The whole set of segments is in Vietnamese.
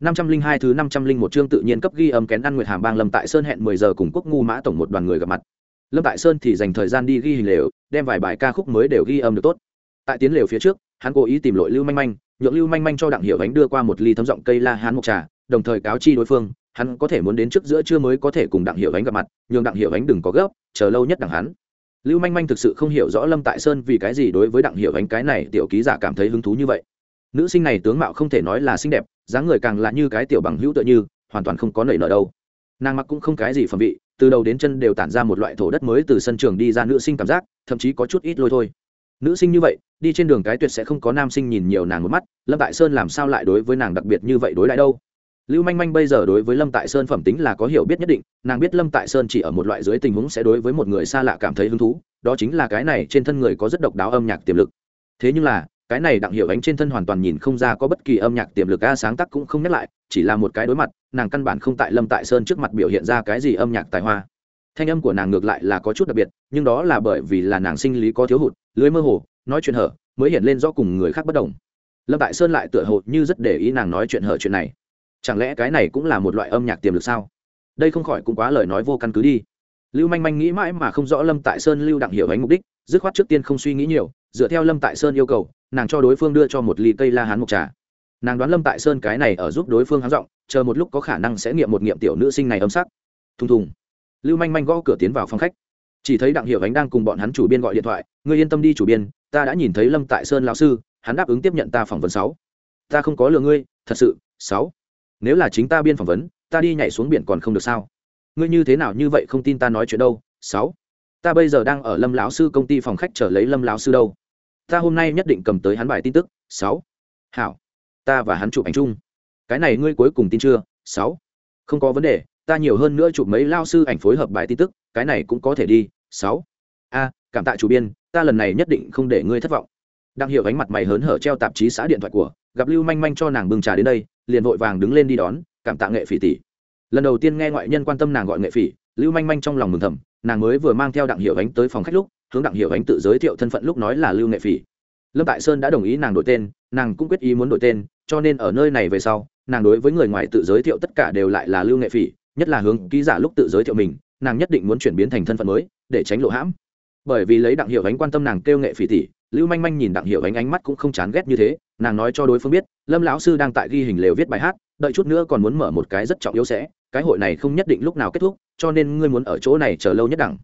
năm trăm linh hai thứ năm trăm linh một chương tự nhiên cấp ghi âm kén ăn nguyệt hàm bang lâm tại sơn hẹn mười giờ cùng quốc ngu mã tổng một đoàn người gặp mặt. Lâm tại sơn thì dành thời gian đi ghi hình lều, đem vài bài ca khúc mới đều ghi âm được tốt. Tại tiến lều phía trước, hắn cố ý tìm lội lưu manh manh, nhượng lưu manh manh cho đặng hiểu ánh đưa qua một ly thấm giọng cây la hán mộc trà, đồng thời cáo chi đối phương, hắn có thể muốn đến trước giữa trưa mới có thể cùng đặng hiểu ánh gặp mặt, nhường đặng hiểu ánh đừng có gấp, chờ lâu nhất đặng hắn. Lưu manh manh thực sự không hiểu rõ lâm tại sơn vì cái gì đối với đặng hiểu ánh cái này tiểu ký giả cảm thấy hứng thú như vậy nữ sinh này tướng mạo không thể nói là xinh đẹp, dáng người càng là như cái tiểu bằng hữu tựa như, hoàn toàn không có nảy nở đâu. Nàng mặc cũng không cái gì phẩm vị, từ đầu đến chân đều tản ra một loại thổ đất mới từ sân trường đi ra nữ sinh cảm giác, thậm chí có chút ít lôi thôi. Nữ sinh như vậy, đi trên đường cái tuyệt sẽ không có nam sinh nhìn nhiều nàng một mắt, lâm tại sơn làm sao lại đối với nàng đặc biệt như vậy đối lại đâu? Lưu manh manh bây giờ đối với lâm tại sơn phẩm tính là có hiểu biết nhất định, nàng biết lâm tại sơn chỉ ở một loại dưới tình huống sẽ đối với một người xa lạ cảm thấy hứng thú, đó chính là cái này trên thân người có rất độc đáo âm nhạc tiềm lực. Thế nhưng là cái này đặng hiểu ánh trên thân hoàn toàn nhìn không ra có bất kỳ âm nhạc tiềm lực a, sáng tác cũng không nhắc lại, chỉ là một cái đối mặt, nàng căn bản không tại lâm tại sơn trước mặt biểu hiện ra cái gì âm nhạc tài hoa. Thanh âm của nàng ngược lại là có chút đặc biệt, nhưng đó là bởi vì là nàng sinh lý có thiếu hụt, lưới mơ hồ, nói chuyện hở, mới hiện lên do cùng người khác bất đồng. Lâm tại sơn lại tựa hồ như rất để ý nàng nói chuyện hở chuyện này. Chẳng lẽ cái này cũng là một loại âm nhạc tiềm lực sao? Đây không khỏi cũng quá lời nói vô căn cứ đi. Lưu manh manh nghĩ mãi mà không rõ lâm tại sơn lưu đặng hiểu ánh mục đích, dứt khoát trước tiên không suy nghĩ nhiều, dựa theo lâm tại sơn yêu cầu nàng cho đối phương đưa cho một ly cây la hán mộc trà. Nàng đoán lâm tại sơn cái này ở giúp đối phương háng giọng, chờ một lúc có khả năng sẽ nghiệm một nghiệm tiểu nữ sinh này âm sắc. Thùng thùng. Lưu manh manh gõ cửa tiến vào phòng khách. Chỉ thấy đặng hiểu ánh đang cùng bọn hắn chủ biên gọi điện thoại người yên tâm đi chủ biên, ta đã nhìn thấy lâm tại sơn lão sư, hắn đáp ứng tiếp nhận ta phỏng vấn sáu. Ta không có lừa ngươi, thật sự, sáu. Nếu là chính ta biên phỏng vấn, ta đi nhảy xuống biển còn không được sao? Ngươi như thế nào như vậy không tin ta nói chuyện đâu, sáu. Ta bây giờ đang ở lâm lão sư công ty phòng khách chờ lấy lâm lão sư đâu ta hôm nay nhất định cầm tới hắn bài tin tức, sáu. Hảo, ta và hắn chụp ảnh chung. Cái này ngươi cuối cùng tin chưa, sáu? Không có vấn đề, ta nhiều hơn nữa chụp mấy lao sư ảnh phối hợp bài tin tức, cái này cũng có thể đi, sáu. A, cảm tạ chủ biên, ta lần này nhất định không để ngươi thất vọng. Đang hiểu ánh mặt mày hớn hở treo tạp chí xã điện thoại của, gặp lưu manh manh cho nàng bưng trà đến đây, liền vội vàng đứng lên đi đón, cảm tạ nghệ phỉ tỷ. Lần đầu tiên nghe ngoại nhân quan tâm nàng gọi nghệ phỉ, lưu manh manh trong lòng mừng thầm, nàng mới vừa mang theo đặng hiểu ánh tới phòng khách lúc hướng đặng hiểu ánh tự giới thiệu thân phận lúc nói là lưu nghệ phỉ. Lâm tại sơn đã đồng ý nàng đổi tên, nàng cũng quyết ý muốn đổi tên, cho nên ở nơi này về sau, nàng đối với người ngoài tự giới thiệu tất cả đều lại là lưu nghệ phỉ, nhất là hướng ký giả lúc tự giới thiệu mình, nàng nhất định muốn chuyển biến thành thân phận mới, để tránh lộ hãm. Bởi vì lấy đặng hiệu ánh quan tâm nàng kêu nghệ phỉ tỷ, lưu manh manh nhìn đặng hiệu ánh ánh mắt cũng không chán ghét như thế, nàng nói cho đối phương biết, lâm lão sư đang tại ghi hình lều viết bài hát, đợi chút nữa còn muốn mở một cái rất trọng yếu sẽ, cái hội này không nhất định lúc nào kết thúc, cho nên ngươi muốn ở chỗ này chờ lâu nhất đẳng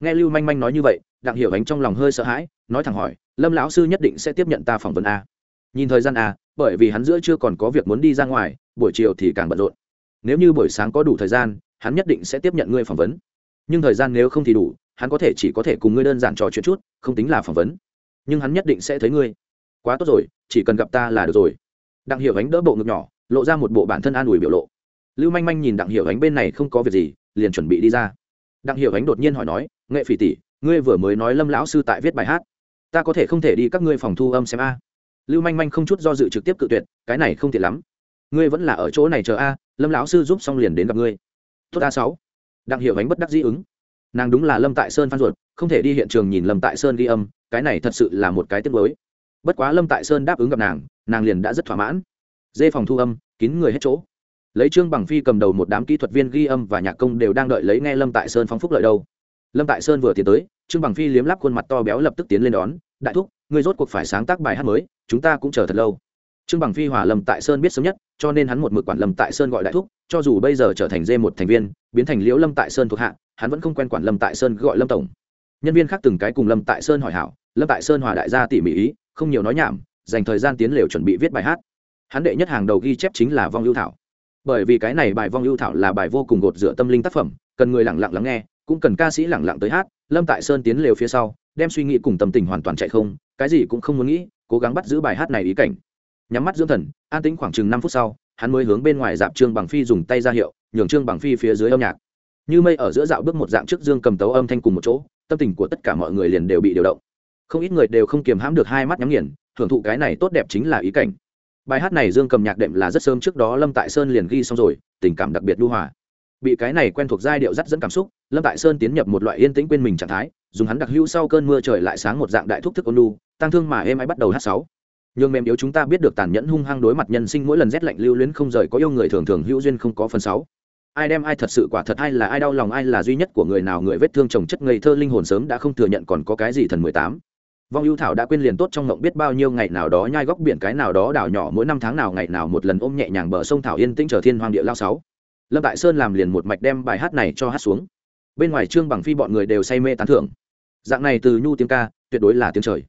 nghe lưu manh manh nói như vậy, đặng hiểu ánh trong lòng hơi sợ hãi, nói thẳng hỏi, lâm lão sư nhất định sẽ tiếp nhận ta phỏng vấn a? Nhìn thời gian a, bởi vì hắn giữa chưa còn có việc muốn đi ra ngoài, buổi chiều thì càng bận rộn. Nếu như buổi sáng có đủ thời gian, hắn nhất định sẽ tiếp nhận ngươi phỏng vấn. Nhưng thời gian nếu không thì đủ, hắn có thể chỉ có thể cùng ngươi đơn giản trò chuyện chút, không tính là phỏng vấn. Nhưng hắn nhất định sẽ thấy ngươi. Quá tốt rồi, chỉ cần gặp ta là được rồi. Đặng hiểu ánh đỡ bộ ngực nhỏ, lộ ra một bộ bản thân an ủi biểu lộ. Lưu manh manh nhìn đặng hiểu ánh bên này không có việc gì, liền chuẩn bị đi ra đặng hiểu ánh đột nhiên hỏi nói, nghệ phỉ tỷ, ngươi vừa mới nói lâm lão sư tại viết bài hát, ta có thể không thể đi các ngươi phòng thu âm xem a? Lưu manh manh không chút do dự trực tiếp cự tuyệt, cái này không tiện lắm. Ngươi vẫn là ở chỗ này chờ a, lâm lão sư giúp xong liền đến gặp ngươi. Tốt a sáu. Đặng hiểu ánh bất đắc dĩ ứng. Nàng đúng là lâm tại sơn phan ruột, không thể đi hiện trường nhìn lâm tại sơn ghi âm, cái này thật sự là một cái tiếc mới bất quá lâm tại sơn đáp ứng gặp nàng nàng liền đã rất thỏa mãn. Dê phòng thu âm, kín người hết chỗ lấy trương bằng phi cầm đầu một đám kỹ thuật viên ghi âm và nhạc công đều đang đợi lấy nghe lâm tại sơn phóng phúc lợi đâu. Lâm tại sơn vừa tiến tới, trương bằng phi liếm lắp khuôn mặt to béo lập tức tiến lên đón, đại thúc người rốt cuộc phải sáng tác bài hát mới, chúng ta cũng chờ thật lâu. Trương bằng phi hòa lâm tại sơn biết sớm nhất, cho nên hắn một mực quản lâm tại sơn gọi đại thúc, cho dù bây giờ trở thành dê một thành viên, biến thành liễu lâm tại sơn thuộc hạ, hắn vẫn không quen quản lâm tại sơn gọi lâm tổng. Nhân viên khác từng cái cùng lâm tại sơn hỏi hảo, lâm tại sơn hòa đại gia tỉ mỉ ý, không nhiều nói nhảm, dành thời gian tiến lều chuẩn bị viết bài hát. Hắn đệ nhất hàng đầu ghi chép chính là vong ưu thảo bởi vì cái này bài vong ưu thảo là bài vô cùng gột rửa tâm linh tác phẩm, cần người lặng lặng lắng nghe, cũng cần ca sĩ lặng lặng tới hát, lâm tại sơn tiến lều phía sau, đem suy nghĩ cùng tâm tình hoàn toàn chạy không, cái gì cũng không muốn nghĩ, cố gắng bắt giữ bài hát này ý cảnh. Nhắm mắt dưỡng thần, an tĩnh khoảng chừng năm phút sau, hắn mới hướng bên ngoài dạp trương bằng phi dùng tay ra hiệu, nhường trương bằng phi phía dưới âm nhạc. Như mây ở giữa dạo bước một dạng trước dương cầm tấu âm thanh cùng một chỗ, tâm tình của tất cả mọi người liền đều bị điều động. Không ít người đều không kiềm hãm được hai mắt nhắm nghiền thưởng thụ cái này tốt đẹp chính là ý cảnh bài hát này dương cầm nhạc đệm là rất sớm trước đó lâm tại sơn liền ghi xong rồi, tình cảm đặc biệt lưu hòa. Bị cái này quen thuộc giai điệu dắt dẫn cảm xúc, lâm tại sơn tiến nhập một loại yên tĩnh quên mình trạng thái, dùng hắn đặc hữu sau cơn mưa trời lại sáng một dạng đại thúc thức ôn lu tăng thương mà êm ái bắt đầu hát sáu. Nhưng mềm yếu chúng ta biết được tàn nhẫn hung hăng đối mặt nhân sinh mỗi lần rét lạnh lưu luyến không rời có yêu người thường thường hữu duyên không có phần sáu. Ai đem ai thật sự quả thật ai là ai đau lòng ai là duy nhất của người nào, người vết thương chồng chất ngây thơ linh hồn sớm đã không thừa nhận còn có cái gì thần mười tám vong ưu thảo đã quên liền tốt trong ngộng biết bao nhiêu ngày nào đó nhai góc biển cái nào đó đảo nhỏ mỗi năm tháng nào ngày nào một lần ôm nhẹ nhàng bờ sông thảo yên tĩnh chờ thiên hoàng địa lao sáu. Lâm tại sơn làm liền một mạch đem bài hát này cho hát xuống. Bên ngoài trương bằng phi bọn người đều say mê tán thưởng. Dạng này từ nhu tiếng ca, tuyệt đối là tiếng trời.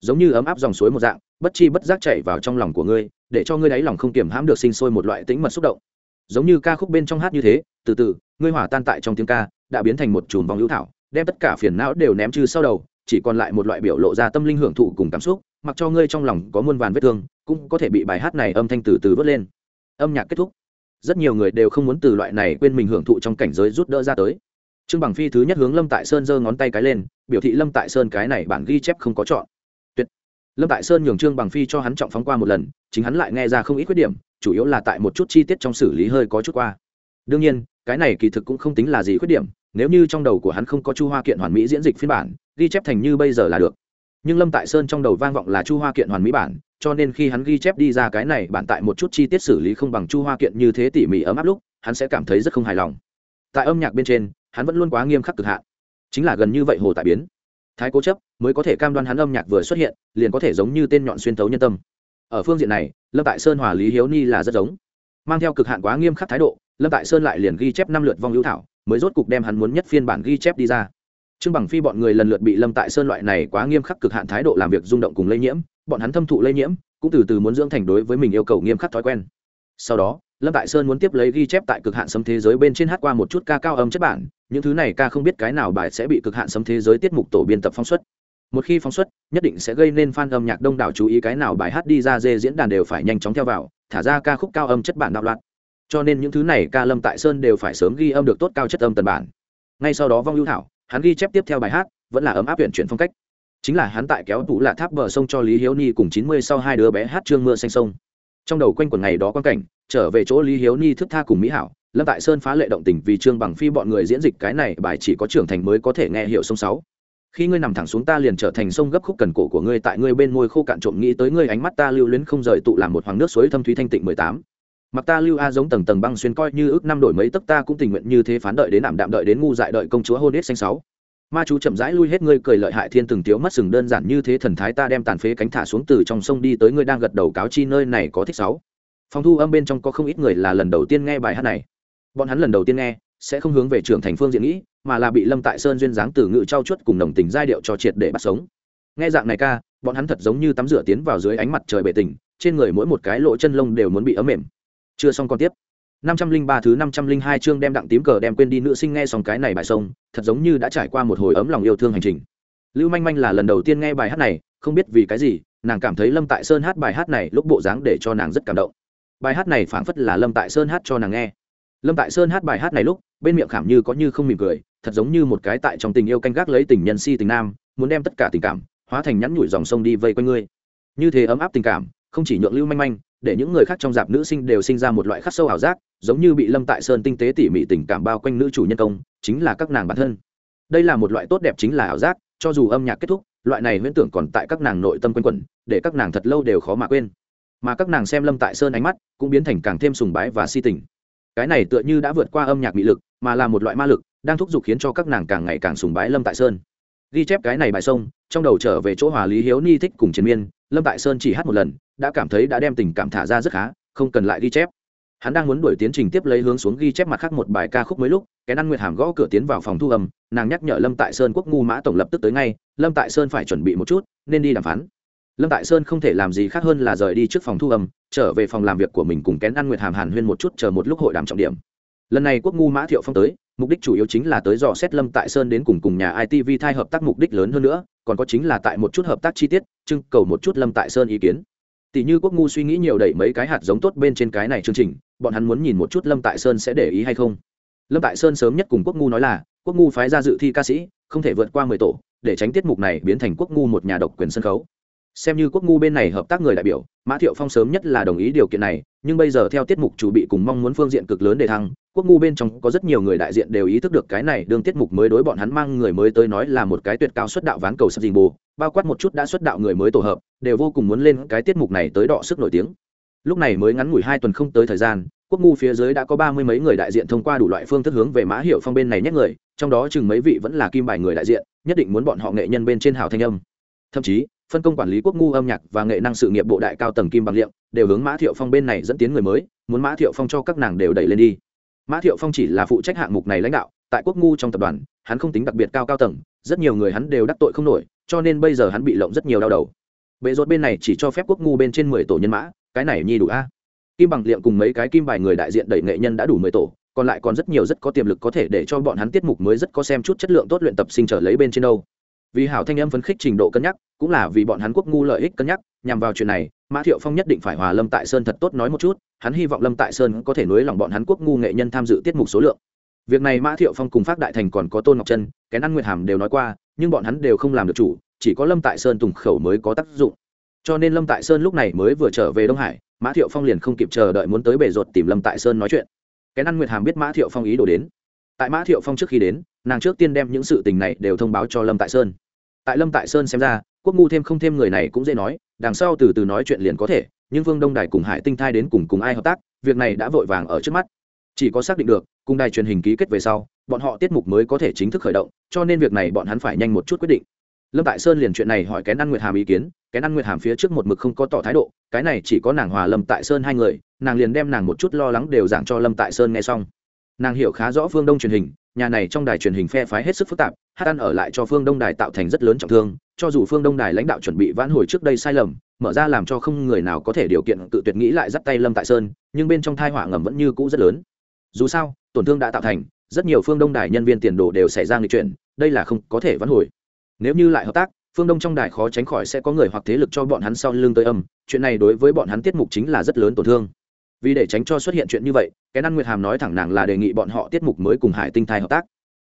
Giống như ấm áp dòng suối một dạng, bất chi bất giác chạy vào trong lòng của ngươi, để cho ngươi đáy lòng không kiềm hãm được sinh sôi một loại tĩnh mật xúc động. Giống như ca khúc bên trong hát như thế, từ từ, ngươi hỏa tan tại trong tiếng ca, đã biến thành một chùm vòng hữu thảo, đem tất cả phiền não đều ném trừ sau đầu chỉ còn lại một loại biểu lộ ra tâm linh hưởng thụ cùng cảm xúc, mặc cho ngươi trong lòng có muôn vàn vết thương, cũng có thể bị bài hát này âm thanh từ từ vớt lên. Âm nhạc kết thúc. Rất nhiều người đều không muốn từ loại này quên mình hưởng thụ trong cảnh giới rút đỡ ra tới. Trương bằng phi thứ nhất hướng lâm tại sơn giơ ngón tay cái lên, biểu thị lâm tại sơn cái này bản ghi chép không có chọn. Tuyệt. Lâm tại sơn nhường trương bằng phi cho hắn trọng phóng qua một lần, chính hắn lại nghe ra không ít khuyết điểm, chủ yếu là tại một chút chi tiết trong xử lý hơi có chút qua. Đương nhiên cái này kỳ thực cũng không tính là gì khuyết điểm, nếu như trong đầu của hắn không có chu hoa kiện hoàn mỹ diễn dịch phiên bản, ghi chép thành như bây giờ là được. Nhưng lâm tại sơn trong đầu vang vọng là chu hoa kiện hoàn mỹ bản, cho nên khi hắn ghi chép đi ra cái này bản tại một chút chi tiết xử lý không bằng chu hoa kiện như thế tỉ mỉ ấm áp lúc, hắn sẽ cảm thấy rất không hài lòng. Tại âm nhạc bên trên, hắn vẫn luôn quá nghiêm khắc cực hạn. Chính là gần như vậy hồ tại biến. Thái cố chấp mới có thể cam đoan hắn âm nhạc vừa xuất hiện, liền có thể giống như tên nhọn xuyên thấu nhân tâm. Ở phương diện này, lâm tại sơn hòa lý hiếu ni là rất giống. Mang theo cực hạn quá nghiêm khắc thái độ lâm tại sơn lại liền ghi chép năm lượt vong hữu thảo, mới rốt cục đem hắn muốn nhất phiên bản ghi chép đi ra. Trương bằng phi bọn người lần lượt bị lâm tại sơn loại này quá nghiêm khắc cực hạn thái độ làm việc rung động cùng lây nhiễm, bọn hắn thâm thụ lây nhiễm, cũng từ từ muốn dưỡng thành đối với mình yêu cầu nghiêm khắc thói quen. Sau đó, lâm tại sơn muốn tiếp lấy ghi chép tại cực hạn sấm thế giới bên trên hát qua một chút ca cao âm chất bản, những thứ này ca không biết cái nào bài sẽ bị cực hạn sấm thế giới tiết mục tổ biên tập phóng xuất. Một khi phóng xuất, nhất định sẽ gây nên fan âm nhạc đông đảo chú ý cái nào bài hát đi ra dê diễn đàn đều phải nhanh chóng theo vào, thả ra ca khúc cao âm chất bản đạo loạn cho nên những thứ này ca lâm tại sơn đều phải sớm ghi âm được tốt cao chất âm tần bản. Ngay sau đó vong lưu thảo, hắn ghi chép tiếp theo bài hát, vẫn là ấm áp huyện chuyển phong cách. Chính là hắn tại kéo tủ lạ tháp bờ sông cho lý hiếu ni cùng chín mươi sau hai đứa bé hát trương mưa xanh sông. Trong đầu quanh quần ngày đó quan cảnh, trở về chỗ lý hiếu ni thức tha cùng mỹ hảo, lâm tại sơn phá lệ động tình vì trương bằng phi bọn người diễn dịch cái này bài chỉ có trưởng thành mới có thể nghe hiệu sông sáu. Khi ngươi nằm thẳng xuống ta liền trở thành sông gấp khúc cần cổ của ngươi tại ngươi bên môi khô cạn trộm nghĩ tới ngươi ánh mắt ta lưu luyến không rời tụ làm một hoàng nước suối thâm thúy thanh tịnh mười tám mặc ta lưu a giống tầng tầng băng xuyên coi như ước năm đổi mấy tấc ta cũng tình nguyện như thế phán đợi đến ảm đạm đợi đến ngu dại đợi công chúa hôn hết xanh sáu. Ma chú chậm rãi lui hết ngươi cười lợi hại thiên từng tiếu mất sừng đơn giản như thế thần thái ta đem tàn phế cánh thả xuống từ trong sông đi tới ngươi đang gật đầu cáo chi nơi này có thích sáu. Phòng thu âm bên trong có không ít người là lần đầu tiên nghe bài hát này. Bọn hắn lần đầu tiên nghe, sẽ không hướng về trưởng thành phương diện nghĩ, mà là bị lâm tại sơn duyên dáng từ ngự trao chuốt cùng đồng tình giai điệu cho triệt để bắt sống. Nghe dạng này ca, bọn hắn thật giống như tắm rửa tiến vào dưới ánh mặt trời bệ tình, trên người mỗi một cái lỗ chân lông đều muốn bị ấm mềm chưa xong còn tiếp. Năm trăm linh ba thứ năm trăm linh hai chương đem đặng tím cờ đem quên đi nữ sinh nghe xong cái này bài sông thật giống như đã trải qua một hồi ấm lòng yêu thương hành trình. Lưu manh manh là lần đầu tiên nghe bài hát này, không biết vì cái gì, nàng cảm thấy lâm tại sơn hát bài hát này lúc bộ dáng để cho nàng rất cảm động. Bài hát này phảng phất là lâm tại sơn hát cho nàng nghe. Lâm tại sơn hát bài hát này lúc, bên miệng khảm như có như không mỉm cười, thật giống như một cái tại trong tình yêu canh gác lấy tình nhân si tình nam, muốn đem tất cả tình cảm, hóa thành nhắn nhủi dòng sông đi vây quanh ngươi. Như thế ấm áp tình cảm, không chỉ nhượng lưu manh manh để những người khác trong dạp nữ sinh đều sinh ra một loại khắc sâu ảo giác, giống như bị lâm tại sơn tinh tế tỉ mỉ tình cảm bao quanh nữ chủ nhân công, chính là các nàng bản thân. Đây là một loại tốt đẹp chính là ảo giác, cho dù âm nhạc kết thúc, loại này huyễn tưởng còn tại các nàng nội tâm quanh quẩn, để các nàng thật lâu đều khó mà quên. Mà các nàng xem lâm tại sơn ánh mắt, cũng biến thành càng thêm sùng bái và si tình. Cái này tựa như đã vượt qua âm nhạc mỹ lực, mà là một loại ma lực, đang thúc giục khiến cho các nàng càng ngày càng sùng bái lâm tại sơn ghi chép cái này bài sông, trong đầu trở về chỗ hòa lý hiếu ni thích cùng chiến miên, lâm tại sơn chỉ hát một lần, đã cảm thấy đã đem tình cảm thả ra rất khá, không cần lại ghi chép. Hắn đang muốn đuổi tiến trình tiếp lấy hướng xuống ghi chép mặt khác một bài ca khúc mới lúc cái ăn nguyệt hàm gõ cửa tiến vào phòng thu âm, nàng nhắc nhở lâm tại sơn quốc ngu mã tổng lập tức tới ngay, lâm tại sơn phải chuẩn bị một chút, nên đi đàm phán. Lâm tại sơn không thể làm gì khác hơn là rời đi trước phòng thu âm, trở về phòng làm việc của mình cùng kén ăn nguyệt hàm hàn huyên một chút, chờ một lúc hội đàm trọng điểm. Lần này quốc ngu mã thiệu phong tới mục đích chủ yếu chính là tới dò xét lâm tại sơn đến cùng cùng nhà itv thai hợp tác mục đích lớn hơn nữa, còn có chính là tại một chút hợp tác chi tiết, trưng cầu một chút lâm tại sơn ý kiến. Tỷ như quốc ngu suy nghĩ nhiều đẩy mấy cái hạt giống tốt bên trên cái này chương trình, bọn hắn muốn nhìn một chút lâm tại sơn sẽ để ý hay không. Lâm tại sơn sớm nhất cùng quốc ngu nói là, quốc ngu phái ra dự thi ca sĩ, không thể vượt qua mười tổ, để tránh tiết mục này biến thành quốc ngu một nhà độc quyền sân khấu. Xem như quốc ngu bên này hợp tác người đại biểu, mã thiệu phong sớm nhất là đồng ý điều kiện này, nhưng bây giờ theo tiết mục chủ bị cùng mong muốn phương diện cực lớn để thăng quốc ngu bên trong có rất nhiều người đại diện đều ý thức được cái này đương tiết mục mới đối bọn hắn mang người mới tới nói là một cái tuyệt cao xuất đạo ván cầu sắp dình bù bao quát một chút đã xuất đạo người mới tổ hợp, đều vô cùng muốn lên cái tiết mục này tới đọ sức nổi tiếng. Lúc này mới ngắn ngủi hai tuần không tới thời gian, quốc ngu phía dưới đã có ba mươi mấy người đại diện thông qua đủ loại phương thức hướng về mã hiệu phong bên này nhắc người, trong đó chừng mấy vị vẫn là kim bài người đại diện, nhất định muốn bọn họ nghệ nhân bên trên hào thanh âm. Thậm chí, phân công quản lý quốc ngu âm nhạc và nghệ năng sự nghiệp bộ đại cao tầng kim bằng liệm đều hướng mã thiệu phong bên này dẫn tiến người mới, muốn mã thiệu phong cho các nàng đều đẩy lên đi mã thiệu phong chỉ là phụ trách hạng mục này lãnh đạo, tại quốc ngu trong tập đoàn, hắn không tính đặc biệt cao cao tầng, rất nhiều người hắn đều đắc tội không nổi, cho nên bây giờ hắn bị lộng rất nhiều đau đầu. Bệ rốt bên này chỉ cho phép quốc ngu bên trên mười tổ nhân mã, cái này nhi đủ a. Kim bằng liệm cùng mấy cái kim bài người đại diện đẩy nghệ nhân đã đủ mười tổ, còn lại còn rất nhiều rất có tiềm lực có thể để cho bọn hắn tiết mục mới rất có xem chút chất lượng tốt luyện tập sinh trở lấy bên trên đâu vì hảo thanh âm phấn khích trình độ cân nhắc, cũng là vì bọn hắn quốc ngu lợi ích cân nhắc, nhằm vào chuyện này, mã thiệu phong nhất định phải hòa lâm tại sơn thật tốt nói một chút, hắn hy vọng lâm tại sơn có thể nối lòng bọn hắn quốc ngu nghệ nhân tham dự tiết mục số lượng. Việc này mã thiệu phong cùng phát đại thành còn có tôn ngọc trân, kén ăn nguyệt hàm đều nói qua, nhưng bọn hắn đều không làm được chủ, chỉ có lâm tại sơn tùng khẩu mới có tác dụng. Cho nên lâm tại sơn lúc này mới vừa trở về đông hải, mã thiệu phong liền không kịp chờ đợi muốn tới bể ruột tìm lâm tại sơn nói chuyện. Kén ăn nguyệt hàm biết mã thiệu phong ý đồ đến. Tại mã thiệu phong trước khi đến, nàng trước tiên đem những sự tình này đều thông báo cho lâm tại sơn tại lâm tại sơn xem ra, quốc ngu thêm không thêm người này cũng dễ nói, đằng sau từ từ nói chuyện liền có thể, nhưng vương đông đài cùng hải tinh thai đến cùng cùng ai hợp tác, việc này đã vội vàng ở trước mắt. Chỉ có xác định được, cùng đài truyền hình ký kết về sau, bọn họ tiết mục mới có thể chính thức khởi động, cho nên việc này bọn hắn phải nhanh một chút quyết định. Lâm tại sơn liền chuyện này hỏi kén ăn nguyệt hàm ý kiến, kén ăn nguyệt hàm phía trước một mực không có tỏ thái độ, cái này chỉ có nàng hòa lâm tại sơn hai người, nàng liền đem nàng một chút lo lắng đều giảng cho lâm tại sơn nghe xong. Nàng hiểu khá rõ phương đông truyền hình nhà này trong đài truyền hình phe phái hết sức phức tạp, hát ăn ở lại cho phương đông đài tạo thành rất lớn trọng thương, cho dù phương đông đài lãnh đạo chuẩn bị vãn hồi trước đây sai lầm, mở ra làm cho không người nào có thể điều kiện tự tuyệt nghĩ lại dắt tay lâm tại sơn, nhưng bên trong thai họa ngầm vẫn như cũ rất lớn. Dù sao, tổn thương đã tạo thành, rất nhiều phương đông đài nhân viên tiền đồ đều xảy ra nghịch chuyển, đây là không có thể vãn hồi. Nếu như lại hợp tác, phương đông trong đài khó tránh khỏi sẽ có người hoặc thế lực cho bọn hắn sau lưng tới âm, chuyện này đối với bọn hắn tiết mục chính là rất lớn tổn thương vì để tránh cho xuất hiện chuyện như vậy cái năn nguyệt hàm nói thẳng nàng là đề nghị bọn họ tiết mục mới cùng hải tinh thai hợp tác.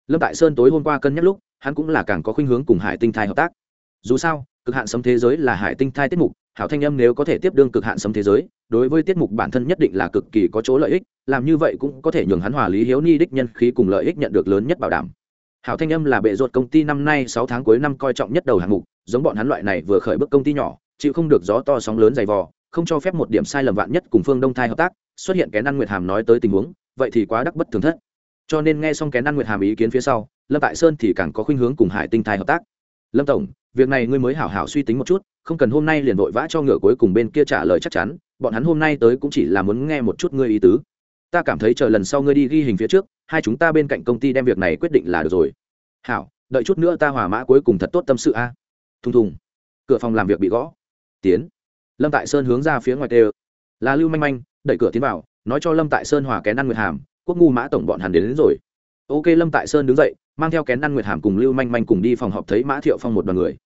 Lâm tại sơn tối hôm qua cân nhắc lúc, hắn cũng là càng có khuynh hướng cùng hải tinh thai hợp tác. Dù sao, cực hạn sống thế giới là hải tinh thai tiết mục, hảo thanh âm nếu có thể tiếp đương cực hạn sống thế giới, đối với tiết mục bản thân nhất định là cực kỳ có chỗ lợi ích, làm như vậy cũng có thể nhường hắn hòa lý hiếu ni đích nhân khí cùng lợi ích nhận được lớn nhất bảo đảm. Hảo thanh âm là bệ ruột công ty năm nay sáu tháng cuối năm coi trọng nhất đầu hạng mục, giống bọn hắn loại này vừa khởi bước công ty nhỏ, chịu không được gió to sóng lớn dày vò không cho phép một điểm sai lầm vạn nhất cùng phương đông thai hợp tác, xuất hiện kén ăn nguyệt hàm nói tới tình huống, vậy thì quá đắc bất thường thất. Cho nên nghe xong kén ăn nguyệt hàm ý kiến phía sau, lâm tại sơn thì càng có khuynh hướng cùng hải tinh thai hợp tác. Lâm tổng, việc này ngươi mới hảo hảo suy tính một chút, không cần hôm nay liền vội vã cho ngựa cuối cùng bên kia trả lời chắc chắn, bọn hắn hôm nay tới cũng chỉ là muốn nghe một chút ngươi ý tứ. Ta cảm thấy chờ lần sau ngươi đi ghi hình phía trước, hai chúng ta bên cạnh công ty đem việc này quyết định là được rồi. Hảo, đợi chút nữa ta hỏa mã cuối cùng thật tốt tâm sự a. À. thùng thùng. Cửa phòng làm việc bị gõ. Tiến lâm tại sơn hướng ra phía ngoài tê là lưu manh manh đẩy cửa tiến vào nói cho lâm tại sơn hòa kén ăn nguyệt hàm quốc ngu mã tổng bọn Hàn đến, đến rồi. Ok lâm tại sơn đứng dậy mang theo kén ăn nguyệt hàm cùng lưu manh manh cùng đi phòng họp thấy mã thiệu phong một đoàn người.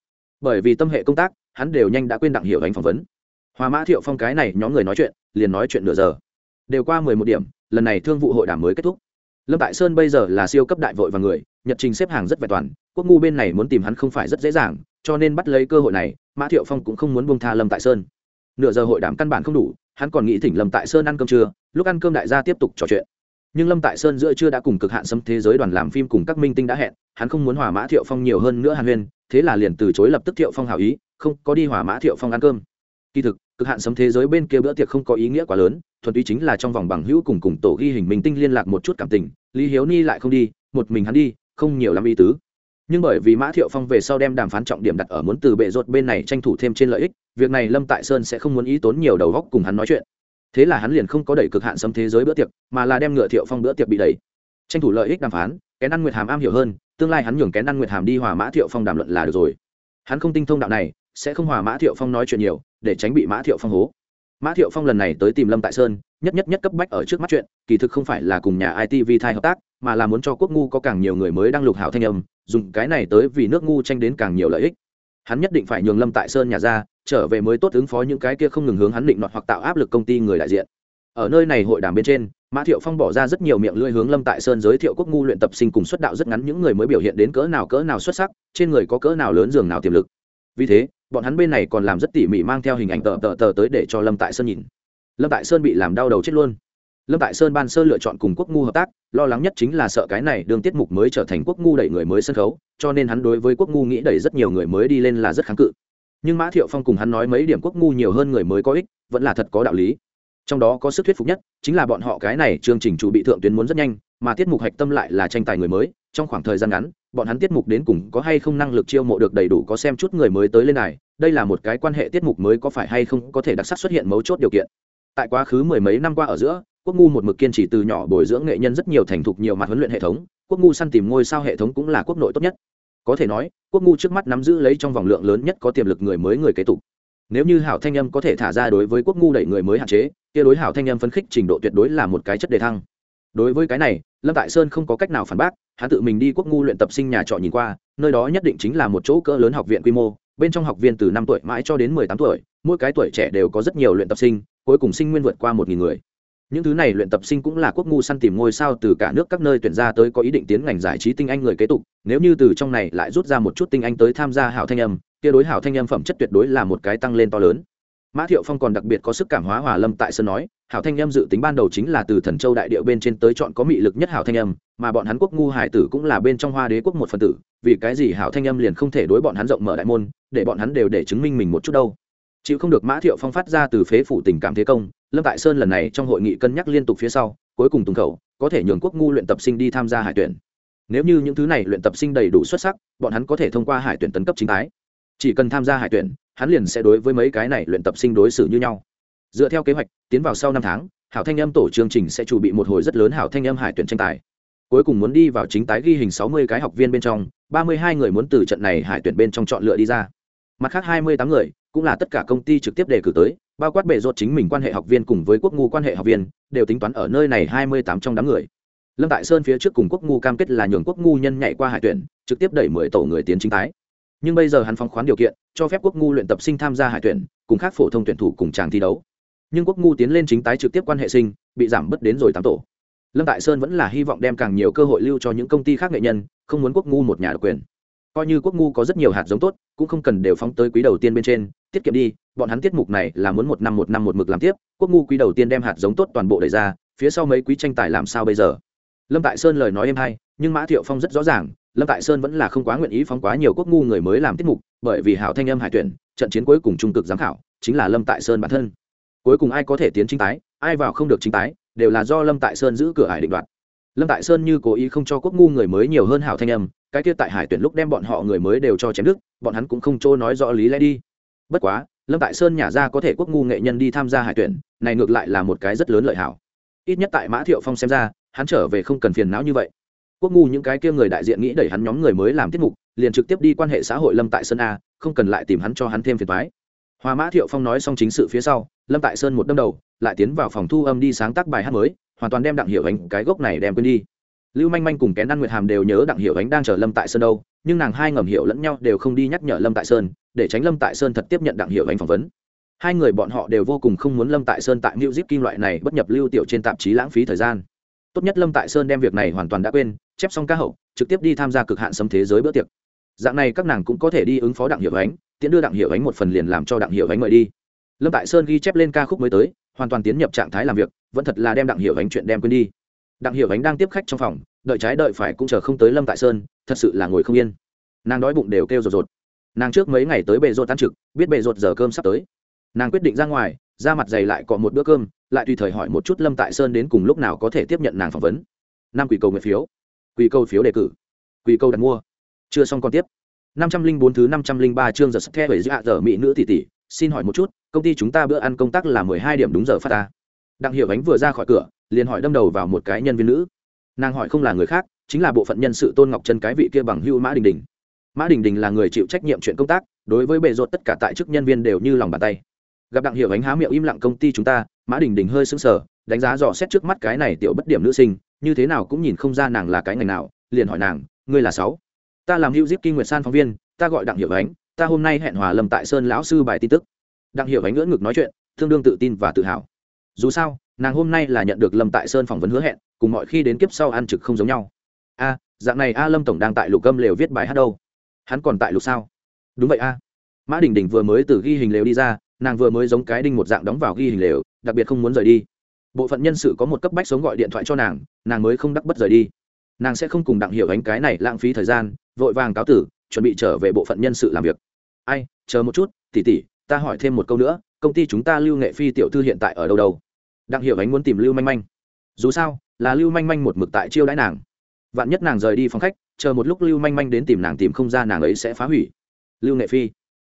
Bởi vì tâm hệ công tác hắn đều nhanh đã quên đặng hiểu ánh phỏng vấn. Hòa mã thiệu phong cái này nhóm người nói chuyện liền nói chuyện nửa giờ. Đều qua mười một điểm lần này thương vụ hội đàm mới kết thúc. Lâm tại sơn bây giờ là siêu cấp đại vội và người nhật trình xếp hàng rất vẹn toàn quốc ngu bên này muốn tìm hắn không phải rất dễ dàng cho nên bắt lấy cơ hội này mã thiệu phong cũng không muốn buông tha lâm tại sơn nửa giờ hội đàm căn bản không đủ, hắn còn nghĩ thỉnh lâm tại sơn ăn cơm trưa, lúc ăn cơm đại gia tiếp tục trò chuyện. Nhưng lâm tại sơn giữa chưa đã cùng cực hạn xâm thế giới đoàn làm phim cùng các minh tinh đã hẹn, hắn không muốn hòa mã thiệu phong nhiều hơn nữa hàn huyên, thế là liền từ chối lập tức thiệu phong hào ý, không, có đi hòa mã thiệu phong ăn cơm. Kỳ thực, cực hạn xâm thế giới bên kia bữa tiệc không có ý nghĩa quá lớn, thuần túy chính là trong vòng bằng hữu cùng cùng tổ ghi hình minh tinh liên lạc một chút cảm tình, lý hiếu ni lại không đi, một mình hắn đi, không nhiều lắm ý tứ nhưng bởi vì mã thiệu phong về sau đem đàm phán trọng điểm đặt ở muốn từ bệ rột bên này tranh thủ thêm trên lợi ích, việc này lâm tại sơn sẽ không muốn ý tốn nhiều đầu góc cùng hắn nói chuyện. Thế là hắn liền không có đẩy cực hạn sấm thế giới bữa tiệc, mà là đem ngựa thiệu phong bữa tiệc bị đẩy. Tranh thủ lợi ích đàm phán, kén ăn nguyệt hàm am hiểu hơn, tương lai hắn nhường kén ăn nguyệt hàm đi hòa mã thiệu phong đàm luận là được rồi. Hắn không tinh thông đạo này, sẽ không hòa mã thiệu phong nói chuyện nhiều, để tránh bị mã thiệu phong hố. Mã thiệu phong lần này tới tìm lâm tại sơn, nhất nhất nhất cấp bách ở trước mắt chuyện, kỳ thực không phải là cùng nhà itv thai hợp tác, mà là muốn cho quốc ngu có càng nhiều người mới đang lục hảo thanh âm dùng cái này tới vì nước ngu tranh đến càng nhiều lợi ích. Hắn nhất định phải nhường lâm tại sơn nhà ra, trở về mới tốt ứng phó những cái kia không ngừng hướng hắn định đoạt hoặc tạo áp lực công ty người đại diện. Ở nơi này hội đàm bên trên, mã thiệu phong bỏ ra rất nhiều miệng lưỡi hướng lâm tại sơn giới thiệu quốc ngu luyện tập sinh cùng xuất đạo rất ngắn những người mới biểu hiện đến cỡ nào cỡ nào xuất sắc, trên người có cỡ nào lớn giường nào tiềm lực. Vì thế, bọn hắn bên này còn làm rất tỉ mỉ mang theo hình ảnh tờ tờ tờ tới để cho lâm tại sơn nhìn. Lâm tại sơn bị làm đau đầu chết luôn lâm tại sơn ban sơ lựa chọn cùng quốc ngu hợp tác, lo lắng nhất chính là sợ cái này đương tiết mục mới trở thành quốc ngu đẩy người mới sân khấu, cho nên hắn đối với quốc ngu nghĩ đẩy rất nhiều người mới đi lên là rất kháng cự. Nhưng mã thiệu phong cùng hắn nói mấy điểm quốc ngu nhiều hơn người mới có ích, vẫn là thật có đạo lý. Trong đó có sức thuyết phục nhất, chính là bọn họ cái này chương trình chủ bị thượng tuyến muốn rất nhanh, mà tiết mục hạch tâm lại là tranh tài người mới, trong khoảng thời gian ngắn, bọn hắn tiết mục đến cùng có hay không năng lực chiêu mộ được đầy đủ có xem chút người mới tới lên này đây là một cái quan hệ tiết mục mới có phải hay không có thể đặc sắc xuất hiện mấu chốt điều kiện. Tại quá khứ mười mấy năm qua ở giữa quốc ngu một mực kiên trì từ nhỏ bồi dưỡng nghệ nhân rất nhiều thành thục nhiều mặt huấn luyện hệ thống, quốc ngu săn tìm ngôi sao hệ thống cũng là quốc nội tốt nhất. Có thể nói, quốc ngu trước mắt nắm giữ lấy trong vòng lượng lớn nhất có tiềm lực người mới người kế tục. Nếu như hảo thanh âm có thể thả ra đối với quốc ngu đẩy người mới hạn chế, kia đối hảo thanh âm phấn khích trình độ tuyệt đối là một cái chất đề thăng. Đối với cái này, lâm tại sơn không có cách nào phản bác, hắn tự mình đi quốc ngu luyện tập sinh nhà trọ nhìn qua, nơi đó nhất định chính là một chỗ cỡ lớn học viện quy mô, bên trong học viên từ năm tuổi mãi cho đến mười tám tuổi, mỗi cái tuổi trẻ đều có rất nhiều luyện tập sinh, cuối cùng sinh nguyên vượt qua một nghìn người những thứ này luyện tập sinh cũng là quốc ngu săn tìm ngôi sao từ cả nước các nơi tuyển ra tới có ý định tiến ngành giải trí tinh anh người kế tục. Nếu như từ trong này lại rút ra một chút tinh anh tới tham gia hảo thanh âm, kia đối hảo thanh âm phẩm chất tuyệt đối là một cái tăng lên to lớn. Mã thiệu phong còn đặc biệt có sức cảm hóa hòa lâm tại sân nói, hảo thanh âm dự tính ban đầu chính là từ thần châu đại điệu bên trên tới chọn có mị lực nhất hảo thanh âm, mà bọn hắn quốc ngu hải tử cũng là bên trong hoa đế quốc một phần tử, vì cái gì hảo thanh âm liền không thể đối bọn hắn rộng mở đại môn, để bọn hắn đều để chứng minh mình một chút đâu chịu không được mã thiệu phong phát ra từ phế phủ tình cảm thế công, lâm tại sơn lần này trong hội nghị cân nhắc liên tục phía sau, cuối cùng tùng khẩu, có thể nhường quốc ngu luyện tập sinh đi tham gia hải tuyển. Nếu như những thứ này luyện tập sinh đầy đủ xuất sắc, bọn hắn có thể thông qua hải tuyển tấn cấp chính tái chỉ cần tham gia hải tuyển, hắn liền sẽ đối với mấy cái này luyện tập sinh đối xử như nhau. Dựa theo kế hoạch, tiến vào sau năm tháng, hảo thanh âm tổ chương trình sẽ chuẩn bị một hồi rất lớn hảo thanh âm hải tuyển tranh tài. Cuối cùng muốn đi vào chính tái ghi hình sáu mươi cái học viên bên trong, ba mươi hai người muốn từ trận này hải tuyển bên trong chọn lựa đi ra mặt khác hai mươi tám người, cũng là tất cả công ty trực tiếp đề cử tới, bao quát bệ rột chính mình quan hệ học viên cùng với quốc ngu quan hệ học viên, đều tính toán ở nơi này hai mươi tám trong đám người. Lâm tại sơn phía trước cùng quốc ngu cam kết là nhường quốc ngu nhân nhảy qua hải tuyển, trực tiếp đẩy mười tổ người tiến chính tái. Nhưng bây giờ hắn phóng khoán điều kiện, cho phép quốc ngu luyện tập sinh tham gia hải tuyển, cùng khác phổ thông tuyển thủ cùng chàng thi đấu. Nhưng quốc ngu tiến lên chính tái trực tiếp quan hệ sinh, bị giảm bớt đến rồi tám tổ. Lâm tại sơn vẫn là hy vọng đem càng nhiều cơ hội lưu cho những công ty khác nghệ nhân, không muốn quốc ngu một nhà độc quyền coi như quốc ngu có rất nhiều hạt giống tốt, cũng không cần đều phóng tới quý đầu tiên bên trên, tiết kiệm đi, bọn hắn tiết mục này là muốn một năm một năm một mực làm tiếp, quốc ngu quý đầu tiên đem hạt giống tốt toàn bộ đẩy ra, phía sau mấy quý tranh tài làm sao bây giờ? Lâm tại sơn lời nói êm hay, nhưng mã thiệu phong rất rõ ràng, lâm tại sơn vẫn là không quá nguyện ý phóng quá nhiều quốc ngu người mới làm tiết mục, bởi vì hảo thanh âm hải tuyển, trận chiến cuối cùng trung cực giám khảo, chính là lâm tại sơn bản thân. Cuối cùng ai có thể tiến chính tái, ai vào không được chính tái, đều là do lâm tại sơn giữ cửa hải định đoạt. Lâm tại sơn như cố ý không cho quốc ngu người mới nhiều hơn hảo thanh âm cái kia tại hải tuyển lúc đem bọn họ người mới đều cho chém đức bọn hắn cũng không trô nói rõ lý lẽ đi. Bất quá, lâm tại sơn nhả ra có thể quốc ngu nghệ nhân đi tham gia hải tuyển, này ngược lại là một cái rất lớn lợi hảo. Ít nhất tại mã thiệu phong xem ra, hắn trở về không cần phiền não như vậy. Quốc ngu những cái kia người đại diện nghĩ đẩy hắn nhóm người mới làm tiết mục, liền trực tiếp đi quan hệ xã hội lâm tại sơn a, không cần lại tìm hắn cho hắn thêm phiền thoái hòa mã thiệu phong nói xong chính sự phía sau, lâm tại sơn một đâm đầu, lại tiến vào phòng thu âm đi sáng tác bài hát mới, hoàn toàn đem đặng hiệu ánh cái gốc này đem quên đi lưu manh manh cùng kén ăn nguyệt hàm đều nhớ đặng hiệu ánh đang chờ lâm tại sơn đâu, nhưng nàng hai ngầm hiểu lẫn nhau đều không đi nhắc nhở lâm tại sơn, để tránh lâm tại sơn thật tiếp nhận đặng hiệu ánh phỏng vấn. Hai người bọn họ đều vô cùng không muốn lâm tại sơn tại new zip kim loại này bất nhập lưu tiểu trên tạp chí lãng phí thời gian. Tốt nhất lâm tại sơn đem việc này hoàn toàn đã quên, chép xong ca hậu, trực tiếp đi tham gia cực hạn xâm thế giới bữa tiệc. Dạng này các nàng cũng có thể đi ứng phó đặng hiệu ánh tiến đưa đặng hiệu ánh một phần liền làm cho đặng hiệu ánh mời đi. Lâm tại sơn ghi chép lên ca khúc mới tới, hoàn toàn tiến nhập trạng thái làm việc, vẫn thật là đem đặng hiệu ánh chuyện đem quên đi đặng hiểu ánh đang tiếp khách trong phòng, đợi trái đợi phải cũng chờ không tới lâm tại sơn, thật sự là ngồi không yên. Nàng đói bụng đều kêu rột rột. Nàng trước mấy ngày tới bề rột tan trực, biết bề rột giờ cơm sắp tới. Nàng quyết định ra ngoài ra mặt dày lại cọ một bữa cơm, lại tùy thời hỏi một chút lâm tại sơn đến cùng lúc nào có thể tiếp nhận nàng phỏng vấn. Năm quỷ cầu nguyện phiếu. Quỷ cầu phiếu đề cử. Quỷ cầu đặt mua. Chưa xong còn tiếp. năm trăm linh bốn thứ năm trăm linh ba chương giờ sắp theo bảy dạ giờ mỹ nữ tỷ tỷ, xin hỏi một chút, công ty chúng ta bữa ăn công tác là mười hai điểm đúng giờ phát ta đặng hiểu ánh vừa ra khỏi cửa, liền hỏi đâm đầu vào một cái nhân viên nữ. Nàng hỏi không là người khác, chính là bộ phận nhân sự tôn ngọc chân cái vị kia bằng hưu mã đình đình. Mã đình đình là người chịu trách nhiệm chuyện công tác, đối với bề rột tất cả tại chức nhân viên đều như lòng bàn tay. Gặp đặng hiểu ánh há miệng im lặng công ty chúng ta, mã đình đình hơi sững sờ, đánh giá dò xét trước mắt cái này tiểu bất điểm nữ sinh, như thế nào cũng nhìn không ra nàng là cái ngành nào, liền hỏi nàng, ngươi là sáu? Ta làm hữu diếp kinh nguyệt san phóng viên, ta gọi đặng hiểu ánh, ta hôm nay hẹn hòa lâm tại sơn lão sư bài tin tức. Đặng hiểu ánh ngỡ ngực nói chuyện, tương đương tự tin và tự hào dù sao, nàng hôm nay là nhận được lâm tại sơn phỏng vấn hứa hẹn, cùng mọi khi đến kiếp sau ăn trực không giống nhau. A, dạng này a lâm tổng đang tại lục âm lều viết bài hát đâu? Hắn còn tại lục sao? Đúng vậy a. Mã đình đình vừa mới từ ghi hình lều đi ra, nàng vừa mới giống cái đinh một dạng đóng vào ghi hình lều, đặc biệt không muốn rời đi. Bộ phận nhân sự có một cấp bách sống gọi điện thoại cho nàng nàng mới không đắc bất rời đi. Nàng sẽ không cùng đặng hiểu ánh cái này lãng phí thời gian, vội vàng cáo tử, chuẩn bị trở về bộ phận nhân sự làm việc. Ai, chờ một chút tỉ tỉ ta hỏi thêm một câu nữa, công ty chúng ta lưu nghệ phi tiểu thư hiện tại ở đâu đâu? Đặng hiểu ánh muốn tìm lưu manh manh. Dù sao, là lưu manh manh một mực tại chiêu đãi nàng. Vạn nhất nàng rời đi phòng khách, chờ một lúc lưu manh manh đến tìm nàng tìm không ra nàng ấy sẽ phá hủy. Lưu nghệ phi.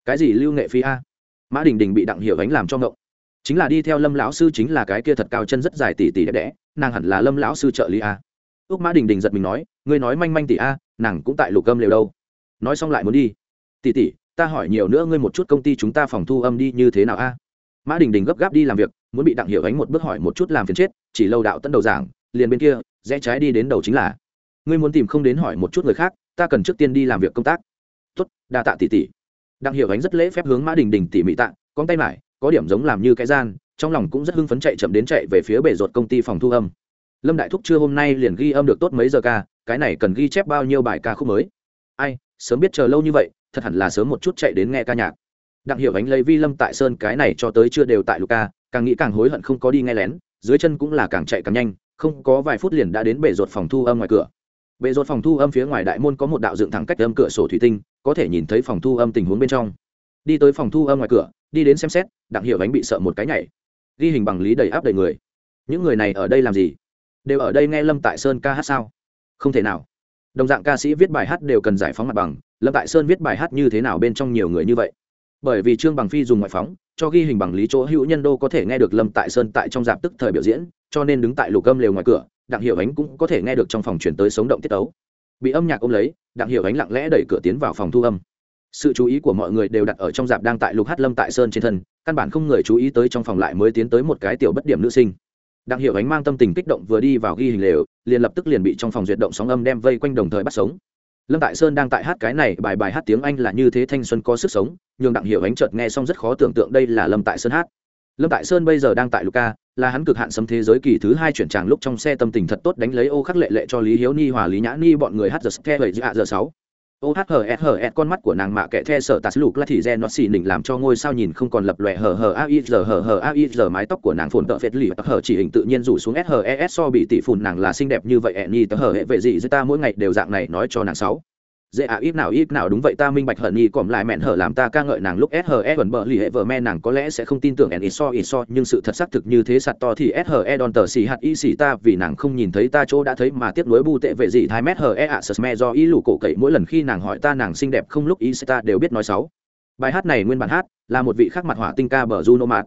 Cái gì lưu nghệ phi a? Mã đình đình bị đặng hiểu ánh làm cho ngộng. Chính là đi theo lâm lão sư chính là cái kia thật cao chân rất dài tỉ tỉ đẹp đẽ, nàng hẳn là lâm lão sư trợ lý a. Ước mã đình đình giật mình nói, ngươi nói manh manh tỉ a, nàng cũng tại lục gâm lều đâu. Nói xong lại muốn đi. Tỉ tỉ ta hỏi nhiều nữa ngươi một chút công ty chúng ta phòng thu âm đi như thế nào a? Mã đình đình gấp gáp đi làm việc, muốn bị đặng hiểu ánh một bước hỏi một chút làm phiền chết, chỉ lâu đạo tận đầu giảng, liền bên kia, rẽ trái đi đến đầu chính là. Ngươi muốn tìm không đến hỏi một chút người khác, ta cần trước tiên đi làm việc công tác. Tốt, đa tạ tỷ tỷ. Đặng hiểu ánh rất lễ phép hướng mã đình đình tỉ mỉ tạ, con tay mải, có điểm giống làm như cái gian, trong lòng cũng rất hưng phấn chạy chậm đến chạy về phía bể ruột công ty phòng thu âm. Lâm đại thúc chưa hôm nay liền ghi âm được tốt mấy giờ ca, cái này cần ghi chép bao nhiêu bài ca khúc mới? Ai, sớm biết chờ lâu như vậy, thật hẳn là sớm một chút chạy đến nghe ca nhạc đặng hiểu ánh lấy vi lâm tại sơn cái này cho tới chưa đều tại luca càng nghĩ càng hối hận không có đi nghe lén, dưới chân cũng là càng chạy càng nhanh, không có vài phút liền đã đến bể ruột phòng thu âm ngoài cửa. Bể ruột phòng thu âm phía ngoài đại môn có một đạo dựng thẳng cách âm cửa sổ thủy tinh, có thể nhìn thấy phòng thu âm tình huống bên trong. Đi tới phòng thu âm ngoài cửa, đi đến xem xét, đặng hiệu ánh bị sợ một cái nhảy. Ghi hình bằng lý đầy áp đầy người. Những người này ở đây làm gì? Đều ở đây nghe lâm tại sơn ca hát sao? Không thể nào. Đồng dạng ca sĩ viết bài hát đều cần giải phóng mặt bằng, lâm tại sơn viết bài hát như thế nào bên trong nhiều người như vậy? Bởi vì trương bằng phi dùng ngoại phóng, cho ghi hình bằng lý chỗ hữu nhân đô có thể nghe được lâm tại sơn tại trong dạp tức thời biểu diễn, cho nên đứng tại lục gâm lều ngoài cửa, đặng hiệu ánh cũng có thể nghe được trong phòng chuyển tới sống động tiết tấu. Bị âm nhạc ôm lấy, đặng hiệu ánh lặng lẽ đẩy cửa tiến vào phòng thu âm. Sự chú ý của mọi người đều đặt ở trong dạp đang tại lục hát lâm tại sơn trên thân, căn bản không người chú ý tới trong phòng lại mới tiến tới một cái tiểu bất điểm nữ sinh. Đặng hiệu ánh mang tâm tình kích động vừa đi vào ghi hình lều, liền lập tức liền bị trong phòng duyệt động sóng âm đem vây quanh đồng thời bắt sống lâm tại sơn đang tại hát cái này, bài bài hát tiếng anh là như thế thanh xuân có sức sống nhưng đặng Hiểu ánh chợt nghe xong rất khó tưởng tượng đây là lâm tại sơn hát. Lâm tại sơn bây giờ đang tại luca là hắn cực hạn sấm thế giới kỳ thứ hai chuyển tràng lúc trong xe tâm tình thật tốt đánh lấy ô khắc lệ lệ cho lý hiếu ni hòa lý nhã ni bọn người hát giờ xe bảy giờ sáu ô hát hờ hờ con mắt của nàng mạ kệ the sợ tạt lục là thì gen nó xì nỉnh làm cho ngôi sao nhìn không còn lập lòe hờ hờ a i giờ hờ hờ a i giờ mái tóc của nàng phồn tợ phết lì hờ chỉ hình tự nhiên rủ xuống s hờ so bị tỷ phùn nàng là xinh đẹp như vậy ẹ nhi tờ hờ hệ vệ gì giữa ta mỗi ngày đều dạng này, nói cho nàng sáu dễ à ít nào ít nào đúng vậy ta minh bạch hận nhi còm lại mẹn hở làm ta ca ngợi nàng lúc SHE vẫn bợ lì hệ vợ me nàng có lẽ sẽ không tin tưởng en iso so so nhưng sự thật xác thực như thế sạt to thì SHE đòn tờ xì hạt y xì ta vì nàng không nhìn thấy ta chỗ đã thấy mà tiếp nuối bu tệ về gì thái mét hở e ạ sờ me do ý lù cổ cậy. Mỗi lần khi nàng hỏi ta nàng xinh đẹp không lúc y ta đều biết nói xấu. Bài hát này nguyên bản hát là một vị khác mặt hỏa tinh ca bờ Juno Mạt.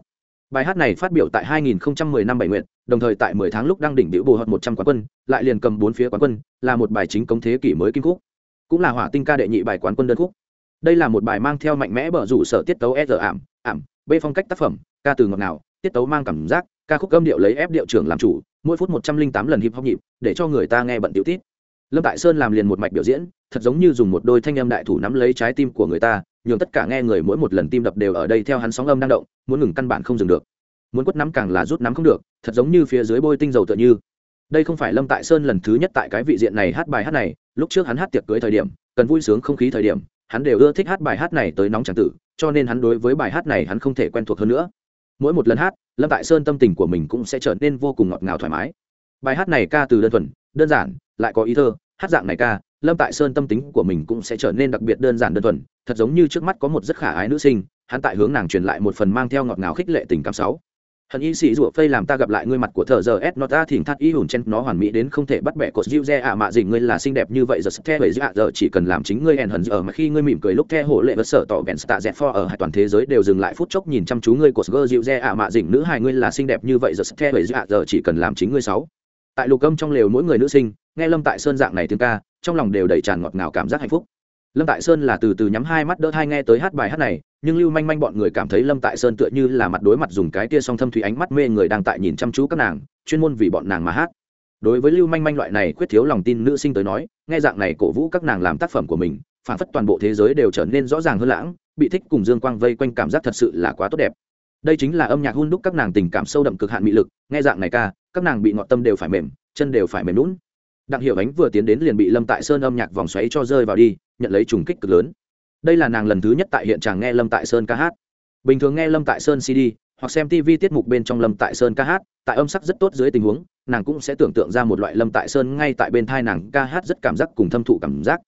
Bài hát này phát biểu tại 2010 năm bảy nguyện, đồng thời tại 10 tháng lúc đăng đỉnh biểu bù hợp 100 quán quân, lại liền cầm bốn phía quán quân, là một bài chính công thế kỷ mới kim cúc cũng là hỏa tinh ca đệ nhị bài quán quân đơn khúc. Đây là một bài mang theo mạnh mẽ bở rủ sở tiết tấu e ảm ảm, b phong cách tác phẩm, ca từ ngọt ngào, tiết tấu mang cảm giác, ca khúc âm điệu lấy ép điệu trưởng làm chủ, mỗi phút một trăm linh tám lần hip hop nhịp, để cho người ta nghe bận tiểu tít. Lâm tại sơn làm liền một mạch biểu diễn, thật giống như dùng một đôi thanh âm đại thủ nắm lấy trái tim của người ta, nhường tất cả nghe người mỗi một lần tim đập đều ở đây theo hắn sóng âm năng động, muốn ngừng căn bản không dừng được. Muốn quất nắm càng là rút nắm không được, thật giống như phía dưới bôi tinh dầu tựa như đây không phải lâm tại sơn lần thứ nhất tại cái vị diện này hát bài hát này, lúc trước hắn hát tiệc cưới thời điểm, cần vui sướng không khí thời điểm, hắn đều ưa thích hát bài hát này tới nóng tràng tử, cho nên hắn đối với bài hát này hắn không thể quen thuộc hơn nữa. Mỗi một lần hát, lâm tại sơn tâm tình của mình cũng sẽ trở nên vô cùng ngọt ngào thoải mái. Bài hát này ca từ đơn thuần, đơn giản, lại có ý thơ, hát dạng này ca, lâm tại sơn tâm tính của mình cũng sẽ trở nên đặc biệt đơn giản đơn thuần, thật giống như trước mắt có một rất khả ái nữ sinh, hắn tại hướng nàng truyền lại một phần mang theo ngọt ngào khích lệ tình cảm sáu hận y sĩ rủa phây làm ta gặp lại ngươi mặt của thợ giờ s nota thỉnh thắt y hùn chen nó hoàn mỹ đến không thể bắt bẻ cột diêu re ạ mạ gì, ngươi là xinh đẹp như vậy, giờ the vậy dạ giờ chỉ cần làm chính ngươi hèn hận giờ mà khi ngươi mỉm cười lúc the hổ lệ vật sở tỏ bèn tạ dẹt for ở hai toàn thế giới đều dừng lại phút chốc nhìn chăm chú ngươi, cột gơ diêu re ạ mạ dình nữ hài ngươi là xinh đẹp như vậy, giờ the vậy dạ giờ chỉ cần làm chính ngươi sáu. Tại lục âm trong lều mỗi người nữ sinh, nghe lâm tại sơn dạng này tiếng ca, trong lòng đều đầy tràn ngọt ngào cảm giác hạnh phúc lâm tại sơn là từ từ nhắm hai mắt đỡ thai nghe tới hát bài hát này, nhưng lưu manh manh bọn người cảm thấy lâm tại sơn tựa như là mặt đối mặt dùng cái tia song thâm thủy ánh mắt mê người đang tại nhìn chăm chú các nàng, chuyên môn vì bọn nàng mà hát. Đối với lưu manh manh loại này khuyết thiếu lòng tin nữ sinh tới nói, nghe dạng này cổ vũ các nàng làm tác phẩm của mình, phản phất toàn bộ thế giới đều trở nên rõ ràng hơn lãng, bị thích cùng dương quang vây quanh cảm giác thật sự là quá tốt đẹp. Đây chính là âm nhạc hun đúc các nàng tình cảm sâu đậm cực hạn mị lực, nghe dạng này ca, các nàng bị ngọt tâm đều phải mềm, chân đều phải mềm lún đặng hiệu ánh vừa tiến đến liền bị lâm tại sơn âm nhạc vòng xoáy cho rơi vào đi nhận lấy trùng kích cực lớn. Đây là nàng lần thứ nhất tại hiện tràng nghe lâm tại sơn ca hát. Bình thường nghe lâm tại sơn cd hoặc xem tv tiết mục bên trong lâm tại sơn ca hát, tại âm sắc rất tốt dưới tình huống, nàng cũng sẽ tưởng tượng ra một loại lâm tại sơn ngay tại bên thai nàng ca hát rất cảm giác cùng thâm thụ cảm giác.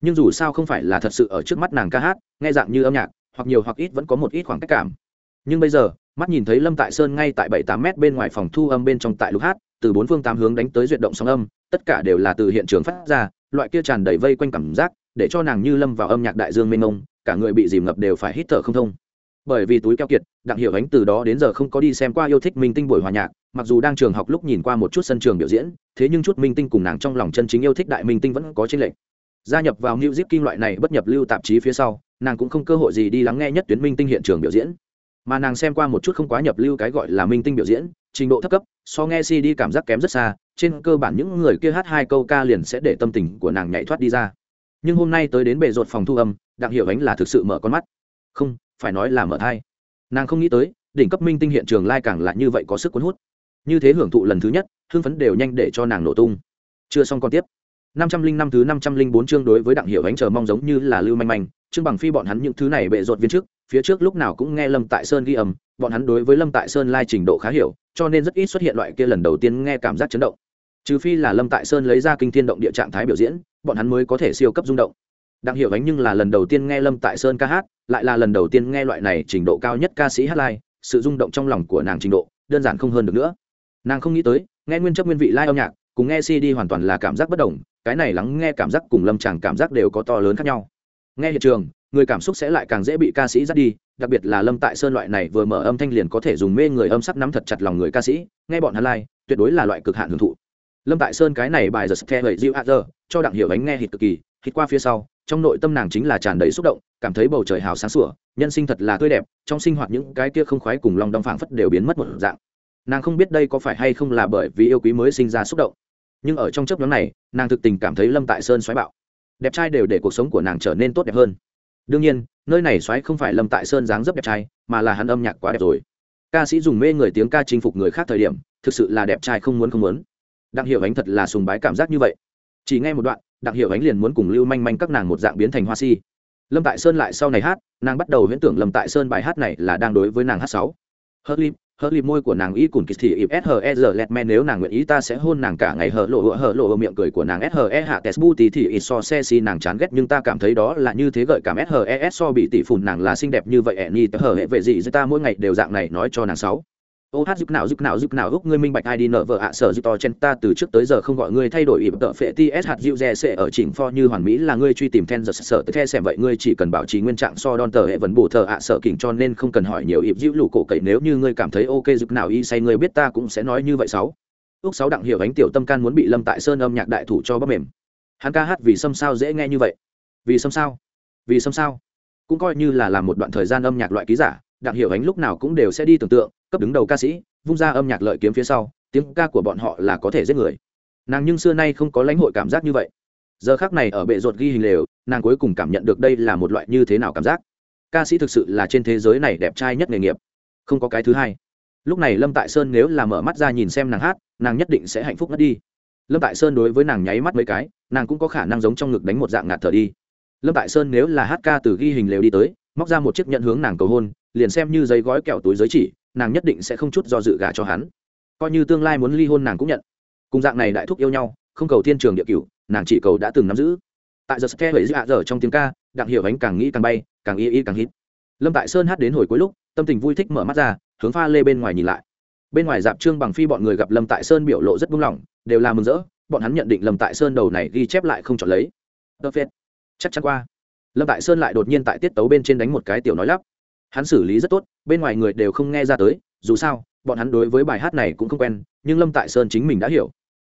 Nhưng dù sao không phải là thật sự ở trước mắt nàng ca hát, nghe dạng như âm nhạc, hoặc nhiều hoặc ít vẫn có một ít khoảng cách cảm. Nhưng bây giờ, mắt nhìn thấy lâm tại sơn ngay tại bảy tám m bên ngoài phòng thu âm bên trong tại lúc hát, từ bốn phương tám hướng đánh tới duyệt động sóng âm, tất cả đều là từ hiện trường phát ra, loại kia tràn đầy vây quanh cảm giác để cho nàng như lâm vào âm nhạc đại dương mênh mông, cả người bị dìm ngập đều phải hít thở không thông. Bởi vì túi keo kiệt, đặng hiểu ánh từ đó đến giờ không có đi xem qua yêu thích minh tinh buổi hòa nhạc, mặc dù đang trường học lúc nhìn qua một chút sân trường biểu diễn, thế nhưng chút minh tinh cùng nàng trong lòng chân chính yêu thích đại minh tinh vẫn có tranh lệch. Gia nhập vào new zip kim loại này bất nhập lưu tạp chí phía sau, nàng cũng không cơ hội gì đi lắng nghe nhất tuyến minh tinh hiện trường biểu diễn. Mà nàng xem qua một chút không quá nhập lưu cái gọi là minh tinh biểu diễn, trình độ thấp cấp, so nghe cd cảm giác kém rất xa, trên cơ bản những người kia hát hai câu ca liền sẽ để tâm tình của nàng nhảy thoát đi ra nhưng hôm nay tới đến bệ rột phòng thu âm, đặng hiểu ánh là thực sự mở con mắt. Không, phải nói là mở thai. Nàng không nghĩ tới, đỉnh cấp minh tinh hiện trường lai càng là như vậy có sức cuốn hút. Như thế hưởng thụ lần thứ nhất hương phấn đều nhanh để cho nàng nổ tung. Chưa xong còn tiếp. năm trăm linh năm thứ năm trăm linh bốn chương đối với đặng hiểu ánh chờ mong giống như là lưu manh manh, chương bằng phi bọn hắn những thứ này bệ rột viên trước, phía trước lúc nào cũng nghe lâm tại sơn ghi âm, bọn hắn đối với lâm tại sơn lai trình độ khá hiểu, cho nên rất ít xuất hiện loại kia lần đầu tiên nghe cảm giác chấn động trừ phi là lâm tại sơn lấy ra kinh thiên động địa trạng thái biểu diễn bọn hắn mới có thể siêu cấp rung động đặng hiểu ánh nhưng là lần đầu tiên nghe lâm tại sơn ca hát lại là lần đầu tiên nghe loại này trình độ cao nhất ca sĩ hát lai sự rung động trong lòng của nàng trình độ đơn giản không hơn được nữa nàng không nghĩ tới nghe nguyên chất nguyên vị lai âm nhạc cùng nghe cd hoàn toàn là cảm giác bất đồng cái này lắng nghe cảm giác cùng lâm tràng cảm giác đều có to lớn khác nhau nghe hiện trường người cảm xúc sẽ lại càng dễ bị ca sĩ dắt đi đặc biệt là lâm tại sơn loại này vừa mở âm thanh liền có thể dùng mê người âm sắc nắm thật chặt lòng người ca sĩ nghe bọn hắn lai tuyệt đối là loại cực hạn hưởng thụ lâm tại sơn cái này bài the theo vậy diệu giờ cho đặng hiểu ánh nghe hít cực kỳ hít qua phía sau, trong nội tâm nàng chính là tràn đầy xúc động, cảm thấy bầu trời hào sáng sủa, nhân sinh thật là tươi đẹp, trong sinh hoạt những cái kia không khoái cùng lòng đong phảng phất đều biến mất một dạng. Nàng không biết đây có phải hay không là bởi vì yêu quý mới sinh ra xúc động. Nhưng ở trong chấp nhóm này, nàng thực tình cảm thấy lâm tại sơn xoáy bạo. Đẹp trai đều để cuộc sống của nàng trở nên tốt đẹp hơn. Đương nhiên, nơi này xoáy không phải lâm tại sơn dáng dấp đẹp trai, mà là hắn âm nhạc quá đẹp rồi. Ca sĩ dùng mê người tiếng ca chinh phục người khác thời điểm, thực sự là đẹp trai không muốn không muốn đặng hiểu ánh thật là sùng bái cảm giác như vậy. Chỉ nghe một đoạn đặng hiểu ánh liền muốn cùng lưu manh manh các nàng một dạng biến thành hoa si. Lâm tại sơn lại sau này hát nàng bắt đầu huyễn tưởng lâm tại sơn bài hát này là đang đối với nàng hát sáu. Hớt lim hớt lim môi của nàng y cùn kịch thị, ịp e r lẹt men nếu nàng nguyện ý ta sẽ hôn nàng cả ngày. Hở lộ hở lộ miệng cười của nàng e hạ tes bu tì thì ít so xe si nàng chán ghét nhưng ta cảm thấy đó là như thế gợi cảm e so bị tỷ phùn nàng là xinh đẹp như vậy. Ẹ nhi hở hệ vệ gì ta mỗi ngày đều dạng này nói cho nàng sáu ô hát giúp nào giúp nào giúp nào úc ngươi minh bạch ai đi nợ vợ ạ, sở giúp to chen ta từ trước tới giờ không gọi ngươi thay đổi ịp tợ phệ ts hạt dịu dè sẽ ở chỉnh pho như hoàn mỹ là ngươi truy tìm then giờ sở the xem vậy ngươi chỉ cần bảo trì nguyên trạng so đòn tờ hệ vấn bổ thờ ạ, sở kỉnh cho nên không cần hỏi nhiều ịp dịu lũ cổ cậy nếu như ngươi cảm thấy ok giúp nào y say ngươi biết ta cũng sẽ nói như vậy sáu. Úc sáu đặng hiểu ánh tiểu tâm can muốn bị lâm tại sơn âm nhạc đại thủ cho bắp mềm. Hắn ca hát vì xâm sao dễ nghe như vậy. Vì xâm sao? Vì xâm sao? Cũng coi như là làm một đoạn thời gian âm nhạc loại ký giả, đặng hiểu ánh lúc nào cũng đều sẽ đi tưởng tượng cấp đứng đầu ca sĩ, vung ra âm nhạc lợi kiếm phía sau, tiếng ca của bọn họ là có thể giết người. Nàng nhưng xưa nay không có lãnh hội cảm giác như vậy. Giờ khác này ở bệ ruột ghi hình lều, nàng cuối cùng cảm nhận được đây là một loại như thế nào cảm giác. Ca sĩ thực sự là trên thế giới này đẹp trai nhất nghề nghiệp. Không có cái thứ hai. Lúc này lâm tại sơn nếu là mở mắt ra nhìn xem nàng hát, nàng nhất định sẽ hạnh phúc ngất đi. Lâm tại sơn đối với nàng nháy mắt mấy cái, nàng cũng có khả năng giống trong ngực đánh một dạng ngạt thở đi. Lâm tại sơn nếu là hát ca từ ghi hình lều đi tới, móc ra một chiếc nhận hướng nàng cầu hôn, liền xem như giấy gói kẹo túi giới chỉ nàng nhất định sẽ không chút do dự gả cho hắn. Coi như tương lai muốn ly hôn nàng cũng nhận. Cùng dạng này đại thúc yêu nhau, không cầu thiên trường địa cửu, nàng chỉ cầu đã từng nắm giữ. Tại giờ xe bảy dạ giờ trong tiếng ca, đặng hiểu ánh càng nghĩ càng bay, càng y y càng hít. Lâm tại sơn hát đến hồi cuối lúc, tâm tình vui thích mở mắt ra, hướng pha lê bên ngoài nhìn lại. Bên ngoài dạp trương bằng phi bọn người gặp lâm tại sơn biểu lộ rất buông lỏng, đều là mừng rỡ, bọn hắn nhận định lâm tại sơn đầu này ghi chép lại không chọn lấy. Tơ phết. Chắc chắn qua. Lâm tại sơn lại đột nhiên tại tiết tấu bên trên đánh một cái tiểu nói lắp hắn xử lý rất tốt, bên ngoài người đều không nghe ra tới, dù sao, bọn hắn đối với bài hát này cũng không quen, nhưng lâm tại sơn chính mình đã hiểu.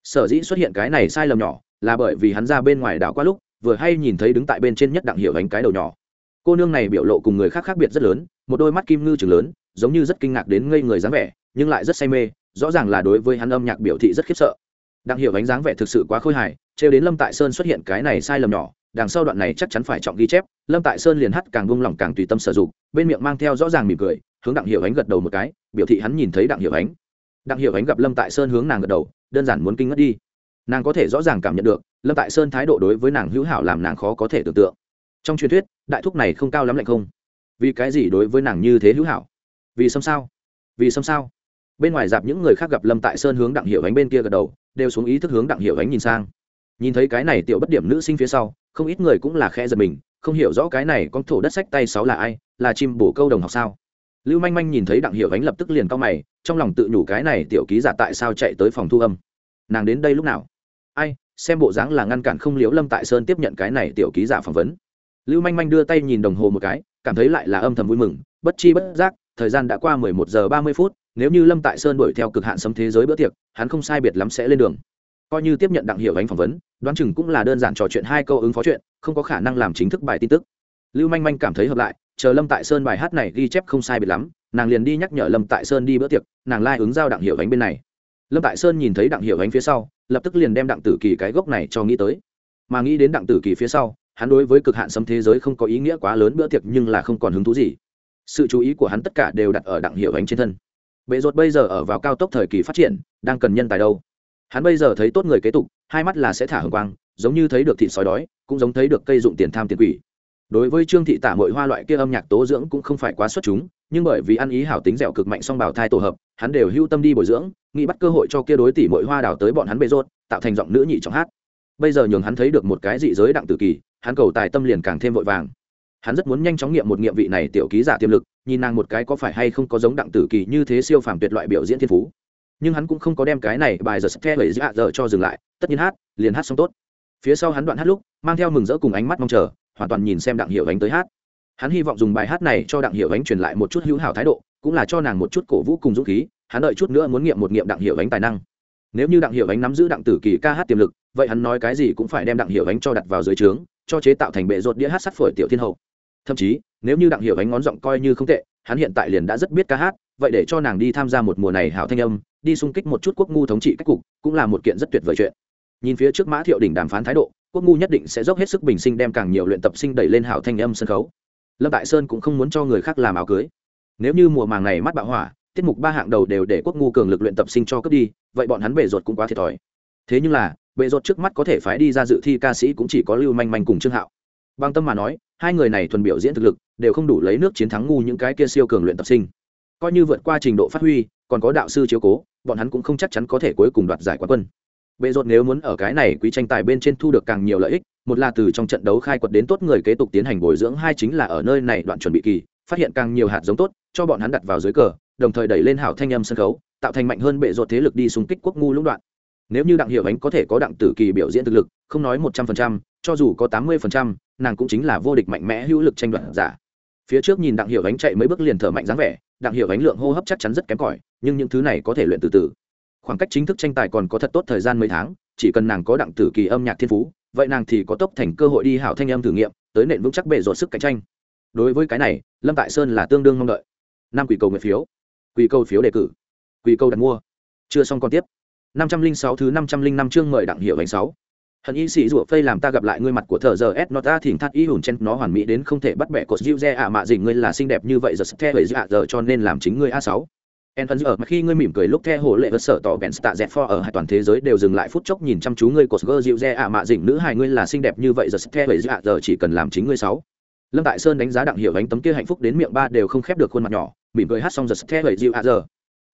Sở dĩ xuất hiện cái này sai lầm nhỏ, là bởi vì hắn ra bên ngoài đảo qua lúc, vừa hay nhìn thấy đứng tại bên trên nhất đặng hiểu đánh cái đầu nhỏ. Cô nương này biểu lộ cùng người khác khác biệt rất lớn, một đôi mắt kim ngư chừng lớn, giống như rất kinh ngạc đến ngây người dáng vẻ, nhưng lại rất say mê, rõ ràng là đối với hắn âm nhạc biểu thị rất khiếp sợ. Đặng hiểu ánh dáng vẻ thực sự quá khôi hài, trêu đến lâm tại sơn xuất hiện cái này sai lầm nhỏ đằng sau đoạn này chắc chắn phải trọng ghi chép, lâm tại sơn liền hắt càng buông lỏng càng tùy tâm sử dụng, bên miệng mang theo rõ ràng mỉm cười, hướng đặng hiểu ánh gật đầu một cái, biểu thị hắn nhìn thấy đặng hiểu ánh. Đặng hiểu ánh gặp lâm tại sơn hướng nàng gật đầu, đơn giản muốn kinh ngất đi. Nàng có thể rõ ràng cảm nhận được, lâm tại sơn thái độ đối với nàng hữu hảo làm nàng khó có thể tưởng tượng. Trong truyền thuyết, đại thúc này không cao lắm lạnh không? Vì cái gì đối với nàng như thế hữu hảo? Vì xâm sao? Vì xâm sao? Bên ngoài dạp những người khác gặp lâm tại sơn hướng đặng hiệu ánh bên kia gật đầu, đều xuống ý thức hướng đặng hiệu ánh nhìn sang. Nhìn thấy cái này tiểu bất điểm nữ sinh phía sau không ít người cũng là khe giật mình, không hiểu rõ cái này con thổ đất sách tay sáu là ai, là chim bổ câu đồng học sao? Lưu manh manh nhìn thấy đặng hiệu ánh lập tức liền cao mày, trong lòng tự nhủ cái này tiểu ký giả tại sao chạy tới phòng thu âm? Nàng đến đây lúc nào? Ai, xem bộ dáng là ngăn cản không liếu lâm tại sơn tiếp nhận cái này tiểu ký giả phỏng vấn. Lưu manh manh đưa tay nhìn đồng hồ một cái, cảm thấy lại là âm thầm vui mừng, bất chi bất giác, thời gian đã qua mười một giờ ba mươi phút, nếu như lâm tại sơn đuổi theo cực hạn sấm thế giới bữa tiệc, hắn không sai biệt lắm sẽ lên đường coi như tiếp nhận đặng hiểu ánh phỏng vấn, đoán chừng cũng là đơn giản trò chuyện hai câu ứng phó chuyện, không có khả năng làm chính thức bài tin tức. Lưu manh manh cảm thấy hợp lại, chờ lâm tại sơn bài hát này ghi chép không sai biệt lắm, nàng liền đi nhắc nhở lâm tại sơn đi bữa tiệc, nàng lai、like、ứng giao đặng hiểu ánh bên này. Lâm tại sơn nhìn thấy đặng hiểu ánh phía sau, lập tức liền đem đặng tử kỳ cái gốc này cho nghĩ tới. Mà nghĩ đến đặng tử kỳ phía sau, hắn đối với cực hạn sấm thế giới không có ý nghĩa quá lớn bữa tiệc nhưng là không còn hứng thú gì. Sự chú ý của hắn tất cả đều đặt ở đặng hiểu ánh trên thân. Bệ rột bây giờ ở vào cao tốc thời kỳ phát triển, đang cần nhân tài đâu? Hắn bây giờ thấy tốt người kế tục, hai mắt là sẽ thả hồng quang, giống như thấy được thịt sói đói, cũng giống thấy được cây dụng tiền tham tiền quỷ. Đối với trương thị tả mội hoa loại kia âm nhạc tố dưỡng cũng không phải quá xuất chúng, nhưng bởi vì ăn ý hảo tính dẻo cực mạnh song bào thai tổ hợp, hắn đều hưu tâm đi bồi dưỡng, nghĩ bắt cơ hội cho kia đối tỷ mội hoa đào tới bọn hắn bê rốt, tạo thành giọng nữ nhị trong hát. Bây giờ nhường hắn thấy được một cái dị giới đặng tử kỳ, hắn cầu tài tâm liền càng thêm vội vàng. Hắn rất muốn nhanh chóng nghiệm một nghiệm vị này tiểu ký giả tiềm lực, nhìn nàng một cái có phải hay không có giống đặng tử kỳ như thế siêu phàm tuyệt loại biểu diễn thiên phú nhưng hắn cũng không có đem cái này bài giờ sắp theo bảy dạ giờ cho dừng lại, tất nhiên hát, liền hát xong tốt. Phía sau hắn đoạn hát lúc, mang theo mừng rỡ cùng ánh mắt mong chờ, hoàn toàn nhìn xem đặng hiệu ánh tới hát. Hắn hy vọng dùng bài hát này cho đặng hiệu ánh truyền lại một chút hữu hảo thái độ, cũng là cho nàng một chút cổ vũ cùng dũng khí, hắn đợi chút nữa muốn nghiệm một nghiệm đặng hiệu ánh tài năng. Nếu như đặng hiệu ánh nắm giữ đặng tử kỳ ca hát tiềm lực, vậy hắn nói cái gì cũng phải đem đặng hiệu ánh cho đặt vào dưới trướng, cho chế tạo thành bệ rột đĩa hát sắt phổi tiểu thiên hậu. Thậm chí, nếu như đặng hiệu ánh ngón giọng coi như không tệ, hắn hiện tại liền đã rất biết ca hát, vậy để cho nàng đi tham gia một mùa này hảo thanh âm đi xung kích một chút quốc ngu thống trị cách cục, cũng là một kiện rất tuyệt vời chuyện. Nhìn phía trước mã thiệu đỉnh đàm phán thái độ, quốc ngu nhất định sẽ dốc hết sức bình sinh đem càng nhiều luyện tập sinh đẩy lên hảo thanh âm sân khấu. Lâm đại sơn cũng không muốn cho người khác làm áo cưới. Nếu như mùa màng này mắt bạo hỏa, tiết mục ba hạng đầu đều để quốc ngu cường lực luyện tập sinh cho cướp đi, vậy bọn hắn bể ruột cũng quá thiệt thòi. Thế nhưng là bệ ruột trước mắt có thể phái đi ra dự thi ca sĩ cũng chỉ có lưu manh manh cùng trương hạo. Bằng tâm mà nói, hai người này thuần biểu diễn thực lực, đều không đủ lấy nước chiến thắng ngu những cái kia siêu cường luyện tập sinh. Coi như vượt qua trình độ phát huy còn có đạo sư chiếu cố, bọn hắn cũng không chắc chắn có thể cuối cùng đoạt giải quán quân. Bệ rột nếu muốn ở cái này quý tranh tài bên trên thu được càng nhiều lợi ích, một là từ trong trận đấu khai quật đến tốt người kế tục tiến hành bồi dưỡng, hai chính là ở nơi này đoạn chuẩn bị kỳ, phát hiện càng nhiều hạt giống tốt, cho bọn hắn đặt vào dưới cờ, đồng thời đẩy lên hảo thanh âm sân khấu, tạo thành mạnh hơn bệ rột thế lực đi xung kích quốc ngu lũng đoạn. Nếu như đặng hiệu ánh có thể có đặng tử kỳ biểu diễn thực lực, không nói một trăm phần trăm, cho dù có tám mươi phần trăm, nàng cũng chính là vô địch mạnh mẽ, hữu lực tranh đoạt giả. Phía trước nhìn đặng hiệu ánh chạy mấy bước liền thở mạnh dáng vẻ đặng hiệu ánh lượng hô hấp chắc chắn rất kém cỏi, nhưng những thứ này có thể luyện từ từ. Khoảng cách chính thức tranh tài còn có thật tốt thời gian mấy tháng, chỉ cần nàng có đặng tử kỳ âm nhạc thiên phú, vậy nàng thì có tốc thành cơ hội đi hảo thanh âm thử nghiệm, tới nền vững chắc bệ rột sức cạnh tranh. Đối với cái này, lâm tại sơn là tương đương mong đợi. Năm quỷ cầu nguyện phiếu. Quỷ cầu phiếu đề cử. Quỷ cầu đặt mua. Chưa xong còn tiếp. Năm trăm linh sáu thứ năm trăm linh năm chương mời đặng hiệu ánh sáu hận y sĩ rủa phây làm ta gặp lại ngươi mặt của thợ giờ s nota thỉnh thắt y hùn chen nó hoàn mỹ đến không thể bắt bẻ cột diêu re ạ, mạ gì ngươi là xinh đẹp như vậy, giờ theo vậy dạ giờ cho nên làm chính ngươi a sáu. En phân ở mà khi ngươi mỉm cười lúc the hồ lệ vật sở tỏ bèn tạ dẹt for ở hai toàn thế giới đều dừng lại phút chốc nhìn chăm chú ngươi cột gơ diêu re ạ, mạ dình nữ hài ngươi là xinh đẹp như vậy, giờ theo vậy dạ giờ chỉ cần làm chính ngươi sáu. Lâm tại sơn đánh giá đặng hiểu ánh tấm kia hạnh phúc đến miệng ba đều không khép được khuôn mặt nhỏ, mỉm cười hát xong giờ the vậy diêu ạ giờ.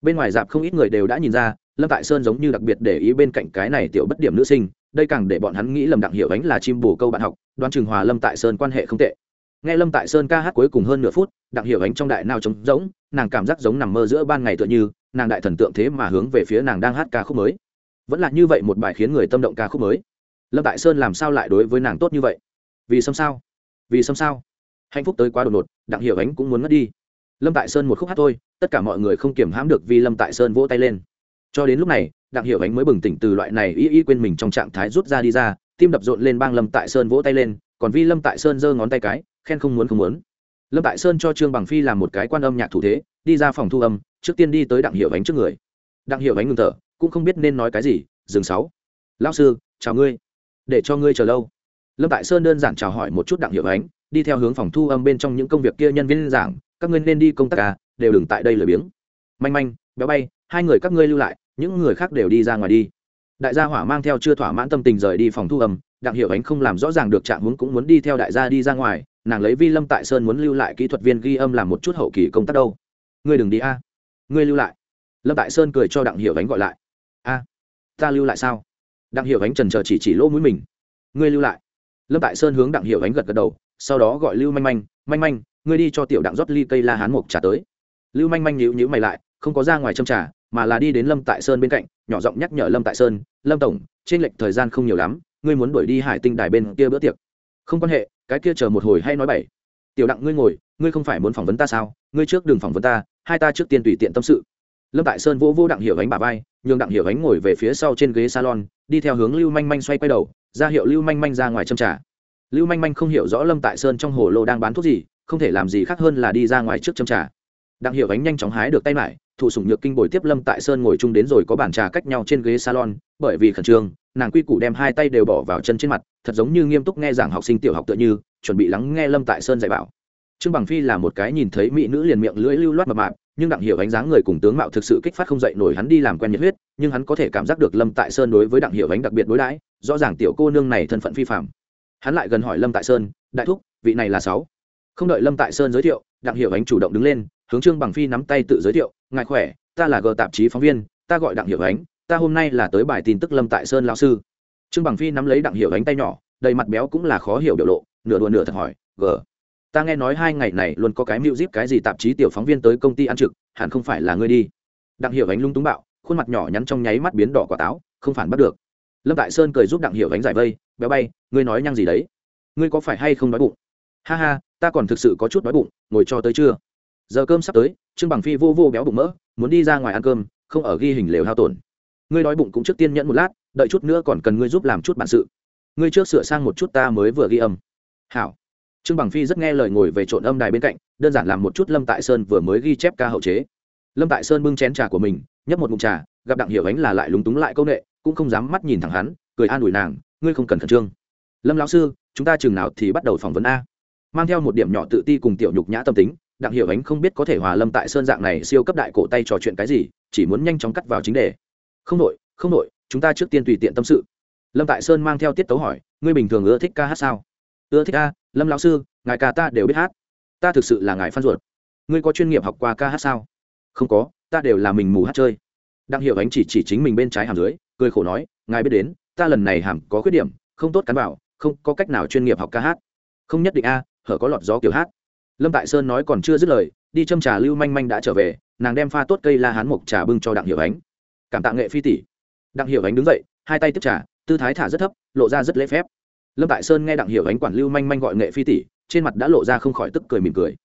Bên ngoài dạp không ít người đều đã nhìn ra lâm tại sơn giống như đặc biệt để ý bên cạnh cái này tiểu bất điểm nữ sinh, đây càng để bọn hắn nghĩ lầm đặng hiệu ánh là chim bồ câu bạn học đoan chừng hòa lâm tại sơn quan hệ không tệ. Nghe lâm tại sơn ca hát cuối cùng hơn nửa phút, đặng hiệu ánh trong đại nào trống rỗng, nàng cảm giác giống nằm mơ giữa ban ngày tựa như, nàng đại thần tượng thế mà hướng về phía nàng đang hát ca khúc mới. Vẫn là như vậy một bài khiến người tâm động ca khúc mới. Lâm tại sơn làm sao lại đối với nàng tốt như vậy? Vì xâm sao? Vì xâm sao? Hạnh phúc tới quá đột ngột, đặng hiệu ánh cũng muốn mất đi. Lâm tại sơn một khúc hát thôi, tất cả mọi người không kiểm hãm được vì lâm tại sơn vỗ tay lên cho đến lúc này, đặng hiệu ánh mới bừng tỉnh từ loại này y y quên mình trong trạng thái rút ra đi ra, tim đập rộn lên bang lâm tại sơn vỗ tay lên, còn vi lâm tại sơn giơ ngón tay cái, khen không muốn không muốn. Lâm tại sơn cho trương bằng phi làm một cái quan âm nhạc thủ thế, đi ra phòng thu âm, trước tiên đi tới đặng hiệu ánh trước người. Đặng hiệu ánh ngừng thở, cũng không biết nên nói cái gì, dừng sáu. Lão sư, chào ngươi. Để cho ngươi chờ lâu. Lâm tại sơn đơn giản chào hỏi một chút đặng hiệu ánh, đi theo hướng phòng thu âm bên trong những công việc kia nhân viên giảng, các ngươi nên đi công tác à đều đừng tại đây lười biếng. Manh manh, béo bay, hai người các ngươi lưu lại những người khác đều đi ra ngoài đi. Đại gia hỏa mang theo chưa thỏa mãn tâm tình rời đi phòng thu âm, đặng hiểu ánh không làm rõ ràng được trạng muốn cũng muốn đi theo đại gia đi ra ngoài, nàng lấy vi lâm tại sơn muốn lưu lại kỹ thuật viên ghi âm làm một chút hậu kỳ công tác đâu. Ngươi đừng đi a. Ngươi lưu lại. Lâm tại sơn cười cho đặng hiểu ánh gọi lại. A, ta lưu lại sao? Đặng hiểu ánh trần trờ chỉ chỉ lỗ mũi mình. Ngươi lưu lại. Lâm tại sơn hướng đặng hiểu ánh gật gật đầu, sau đó gọi lưu manh manh manh manh, ngươi đi cho tiểu đặng rót ly cây la hán mộc trả tới. Lưu manh manh nhíu nhíu mày lại, không có ra ngoài châm trà mà là đi đến lâm tại sơn bên cạnh, nhỏ giọng nhắc nhở lâm tại sơn, lâm tổng, trên lệch thời gian không nhiều lắm, ngươi muốn đuổi đi hải tinh đài bên kia bữa tiệc. Không quan hệ, cái kia chờ một hồi hay nói bảy tiểu đặng ngươi ngồi, ngươi không phải muốn phỏng vấn ta sao? Ngươi trước đừng phỏng vấn ta, hai ta trước tiên tùy tiện tâm sự. Lâm tại sơn vỗ vô đặng hiểu ánh bà vai, nhường đặng hiểu ánh ngồi về phía sau trên ghế salon, đi theo hướng lưu manh manh xoay quay đầu, ra hiệu lưu manh manh ra ngoài châm trà. Lưu manh manh không hiểu rõ lâm tại sơn trong hồ lô đang bán thuốc gì, không thể làm gì khác hơn là đi ra ngoài trước châm trà. Đặng hiểu ánh nhanh chóng hái được tay lại thụ sủng nhược kinh bồi tiếp lâm tại sơn ngồi chung đến rồi có bàn trà cách nhau trên ghế salon, bởi vì khẩn trương, nàng quy củ đem hai tay đều bỏ vào chân trên mặt, thật giống như nghiêm túc nghe giảng học sinh tiểu học tựa như, chuẩn bị lắng nghe lâm tại sơn dạy bảo. Trương bằng phi là một cái nhìn thấy mỹ nữ liền miệng lưỡi lưu loát mập mạp, nhưng đặng hiểu ánh dáng người cùng tướng mạo thực sự kích phát không dậy nổi hắn đi làm quen nhiệt huyết, nhưng hắn có thể cảm giác được lâm tại sơn đối với đặng hiểu ánh đặc biệt đối đãi, rõ ràng tiểu cô nương này thân phận phi phạm hắn lại gần hỏi lâm tại sơn, đại thúc, vị này là sáu? Không đợi lâm tại sơn giới thiệu, đặng hiểu ánh chủ động đứng lên hướng trương bằng phi nắm tay tự giới thiệu, ngài khỏe, ta là gờ tạp chí phóng viên, ta gọi đặng hiểu ánh, ta hôm nay là tới bài tin tức lâm tại sơn lao sư. Trương bằng phi nắm lấy đặng hiểu ánh tay nhỏ, đầy mặt béo cũng là khó hiểu biểu lộ, nửa đùa nửa thật hỏi, g, ta nghe nói hai ngày này luôn có cái mưu zip cái gì tạp chí tiểu phóng viên tới công ty ăn trực, hẳn không phải là ngươi đi. Đặng hiểu ánh lung túng bạo, khuôn mặt nhỏ nhắn trong nháy mắt biến đỏ quả táo, không phản bắt được. Lâm tại sơn cười giúp đặng hiểu ánh giải vây, béo bay, ngươi nói nhăng gì đấy? Ngươi có phải hay không đói bụng? Ha ha, ta còn thực sự có chút đói bụng, ngồi cho tới chưa giờ cơm sắp tới, trương bằng phi vô vô béo bụng mỡ, muốn đi ra ngoài ăn cơm, không ở ghi hình lều hao tổn. Ngươi đói bụng cũng trước tiên nhẫn một lát, đợi chút nữa còn cần ngươi giúp làm chút bản sự. Ngươi trước sửa sang một chút ta mới vừa ghi âm. Hảo. Trương bằng phi rất nghe lời ngồi về trộn âm đài bên cạnh, đơn giản làm một chút lâm tại sơn vừa mới ghi chép ca hậu chế. Lâm tại sơn bưng chén trà của mình, nhấp một mụn trà, gặp đặng hiểu ánh là lại lúng túng lại c â u n ệ cũng không dám mắt nhìn thẳng hắn, cười an ủi nàng, ngươi không cần khẩn trương. Lâm lão sư, chúng ta chừng nào thì bắt đầu phỏng vấn a? Mang theo một điểm nhỏ tự ti cùng tiểu nhục nhã tâm tính đặng hiểu ánh không biết có thể hòa lâm tại sơn dạng này siêu cấp đại cổ tay trò chuyện cái gì, chỉ muốn nhanh chóng cắt vào chính đề. Không nội không nội chúng ta trước tiên tùy tiện tâm sự. Lâm tại sơn mang theo tiết tấu hỏi, ngươi bình thường ưa thích ca hát sao? Ưa thích ca, lâm lão sư, ngài ca ta đều biết hát. Ta thực sự là ngài phan ruột. Ngươi có chuyên nghiệp học qua ca hát sao? Không có, ta đều là mình mù hát chơi. Đặng hiệu ánh chỉ chỉ chính mình bên trái hàm dưới, cười khổ nói, ngài biết đến, ta lần này hàm có khuyết điểm, không tốt cán bảo không có cách nào chuyên nghiệp học ca hát. Không nhất định a, hở có lọt gió kiểu hát lâm tại sơn nói còn chưa dứt lời, đi châm trà lưu manh manh đã trở về, nàng đem pha tốt cây la hán mộc trà bưng cho đặng hiệu ánh. Cảm tạ nghệ phi tỷ. Đặng hiệu ánh đứng dậy, hai tay tiếp trà, tư thái thả rất thấp, lộ ra rất lễ phép. Lâm tại sơn nghe đặng hiểu ánh quản lưu manh manh gọi nghệ phi tỷ, trên mặt đã lộ ra không khỏi tức cười mỉm cười.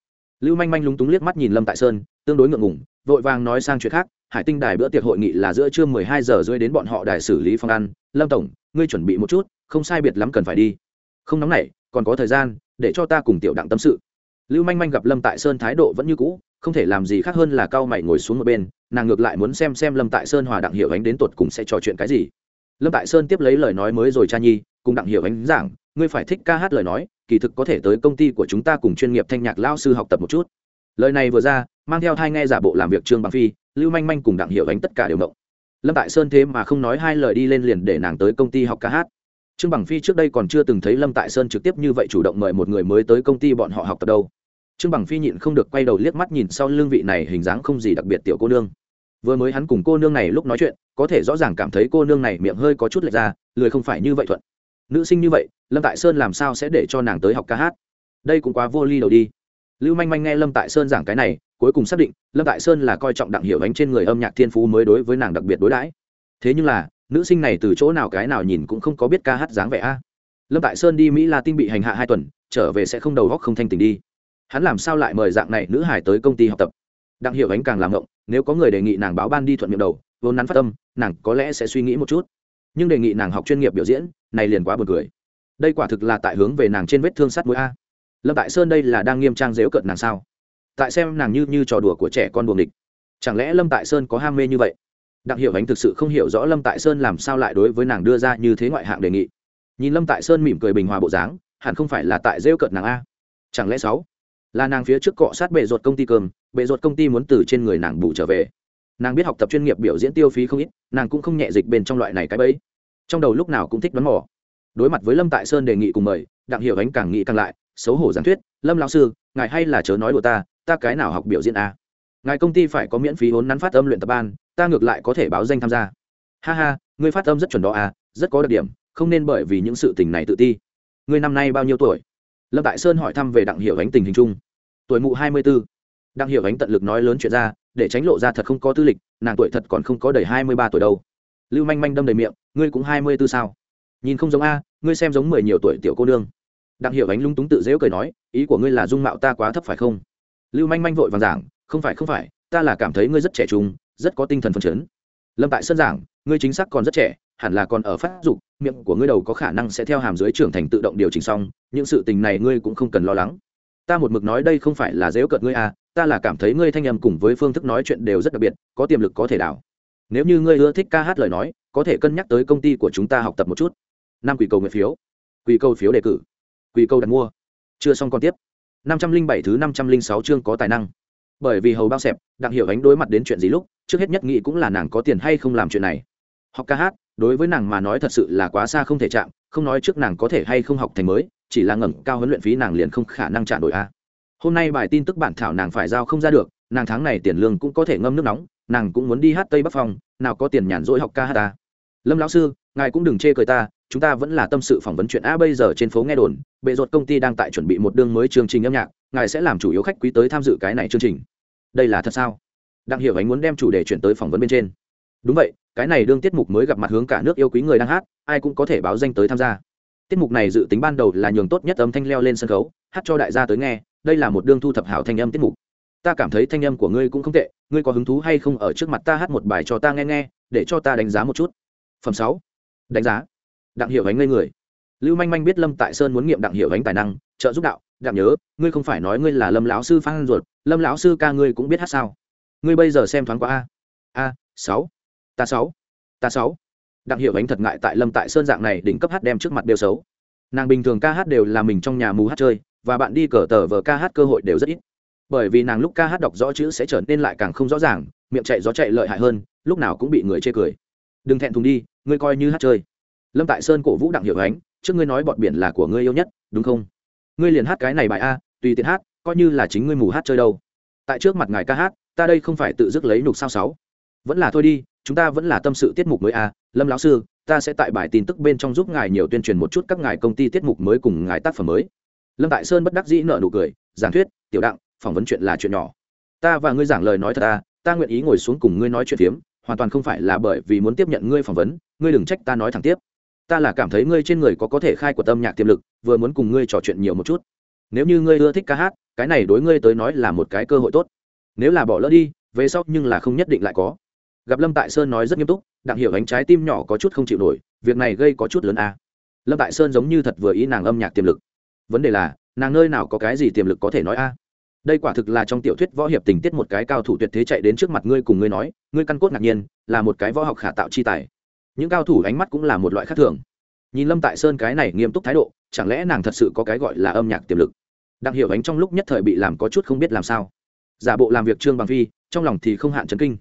Lưu manh manh lúng túng liếc mắt nhìn lâm tại sơn, tương đối ngượng ngùng, vội vàng nói sang chuyện khác, hải tinh đài bữa tiệc hội nghị là giữa trưa mười hai giờ rơi đến bọn họ đài xử lý phong ăn. Lâm tổng, ngươi chuẩn bị một chút, không sai biệt lắm cần phải đi. Không nóng nảy, còn có thời gian, để cho ta cùng tiểu đặng tâm sự lưu manh manh gặp lâm tại sơn thái độ vẫn như cũ, không thể làm gì khác hơn là cao mày ngồi xuống một bên, nàng ngược lại muốn xem xem lâm tại sơn hòa đặng hiểu ánh đến tột cùng sẽ trò chuyện cái gì. Lâm tại sơn tiếp lấy lời nói mới rồi cha nhi, cùng đặng hiểu ánh giảng, ngươi phải thích ca hát lời nói, kỳ thực có thể tới công ty của chúng ta cùng chuyên nghiệp thanh nhạc lao sư học tập một chút. Lời này vừa ra, mang theo hai nghe giả bộ làm việc trương bằng phi, lưu manh manh cùng đặng hiểu ánh tất cả đều động. Lâm tại sơn thế mà không nói hai lời đi lên liền để nàng tới công ty học ca hát trương bằng phi trước đây còn chưa từng thấy lâm tại sơn trực tiếp như vậy chủ động mời một người mới tới công ty bọn họ học tập đâu. Trương bằng phi nhịn không được quay đầu liếc mắt nhìn sau lưng vị này hình dáng không gì đặc biệt tiểu cô nương. Vừa mới hắn cùng cô nương này lúc nói chuyện, có thể rõ ràng cảm thấy cô nương này miệng hơi có chút lệch ra, lười không phải như vậy thuận. Nữ sinh như vậy, lâm tại sơn làm sao sẽ để cho nàng tới học ca hát? Đây cũng quá vô ly đầu đi. Lưu manh manh nghe lâm tại sơn giảng cái này, cuối cùng xác định, lâm tại sơn là coi trọng đặng hiểu ánh trên người âm nhạc thiên phú mới đối với nàng đặc biệt đối đãi. Thế nhưng là nữ sinh này từ chỗ nào cái nào nhìn cũng không có biết ca hát dáng vẻ a. Lâm tại sơn đi mỹ la tinh bị hành hạ hai tuần, trở về sẽ không đầu góc không thanh tình đi. Hắn làm sao lại mời dạng này nữ hải tới công ty học tập? Đặng hiểu ánh càng làm ngộng, nếu có người đề nghị nàng báo ban đi thuận miệng đầu, vốn nắn phát tâm, nàng có lẽ sẽ suy nghĩ một chút. Nhưng đề nghị nàng học chuyên nghiệp biểu diễn, này liền quá buồn cười. Đây quả thực là tại hướng về nàng trên vết thương sắt mũi a. Lâm tại sơn đây là đang nghiêm trang dếu cợt nàng sao? Tại xem nàng như như trò đùa của trẻ con buồng địch. Chẳng lẽ lâm tại sơn có ham mê như vậy? Đặng hiểu ánh thực sự không hiểu rõ lâm tại sơn làm sao lại đối với nàng đưa ra như thế ngoại hạng đề nghị. Nhìn lâm tại sơn mỉm cười bình hòa bộ dáng, hẳn không phải là tại rêu cợt nàng a. Chẳng lẽ sáu là nàng phía trước cọ sát bệ ruột công ty cơm, bệ ruột công ty muốn từ trên người nàng bù trở về. Nàng biết học tập chuyên nghiệp biểu diễn tiêu phí không ít, nàng cũng không nhẹ dịch bên trong loại này cái bẫy. Trong đầu lúc nào cũng thích đoán mò. Đối mặt với lâm tại sơn đề nghị cùng mời, đặng hiểu ánh càng nghĩ càng lại, xấu hổ giảng thuyết, lâm lão sư, ngài hay là chớ nói đùa ta ta cái nào học biểu diễn a? Ngài công ty phải có miễn phí vốn nắn phát âm luyện tập ban, ta ngược lại có thể báo danh tham gia. Ha ha, ngươi phát âm rất chuẩn đó à rất có đặc điểm, không nên bởi vì những sự tình này tự ti. Ngươi năm nay bao nhiêu tuổi? Lâm tại sơn hỏi thăm về đặng hiểu ánh tình hình chung. Tuổi mụ hai mươi b ố đặng hiểu ánh tận lực nói lớn chuyện ra, để tránh lộ ra thật không có tư lịch, nàng tuổi thật còn không có đầy hai mươi ba tuổi đâu. Lưu manh manh đâm đầy miệng, ngươi cũng hai mươi b ố sao? Nhìn không giống a, ngươi xem giống mười nhiều tuổi tiểu cô nương. Đặng hiểu ánh lung túng tự dễu cười nói, ý của ngươi là dung mạo ta quá thấp phải không? Lưu manh manh vội vàng giảng không phải không phải, ta là cảm thấy ngươi rất trẻ trung, rất có tinh thần phấn chấn. Lâm tại sân giảng, ngươi chính xác còn rất trẻ, hẳn là còn ở phát dục, miệng của ngươi đầu có khả năng sẽ theo hàm dưới trưởng thành tự động điều chỉnh xong, những sự tình này ngươi cũng không cần lo lắng. Ta một mực nói đây không phải là dễu cợt ngươi à ta là cảm thấy ngươi thanh âm cùng với phương thức nói chuyện đều rất đặc biệt, có tiềm lực có thể đảo. Nếu như ngươi ưa thích ca hát lời nói, có thể cân nhắc tới công ty của chúng ta học tập một chút. Năm quỷ cầu nguyện phiếu. Quỷ cầu phiếu đề cử. Quỷ cầu đặt mua. Chưa xong còn tiếp. Năm trăm linh bảy thứ năm trăm linh sáu chương có tài năng bởi vì hầu bao xẹp, đặng hiểu ánh đối mặt đến chuyện gì lúc, trước hết nhất nghĩ cũng là nàng có tiền hay không làm chuyện này. Học ca hát, đối với nàng mà nói thật sự là quá xa không thể chạm, không nói trước nàng có thể hay không học thành mới, chỉ là ngẩng cao huấn luyện phí nàng liền không khả năng trả đổi a. Hôm nay bài tin tức bản thảo nàng phải giao không ra được, nàng tháng này tiền lương cũng có thể ngâm nước nóng, nàng cũng muốn đi hát tây bắc phòng nào có tiền nhàn rỗi học ca hát ta. Lâm lão sư, ngài cũng đừng chê cười ta, chúng ta vẫn là tâm sự phỏng vấn chuyện a bây giờ trên phố nghe đồn, bệ ruột công ty đang tại chuẩn bị một đương mới chương trình âm nhạc, ngài sẽ làm chủ yếu khách quý tới tham dự cái này chương trình đây là thật sao? Đặng hiểu ánh muốn đem chủ đề chuyển tới phỏng vấn bên trên. Đúng vậy, cái này đương tiết mục mới gặp mặt hướng cả nước yêu quý người đang hát, ai cũng có thể báo danh tới tham gia. Tiết mục này dự tính ban đầu là nhường tốt nhất âm thanh leo lên sân khấu, hát cho đại gia tới nghe, đây là một đương thu thập hảo thanh âm tiết mục. Ta cảm thấy thanh âm của ngươi cũng không tệ, ngươi có hứng thú hay không ở trước mặt ta hát một bài cho ta nghe nghe, để cho ta đánh giá một chút. Phẩm sáu. Đánh giá. Đặng hiểu ánh ngây người. Lưu manh manh biết lâm tại sơn muốn nghiệm đặng hiểu ánh tài năng, trợ giúp đạo đạm nhớ, ngươi không phải nói ngươi là lâm lão sư phan ruột, lâm lão sư ca ngươi cũng biết hát sao? Ngươi bây giờ xem thoáng qua a. A, sáu. Ta sáu. Ta sáu. Đặng hiệu ánh thật ngại tại lâm tại sơn dạng này đỉnh cấp hát đem trước mặt đều xấu. Nàng bình thường ca hát đều là mình trong nhà mù hát chơi, và bạn đi cờ tờ vờ ca hát cơ hội đều rất ít. Bởi vì nàng lúc ca hát đọc rõ chữ sẽ trở nên lại càng không rõ ràng, miệng chạy gió chạy lợi hại hơn, lúc nào cũng bị người chê cười. Đừng thẹn thùng đi, ngươi coi như hát chơi. Lâm tại sơn cổ vũ đặng hiệu ánh, trước ngươi nói bọn biển là của ngươi yêu nhất, đúng không? Ngươi liền hát cái này bài a, tùy tiện hát, coi như là chính ngươi mù hát chơi đâu. Tại trước mặt ngài ca hát, ta đây không phải tự dứt lấy nục sao sáu. Vẫn là thôi đi, chúng ta vẫn là tâm sự tiết mục mới a, lâm lão sư, ta sẽ tại bài tin tức bên trong giúp ngài nhiều tuyên truyền một chút các ngài công ty tiết mục mới cùng ngài tác phẩm mới. Lâm tại sơn bất đắc dĩ nợ nụ cười, giảng thuyết, tiểu đặng, phỏng vấn chuyện là chuyện nhỏ. Ta và ngươi giảng lời nói thật ta ta nguyện ý ngồi xuống cùng ngươi nói chuyện phiếm, hoàn toàn không phải là bởi vì muốn tiếp nhận ngươi phỏng vấn, ngươi đừng trách ta nói thẳng tiếp ta là cảm thấy ngươi trên người có có thể khai của tâm nhạc tiềm lực, vừa muốn cùng ngươi trò chuyện nhiều một chút. Nếu như ngươi ưa thích ca hát, cái này đối ngươi tới nói là một cái cơ hội tốt. Nếu là bỏ lỡ đi, về sau nhưng là không nhất định lại có. Gặp lâm tại sơn nói rất nghiêm túc, đặng hiểu ánh trái tim nhỏ có chút không chịu nổi, việc này gây có chút lớn a. À. lâm tại sơn giống như thật vừa ý nàng âm nhạc tiềm lực. Vấn đề là, nàng nơi nào có cái gì tiềm lực có thể nói a? Đây quả thực là trong tiểu thuyết võ hiệp tình tiết một cái cao thủ tuyệt thế chạy đến trước mặt ngươi cùng ngươi nói, ngươi căn cốt ngạc nhiên, là một cái võ học khả tạo chi tài những cao thủ ánh mắt cũng là một loại khác thường. Nhìn lâm tại sơn cái này nghiêm túc thái độ, chẳng lẽ nàng thật sự có cái gọi là âm nhạc tiềm lực? Đặng hiểu ánh trong lúc nhất thời bị làm có chút không biết làm sao. Giả bộ làm việc trương bằng phi, trong lòng thì không hạn chấn kinh.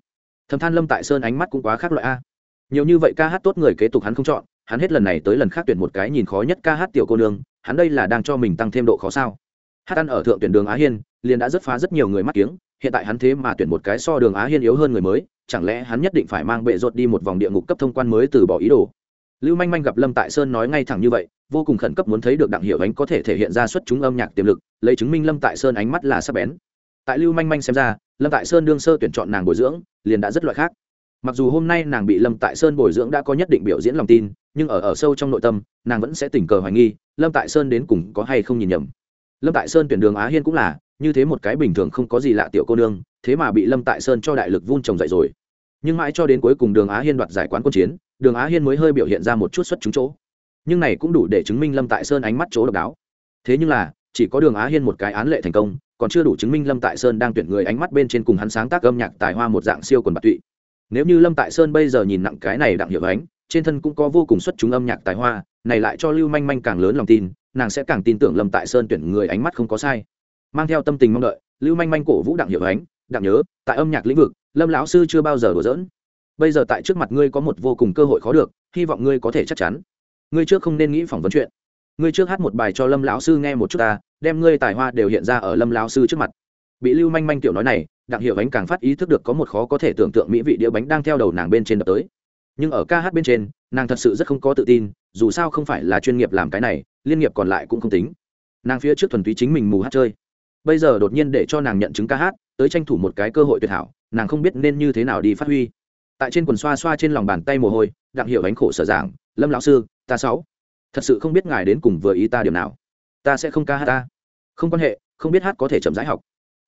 Thầm than lâm tại sơn ánh mắt cũng quá khác loại a. Nhiều như vậy ca hát tốt người kế tục hắn không chọn, hắn hết lần này tới lần khác tuyển một cái nhìn khó nhất ca hát tiểu cô nương, hắn đây là đang cho mình tăng thêm độ khó sao? Hát ăn ở thượng tuyển đường á hiên, liền đã rất phá rất nhiều người mắt kiếng, hiện tại hắn thế mà tuyển một cái so đường á hiên yếu hơn người mới chẳng lẽ hắn nhất định phải mang bệ rột đi một vòng địa ngục cấp thông quan mới từ bỏ ý đồ? Lưu manh manh gặp lâm tại sơn nói ngay thẳng như vậy, vô cùng khẩn cấp muốn thấy được đặng hiệu ánh có thể thể hiện ra xuất chúng âm nhạc tiềm lực, lấy chứng minh lâm tại sơn ánh mắt là sắc bén. Tại lưu manh manh xem ra, lâm tại sơn đương sơ tuyển chọn nàng bồi dưỡng, liền đã rất loại khác. Mặc dù hôm nay nàng bị lâm tại sơn bồi dưỡng đã có nhất định biểu diễn lòng tin, nhưng ở ở sâu trong nội tâm, nàng vẫn sẽ tình cờ hoài nghi, lâm tại sơn đến cùng có hay không nhìn nhầm. Lâm tại sơn tuyển đường á hiên cũng là như thế một cái bình thường không có gì lạ tiểu cô nương, thế mà bị lâm tại sơn cho đại lực vun trồng dậy rồi. Nhưng mãi cho đến cuối cùng đường á hiên đoạt giải quán quân chiến, đường á hiên mới hơi biểu hiện ra một chút xuất chúng chỗ. Nhưng này cũng đủ để chứng minh lâm tại sơn ánh mắt chỗ độc đáo. Thế nhưng là, chỉ có đường á hiên một cái án lệ thành công, còn chưa đủ chứng minh lâm tại sơn đang tuyển người ánh mắt bên trên cùng hắn sáng tác âm nhạc tài hoa một dạng siêu quần bạc tụy. Nếu như lâm tại sơn bây giờ nhìn nặng cái này đặng hiệu ánh, trên thân cũng có vô cùng xuất chúng âm nhạc tài hoa, này lại cho lưu manh manh càng lớn lòng tin, nàng sẽ càng tin tưởng lâm tại sơn tuyển người ánh mắt không có sai mang theo tâm tình mong đợi, lưu manh manh cổ vũ đặng hiệu ánh, đặng nhớ, tại âm nhạc lĩnh vực, lâm lão sư chưa bao giờ đổ dỡn bây giờ tại trước mặt ngươi có một vô cùng cơ hội khó được, hy vọng ngươi có thể chắc chắn. Ngươi trước không nên nghĩ phỏng vấn chuyện. Ngươi trước hát một bài cho lâm lão sư nghe một chút ta, đem ngươi tài hoa đều hiện ra ở lâm lão sư trước mặt. Bị lưu manh manh tiểu nói này, đặng hiệu ánh càng phát ý thức được có một khó có thể tưởng tượng mỹ vị đĩa bánh đang theo đầu nàng bên trên đập tới. Nhưng ở ca hát bên trên, nàng thật sự rất không có tự tin, dù sao không phải là chuyên nghiệp làm cái này, liên nghiệp còn lại cũng không tính. Nàng phía trước thuần túy chính mình mù hát chơi bây giờ đột nhiên để cho nàng nhận chứng ca hát, tới tranh thủ một cái cơ hội tuyệt hảo, nàng không biết nên như thế nào đi phát huy. Tại trên quần xoa xoa trên lòng bàn tay mồ hôi, đặng hiệu ánh khổ sở giảng, lâm lão sư, ta sáu. Thật sự không biết ngài đến cùng vừa ý ta điểm nào. Ta sẽ không ca hát ta. Không quan hệ, không biết hát có thể chậm rãi học.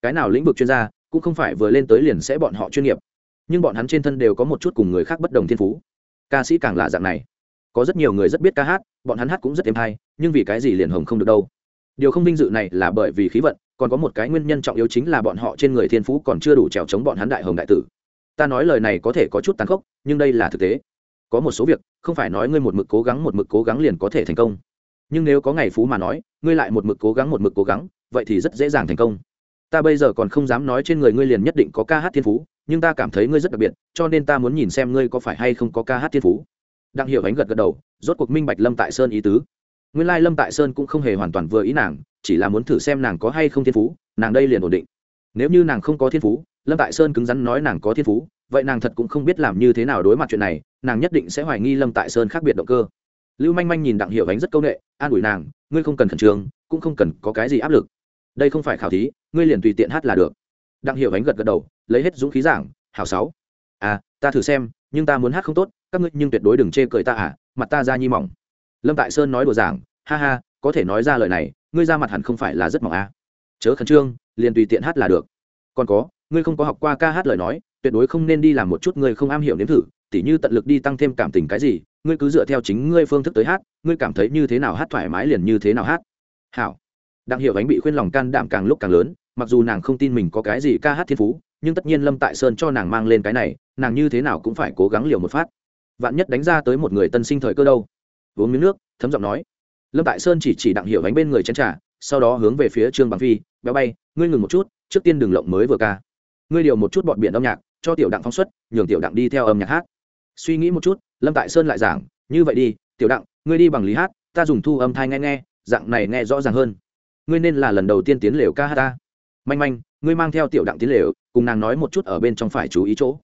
Cái nào lĩnh vực chuyên gia, cũng không phải vừa lên tới liền sẽ bọn họ chuyên nghiệp. Nhưng bọn hắn trên thân đều có một chút cùng người khác bất đồng thiên phú. Ca sĩ càng là dạng này. Có rất nhiều người rất biết ca hát, bọn hắn hát cũng rất êm hay, nhưng vì cái gì liền hồng không được đâu. Điều không vinh dự này là bởi vì khí vận còn có một cái nguyên nhân trọng yếu chính là bọn họ trên người thiên phú còn chưa đủ trèo chống bọn hắn đại hồng đại tử. Ta nói lời này có thể có chút tàn khốc, nhưng đây là thực tế. Có một số việc, không phải nói ngươi một mực cố gắng một mực cố gắng liền có thể thành công. Nhưng nếu có ngày phú mà nói, ngươi lại một mực cố gắng một mực cố gắng, vậy thì rất dễ dàng thành công. Ta bây giờ còn không dám nói trên người ngươi liền nhất định có ca hát thiên phú, nhưng ta cảm thấy ngươi rất đặc biệt, cho nên ta muốn nhìn xem ngươi có phải hay không có ca hát thiên phú. Đặng hiểu ánh gật gật đầu, rốt cuộc minh bạch lâm tại sơn ý tứ nguyên lai lâm tại sơn cũng không hề hoàn toàn vừa ý nàng, chỉ là muốn thử xem nàng có hay không thiên phú, nàng đây liền ổn định. Nếu như nàng không có thiên phú, lâm tại sơn cứng rắn nói nàng có thiên phú, vậy nàng thật cũng không biết làm như thế nào đối mặt chuyện này, nàng nhất định sẽ hoài nghi lâm tại sơn khác biệt động cơ. Lưu manh manh nhìn đặng hiệu ánh rất c â u n ệ an ủi nàng, ngươi không cần khẩn trương, cũng không cần có cái gì áp lực. Đây không phải khảo thí, ngươi liền tùy tiện hát là được. Đặng hiệu ánh gật gật đầu, lấy hết dũng khí giảng hào sáu à ta thử xem, nhưng ta muốn hát không tốt, các ngươi nhưng tuyệt đối đừng chê cười ta à mặt ta ra nhi mỏng lâm tại sơn nói đùa giảng, ha ha, có thể nói ra lời này, ngươi ra mặt hẳn không phải là rất mỏng à. chớ khẩn trương, liền tùy tiện hát là được. Còn có, ngươi không có học qua ca hát lời nói, tuyệt đối không nên đi làm một chút ngươi không am hiểu nếm thử, tỉ như tận lực đi tăng thêm cảm tình cái gì, ngươi cứ dựa theo chính ngươi phương thức tới hát, ngươi cảm thấy như thế nào hát thoải mái liền như thế nào hát. Hảo. Đặng hiệu ánh bị khuyên lòng can đảm càng lúc càng lớn, mặc dù nàng không tin mình có cái gì ca hát thiên phú, nhưng tất nhiên lâm tại sơn cho nàng mang lên cái này, nàng như thế nào cũng phải cố gắng liều một phát. Vạn nhất đánh ra tới một người tân sinh thời cơ đâu uống miếng nước, thấm giọng nói. Lâm tại sơn chỉ chỉ đặng hiểu ánh bên người chén trà, sau đó hướng về phía trương bằng phi, béo bay, ngươi ngừng một chút, trước tiên đường lộng mới vừa ca. Ngươi điều một chút bọn biển âm nhạc, cho tiểu đặng phóng xuất, nhường tiểu đặng đi theo âm nhạc hát. Suy nghĩ một chút, lâm tại sơn lại giảng, như vậy đi, tiểu đặng, ngươi đi bằng lý hát, ta dùng thu âm thai nghe nghe, dạng này nghe rõ ràng hơn. Ngươi nên là lần đầu tiên tiến lều ca hát ta. Manh manh, ngươi mang theo tiểu đặng tiến lều, cùng nàng nói một chút ở bên trong phải chú ý chỗ.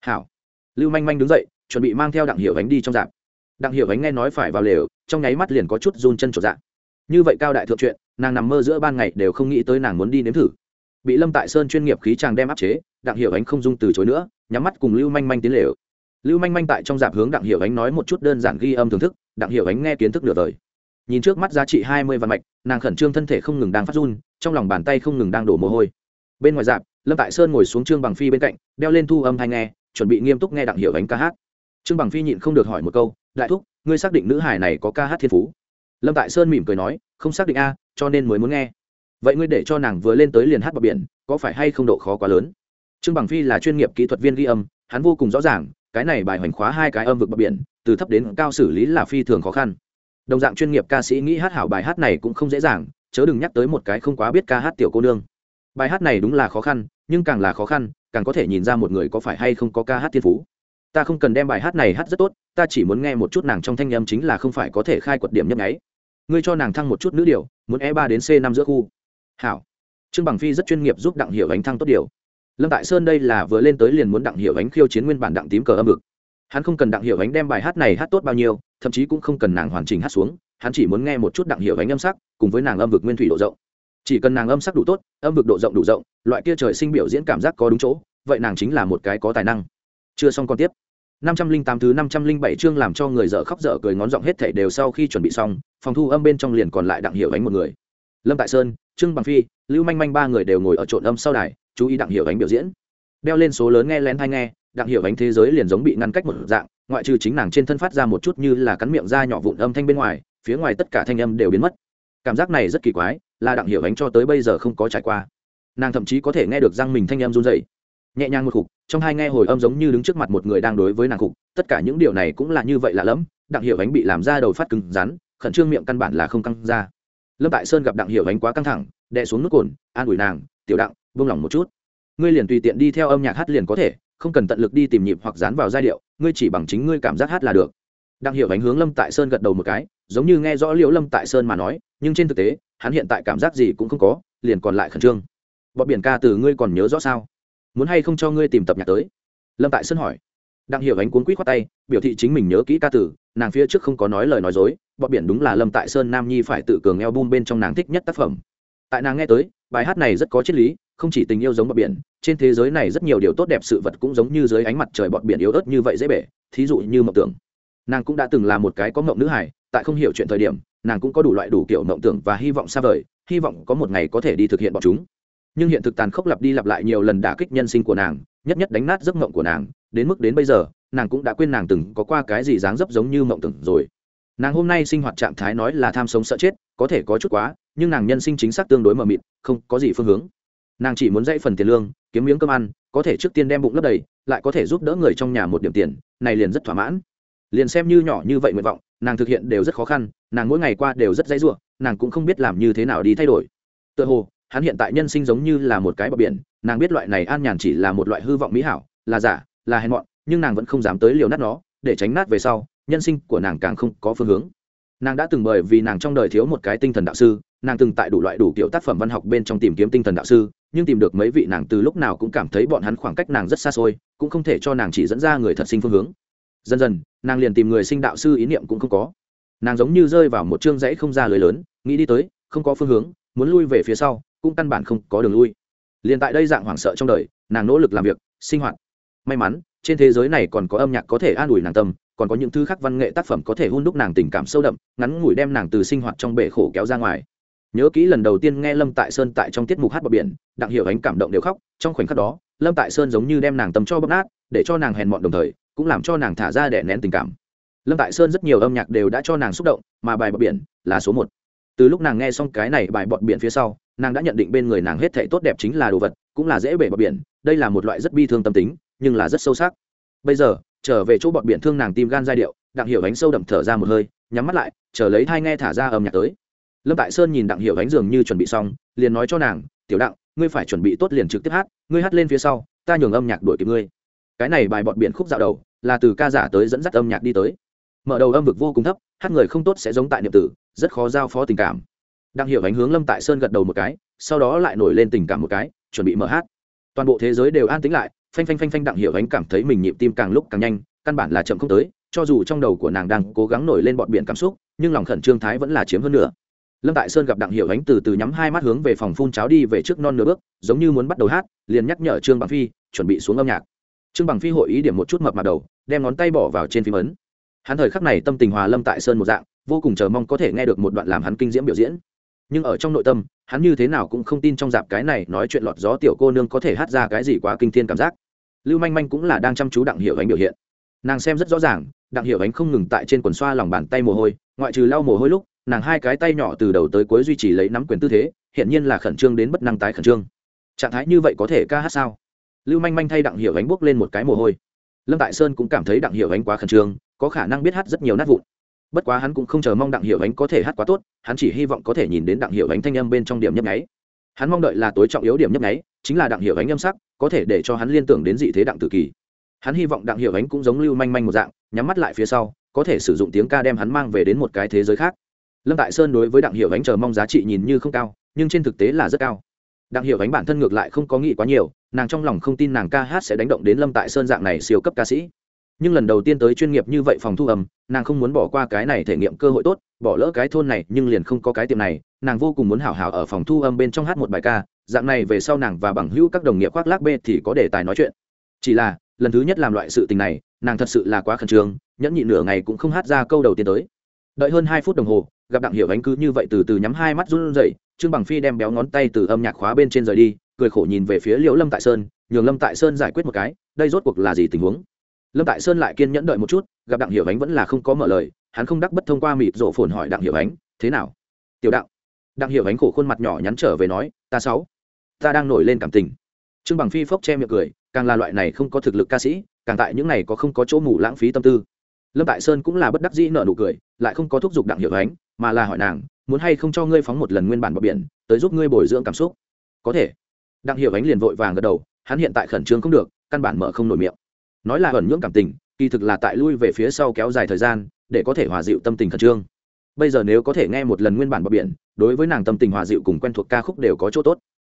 Hảo. Lưu manh manh đứng dậy, chuẩn bị mang theo đặng hiểu ánh đi trong dạp đặng hiểu ánh nghe nói phải vào lều, trong nháy mắt liền có chút run chân trột dạng như vậy cao đại thượng chuyện, nàng nằm mơ giữa ban ngày đều không nghĩ tới nàng muốn đi nếm thử. Bị lâm tại sơn chuyên nghiệp khí chàng đem áp chế, đặng hiểu ánh không dung từ chối nữa, nhắm mắt cùng lưu manh manh tiến lều. Lưu manh manh tại trong dạp hướng đặng hiểu ánh nói một chút đơn giản ghi âm thưởng thức, đặng hiểu ánh nghe kiến thức nửa đời. Nhìn trước mắt giá trị hai mươi vạn mạch, nàng khẩn trương thân thể không ngừng đang phát run, trong lòng bàn tay không ngừng đang đổ mồ hôi. Bên ngoài dạp, lâm tại sơn ngồi xuống trương bằng phi bên cạnh, đeo lên thu âm hay nghe, chuẩn bị nghiêm túc nghe đặng hiểu ánh ca hát. Trương bằng phi nhịn không được hỏi một câu đại thúc, ngươi xác định nữ hải này có ca hát thiên phú. Lâm tại sơn mỉm cười nói, không xác định a, cho nên mới muốn nghe. Vậy ngươi để cho nàng vừa lên tới liền hát bờ biển, có phải hay không độ khó quá lớn? Trương bằng phi là chuyên nghiệp kỹ thuật viên ghi âm, hắn vô cùng rõ ràng, cái này bài hoành khóa hai cái âm vực bờ biển, từ thấp đến cao xử lý là phi thường khó khăn. Đồng dạng chuyên nghiệp ca sĩ nghĩ hát hảo bài hát này cũng không dễ dàng, chớ đừng nhắc tới một cái không quá biết ca hát tiểu cô nương. Bài hát này đúng là khó khăn, nhưng càng là khó khăn, càng có thể nhìn ra một người có phải hay không có ca hát thiên phú ta không cần đem bài hát này hát rất tốt, ta chỉ muốn nghe một chút nàng trong thanh âm chính là không phải có thể khai quật điểm nhấp nháy. Ngươi cho nàng thăng một chút nữ điều, muốn e ba đến c năm giữa khu. Hảo. Trương bằng phi rất chuyên nghiệp giúp đặng hiểu ánh thăng tốt điều. Lâm tại sơn đây là vừa lên tới liền muốn đặng hiểu ánh khiêu chiến nguyên bản đặng tím cờ âm vực. Hắn không cần đặng hiểu ánh đem bài hát này hát tốt bao nhiêu, thậm chí cũng không cần nàng hoàn chỉnh hát xuống, hắn chỉ muốn nghe một chút đặng hiểu ánh âm sắc, cùng với nàng âm vực nguyên thủy độ rộng. Chỉ cần nàng âm sắc đủ tốt, âm vực độ rộng đủ rộng, loại kia trời sinh biểu diễn cảm giác có đúng chỗ, vậy nàng chính là một cái có tài năng. Chưa xong còn tiếp năm trăm linh tám thứ năm trăm linh bảy chương làm cho người dở khóc dở cười ngón giọng hết thảy đều sau khi chuẩn bị xong, phòng thu âm bên trong liền còn lại đặng hiểu ánh một người. Lâm tại sơn, trương bằng phi, lưu manh manh ba người đều ngồi ở trộn âm sau đài, chú ý đặng hiểu ánh biểu diễn. Đeo lên số lớn nghe lén hay nghe, đặng hiểu ánh thế giới liền giống bị ngăn cách một dạng, ngoại trừ chính nàng trên thân phát ra một chút như là cắn miệng ra nhỏ vụn âm thanh bên ngoài, phía ngoài tất cả thanh âm đều biến mất. Cảm giác này rất kỳ quái, là đặng hiểu ánh cho tới bây giờ không có trải qua. Nàng thậm chí có thể nghe được răng mình thanh âm run rẩy nhẹ nhàng một khục, trong hai nghe hồi âm giống như đứng trước mặt một người đang đối với nàng khục, tất cả những điều này cũng là như vậy lạ lẫm, đặng Hiệu ánh bị làm ra đầu phát cứng rắn, khẩn trương miệng căn bản là không căng ra. Lâm tại sơn gặp đặng Hiệu ánh quá căng thẳng, đè xuống nước cồn, an ủi nàng, tiểu đặng vung lòng một chút. Ngươi liền tùy tiện đi theo âm nhạc hát liền có thể, không cần tận lực đi tìm nhịp hoặc dán vào giai điệu, ngươi chỉ bằng chính ngươi cảm giác hát là được. Đặng Hiệu ánh hướng lâm tại sơn gật đầu một cái, giống như nghe rõ liễu lâm tại sơn mà nói, nhưng trên thực tế, hắn hiện tại cảm giác gì cũng không có, liền còn lại khẩn trương. Bọn biển ca từ ngươi còn nhớ rõ sao? Muốn hay không cho ngươi tìm tập nhạc tới? Lâm tại sơn hỏi. Đặng hiểu ánh cuốn quýt khoát tay, biểu thị chính mình nhớ kỹ ca tử, nàng phía trước không có nói lời nói dối, bọn biển đúng là lâm tại sơn nam nhi phải tự cường eo bum bên trong nàng thích nhất tác phẩm. Tại nàng nghe tới, bài hát này rất có triết lý, không chỉ tình yêu giống bọn biển, trên thế giới này rất nhiều điều tốt đẹp sự vật cũng giống như dưới ánh mặt trời bọn biển yếu ớt như vậy dễ bể, thí dụ như mộng tưởng. Nàng cũng đã từng là một cái có mộng nữ hải tại không hiểu chuyện thời điểm, nàng cũng có đủ loại đủ kiểu mộng tưởng và hy vọng xa vời, hy vọng có một ngày có thể đi thực hiện bọn chúng nhưng hiện thực tàn khốc lặp đi lặp lại nhiều lần đả kích nhân sinh của nàng, nhất nhất đánh nát giấc mộng của nàng, đến mức đến bây giờ, nàng cũng đã quên nàng từng có qua cái gì dáng dấp giống như mộng tưởng rồi. Nàng hôm nay sinh hoạt trạng thái nói là tham sống sợ chết, có thể có chút quá, nhưng nàng nhân sinh chính xác tương đối mờ mịt, không có gì phương hướng. Nàng chỉ muốn dạy phần tiền lương, kiếm miếng cơm ăn, có thể trước tiên đem bụng lấp đầy, lại có thể giúp đỡ người trong nhà một điểm tiền, này liền rất thỏa mãn. Liền xem như nhỏ như vậy nguyện vọng, nàng thực hiện đều rất khó khăn, nàng mỗi ngày qua đều rất dãy ruộng, nàng cũng không biết làm như thế nào đi thay đổi. Tựa hồ hắn hiện tại nhân sinh giống như là một cái bờ biển, nàng biết loại này an nhàn chỉ là một loại hư vọng mỹ hảo, là giả, là hèn mọn, nhưng nàng vẫn không dám tới liều nát nó, để tránh nát về sau, nhân sinh của nàng càng không có phương hướng. Nàng đã từng bởi vì nàng trong đời thiếu một cái tinh thần đạo sư, nàng từng tại đủ loại đủ kiểu tác phẩm văn học bên trong tìm kiếm tinh thần đạo sư, nhưng tìm được mấy vị nàng từ lúc nào cũng cảm thấy bọn hắn khoảng cách nàng rất xa xôi, cũng không thể cho nàng chỉ dẫn ra người thật sinh phương hướng. Dần dần, nàng liền tìm người sinh đạo sư ý niệm cũng không có. Nàng giống như rơi vào một chương rẫy không ra lưới lớn, nghĩ đi tới, không có phương hướng, muốn lui về phía sau cũng căn bản không có đường lui. Liền tại đây dạng hoảng sợ trong đời, nàng nỗ lực làm việc, sinh hoạt. May mắn, trên thế giới này còn có âm nhạc có thể an ủi nàng tâm, còn có những thứ khác văn nghệ tác phẩm có thể hôn đúc nàng tình cảm sâu đậm, ngắn ngủi đem nàng từ sinh hoạt trong bể khổ kéo ra ngoài. Nhớ kỹ lần đầu tiên nghe lâm tại sơn tại trong tiết mục hát bờ biển, đặng hiểu ánh cảm động đều khóc, trong khoảnh khắc đó, lâm tại sơn giống như đem nàng tâm cho bóp nát, để cho nàng hèn mọn đồng thời, cũng làm cho nàng thả ra để nén tình cảm. Lâm tại sơn rất nhiều âm nhạc đều đã cho nàng xúc động, mà bài bờ biển là số một từ lúc nàng nghe xong cái này bài bọt biển phía sau, nàng đã nhận định bên người nàng hết thể tốt đẹp chính là đồ vật, cũng là dễ bể bọt biển, đây là một loại rất bi thương tâm tính, nhưng là rất sâu sắc. Bây giờ, trở về chỗ bọt biển thương nàng tim gan giai điệu, đặng hiểu ánh sâu đậm thở ra một hơi, nhắm mắt lại, chờ lấy thai nghe thả ra âm nhạc tới. Lâm tại sơn nhìn đặng hiểu ánh dường như chuẩn bị xong, liền nói cho nàng, tiểu đặng, ngươi phải chuẩn bị tốt liền trực tiếp hát, ngươi hát lên phía sau, ta nhường âm nhạc đuổi kịp ngươi. Cái này bài bọt biển khúc dạo đầu, là từ ca giả tới dẫn dắt âm nhạc đi tới mở đầu âm vực vô cùng thấp, hát người không tốt sẽ giống tại niệm tử, rất khó giao phó tình cảm. Đặng hiểu ánh hướng lâm tại sơn gật đầu một cái, sau đó lại nổi lên tình cảm một cái, chuẩn bị mở hát. Toàn bộ thế giới đều an tĩnh lại, phanh phanh phanh phanh đặng hiểu ánh cảm thấy mình nhịp tim càng lúc càng nhanh, căn bản là chậm không tới, cho dù trong đầu của nàng đang cố gắng nổi lên bọn biển cảm xúc, nhưng lòng khẩn trương thái vẫn là chiếm hơn nữa lâm tại sơn gặp đặng hiểu ánh từ từ nhắm hai mắt hướng về phòng phun cháo đi về trước non nửa bước, giống như muốn bắt đầu hát, liền nhắc nhở trương bằng phi chuẩn bị xuống âm nhạc. Trương bằng phi hội ý điểm một chút mập mặt đầu, đem ngón tay bỏ vào trên phím ấn hắn thời khắc này tâm tình hòa lâm tại sơn một dạng, vô cùng chờ mong có thể nghe được một đoạn làm hắn kinh diễm biểu diễn. Nhưng ở trong nội tâm, hắn như thế nào cũng không tin trong dạp cái này nói chuyện lọt gió tiểu cô nương có thể hát ra cái gì quá kinh thiên cảm giác. Lưu manh manh cũng là đang chăm chú đặng hiểu ánh biểu hiện. Nàng xem rất rõ ràng, đặng hiểu ánh không ngừng tại trên quần xoa lòng bàn tay mồ hôi, ngoại trừ lau mồ hôi lúc, nàng hai cái tay nhỏ từ đầu tới cuối duy trì lấy nắm quyền tư thế hiện nhiên là khẩn trương đến bất năng tái khẩn trương. Trạng thái như vậy có thể ca hát sao? Lưu manh manh thay đặng hiểu ánh bước lên một cái mồ hôi. Lâm tại sơn cũng cảm thấy đặng hiểu ánh quá khẩn trương có khả năng biết hát rất nhiều nát vụn. Bất quá hắn cũng không chờ mong đặng hiểu ánh có thể hát quá tốt, hắn chỉ hy vọng có thể nhìn đến đặng hiểu ánh thanh âm bên trong điểm nhấp nháy. Hắn mong đợi là tối trọng yếu điểm nhấp nháy, chính là đặng hiểu ánh âm sắc, có thể để cho hắn liên tưởng đến dị thế đặng tử kỳ. Hắn hy vọng đặng hiểu ánh cũng giống lưu manh manh một dạng, nhắm mắt lại phía sau, có thể sử dụng tiếng ca đem hắn mang về đến một cái thế giới khác. Lâm tại sơn đối với đặng hiểu ánh chờ mong giá trị nhìn như không cao, nhưng trên thực tế là rất cao. Đặng hiểu ánh bản thân ngược lại không có nghĩ quá nhiều, nàng trong lòng không tin nàng ca hát sẽ đánh động đến lâm tại sơn dạng này siêu cấp ca sĩ nhưng lần đầu tiên tới chuyên nghiệp như vậy phòng thu âm, nàng không muốn bỏ qua cái này thể nghiệm cơ hội tốt, bỏ lỡ cái thôn này nhưng liền không có cái tiệm này, nàng vô cùng muốn hảo hảo ở phòng thu âm bên trong hát một bài ca, dạng này về sau nàng và bằng hữu các đồng nghiệp khoác lác bê thì có đề tài nói chuyện. Chỉ là, lần thứ nhất làm loại sự tình này, nàng thật sự là quá khẩn trương, nhẫn nhịn nửa ngày cũng không hát ra câu đầu tiên tới. Đợi hơn hai phút đồng hồ, gặp đặng hiểu ánh cứ như vậy từ từ nhắm hai mắt run rẩy, trương bằng phi đem béo ngón tay từ âm nhạc khóa bên trên rời đi, cười khổ nhìn về phía liễu lâm tại sơn, nhường lâm tại sơn giải quyết một cái, đây rốt cuộc là gì tình huống? Lâm tại sơn lại kiên nhẫn đợi một chút, gặp đặng hiểu ánh vẫn là không có mở lời, hắn không đắc bất thông qua mịt rổ phồn hỏi đặng hiểu ánh, thế nào? Tiểu đặng. Đặng hiểu ánh khổ khuôn mặt nhỏ nhắn trở về nói, ta sáu, ta đang nổi lên cảm tình. Trương bằng phi phốc che miệng cười, càng là loại này không có thực lực ca sĩ, càng tại những này có không có chỗ mù lãng phí tâm tư. Lâm tại sơn cũng là bất đắc dĩ nợ nụ cười, lại không có thúc giục đặng hiểu ánh, mà là hỏi nàng, muốn hay không cho ngươi phóng một lần nguyên bản bờ biển, tới giúp ngươi bồi dưỡng cảm xúc? Có thể. Đặng hiểu ánh liền vội vàng gật đầu, hắn hiện tại khẩn trương không được, căn bản mở không nổi miệng nói là ẩn nhưỡng cảm tình, kỳ thực là tại lui về phía sau kéo dài thời gian, để có thể hòa dịu tâm tình khẩn trương. Bây giờ nếu có thể nghe một lần nguyên bản bờ biển, đối với nàng tâm tình hòa dịu cùng quen thuộc ca khúc đều có chỗ tốt.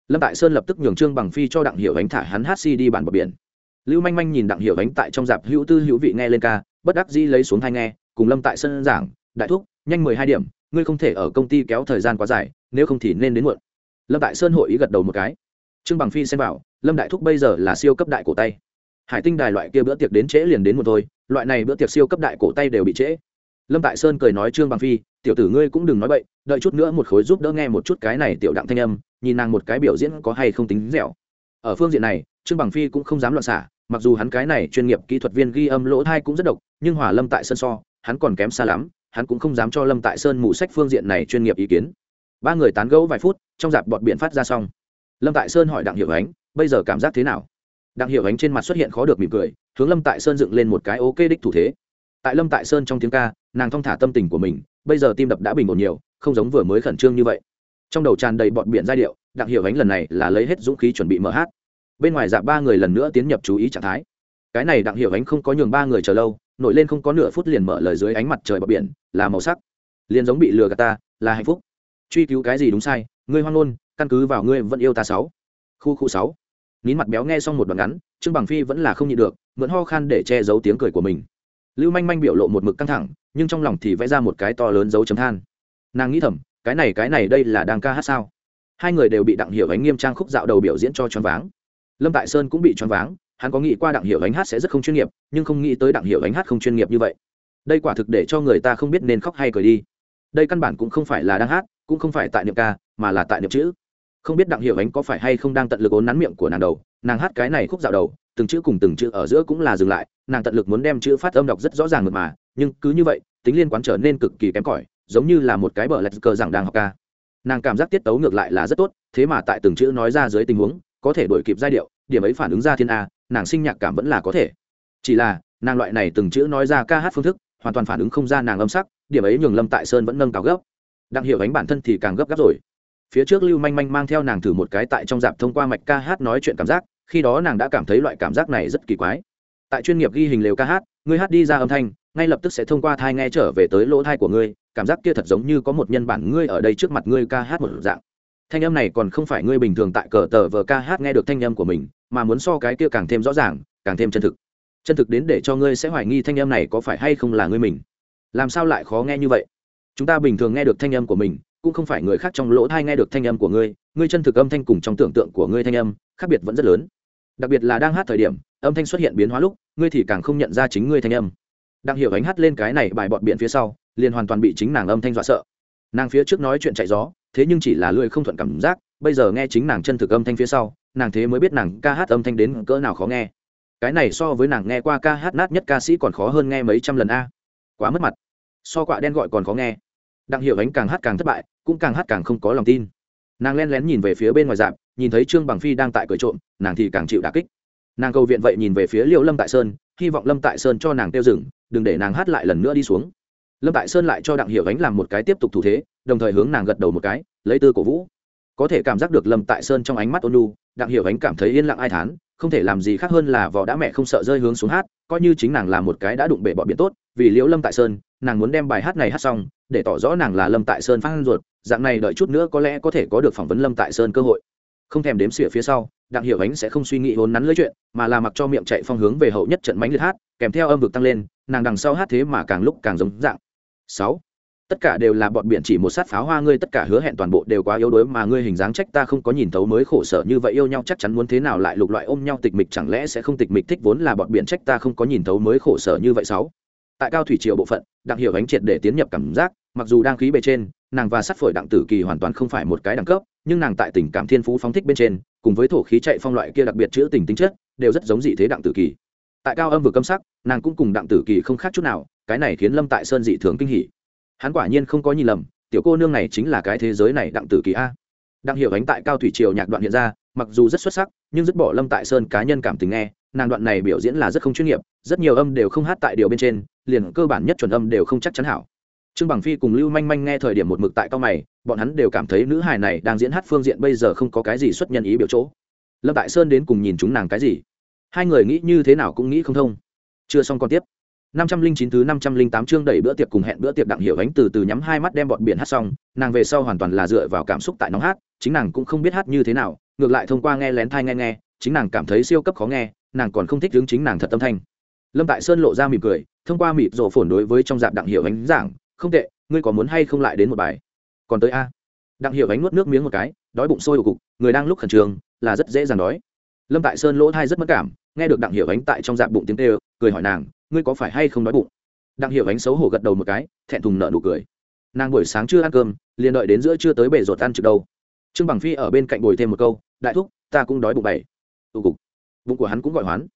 Lâm tại sơn lập tức nhường trương bằng phi cho đặng hiểu ánh thả hắn hát si đi bản bờ biển. Lưu manh manh nhìn đặng hiểu ánh tại trong dạp hữu tư hữu vị nghe lên ca, bất đắc dĩ lấy xuống thai nghe, cùng lâm tại sơn giảng, đại thúc, nhanh mười hai điểm, ngươi không thể ở công ty kéo thời gian quá dài, nếu không thì nên đến muộn. Lâm tại sơn hội ý gật đầu một cái. Trương bằng phi xem vào, lâm đại thúc bây giờ là siêu cấp đại cổ tay hải tinh đài loại kia bữa tiệc đến trễ liền đến một thôi, loại này bữa tiệc siêu cấp đại cổ tay đều bị trễ. Lâm tại sơn cười nói, trương bằng phi, tiểu tử ngươi cũng đừng nói bậy, đợi chút nữa một khối giúp đỡ nghe một chút cái này tiểu đặng thanh âm, nhìn nàng một cái biểu diễn có hay không tính dẻo. Ở phương diện này, trương bằng phi cũng không dám loạn xả, mặc dù hắn cái này chuyên nghiệp kỹ thuật viên ghi âm lỗ thai cũng rất độc, nhưng hỏa lâm tại sơn so, hắn còn kém xa lắm, hắn cũng không dám cho lâm tại sơn mụ sách phương diện này chuyên nghiệp ý kiến. Ba người tán gẫu vài phút, trong dạp bọt biện phát ra xong. Lâm tại sơn hỏi đặng hiệu ánh, bây giờ cảm giác thế nào? Đặng hiệu ánh trên mặt xuất hiện khó được mỉm cười, hướng lâm tại sơn dựng lên một cái ok đích thủ thế. Tại lâm tại sơn trong tiếng ca, nàng thong thả tâm tình của mình, bây giờ tim đập đã bình ổn nhiều, không giống vừa mới khẩn trương như vậy. Trong đầu tràn đầy bọn biển giai điệu, đặng hiệu ánh lần này là lấy hết dũng khí chuẩn bị mở hát. Bên ngoài dạp ba người lần nữa tiến nhập chú ý trạng thái. Cái này đặng hiệu ánh không có nhường ba người chờ lâu, nổi lên không có nửa phút liền mở lời dưới ánh mặt trời bờ biển, là màu sắc. Liền giống bị lừa gạt ta, là hạnh phúc. Truy cứu cái gì đúng sai, ngươi hoang ngôn, căn cứ vào ngươi vẫn yêu ta sáu. Khu khu sáu nín mặt béo nghe xong một đoạn ngắn, trương bằng phi vẫn là không nhịn được, mượn ho khan để che giấu tiếng cười của mình. Lưu manh manh biểu lộ một mực căng thẳng, nhưng trong lòng thì vẽ ra một cái to lớn dấu chấm than. Nàng nghĩ thầm, cái này cái này đây là đang ca hát sao? Hai người đều bị đặng hiểu ánh nghiêm trang khúc dạo đầu biểu diễn cho choáng váng. Lâm tại sơn cũng bị choáng váng, hắn có nghĩ qua đặng hiểu ánh hát sẽ rất không chuyên nghiệp, nhưng không nghĩ tới đặng hiểu ánh hát không chuyên nghiệp như vậy. Đây quả thực để cho người ta không biết nên khóc hay cười đi. Đây căn bản cũng không phải là đang hát, cũng không phải tại niệm ca, mà là tại niệm chữ không biết đặng hiểu ánh có phải hay không đang tận lực ốn nắn miệng của nàng đầu, nàng hát cái này khúc dạo đầu, từng chữ cùng từng chữ ở giữa cũng là dừng lại, nàng tận lực muốn đem chữ phát âm đọc rất rõ ràng mượt mà, nhưng cứ như vậy, tính liên quan trở nên cực kỳ kém cỏi, giống như là một cái bờ lạch cờ rằng đang học ca. Nàng cảm giác tiết tấu ngược lại là rất tốt, thế mà tại từng chữ nói ra dưới tình huống, có thể đổi kịp giai điệu, điểm ấy phản ứng ra thiên a, nàng sinh nhạc cảm vẫn là có thể. Chỉ là, nàng loại này từng chữ nói ra ca hát phương thức, hoàn toàn phản ứng không ra nàng âm sắc, điểm ấy nhường lâm tại sơn vẫn nâng cao gấp. Đặng hiểu ánh bản thân thì càng gấp gáp rồi phía trước lưu manh manh mang theo nàng thử một cái tại trong dạp thông qua mạch ca hát nói chuyện cảm giác, khi đó nàng đã cảm thấy loại cảm giác này rất kỳ quái. Tại chuyên nghiệp ghi hình lều ca hát, ngươi hát đi ra âm thanh, ngay lập tức sẽ thông qua thai nghe trở về tới lỗ thai của ngươi, cảm giác kia thật giống như có một nhân bản ngươi ở đây trước mặt ngươi ca hát một dạng. Thanh âm này còn không phải ngươi bình thường tại cờ tờ vờ ca hát nghe được thanh âm của mình, mà muốn so cái kia càng thêm rõ ràng, càng thêm chân thực. Chân thực đến để cho ngươi sẽ hoài nghi thanh âm này có phải hay không là ngươi mình. Làm sao lại khó nghe như vậy? Chúng ta bình thường nghe được thanh âm của mình cũng không phải người khác trong lỗ thai nghe được thanh âm của ngươi ngươi chân thực âm thanh cùng trong tưởng tượng của ngươi thanh âm, khác biệt vẫn rất lớn. Đặc biệt là đang hát thời điểm, âm thanh xuất hiện biến hóa lúc, ngươi thì càng không nhận ra chính ngươi thanh âm. Đang hiểu ánh hát lên cái này bài bọt biện phía sau, liền hoàn toàn bị chính nàng âm thanh dọa sợ. Nàng phía trước nói chuyện chạy gió, thế nhưng chỉ là lười không thuận cảm giác, bây giờ nghe chính nàng chân thực âm thanh phía sau, nàng thế mới biết nàng ca hát âm thanh đến cỡ nào khó nghe. Cái này so với nàng nghe qua ca hát nát nhất ca sĩ còn khó hơn nghe mấy trăm lần a. Quá mất mặt. So quạ đen gọi còn khó nghe đặng hiểu ánh càng hát càng thất bại, cũng càng hát càng không có lòng tin. Nàng len lén nhìn về phía bên ngoài dạp, nhìn thấy trương bằng phi đang tại cười trộm, nàng thì càng chịu đà kích. Nàng cầu viện vậy nhìn về phía liệu lâm tại sơn, hy vọng lâm tại sơn cho nàng tiêu dừng, đừng để nàng hát lại lần nữa đi xuống. Lâm tại sơn lại cho đặng hiểu ánh làm một cái tiếp tục thủ thế, đồng thời hướng nàng gật đầu một cái, lấy tư cổ vũ. Có thể cảm giác được lâm tại sơn trong ánh mắt ônu đặng hiểu ánh cảm thấy yên lặng ai thán, không thể làm gì khác hơn là vò đã mẹ không sợ rơi hướng xuống hát, coi như chính nàng là một cái đã đụng bể bọ biển tốt, vì liễu lâm tại sơn nàng muốn đem bài hát này hát xong, để tỏ rõ nàng là lâm tại sơn phát ruột, dạng này đợi chút nữa có lẽ có thể có được phỏng vấn lâm tại sơn cơ hội. Không thèm đếm xỉa phía sau, đặng hiểu ánh sẽ không suy nghĩ hốn nắn lưỡi chuyện, mà là mặc cho miệng chạy phong hướng về hậu nhất trận mánh liệt hát, kèm theo âm vực tăng lên, nàng đằng sau hát thế mà càng lúc càng giống dạng. Sáu, tất cả đều là bọn biển chỉ một sát pháo hoa ngươi, tất cả hứa hẹn toàn bộ đều quá yếu đuối mà ngươi hình dáng trách ta không có nhìn thấu mới khổ sở như vậy yêu nhau, chắc chắn muốn thế nào lại lục loại ôm nhau tịch mịch chẳng lẽ sẽ không tịch mịch thích vốn là bọn biển trách ta không có nhìn thấu mới khổ sở như vậy? Sáu tại cao thủy triều bộ phận, đặng hiểu ánh triệt để tiến nhập cảm giác, mặc dù đang khí bề trên, nàng và sát phổi đặng tử kỳ hoàn toàn không phải một cái đẳng cấp, nhưng nàng tại tình cảm thiên phú phóng thích bên trên, cùng với thổ khí chạy phong loại kia đặc biệt chữ tình tính chất, đều rất giống dị thế đặng tử kỳ. Tại cao âm vừa câm sắc, nàng cũng cùng đặng tử kỳ không khác chút nào, cái này khiến lâm tại sơn dị thường kinh hỉ. Hắn quả nhiên không có nhìn lầm, tiểu cô nương này chính là cái thế giới này đặng tử kỳ a đang hiểu ánh tại cao thủy triều nhạc đoạn hiện ra, mặc dù rất xuất sắc, nhưng dứt bỏ lâm tại sơn cá nhân cảm tình nghe, nàng đoạn này biểu diễn là rất không chuyên nghiệp, rất nhiều âm đều không hát tại điều bên trên, liền cơ bản nhất chuẩn âm đều không chắc chắn hảo. Trương bằng phi cùng lưu manh manh nghe thời điểm một mực tại cao mày, bọn hắn đều cảm thấy nữ hài này đang diễn hát phương diện bây giờ không có cái gì xuất nhân ý biểu chỗ. Lâm tại sơn đến cùng nhìn chúng nàng cái gì? Hai người nghĩ như thế nào cũng nghĩ không thông. Chưa xong còn tiếp năm trăm linh chín thứ năm trăm linh tám chương đẩy bữa tiệc cùng hẹn bữa tiệc đặng hiểu ánh từ từ nhắm hai mắt đem bọn biển hát xong, nàng về sau hoàn toàn là dựa vào cảm xúc tại nóng hát, chính nàng cũng không biết hát như thế nào, ngược lại thông qua nghe lén thai nghe nghe, chính nàng cảm thấy siêu cấp khó nghe, nàng còn không thích hướng chính nàng thật tâm thanh. Lâm tại sơn lộ ra mỉm cười, thông qua mịt rộ phồn đối với trong dạp đặng hiểu ánh giảng, không tệ, ngươi có muốn hay không lại đến một bài? Còn tới a. Đặng hiểu ánh nuốt nước miếng một cái, đói bụng sôi cục, người đang lúc khẩn trương, là rất dễ dàng đói. Lâm tại sơn lỗ thai rất mất cảm, nghe được đặng hiểu ánh tại trong dạ bụng tiếng tê cười hỏi nàng ngươi có phải hay không đói bụng? Đặng hiệu ánh xấu hổ gật đầu một cái, thẹn thùng nợ nụ cười. Nàng buổi sáng chưa ăn cơm, liền đợi đến giữa chưa tới bể ruột ăn trực đâu trương bằng phi ở bên cạnh bồi thêm một câu, đại thúc, ta cũng đói bụng bảy. Tụ cục. Bụng của hắn cũng gọi hoán.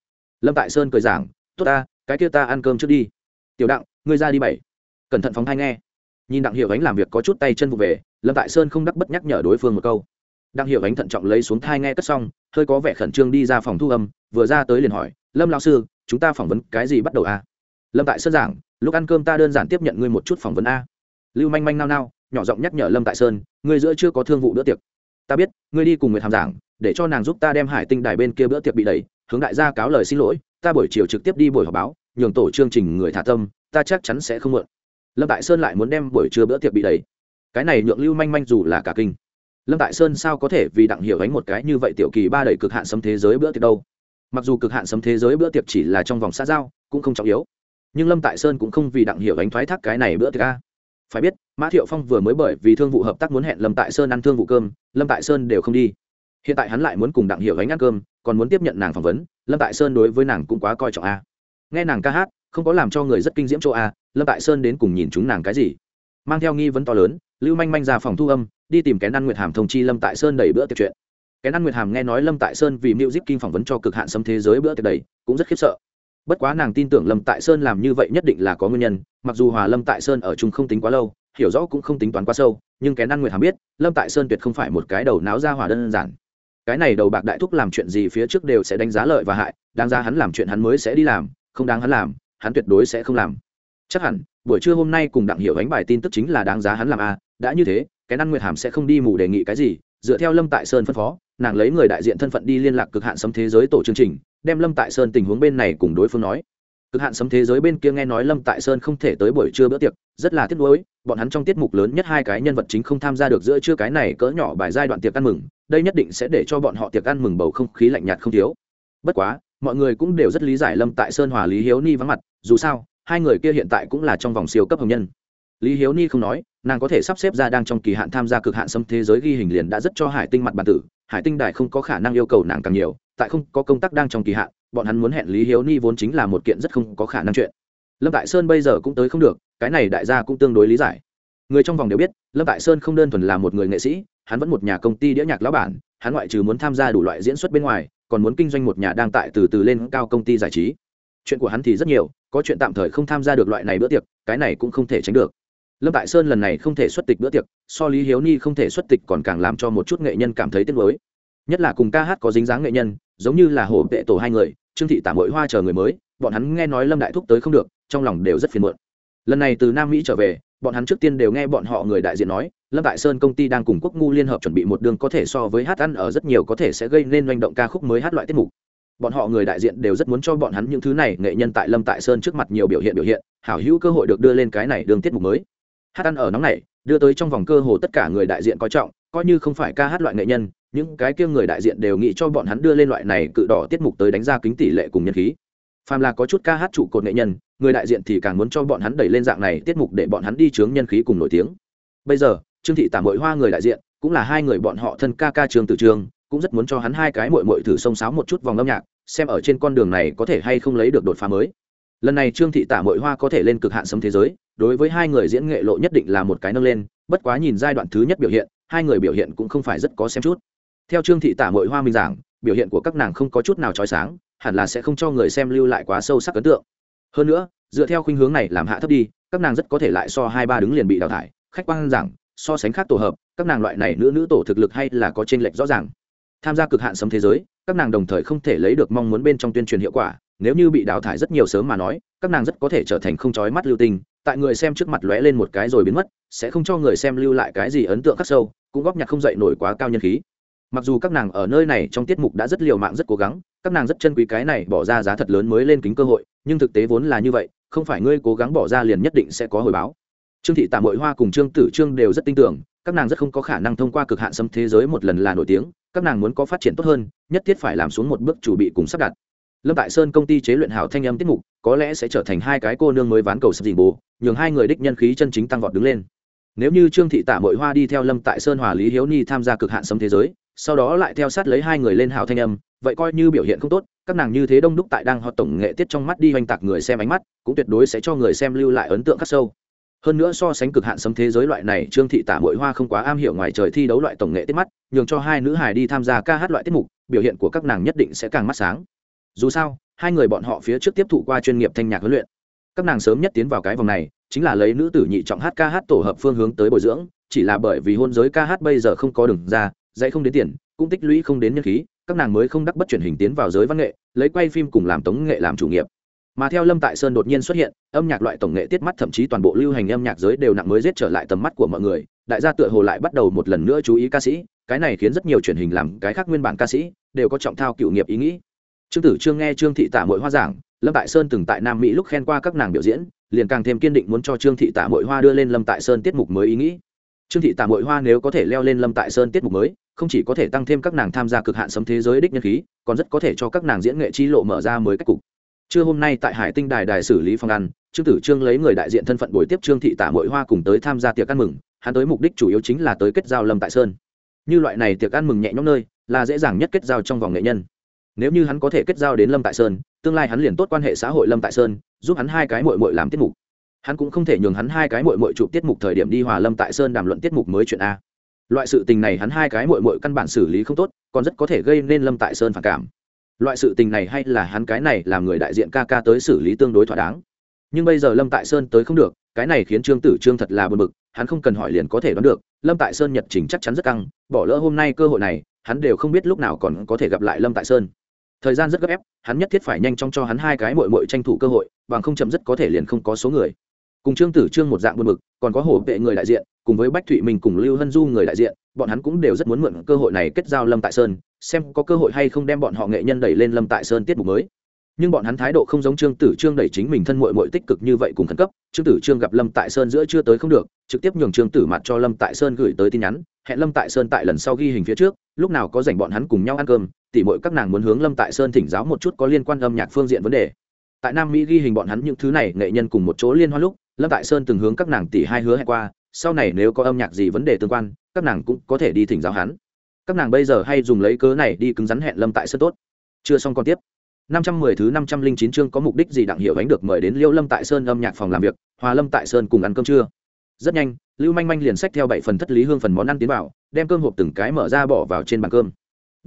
Lâm tại sơn cười giảng, tốt ta, cái kia ta ăn cơm trước đi. Tiểu đặng, ngươi ra đi bảy. Cẩn thận phóng thai nghe. Nhìn đặng hiệu ánh làm việc có chút tay chân vụ về, lâm tại sơn không đắc bất nhắc nhở đối phương một câu. Đặng hiệu ánh thận trọng lấy xuống thai nghe cất xong, hơi có vẻ khẩn trương đi ra phòng thu âm, vừa ra tới liền hỏi, lâm lao sư chúng ta phỏng vấn cái gì bắt đầu a lâm tại sơn giảng, lúc ăn cơm ta đơn giản tiếp nhận ngươi một chút phỏng vấn a. Lưu manh manh nao nao, nhỏ giọng nhắc nhở lâm tại sơn, ngươi giữa chưa có thương vụ bữa tiệc. Ta biết, ngươi đi cùng người tham giảng, để cho nàng giúp ta đem hải tinh đài bên kia bữa tiệc bị đẩy, hướng đại gia cáo lời xin lỗi, ta buổi chiều trực tiếp đi buổi họp báo, nhường tổ chương trình người thả tâm, ta chắc chắn sẽ không mượn lâm tại sơn lại muốn đem buổi trưa bữa tiệc bị đẩy. Cái này nhượng lưu manh manh dù là cả kinh. Lâm tại sơn sao có thể vì đặng hiểu ánh một cái như vậy tiểu kỳ ba đẩy cực hạn xâm thế giới bữa tiệc đâu? Mặc dù cực hạn sấm thế giới bữa tiệc chỉ là trong vòng xã giao, cũng không trọng yếu. Nhưng lâm tại sơn cũng không vì đặng hiểu đánh thoái thác cái này bữa tiệc a. Phải biết, mã thiệu phong vừa mới bởi vì thương vụ hợp tác muốn hẹn lâm tại sơn ăn thương vụ cơm, lâm tại sơn đều không đi. Hiện tại hắn lại muốn cùng đặng hiểu đánh ăn cơm, còn muốn tiếp nhận nàng phỏng vấn, lâm tại sơn đối với nàng cũng quá coi trọng a. Nghe nàng ca hát, không có làm cho người rất kinh diễm chỗ a, lâm tại sơn đến cùng nhìn chúng nàng cái gì? Mang theo nghi vấn to lớn, lưu manh manh ra phòng thu âm, đi tìm kén ăn nguyệt hàm thông chi lâm tại sơn đẩy bữa tiệc chuyện. Cái ăn nguyệt hàm nghe nói lâm tại sơn vì music kim phỏng vấn cho cực hạn xâm thế giới bữa tiệc đầy, cũng rất khiếp sợ bất quá nàng tin tưởng lâm tại sơn làm như vậy nhất định là có nguyên nhân, mặc dù hòa lâm tại sơn ở chung không tính quá lâu, hiểu rõ cũng không tính toán quá sâu, nhưng Cái ăn nguyệt hàm biết, lâm tại sơn tuyệt không phải một cái đầu náo ra hòa đơn giản cái này đầu bạc đại thúc làm chuyện gì phía trước đều sẽ đánh giá lợi và hại, đáng ra hắn làm chuyện hắn mới sẽ đi làm, không đáng hắn làm, hắn tuyệt đối sẽ không làm chắc hẳn, buổi trưa hôm nay cùng đặng hiểu đánh bài tin tức chính là đáng giá hắn làm a à. đã như thế cái năn nguyệt hàm sẽ không đi mù đề nghị cái gì, dựa theo lâm tại sơn phân phó nàng lấy người đại diện thân phận đi liên lạc cực hạn sấm thế giới tổ chương trình, đem lâm tại sơn tình huống bên này cùng đối phương nói. Cực hạn sấm thế giới bên kia nghe nói lâm tại sơn không thể tới buổi trưa bữa tiệc, rất là tiếc nuối, bọn hắn trong tiết mục lớn nhất hai cái nhân vật chính không tham gia được giữa trưa cái này cỡ nhỏ bài giai đoạn tiệc ăn mừng, đây nhất định sẽ để cho bọn họ tiệc ăn mừng bầu không khí lạnh nhạt không thiếu. Bất quá, mọi người cũng đều rất lý giải lâm tại sơn hòa lý hiếu ni vắng mặt, dù sao, hai người kia hiện tại cũng là trong vòng siêu cấp hồng nhân. Lý hiếu ni không nói nàng có thể sắp xếp ra đang trong kỳ hạn tham gia cực hạn xâm thế giới ghi hình liền đã rất cho hải tinh mặt bản tử. Hải tinh đài không có khả năng yêu cầu nàng càng nhiều, tại không có công tác đang trong kỳ hạn, bọn hắn muốn hẹn lý hiếu ni vốn chính là một kiện rất không có khả năng chuyện. Lâm tại sơn bây giờ cũng tới không được, cái này đại gia cũng tương đối lý giải. Người trong vòng đều biết, lâm tại sơn không đơn thuần là một người nghệ sĩ, hắn vẫn một nhà công ty đĩa nhạc lão bản, hắn ngoại trừ muốn tham gia đủ loại diễn xuất bên ngoài, còn muốn kinh doanh một nhà đang tại từ từ lên cao công ty giải trí. Chuyện của hắn thì rất nhiều, có chuyện tạm thời không tham gia được loại này bữa tiệc, cái này cũng không thể tránh được lâm tại sơn lần này không thể xuất tịch bữa tiệc, so lý hiếu ni không thể xuất tịch còn càng làm cho một chút nghệ nhân cảm thấy tiếc nuối. Nhất là cùng ca hát có dính dáng nghệ nhân, giống như là hổ vệ tổ hai người, trương thị tả mỗi hoa chờ người mới, bọn hắn nghe nói lâm đại thúc tới không được, trong lòng đều rất phiền muộn. Lần này từ nam mỹ trở về, bọn hắn trước tiên đều nghe bọn họ người đại diện nói, lâm tại sơn công ty đang cùng quốc ngu liên hợp chuẩn bị một đường có thể so với hát ăn ở rất nhiều có thể sẽ gây nên manh động ca khúc mới hát loại tiết mục. Bọn họ người đại diện đều rất muốn cho bọn hắn những thứ này, nghệ nhân tại lâm tại sơn trước mặt nhiều biểu hiện biểu hiện, hảo hữu cơ hội được đưa lên cái này đường tiết mục mới hát ăn ở nóng này, đưa tới trong vòng cơ hồ tất cả người đại diện coi trọng, coi như không phải ca hát loại nghệ nhân, những cái kia người đại diện đều nghĩ cho bọn hắn đưa lên loại này cự đỏ tiết mục tới đánh ra kính tỷ lệ cùng nhân khí. Phàm là có chút ca hát trụ cột nghệ nhân, người đại diện thì càng muốn cho bọn hắn đẩy lên dạng này tiết mục để bọn hắn đi chướng nhân khí cùng nổi tiếng. Bây giờ, trương thị tả mội hoa người đại diện, cũng là hai người bọn họ thân ca ca trường từ trường cũng rất muốn cho hắn hai cái mội mội thử sông sáo một chút vòng âm nhạc, xem ở trên con đường này có thể hay không lấy được đột phá mới lần này trương thị tả mội hoa có thể lên cực hạn sấm thế giới, đối với hai người diễn nghệ lộ nhất định là một cái nâng lên, bất quá nhìn giai đoạn thứ nhất biểu hiện, hai người biểu hiện cũng không phải rất có xem chút. Theo trương thị tả mội hoa mình giảng, biểu hiện của các nàng không có chút nào trói sáng, hẳn là sẽ không cho người xem lưu lại quá sâu sắc ấn tượng. Hơn nữa, dựa theo khuynh hướng này làm hạ thấp đi, các nàng rất có thể lại so hai ba đứng liền bị đào thải, khách quan giảng, so sánh khác tổ hợp, các nàng loại này nữ nữ tổ thực lực hay là có t r ê n lệch rõ ràng. Tham gia cực hạn sấm thế giới, các nàng đồng thời không thể lấy được mong muốn bên trong tuyên truyền hiệu quả nếu như bị đào thải rất nhiều sớm mà nói, các nàng rất có thể trở thành không trói mắt lưu tình tại người xem trước mặt lóe lên một cái rồi biến mất, sẽ không cho người xem lưu lại cái gì ấn tượng khắc sâu, cũng góp nhặt không dậy nổi quá cao nhân khí. Mặc dù các nàng ở nơi này trong tiết mục đã rất liều mạng rất cố gắng, các nàng rất chân quý cái này bỏ ra giá thật lớn mới lên kính cơ hội, nhưng thực tế vốn là như vậy, không phải ngươi cố gắng bỏ ra liền nhất định sẽ có hồi báo. Trương thị tạm hội hoa cùng trương tử trương đều rất tin tưởng, các nàng rất không có khả năng thông qua cực hạn xâm thế giới một lần là nổi tiếng, các nàng muốn có phát triển tốt hơn, nhất thiết phải làm xuống một bước chủ bị cùng sắp đặt lâm tại sơn công ty chế luyện hảo thanh âm tiết mục, có lẽ sẽ trở thành hai cái cô nương mới ván cầu sập dình bồ, nhường hai người đích nhân khí chân chính tăng vọt đứng lên. Nếu như trương thị tạ mội hoa đi theo lâm tại sơn hòa lý hiếu ni tham gia cực hạn sấm thế giới, sau đó lại theo sát lấy hai người lên hảo thanh âm, vậy coi như biểu hiện không tốt, các nàng như thế đông đúc tại đang họ tổng nghệ tiết trong mắt đi hoành tạc người xem ánh mắt, cũng tuyệt đối sẽ cho người xem lưu lại ấn tượng khắc sâu. Hơn nữa so sánh cực hạn sấm thế giới loại này, trương thị tả mội hoa không quá am hiểu ngoài trời thi đấu loại tổng nghệ tiết mắt, nhường cho hai nữ hài đi tham gia ca hát loại tiết mục, biểu hiện của các nàng nhất định sẽ càng mắt sáng dù sao, hai người bọn họ phía trước tiếp thụ qua chuyên nghiệp thanh nhạc huấn luyện. Các nàng sớm nhất tiến vào cái vòng này, chính là lấy nữ tử nhị trọng hát ca hát tổ hợp phương hướng tới bồi dưỡng, chỉ là bởi vì hôn giới ca hát bây giờ không có đường ra, dạy không đến tiền, cũng tích lũy không đến nhân khí, các nàng mới không đắc bất chuyển hình tiến vào giới văn nghệ, lấy quay phim cùng làm tống nghệ làm chủ nghiệp. Mà theo lâm tại sơn đột nhiên xuất hiện, âm nhạc loại tổng nghệ tiết mắt thậm chí toàn bộ lưu hành âm nhạc giới đều nặng mới giết trở lại tầm mắt của mọi người, đại gia tựa hồ lại bắt đầu một lần nữa chú ý ca sĩ, cái này khiến rất nhiều truyền hình làm cái khác nguyên bản ca sĩ, đều có trọng thao cựu nghiệp ý nghĩ trương tử trương nghe trương thị tả mội hoa giảng, lâm tại sơn từng tại nam mỹ lúc khen qua các nàng biểu diễn, liền càng thêm kiên định muốn cho trương thị tả mội hoa đưa lên lâm tại sơn tiết mục mới ý nghĩ. Trương thị tả mội hoa nếu có thể leo lên lâm tại sơn tiết mục mới, không chỉ có thể tăng thêm các nàng tham gia cực hạn sấm thế giới đích nhân khí, còn rất có thể cho các nàng diễn nghệ chi lộ mở ra mới cách cục. Trưa hôm nay tại hải tinh đài đài xử lý phòng ăn, trương tử trương lấy người đại diện thân phận buổi tiếp trương thị tả mội hoa cùng tới tham gia tiệc ăn mừng, hắn tới mục đích chủ yếu chính là tới kết giao lâm tại sơn. Như loại này tiệc ăn mừng nhẹ nhõm nơi, là dễ dàng nhất kết giao trong vòng nghệ nhân nếu như hắn có thể kết giao đến lâm tại sơn, tương lai hắn liền tốt quan hệ xã hội lâm tại sơn, giúp hắn hai cái mội mội làm tiết mục. Hắn cũng không thể nhường hắn hai cái mội mội chụp tiết mục thời điểm đi hòa lâm tại sơn đàm luận tiết mục mới chuyện a. Loại sự tình này hắn hai cái mội mội căn bản xử lý không tốt, còn rất có thể gây nên lâm tại sơn phản cảm. Loại sự tình này hay là hắn cái này làm người đại diện ca ca tới xử lý tương đối thỏa đáng. Nhưng bây giờ lâm tại sơn tới không được, cái này khiến trương tử trương thật là bờ mực hắn không cần hỏi liền có thể đoán được, lâm tại sơn nhật trình chắc chắn rất căng, bỏ lỡ hôm nay cơ hội này, hắn đều không biết lúc nào còn có thể gặp lại lâm tại sơn thời gian rất gấp ép, hắn nhất thiết phải nhanh chóng cho hắn hai cái mội mội tranh thủ cơ hội, bằng không chậm rất có thể liền không có số người. Cùng trương tử trương một dạng buồn mực còn có hồ vệ người đại diện, cùng với bách thụy mình cùng lưu hân du người đại diện, bọn hắn cũng đều rất muốn mượn cơ hội này kết giao lâm tại sơn, xem có cơ hội hay không đem bọn họ nghệ nhân đẩy lên lâm tại sơn tiết mục mới. Nhưng bọn hắn thái độ không giống trương tử trương đẩy chính mình thân mội mội tích cực như vậy cùng khẩn cấp, trương tử trương gặp lâm tại sơn giữa chưa tới không được, trực tiếp nhường trương tử mặt cho lâm tại sơn gửi tới tin nhắn, hẹn lâm tại sơn tại lần sau ghi hình phía trước, lúc nào có dành bọn hắn cùng nhau ăn cơm tỉ mỗi các nàng muốn hướng lâm tại sơn thỉnh giáo một chút có liên quan âm nhạc phương diện vấn đề. Tại nam mỹ ghi hình bọn hắn những thứ này, nghệ nhân cùng một chỗ liên hoan lúc, lâm tại sơn từng hướng các nàng tỷ hai hứa hẹn qua, sau này nếu có âm nhạc gì vấn đề tương quan, các nàng cũng có thể đi thỉnh giáo hắn. Các nàng bây giờ hay dùng lấy cớ này đi cứng rắn hẹn lâm tại sơn tốt. Chưa xong còn tiếp. Năm trăm mười thứ năm trăm linh chín chương có mục đích gì đặng hiểu ánh được mời đến liêu lâm tại sơn âm nhạc phòng làm việc, hòa lâm tại sơn cùng ăn cơm trưa. Rất nhanh, lưu manh manh liền xách theo bảy phần thất lý hương phần món ăn tiến vào, đem cơm hộp từng cái mở ra bỏ vào trên bàn cơm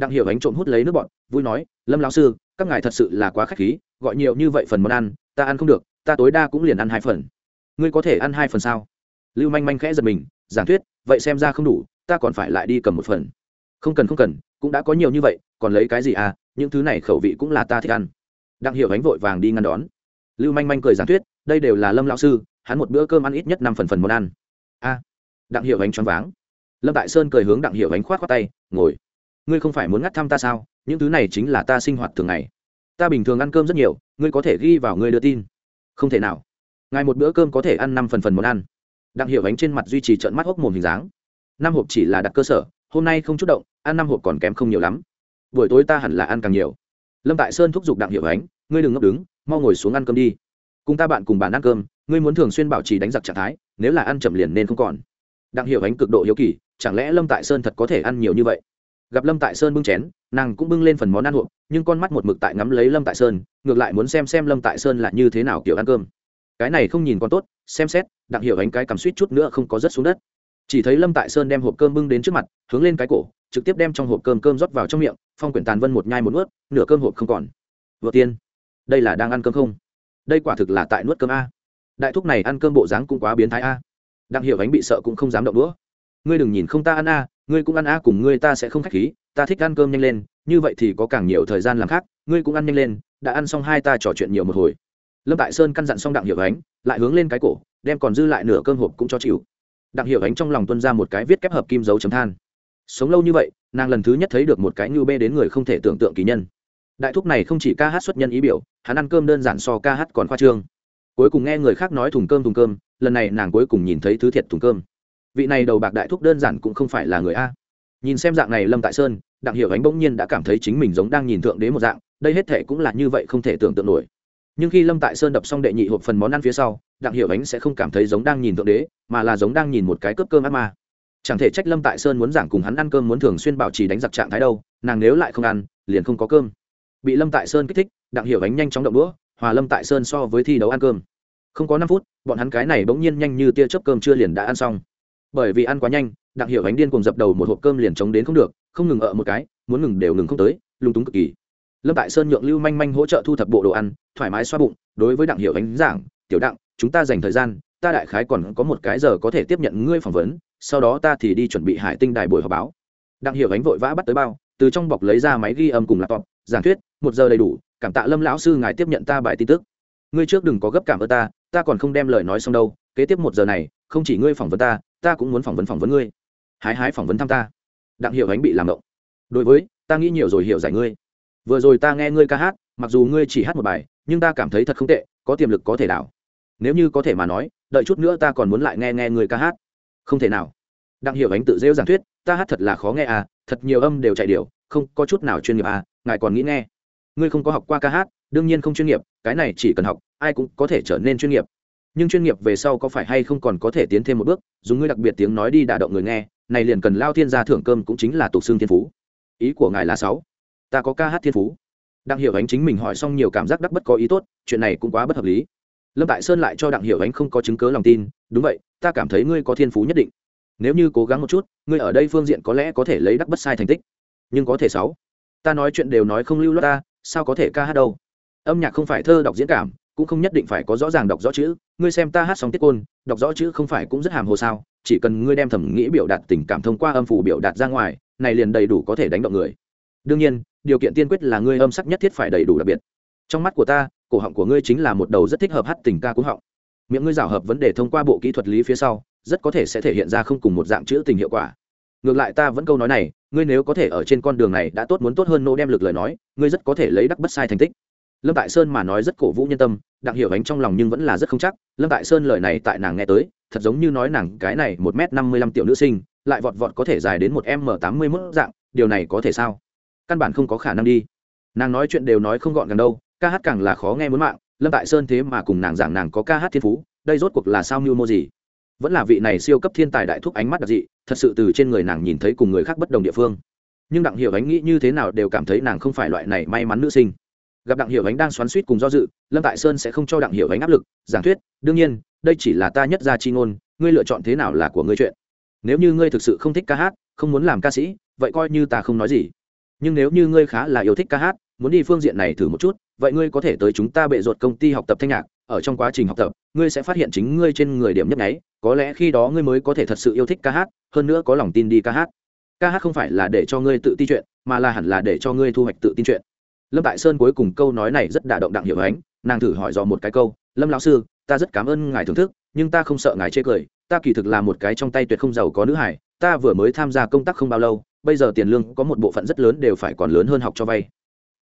đặng hiểu ánh trộm hút lấy nước bọn vui nói, lâm lão sư, các ngài thật sự là quá khách khí, gọi nhiều như vậy phần món ăn, ta ăn không được, ta tối đa cũng liền ăn hai phần. Ngươi có thể ăn hai phần sao? Lưu manh manh khẽ giật mình, giảng thuyết, vậy xem ra không đủ, ta còn phải lại đi cầm một phần. Không cần không cần, cũng đã có nhiều như vậy, còn lấy cái gì à những thứ này khẩu vị cũng là ta thích ăn. Đặng hiểu ánh vội vàng đi ngăn đón. Lưu manh manh cười giảng thuyết, đây đều là lâm lão sư, hắn một bữa cơm ăn ít nhất năm phần phần món ăn. A. Đặng hiểu ánh choáng váng. Lâm tại sơn cười hướng đặng hiểu ánh khoát khoát tay, ngồi ngươi không phải muốn ngắt thăm ta sao? Những thứ này chính là ta sinh hoạt thường ngày. Ta bình thường ăn cơm rất nhiều, ngươi có thể ghi vào ngươi đưa tin. Không thể nào. Ngài một bữa cơm có thể ăn năm phần phần món ăn. Đặng hiểu ánh trên mặt duy trì trận mắt hốc mồm hình dáng. Năm hộp chỉ là đặt cơ sở, hôm nay không chút động, ăn năm hộp còn kém không nhiều lắm. Buổi tối ta hẳn là ăn càng nhiều. Lâm tại sơn thúc giục đặng hiểu ánh, ngươi đừng ngấp đứng, mau ngồi xuống ăn cơm đi. Cùng ta bạn cùng bạn ăn cơm, ngươi muốn thường xuyên bảo trì đánh giặc trạng thái, nếu là ăn chậm liền nên không còn. Đặng hiểu ánh cực độ hiếu kỳ, chẳng lẽ lâm tại sơn thật có thể ăn nhiều như vậy? Gặp lâm tại sơn bưng chén, nàng cũng bưng lên phần món ăn hộp, nhưng con mắt một mực tại ngắm lấy lâm tại sơn, ngược lại muốn xem xem lâm tại sơn là như thế nào kiểu ăn cơm. Cái này không nhìn còn tốt, xem xét, đặng hiểu ánh cái cầm suýt chút nữa không có rớt xuống đất. Chỉ thấy lâm tại sơn đem hộp cơm bưng đến trước mặt, hướng lên cái cổ, trực tiếp đem trong hộp cơm cơm rót vào trong miệng, phong quyển tàn vân một nhai một nuốt, nửa cơm hộp không còn. Vừa tiên, đây là đang ăn cơm không? Đây quả thực là tại nuốt cơm a. Đại thúc này ăn cơm bộ dáng cũng quá biến thái a. Đặng hiểu ánh bị sợ cũng không dám động đũa. Ngươi đừng nhìn không ta ăn a ngươi cũng ăn a cùng ngươi ta sẽ không khách khí, ta thích ăn cơm nhanh lên, như vậy thì có càng nhiều thời gian làm khác, ngươi cũng ăn nhanh lên, đã ăn xong hai ta trò chuyện nhiều một hồi. Lâm tại sơn căn dặn xong đặng hiểu ánh, lại hướng lên cái cổ, đem còn dư lại nửa cơm hộp cũng cho chịu. Đặng hiểu ánh trong lòng tuân ra một cái viết kép hợp kim dấu chấm than. Sống lâu như vậy, nàng lần thứ nhất thấy được một cái như bê đến người không thể tưởng tượng kỳ nhân. Đại thúc này không chỉ ca hát xuất nhân ý biểu, hắn ăn cơm đơn giản so ca hát còn khoa trương. Cuối cùng nghe người khác nói thùng cơm thùng cơm, lần này nàng cuối cùng nhìn thấy thứ thiệt thùng cơm vị này đầu bạc đại thúc đơn giản cũng không phải là người a. Nhìn xem dạng này lâm tại sơn, đặng hiểu ánh bỗng nhiên đã cảm thấy chính mình giống đang nhìn thượng đế một dạng, đây hết thể cũng là như vậy không thể tưởng tượng nổi. Nhưng khi lâm tại sơn đập xong đệ nhị hộp phần món ăn phía sau, đặng hiểu ánh sẽ không cảm thấy giống đang nhìn thượng đế, mà là giống đang nhìn một cái cướp cơm ác ma. Chẳng thể trách lâm tại sơn muốn giảng cùng hắn ăn cơm muốn thường xuyên bảo trì đánh giặc trạng thái đâu, nàng nếu lại không ăn, liền không có cơm. Bị lâm tại sơn kích thích, đặng hiểu ánh nhanh chóng động đũa, hòa lâm tại sơn so với thi đấu ăn cơm. Không có năm phút, bọn hắn cái này bỗng nhiên nhanh như tia chớp cơm chưa liền đã ăn xong bởi vì ăn quá nhanh, đặng hiệu ánh điên cùng dập đầu một hộp cơm liền chống đến không được, không ngừng ở một cái, muốn ngừng đều ngừng không tới, lung túng cực kỳ. Lâm tại sơn nhượng lưu manh manh hỗ trợ thu thập bộ đồ ăn, thoải mái xoa bụng, đối với đặng hiệu ánh giảng, tiểu đặng, chúng ta dành thời gian, ta đại khái còn có một cái giờ có thể tiếp nhận ngươi phỏng vấn, sau đó ta thì đi chuẩn bị hải tinh đài buổi họp báo. Đặng hiệu ánh vội vã bắt tới bao, từ trong bọc lấy ra máy ghi âm cùng laptop, giảng thuyết, một giờ đầy đủ, cảm tạ lâm lão sư ngài tiếp nhận ta bài tin tức. Ngươi trước đừng có gấp cảm ơn ta ta còn không đem lời nói xong đâu, kế tiếp một giờ này, không chỉ ngươi phỏng vấn ta ta cũng muốn phỏng vấn phỏng vấn ngươi. Hái hái phỏng vấn thăm ta. Đặng hiểu ánh bị làm động. Đối với, ta nghĩ nhiều rồi hiểu giải ngươi. Vừa rồi ta nghe ngươi ca hát, mặc dù ngươi chỉ hát một bài, nhưng ta cảm thấy thật không tệ, có tiềm lực có thể đảo. Nếu như có thể mà nói, đợi chút nữa ta còn muốn lại nghe nghe ngươi ca hát. Không thể nào. Đặng hiểu ánh tự rêu giảng thuyết, ta hát thật là khó nghe à thật nhiều âm đều chạy điều không có chút nào chuyên nghiệp à ngài còn nghĩ nghe. Ngươi không có học qua ca hát, đương nhiên không chuyên nghiệp, cái này chỉ cần học, ai cũng có thể trở nên chuyên nghiệp nhưng chuyên nghiệp về sau có phải hay không còn có thể tiến thêm một bước? Dùng ngươi đặc biệt tiếng nói đi đả động người nghe, này liền cần lao thiên gia thưởng cơm cũng chính là tục xương thiên phú. Ý của ngài là sáu. Ta có ca hát thiên phú. Đặng hiểu ánh chính mình hỏi xong nhiều cảm giác đắc bất có ý tốt, chuyện này cũng quá bất hợp lý. Lâm tại sơn lại cho đặng hiểu ánh không có chứng cớ lòng tin, đúng vậy, ta cảm thấy ngươi có thiên phú nhất định. Nếu như cố gắng một chút, ngươi ở đây phương diện có lẽ có thể lấy đắc bất sai thành tích. Nhưng có thể sáu. Ta nói chuyện đều nói không lưu loát ta, sao có thể ca hát đâu? Âm nhạc không phải thơ đọc diễn cảm cũng không nhất định phải có rõ ràng đọc rõ chữ, ngươi xem ta hát xong tiết côn, đọc rõ chữ không phải cũng rất hàm hồ sao, chỉ cần ngươi đem thẩm nghĩ biểu đạt tình cảm thông qua âm phủ biểu đạt ra ngoài, này liền đầy đủ có thể đánh động người. Đương nhiên, điều kiện tiên quyết là ngươi âm sắc nhất thiết phải đầy đủ đặc biệt. Trong mắt của ta, cổ họng của ngươi chính là một đầu rất thích hợp hát tình ca cúng họng. Miệng ngươi rào hợp vấn đề thông qua bộ kỹ thuật lý phía sau, rất có thể sẽ thể hiện ra không cùng một dạng chữ tình hiệu quả. Ngược lại ta vẫn câu nói này, ngươi nếu có thể ở trên con đường này đã tốt muốn tốt hơn nô đem lực lời nói, ngươi rất có thể lấy đắc bất sai thành tích lâm tại sơn mà nói rất cổ vũ nhân tâm, đặng hiểu ánh trong lòng nhưng vẫn là rất không chắc. Lâm tại sơn lời này tại nàng nghe tới, thật giống như nói nàng cái này một m năm mươi lăm tiểu nữ sinh, lại vọt vọt có thể dài đến một m tám mươi mức dạng, điều này có thể sao? Căn bản không có khả năng đi. Nàng nói chuyện đều nói không gọn gần đâu, ca hát càng là khó nghe muốn mạng. Lâm tại sơn thế mà cùng nàng giảng nàng có ca hát thiên phú, đây rốt cuộc là sao mưu mô gì? Vẫn là vị này siêu cấp thiên tài đại thúc ánh mắt đặc dị, thật sự từ trên người nàng nhìn thấy cùng người khác bất đồng địa phương. Nhưng đặng hiểu ánh nghĩ như thế nào đều cảm thấy nàng không phải loại này may mắn nữ sinh gặp đặng hiểu ánh đang xoắn suýt cùng do dự, lâm tại sơn sẽ không cho đặng hiểu ánh áp lực, giảng thuyết, đương nhiên, đây chỉ là ta nhất ra chi ngôn, ngươi lựa chọn thế nào là của ngươi chuyện. Nếu như ngươi thực sự không thích ca hát, không muốn làm ca sĩ, vậy coi như ta không nói gì. Nhưng nếu như ngươi khá là yêu thích ca hát, muốn đi phương diện này thử một chút, vậy ngươi có thể tới chúng ta bệ ruột công ty học tập thanh nhạc, ở trong quá trình học tập, ngươi sẽ phát hiện chính ngươi trên người điểm nhấp nháy, có lẽ khi đó ngươi mới có thể thật sự yêu thích ca hát, hơn nữa có lòng tin đi ca hát. Ca hát không phải là để cho ngươi tự tin chuyện, mà là hẳn là để cho ngươi thu hoạch tự tin chuyện lâm tại sơn cuối cùng câu nói này rất đả động đặng hiểu ánh, nàng thử hỏi dò một cái câu, lâm lão sư, ta rất cảm ơn ngài thưởng thức, nhưng ta không sợ ngài chê cười, ta kỳ thực là một cái trong tay tuyệt không giàu có nữ hải ta vừa mới tham gia công tác không bao lâu, bây giờ tiền lương có một bộ phận rất lớn đều phải còn lớn hơn học cho vay.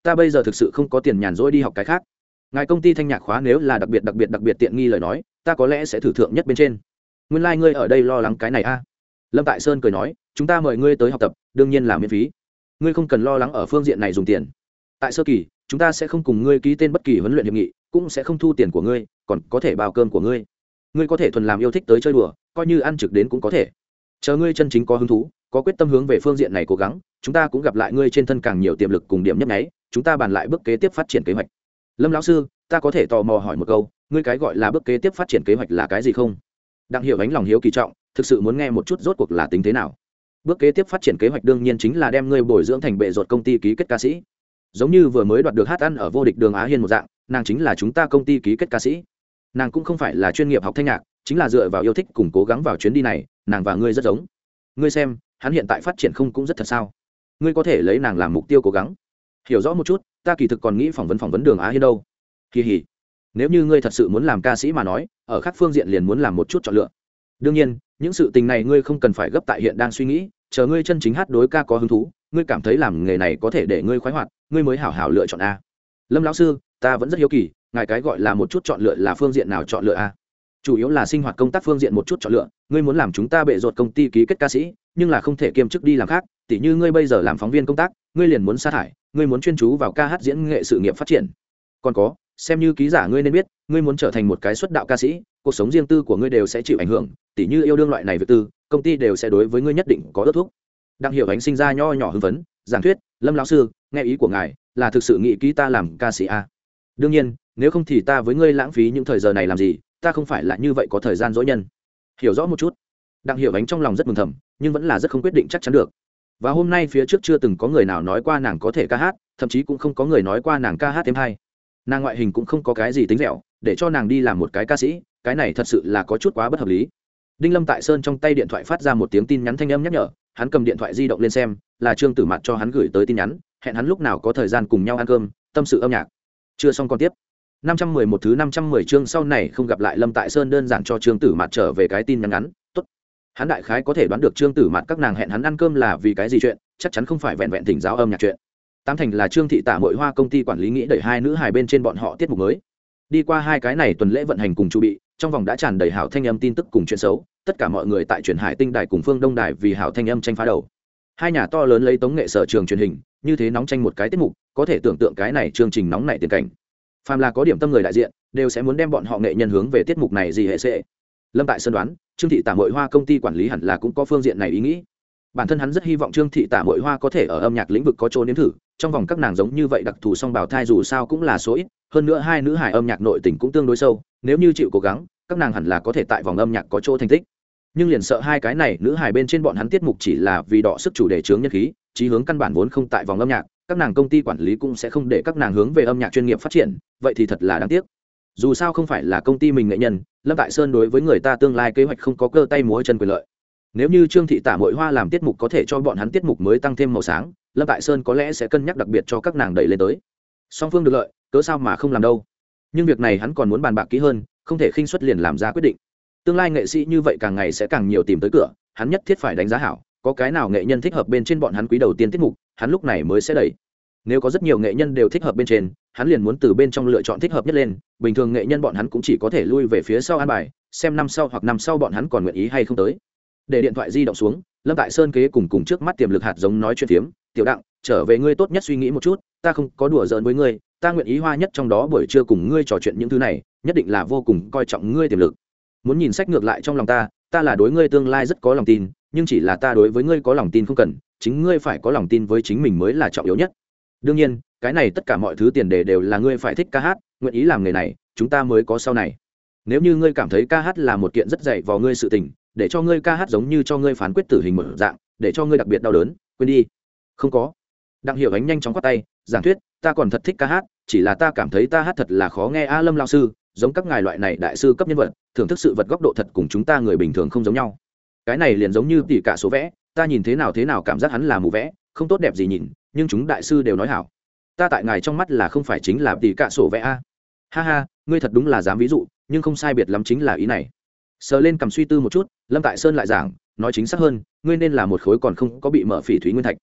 Ta bây giờ thực sự không có tiền nhàn rỗi đi học cái khác. Ngài công ty thanh nhạc khóa nếu là đặc biệt đặc biệt đặc biệt tiện nghi lời nói, ta có lẽ sẽ thử thượng nhất bên trên. Nguyên lai、like、ngươi ở đây lo lắng cái này a. Lâm tại sơn cười nói, chúng ta mời ngươi tới học tập, đương nhiên là miễn phí. Ngươi không cần lo lắng ở phương diện này dùng tiền tại sơ kỳ, chúng ta sẽ không cùng ngươi ký tên bất kỳ huấn luyện hiệp nghị, cũng sẽ không thu tiền của ngươi, còn có thể bao cơm của ngươi. Ngươi có thể thuần làm yêu thích tới chơi đùa, coi như ăn trực đến cũng có thể. Chờ ngươi chân chính có hứng thú, có quyết tâm hướng về phương diện này cố gắng, chúng ta cũng gặp lại ngươi trên thân càng nhiều tiềm lực cùng điểm nhấp nháy, chúng ta bàn lại bước kế tiếp phát triển kế hoạch. Lâm lão sư, ta có thể tò mò hỏi một câu, ngươi cái gọi là bước kế tiếp phát triển kế hoạch là cái gì không? Đặng hiểu ánh lòng hiếu kỳ trọng, thực sự muốn nghe một chút rốt cuộc là tính thế nào. Bước kế tiếp phát triển kế hoạch đương nhiên chính là đem ngươi bồi dưỡng thành bệ ruột công ty ký kết ca sĩ giống như vừa mới đoạt được hát ăn ở vô địch đường á hiên một dạng, nàng chính là chúng ta công ty ký kết ca sĩ. Nàng cũng không phải là chuyên nghiệp học thanh nhạc, chính là dựa vào yêu thích cùng cố gắng vào chuyến đi này, nàng và ngươi rất giống. Ngươi xem, hắn hiện tại phát triển không cũng rất thật sao? Ngươi có thể lấy nàng làm mục tiêu cố gắng. Hiểu rõ một chút, ta kỳ thực còn nghĩ phỏng vấn phỏng vấn đường á hiên đâu. Kỳ hỉ. Nếu như ngươi thật sự muốn làm ca sĩ mà nói, ở các phương diện liền muốn làm một chút chọn lựa. Đương nhiên, những sự tình này ngươi không cần phải gấp tại hiện đang suy nghĩ, chờ ngươi chân chính hát đối ca có hứng thú ngươi cảm thấy làm nghề này có thể để ngươi khoái hoạt, ngươi mới hảo hảo lựa chọn a. Lâm lão sư, ta vẫn rất hiếu kỳ, ngài cái gọi là một chút chọn lựa là phương diện nào chọn lựa a? Chủ yếu là sinh hoạt công tác phương diện một chút chọn lựa, ngươi muốn làm chúng ta bệ ruột công ty ký kết ca sĩ, nhưng là không thể kiêm chức đi làm khác, tỉ như ngươi bây giờ làm phóng viên công tác, ngươi liền muốn sa thải, ngươi muốn chuyên chú vào ca hát diễn nghệ sự nghiệp phát triển. Còn có, xem như ký giả ngươi nên biết, ngươi muốn trở thành một cái xuất đạo ca sĩ, cuộc sống riêng tư của ngươi đều sẽ chịu ảnh hưởng, tỉ như yêu đương loại này việc tư, công ty đều sẽ đối với ngươi nhất định có ước thúc đặng hiểu ánh sinh ra nho nhỏ hưng phấn, giảng thuyết, lâm lão sư, nghe ý của ngài, là thực sự nghĩ ký ta làm ca sĩ a. Đương nhiên, nếu không thì ta với ngươi lãng phí những thời giờ này làm gì, ta không phải là như vậy có thời gian dỗi nhân. Hiểu rõ một chút. Đặng hiểu ánh trong lòng rất mừng thầm, nhưng vẫn là rất không quyết định chắc chắn được. Và hôm nay phía trước chưa từng có người nào nói qua nàng có thể ca hát, thậm chí cũng không có người nói qua nàng ca hát thêm hay. Nàng ngoại hình cũng không có cái gì tính dẻo để cho nàng đi làm một cái ca sĩ, cái này thật sự là có chút quá bất hợp lý. Đinh lâm tại sơn trong tay điện thoại phát ra một tiếng tin nhắn thanh âm nhắc nhở hắn cầm điện thoại di động lên xem là trương tử mặt cho hắn gửi tới tin nhắn hẹn hắn lúc nào có thời gian cùng nhau ăn cơm tâm sự âm nhạc chưa xong còn tiếp 511 thứ 510 chương sau này không gặp lại Lâm Tại Sơn đơn giản cho Trương Tử Mạt trở về cái tin nhắn ngắn, tốt. Hắn đại khái có thể đoán được Trương Tử Mạt các nàng hẹn hắn ăn cơm là vì cái gì chuyện, chắc chắn không phải vẹn vẹn thỉnh giáo âm nhạc chuyện. Tám thành là Trương thị Tạ Mội Hoa công ty quản lý nghĩ đẩy hai nữ hài bên trên bọn họ tiết mục mới. Đi qua hai cái này tuần lễ vận hành cùng chu bị, trong vòng đã tràn đầy hảo thanh âm tin tức cùng chuyện xấu, tất cả mọi người tại truyền hải tinh đài cùng phương đông đài vì hảo thanh âm tranh phá đầu. Hai nhà to lớn lấy tống nghệ sở trường truyền hình, như thế nóng tranh một cái tiết mục, có thể tưởng tượng cái này chương trình nóng này tiền cảnh. Phàm là có điểm tâm người đại diện đều sẽ muốn đem bọn họ nghệ nhân hướng về tiết mục này gì hệ sẽ. Lâm tại sân đoán trương thị tả mội hoa công ty quản lý hẳn là cũng có phương diện này ý nghĩ. Bản thân hắn rất hy vọng trương thị tả mội hoa có thể ở âm nhạc lĩnh vực có chỗ nếm thử trong vòng các nàng giống như vậy đặc thù song bào thai dù sao cũng là số ít hơn nữa hai nữ hài âm nhạc nội tình cũng tương đối sâu nếu như chịu cố gắng các nàng hẳn là có thể tại vòng âm nhạc có chỗ thành tích nhưng liền sợ hai cái này nữ hài bên trên bọn hắn tiết mục chỉ là vì đọ sức chủ đề chướng nhân khí, chí hướng căn bản vốn không tại vòng âm nhạc, các nàng công ty quản lý cũng sẽ không để các nàng hướng về âm nhạc chuyên nghiệp phát triển, vậy thì thật là đáng tiếc. Dù sao không phải là công ty mình nghệ nhân, lâm tại sơn đối với người ta tương lai kế hoạch không có cơ tay múa chân quyền lợi. Nếu như trương thị tả mội hoa làm tiết mục có thể cho bọn hắn tiết mục mới tăng thêm màu sáng, lâm tại sơn có lẽ sẽ cân nhắc đặc biệt cho các nàng đẩy lên tới. Song phương được lợi, cớ sao mà không làm đâu? Nhưng việc này hắn còn muốn bàn bạc kỹ hơn, không thể khinh xuất liền làm ra quyết định tương lai nghệ sĩ như vậy càng ngày sẽ càng nhiều tìm tới cửa, hắn nhất thiết phải đánh giá hảo, có cái nào nghệ nhân thích hợp bên trên bọn hắn quý đầu tiên tiết mục, hắn lúc này mới sẽ đẩy. Nếu có rất nhiều nghệ nhân đều thích hợp bên trên, hắn liền muốn từ bên trong lựa chọn thích hợp nhất lên, bình thường nghệ nhân bọn hắn cũng chỉ có thể lui về phía sau an bài, xem năm sau hoặc năm sau bọn hắn còn nguyện ý hay không tới. Để điện thoại di động xuống, lâm tại sơn kế cùng cùng trước mắt tiềm lực hạt giống nói chuyện phiếm, tiểu đặng, trở về ngươi tốt nhất suy nghĩ một chút, ta không có đùa giỡn với ngươi, ta nguyện ý hoa nhất trong đó buổi trưa cùng ngươi trò chuyện những thứ này, nhất định là vô cùng coi trọng ngươi tiềm lực muốn nhìn sách ngược lại trong lòng ta ta là đối ngươi tương lai rất có lòng tin, nhưng chỉ là ta đối với ngươi có lòng tin không cần, chính ngươi phải có lòng tin với chính mình mới là trọng yếu nhất. Đương nhiên, cái này tất cả mọi thứ tiền đề đều là ngươi phải thích ca hát, nguyện ý làm nghề này, chúng ta mới có sau này. Nếu như ngươi cảm thấy ca hát là một kiện rất dạy vào ngươi sự tình, để cho ngươi ca hát giống như cho ngươi phán quyết tử hình một dạng, để cho ngươi đặc biệt đau đớn, quên đi. Không có. Đặng hiểu ánh nhanh chóng quát tay, giảng thuyết, ta còn thật thích ca hát, chỉ là ta cảm thấy ta hát thật là khó nghe a lâm lao sư, giống các ngài loại này đại sư cấp nhân vật thưởng thức sự vật góc độ thật cùng chúng ta người bình thường không giống nhau. Cái này liền giống như tỉ cả số vẽ, ta nhìn thế nào thế nào cảm giác hắn là mù vẽ, không tốt đẹp gì nhìn, nhưng chúng đại sư đều nói hảo. Ta tại ngài trong mắt là không phải chính là tỉ cả sổ vẽ a. Ha ha, ngươi thật đúng là dám ví dụ, nhưng không sai biệt lắm chính là ý này. Sờ lên cầm suy tư một chút, lâm tại sơn lại giảng, nói chính xác hơn, ngươi nên là một khối còn không có bị mở phỉ thúy nguyên thạch.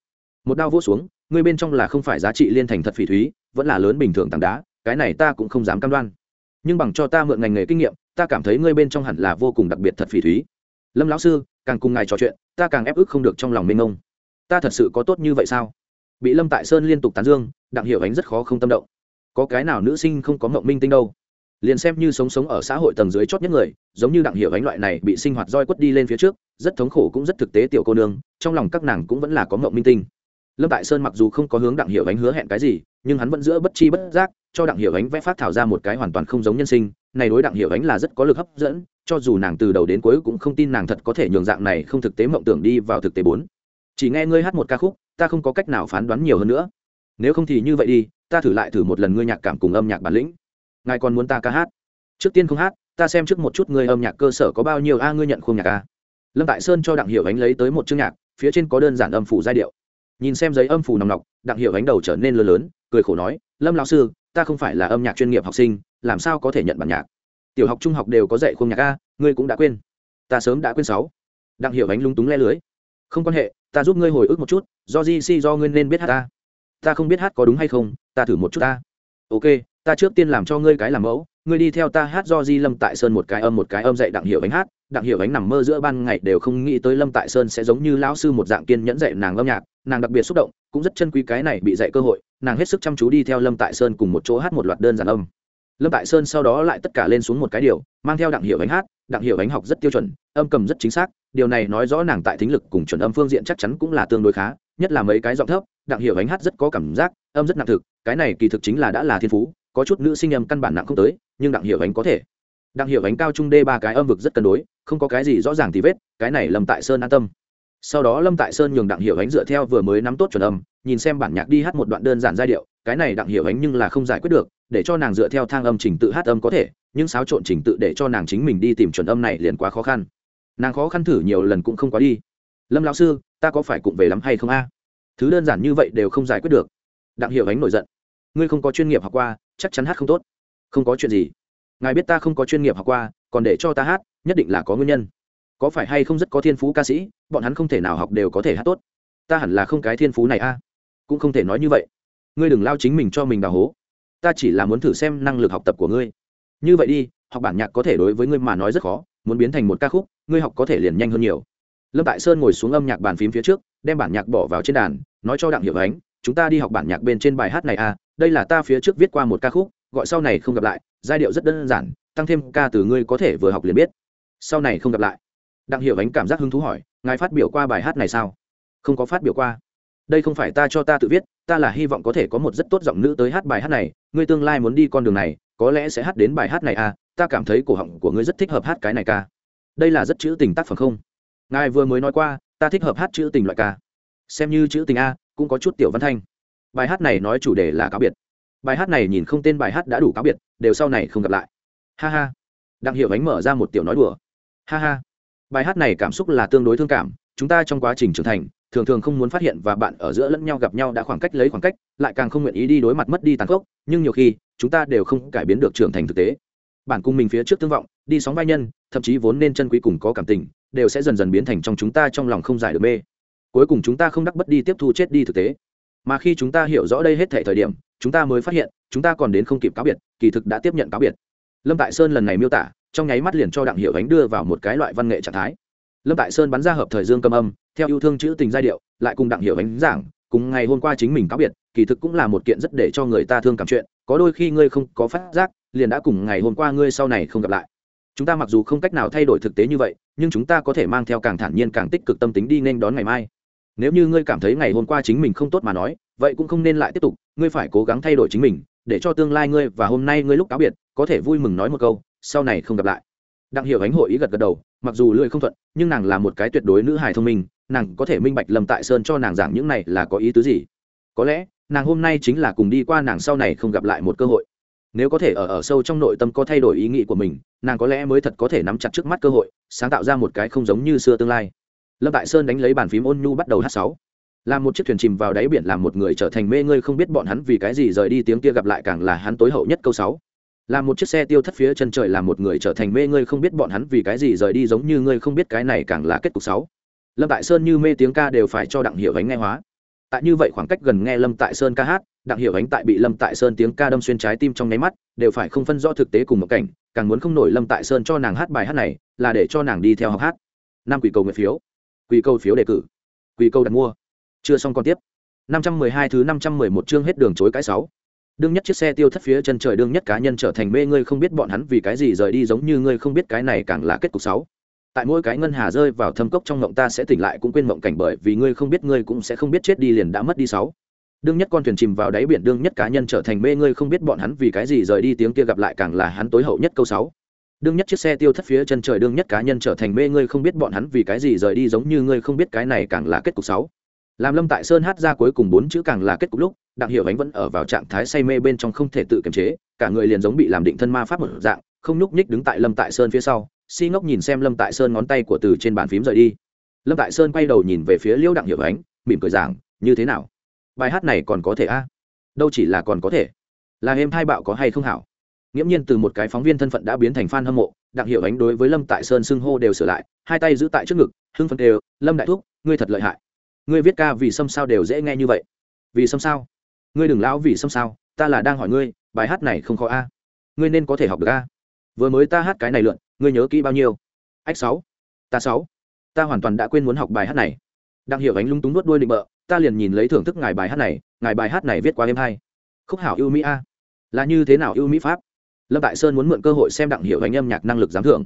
Một đao vỗ xuống, ngươi bên trong là không phải giá trị liên thành thật phỉ thúy, vẫn là lớn bình thường tảng đá, cái này ta cũng không dám cam đoan. Nhưng bằng cho ta mượn ngành nghề kinh nghiệm ta cảm thấy ngươi bên trong hẳn là vô cùng đặc biệt thật phỉ thúy. Lâm lão sư, càng cùng ngài trò chuyện, ta càng ép ức không được trong lòng mênh ông. ta thật sự có tốt như vậy sao? Bị lâm tại sơn liên tục tán dương, đặng hiểu ánh rất khó không tâm động. Có cái nào nữ sinh không có mộng minh tinh đâu? Liền xem như sống sống ở xã hội tầng dưới chót nhất người, giống như đặng hiểu ánh loại này bị sinh hoạt roi quất đi lên phía trước, rất thống khổ cũng rất thực tế tiểu cô nương, trong lòng các nàng cũng vẫn là có mộng minh tinh. Lâm tại sơn mặc dù không có hướng đặng hiểu ánh hứa hẹn cái gì, nhưng hắn vẫn giữa bất chi bất giác cho đặng hiểu ánh vẽ phát thảo ra một cái hoàn toàn không giống nhân sinh. Này đối đặng hiểu ánh là rất có lực hấp dẫn, cho dù nàng từ đầu đến cuối cũng không tin nàng thật có thể nhường dạng này không thực tế mộng tưởng đi vào thực tế bốn. Chỉ nghe ngươi hát một ca khúc, ta không có cách nào phán đoán nhiều hơn nữa. Nếu không thì như vậy đi, ta thử lại thử một lần ngươi nhạc cảm cùng âm nhạc bản lĩnh. Ngài còn muốn ta ca hát? Trước tiên không hát, ta xem trước một chút ngươi âm nhạc cơ sở có bao nhiêu a, ngươi nhận khung nhạc a. Lâm tại sơn cho đặng hiểu ánh lấy tới một chương nhạc, phía trên có đơn giản âm phủ giai điệu. Nhìn xem giấy âm phủ nòng nọc, đặng hiểu ánh đầu trở nên lớn lớn, cười khổ nói, lâm lão sư ta không phải là âm nhạc chuyên nghiệp học sinh, làm sao có thể nhận bản nhạc? Tiểu học, trung học đều có dạy khung nhạc a, ngươi cũng đã quên. Ta sớm đã quên sáu. Đặng hiểu ánh lung túng le lưới. Không quan hệ, ta giúp ngươi hồi ức một chút, do di si do ngươi nên biết hát ta. Ta không biết hát có đúng hay không, ta thử một chút ta. Ok, ta trước tiên làm cho ngươi cái làm mẫu, ngươi đi theo ta hát do di lâm tại sơn một cái âm, một cái âm dạy đặng hiểu ánh hát. Đặng hiểu ánh nằm mơ giữa ban ngày đều không nghĩ tới lâm tại sơn sẽ giống như lão sư một dạng kiên nhẫn dạy nàng âm nhạc nàng đặc biệt xúc động, cũng rất chân quý cái này bị dạy cơ hội, nàng hết sức chăm chú đi theo lâm tại sơn cùng một chỗ hát một loạt đơn giản âm. Lâm tại sơn sau đó lại tất cả lên xuống một cái điều, mang theo đặng hiệu ánh hát, đặng hiệu ánh học rất tiêu chuẩn, âm cầm rất chính xác, điều này nói rõ nàng tại thính lực cùng chuẩn âm phương diện chắc chắn cũng là tương đối khá, nhất là mấy cái giọng thấp, đặng hiệu ánh hát rất có cảm giác, âm rất nặng thực, cái này kỳ thực chính là đã là thiên phú, có chút nữ sinh âm căn bản nặng không tới, nhưng đặng hiệu ánh có thể. Đặng hiệu ánh cao trung đê ba cái âm vực rất cân đối, không có cái gì rõ ràng thì vết, cái này lâm tại sơn an tâm sau đó lâm tại sơn nhường đặng hiểu ánh dựa theo vừa mới nắm tốt chuẩn âm, nhìn xem bản nhạc đi hát một đoạn đơn giản giai điệu, cái này đặng hiểu ánh nhưng là không giải quyết được, để cho nàng dựa theo thang âm trình tự hát âm có thể, nhưng xáo trộn trình tự để cho nàng chính mình đi tìm chuẩn âm này liền quá khó khăn. Nàng khó khăn thử nhiều lần cũng không quá đi. Lâm lão sư, ta có phải cũng về lắm hay không a? Thứ đơn giản như vậy đều không giải quyết được. Đặng hiểu ánh nổi giận. Ngươi không có chuyên nghiệp học qua, chắc chắn hát không tốt. Không có chuyện gì. Ngài biết ta không có chuyên nghiệp học qua, còn để cho ta hát, nhất định là có nguyên nhân có phải hay không rất có thiên phú ca sĩ, bọn hắn không thể nào học đều có thể hát tốt. Ta hẳn là không cái thiên phú này a. Cũng không thể nói như vậy. Ngươi đừng lao chính mình cho mình đào hố. Ta chỉ là muốn thử xem năng lực học tập của ngươi. Như vậy đi, học bản nhạc có thể đối với ngươi mà nói rất khó, muốn biến thành một ca khúc, ngươi học có thể liền nhanh hơn nhiều. Lâm tại sơn ngồi xuống âm nhạc bàn phím phía trước, đem bản nhạc bỏ vào trên đàn, nói cho đặng hiệu ánh, chúng ta đi học bản nhạc bên trên bài hát này à đây là ta phía trước viết qua một ca khúc, gọi sau này không gặp lại, giai điệu rất đơn giản, tăng thêm ca từ ngươi có thể vừa học liền biết. Sau này không gặp lại đặng hiệu ánh cảm giác hứng thú hỏi, ngài phát biểu qua bài hát này sao? Không có phát biểu qua. Đây không phải ta cho ta tự viết, ta là hy vọng có thể có một rất tốt giọng nữ tới hát bài hát này. Ngươi tương lai muốn đi con đường này, có lẽ sẽ hát đến bài hát này à? Ta cảm thấy cổ họng của ngươi rất thích hợp hát cái này ca. Đây là rất chữ tình tác phẩm không? Ngài vừa mới nói qua, ta thích hợp hát chữ tình loại ca. Xem như chữ tình a, cũng có chút tiểu văn thanh. Bài hát này nói chủ đề là cáo biệt. Bài hát này nhìn không tên bài hát đã đủ cáo biệt, đều sau này không gặp lại. Ha ha. Đặng hiệu ánh mở ra một tiểu nói đùa. Ha ha bài hát này cảm xúc là tương đối thương cảm, chúng ta trong quá trình trưởng thành, thường thường không muốn phát hiện và bạn ở giữa lẫn nhau gặp nhau đã khoảng cách lấy khoảng cách, lại càng không nguyện ý đi đối mặt mất đi tàn khốc, nhưng nhiều khi, chúng ta đều không cải biến được trưởng thành thực tế. Bản cung mình phía trước tương vọng, đi sóng vai nhân, thậm chí vốn nên chân quý cùng có cảm tình, đều sẽ dần dần biến thành trong chúng ta trong lòng không giải được mê. Cuối cùng chúng ta không đắc bất đi tiếp thu chết đi thực tế. Mà khi chúng ta hiểu rõ đây hết thể thời điểm, chúng ta mới phát hiện, chúng ta còn đến không kịp cáo biệt, kỳ thực đã tiếp nhận cáo biệt. Lâm tại sơn lần này miêu tả trong nháy mắt liền cho đặng hiệu ánh đưa vào một cái loại văn nghệ trạng thái. Lâm tại sơn bắn ra hợp thời dương cầm âm, theo yêu thương chữ tình giai điệu, lại cùng đặng hiệu ánh giảng, cùng ngày hôm qua chính mình cáo biệt, kỳ thực cũng là một kiện rất để cho người ta thương cảm chuyện, có đôi khi ngươi không có phát giác, liền đã cùng ngày hôm qua ngươi sau này không gặp lại. Chúng ta mặc dù không cách nào thay đổi thực tế như vậy, nhưng chúng ta có thể mang theo càng thản nhiên càng tích cực tâm tính đi nên đón ngày mai. Nếu như ngươi cảm thấy ngày hôm qua chính mình không tốt mà nói, vậy cũng không nên lại tiếp tục, ngươi phải cố gắng thay đổi chính mình, để cho tương lai ngươi và hôm nay ngươi lúc cáo biệt, có thể vui mừng nói một câu sau này không gặp lại. Đặng hiểu ánh hội ý gật gật đầu, mặc dù lưỡi không thuận, nhưng nàng là một cái tuyệt đối nữ hài thông minh, nàng có thể minh bạch lâm tại sơn cho nàng giảng những này là có ý tứ gì. Có lẽ, nàng hôm nay chính là cùng đi qua nàng sau này không gặp lại một cơ hội. Nếu có thể ở ở sâu trong nội tâm có thay đổi ý nghĩ của mình, nàng có lẽ mới thật có thể nắm chặt trước mắt cơ hội, sáng tạo ra một cái không giống như xưa tương lai. Lâm tại sơn đánh lấy bàn phím ôn nhu bắt đầu hát sáu. Làm một chiếc thuyền chìm vào đáy biển làm một người trở thành mê ngươi không biết bọn hắn vì cái gì rời đi, tiếng kia gặp lại càng là hắn tối hậu nhất câu sáu làm một chiếc xe tiêu thất phía chân trời làm một người trở thành mê ngươi không biết bọn hắn vì cái gì rời đi giống như ngươi không biết cái này càng là kết cục sáu. Lâm tại sơn như mê tiếng ca đều phải cho đặng hiểu ánh nghe hóa. Tại như vậy khoảng cách gần nghe lâm tại sơn ca hát, đặng hiểu ánh tại bị lâm tại sơn tiếng ca đâm xuyên trái tim trong nháy mắt, đều phải không phân rõ thực tế cùng một cảnh, càng muốn không nổi lâm tại sơn cho nàng hát bài hát này, là để cho nàng đi theo học hát. Năm quỷ cầu nguyện phiếu. Quỷ cầu phiếu đề cử. Quỷ cầu đặt mua. Chưa xong còn tiếp. Năm trăm mười hai thứ năm trăm mười một chương hết đường chối cái 6 đương nhất chiếc xe tiêu thất phía chân trời đương nhất cá nhân trở thành mê ngươi không biết bọn hắn vì cái gì rời đi giống như ngươi không biết cái này càng là kết cục sáu. Tại mỗi cái ngân hà rơi vào thâm cốc trong ngộng ta sẽ tỉnh lại cũng quên mộng cảnh bởi vì ngươi không biết ngươi cũng sẽ không biết chết đi liền đã mất đi sáu. Đương nhất con thuyền chìm vào đáy biển đương nhất cá nhân trở thành mê ngươi không biết bọn hắn vì cái gì rời đi tiếng kia gặp lại càng là hắn tối hậu nhất câu sáu. Đương nhất chiếc xe tiêu thất phía chân trời đương nhất cá nhân trở thành mê ngươi không biết bọn hắn vì cái gì rời đi giống như ngươi không biết cái này càng là kết cục sáu làm lâm tại sơn hát ra cuối cùng bốn chữ càng là kết cục lúc, đặng hiểu ánh vẫn ở vào trạng thái say mê bên trong không thể tự kiềm chế, cả người liền giống bị làm định thân ma pháp một dạng, không nhúc nhích đứng tại lâm tại sơn phía sau, si ngốc nhìn xem lâm tại sơn ngón tay của từ trên bàn phím rời đi. Lâm tại sơn quay đầu nhìn về phía liễu đặng hiểu ánh, mỉm cười giảng, như thế nào? Bài hát này còn có thể a? Đâu chỉ là còn có thể. Là em hai bạo có hay không hảo? Nghiễm nhiên từ một cái phóng viên thân phận đã biến thành fan hâm mộ, đặng hiểu ánh đối với lâm tại sơn xưng hô đều sửa lại, hai tay giữ tại trước ngực, hưng phấn đều, lâm đại thúc, ngươi thật lợi hại ngươi viết ca vì xâm sao đều dễ nghe như vậy. Vì xâm sao? Ngươi đừng lão vì xâm sao, ta là đang hỏi ngươi, bài hát này không khó a. Ngươi nên có thể học được a. Vừa mới ta hát cái này lượn, ngươi nhớ kỹ bao nhiêu? Ách sáu. Ta sáu. Ta hoàn toàn đã quên muốn học bài hát này. Đặng hiểu ánh lung túng nuốt đuôi định bợ, ta liền nhìn lấy thưởng thức ngài bài hát này, ngài bài hát này viết quá êm hay. Khúc hảo ưu mỹ a. Là như thế nào ưu mỹ pháp? Lâm tại sơn muốn mượn cơ hội xem đặng hiệu hành âm nhạc năng lực giám thưởng.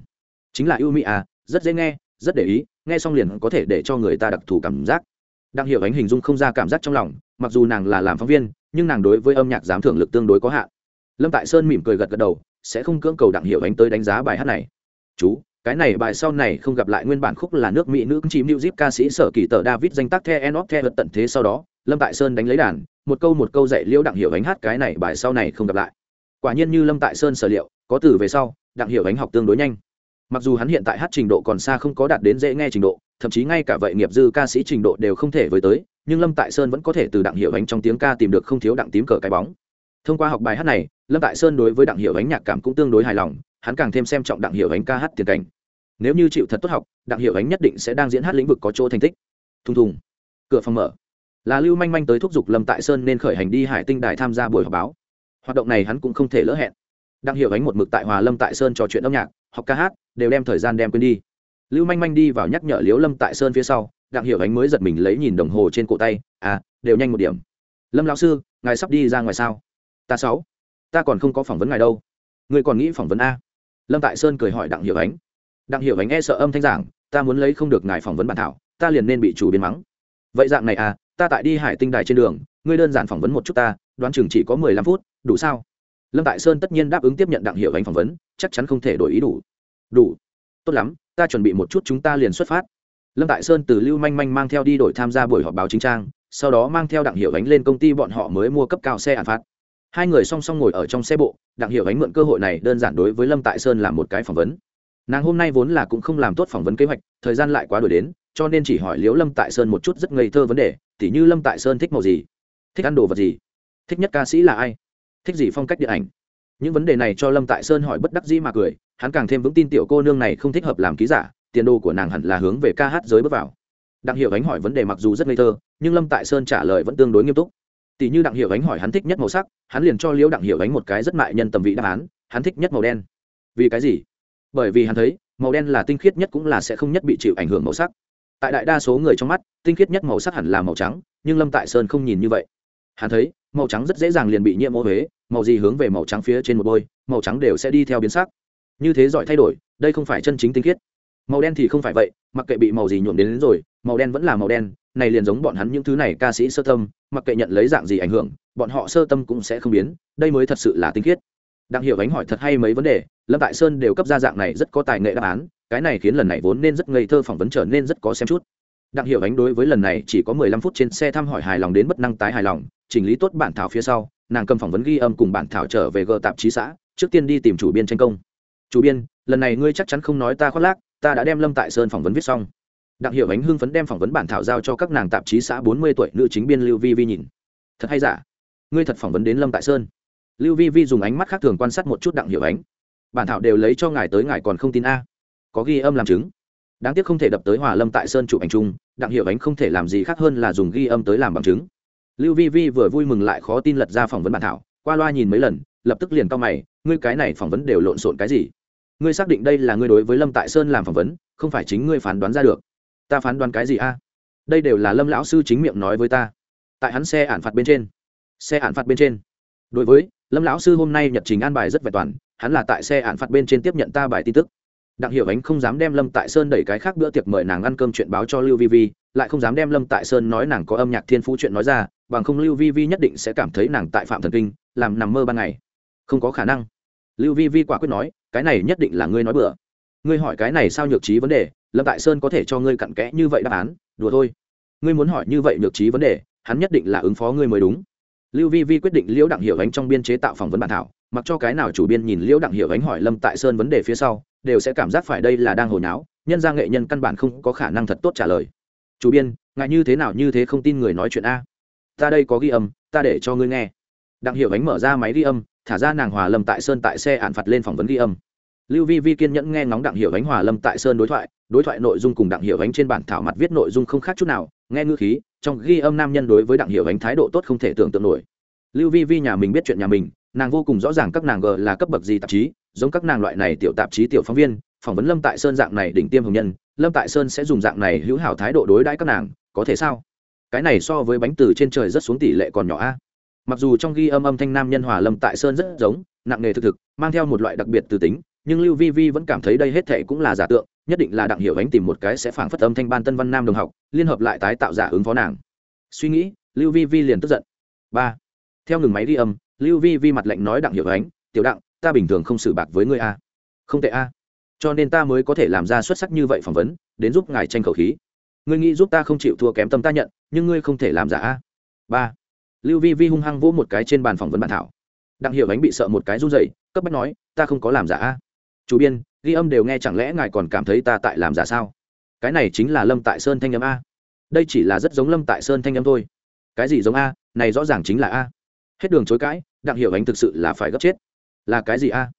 Chính là ưu mỹ a, rất dễ nghe, rất để ý, nghe xong liền có thể để cho người ta đặc thù cảm giác đặng hiểu ánh hình dung không ra cảm giác trong lòng, mặc dù nàng là làm phóng viên, nhưng nàng đối với âm nhạc giám thưởng lực tương đối có hạn. Lâm tại sơn mỉm cười gật gật đầu, sẽ không cưỡng cầu đặng hiểu ánh tới đánh giá bài hát này. Chú, cái này bài sau này không gặp lại nguyên bản khúc là nước mỹ nữ chìm new zip ca sĩ sở kỳ tờ david danh tác the enop the vật tận thế sau đó, lâm tại sơn đánh lấy đàn, một câu một câu dạy liễu đặng hiểu ánh hát cái này bài sau này không gặp lại. Quả nhiên như lâm tại sơn sở liệu, có từ về sau, đặng hiểu ánh học tương đối nhanh. Mặc dù hắn hiện tại hát trình độ còn xa không có đạt đến dễ nghe trình độ thậm chí ngay cả vậy nghiệp dư ca sĩ trình độ đều không thể với tới, nhưng lâm tại sơn vẫn có thể từ đặng hiệu ánh trong tiếng ca tìm được không thiếu đặng tím cờ cái bóng. Thông qua học bài hát này, lâm tại sơn đối với đặng hiệu ánh nhạc cảm cũng tương đối hài lòng, hắn càng thêm xem trọng đặng hiệu ánh ca hát tiền cảnh. Nếu như chịu thật tốt học, đặng hiệu ánh nhất định sẽ đang diễn hát lĩnh vực có chỗ thành tích. Thùng thùng. Cửa phòng mở. Là lưu manh manh tới thúc giục lâm tại sơn nên khởi hành đi hải tinh đài tham gia buổi họp báo. Hoạt động này hắn cũng không thể lỡ hẹn. Đặng hiệu ánh một mực tại hòa lâm tại sơn trò chuyện âm nhạc, học ca hát, đều đem thời gian đem quên đi lưu manh manh đi vào nhắc nhở liếu lâm tại sơn phía sau, đặng Hiểu ánh mới giật mình lấy nhìn đồng hồ trên cổ tay à đều nhanh một điểm. Lâm lão sư, ngài sắp đi ra ngoài sao? Ta sáu, ta còn không có phỏng vấn ngài đâu. Người còn nghĩ phỏng vấn a? Lâm tại sơn cười hỏi đặng Hiểu ánh. Đặng Hiểu ánh e sợ âm thanh giảng, ta muốn lấy không được ngài phỏng vấn bản thảo, ta liền nên bị chủ biến mắng. Vậy dạng này à ta tại đi hải tinh đài trên đường, ngươi đơn giản phỏng vấn một chút ta, đoán chừng chỉ có mười lăm phút, đủ sao? Lâm tại sơn tất nhiên đáp ứng tiếp nhận đặng Hiểu ánh phỏng vấn, chắc chắn không thể đổi ý đủ. Đủ, tốt lắm ta chuẩn bị một chút chúng ta liền xuất phát. Lâm tại sơn từ lưu manh manh mang theo đi đổi tham gia buổi họp báo chính trang, sau đó mang theo đặng hiệu ánh lên công ty bọn họ mới mua cấp cao xe ạn phát. Hai người song song ngồi ở trong xe bộ, đặng hiệu ánh mượn cơ hội này đơn giản đối với lâm tại sơn làm một cái phỏng vấn. Nàng hôm nay vốn là cũng không làm tốt phỏng vấn kế hoạch, thời gian lại quá đổi đến, cho nên chỉ hỏi liễu lâm tại sơn một chút rất ngây thơ vấn đề, tỉ như lâm tại sơn thích màu gì, thích ăn đồ vật gì, thích nhất ca sĩ là ai, thích gì phong cách điện ảnh những vấn đề này cho lâm tại sơn hỏi bất đắc dĩ mà cười, hắn càng thêm vững tin tiểu cô nương này không thích hợp làm ký giả, tiền đồ của nàng hẳn là hướng về ca hát giới bước vào. Đặng hiệu ánh hỏi vấn đề mặc dù rất ngây thơ, nhưng lâm tại sơn trả lời vẫn tương đối nghiêm túc. Tỷ như đặng hiệu ánh hỏi hắn thích nhất màu sắc, hắn liền cho liễu đặng hiệu ánh một cái rất mại nhân tầm vị đáp án, hắn thích nhất màu đen. Vì cái gì? Bởi vì hắn thấy, màu đen là tinh khiết nhất cũng là sẽ không nhất bị chịu ảnh hưởng màu sắc. Tại đại đa số người trong mắt, tinh khiết nhất màu sắc hẳn là màu trắng, nhưng lâm tại sơn không nhìn như vậy. Hắn thấy màu trắng rất dễ dàng liền bị nhiễm ô huế màu gì hướng về màu trắng phía trên một bôi màu trắng đều sẽ đi theo biến sắc. Như thế giỏi thay đổi đây không phải chân chính tinh khiết. Màu đen thì không phải vậy mặc kệ bị màu gì nhuộm đến, đến rồi màu đen vẫn là màu đen này liền giống bọn hắn những thứ này ca sĩ sơ tâm mặc kệ nhận lấy dạng gì ảnh hưởng bọn họ sơ tâm cũng sẽ không biến đây mới thật sự là tinh khiết. Đặng hiểu ánh hỏi thật hay mấy vấn đề lâm tại sơn đều cấp ra dạng này rất có tài nghệ đáp án cái này khiến lần này vốn nên rất ngây thơ phỏng vấn trở nên rất có xem chút. Đặng hiểu ánh đối với lần này chỉ có mười lăm phút trên xe thăm hỏi hài lòng đến bất năng tái hài lòng chỉnh lý tốt bản thảo phía sau, nàng cầm phỏng vấn ghi âm cùng bản thảo trở về gờ tạp chí xã, trước tiên đi tìm chủ biên tranh công. Chủ biên, lần này ngươi chắc chắn không nói ta khoác lác, ta đã đem lâm tại sơn phỏng vấn viết xong. Đặng hiệu ánh hưng phấn đem phỏng vấn bản thảo giao cho các nàng tạp chí xã bốn mươi tuổi nữ chính biên lưu vi vi nhìn. Thật hay giả? Ngươi thật phỏng vấn đến lâm tại sơn? Lưu vi vi dùng ánh mắt khác thường quan sát một chút đặng hiệu ánh. Bản thảo đều lấy cho ngài tới ngài còn không tin a. Có ghi âm làm chứng. Đáng tiếc không thể đập tới hòa lâm tại sơn chụp ảnh chung, đặng hiệu ánh không thể làm gì khác hơn là dùng ghi âm tới làm bằng chứng lưu vi vi vừa vui mừng lại khó tin lật ra phỏng vấn bản thảo, qua loa nhìn mấy lần, lập tức liền cao mày, ngươi cái này phỏng vấn đều lộn xộn cái gì? Ngươi xác định đây là ngươi đối với lâm tại sơn làm phỏng vấn, không phải chính ngươi phán đoán ra được. Ta phán đoán cái gì a? Đây đều là lâm lão sư chính miệng nói với ta. Tại hắn xe ản phạt bên trên. Xe ản phạt bên trên. Đối với, lâm lão sư hôm nay nhật trình an bài rất vẹn toàn, hắn là tại xe ản phạt bên trên tiếp nhận ta bài tin tức. Đặng hiểu ánh không dám đem lâm tại sơn đẩy cái khác bữa tiệc mời nàng ăn cơm chuyện báo cho lưu vi vi lại không dám đem lâm tại sơn nói nàng có âm nhạc thiên phú chuyện nói ra, bằng không lưu vi vi nhất định sẽ cảm thấy nàng tại phạm thần kinh, làm nằm mơ ban ngày. Không có khả năng. Lưu vi vi quả quyết nói, cái này nhất định là ngươi nói bừa. Ngươi hỏi cái này sao nhược trí vấn đề, lâm tại sơn có thể cho ngươi cặn kẽ như vậy đáp án, đùa thôi. Ngươi muốn hỏi như vậy nhược trí vấn đề, hắn nhất định là ứng phó ngươi mới đúng. Lưu vi vi quyết định liễu đặng hiểu ánh trong biên chế tạo phỏng vấn bản thảo, mặc cho cái nào chủ biên nhìn liễu đặng hiểu ánh hỏi lâm tại sơn vấn đề phía sau, đều sẽ cảm giác phải đây là đang hồi náo, nhân ra nghệ nhân căn bản không có khả năng thật tốt trả lời chủ biên ngại như thế nào như thế không tin người nói chuyện a? Ta đây có ghi âm, ta để cho ngươi nghe. Đặng hiểu ánh mở ra máy ghi âm, thả ra nàng hòa lâm tại sơn tại xe ạn phạt lên phỏng vấn ghi âm. Lưu vi vi kiên nhẫn nghe ngóng đặng hiểu ánh hòa lâm tại sơn đối thoại đối thoại nội dung cùng đặng hiểu ánh trên bản thảo mặt viết nội dung không khác chút nào, nghe ngữ khí, trong ghi âm nam nhân đối với đặng hiểu ánh thái độ tốt không thể tưởng tượng nổi. Lưu vi vi nhà mình biết chuyện nhà mình, nàng vô cùng rõ ràng các nàng g là cấp bậc gì tạp chí, giống các nàng loại này tiểu tạp chí tiểu phóng viên, phỏng vấn lâm tại sơn dạng này đỉnh tiêm hồng nhân lâm tại sơn sẽ dùng dạng này hữu hảo thái độ đối đãi các nàng, có thể sao? Cái này so với bánh từ trên trời rất xuống tỷ lệ còn nhỏ a. Mặc dù trong ghi âm âm thanh nam nhân hòa lâm tại sơn rất giống, nặng nề thực thực, mang theo một loại đặc biệt từ tính, nhưng lưu vi vi vẫn cảm thấy đây hết thệ cũng là giả tượng, nhất định là đặng hiểu ánh tìm một cái sẽ phảng phất âm thanh ban tân văn nam đồng học, liên hợp lại tái tạo giả ứng phó nàng. Suy nghĩ, lưu vi vi liền tức giận. Ba. Theo ngừng máy ghi âm, lưu vi vi mặt lạnh nói đặng hiểu ánh, tiểu đặng, ta bình thường không xử bạc với ngươi a. Không tệ a cho nên ta mới có thể làm ra xuất sắc như vậy phỏng vấn, đến giúp ngài tranh khẩu khí. Ngươi nghĩ giúp ta không chịu thua kém tâm ta nhận, nhưng ngươi không thể làm giả. A ba. Lưu vi vi hung hăng vỗ một cái trên bàn phỏng vấn bản thảo. Đặng hiểu ánh bị sợ một cái run rẩy, cấp bách nói, ta không có làm giả. A chủ biên, ghi âm đều nghe chẳng lẽ ngài còn cảm thấy ta tại làm giả sao? Cái này chính là lâm tại sơn thanh âm a. Đây chỉ là rất giống lâm tại sơn thanh âm thôi. Cái gì giống a? Này rõ ràng chính là a. Hết đường chối cãi, đặng hiểu ánh thực sự là phải gấp chết. Là cái gì a?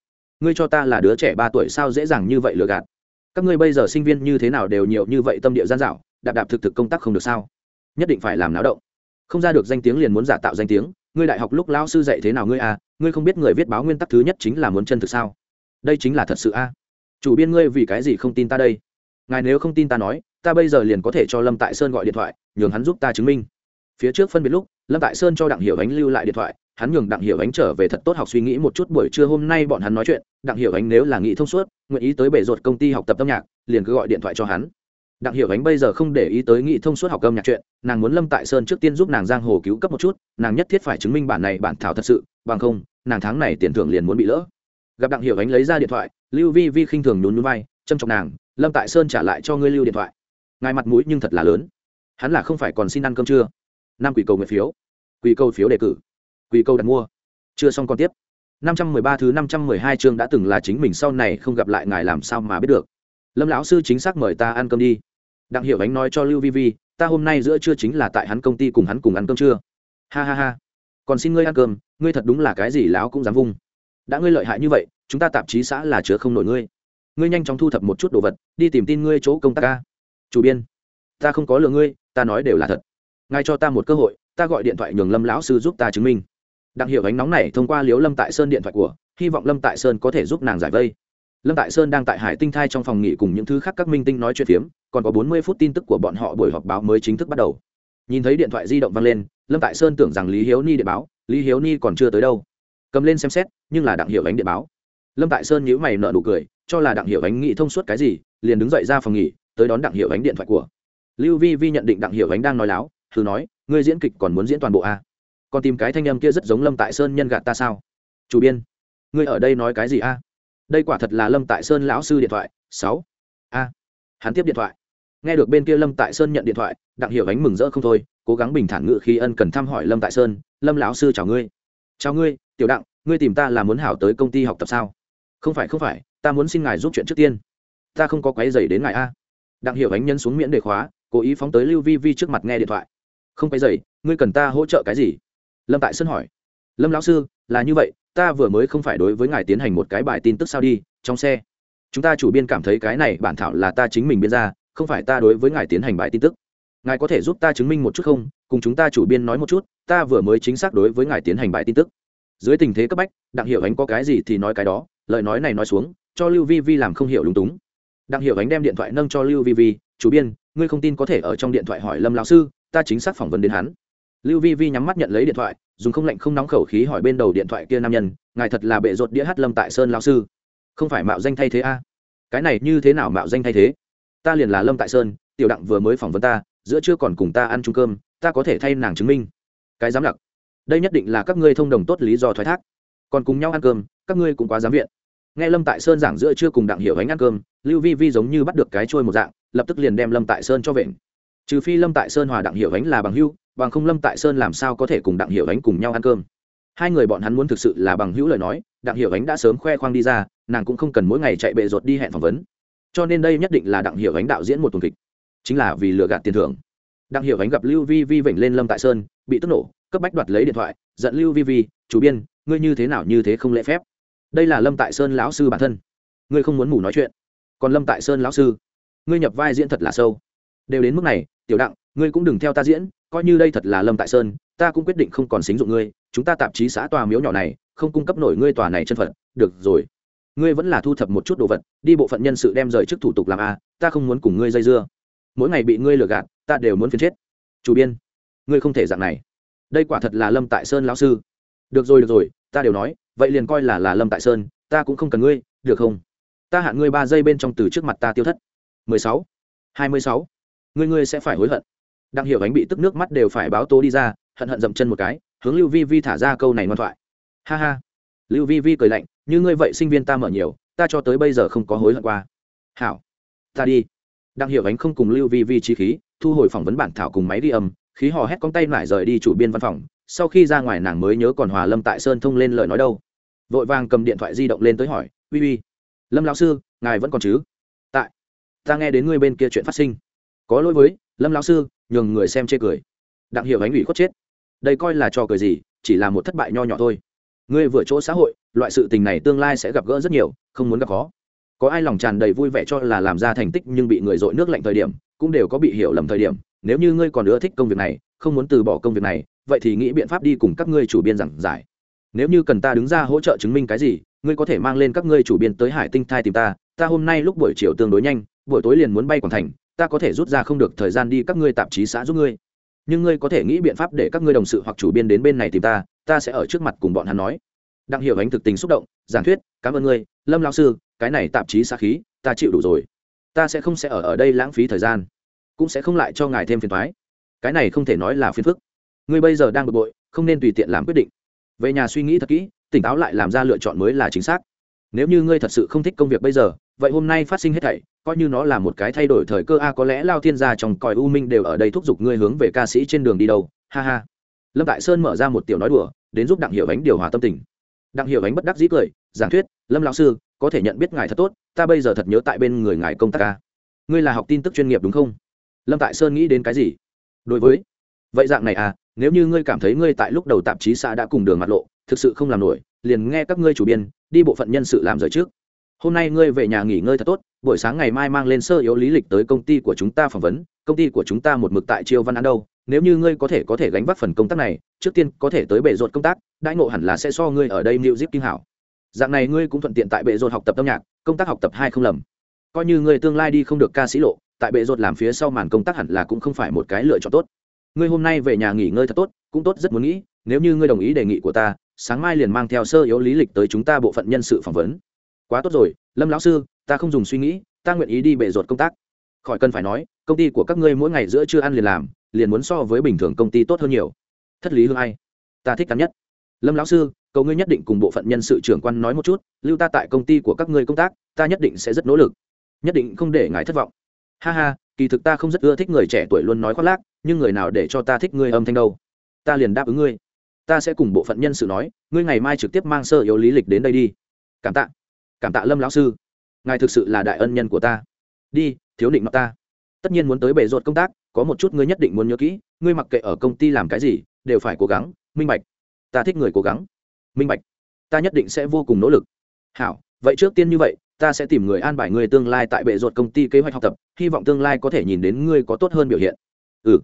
Ngươi cho ta là đứa trẻ ba tuổi sao dễ dàng như vậy lừa gạt? Các ngươi bây giờ sinh viên như thế nào đều nhiều như vậy tâm địa gian dạo đạp đạp thực thực công tác không được sao? Nhất định phải làm náo động. Không ra được danh tiếng liền muốn giả tạo danh tiếng. Ngươi đại học lúc lão sư dạy thế nào ngươi a ngươi không biết người viết báo nguyên tắc thứ nhất chính là muốn chân thực sao? Đây chính là thật sự a. Chủ biên ngươi vì cái gì không tin ta đây? Ngài nếu không tin ta nói, ta bây giờ liền có thể cho lâm tại sơn gọi điện thoại, nhường hắn giúp ta chứng minh. Phía trước phân biệt lúc, lâm tại sơn cho đặng hiểu ánh lưu lại điện thoại hắn nhường đặng hiểu ánh trở về thật tốt học suy nghĩ một chút buổi trưa hôm nay bọn hắn nói chuyện. Đặng hiểu ánh nếu là nghĩ thông suốt, nguyện ý tới bể ruột công ty học tập âm nhạc, liền cứ gọi điện thoại cho hắn. Đặng hiểu ánh bây giờ không để ý tới nghĩ thông suốt học âm nhạc chuyện, nàng muốn lâm tại sơn trước tiên giúp nàng giang hồ cứu cấp một chút, nàng nhất thiết phải chứng minh bản này bản thảo thật sự, bằng không, nàng tháng này tiền thưởng liền muốn bị lỡ. Gặp đặng hiểu ánh lấy ra điện thoại, lưu vi vi khinh thường nhún nhún vai, châm trọng nàng, lâm tại sơn trả lại cho ngươi lưu điện thoại. Ngài mặt mũi nhưng thật là lớn. Hắn là không phải còn xin ăn cơm chưa năm quỷ cầu nguyện phiếu. Quỷ cầu phiếu đề cử quy câu đặt mua. Chưa xong còn tiếp. Năm trăm mười ba thứ năm trăm mười hai chương đã từng là chính mình sau này không gặp lại ngài làm sao mà biết được. Lâm lão sư chính xác mời ta ăn cơm đi. Đặng hiểu ánh nói cho lưu vi vi, ta hôm nay giữa trưa chính là tại hắn công ty cùng hắn cùng ăn cơm trưa. Ha ha ha. Còn xin ngươi ăn cơm, ngươi thật đúng là cái gì lão cũng dám vung. Đã ngươi lợi hại như vậy, chúng ta tạp chí xã là chứa không nổi ngươi. Ngươi nhanh chóng thu thập một chút đồ vật, đi tìm tin ngươi chỗ công tác a. Chủ biên, ta không có lừa ngươi, ta nói đều là thật. Ngay cho ta một cơ hội, ta gọi điện thoại nhường lâm lão sư giúp ta chứng minh đặng hiệu ánh nóng này thông qua liếu lâm tại sơn điện thoại của, hy vọng lâm tại sơn có thể giúp nàng giải vây. Lâm tại sơn đang tại hải tinh thai trong phòng nghỉ cùng những thứ khác các minh tinh nói chuyện phiếm, còn có bốn mươi phút tin tức của bọn họ buổi họp báo mới chính thức bắt đầu. Nhìn thấy điện thoại di động văng lên, lâm tại sơn tưởng rằng lý hiếu ni điện báo, lý hiếu ni còn chưa tới đâu. Cầm lên xem xét, nhưng là đặng hiệu ánh điện báo. Lâm tại sơn nhíu mày nợ nụ cười, cho là đặng hiệu ánh nghĩ thông suốt cái gì, liền đứng dậy ra phòng nghỉ, tới đón đặng hiệu ánh điện thoại của. Lưu vi vi nhận định đặng hiệu ánh đang nói láo, thử nói, ngươi diễn kịch còn muốn diễn toàn bộ a còn tìm cái thanh âm kia rất giống lâm tại sơn nhân gạt ta sao? Chủ biên, ngươi ở đây nói cái gì a? Đây quả thật là lâm tại sơn lão sư điện thoại, sáu. A, hắn tiếp điện thoại. Nghe được bên kia lâm tại sơn nhận điện thoại, đặng hiểu ánh mừng rỡ không thôi, cố gắng bình thản ngự khi ân cần thăm hỏi lâm tại sơn, lâm lão sư chào ngươi. Chào ngươi, tiểu đặng, ngươi tìm ta là muốn hảo tới công ty học tập sao? Không phải không phải, ta muốn xin ngài giúp chuyện trước tiên. Ta không có quái dày đến ngài a. Đặng hiểu ánh nhân xuống miễn đề khóa, cố ý phóng tới lưu vi vi trước mặt nghe điện thoại. Không quái dày ngươi cần ta hỗ trợ cái gì? Lâm tại sơn hỏi. Lâm lão sư, là như vậy, ta vừa mới không phải đối với ngài tiến hành một cái bài tin tức sao đi, trong xe. Chúng ta chủ biên cảm thấy cái này bản thảo là ta chính mình biên ra, không phải ta đối với ngài tiến hành bài tin tức. Ngài có thể giúp ta chứng minh một chút không? Cùng chúng ta chủ biên nói một chút, ta vừa mới chính xác đối với ngài tiến hành bài tin tức. Dưới tình thế cấp bách, đặng hiệu ánh có cái gì thì nói cái đó, lời nói này nói xuống, cho lưu vi vi làm không hiểu lúng túng. Đặng hiệu ánh đem điện thoại nâng cho lưu vi vi, chủ biên, ngươi không tin có thể ở trong điện thoại hỏi lâm lão sư, ta chính xác phỏng vấn đến hắn lưu vi vi nhắm mắt nhận lấy điện thoại, dùng không lạnh không nóng khẩu khí hỏi bên đầu điện thoại kia nam nhân, ngài thật là bệ rột đĩa hát lâm tại sơn lão sư. Không phải mạo danh thay thế a. À? cái này như thế nào mạo danh thay thế? Ta liền là lâm tại sơn, tiểu đặng vừa mới phỏng vấn ta, giữa trưa còn cùng ta ăn chung cơm, ta có thể thay nàng chứng minh. Cái dám lặc. Đây nhất định là các ngươi thông đồng tốt lý do thoái thác. Còn cùng nhau ăn cơm, các ngươi cũng quá dám viện. Nghe lâm tại sơn giảng giữa chưa cùng đặng hiểu ánh ăn cơm, lưu vi vi giống như bắt được cái trôi một dạng, lập tức liền đem lâm tại sơn cho vện trừ phi lâm tại sơn hòa đặng hiểu ánh là bằng hưu bằng không lâm tại sơn làm sao có thể cùng đặng hiểu ánh cùng nhau ăn cơm. Hai người bọn hắn muốn thực sự là bằng hữu lời nói, đặng hiểu ánh đã sớm khoe khoang đi ra, nàng cũng không cần mỗi ngày chạy bệ rột đi hẹn phỏng vấn. Cho nên đây nhất định là đặng hiểu ánh đạo diễn một tuần kịch, chính là vì lừa gạt tiền thưởng. Đặng hiểu ánh gặp lưu vi vi vểnh lên lâm tại sơn, bị tức nổ, cấp bách đoạt lấy điện thoại, giận lưu vi vi, chủ biên, ngươi như thế nào như thế không lễ phép? Đây là lâm tại sơn lão sư bản thân. Ngươi không muốn ngủ nói chuyện. Còn lâm tại sơn lão sư, ngươi nhập vai diễn thật là sâu đều đến mức này, tiểu đặng, ngươi cũng đừng theo ta diễn, coi như đây thật là lâm tại sơn, ta cũng quyết định không còn xính dụng ngươi, chúng ta tạp chí xã tòa miếu nhỏ này, không cung cấp nổi ngươi tòa này chân phận, được rồi. Ngươi vẫn là thu thập một chút đồ vật, đi bộ phận nhân sự đem rời trước thủ tục làm a, ta không muốn cùng ngươi dây dưa. Mỗi ngày bị ngươi lừa gạt, ta đều muốn phiền chết. Chủ biên, ngươi không thể dạng này. Đây quả thật là lâm tại sơn lão sư. Được rồi được rồi, ta đều nói, vậy liền coi là là lâm tại sơn, ta cũng không cần ngươi, được không? Ta hạn ngươi ba giây bên trong từ trước mặt ta tiêu thất. Mười sáu, hai mươi sáu ngươi ngươi sẽ phải hối hận. Đặng hiểu ánh bị tức nước mắt đều phải báo tố đi ra, hận hận dậm chân một cái, hướng lưu vi vi thả ra câu này ngoan thoại. Ha ha. Lưu vi vi cười lạnh, như ngươi vậy sinh viên ta mở nhiều, ta cho tới bây giờ không có hối hận qua. Hảo. Ta đi. Đặng hiểu ánh không cùng lưu vi vi trí khí, thu hồi phỏng vấn bản thảo cùng máy đi âm, khí hò hét con tay lại rời đi chủ biên văn phòng, sau khi ra ngoài nàng mới nhớ còn hòa lâm tại sơn thông lên lời nói đâu. Vội vàng cầm điện thoại di động lên tới hỏi, uy uy, lâm lão sư, ngài vẫn còn chứ? Tại. Ta nghe đến ngươi bên kia chuyện phát sinh có lỗi với, lâm lão sư, nhường người xem chê cười. Đặng hiểu ánh ủy khuất chết. Đây coi là trò cười gì, chỉ là một thất bại nho nhỏ thôi. Ngươi vừa chỗ xã hội, loại sự tình này tương lai sẽ gặp gỡ rất nhiều, không muốn gặp khó. Có ai lòng tràn đầy vui vẻ cho là làm ra thành tích nhưng bị người dội nước lạnh thời điểm, cũng đều có bị hiểu lầm thời điểm. Nếu như ngươi còn ưa thích công việc này, không muốn từ bỏ công việc này, vậy thì nghĩ biện pháp đi cùng các ngươi chủ biên giảng giải. Nếu như cần ta đứng ra hỗ trợ chứng minh cái gì, ngươi có thể mang lên các ngươi chủ biên tới hải tinh thai tìm ta. Ta hôm nay lúc buổi chiều tương đối nhanh, buổi tối liền muốn bay quảng thành ta có thể rút ra không được thời gian đi các ngươi tạp chí xã giúp ngươi. Nhưng ngươi có thể nghĩ biện pháp để các ngươi đồng sự hoặc chủ biên đến bên này tìm ta ta sẽ ở trước mặt cùng bọn hắn nói. Đặng hiểu ánh thực tình xúc động, giảng thuyết, cảm ơn ngươi, lâm lao sư, cái này tạp chí xã khí, ta chịu đủ rồi. Ta sẽ không sẽ ở ở đây lãng phí thời gian, cũng sẽ không lại cho ngài thêm phiền thoái cái này không thể nói là phiền phức. Ngươi bây giờ đang bực bội, không nên tùy tiện làm quyết định. Về nhà suy nghĩ thật kỹ, tỉnh táo lại làm ra lựa chọn mới là chính xác. Nếu như ngươi thật sự không thích công việc bây giờ vậy hôm nay phát sinh hết thảy, coi như nó là một cái thay đổi thời cơ a, có lẽ lao thiên gia trong còi u minh đều ở đây thúc giục ngươi hướng về ca sĩ trên đường đi đâu. Ha ha. Lâm tại sơn mở ra một tiểu nói đùa, đến giúp đặng hiểu ánh điều hòa tâm tình. Đặng hiểu ánh bất đắc dĩ cười, giảng thuyết, lâm lão sư, có thể nhận biết ngài thật tốt, ta bây giờ thật nhớ tại bên người ngài công tác ca ngươi là học tin tức chuyên nghiệp đúng không? Lâm tại sơn nghĩ đến cái gì? Đối với, vậy dạng này à nếu như ngươi cảm thấy ngươi tại lúc đầu tạp chí xã đã cùng đường mặt lộ, thực sự không làm nổi, liền nghe các ngươi chủ biên, đi bộ phận nhân sự làm rời trước hôm nay ngươi về nhà nghỉ ngơi thật tốt, buổi sáng ngày mai mang lên sơ yếu lý lịch tới công ty của chúng ta phỏng vấn, công ty của chúng ta một mực tại chiêu văn ăn đâu, nếu như ngươi có thể có thể gánh vác phần công tác này, trước tiên có thể tới bệ rột công tác đãi ngộ hẳn là sẽ so ngươi ở đây mưu zip kinh hảo. Dạng này ngươi cũng thuận tiện tại bệ rột học tập âm nhạc, công tác học tập hai không lầm. Coi như ngươi tương lai đi không được ca sĩ lộ, tại bệ rột làm phía sau màn công tác hẳn là cũng không phải một cái lựa chọn tốt. Ngươi hôm nay về nhà nghỉ ngơi thật tốt, cũng tốt rất muốn nghĩ, nếu như ngươi đồng ý đề nghị của ta, sáng mai liền mang theo sơ yếu lý lịch tới chúng ta bộ phận nhân sự phỏng vấn quá tốt rồi, lâm lão sư, ta không dùng suy nghĩ, ta nguyện ý đi bệ rột công tác. Khỏi cần phải nói, công ty của các ngươi mỗi ngày giữa chưa ăn liền làm, liền muốn so với bình thường công ty tốt hơn nhiều. Thất lý hương ai. Ta thích cắn nhất. Lâm lão sư, cầu ngươi nhất định cùng bộ phận nhân sự trưởng quan nói một chút, lưu ta tại công ty của các ngươi công tác, ta nhất định sẽ rất nỗ lực. Nhất định không để ngài thất vọng. Ha ha, kỳ thực ta không rất ưa thích người trẻ tuổi luôn nói khoác lác, nhưng người nào để cho ta thích ngươi âm thanh đâu? Ta liền đáp ứng ngươi. Ta sẽ cùng bộ phận nhân sự nói, ngươi ngày mai trực tiếp mang sơ yếu lý lịch đến đây đi. Cảm tạ cảm tạ lâm lão sư. Ngài thực sự là đại ân nhân của ta. Đi, thiếu định mặc ta. Tất nhiên muốn tới bể ruột công tác, có một chút ngươi nhất định muốn nhớ kỹ, ngươi mặc kệ ở công ty làm cái gì, đều phải cố gắng, minh bạch. Ta thích người cố gắng. Minh bạch. Ta nhất định sẽ vô cùng nỗ lực. Hảo, vậy trước tiên như vậy, ta sẽ tìm người an bài người tương lai tại bệ ruột công ty kế hoạch học tập, hy vọng tương lai có thể nhìn đến ngươi có tốt hơn biểu hiện. Ừ.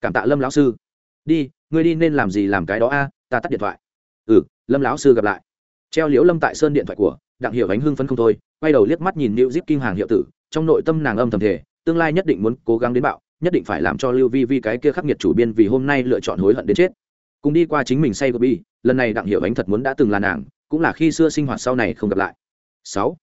Cảm tạ lâm lão sư. Đi, ngươi đi nên làm gì làm cái đó a, ta tắt điện thoại. Ừ lâm lão sư gặp lại. Treo liễu lâm tại sơn điện thoại của đặng hiểu ánh hưng phấn không thôi, quay đầu liếc mắt nhìn lưu zip kinh hàng hiệu tử, trong nội tâm nàng âm thầm thể tương lai nhất định muốn cố gắng đến bạo, nhất định phải làm cho lưu vi vi cái kia khắc nghiệt chủ biên vì hôm nay lựa chọn hối hận đến chết. Cùng đi qua chính mình say gobi lần này đặng hiểu ánh thật muốn đã từng là nàng, cũng là khi xưa sinh hoạt sau này không gặp lại. Sáu,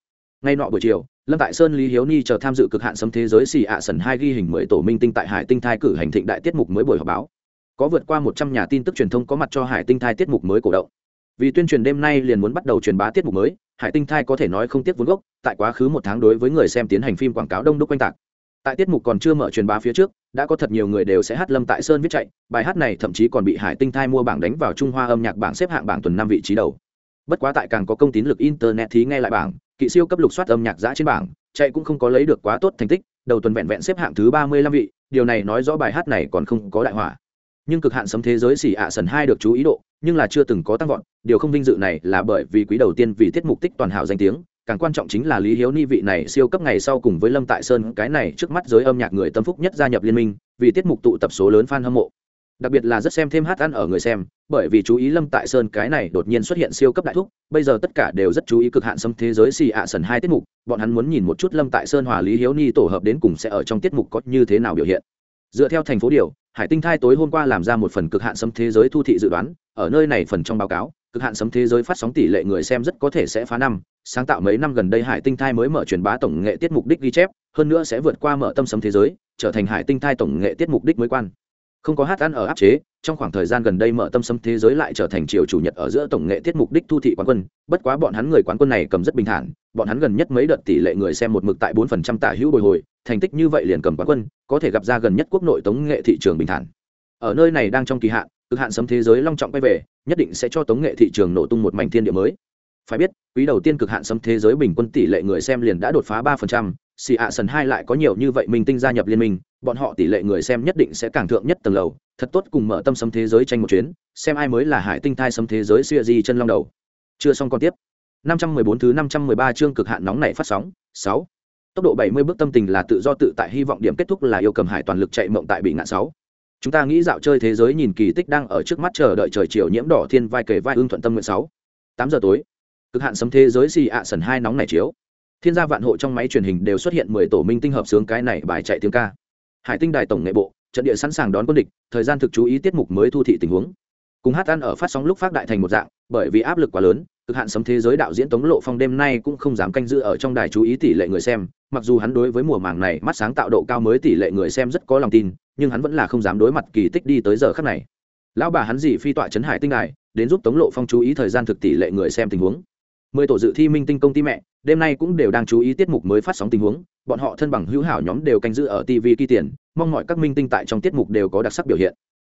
ngay nọ buổi chiều, lâm tại sơn, lý hiếu ni chờ tham dự cực hạn sấm thế giới xì ạ sần hai ghi hình mười tổ minh tinh tại hải tinh thai cử hành thịnh đại tiết mục mới buổi họp báo. Có vượt qua một trăm nhà tin tức truyền thông có mặt cho hải tinh thai tiết mục mới cổ động. Vì tuyên truyền đêm nay liền muốn bắt đầu truyền bá tiết mục mới hải tinh thai có thể nói không tiếc vốn gốc, tại quá khứ một tháng đối với người xem tiến hành phim quảng cáo đông đúc quanh tạc. Tại tiết mục còn chưa mở truyền bá phía trước, đã có thật nhiều người đều sẽ hát lâm tại sơn viết chạy, bài hát này thậm chí còn bị hải tinh thai mua bảng đánh vào trung hoa âm nhạc bảng xếp hạng bảng tuần năm vị trí đầu. Bất quá tại càng có công tín lực internet thì nghe lại bảng, kỵ siêu cấp lục soát âm nhạc giã trên bảng, chạy cũng không có lấy được quá tốt thành tích, đầu tuần vẹn vẹn xếp hạng thứ ba mươi lăm vị, điều này nói rõ bài hát này còn không có đại hỏa nhưng cực hạn sấm thế giới xỉ ạ sần hai được chú ý độ, nhưng là chưa từng có tăng vọt điều không vinh dự này là bởi vì quý đầu tiên vì tiết mục tích toàn hảo danh tiếng, càng quan trọng chính là lý hiếu ni vị này siêu cấp ngày sau cùng với lâm tại sơn, cái này trước mắt giới âm nhạc người tâm phúc nhất gia nhập liên minh, vì tiết mục tụ tập số lớn fan hâm mộ. Đặc biệt là rất xem thêm hát ăn ở người xem, bởi vì chú ý lâm tại sơn cái này đột nhiên xuất hiện siêu cấp đại thúc, bây giờ tất cả đều rất chú ý cực hạn xâm thế giới xì ạ sần hai tiết mục, bọn hắn muốn nhìn một chút lâm tại sơn hòa lý hiếu ni tổ hợp đến cùng sẽ ở trong tiết mục có như thế nào biểu hiện. Dựa theo thành phố điều, hải tinh thai tối hôm qua làm ra một phần cực hạn xâm thế giới thu thị dự đoán, ở nơi này phần trong báo cáo cực hạn sấm thế giới phát sóng tỷ lệ người xem rất có thể sẽ phá năm. Sáng tạo mấy năm gần đây hải tinh thai mới mở truyền bá tổng nghệ tiết mục đích ghi chép, hơn nữa sẽ vượt qua mở tâm sấm thế giới, trở thành hải tinh thai tổng nghệ tiết mục đích mới quan. Không có hát ăn ở áp chế, trong khoảng thời gian gần đây mở tâm sấm thế giới lại trở thành chiều chủ nhật ở giữa tổng nghệ tiết mục đích thu thị quán quân. Bất quá bọn hắn người quán quân này cầm rất bình thản, bọn hắn gần nhất mấy đợt tỷ lệ người xem một mực tại bốn phần trăm tả hữu bồi hồi, thành tích như vậy liền cầm quán quân, có thể gặp ra gần nhất quốc nội tống nghệ thị trường bình thản. Ở nơi này đang trong kỳ hạn cực hạn sấm thế giới long trọng quay về, nhất định sẽ cho tống nghệ thị trường nổ tung một mảnh thiên địa mới phải biết, quý đầu tiên cực hạn sấm thế giới bình quân tỷ lệ người xem liền đã đột phá ba phần trăm xì ạ sần hai lại có nhiều như vậy minh tinh gia nhập liên minh, bọn họ tỷ lệ người xem nhất định sẽ càng thượng nhất tầng lầu thật tốt cùng mở tâm sấm thế giới tranh một chuyến, xem ai mới là hải tinh thai sấm thế giới xuya di chân long đầu chưa xong còn tiếp 514 thứ 513 chương cực hạn nóng này phát sóng 6. tốc độ 70 bước tâm tình là tự do tự tại, hy vọng điểm kết thúc là yêu cầm hải toàn lực chạy mộng tại bị ngạn 6 chúng ta nghĩ dạo chơi thế giới nhìn kỳ tích đang ở trước mắt chờ đợi trời chiều nhiễm đỏ thiên vai kề vai ương thuận tâm nguyện 6. 8 giờ tối. Cực hạn sấm thế giới xì ạ sần hai nóng này chiếu. Thiên gia vạn hộ trong máy truyền hình đều xuất hiện mười tổ minh tinh hợp sướng cái này bài chạy tiếng ca. Hải tinh đài tổng nghệ bộ, trận địa sẵn sàng đón quân địch, thời gian thực chú ý tiết mục mới thu thị tình huống. Cùng hát ăn ở phát sóng lúc phát đại thành một dạng, bởi vì áp lực quá lớn, cực hạn sấm thế giới đạo diễn tống lộ phong đêm nay cũng không dám canh giữ ở trong đài chú ý tỷ lệ người xem mặc dù hắn đối với mùa màng này mắt sáng tạo độ cao mới tỷ lệ người xem rất có lòng tin, nhưng hắn vẫn là không dám đối mặt kỳ tích đi tới giờ khắc này. Lão bà hắn gì phi tọa chấn hải tinh đài, đến giúp tống lộ phong chú ý thời gian thực tỷ lệ người xem tình huống. Mười tổ dự thi minh tinh công ty mẹ, đêm nay cũng đều đang chú ý tiết mục mới phát sóng tình huống, bọn họ thân bằng hữu hảo nhóm đều canh giữ ở tv kỳ tiền, mong mọi các minh tinh tại trong tiết mục đều có đặc sắc biểu hiện.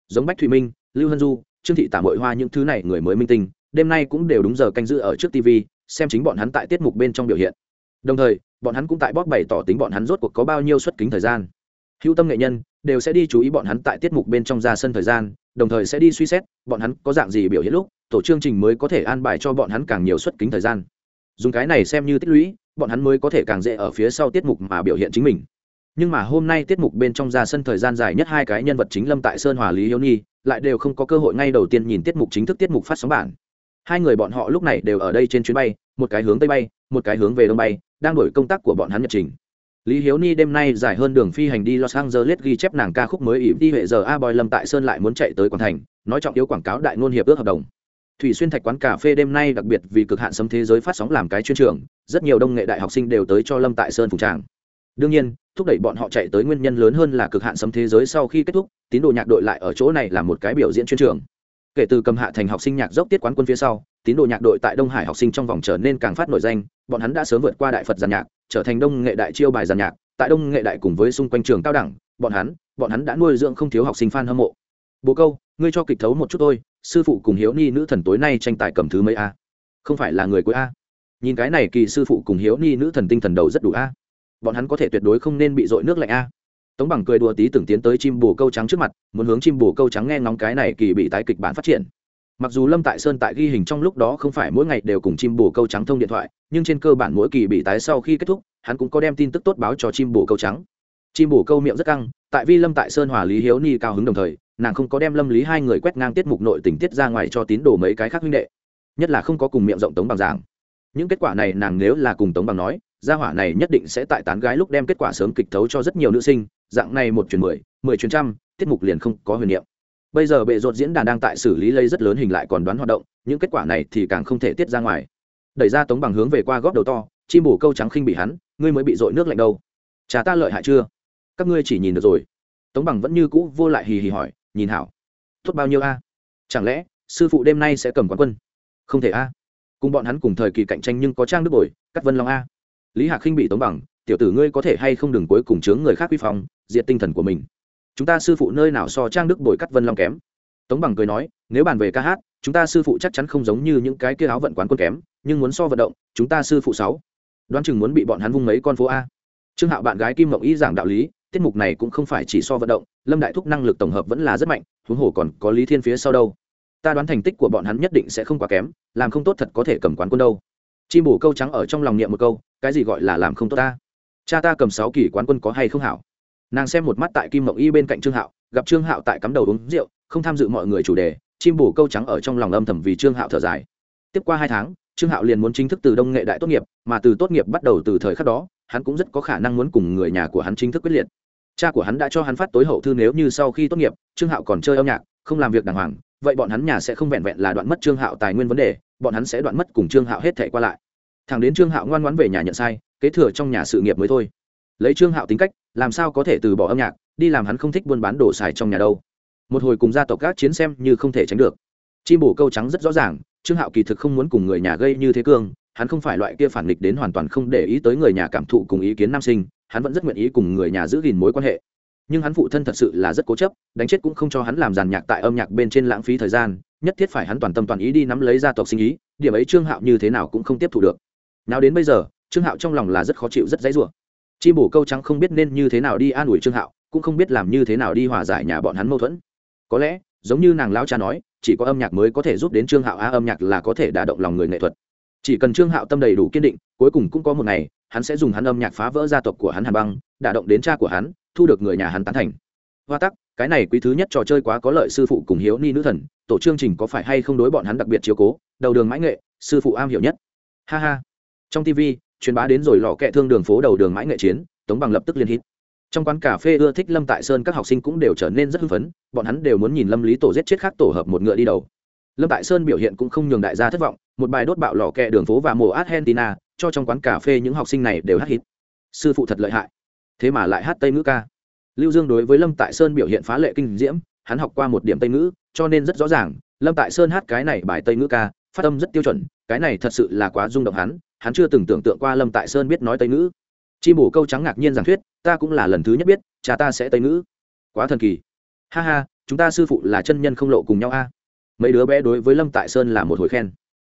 Giống bách thụy minh, lưu hân du, trương thị tả mội hoa những thứ này người mới minh tinh, đêm nay cũng đều đúng giờ canh giữ ở trước tv xem chính bọn hắn tại tiết mục bên trong biểu hiện. Đồng thời bọn hắn cũng tại bóp bày tỏ tính bọn hắn rốt cuộc có bao nhiêu xuất kính thời gian. Hữu tâm nghệ nhân, đều sẽ đi chú ý bọn hắn tại tiết mục bên trong ra sân thời gian, đồng thời sẽ đi suy xét, bọn hắn có dạng gì biểu hiện lúc, tổ chương trình mới có thể an bài cho bọn hắn càng nhiều xuất kính thời gian. Dùng cái này xem như tích lũy, bọn hắn mới có thể càng dễ ở phía sau tiết mục mà biểu hiện chính mình. Nhưng mà hôm nay tiết mục bên trong ra sân thời gian dài nhất hai cái nhân vật chính lâm tại sơn, hòa lý hiếu nhi, lại đều không có cơ hội ngay đầu tiên nhìn tiết mục chính thức tiết mục phát sóng bản. Hai người bọn họ lúc này đều ở đây trên chuyến bay một cái hướng tây bay, một cái hướng về đông bay, đang đổi công tác của bọn hắn nhật trình. Lý hiếu ni đêm nay dài hơn đường phi hành đi los angeles ghi chép nàng ca khúc mới ỉm đi huệ giờ a boy lâm tại sơn lại muốn chạy tới quảng thành, nói trọng yếu quảng cáo đại ngôn hiệp ước hợp đồng. Thủy xuyên thạch quán cà phê đêm nay đặc biệt vì cực hạn sấm thế giới phát sóng làm cái chuyên trường, rất nhiều đông nghệ đại học sinh đều tới cho lâm tại sơn phục tràng. Đương nhiên, thúc đẩy bọn họ chạy tới nguyên nhân lớn hơn là cực hạn sấm thế giới sau khi kết thúc, tín đồ nhạc đội lại ở chỗ này là một cái biểu diễn chuyên trường kể từ cầm hạ thành học sinh nhạc dốc tiết quán quân phía sau, tín đồ nhạc đội tại đông hải học sinh trong vòng trở nên càng phát nổi danh, bọn hắn đã sớm vượt qua đại phật giàn nhạc, trở thành đông nghệ đại chiêu bài giàn nhạc. Tại đông nghệ đại cùng với xung quanh trường cao đẳng, bọn hắn bọn hắn đã nuôi dưỡng không thiếu học sinh f a n hâm mộ. Bố câu, ngươi cho kịch thấu một chút thôi, sư phụ cùng hiếu ni nữ thần tối nay tranh tài cầm thứ mấy a? Không phải là người cuối a? Nhìn cái này kỳ sư phụ cùng hiếu ni nữ thần tinh thần đầu rất đủ a? Bọn hắn có thể tuyệt đối không nên bị dội nước lạnh a? Tống bằng cười đùa tí tưởng tiến tới chim bồ câu trắng trước mặt, muốn hướng chim bồ câu trắng nghe ngóng cái này kỳ bị tái kịch bản phát triển. Mặc dù lâm tại sơn tại ghi hình trong lúc đó không phải mỗi ngày đều cùng chim bồ câu trắng thông điện thoại, nhưng trên cơ bản mỗi kỳ bị tái sau khi kết thúc, hắn cũng có đem tin tức tốt báo cho chim bồ câu trắng. Chim bồ câu miệng rất căng, tại vi lâm tại sơn hòa lý hiếu ni cao hứng đồng thời, nàng không có đem lâm lý hai người quét ngang tiết mục nội tình tiết ra ngoài cho tín đồ mấy cái khác huynh đệ, nhất là không có cùng miệng rộng tống bằng giảng. Những kết quả này nàng nếu là cùng tống bằng nói, gia hỏa này nhất định sẽ tại tán gái lúc đem kết quả sớm kịch thấu cho rất nhiều nữ sinh dạng này một chuyển mười mười chuyển trăm, tiết mục liền không có huyền niệm. Bây giờ bệ rột diễn đàn đang tại xử lý lây rất lớn hình lại còn đoán hoạt động, những kết quả này thì càng không thể tiết ra ngoài. Đẩy ra tống bằng hướng về qua góp đầu to, chim bổ câu trắng khinh bị hắn, ngươi mới bị dội nước lạnh đâu. Chả ta lợi hại chưa? Các ngươi chỉ nhìn được rồi. Tống bằng vẫn như cũ vô lại hì hì hỏi, nhìn hảo. Tốt bao nhiêu a? Chẳng lẽ, sư phụ đêm nay sẽ cầm quán quân? Không thể a. Cùng bọn hắn cùng thời kỳ cạnh tranh nhưng có trang đức bồi cắt vân long a. Lý hạc khinh bị tống bằng, tiểu tử ngươi có thể hay không đừng cuối cùng chướng người khác quy phong diệt tinh thần của mình. Chúng ta sư phụ nơi nào so trang đức bồi cắt vân long kém? Tống bằng cười nói, nếu bàn về ca hát, chúng ta sư phụ chắc chắn không giống như những cái kia áo vận quán quân kém, nhưng muốn so vận động, chúng ta sư phụ sáu. Đoán chừng muốn bị bọn hắn vung mấy con phố a. Trương hạo bạn gái kim mộng y giảng đạo lý, tiết mục này cũng không phải chỉ so vận động, lâm đại thúc năng lực tổng hợp vẫn là rất mạnh, huống hồ còn có lý thiên phía sau đâu. Ta đoán thành tích của bọn hắn nhất định sẽ không quá kém, làm không tốt thật có thể cầm quán quân đâu. Chim bổ câu trắng ở trong lòng niệm một câu, cái gì gọi là làm không tốt ta? Cha ta cầm sáu kỳ quán quân có hay không hảo? Nàng xem một mắt tại kim mộng y bên cạnh trương hạo, gặp trương hạo tại cắm đầu uống rượu, không tham dự mọi người chủ đề, chim bổ câu trắng ở trong lòng âm thầm vì trương hạo thở dài. Tiếp qua hai tháng, trương hạo liền muốn chính thức từ đông nghệ đại tốt nghiệp, mà từ tốt nghiệp bắt đầu từ thời khắc đó, hắn cũng rất có khả năng muốn cùng người nhà của hắn chính thức quyết liệt. Cha của hắn đã cho hắn phát tối hậu thư nếu như sau khi tốt nghiệp, trương hạo còn chơi âm nhạc, không làm việc đàng hoàng, vậy bọn hắn nhà sẽ không vẹn vẹn là đoạn mất trương hạo tài nguyên vấn đề, bọn hắn sẽ đoạn mất cùng trương hạo hết thể qua lại. Thằng đến trương hạo ngoan ngoãn về nhà nhận sai, kế thừa trong nhà sự nghiệp mới thôi lấy trương hạo tính cách, làm sao có thể từ bỏ âm nhạc, đi làm hắn không thích buôn bán đồ xài trong nhà đâu. Một hồi cùng gia tộc các chiến xem như không thể tránh được. Chim bổ câu trắng rất rõ ràng, trương hạo kỳ thực không muốn cùng người nhà gây như thế cương, hắn không phải loại kia phản nghịch đến hoàn toàn không để ý tới người nhà cảm thụ cùng ý kiến nam sinh, hắn vẫn rất nguyện ý cùng người nhà giữ gìn mối quan hệ. Nhưng hắn phụ thân thật sự là rất cố chấp, đánh chết cũng không cho hắn làm giàn nhạc tại âm nhạc bên trên lãng phí thời gian, nhất thiết phải hắn toàn tâm toàn ý đi nắm lấy gia tộc sinh ý, điểm ấy trương hạo như thế nào cũng không tiếp thu được. Nào đến bây giờ, trương hạo trong lòng là rất khó chịu, rất dãy rủa chi bổ câu trắng không biết nên như thế nào đi an ủi trương hạo, cũng không biết làm như thế nào đi hòa giải nhà bọn hắn mâu thuẫn. Có lẽ, giống như nàng lão cha nói, chỉ có âm nhạc mới có thể giúp đến trương hạo a âm nhạc là có thể đả động lòng người nghệ thuật. Chỉ cần trương hạo tâm đầy đủ kiên định, cuối cùng cũng có một ngày, hắn sẽ dùng hắn âm nhạc phá vỡ gia tộc của hắn hàn băng, đả động đến cha của hắn, thu được người nhà hắn tán thành. Hoa tắc, cái này quý thứ nhất trò chơi quá có lợi sư phụ cùng hiếu ni nữ thần, tổ chương trình có phải hay không đối bọn hắn đặc biệt chiếu cố, đầu đường mãi nghệ, sư phụ am hiểu nhất. Ha ha. Trong tv truyền bá đến rồi lò kẹ thương đường phố đầu đường mãi nghệ chiến, tống bằng lập tức liên hít. Trong quán cà phê ưa thích lâm tại sơn các học sinh cũng đều trở nên rất hưng phấn, bọn hắn đều muốn nhìn lâm lý tổ giết chết khác tổ hợp một ngựa đi đầu. Lâm tại sơn biểu hiện cũng không nhường đại gia thất vọng, một bài đốt bạo lò kẹ đường phố và mùa argentina, cho trong quán cà phê những học sinh này đều hát hít. Sư phụ thật lợi hại. Thế mà lại hát tây ngữ ca. Lưu dương đối với lâm tại sơn biểu hiện phá lệ kinh diễm, hắn học qua một điểm tây ngữ, cho nên rất rõ ràng, lâm tại sơn hát cái này bài tây ngữ ca, phát âm rất tiêu chuẩn, cái này thật sự là quá rung động hắn hắn chưa từng tưởng tượng qua lâm tại sơn biết nói tây ngữ. Chi bổ câu trắng ngạc nhiên giảng thuyết, ta cũng là lần thứ nhất biết, cha ta sẽ tây ngữ. Quá thần kỳ. Ha ha, chúng ta sư phụ là chân nhân không lộ cùng nhau a. Mấy đứa bé đối với lâm tại sơn là một hồi khen.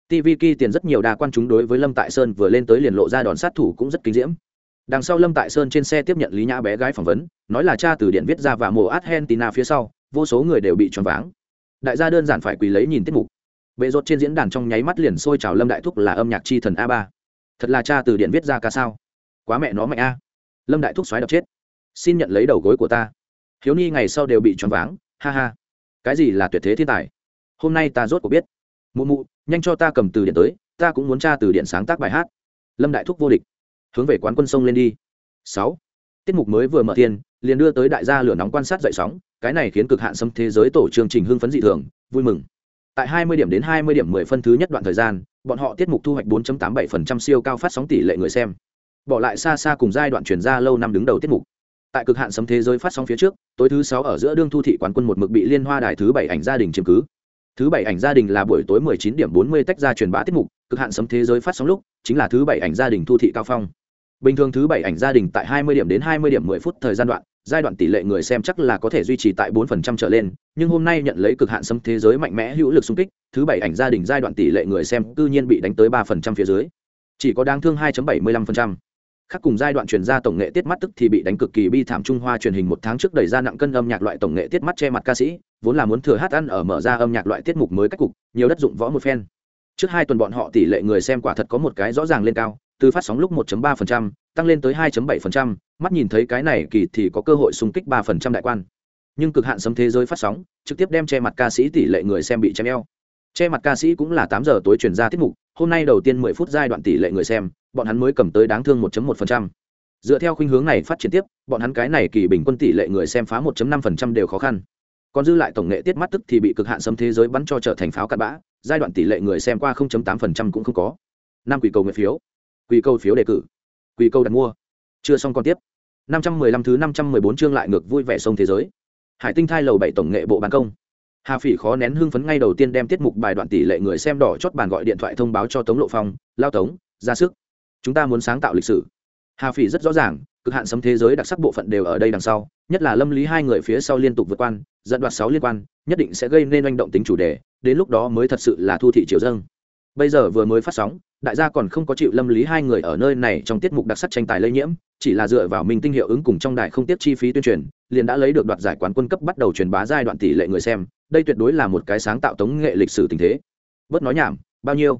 Tv ki tiền rất nhiều đa quan chúng đối với lâm tại sơn vừa lên tới liền lộ ra đòn sát thủ cũng rất kinh diễm. Đằng sau lâm tại sơn trên xe tiếp nhận lý nhã bé gái phỏng vấn, nói là cha từ điện viết ra và mùa argentina phía sau, vô số người đều bị choáng váng. Đại gia đơn giản phải quỳ lấy nhìn tiết mục. Bệ rột trên diễn đàn trong nháy mắt liền sôi trào lâm đại thúc là âm nhạc chi thần a ba thật là cha từ điện viết ra ca sao? Quá mẹ nó mạnh a. Lâm đại thúc xoáy đập chết. Xin nhận lấy đầu gối của ta. Hiếu ni ngày sau đều bị choáng váng. Ha ha. Cái gì là tuyệt thế thiên tài? Hôm nay ta rốt cuộc biết. Mụ mụ, nhanh cho ta cầm từ điện tới. Ta cũng muốn tra từ điện sáng tác bài hát. Lâm đại thúc vô địch. Hướng về quán quân sông lên đi. Sáu. Tiết mục mới vừa mở thiên liền đưa tới đại gia lửa nóng quan sát dậy sóng. Cái này khiến cực hạn xâm thế giới tổ chương trình hưng phấn dị thường. Vui mừng. Tại 20 điểm đến 20 điểm 10 phân thứ nhất đoạn thời gian bọn họ tiết mục thu hoạch 4.87% siêu cao phát sóng tỷ lệ người xem. Bỏ lại xa xa cùng giai đoạn chuyển ra lâu năm đứng đầu tiết mục. Tại cực hạn sấm thế giới phát sóng phía trước, tối thứ sáu ở giữa đương thu thị quán quân một mực bị liên hoa đài thứ bảy ảnh gia đình chiếm cứ. Thứ bảy ảnh gia đình là buổi tối 19 điểm 40 tách ra truyền bá tiết mục, cực hạn sấm thế giới phát sóng lúc chính là thứ bảy ảnh gia đình thu thị cao phong. Bình thường thứ bảy ảnh gia đình tại 20 điểm đến 20 điểm 10 phút thời gian đoạn giai đoạn tỷ lệ người xem chắc là có thể duy trì tại 4% trở lên, nhưng hôm nay nhận lấy cực hạn xâm thế giới mạnh mẽ hữu lực xung kích, thứ bảy ảnh gia đình giai đoạn tỷ lệ người xem cư nhiên bị đánh tới 3% phía dưới. Chỉ có đáng thương 2.75% khác cùng giai đoạn truyền ra tổng nghệ tiết mắt tức thì bị đánh cực kỳ bi thảm trung hoa truyền hình một tháng trước đẩy ra nặng cân âm nhạc loại tổng nghệ tiết mắt che mặt ca sĩ, vốn là muốn thừa hát ăn ở mở ra âm nhạc loại tiết mục mới cách cục, nhiều đất dụng võ một phen. Trước hai tuần bọn họ tỷ lệ người xem quả thật có một cái rõ ràng lên cao từ phát sóng lúc 1.3%, tăng lên tới 2.7%, mắt nhìn thấy cái này kỳ thì có cơ hội xung kích 3% đại quan. Nhưng cực hạn sấm thế giới phát sóng, trực tiếp đem che mặt ca sĩ tỷ lệ người xem bị chém eo. Che mặt ca sĩ cũng là 8 giờ tối truyền ra tiết mục, hôm nay đầu tiên 10 phút giai đoạn tỷ lệ người xem, bọn hắn mới cầm tới đáng thương 1.1%. Dựa theo khuynh hướng này phát triển tiếp, bọn hắn cái này kỳ bình quân tỷ lệ người xem phá 1.5% đều khó khăn. Còn dư lại tổng nghệ tiết mắt tức thì bị cực hạn sấm thế giới bắn cho trở thành pháo cát bã, giai đoạn tỷ lệ người xem qua 0.8% cũng không có. Năm quỷ cầu nguyện phiếu quy câu phiếu đề cử. Quy câu đặt mua. Chưa xong còn tiếp. năm trăm mười lăm thứ năm trăm mười bốn chương lại ngược vui vẻ sông thế giới. Hải tinh thai lầu bảy tổng nghệ bộ ban công. Hà phỉ khó nén hưng phấn ngay đầu tiên đem tiết mục bài đoạn tỷ lệ người xem đỏ chót bàn gọi điện thoại thông báo cho tống lộ phong, lao tống, ra sức. Chúng ta muốn sáng tạo lịch sử. Hà phỉ rất rõ ràng, cực hạn sấm thế giới đặc sắc bộ phận đều ở đây đằng sau, nhất là lâm lý hai người phía sau liên tục vượt quan, dẫn đoạt sáu liên quan, nhất định sẽ gây nên manh động tính chủ đề, đến lúc đó mới thật sự là thu thị triều dâng bây giờ vừa mới phát sóng, đại gia còn không có chịu lâm lý hai người ở nơi này trong tiết mục đặc sắc tranh tài lây nhiễm, chỉ là dựa vào minh tinh hiệu ứng cùng trong đài không tiếp chi phí tuyên truyền, liền đã lấy được đoạt giải quán quân cấp bắt đầu truyền bá giai đoạn tỷ lệ người xem, đây tuyệt đối là một cái sáng tạo tống nghệ lịch sử tình thế. Bớt nói nhảm, bao nhiêu?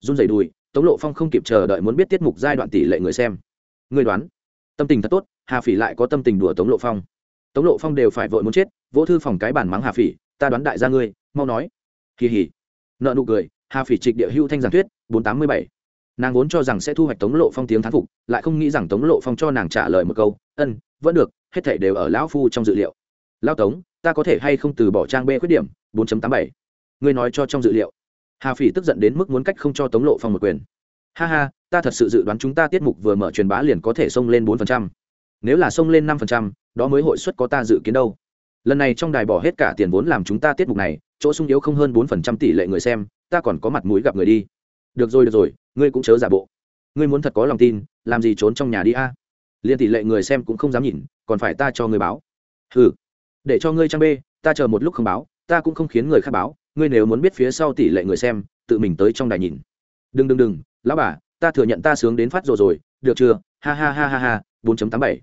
Run dày đùi, tống lộ phong không kịp chờ đợi muốn biết tiết mục giai đoạn tỷ lệ người xem. Người đoán, tâm tình thật tốt, hà phỉ lại có tâm tình đùa tống lộ phong. Tống lộ phong đều phải vội muốn chết, vỗ thư phòng cái bản mắng hà phỉ, ta đoán đại gia ngươi, mau nói. Kỳ hỉ. Nợ nụ cười hà phỉ trịch địa hưu thanh giảng thuyết bốn tám mươi bảy. Nàng vốn cho rằng sẽ thu hoạch tống lộ phong tiếng thán phục lại không nghĩ rằng tống lộ phong cho nàng trả lời một câu ân vẫn được hết thảy đều ở lão phu trong dự liệu. Lao tống ta có thể hay không từ bỏ trang b khuyết điểm? 4.87. ngươi nói cho trong dự liệu. Hà phỉ tức giận đến mức muốn cách không cho tống lộ phong một quyền. Ha ha ta thật sự dự đoán chúng ta tiết mục vừa mở truyền bá liền có thể xông lên 4%. nếu là xông lên 5%, đó mới hội suất có ta dự kiến đâu. Lần này trong đài bỏ hết cả tiền vốn làm chúng ta tiết mục này chỗ sung yếu không hơn 4% tỷ lệ người xem, ta còn có mặt mũi gặp người đi. Được rồi được rồi, ngươi cũng chớ giả bộ. Ngươi muốn thật có lòng tin, làm gì trốn trong nhà đi a? Liên tỷ lệ người xem cũng không dám nhìn, còn phải ta cho ngươi báo. Ừ để cho ngươi trang b ta chờ một lúc không báo, ta cũng không khiến người khác báo, ngươi nếu muốn biết phía sau tỷ lệ người xem, tự mình tới trong đài nhìn. Đừng đừng đừng, lão bà, ta thừa nhận ta sướng đến phát rồi rồi, được chưa? Ha ha ha ha ha, bốn tám bảy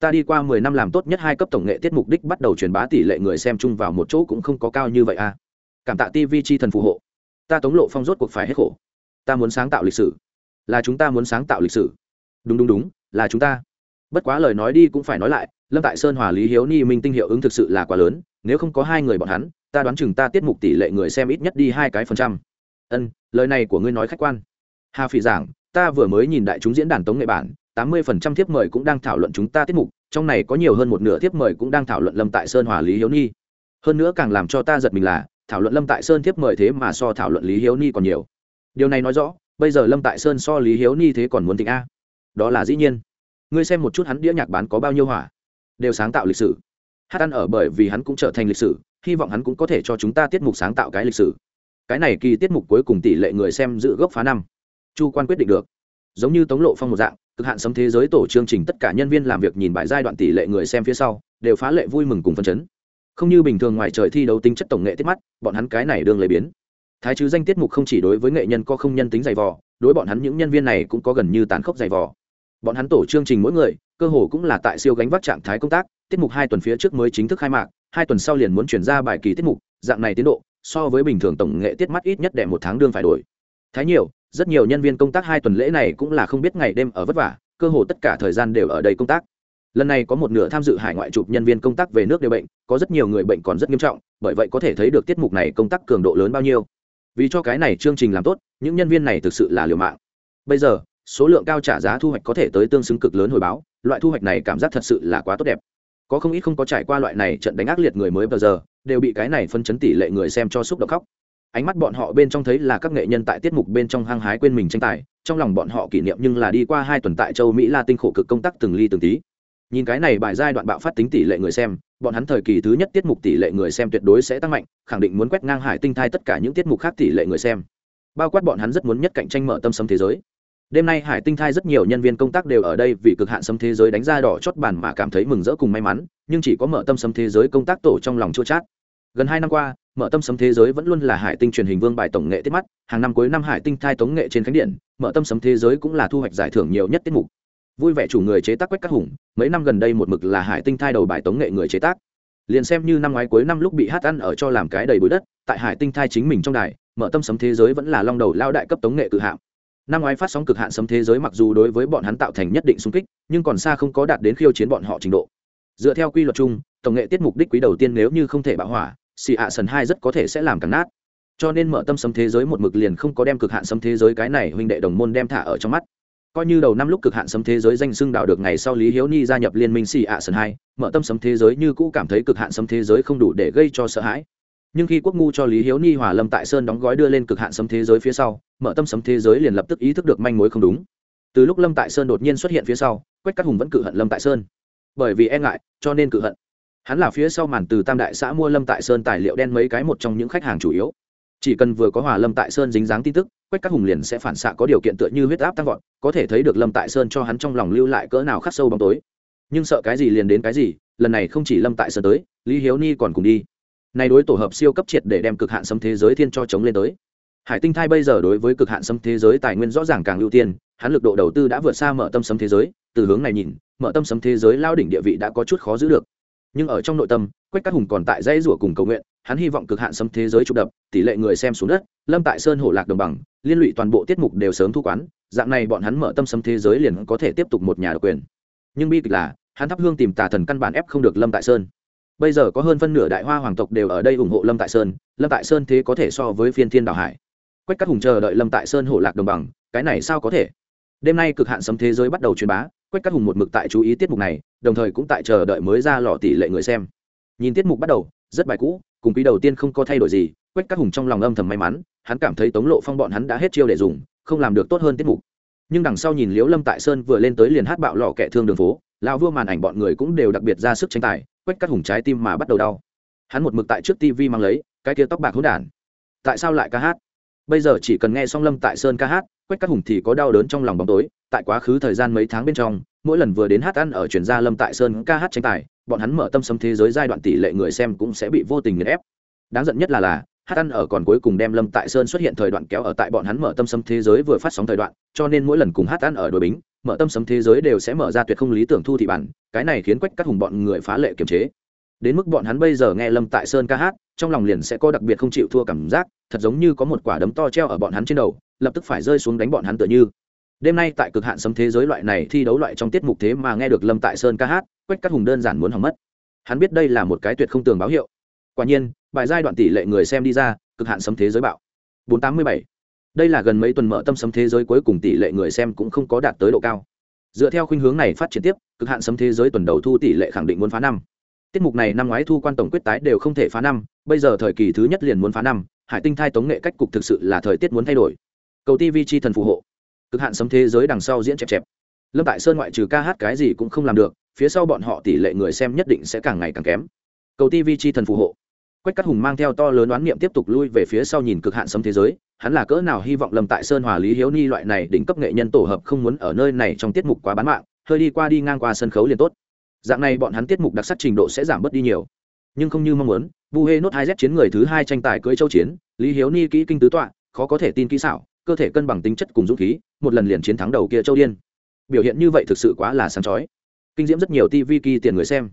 ta đi qua mười năm làm tốt nhất hai cấp tổng nghệ tiết mục đích bắt đầu truyền bá tỷ lệ người xem chung vào một chỗ cũng không có cao như vậy à. Cảm tạ tv chi thần phù hộ. Ta tống lộ phong rốt cuộc phải hết khổ. Ta muốn sáng tạo lịch sử. Là chúng ta muốn sáng tạo lịch sử. Đúng đúng đúng, là chúng ta. Bất quá lời nói đi cũng phải nói lại, lâm tại sơn hòa lý hiếu ni minh tinh hiệu ứng thực sự là quá lớn, nếu không có hai người bọn hắn, ta đoán chừng ta tiết mục tỷ lệ người xem ít nhất đi hai cái phần trăm. Ân, lời này của ngươi nói khách quan. Hà phỉ giảng, ta vừa mới nhìn đại chúng diễn đàn tống nghệ bản tám mươi phần trăm thiếp mời cũng đang thảo luận chúng ta tiết mục, trong này có nhiều hơn một nửa thiếp mời cũng đang thảo luận lâm tại sơn hòa lý hiếu ni hơn nữa càng làm cho ta giật mình là, thảo luận lâm tại sơn thiếp mời thế mà so thảo luận lý hiếu ni còn nhiều. Điều này nói rõ, bây giờ lâm tại sơn so lý hiếu ni thế còn muốn tính a. Đó là dĩ nhiên. Ngươi xem một chút hắn đĩa nhạc bán có bao nhiêu hỏa. Đều sáng tạo lịch sử. Hát ăn ở bởi vì hắn cũng trở thành lịch sử, hy vọng hắn cũng có thể cho chúng ta tiết mục sáng tạo cái lịch sử. Cái này kỳ tiết mục cuối cùng tỷ lệ người xem giữ gốc phá năm. Chu quan quyết định được. Giống như tống lộ phong một dạng cực hạn sấm thế giới tổ chương trình tất cả nhân viên làm việc nhìn bài giai đoạn tỷ lệ người xem phía sau, đều phá lệ vui mừng cùng phân chấn. Không như bình thường ngoài trời thi đấu tính chất tổng nghệ tiết mắt, bọn hắn cái này đương lấy biến. Thái chứ danh tiết mục không chỉ đối với nghệ nhân có không nhân tính dày vò, đối bọn hắn những nhân viên này cũng có gần như tán khốc dày vò. Bọn hắn tổ chương trình mỗi người, cơ hồ cũng là tại siêu gánh vác trạng thái công tác, tiết mục hai tuần phía trước mới chính thức khai mạc, hai tuần sau liền muốn chuyển ra bài kỳ tiết mục, dạng này tiến độ, so với bình thường tổng nghệ tiết mắt ít nhất đẻ một tháng đương phải đổi. Thái nhiều rất nhiều nhân viên công tác hai tuần lễ này cũng là không biết ngày đêm ở vất vả, cơ hồ tất cả thời gian đều ở đây công tác. Lần này có một nửa tham dự hải ngoại chụp nhân viên công tác về nước đều bệnh, có rất nhiều người bệnh còn rất nghiêm trọng, bởi vậy có thể thấy được tiết mục này công tác cường độ lớn bao nhiêu. Vì cho cái này chương trình làm tốt, những nhân viên này thực sự là liều mạng. Bây giờ, số lượng cao trả giá thu hoạch có thể tới tương xứng cực lớn hồi báo, loại thu hoạch này cảm giác thật sự là quá tốt đẹp. Có không ít không có trải qua loại này trận đánh ác liệt người mới bao giờ, đều bị cái này phân chấn tỷ lệ người xem cho xúc động khóc ánh mắt bọn họ bên trong thấy là các nghệ nhân tại tiết mục bên trong hăng hái quên mình tranh tài, trong lòng bọn họ kỷ niệm nhưng là đi qua hai tuần tại châu mỹ la tinh khổ cực công tác từng ly từng tí. Nhìn cái này bài giai đoạn bạo phát tính tỷ lệ người xem, bọn hắn thời kỳ thứ nhất tiết mục tỷ lệ người xem tuyệt đối sẽ tăng mạnh, khẳng định muốn quét ngang hải tinh thai tất cả những tiết mục khác tỷ lệ người xem. Bao quát bọn hắn rất muốn nhất cạnh tranh mở tâm sấm thế giới. Đêm nay hải tinh thai rất nhiều nhân viên công tác đều ở đây vì cực hạn sấm thế giới đánh ra đỏ chót bàn mà cảm thấy mừng rỡ cùng may mắn, nhưng chỉ có mở tâm sấm thế giới công tác tổ trong lòng chua chát. Gần hai năm qua mở tâm sấm thế giới vẫn luôn là hải tinh truyền hình vương bài tổng nghệ tiết mắt, hàng năm cuối năm hải tinh thai tống nghệ trên khánh điện, mở tâm sấm thế giới cũng là thu hoạch giải thưởng nhiều nhất tiết mục. Vui vẻ chủ người chế tác quách các hùng, mấy năm gần đây một mực là hải tinh thai đầu bài tống nghệ người chế tác. Liền xem như năm ngoái cuối năm lúc bị hát ăn ở cho làm cái đầy bụi đất, tại hải tinh thai chính mình trong đài, mở tâm sấm thế giới vẫn là long đầu lao đại cấp tống nghệ cự hạng năm ngoái phát sóng cực hạn sấm thế giới mặc dù đối với bọn hắn tạo thành nhất định xung kích, nhưng còn xa không có đạt đến khiêu chiến bọn họ trình độ. Dựa theo quy luật chung, tổng nghệ tiết mục đích quý đầu tiên nếu như không thể bạo hỏa xì ạ sần hai rất có thể sẽ làm càng nát. Cho nên mở tâm sấm thế giới một mực liền không có đem cực hạn sấm thế giới cái này huynh đệ đồng môn đem thả ở trong mắt. Coi như đầu năm lúc cực hạn sấm thế giới danh xưng đạo được ngày sau lý hiếu ni gia nhập liên minh xì ạ sần hai, mở tâm sấm thế giới như cũ cảm thấy cực hạn sấm thế giới không đủ để gây cho sợ hãi. Nhưng khi quốc ngu cho lý hiếu ni hòa lâm tại sơn đóng gói đưa lên cực hạn sấm thế giới phía sau, mở tâm sấm thế giới liền lập tức ý thức được manh mối không đúng. Từ lúc lâm tại sơn đột nhiên xuất hiện phía sau, quách cắt hùng vẫn cự hận lâm tại sơn. Bởi vì e ngại, cho nên cự hận hắn là phía sau màn từ tam đại xã mua lâm tại sơn tài liệu đen mấy cái một trong những khách hàng chủ yếu. Chỉ cần vừa có hòa lâm tại sơn dính dáng tin tức, quách các hùng liền sẽ phản xạ có điều kiện tựa như huyết áp tăng vọt, có thể thấy được lâm tại sơn cho hắn trong lòng lưu lại cỡ nào khắc sâu bóng tối. Nhưng sợ cái gì liền đến cái gì, lần này không chỉ lâm tại sơn tới, lý hiếu ni còn cùng đi. Nay đối tổ hợp siêu cấp triệt để đem cực hạn xâm thế giới thiên cho chống lên tới. Hải tinh thai bây giờ đối với cực hạn xâm thế giới tài nguyên rõ ràng càng ưu tiên, hắn lực độ đầu tư đã vượt xa mở tâm sấm thế giới, từ hướng này nhìn, mở tâm sấm thế giới lao đỉnh địa vị đã có chút khó giữ được nhưng ở trong nội tâm, quách các hùng còn tại dãy rủa cùng cầu nguyện, hắn hy vọng cực hạn xâm thế giới trục đập, tỷ lệ người xem xuống đất, lâm tại sơn hổ lạc đồng bằng, liên lụy toàn bộ tiết mục đều sớm thu quán, dạng này bọn hắn mở tâm sấm thế giới liền có thể tiếp tục một nhà độc quyền. Nhưng bi kịch là, hắn thắp hương tìm tà thần căn bản ép không được lâm tại sơn. Bây giờ có hơn phân nửa đại hoa hoàng tộc đều ở đây ủng hộ lâm tại sơn, lâm tại sơn thế có thể so với phiên thiên đào hải. Quách các hùng chờ đợi lâm tại sơn hổ lạc đồng bằng, cái này sao có thể? Đêm nay cực hạn sấm thế giới bắt đầu truyền bá quách cắt hùng một mực tại chú ý tiết mục này, đồng thời cũng tại chờ đợi mới ra lò tỷ lệ người xem. Nhìn tiết mục bắt đầu, rất bài cũ, cùng quý đầu tiên không có thay đổi gì, quách cắt hùng trong lòng âm thầm may mắn, hắn cảm thấy tống lộ phong bọn hắn đã hết chiêu để dùng, không làm được tốt hơn tiết mục. Nhưng đằng sau nhìn liễu lâm tại sơn vừa lên tới liền hát bạo lò kẻ thương đường phố lao vua màn ảnh bọn người cũng đều đặc biệt ra sức tranh tài, quách cắt hùng trái tim mà bắt đầu đau. Hắn một mực tại trước tv mang lấy, cái kia tóc bạc hỗn đản. Tại sao lại ca hát? Bây giờ chỉ cần nghe song lâm tại sơn ca hát quách cắt hùng thì có đau đớn trong lòng bóng tối, tại quá khứ thời gian mấy tháng bên trong, mỗi lần vừa đến hát ăn ở chuyển gia lâm tại sơn ca hát tranh tài, bọn hắn mở tâm sấm thế giới giai đoạn tỷ lệ người xem cũng sẽ bị vô tình nghiền ép. Đáng giận nhất là là, hát ăn ở còn cuối cùng đem lâm tại sơn xuất hiện thời đoạn kéo ở tại bọn hắn mở tâm sấm thế giới vừa phát sóng thời đoạn, cho nên mỗi lần cùng hát ăn ở đội bính, mở tâm sấm thế giới đều sẽ mở ra tuyệt không lý tưởng thu thị bản, cái này khiến quách các hùng bọn người phá lệ kiềm chế. Đến mức bọn hắn bây giờ nghe lâm tại sơn ca hát, trong lòng liền sẽ có đặc biệt không chịu thua cảm giác, thật giống như có một quả đấm to treo ở bọn hắn trên đầu lập tức phải rơi xuống đánh bọn hắn tựa như. Đêm nay tại cực hạn sấm thế giới loại này thi đấu loại trong tiết mục thế mà nghe được lâm tại sơn ca hát, quách cắt hùng đơn giản muốn hỏng mất. Hắn biết đây là một cái tuyệt không tường báo hiệu. Quả nhiên, bài giai đoạn tỷ lệ người xem đi ra, cực hạn sấm thế giới bạo. 487. đây là gần mấy tuần mở tâm sấm thế giới cuối cùng tỷ lệ người xem cũng không có đạt tới độ cao. Dựa theo khuynh hướng này phát triển tiếp, cực hạn sấm thế giới tuần đầu thu tỷ lệ khẳng định muốn phá năm. Tiết mục này năm ngoái thu quan tổng quyết tái đều không thể phá năm, bây giờ thời kỳ thứ nhất liền muốn phá năm, hải tinh thai tống nghệ cách cục thực sự là thời tiết muốn thay đổi cầu tv chi thần phù hộ. Cực hạn sấm thế giới đằng sau diễn chẹp chẹp. Lâm tại sơn ngoại trừ ca hát cái gì cũng không làm được, phía sau bọn họ tỷ lệ người xem nhất định sẽ càng ngày càng kém. Cầu tv chi thần phù hộ. Quách cắt hùng mang theo to lớn đoán niệm tiếp tục lui về phía sau nhìn cực hạn sấm thế giới, hắn là cỡ nào hy vọng lâm tại sơn hòa lý hiếu ni loại này đỉnh cấp nghệ nhân tổ hợp không muốn ở nơi này trong tiết mục quá bán mạng, hơi đi qua đi ngang qua sân khấu liền tốt. Dạng này bọn hắn tiết mục đặc sắc trình độ sẽ giảm bớt đi nhiều. Nhưng không như mong muốn vu hê nốt hai z chiến người thứ hai tranh tài cưỡi châu chiến, lý hiếu ni kỹ kinh tứ tọa, khó có thể tin kỹ xảo cơ thể cân bằng tính chất cùng dũng khí, một lần liền chiến thắng đầu kia châu điên. Biểu hiện như vậy thực sự quá là sáng chói. Kinh diễm rất nhiều tv kỳ tiền người xem.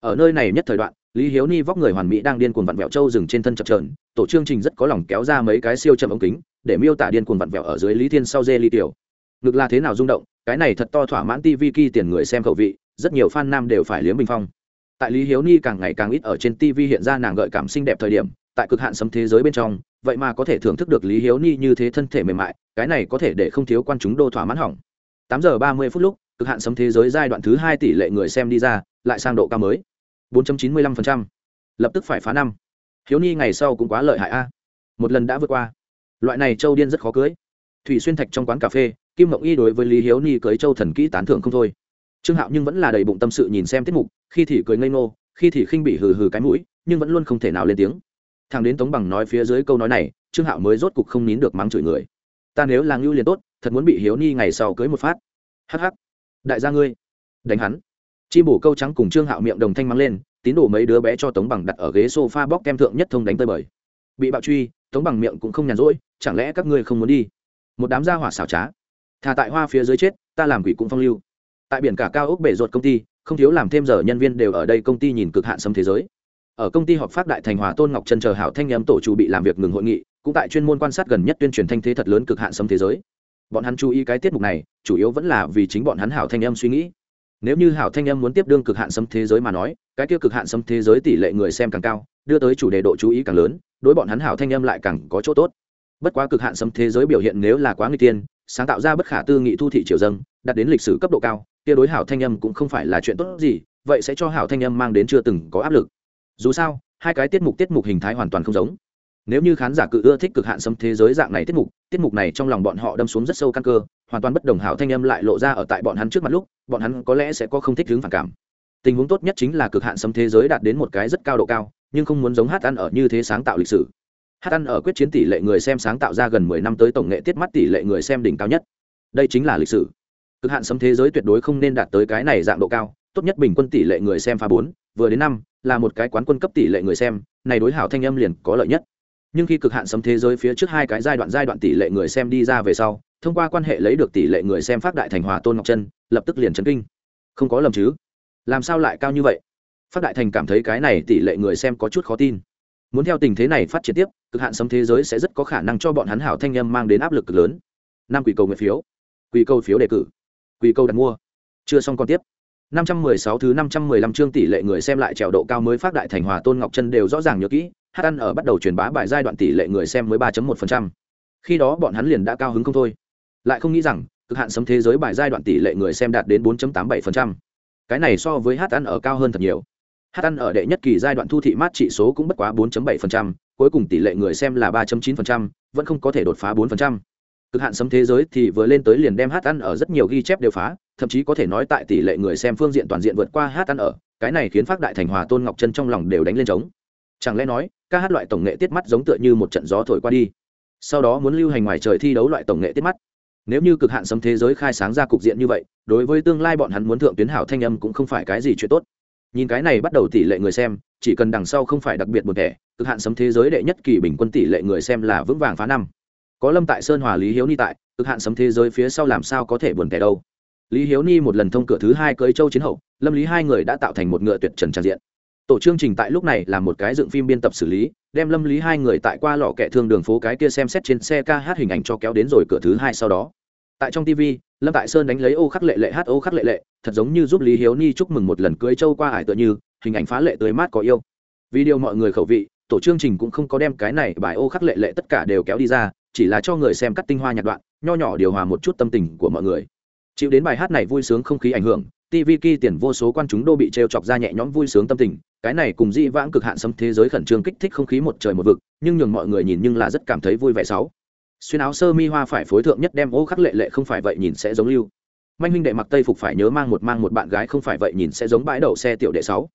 Ở nơi này nhất thời đoạn, lý hiếu ni vóc người hoàn mỹ đang điên cuồng vặn vẹo châu rừng trên thân chập trờn tổ chương trình rất có lòng kéo ra mấy cái siêu chậm ống kính, để miêu tả điên cuồng vặn vẹo ở dưới lý thiên sau dê ly tiểu. Ngực là thế nào rung động, cái này thật to thỏa mãn tv kỳ tiền người xem khẩu vị, rất nhiều fan nam đều phải liếm bình phong. Tại lý hiếu ni càng ngày càng ít ở trên tv hiện ra nàng gợi cảm xinh đẹp thời điểm, tại cực hạn sấm thế giới bên trong vậy mà có thể thưởng thức được lý hiếu ni như thế thân thể mềm mại, cái này có thể để không thiếu quan chúng đô thỏa mãn hỏng. Tám giờ ba mươi phút lúc, cực hạn sấm thế giới giai đoạn thứ hai tỷ lệ người xem đi ra, lại sang độ cao mới. 4.95%. lập tức phải phá năm. Hiếu ni ngày sau cũng quá lợi hại a. Một lần đã vượt qua. Loại này châu điên rất khó cưới. Thủy xuyên thạch trong quán cà phê, kim mộng y đối với lý hiếu ni cưới châu thần kỹ tán thưởng không thôi. Trương hạo nhưng vẫn là đầy bụng tâm sự nhìn xem tiết mục, khi thì cười ngây ngô, khi thì khinh bị hừ hừ cái mũi, nhưng vẫn luôn không thể nào lên tiếng thằng đến tống bằng nói phía dưới câu nói này, trương hạo mới rốt cục không nín được mắng chửi người. Ta nếu là ngưu liền tốt, thật muốn bị hiếu ni ngày sau cưới một phát. Hh đại gia ngươi, đánh hắn. Chi bổ câu trắng cùng trương hạo miệng đồng thanh mắng lên, tín đồ mấy đứa bé cho tống bằng đặt ở ghế s o f a bóc kem thượng nhất thông đánh tơi bời. Bị bạo truy, tống bằng miệng cũng không nhàn rỗi, chẳng lẽ các ngươi không muốn đi? Một đám gia hỏa xảo trá. Thà tại hoa phía dưới chết, ta làm quỷ cũng phong lưu. Tại biển cả cao ốc bể ruột công ty, không thiếu làm thêm giờ nhân viên đều ở đây công ty nhìn cực hạn xâm thế giới ở công ty họp pháp đại thành hòa tôn ngọc Trần chờ hảo thanh Em tổ chủ bị làm việc ngừng hội nghị, cũng tại chuyên môn quan sát gần nhất tuyên truyền thanh thế thật lớn cực hạn xâm thế giới. Bọn hắn chú ý cái tiết mục này, chủ yếu vẫn là vì chính bọn hắn hảo thanh Em suy nghĩ. Nếu như hảo thanh Em muốn tiếp đương cực hạn xâm thế giới mà nói, cái tiêu cực hạn xâm thế giới tỷ lệ người xem càng cao, đưa tới chủ đề độ chú ý càng lớn, đối bọn hắn hảo thanh Em lại càng có chỗ tốt. Bất quá cực hạn xâm thế giới biểu hiện nếu là quá người tiên, sáng tạo ra bất khả tư nghị thu thị triều dân đạt đến lịch sử cấp độ cao, kia đối hảo thanh âm cũng không phải là chuyện tốt gì, vậy sẽ cho hảo thanh âm mang đến chưa từng có áp lực dù sao, hai cái tiết mục tiết mục hình thái hoàn toàn không giống. Nếu như khán giả cự ưa thích cực hạn xâm thế giới dạng này tiết mục tiết mục này trong lòng bọn họ đâm xuống rất sâu căn cơ, hoàn toàn bất đồng hảo thanh âm lại lộ ra ở tại bọn hắn trước mặt lúc, bọn hắn có lẽ sẽ có không thích hướng phản cảm. Tình huống tốt nhất chính là cực hạn xâm thế giới đạt đến một cái rất cao độ cao, nhưng không muốn giống hát ăn ở như thế sáng tạo lịch sử. Hát ăn ở quyết chiến tỷ lệ người xem sáng tạo ra gần mười năm tới tổng nghệ tiết mắt tỷ lệ người xem đỉnh cao nhất. Đây chính là lịch sử. Cực hạn xâm thế giới tuyệt đối không nên đạt tới cái này dạng độ cao, tốt nhất bình quân tỷ lệ người xem pha bốn, vừa đến năm là một cái quán quân cấp tỷ lệ người xem, này đối hảo thanh âm liền có lợi nhất. Nhưng khi cực hạn sấm thế giới phía trước hai cái giai đoạn giai đoạn tỷ lệ người xem đi ra về sau, thông qua quan hệ lấy được tỷ lệ người xem phát đại thành hòa tôn ngọc chân, lập tức liền chấn kinh. Không có lầm chứ? Làm sao lại cao như vậy? Phát đại thành cảm thấy cái này tỷ lệ người xem có chút khó tin. Muốn theo tình thế này phát triển tiếp, cực hạn sấm thế giới sẽ rất có khả năng cho bọn hắn hảo thanh âm mang đến áp lực cực lớn. Năm quỷ cầu nguyện phiếu. Quỷ cầu phiếu đề cử. Quỷ cầu đặt mua. Chưa xong còn tiếp. 516 thứ 515 chương tỷ lệ người xem lại trèo độ cao mới phát đại thành hòa tôn ngọc chân đều rõ ràng nhớ kỹ hát ăn ở bắt đầu truyền bá bài giai đoạn tỷ lệ người xem mới 3.1%. khi đó bọn hắn liền đã cao hứng không thôi lại không nghĩ rằng cực hạn sấm thế giới bài giai đoạn tỷ lệ người xem đạt đến 4.87%. cái này so với hát ăn ở cao hơn thật nhiều hát ăn ở đệ nhất kỳ giai đoạn thu thị mát trị số cũng bất quá 4.7%, cuối cùng tỷ lệ người xem là 3.9%, vẫn không có thể đột phá 4% cực hạn sấm thế giới thì vừa lên tới liền đem hát ăn ở rất nhiều ghi chép đều phá, thậm chí có thể nói tại tỷ lệ người xem phương diện toàn diện vượt qua hát ăn ở, cái này khiến phát đại thành hòa tôn ngọc chân trong lòng đều đánh lên trống. Chẳng lẽ nói, ca hát loại tổng nghệ tiết mắt giống tựa như một trận gió thổi qua đi, sau đó muốn lưu hành ngoài trời thi đấu loại tổng nghệ tiết mắt? Nếu như cực hạn sấm thế giới khai sáng ra cục diện như vậy, đối với tương lai bọn hắn muốn thượng tuyến hảo thanh âm cũng không phải cái gì chuyện tốt. Nhìn cái này bắt đầu tỷ lệ người xem, chỉ cần đằng sau không phải đặc biệt một thẻ cực hạn sấm thế giới đệ nhất kỳ bình quân tỷ lệ người xem là vững vàng phá năm có lâm tại sơn hòa lý hiếu ni tại, cực hạn sấm thế giới phía sau làm sao có thể buồn tẻ đâu. Lý hiếu ni một lần thông cửa thứ hai cưới châu chiến hậu, lâm lý hai người đã tạo thành một ngựa tuyệt trần tràn diện. Tổ chương trình tại lúc này là một cái dựng phim biên tập xử lý, đem lâm lý hai người tại qua lò kẹ thương đường phố cái kia xem xét trên xe ca hát hình ảnh cho kéo đến rồi cửa thứ hai sau đó. Tại trong tv lâm tại sơn đánh lấy ô khắc lệ lệ hát ô khắc lệ lệ, thật giống như giúp lý hiếu ni chúc mừng một lần cưới châu qua ải tựa như, hình ảnh phá lệ tươi mát có yêu. Vì điều mọi người khẩu vị, tổ chương trình cũng không có đem cái này bài ô khắc lệ lệ tất cả đều kéo đi ra chỉ là cho người xem cắt tinh hoa nhạc đoạn, nho nhỏ điều hòa một chút tâm tình của mọi người. Chịu đến bài hát này vui sướng không khí ảnh hưởng tv kỳ tiền vô số quan chúng đô bị t chọc ra nhẹ nhõm vui sướng tâm tình, cái này cùng dị vãng cực hạn xâm thế giới khẩn trương kích thích không khí một trời một vực, nhưng nhường mọi người nhìn nhưng là rất cảm thấy vui vẻ sáu. Xuyên áo sơ mi hoa phải phối thượng nhất đem ô khắc lệ lệ không phải vậy nhìn sẽ giống lưu. Manh huynh đệ mặc tây phục phải nhớ mang một mang một bạn gái không phải vậy nhìn sẽ giống bãi đậu xe tiểu đệ sáu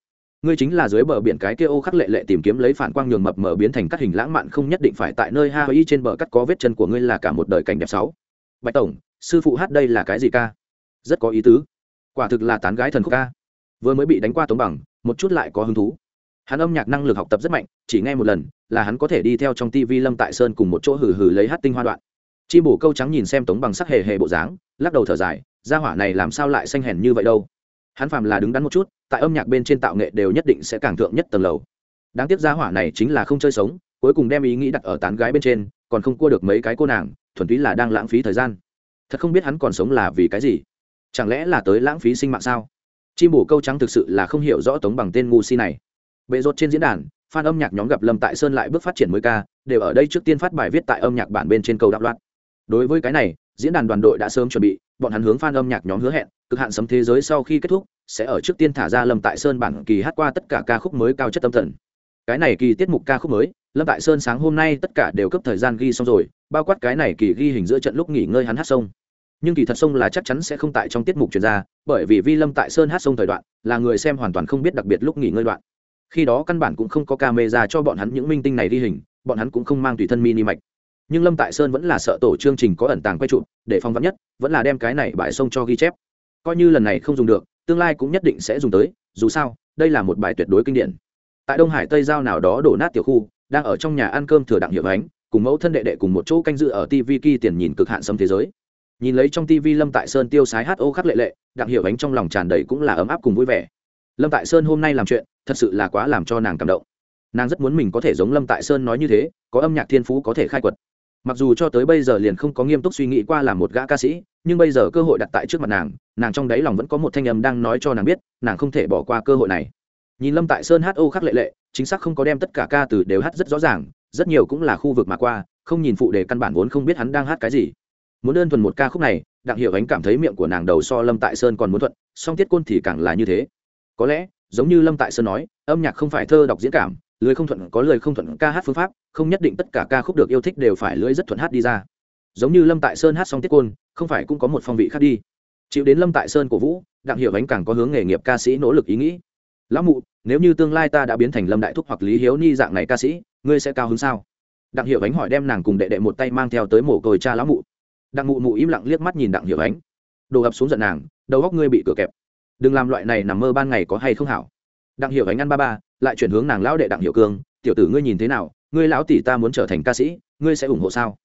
ngươi chính là dưới bờ biển cái kia ô khắc lệ lệ tìm kiếm lấy phản quang nhường mập mờ biến thành các hình lãng mạn không nhất định phải tại nơi ha y trên bờ cắt có vết chân của ngươi là cả một đời cảnh đẹp sáu. Bạch tổng, sư phụ hát đây là cái gì ca? Rất có ý tứ. Quả thực là tán gái thần khúc ca. Vừa mới bị đánh qua tống bằng, một chút lại có hứng thú. Hắn âm nhạc năng lực học tập rất mạnh, chỉ nghe một lần, là hắn có thể đi theo trong tv lâm tại sơn cùng một chỗ hử hử lấy hát tinh hoa đoạn. Chim bổ câu trắng nhìn xem tống bằng sắc hề hề bộ dáng, lắc đầu thở dài, gia hỏa này làm sao lại xanh hèn như vậy đâu? Hắn phàm là đứng đắn một chút, tại âm nhạc bên trên tạo nghệ đều nhất định sẽ càng thượng nhất tầng lầu. Đáng tiếc gia hỏa này chính là không chơi sống, cuối cùng đem ý nghĩ đặt ở tán gái bên trên, còn không cua được mấy cái cô nàng, thuần túy là đang lãng phí thời gian. Thật không biết hắn còn sống là vì cái gì. Chẳng lẽ là tới lãng phí sinh mạng sao? Chim bổ câu trắng thực sự là không hiểu rõ tống bằng tên ngu si này. Bệ rột trên diễn đàn, fan âm nhạc nhóm gặp lâm tại sơn lại bước phát triển mới ca, đều ở đây trước tiên phát bài viết tại âm nhạc bản bên trên cầu đạo loạn. Đối với cái này diễn đàn đoàn đội đã sớm chuẩn bị, bọn hắn hướng fan âm nhạc nhóm hứa hẹn, cực hạn sấm thế giới sau khi kết thúc, sẽ ở trước tiên thả ra lâm tại sơn bản kỳ hát qua tất cả ca khúc mới cao chất tâm thần. Cái này kỳ tiết mục ca khúc mới, lâm tại sơn sáng hôm nay tất cả đều cấp thời gian ghi xong rồi, bao quát cái này kỳ ghi hình giữa trận lúc nghỉ ngơi hắn hát sông. Nhưng kỳ thật sông là chắc chắn sẽ không tại trong tiết mục truyền ra, bởi vì vi lâm tại sơn hát sông thời đoạn, là người xem hoàn toàn không biết đặc biệt lúc nghỉ ngơi đoạn. Khi đó căn bản cũng không có ca mèo ra cho bọn hắn những minh tinh này ghi hình, bọn hắn cũng không mang tùy thân mini mạch nhưng lâm tại sơn vẫn là sợ tổ chương trình có ẩn tàng quay trụ, để phong vắn nhất, vẫn là đem cái này bãi sông cho ghi chép. Coi như lần này không dùng được, tương lai cũng nhất định sẽ dùng tới, dù sao, đây là một bài tuyệt đối kinh điển. Tại đông hải tây giao nào đó đổ nát tiểu khu, đang ở trong nhà ăn cơm thừa đặng hiệu ánh, cùng mẫu thân đệ đệ cùng một chỗ canh dự ở tv kỳ tiền nhìn cực hạn sâm thế giới. Nhìn lấy trong tv lâm tại sơn tiêu sái hát ô khắc lệ lệ, đặng hiệu ánh trong lòng tràn đầy cũng là ấm áp cùng vui vẻ. Lâm tại sơn hôm nay làm chuyện, thật sự là quá làm cho nàng cảm động. Nàng rất muốn mình có thể giống lâm tại sơn nói như thế, có âm nhạc thiên phú có thể khai quật mặc dù cho tới bây giờ liền không có nghiêm túc suy nghĩ qua làm một gã ca sĩ, nhưng bây giờ cơ hội đặt tại trước mặt nàng nàng trong đáy lòng vẫn có một thanh âm đang nói cho nàng biết, nàng không thể bỏ qua cơ hội này. Nhìn lâm tại sơn hát ô khắc lệ lệ, chính xác không có đem tất cả ca từ đều hát rất rõ ràng, rất nhiều cũng là khu vực mà qua, không nhìn phụ đề căn bản vốn không biết hắn đang hát cái gì. Muốn đơn thuần một ca khúc này, đặng hiệu ánh cảm thấy miệng của nàng đầu so lâm tại sơn còn muốn thuận, song tiết côn thì càng là như thế. Có lẽ, giống như lâm tại sơn nói, âm nhạc không phải thơ đọc diễn cảm lưới không thuận, có lời không thuận ca hát phương pháp, không nhất định tất cả ca khúc được yêu thích đều phải lưới rất thuận hát đi ra. Giống như lâm tại sơn hát xong tiết côn, không phải cũng có một phong vị khác đi. Chịu đến lâm tại sơn cổ vũ, đặng hiểu ánh càng có hướng nghề nghiệp ca sĩ nỗ lực ý nghĩ. Lão mụ, nếu như tương lai ta đã biến thành lâm đại thúc hoặc lý hiếu ni dạng này ca sĩ, ngươi sẽ cao hứng sao? Đặng hiểu ánh hỏi đem nàng cùng đệ đệ một tay mang theo tới mổ cồi cha lão mụ. Đặng mụ mụ im lặng liếc mắt nhìn đặng hiểu ánh. Đồ ập xuống giận nàng, đầu góc ngươi bị cửa kẹp. Đừng làm loại này nằm mơ ban ngày có hay không hảo đặng hiểu ánh ăn ba ba, lại chuyển hướng nàng lão đệ đặng hiểu cương tiểu tử ngươi nhìn thế nào? Ngươi lão tỷ ta muốn trở thành ca sĩ, ngươi sẽ ủng hộ sao?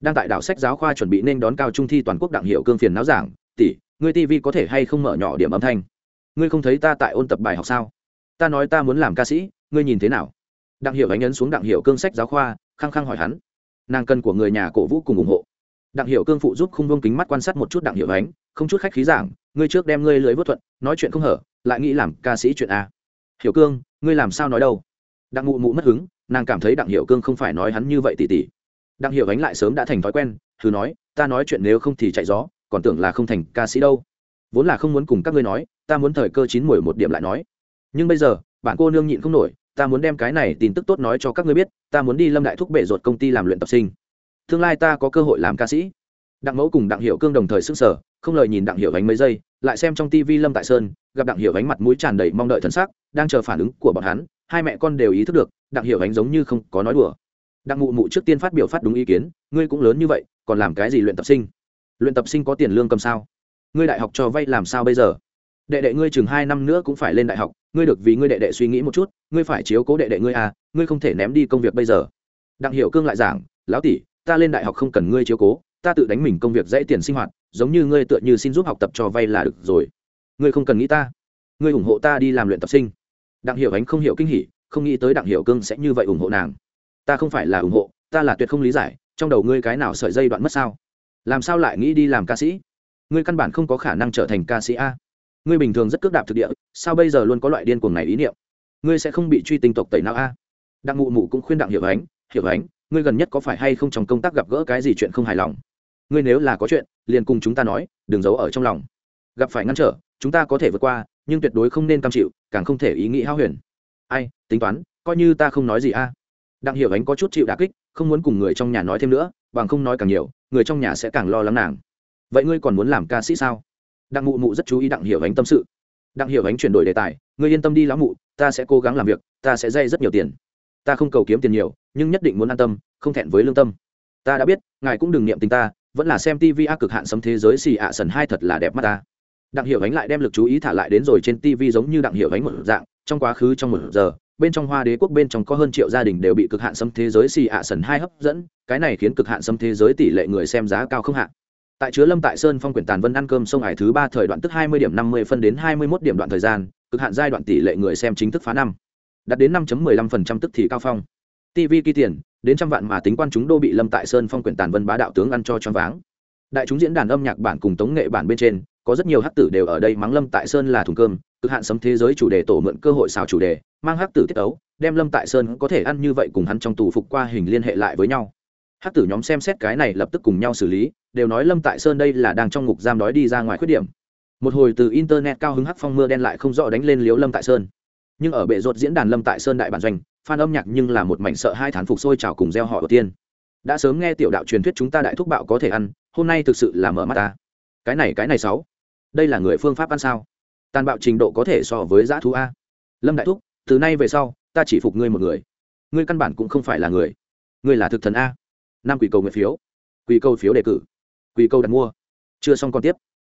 Đang tại đảo sách giáo khoa chuẩn bị nên đón cao trung thi toàn quốc đặng hiểu cương phiền náo giảng, tỷ, ngươi tivi có thể hay không mở nhỏ điểm âm thanh? Ngươi không thấy ta tại ôn tập bài học sao? Ta nói ta muốn làm ca sĩ, ngươi nhìn thế nào? Đặng hiểu ánh ấn xuống đặng hiểu cương sách giáo khoa, khăng khăng hỏi hắn. Nàng cần của người nhà cổ vũ cùng ủng hộ. Đặng hiểu cương phụ giúp không vương kính mắt quan sát một chút đặng hiểu ánh, không chút khách khí giảng, ngươi trước đem ngươi lưới vớt thuận, nói chuyện không hở, lại nghĩ làm ca sĩ chuyện a hiểu cương, ngươi làm sao nói đâu? Đặng mụ mụ mất hứng, nàng cảm thấy đặng hiểu cương không phải nói hắn như vậy tỉ tỉ. Đặng hiểu ánh lại sớm đã thành thói quen, thử nói, ta nói chuyện nếu không thì chạy gió, còn tưởng là không thành ca sĩ đâu. Vốn là không muốn cùng các ngươi nói, ta muốn thời cơ chín mùi một điểm lại nói. Nhưng bây giờ, bạn cô nương nhịn không nổi, ta muốn đem cái này tin tức tốt nói cho các ngươi biết, ta muốn đi lâm đại thúc bệ ruột công ty làm luyện tập sinh. Tương lai ta có cơ hội làm ca sĩ. Đặng mẫu cùng đặng hiệu cương đồng thời s ư n g sở không lời nhìn đặng hiểu ánh mấy giây, lại xem trong tv lâm tại sơn, gặp đặng hiểu ánh mặt mũi tràn đầy mong đợi thân xác đang chờ phản ứng của bọn hắn, hai mẹ con đều ý thức được, đặng hiểu ánh giống như không có nói đùa. Đặng mụ mụ trước tiên phát biểu phát đúng ý kiến, ngươi cũng lớn như vậy, còn làm cái gì luyện tập sinh? Luyện tập sinh có tiền lương cầm sao? Ngươi đại học cho vay làm sao bây giờ? Đệ đệ ngươi chừng hai năm nữa cũng phải lên đại học, ngươi được vì ngươi đệ đệ suy nghĩ một chút, ngươi phải chiếu cố đệ đệ ngươi à ngươi không thể ném đi công việc bây giờ. Đặng hiểu cương lại giảng, lão tỷ, ta lên đại học không cần ngươi chiếu cố ta tự đánh mình công việc dễ tiền sinh hoạt, giống như ngươi tựa như xin giúp học tập cho vay là được rồi. Ngươi không cần nghĩ ta. Ngươi ủng hộ ta đi làm luyện tập sinh. Đặng hiểu ánh không hiểu kinh hỉ, không nghĩ tới đặng hiểu cương sẽ như vậy ủng hộ nàng. Ta không phải là ủng hộ, ta là tuyệt không lý giải, trong đầu ngươi cái nào sợi dây đoạn mất sao? Làm sao lại nghĩ đi làm ca sĩ? Ngươi căn bản không có khả năng trở thành ca sĩ a. Ngươi bình thường rất cước đạp thực địa, sao bây giờ luôn có loại điên cuồng này ý niệm? Ngươi sẽ không bị truy tinh tộc tẩy não a. Đặng mụ mụ cũng khuyên đặng hiểu ánh hiểu ánh, ngươi gần nhất có phải hay không trong công tác gặp gỡ cái gì chuyện không hài lòng? Ngươi nếu là có chuyện, liền cùng chúng ta nói, đừng giấu ở trong lòng. Gặp phải ngăn trở, chúng ta có thể vượt qua, nhưng tuyệt đối không nên cam chịu, càng không thể ý nghĩ hao huyền. Ai, tính toán, coi như ta không nói gì a. Đặng hiểu ánh có chút chịu đà kích, không muốn cùng người trong nhà nói thêm nữa, bằng không nói càng nhiều, người trong nhà sẽ càng lo lắng nàng. Vậy ngươi còn muốn làm ca sĩ sao? Đặng mụ mụ rất chú ý đặng hiểu ánh tâm sự. Đặng hiểu ánh chuyển đổi đề tài, ngươi yên tâm đi lão mụ, ta sẽ cố gắng làm việc, ta sẽ dây rất nhiều tiền. Ta không cầu kiếm tiền nhiều, nhưng nhất định muốn an tâm, không thẹn với lương tâm. Ta đã biết, ngài cũng đừng niệm tình ta vẫn là xem tv a cực hạn sấm thế giới xì ạ sần hai thật là đẹp mắt ta. Đặng Hiệu ánh lại đem lực chú ý thả lại đến rồi trên tv giống như đặng Hiệu ánh một dạng, trong quá khứ trong một giờ, bên trong hoa đế quốc bên trong có hơn triệu gia đình đều bị cực hạn sấm thế giới xì ạ sần hai hấp dẫn, cái này khiến cực hạn sấm thế giới tỷ lệ người xem giá cao không hạn. Tại chứa lâm tại sơn phong quyển tàn vân ăn cơm sông hải thứ ba thời đoạn tức hai mươi điểm năm mươi phân đến hai mươi mốt điểm đoạn thời gian, cực hạn giai đoạn tỷ lệ người xem chính thức phá năm. Đạt đến năm mười lăm phần trăm tức thì cao phong tv kỳ tiền, đến trăm vạn mà tính quan chúng đô bị lâm tại sơn phong quyển tàn vân bá đạo tướng ăn cho choáng váng. Đại chúng diễn đàn âm nhạc bản cùng tống nghệ bản bên trên, có rất nhiều hắc tử đều ở đây mắng lâm tại sơn là thùng cơm, cực hạn sấm thế giới chủ đề tổ mượn cơ hội xào chủ đề, mang hắc tử tiết ấu đem lâm tại sơn có thể ăn như vậy cùng hắn trong tù phục qua hình liên hệ lại với nhau. Hắc tử nhóm xem xét cái này lập tức cùng nhau xử lý, đều nói lâm tại sơn đây là đang trong ngục giam đói đi ra ngoài khuyết điểm. Một hồi từ internet cao hứng hắc phong mưa đen lại không rõ đánh lên liếu lâm tại sơn. Nhưng ở bệ rột diễn đàn lâm tại sơn đại bản doanh phan âm nhạc nhưng là một mảnh sợ hai thán phục sôi trào cùng gieo họ đầu tiên. Đã sớm nghe tiểu đạo truyền thuyết chúng ta đại thúc bạo có thể ăn hôm nay thực sự là mở mắt ta. Cái này cái này sáu. Đây là người phương pháp ăn sao? Tàn bạo trình độ có thể so với giã thú a. Lâm đại thúc từ nay về sau ta chỉ phục ngươi một người. Ngươi căn bản cũng không phải là người. Ngươi là thực thần a. Năm quỷ cầu nguyện phiếu. Quỷ cầu phiếu đề cử. Quỷ cầu đặt mua. Chưa xong còn tiếp.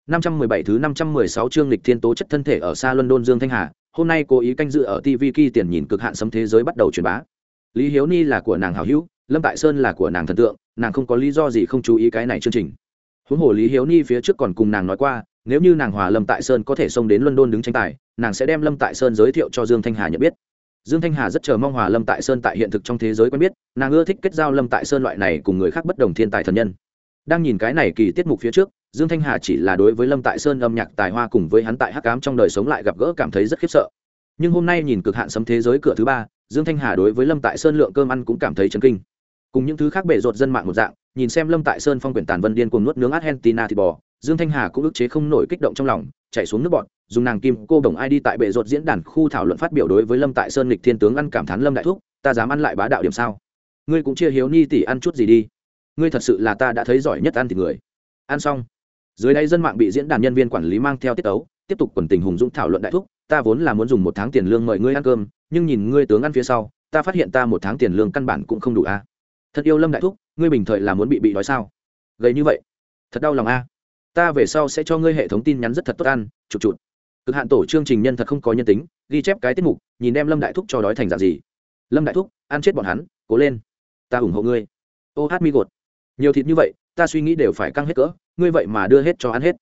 517 thứ 516 chương lịch thiên tố chất thân thể ở xa London Dương Thanh Hà, hôm nay cố ý canh dự ở TV Ki tiền nhìn cực hạn sấm thế giới bắt đầu truyền bá. Lý Hiếu Ni là của nàng hảo hữu, Lâm Tại Sơn là của nàng thần tượng, nàng không có lý do gì không chú ý cái này chương trình. Huống hồ Lý Hiếu Ni phía trước còn cùng nàng nói qua, nếu như nàng hòa Lâm Tại Sơn có thể xông đến London đứng tranh tài, nàng sẽ đem Lâm Tại Sơn giới thiệu cho Dương Thanh Hà nhận biết dương thanh hà rất chờ mong hòa lâm tại sơn tại hiện thực trong thế giới quen biết nàng ưa thích kết giao lâm tại sơn loại này cùng người khác bất đồng thiên tài thần nhân đang nhìn cái này kỳ tiết mục phía trước dương thanh hà chỉ là đối với lâm tại sơn âm nhạc tài hoa cùng với hắn tại hắc cám trong đời sống lại gặp gỡ cảm thấy rất khiếp sợ. Nhưng hôm nay nhìn cực hạn sấm thế giới cửa thứ ba, dương thanh hà đối với lâm tại sơn lượng cơm ăn cũng cảm thấy chấn kinh. Cùng những thứ khác bể rột dân mạng một dạng, nhìn xem lâm tại sơn phong quyển tàn vân điên cùng nuốt nướng argentina thịt bò, dương thanh hà cũng ức chế không nổi kích động trong lòng, chạy xuống nước bọn, dùng nàng kim cô đồng ai đi tại bệ rột diễn đàn khu thảo luận phát biểu đối với lâm tại sơn lịch thiên tướng ăn cảm thán lâm đại thúc, ta dám ăn lại bá đạo điểm sao? Ngươi cũng chia hiếu ni tỷ ăn chút gì đi. Ngươi thật sự là ta đã thấy giỏi nhất ăn thì người. Ăn xong dưới đây dân mạng bị diễn đàn nhân viên quản lý mang theo tiết tấu, tiếp tục quần tình hùng dũng thảo luận đại thúc, ta vốn là muốn dùng một tháng tiền lương mời ngươi ăn cơm, nhưng nhìn ngươi tướng ăn phía sau, ta phát hiện ta một tháng tiền lương căn bản cũng không đủ a. Thật yêu lâm đại thúc, ngươi bình thời là muốn bị bị đói sao? Gầy như vậy, thật đau lòng a. Ta về sau sẽ cho ngươi hệ thống tin nhắn rất thật tốt ăn, chụp chụp. Cực hạn tổ chương trình nhân thật không có nhân tính, ghi chép cái tiết mục, nhìn đem lâm đại thúc cho đói thành dạng gì. Lâm đại thúc, ăn chết bọn hắn, cố lên. Ta ủng hộ ngươi. Ô hát mi gột. Nhiều thịt như vậy, ta suy nghĩ đều phải căng hết cỡ ngươi vậy mà đưa hết cho ăn hết.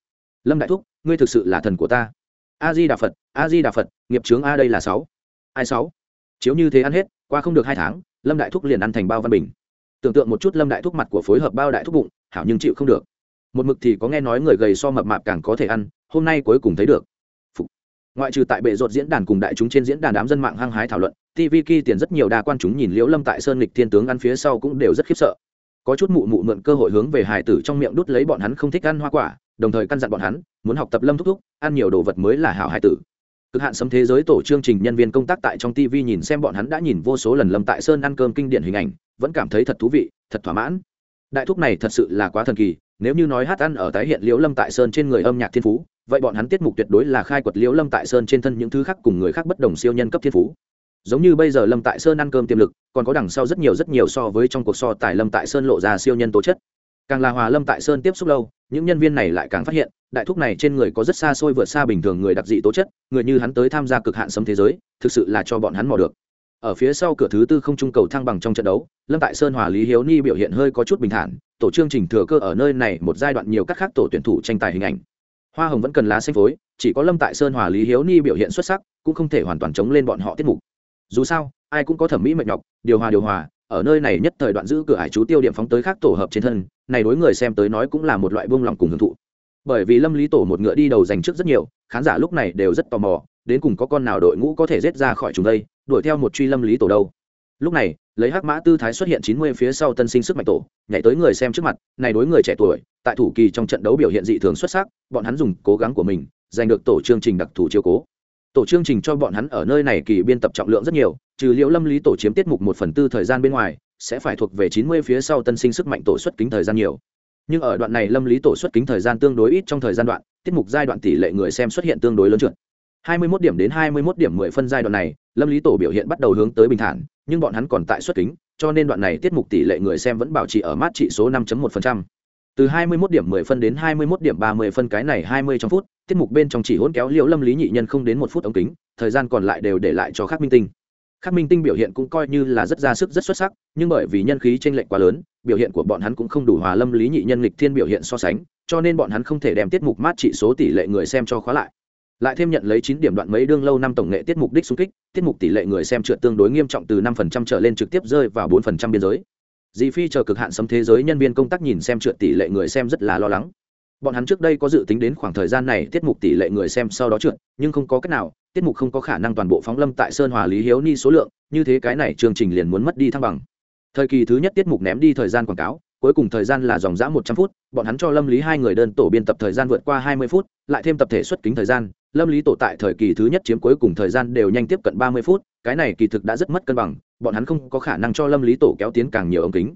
Lâm đại thúc, ngươi thực sự là thần của ta. A di đà phật a di đà phật nghiệp trướng a đây là sáu. Ai sáu? Chiếu như thế ăn hết, qua không được hai tháng, lâm đại thúc liền ăn thành bao văn bình. Tưởng tượng một chút lâm đại thúc mặt của phối hợp bao đại thúc bụng, hảo nhưng chịu không được. Một mực thì có nghe nói người gầy so mập mạp càng có thể ăn, hôm nay cuối cùng thấy được. Phục. ngoại trừ tại bệ rột diễn đàn cùng đại chúng trên diễn đàn đám dân mạng hăng hái thảo luận tv ki tiền rất nhiều đa quan chúng nhìn liễu lâm tại sơn lịch thiên tướng ăn phía sau cũng đều rất khiếp sợ có chút mụ mụ mượn cơ hội hướng về hải tử trong miệng đút lấy bọn hắn không thích ăn hoa quả, đồng thời căn dặn bọn hắn, muốn học tập lâm thúc thúc, ăn nhiều đồ vật mới là hảo hải tử. Cực hạn sấm thế giới tổ chương trình nhân viên công tác tại trong tv nhìn xem bọn hắn đã nhìn vô số lần lâm tại sơn ăn cơm kinh điển hình ảnh, vẫn cảm thấy thật thú vị, thật thỏa mãn. Đại thúc này thật sự là quá thần kỳ, nếu như nói hát ăn ở tái hiện liễu lâm tại sơn trên người âm nhạc thiên phú, vậy bọn hắn tiết mục tuyệt đối là khai quật liễu lâm tại sơn trên thân những thứ khác cùng người khác bất đồng siêu nhân cấp thiên phú giống như bây giờ lâm tại sơn ăn cơm tiềm lực, còn có đằng sau rất nhiều rất nhiều so với trong cuộc so tài lâm tại sơn lộ ra siêu nhân tố chất. Càng là hòa lâm tại sơn tiếp xúc lâu, những nhân viên này lại càng phát hiện, đại thúc này trên người có rất xa xôi vượt xa bình thường người đặc dị tố chất, người như hắn tới tham gia cực hạn sấm thế giới, thực sự là cho bọn hắn mò được. Ở phía sau cửa thứ tư không trung cầu thăng bằng trong trận đấu, lâm tại sơn hòa lý hiếu ni biểu hiện hơi có chút bình thản, tổ chương trình thừa cơ ở nơi này một giai đoạn nhiều các khác tổ tuyển thủ tranh tài hình ảnh. Hoa hồng vẫn cần lá xanh phối, chỉ có lâm tại sơn hòa lý hiếu ni biểu hiện xuất sắc, cũng không thể hoàn toàn chống lên bọn họ tiết mục dù sao, ai cũng có thẩm mỹ mệt nhọc, điều hòa điều hòa, ở nơi này nhất thời đoạn giữ cửa hải chú tiêu điểm phóng tới khác tổ hợp trên thân, này đối người xem tới nói cũng là một loại buông lỏng cùng hưởng thụ. Bởi vì lâm lý tổ một ngựa đi đầu giành trước rất nhiều, khán giả lúc này đều rất tò mò, đến cùng có con nào đội ngũ có thể rết ra khỏi chúng đây, đuổi theo một truy lâm lý tổ đâu. Lúc này, lấy hắc mã tư thái xuất hiện chín mươi phía sau tân sinh sức mạnh tổ, nhảy tới người xem trước mặt, này đối người trẻ tuổi, tại thủ kỳ trong trận đấu biểu hiện dị thường xuất sắc, bọn hắn dùng cố gắng của mình, giành được tổ chương trình đặc thù chiếu cố tổ chương trình cho bọn hắn ở nơi này kỳ biên tập trọng lượng rất nhiều, trừ liệu lâm lý tổ chiếm tiết mục một phần tư thời gian bên ngoài, sẽ phải thuộc về chín mươi phía sau tân sinh sức mạnh tổ xuất kính thời gian nhiều nhưng ở đoạn này lâm lý tổ xuất kính thời gian tương đối ít trong thời gian đoạn, tiết mục giai đoạn tỷ lệ người xem xuất hiện tương đối lớn trượt 21 điểm đến 21 điểm 10 phân giai đoạn này, lâm lý tổ biểu hiện bắt đầu hướng tới bình thản, nhưng bọn hắn còn tại xuất kính, cho nên đoạn này tiết mục tỷ lệ người xem vẫn bảo trì ở mát trị số 5.1% từ 21 điểm 10 phân đến 21 điểm 30 phân cái này 20 trong phút, tiết mục bên trong chỉ hỗn kéo liễu lâm lý nhị nhân không đến một phút ống kính, thời gian còn lại đều để lại cho khắc minh tinh. Khắc minh tinh biểu hiện cũng coi như là rất ra sức, rất xuất sắc, nhưng bởi vì nhân khí t r ê n lệch quá lớn, biểu hiện của bọn hắn cũng không đủ hòa lâm lý nhị nhân lịch thiên biểu hiện so sánh, cho nên bọn hắn không thể đem tiết mục mát trị số tỷ lệ người xem cho khóa lại. Lại thêm nhận lấy chín điểm đoạn mấy đương lâu năm tổng nghệ tiết mục đích xung kích, tiết mục tỷ lệ người xem trượt tương đối nghiêm trọng từ năm phần trăm trở lên trực tiếp rơi vào bốn phần trăm biên giới dì phi chờ cực hạn sấm thế giới nhân viên công tác nhìn xem trượt tỷ lệ người xem rất là lo lắng. Bọn hắn trước đây có dự tính đến khoảng thời gian này tiết mục tỷ lệ người xem sau đó trượt, nhưng không có cách nào, tiết mục không có khả năng toàn bộ phóng lâm tại sơn hòa lý hiếu ni số lượng, như thế cái này chương trình liền muốn mất đi thăng bằng. Thời kỳ thứ nhất tiết mục ném đi thời gian quảng cáo, cuối cùng thời gian là dòng g một trăm phút, bọn hắn cho lâm lý hai người đơn tổ biên tập thời gian vượt qua hai mươi phút, lại thêm tập thể xuất kính thời gian, lâm lý tổ tại thời kỳ thứ nhất chiếm cuối cùng thời gian đều nhanh tiếp cận ba mươi phút, cái này kỳ thực đã rất mất cân bằng bọn hắn không có khả năng cho lâm lý tổ kéo tiến càng nhiều ống kính.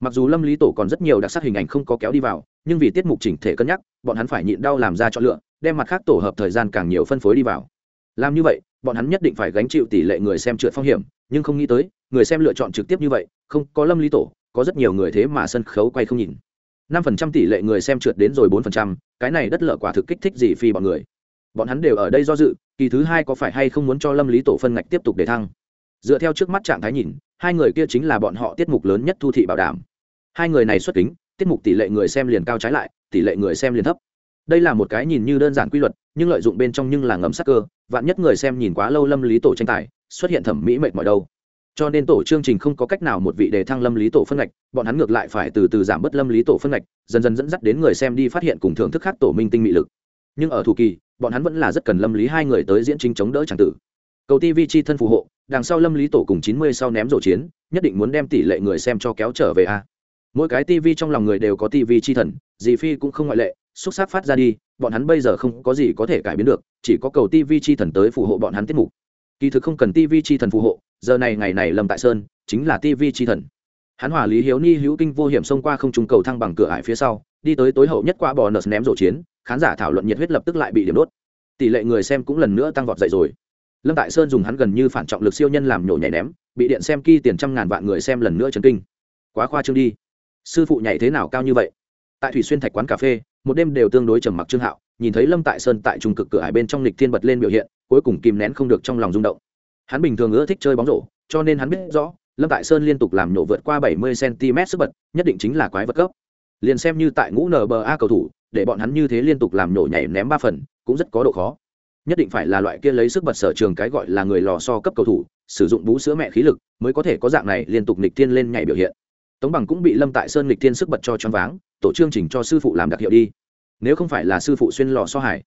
Mặc dù lâm lý tổ còn rất nhiều đặc sắc hình ảnh không có kéo đi vào, nhưng vì tiết mục chỉnh thể cân nhắc, bọn hắn phải nhịn đau làm ra chọn lựa, đem mặt khác tổ hợp thời gian càng nhiều phân phối đi vào. Làm như vậy, bọn hắn nhất định phải gánh chịu tỷ lệ người xem trượt phong hiểm, nhưng không nghĩ tới, người xem lựa chọn trực tiếp như vậy, không có lâm lý tổ, có rất nhiều người thế mà sân khấu quay không nhìn. năm phần trăm tỷ lệ người xem trượt đến rồi bốn phần trăm, cái này đất lợ quả thực kích thích gì phi bọn người. Bọn hắn đều ở đây do dự, kỳ thứ hai có phải hay không muốn cho lâm lý tổ phân ngạch tiếp tục để thăng? Dựa theo trước mắt trạng thái nhìn, hai người kia chính là bọn họ tiết mục lớn nhất thu thị bảo đảm. Hai người này xuất kính, tiết mục tỷ lệ người xem liền cao trái lại, tỷ lệ người xem liền thấp. Đây là một cái nhìn như đơn giản quy luật, nhưng lợi dụng bên trong nhưng là ngấm sắc cơ, vạn nhất người xem nhìn quá lâu lâm lý tổ tranh tài, xuất hiện thẩm mỹ mệt mỏi đâu. Cho nên tổ chương trình không có cách nào một vị đề thăng lâm lý tổ phân ngạch, bọn hắn ngược lại phải từ từ giảm bớt lâm lý tổ phân ngạch, dần dần dẫn dắt đến người xem đi phát hiện cùng thưởng thức khác tổ minh tinh mị lực. Nhưng ở thủ kỳ, bọn hắn vẫn là rất cần lâm lý hai người tới diễn chính chống đỡ tràng tử. Cầu tv chi thân phù hộ đằng sau lâm lý tổ cùng chín mươi sau ném rổ chiến, nhất định muốn đem tỷ lệ người xem cho kéo trở về a. Mỗi cái tv trong lòng người đều có tv chi thần, dì phi cũng không ngoại lệ, xúc sắc phát ra đi, bọn hắn bây giờ không có gì có thể cải biến được, chỉ có cầu tv chi thần tới phù hộ bọn hắn tiết mục. Kỳ thực không cần tv chi thần phù hộ, giờ này ngày này lâm tại sơn chính là tv chi thần. Hắn hòa lý hiếu ni, hữu kinh vô hiểm xông qua không trùng cầu thăng bằng cửa ải phía sau, đi tới tối hậu nhất qua bò nợ ném rổ chiến, khán giả thảo luận nhiệt huyết lập tức lại bị điểm đốt. Tỷ lệ người xem cũng lần nữa tăng vọt dậy rồi lâm tại sơn dùng hắn gần như phản trọng lực siêu nhân làm nhổ nhảy ném, bị điện xem ky tiền trăm ngàn vạn người xem lần nữa chấn kinh. Quá khoa trương đi. Sư phụ nhảy thế nào cao như vậy? Tại thủy xuyên thạch quán cà phê, một đêm đều tương đối trầm mặc trương hạo, nhìn thấy lâm tại sơn tại trung cực cửa hải bên trong lịch thiên bật lên biểu hiện, cuối cùng kìm nén không được trong lòng rung động. Hắn bình thường ưa thích chơi bóng rổ, cho nên hắn biết rõ, lâm tại sơn liên tục làm nhổ vượt qua bảy mươi cm sức bật, nhất định chính là quái vật cấp liền xem như tại ngũ nba cầu thủ, để bọn hắn như thế liên tục làm nhổ nhảy ném ba phần, cũng rất có độ khó nhất định phải là loại kia lấy sức bật sở trường cái gọi là người lò so cấp cầu thủ, sử dụng bú sữa mẹ khí lực mới có thể có dạng này liên tục nịch thiên lên nhảy biểu hiện. Tống bằng cũng bị lâm tại sơn nịch thiên sức bật cho choáng váng, tổ chương trình cho sư phụ làm đặc hiệu đi. Nếu không phải là sư phụ xuyên lò so hải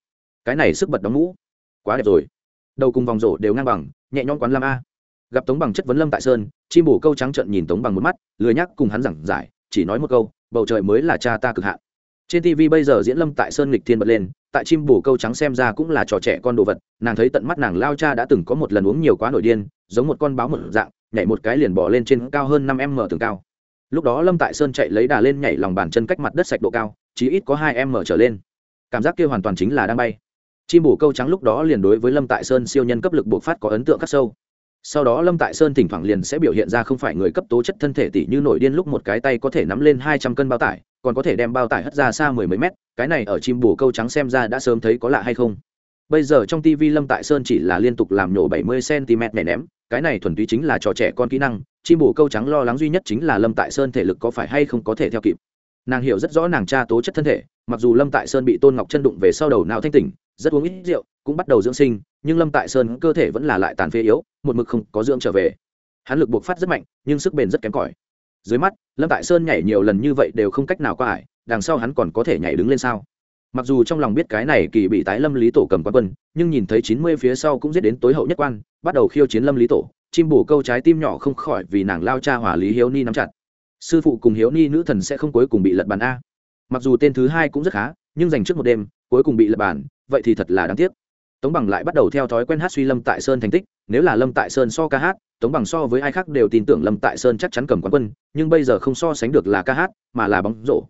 cái này sức bật đóng mũ quá đẹp rồi. Đầu cùng vòng rổ đều ngang bằng, nhẹ nhõm quán lam a. Gặp tống bằng chất vấn lâm tại sơn, chim bổ câu trắng trận nhìn tống bằng một mắt, lười nhắc cùng hắn giảng giải, chỉ nói một câu, bầu trời mới là cha ta cực hạn trên tv bây giờ diễn lâm tại sơn lịch thiên bật lên, tại chim bổ câu trắng xem ra cũng là trò trẻ con đồ vật, nàng thấy tận mắt nàng lao cha đã từng có một lần uống nhiều quá nổi điên, giống một con báo một dạng, nhảy một cái liền bỏ lên trên cao hơn năm m tường cao. Lúc đó lâm tại sơn chạy lấy đà lên nhảy lòng bàn chân cách mặt đất sạch độ cao chỉ ít có hai m trở lên. Cảm giác kia hoàn toàn chính là đang bay. Chim bổ câu trắng lúc đó liền đối với lâm tại sơn siêu nhân cấp lực bộc phát có ấn tượng khắc sâu. Sau đó lâm tại sơn thỉnh thoảng liền sẽ biểu hiện ra không phải người cấp tố chất thân thể tỷ như nổi điên lúc một cái tay có thể nắm lên hai trăm cân bao tải còn có thể đem bao tải hất ra xa mười mấy mét, cái này ở chim bù câu trắng xem ra đã sớm thấy có lạ hay không. Bây giờ trong tv lâm tại sơn chỉ là liên tục làm nhổ bảy mươi cm nhảy ném, cái này thuần túy chính là trò trẻ con kỹ năng, chim bù câu trắng lo lắng duy nhất chính là lâm tại sơn thể lực có phải hay không có thể theo kịp. Nàng hiểu rất rõ nàng cha tố chất thân thể, mặc dù lâm tại sơn bị tôn ngọc chân đụng về sau đầu não thanh tỉnh, rất uống ít rượu, cũng bắt đầu dưỡng sinh, nhưng lâm tại sơn cơ thể vẫn là lại tàn phế yếu, một mực không có dưỡng trở về. Hắn lực buộc phát rất mạnh, nhưng sức bền rất kém cỏi dưới mắt, lâm tại sơn nhảy nhiều lần như vậy đều không cách nào qua ải, đằng sau hắn còn có thể nhảy đứng lên sao? Mặc dù trong lòng biết cái này kỳ bị tái lâm lý tổ cầm quan quân, nhưng nhìn thấy chín mươi phía sau cũng giết đến tối hậu nhất quan, bắt đầu khiêu chiến lâm lý tổ, chim bổ câu trái tim nhỏ không khỏi vì nàng lao cha hỏa lý hiếu ni nắm chặt. Sư phụ cùng hiếu ni nữ thần sẽ không cuối cùng bị lật bàn a. Mặc dù tên thứ hai cũng rất khá, nhưng dành trước một đêm, cuối cùng bị lật bàn, vậy thì thật là đáng tiếc. Tống bằng lại bắt đầu theo thói quen hát suy lâm tại sơn thành tích, nếu là lâm tại sơn so ca hát tống bằng so với ai khác đều tin tưởng lâm tại sơn chắc chắn cầm quán quân, nhưng bây giờ không so sánh được là ca hát, mà là bóng rổ.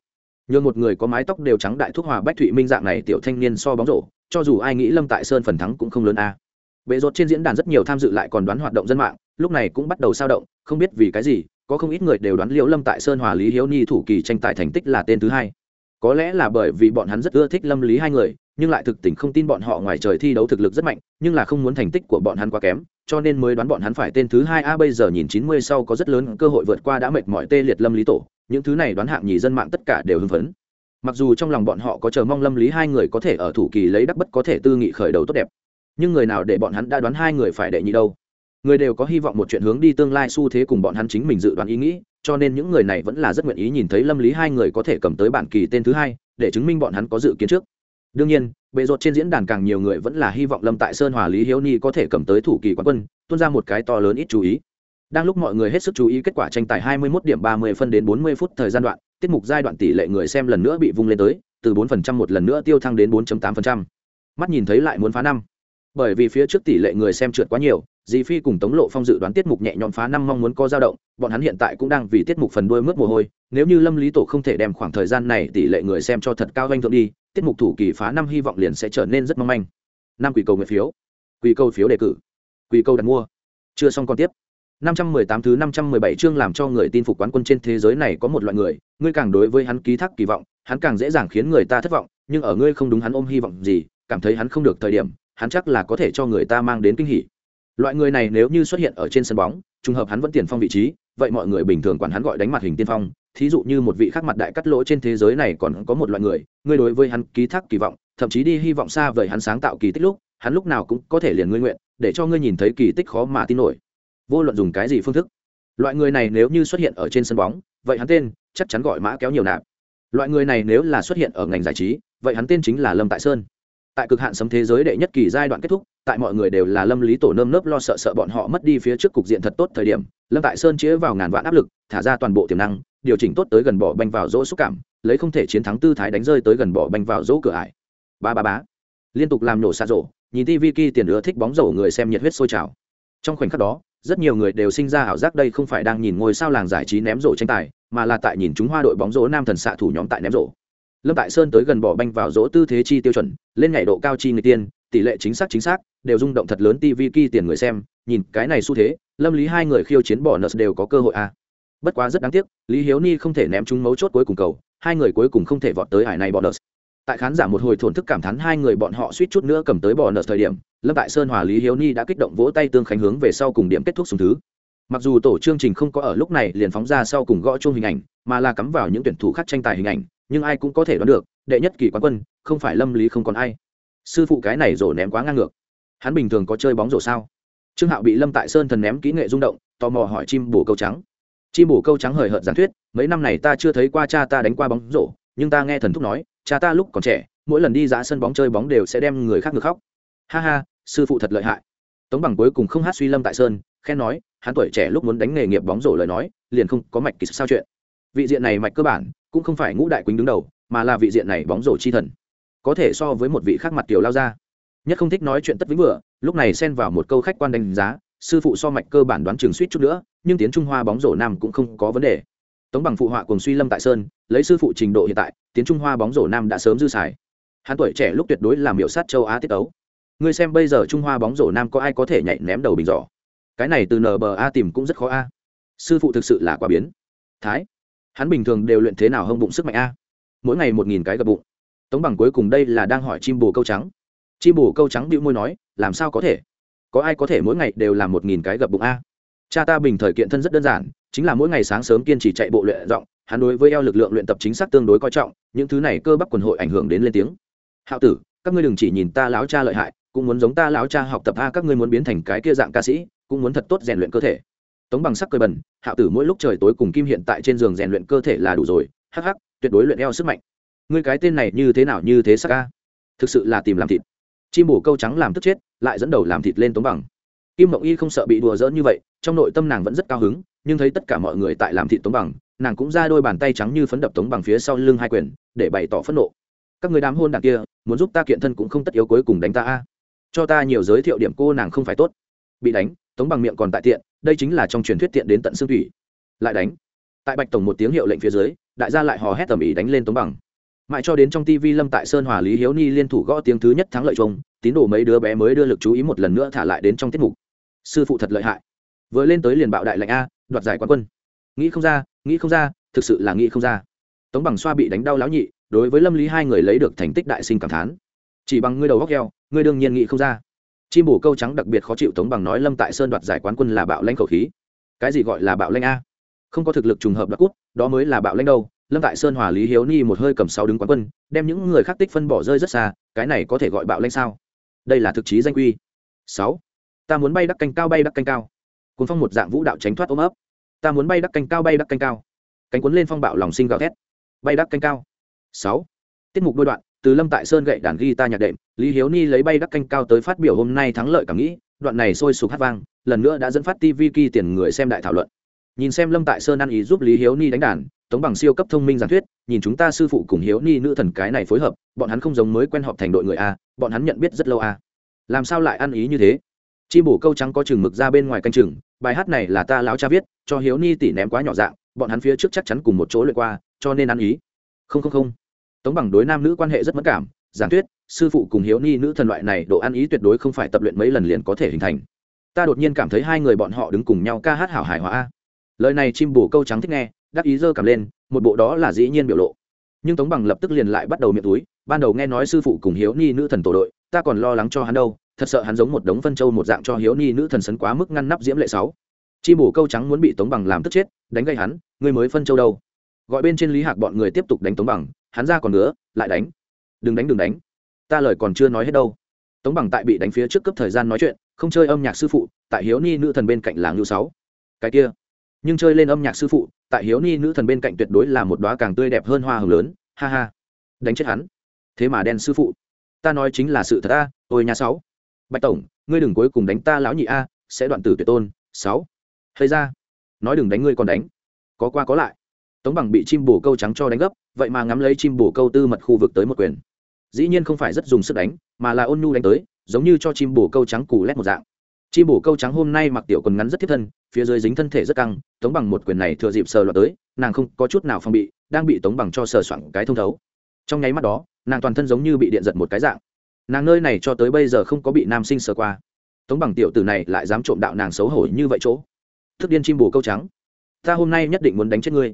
Nhường một người có mái tóc đều trắng đại thuốc hòa bách thụy minh dạng này tiểu thanh niên so bóng rổ, cho dù ai nghĩ lâm tại sơn phần thắng cũng không lớn a. Bệ rột trên diễn đàn rất nhiều tham dự lại còn đoán hoạt động dân mạng, lúc này cũng bắt đầu sao động, không biết vì cái gì, có không ít người đều đoán liễu lâm tại sơn hòa lý hiếu ni thủ kỳ tranh tài thành tích là tên thứ hai. Có lẽ là bởi vì bọn hắn rất ưa thích lâm lý hai người nhưng lại thực tình không tin bọn họ ngoài trời thi đấu thực lực rất mạnh, nhưng là không muốn thành tích của bọn hắn quá kém, cho nên mới đoán bọn hắn phải tên thứ hai a bây giờ nhìn chín mươi sau có rất lớn cơ hội vượt qua đã mệt mỏi tê liệt lâm lý tổ. Những thứ này đoán hạng nhì dân mạng tất cả đều hưng phấn. Mặc dù trong lòng bọn họ có chờ mong lâm lý hai người có thể ở thủ kỳ lấy đắc bất có thể tư nghị khởi đầu tốt đẹp, nhưng người nào để bọn hắn đã đoán hai người phải đệ nhị đâu? Người đều có hy vọng một chuyện hướng đi tương lai xu thế cùng bọn hắn chính mình dự đoán ý nghĩ, cho nên những người này vẫn là rất nguyện ý nhìn thấy lâm lý hai người có thể cầm tới bản kỳ tên thứ hai, để chứng minh bọn hắn có dự kiến trước đương nhiên, bệ rột trên diễn đàn càng nhiều người vẫn là hy vọng lâm tại sơn hòa lý hiếu ni có thể cầm tới thủ kỳ quán quân, tuôn ra một cái to lớn ít chú ý đang lúc mọi người hết sức chú ý kết quả tranh tài 21 điểm 30 phân đến 40 phút thời gian đoạn, tiết mục giai đoạn tỷ lệ người xem lần nữa bị vung lên tới, từ 4% một lần nữa tiêu thăng đến 4.8%. mắt nhìn thấy lại muốn phá năm bởi vì phía trước tỷ lệ người xem trượt quá nhiều, dì phi cùng tống lộ phong dự đoán tiết mục nhẹ nhõm phá năm mong muốn có dao động, bọn hắn hiện tại cũng đang vì tiết mục phần đuôi mướt mồ hôi, nếu như lâm lý tổ không thể đem khoảng thời gian này tỷ lệ người xem cho thật cao doanh thượng đi tiết mục thủ kỳ phá năm hy vọng liền sẽ trở nên rất mong manh. Năm quỷ cầu nguyện phiếu. Quỷ cầu phiếu đề cử. Quỷ cầu đặt mua. Chưa xong còn tiếp. 518 thứ 517 chương làm cho người tin phục quán quân trên thế giới này có một loại người, ngươi càng đối với hắn ký thác kỳ vọng, hắn càng dễ dàng khiến người ta thất vọng, nhưng ở ngươi không đúng hắn ôm hy vọng gì, cảm thấy hắn không được thời điểm, hắn chắc là có thể cho người ta mang đến kinh hỉ. Loại người này nếu như xuất hiện ở trên sân bóng, trùng hợp hắn vẫn tiền phong vị trí, vậy mọi người bình thường quản hắn gọi đánh mặt hình tiên phong, thí dụ như một vị khác mặt đại cắt lỗ trên thế giới này còn có một loại người, ngươi đối với hắn ký thác kỳ vọng, thậm chí đi hy vọng xa vời hắn sáng tạo kỳ tích lúc, hắn lúc nào cũng có thể liền ngươi nguyện, để cho ngươi nhìn thấy kỳ tích khó mà tin nổi. Vô luận dùng cái gì phương thức. Loại người này nếu như xuất hiện ở trên sân bóng vậy hắn tên chắc chắn gọi mã kéo nhiều nạp. Loại người này nếu là xuất hiện ở ngành giải trí vậy hắn tên chính là lâm tại sơn. Tại cực hạn sấm thế giới đệ nhất kỳ giai đoạn kết thúc tại mọi người đều là lâm lý tổ nơm nớp lo sợ sợ bọn họ mất đi phía trước cục diện thật tốt thời điểm lâm tại sơn chĩa vào ngàn vạn áp lực thả ra toàn bộ tiềm năng điều chỉnh tốt tới gần bỏ banh vào dỗ xúc cảm, lấy không thể chiến thắng tư thái đánh rơi tới gần bỏ banh vào dỗ cửa ải. Ba ba bá liên tục làm nổ xa rổ, nhìn tv ki tiền ưa thích bóng rổ người xem nhiệt huyết sôi trào. Trong khoảnh khắc đó, rất nhiều người đều sinh ra ảo giác đây không phải đang nhìn ngôi sao làng giải trí ném rổ tranh tài, mà là tại nhìn chúng hoa đội bóng rổ nam thần xạ thủ nhóm tại ném rổ. Lâm tại sơn tới gần bỏ banh vào rỗ tư thế chi tiêu chuẩn, lên nhảy độ cao chi người tiên, tỷ lệ chính xác chính xác, đều rung động thật lớn tv ki tiền người xem, nhìn cái này xu thế, lâm lý hai người khiêu chiến bỏ nợ đều có cơ hội a à bất quá rất đáng tiếc, lý hiếu ni không thể ném trúng mấu chốt cuối cùng cầu, hai người cuối cùng không thể vọt tới hải này bỏ đợt. tại khán giả một hồi thổn thức cảm thán hai người bọn họ suýt chút nữa cầm tới bỏ nợ thời điểm, lâm tại sơn hòa lý hiếu ni đã kích động vỗ tay tương khánh hướng về sau cùng điểm kết thúc xuống thứ. Mặc dù tổ chương trình không có ở lúc này liền phóng ra sau cùng gõ chung hình ảnh, mà là cắm vào những tuyển thủ khác tranh tài hình ảnh, nhưng ai cũng có thể đoán được, đệ nhất kỳ quán quân, không phải lâm lý không còn ai. Sư phụ cái này rổ ném quá ngang ngược. Hắn bình thường có chơi bóng rổ sao? Trương hạo bị lâm tại sơn thần ném kỹ nghệ rung động, tò mò hỏi chim bổ câu trắng chim bổ câu trắng hời hợt giảng thuyết, mấy năm này ta chưa thấy qua cha ta đánh qua bóng rổ, nhưng ta nghe thần thúc nói, cha ta lúc còn trẻ, mỗi lần đi ra sân bóng chơi bóng đều sẽ đem người khác ngược khóc. Ha ha, sư phụ thật lợi hại. Tống bằng cuối cùng không hát suy lâm tại sơn, khen nói, hắn tuổi trẻ lúc muốn đánh nghề nghiệp bóng rổ lời nói, liền không có mạch kỳ sao chuyện. Vị diện này mạch cơ bản, cũng không phải ngũ đại quýnh đứng đầu, mà là vị diện này bóng rổ chi thần. Có thể so với một vị khác mặt tiểu lao ra nhất không thích nói chuyện tất vĩnh vừa, lúc này xen vào một câu khách quan đánh giá, sư phụ so mạch cơ bản đoán trường suýt chút nữa nhưng tiến trung hoa bóng rổ nam cũng không có vấn đề. Tống bằng phụ họa cùng suy lâm tại sơn, lấy sư phụ trình độ hiện tại, tiến trung hoa bóng rổ nam đã sớm dư xài. Hắn tuổi trẻ lúc tuyệt đối làm hiệu sát châu á tiết ấu ngươi xem bây giờ trung hoa bóng rổ nam có ai có thể nhảy ném đầu bình giỏ? Cái này từ nba tìm cũng rất khó a. Sư phụ thực sự là quá biến. Thái, hắn bình thường đều luyện thế nào hông bụng sức mạnh a? Mỗi ngày một nghìn cái gập bụng. Tống bằng cuối cùng đây là đang hỏi chim bồ câu trắng. Chim bồ câu trắng bịu môi nói, làm sao có thể? Có ai có thể mỗi ngày đều làm một nghìn cái gập bụng a? Cha ta bình thời kiện thân rất đơn giản, chính là mỗi ngày sáng sớm kiên trì chạy bộ luyện giọng, hắn đối với eo lực lượng luyện tập chính xác tương đối coi trọng, những thứ này cơ bắp quần hội ảnh hưởng đến lên tiếng. Hạo tử, các ngươi đừng chỉ nhìn ta láo cha lợi hại, cũng muốn giống ta láo cha học tập a, các ngươi muốn biến thành cái kia dạng ca sĩ, cũng muốn thật tốt rèn luyện cơ thể. Tống bằng sắc cười bẩn hạo tử mỗi lúc trời tối cùng kim hiện tại trên giường rèn luyện cơ thể là đủ rồi, hắc hắc, tuyệt đối luyện eo sức mạnh. Ngươi cái tên này như thế nào như thế sắc ca thực sự là tìm làm thịt. Chim bổ câu trắng làm tức chết, lại dẫn đầu làm thịt lên tống bằng kim mộng y không sợ bị đùa dỡn như vậy, trong nội tâm nàng vẫn rất cao hứng, nhưng thấy tất cả mọi người tại làm thị tống bằng, nàng cũng ra đôi bàn tay trắng như phấn đập tống bằng phía sau lưng hai quyền, để bày tỏ phẫn nộ. Các người đám hôn đảng kia, muốn giúp ta kiện thân cũng không tất yếu cuối cùng đánh ta a. Cho ta nhiều giới thiệu điểm cô nàng không phải tốt. Bị đánh, tống bằng miệng còn tại tiện, đây chính là trong truyền thuyết tiện đến tận xương thủy. Lại đánh. Tại bạch tổng một tiếng hiệu lệnh phía dưới, đại gia lại hò hét tầm ý đánh lên tống bằng. Mãi cho đến trong tv lâm tại sơn hòa lý hiếu ni liên thủ gõ tiếng thứ nhất thắng lợi chung, tín đồ mấy đứa bé mới đưa lực chú ý một lần nữa thả lại đến trong tiết mục sư phụ thật lợi hại. Vừa lên tới liền bạo đại lệnh a, đoạt giải quán quân. Nghĩ không ra, nghĩ không ra, thực sự là nghĩ không ra. Tống bằng xoa bị đánh đau lão nhị, đối với lâm lý hai người lấy được thành tích đại sinh cảm thán. Chỉ bằng ngươi đầu góc heo ngươi đương nhiên nghĩ không ra. Chim bổ câu trắng đặc biệt khó chịu tống bằng nói lâm tại sơn đoạt giải quán quân là bạo lanh khẩu khí. Cái gì gọi là bạo lanh a? Không có thực lực trùng hợp đặc cút đó mới là bạo lanh đâu. Lâm tại sơn hòa lý hiếu ni một hơi cầm sáu đứng quán quân, đem những người khác tích phân bỏ rơi rất xa, cái này có thể gọi bạo lanh sao? Đây là thực chí danh quy. Sáu ta muốn bay đắc canh cao bay đắc canh cao. Cuốn phong một dạng vũ đạo tránh thoát ôm ấp. Ta muốn bay đắc canh cao bay đắc canh cao. Cánh cuốn lên phong bạo lòng sinh gào thét. Bay đắc canh cao. Sáu. Tiết mục đôi đoạn, từ lâm tại sơn gậy đàn ghi ta nhạc đệm, lý hiếu ni lấy bay đắc canh cao tới phát biểu hôm nay thắng lợi cảm nghĩ, đoạn này sôi sục hát vang, lần nữa đã dẫn phát tv kỳ tiền người xem đại thảo luận. Nhìn xem lâm tại sơn ăn ý giúp lý hiếu ni đánh đàn, tống bằng siêu cấp thông minh giảng thuyết, nhìn chúng ta sư phụ cùng hiếu ni nữ thần cái này phối hợp, bọn hắn không giống mới quen họp thành đội người a, bọn hắn nhận biết rất lâu a. Làm sao lại ăn ý như thế? Chim bổ câu trắng có chừng mực ra bên ngoài canh chừng, bài hát này là ta láo cha viết, cho hiếu ni tỉ ném quá nhỏ dạng, bọn hắn phía trước chắc chắn cùng một chỗ lượt qua, cho nên ăn ý. Không không không. Tống bằng đối nam nữ quan hệ rất mất cảm, giảng thuyết, sư phụ cùng hiếu ni nữ thần loại này độ ăn ý tuyệt đối không phải tập luyện mấy lần liền có thể hình thành. Ta đột nhiên cảm thấy hai người bọn họ đứng cùng nhau ca hát hảo hài hòa lời này chim bổ câu trắng thích nghe, đắc ý dơ cảm lên, một bộ đó là dĩ nhiên biểu lộ. Nhưng tống bằng lập tức liền lại bắt đầu miệng túi, ban đầu nghe nói sư phụ cùng hiếu ni nữ thần tổ đội, ta còn lo lắng cho hắn đâu thật sợ hắn giống một đống phân châu một dạng cho hiếu ni nữ thần sấn quá mức ngăn nắp diễm lệ sáu. Chi bổ câu trắng muốn bị tống bằng làm tức chết, đánh gây hắn, ngươi mới phân châu đâu? Gọi bên trên lý hạc bọn người tiếp tục đánh tống bằng, hắn ra còn nữa, lại đánh. Đừng đánh đừng đánh. Ta lời còn chưa nói hết đâu. Tống bằng tại bị đánh phía trước cấp thời gian nói chuyện, không chơi âm nhạc sư phụ, tại hiếu ni nữ thần bên cạnh làng ngưu sáu. Cái kia. Nhưng chơi lên âm nhạc sư phụ, tại hiếu ni nữ thần bên cạnh tuyệt đối là một đoá càng tươi đẹp hơn hoa hồng lớn, ha ha. Đánh chết hắn. Thế mà đen sư phụ. Ta nói chính là sự thật a ôi nhà sáu bạch tổng, ngươi đừng cuối cùng đánh ta lão nhị a, sẽ đoạn tử tuyệt tôn. Sáu. Hay ra. Nói đừng đánh ngươi còn đánh. Có qua có lại. Tống bằng bị chim bồ câu trắng cho đánh gấp, vậy mà ngắm lấy chim bồ câu tư mật khu vực tới một quyền. Dĩ nhiên không phải rất dùng sức đánh, mà là ôn nhu đánh tới, giống như cho chim bồ câu trắng cù lét một dạng. Chim bồ câu trắng hôm nay mặc tiểu quần ngắn rất thiết thân, phía dưới dính thân thể rất căng, tống bằng một quyền này thừa dịp sờ loạt tới, nàng không có chút nào phòng bị, đang bị tống bằng cho sờ soạn cái thông thấu. Trong nháy mắt đó, nàng toàn thân giống như bị điện giật một cái dạng nàng nơi này cho tới bây giờ không có bị nam sinh sờ qua. Tống bằng tiểu tử này lại dám trộm đạo nàng xấu hổ như vậy chỗ. Thức điên chim bồ câu trắng. Ta hôm nay nhất định muốn đánh chết ngươi.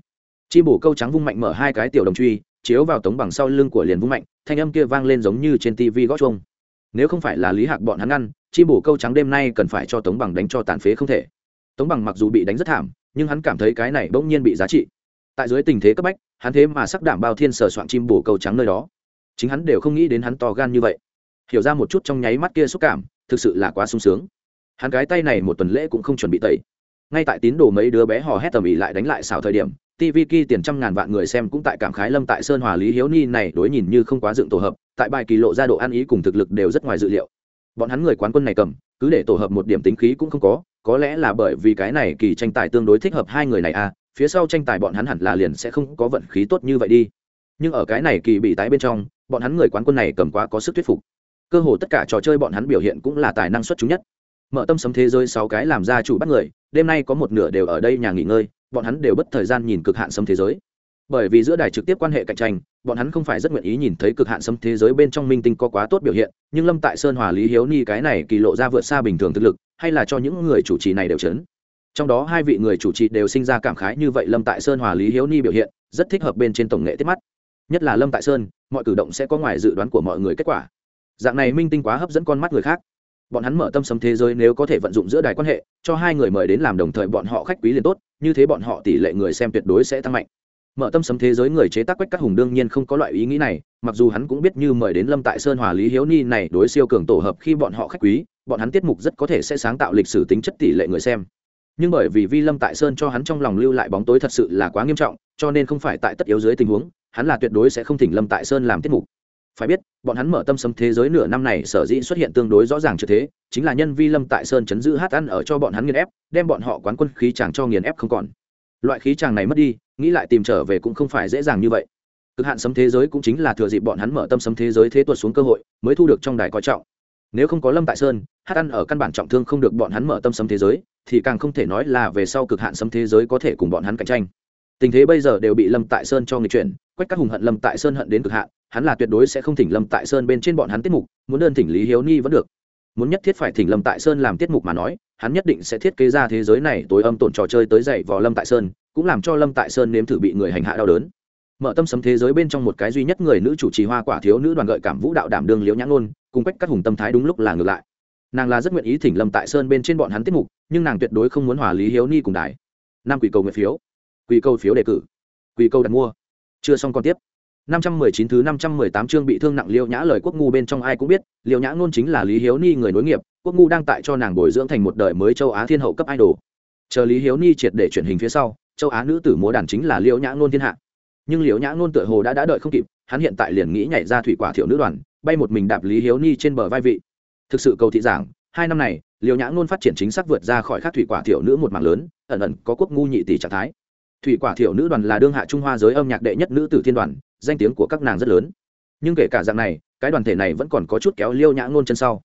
Chim bồ câu trắng vung mạnh mở hai cái tiểu đồng truy, chiếu vào tống bằng sau lưng của liền vung mạnh, thanh âm kia vang lên giống như trên tivi gót chuông. Nếu không phải là lý hạc bọn hắn ngăn, chim bồ câu trắng đêm nay cần phải cho tống bằng đánh cho tàn phế không thể. Tống bằng mặc dù bị đánh rất thảm, nhưng hắn cảm thấy cái này bỗng nhiên bị giá trị. Tại dưới tình thế cấp bách, hắn thế mà sắc đảm bao thiên sờ soạn chim bồ câu trắng nơi đó. Chính hắn đều không nghĩ đến hắn to gan như vậy hiểu ra một chút trong nháy mắt kia xúc cảm, thực sự là quá sung sướng. Hắn cái tay này một tuần lễ cũng không chuẩn bị tẩy. Ngay tại tín đồ mấy đứa bé hò hét tầm ĩ lại đánh lại xảo thời điểm tv ki tiền trăm ngàn vạn người xem cũng tại cảm khái lâm tại sơn hòa lý hiếu ni này đối nhìn như không quá dựng tổ hợp, tại bài kỳ lộ ra độ ăn ý cùng thực lực đều rất ngoài dự liệu. Bọn hắn người quán quân này cầm, cứ để tổ hợp một điểm tính khí cũng không có có lẽ là bởi vì cái này kỳ tranh tài tương đối thích hợp hai người này à phía sau tranh tài bọn hắn hẳn là liền sẽ không có vận khí tốt như vậy đi. Nhưng ở cái này kỳ bị tái bên trong, bọn hắn người quán quân này cầm quá có sức thuyết phục cơ hồ tất cả trò chơi bọn hắn biểu hiện cũng là tài năng xuất chúng nhất. Mở tâm sấm thế giới sáu cái làm ra chủ bắt người, đêm nay có một nửa đều ở đây nhà nghỉ ngơi, bọn hắn đều bất thời gian nhìn cực hạn sấm thế giới. Bởi vì giữa đài trực tiếp quan hệ cạnh tranh, bọn hắn không phải rất nguyện ý nhìn thấy cực hạn sấm thế giới bên trong minh tinh có quá tốt biểu hiện, nhưng lâm tại sơn hòa lý hiếu ni cái này kỳ lộ ra vượt xa bình thường thực lực, hay là cho những người chủ trì này đều chấn. Trong đó hai vị người chủ trì đều sinh ra cảm khái như vậy lâm tại sơn hòa lý hiếu ni biểu hiện, rất thích hợp bên trên tổng nghệ tiết mắt. Nhất là lâm tại sơn, mọi cử động sẽ có ngoài dự đoán của mọi người kết quả dạng này minh tinh quá hấp dẫn con mắt người khác. Bọn hắn mở tâm sấm thế giới nếu có thể vận dụng giữa đài quan hệ, cho hai người mời đến làm đồng thời bọn họ khách quý liền tốt, như thế bọn họ tỷ lệ người xem tuyệt đối sẽ tăng mạnh. Mở tâm sấm thế giới người chế tác quách các hùng đương nhiên không có loại ý nghĩ này, mặc dù hắn cũng biết như mời đến lâm tại sơn hòa lý hiếu ni này đối siêu cường tổ hợp khi bọn họ khách quý, bọn hắn tiết mục rất có thể sẽ sáng tạo lịch sử tính chất tỷ lệ người xem. Nhưng bởi vì vi lâm tại sơn cho hắn trong lòng lưu lại bóng tối thật sự là quá nghiêm trọng, cho nên không phải tại tất yếu dưới tình huống, hắn là tuyệt đối sẽ không thỉnh lâm tại sơn làm tiết mục phải biết, bọn hắn mở tâm sấm thế giới nửa năm này sở dĩ xuất hiện tương đối rõ ràng như thế, chính là nhân vi lâm tại sơn chấn giữ hát ăn ở cho bọn hắn nghiền ép, đem bọn họ quán quân khí chàng cho nghiền ép không còn. Loại khí chàng này mất đi, nghĩ lại tìm trở về cũng không phải dễ dàng như vậy. Cực hạn sấm thế giới cũng chính là thừa dịp bọn hắn mở tâm sấm thế giới thế tuột xuống cơ hội, mới thu được trong đài coi trọng. Nếu không có lâm tại sơn, hát ăn ở căn bản trọng thương không được bọn hắn mở tâm sấm thế giới, thì càng không thể nói là về sau cực hạn sấm thế giới có thể cùng bọn hắn cạnh tranh. Tình thế bây giờ đều bị lâm tại sơn cho người chuyển quách các hùng hận lâm tại sơn hận đến cực hạn, hắn là tuyệt đối sẽ không thỉnh lâm tại sơn bên trên bọn hắn tiết mục, muốn đơn thỉnh lý hiếu ni vẫn được. Muốn nhất thiết phải thỉnh lâm tại sơn làm tiết mục mà nói, hắn nhất định sẽ thiết kế ra thế giới này tối âm tổn trò chơi tới dậy vào lâm tại sơn, cũng làm cho lâm tại sơn nếm thử bị người hành hạ đau đớn. Mở tâm sấm thế giới bên trong một cái duy nhất người nữ chủ trì hoa quả thiếu nữ đoàn gợi cảm vũ đạo đảm đương liễu nhãn ngôn, cùng quách các hùng tâm thái đúng lúc là ngược lại. Nàng là rất nguyện ý thỉnh lâm tại sơn bên trên bọn hắn tiết mục, nhưng nàng tuyệt đối không muốn hòa lý hiếu ni cùng đài. Năm quỷ cầu nguyện phiếu. Quỷ cầu phiếu đề cử. Quỷ cầu đặt mua chưa xong còn tiếp 519 thứ 518 chương bị thương nặng Liêu Nhã lời Quốc ngu bên trong ai cũng biết, Liêu Nhã ngôn chính là Lý Hiếu Ni người nối nghiệp, Quốc ngu đang tại cho nàng bồi dưỡng thành một đời mới châu Á thiên hậu cấp idol. Chờ Lý Hiếu Ni triệt để chuyển hình phía sau, châu Á nữ tử múa đàn chính là Liêu Nhã ngôn thiên hạ. Nhưng Liêu Nhã ngôn tựa hồ đã đã đợi không kịp, hắn hiện tại liền nghĩ nhảy ra thủy quả thiểu nữ đoàn, bay một mình đạp Lý Hiếu Ni trên bờ vai vị. Thực sự cầu thị giảng, hai năm này, Liêu Nhã ngôn phát triển chính xác vượt ra khỏi các thủy quả thiểu nữ một mảng lớn, ẩn ẩn có quốc ngu nhị tỷ trạng thái thủy quả thiểu nữ đoàn là đương hạ trung hoa giới âm nhạc đệ nhất nữ tử thiên đoàn, danh tiếng của các nàng rất lớn. Nhưng kể cả dạng này, cái đoàn thể này vẫn còn có chút kéo liêu nhã ngôn chân sau.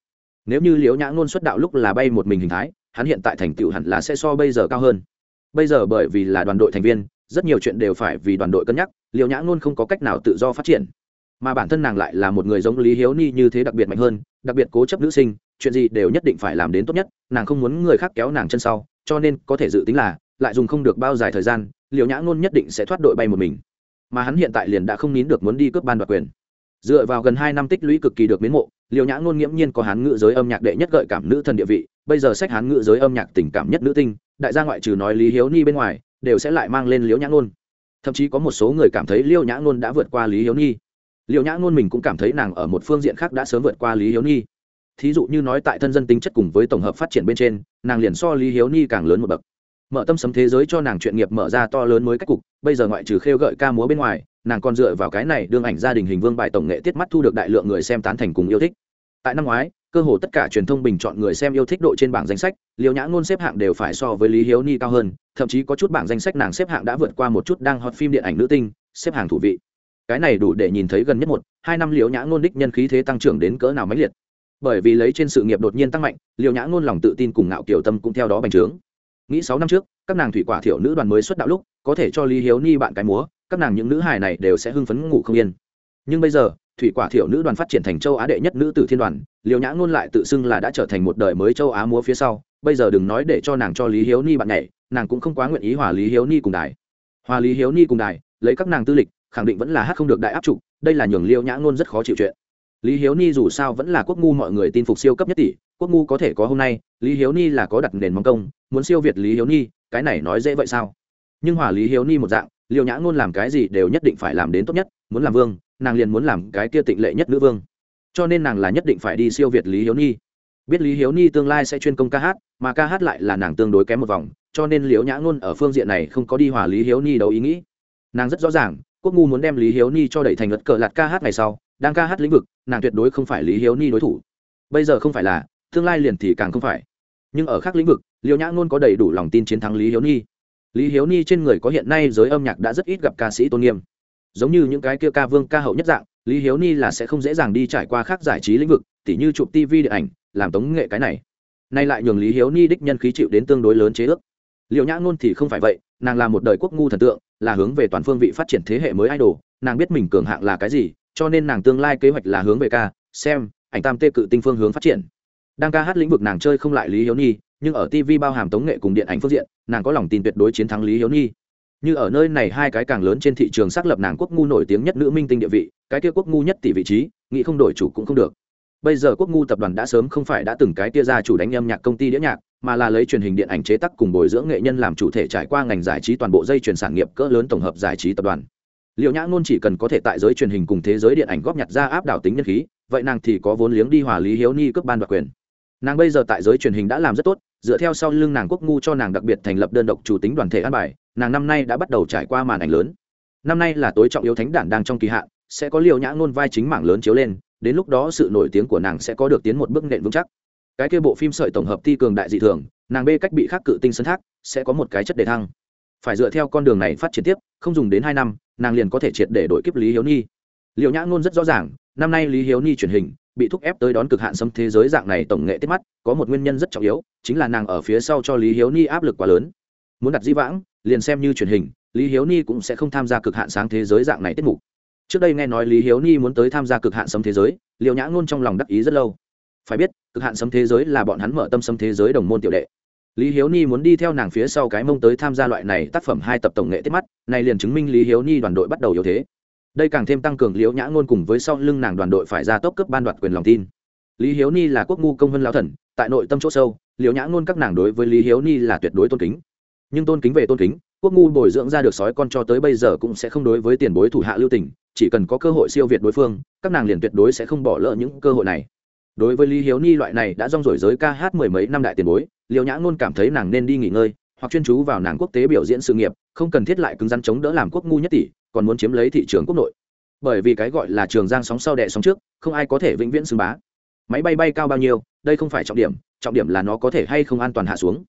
Nếu như liễu nhã ngôn xuất đạo lúc là bay một mình hình thái, hắn hiện tại thành tựu hẳn là sẽ so bây giờ cao hơn. Bây giờ bởi vì là đoàn đội thành viên, rất nhiều chuyện đều phải vì đoàn đội cân nhắc liễu nhã ngôn không có cách nào tự do phát triển. Mà bản thân nàng lại là một người giống lý hiếu ni như thế đặc biệt mạnh hơn, đặc biệt cố chấp nữ sinh, chuyện gì đều nhất định phải làm đến tốt nhất, nàng không muốn người khác kéo nàng chân sau, cho nên có thể dự tính là, lại dùng không được bao dài thời gian liều nhã ngôn nhất định sẽ thoát đội bay một mình. Mà hắn hiện tại liền đã không nín được muốn đi cướp ban đoạt quyền. Dựa vào gần hai năm tích lũy cực kỳ được miến mộ liều nhã ngôn nghiễm nhiên có hán ngữ giới âm nhạc đệ nhất gợi cảm nữ thần địa vị, bây giờ sách hán ngữ giới âm nhạc tình cảm nhất nữ tinh, đại gia ngoại trừ nói lý hiếu ni bên ngoài, đều sẽ lại mang lên liễu nhã ngôn. Thậm chí có một số người cảm thấy liêu nhã ngôn đã vượt qua lý hiếu ni Liễu nhã ngôn mình cũng cảm thấy nàng ở một phương diện khác đã sớm vượt qua lý hiếu ni thí dụ như nói tại thân dân tính chất cùng với tổng hợp phát triển bên trên, nàng liền so lý hiếu ni càng lớn một bậc mở tâm sấm thế giới cho nàng chuyện nghiệp mở ra to lớn mới cách cục, bây giờ ngoại trừ khêu gợi ca múa bên ngoài, nàng còn dựa vào cái này đương ảnh gia đình hình vương bài tổng nghệ tiết mắt thu được đại lượng người xem tán thành cùng yêu thích. Tại năm ngoái, cơ hồ tất cả truyền thông bình chọn người xem yêu thích độ trên bảng danh sách liều nhã ngôn xếp hạng đều phải so với lý hiếu ni cao hơn, thậm chí có chút bảng danh sách nàng xếp hạng đã vượt qua một chút đang hot phim điện ảnh nữ tinh, xếp hạng thủ vị. Cái này đủ để nhìn thấy gần nhất một, hai năm liều nhã ngôn đích nhân khí thế tăng trưởng đến cỡ nào mãnh liệt. Bởi vì lấy trên sự nghiệp đột nhiên tăng mạnh liều nhã ngôn lòng tự tin cùng ngạo kiểu tâm cũng theo đó bành trướng nghĩ sáu năm trước, các nàng thủy quả thiểu nữ đoàn mới xuất đạo lúc, có thể cho lý hiếu ni bạn cái múa, các nàng những nữ hài này đều sẽ hưng phấn ngủ không yên. Nhưng bây giờ, thủy quả thiểu nữ đoàn phát triển thành châu á đệ nhất nữ tử thiên đoàn liều nhã ngôn lại tự xưng là đã trở thành một đời mới châu á múa phía sau, bây giờ đừng nói để cho nàng cho lý hiếu ni bạn nhảy, nàng cũng không quá nguyện ý hòa lý hiếu ni cùng đài. Hòa lý hiếu ni cùng đài, lấy các nàng tư lịch, khẳng định vẫn là hát không được đại áp trục, đây là nhường liêu nhã ngôn rất khó chịu chuyện. Lý hiếu ni dù sao vẫn là quốc ngu mọi người tin phục siêu cấp nhất tỷ, quốc ngu có thể có hôm nay, lý hiếu ni là có đặt nền móng công muốn siêu việt lý hiếu ni cái này nói dễ vậy sao? Nhưng hòa lý hiếu ni một dạng liệu nhã ngôn làm cái gì đều nhất định phải làm đến tốt nhất, muốn làm vương, nàng liền muốn làm cái kia tịnh lệ nhất nữ vương. Cho nên nàng là nhất định phải đi siêu việt lý hiếu ni biết lý hiếu ni tương lai sẽ chuyên công ca hát, mà ca hát lại là nàng tương đối kém một vòng, cho nên liễu nhã ngôn ở phương diện này không có đi hòa lý hiếu ni đâu ý nghĩ. Nàng rất rõ ràng, quốc ngu muốn đem lý hiếu ni cho đẩy thành luật cờ lạt ca hát ngày sau, đang ca hát lĩnh vực, nàng tuyệt đối không phải lý hiếu ni đối thủ. Bây giờ không phải là, tương lai liền thì càng không phải nhưng ở khác lĩnh vực, liêu nhã ngôn có đầy đủ lòng tin chiến thắng lý hiếu ni. Lý hiếu ni trên người có hiện nay giới âm nhạc đã rất ít gặp ca sĩ tôn nghiêm. Giống như những cái kia ca vương, ca hậu nhất dạng, lý hiếu ni là sẽ không dễ dàng đi trải qua khác giải trí lĩnh vực, tỉ như chụp tv điện ảnh, làm tống nghệ cái này. Nay lại nhường lý hiếu ni đích nhân khí chịu đến tương đối lớn chế ước. Liệu nhã ngôn thì không phải vậy, nàng là một đời quốc ngu thần tượng, là hướng về toàn phương vị phát triển thế hệ mới idol, nàng biết mình cường hạng là cái gì, cho nên nàng tương lai kế hoạch là hướng về ca, xem, ảnh tam tê cự tinh phương hướng phát triển đang ca hát lĩnh vực nàng chơi không lại lý hiếu nhi, nhưng ở tv bao hàm tống nghệ cùng điện ảnh phương diện, nàng có lòng tin tuyệt đối chiến thắng lý hiếu nhi. Như ở nơi này hai cái càng lớn trên thị trường xác lập nàng quốc ngu nổi tiếng nhất nữ minh tinh địa vị, cái kia quốc ngu nhất tỷ vị trí, nghĩ không đổi chủ cũng không được. Bây giờ quốc ngu tập đoàn đã sớm không phải đã từng cái tia ra chủ đánh âm nhạc công ty đĩa nhạc, mà là lấy truyền hình điện ảnh chế tác cùng bồi dưỡng nghệ nhân làm chủ thể trải qua ngành giải trí toàn bộ dây chuyển sản nghiệp cỡ lớn tổng hợp giải trí tập đoàn. Liệu nhã ngôn chỉ cần có thể tại giới truyền hình cùng thế giới điện ảnh góp nhặt ra áp đảo tính nhân khí, vậy nàng thì có vốn liếng đi hòa lý hiếu ni cướp ban đoạt quyền nàng bây giờ tại giới truyền hình đã làm rất tốt, dựa theo sau lưng nàng quốc ngu cho nàng đặc biệt thành lập đơn độc chủ tính đoàn thể an bài, nàng năm nay đã bắt đầu trải qua màn ảnh lớn. Năm nay là tối trọng yếu thánh đản đang trong kỳ hạn, sẽ có liều nhã ngôn vai chính mảng lớn chiếu lên, đến lúc đó sự nổi tiếng của nàng sẽ có được tiến một bước nện vững chắc. Cái kia bộ phim sợi tổng hợp thi cường đại dị thường, nàng bê cách bị khắc cự tinh sân thác, sẽ có một cái chất đề thăng. Phải dựa theo con đường này phát triển tiếp, không dùng đến hai năm, nàng liền có thể triệt để đổi kiếp lý hiếu ni liệu nhã ngôn rất rõ ràng, năm nay lý hiếu ni truyền hình bị thúc ép tới đón cực hạn xâm thế giới dạng này tổng nghệ tiết mắt, có một nguyên nhân rất trọng yếu, chính là nàng ở phía sau cho lý hiếu ni áp lực quá lớn. Muốn đặt di vãng, liền xem như truyền hình, lý hiếu ni cũng sẽ không tham gia cực hạn sáng thế giới dạng này tiết mục. Trước đây nghe nói lý hiếu ni muốn tới tham gia cực hạn xâm thế giới liệu nhã ngôn trong lòng đắc ý rất lâu. Phải biết, cực hạn xâm thế giới là bọn hắn mở tâm xâm thế giới đồng môn tiểu đệ. Lý hiếu ni muốn đi theo nàng phía sau cái mông tới tham gia loại này tác phẩm hai tập tổng nghệ tiết mắt, này liền chứng minh lý hiếu ni đoàn đội bắt đầu yếu thế đây càng thêm tăng cường liễu nhã ngôn cùng với sau lưng nàng đoàn đội phải ra tốc cấp ban đoạt quyền lòng tin. Lý hiếu ni là quốc ngu công vân lao thần, tại nội tâm chỗ sâu, liễu nhã ngôn các nàng đối với lý hiếu ni là tuyệt đối tôn kính. Nhưng tôn kính về tôn kính, quốc ngu bồi dưỡng ra được sói con cho tới bây giờ cũng sẽ không đối với tiền bối thủ hạ lưu tình, chỉ cần có cơ hội siêu việt đối phương, các nàng liền tuyệt đối sẽ không bỏ lỡ những cơ hội này. Đối với lý hiếu ni loại này đã rong rổi giới ca hát mười mấy năm đại tiền bối, liễu nhã ngôn cảm thấy nàng nên đi nghỉ ngơi, hoặc chuyên chú vào nàng quốc tế biểu diễn sự nghiệp, không cần thiết lại cứng rắn chống đỡ làm quốc ngu nhất tỷ còn muốn chiếm lấy thị trường quốc nội. Bởi vì cái gọi là trường giang sóng sau đẻ sóng trước, không ai có thể vĩnh viễn xưng bá. Máy bay bay cao bao nhiêu, đây không phải trọng điểm trọng điểm là nó có thể hay không an toàn hạ xuống.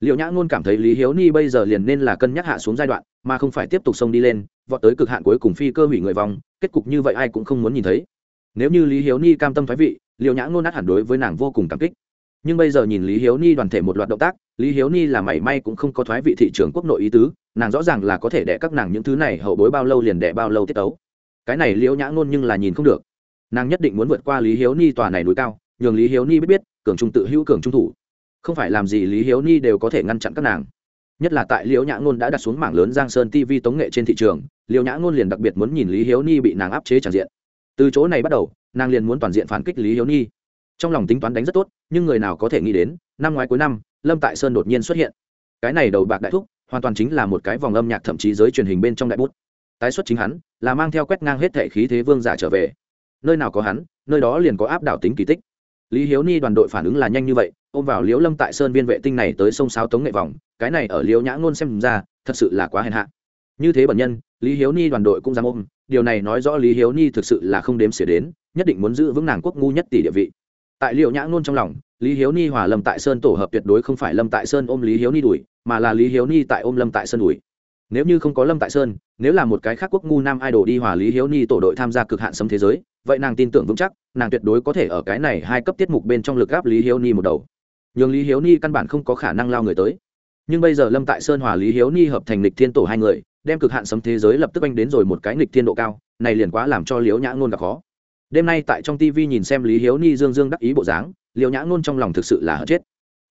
Liệu nhã ngôn cảm thấy lý hiếu ni bây giờ liền nên là cân nhắc hạ xuống giai đoạn, mà không phải tiếp tục xông đi lên, vọt tới cực hạn cuối cùng phi cơ hủy người vòng kết cục như vậy ai cũng không muốn nhìn thấy. Nếu như lý hiếu ni cam tâm thoái vị liệu nhã ngôn át hẳn đối với nàng vô cùng cảm kích nhưng bây giờ nhìn lý hiếu ni đoàn thể một loạt động tác, lý hiếu ni là mảy may cũng không có thoái vị thị trường quốc nội ý tứ, nàng rõ ràng là có thể đẻ các nàng những thứ này, hậu bối bao lâu liền đẻ bao lâu tiết tấu. Cái này liễu nhã ngôn nhưng là nhìn không được. Nàng nhất định muốn vượt qua lý hiếu ni tòa này núi cao, nhường lý hiếu ni biết biết, cường trung tự hữu cường trung thủ. Không phải làm gì lý hiếu ni đều có thể ngăn chặn các nàng. Nhất là tại liễu nhã ngôn đã đặt xuống mảng lớn giang sơn tv tống nghệ trên thị trường, liễu nhã ngôn liền đặc biệt muốn nhìn lý hiếu ni bị nàng áp chế tràn diện. Từ chỗ này bắt đầu, nàng liền muốn toàn diện phản kích lý hiếu ni trong lòng tính toán đánh rất tốt, nhưng người nào có thể nghĩ đến, năm ngoái cuối năm, lâm tại sơn đột nhiên xuất hiện. Cái này đầu bạc đại thúc, hoàn toàn chính là một cái vòng âm nhạc thậm chí giới truyền hình bên trong đại bút. Tái xuất chính hắn, là mang theo quét ngang hết thể khí thế vương giả trở về. Nơi nào có hắn, nơi đó liền có áp đảo tính kỳ tích. Lý hiếu ni đoàn đội phản ứng là nhanh như vậy, ôm vào liễu lâm tại sơn viên vệ tinh này tới sông sáo tống nghệ vòng, cái này ở liễu nhã ngôn xem ra, thật sự là quá hèn hạ. Như thế bẩn nhân, lý hiếu ni đoàn đội cũng dám ôm, điều này nói rõ lý hiếu ni thực sự là không đếm xỉa đến, nhất định muốn giữ vững nàng quốc ngu nhất tỷ địa vị tại liệu nhã ngôn trong lòng, lý hiếu ni hòa lâm tại sơn tổ hợp tuyệt đối không phải lâm tại sơn ôm lý hiếu ni đuổi, mà là lý hiếu ni tại ôm lâm tại sơn đuổi. Nếu như không có lâm tại sơn, nếu là một cái khác quốc ngu nam idol đi hòa lý hiếu ni tổ đội tham gia cực hạn sấm thế giới, vậy nàng tin tưởng vững chắc, nàng tuyệt đối có thể ở cái này hai cấp tiết mục bên trong lực gáp lý hiếu ni một đầu. Nhường lý hiếu ni căn bản không có khả năng lao người tới. Nhưng bây giờ lâm tại sơn hòa lý hiếu ni hợp thành lịch thiên tổ hai người, đem cực hạn sấm thế giới lập tức anh đến rồi một cái lịch thiên độ cao, này liền quá làm cho Liễu nhã ngôn gặp khó đêm nay tại trong tv nhìn xem lý hiếu ni dương dương đắc ý bộ dáng liệu nhã ngôn trong lòng thực sự là hận chết.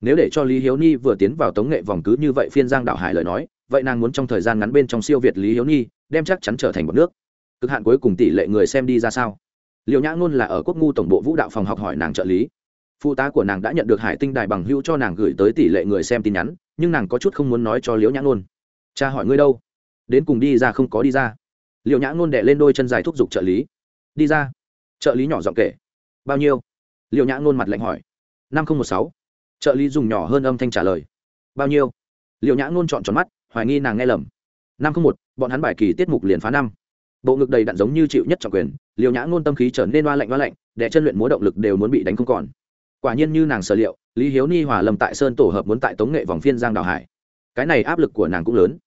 Nếu để cho lý hiếu ni vừa tiến vào tống nghệ vòng cứ như vậy phiên giang đạo hải lời nói, vậy nàng muốn trong thời gian ngắn bên trong siêu việt lý hiếu ni, đem chắc chắn trở thành một nước. Cực hạn cuối cùng tỷ lệ người xem đi ra sao? Liệu nhã ngôn là ở quốc ngu tổng bộ vũ đạo phòng học hỏi nàng trợ lý. Phụ tá của nàng đã nhận được hải tinh đài bằng hữu cho nàng gửi tới tỷ lệ người xem tin nhắn, nhưng nàng có chút không muốn nói cho liễu nhã ngôn. Cha hỏi ngươi đâu? Đến cùng đi ra không có đi ra. Liệu nhã ngôn đệ lên đôi chân dài thúc giục trợ lý. Đi ra trợ lý nhỏ giọng kể. Bao nhiêu? Liệu nhã ngôn mặt lạnh hỏi. Năm nghìn một sáu. Trợ lý dùng nhỏ hơn âm thanh trả lời. Bao nhiêu? Liệu nhã ngôn chọn tròn mắt, hoài nghi nàng nghe lầm. Năm không một, bọn hắn bài kỳ tiết mục liền phá năm. Bộ ngực đầy đặn giống như chịu nhất trọng quyền liều nhã ngôn tâm khí trở nên oa lạnh oa lạnh để chân luyện múa động lực đều muốn bị đánh không còn. Quả nhiên như nàng sở liệu, lý hiếu ni hòa lầm tại sơn tổ hợp muốn tại tống nghệ vòng phiên giang đào hải. Cái này áp lực của nàng cũng lớn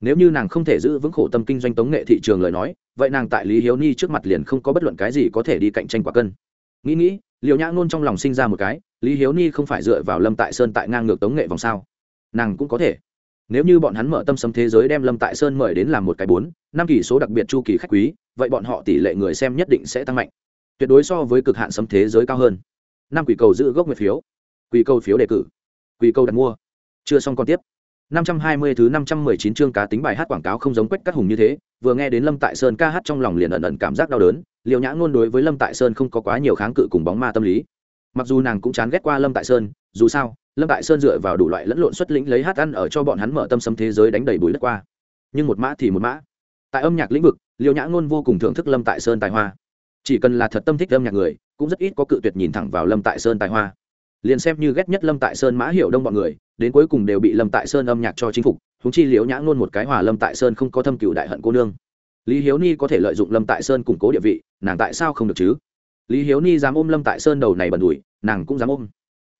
nếu như nàng không thể giữ vững khổ tâm kinh doanh tống nghệ thị trường lời nói, vậy nàng tại lý hiếu ni trước mặt liền không có bất luận cái gì có thể đi cạnh tranh quả cân. Nghĩ nghĩ liệu nhã ngôn trong lòng sinh ra một cái, lý hiếu ni không phải dựa vào lâm tại sơn tại ngang ngược tống nghệ vòng sao? Nàng cũng có thể. Nếu như bọn hắn mở tâm sấm thế giới đem lâm tại sơn mời đến làm một cái bốn, năm kỳ số đặc biệt chu kỳ khách quý, vậy bọn họ tỷ lệ người xem nhất định sẽ tăng mạnh. Tuyệt đối so với cực hạn sấm thế giới cao hơn. Năm quỷ cầu giữ gốc nguyệt phiếu. Quỷ cầu phiếu đề cử. Quỷ cầu đặt mua. Chưa xong còn tiếp. 520 thứ 519 chương cá tính bài hát quảng cáo không giống quách cắt hùng như thế, vừa nghe đến Lâm Tại Sơn ca hát trong lòng liền ẩn ẩn cảm giác đau đớn, Liêu Nhã ngôn đối với Lâm Tại Sơn không có quá nhiều kháng cự cùng bóng ma tâm lý. Mặc dù nàng cũng chán ghét qua Lâm Tại Sơn, dù sao, Lâm Tại Sơn dựa vào đủ loại lẫn lộn xuất lĩnh lấy hát ăn ở cho bọn hắn mở tâm sấm thế giới đánh đầy bụi đất qua. Nhưng một mã thì một mã. Tại âm nhạc lĩnh vực, Liêu Nhã ngôn vô cùng thưởng thức Lâm Tại Sơn tài hoa. Chỉ cần là thật tâm thích âm nhạc người, cũng rất ít có cự tuyệt nhìn thẳng vào Lâm Tại Sơn tài hoa liền xem như ghét nhất lâm tại sơn mã hiểu đông bọn người đến cuối cùng đều bị lâm tại sơn âm nhạc cho chính phục húng chi liễu nhã ngôn một cái hòa lâm tại sơn không có thâm cựu đại hận cô nương. Lý hiếu ni có thể lợi dụng lâm tại sơn củng cố địa vị, nàng tại sao không được chứ? Lý hiếu ni dám ôm lâm tại sơn đầu này bẩn đùi, nàng cũng dám ôm.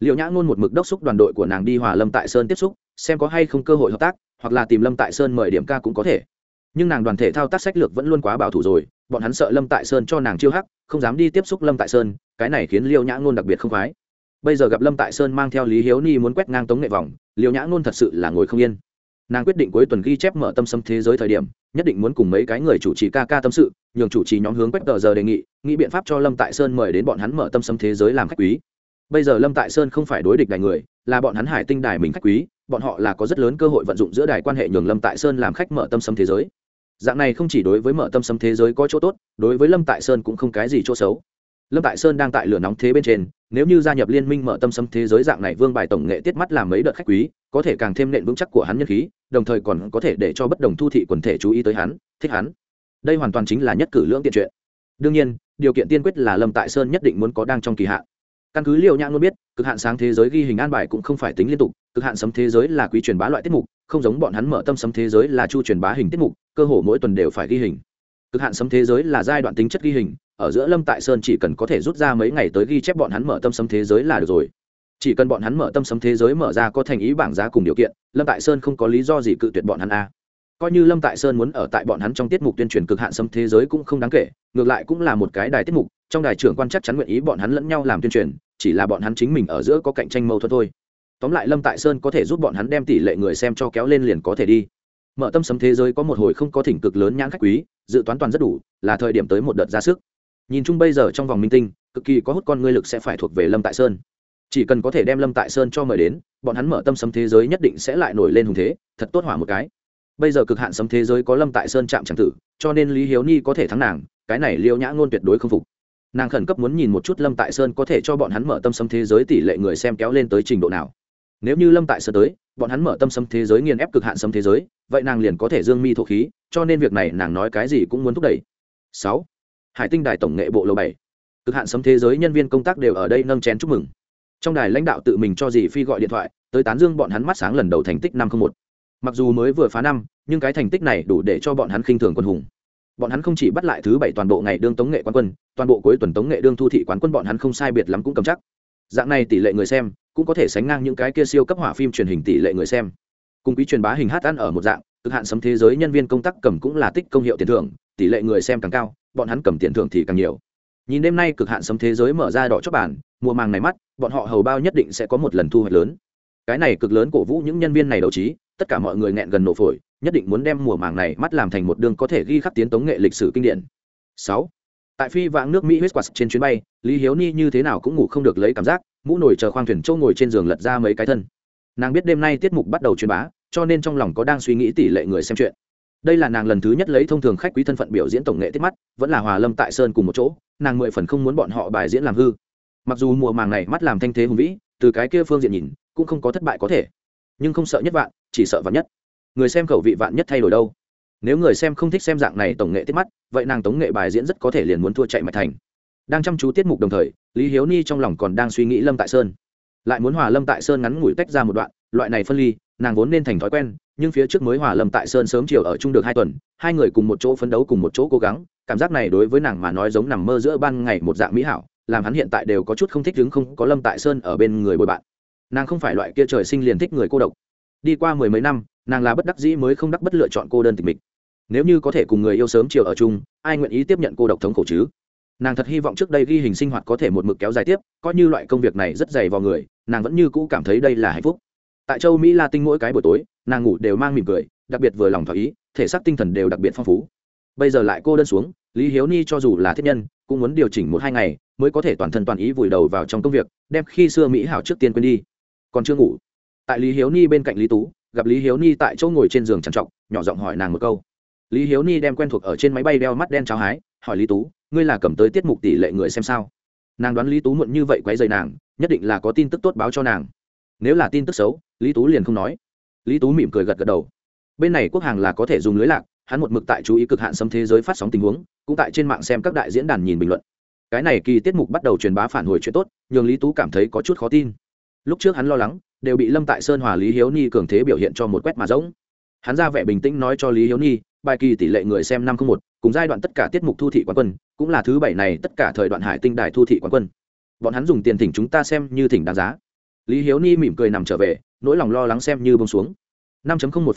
Liệu nhã ngôn một mực đốc xúc đoàn đội của nàng đi hòa lâm tại sơn tiếp xúc, xem có hay không cơ hội hợp tác, hoặc là tìm lâm tại sơn mời điểm ca cũng có thể. Nhưng nàng đoàn thể thao tác sách lược vẫn luôn quá bảo thủ rồi, bọn hắn sợ lâm tại sơn cho nàng chiêu hắc, không dám đi tiếp xúc lâm tại sơn, cái này khiến liệu nhã ngôn đặc biệt không khoái bây giờ gặp lâm tại sơn mang theo lý hiếu ni muốn quét ngang tống nghệ vòng liều nhã ngôn thật sự là ngồi không yên. Nàng quyết định cuối tuần ghi chép mở tâm sâm thế giới thời điểm, nhất định muốn cùng mấy cái người chủ trì ca ca tâm sự, nhường chủ trì nhóm hướng quét tờ giờ đề nghị, nghĩ biện pháp cho lâm tại sơn mời đến bọn hắn mở tâm sâm thế giới làm khách quý. Bây giờ lâm tại sơn không phải đối địch đài người, là bọn hắn hải tinh đài mình khách quý, bọn họ là có rất lớn cơ hội vận dụng giữa đài quan hệ nhường lâm tại sơn làm khách mở tâm sâm thế giới. Dạng này không chỉ đối với mở tâm sâm thế giới có chỗ tốt, đối với lâm tại sơn cũng không cái gì chỗ xấu lâm tại sơn đang tại lửa nóng thế bên trên, nếu như gia nhập liên minh mở tâm sấm thế giới dạng này vương bài tổng nghệ tiết mắt làm mấy đợt khách quý, có thể càng thêm nện vững chắc của hắn nhân khí, đồng thời còn có thể để cho bất đồng thu thị quần thể chú ý tới hắn, thích hắn. Đây hoàn toàn chính là nhất cử lưỡng tiện chuyện. Đương nhiên, điều kiện tiên quyết là lâm tại sơn nhất định muốn có đang trong kỳ hạn. Căn cứ liệu nhãn luôn biết, cực hạn sáng thế giới ghi hình an bài cũng không phải tính liên tục, cực hạn sấm thế giới là quý truyền bá loại tiết mục, không giống bọn hắn mở tâm sấm thế giới là chu truyền bá hình tiết mục, cơ hồ mỗi tuần đều phải ghi hình. Cực hạn sấm thế giới là giai đoạn tính chất ghi hình ở giữa lâm tại sơn chỉ cần có thể rút ra mấy ngày tới ghi chép bọn hắn mở tâm sấm thế giới là được rồi. Chỉ cần bọn hắn mở tâm sấm thế giới mở ra có thành ý bảng giá cùng điều kiện, lâm tại sơn không có lý do gì cự tuyệt bọn hắn a. Coi như lâm tại sơn muốn ở tại bọn hắn trong tiết mục tuyên truyền cực hạn sấm thế giới cũng không đáng kể, ngược lại cũng là một cái đài tiết mục, trong đài trưởng quan chắc chắn nguyện ý bọn hắn lẫn nhau làm tuyên truyền, chỉ là bọn hắn chính mình ở giữa có cạnh tranh mâu thuẫn thôi. Tóm lại lâm tại sơn có thể giúp bọn hắn đem tỷ lệ người xem cho kéo lên liền có thể đi. Mở tâm sấm thế giới có một hồi không có thỉnh cực lớn nhãn khách quý, dự toán toàn rất đủ, là thời điểm tới một đợt ra sức nhìn chung bây giờ trong vòng minh tinh, cực kỳ có hút con ngươi lực sẽ phải thuộc về lâm tại sơn. Chỉ cần có thể đem lâm tại sơn cho mời đến, bọn hắn mở tâm sấm thế giới nhất định sẽ lại nổi lên hùng thế, thật tốt hỏa một cái. Bây giờ cực hạn sấm thế giới có lâm tại sơn chạm tràng tử, cho nên lý hiếu ni có thể thắng nàng, cái này liêu nhã ngôn tuyệt đối không phục. Nàng khẩn cấp muốn nhìn một chút lâm tại sơn có thể cho bọn hắn mở tâm sấm thế giới tỷ lệ người xem kéo lên tới trình độ nào. Nếu như lâm tại sơn tới, bọn hắn mở tâm sấm thế giới nghiền ép cực hạn sấm thế giới, vậy nàng liền có thể dương mi thổ khí, cho nên việc này nàng nói cái gì cũng muốn thúc đẩy. Sáu hải tinh đài tổng nghệ bộ lầu bảy. Cực hạn sấm thế giới nhân viên công tác đều ở đây nâng chén chúc mừng. Trong đài lãnh đạo tự mình cho dì phi gọi điện thoại, tới tán dương bọn hắn mắt sáng lần đầu thành tích năm không một. Mặc dù mới vừa phá năm, nhưng cái thành tích này đủ để cho bọn hắn khinh thường quân hùng. Bọn hắn không chỉ bắt lại thứ bảy toàn bộ ngày đương tống nghệ quán quân, toàn bộ cuối tuần tống nghệ đương thu thị quán quân bọn hắn không sai biệt lắm cũng cầm chắc. Dạng này tỷ lệ người xem cũng có thể sánh ngang những cái kia siêu cấp hỏa phim truyền hình tỷ lệ người xem. Cùng quý truyền bá hình hát ăn ở một dạng, cực hạn sấm thế giới nhân viên công tác cầm cũng là tích công hiệu tiền thưởng, tỷ lệ người xem càng cao bọn hắn cầm tiền thưởng thì càng nhiều. Nhìn đêm nay cực hạn sấm thế giới mở ra đỏ chót bản mùa màng này mắt, bọn họ hầu bao nhất định sẽ có một lần thu hoạch lớn. Cái này cực lớn cổ vũ những nhân viên này đấu trí, tất cả mọi người nghẹn gần nổ phổi, nhất định muốn đem mùa màng này mắt làm thành một đường có thể ghi khắc tiến tống nghệ lịch sử kinh điển. Sáu. Tại phi vãng nước mỹ huyết quạt trên chuyến bay, lý hiếu ni như thế nào cũng ngủ không được lấy cảm giác, mũ nổi chờ khoang thuyền châu ngồi trên giường lật ra mấy cái thân. Nàng biết đêm nay tiết mục bắt đầu truyền bá, cho nên trong lòng có đang suy nghĩ tỷ lệ người xem chuyện đây là nàng lần thứ nhất lấy thông thường khách quý thân phận biểu diễn tổng nghệ tiết mắt, vẫn là hòa lâm tại sơn cùng một chỗ, nàng mười phần không muốn bọn họ bài diễn làm hư. Mặc dù mùa màng này mắt làm thanh thế hùng vĩ, từ cái kia phương diện nhìn, cũng không có thất bại có thể. Nhưng không sợ nhất vạn, chỉ sợ vạn nhất. Người xem khẩu vị vạn nhất thay đổi đâu. Nếu người xem không thích xem dạng này tổng nghệ tiết mắt, vậy nàng tống nghệ bài diễn rất có thể liền muốn thua chạy mạch thành. Đang chăm chú tiết mục đồng thời, lý hiếu ni trong lòng còn đang suy nghĩ lâm tại sơn. Lại muốn hòa lâm tại sơn ngắn ngủi tách ra một đoạn, loại này phân ly nàng vốn nên thành thói quen, nhưng phía trước mới hòa lâm tại sơn sớm chiều ở chung được hai tuần, hai người cùng một chỗ phấn đấu cùng một chỗ cố gắng, cảm giác này đối với nàng mà nói giống nằm mơ giữa ban ngày một dạng mỹ hảo, làm hắn hiện tại đều có chút không thích đứng không có lâm tại sơn ở bên người bồi bạn. Nàng không phải loại kia trời sinh liền thích người cô độc. Đi qua mười mấy năm, nàng là bất đắc dĩ mới không đắc bất lựa chọn cô đơn tịch mịch. Nếu như có thể cùng người yêu sớm chiều ở chung, ai nguyện ý tiếp nhận cô độc thống khổ chứ? Nàng thật hy vọng trước đây ghi hình sinh hoạt có thể một mực kéo dài tiếp, coi như loại công việc này rất dày vào người, nàng vẫn như cũ cảm thấy đây là hạnh phúc tại châu mỹ la tinh mỗi cái buổi tối, nàng ngủ đều mang mỉm cười, đặc biệt vừa lòng thỏa ý, thể xác tinh thần đều đặc biệt phong phú. Bây giờ lại cô đơn xuống, lý hiếu ni cho dù là thiết nhân, cũng muốn điều chỉnh một hai ngày, mới có thể toàn thân toàn ý vùi đầu vào trong công việc, đem khi xưa mỹ hảo trước tiên quên đi. Còn chưa ngủ. Tại lý hiếu ni bên cạnh lý tú, gặp lý hiếu ni tại chỗ ngồi trên giường trằn trọc, nhỏ giọng hỏi nàng một câu. Lý hiếu ni đem quen thuộc ở trên máy bay đeo mắt đen cháo hái, hỏi lý tú, ngươi là cầm tới tiết mục tỷ lệ người xem sao? Nàng đoán lý tú muộn như vậy quấy dày nàng, nhất định là có tin tức tốt báo cho nàng nếu là tin tức xấu, lý tú liền không nói. Lý tú mỉm cười gật gật đầu. Bên này quốc hàng là có thể dùng lưới lạc, hắn một mực tại chú ý cực hạn xâm thế giới phát sóng tình huống, cũng tại trên mạng xem các đại diễn đàn nhìn bình luận. Cái này kỳ tiết mục bắt đầu truyền bá phản hồi chuyện tốt, nhường lý tú cảm thấy có chút khó tin. Lúc trước hắn lo lắng, đều bị lâm tại sơn hòa lý hiếu ni cường thế biểu hiện cho một quét mà rỗng. Hắn ra vẻ bình tĩnh nói cho lý hiếu ni bài kỳ tỷ lệ người xem năm không một, cùng giai đoạn tất cả tiết mục thu thị quán quân, cũng là thứ bảy này tất cả thời đoạn hải tinh đài thu thị quán quân. Bọn hắn dùng tiền thỉnh chúng ta xem như thỉnh đáng giá lý hiếu ni mỉm cười nằm trở về, nỗi lòng lo lắng xem như bông xuống. năm một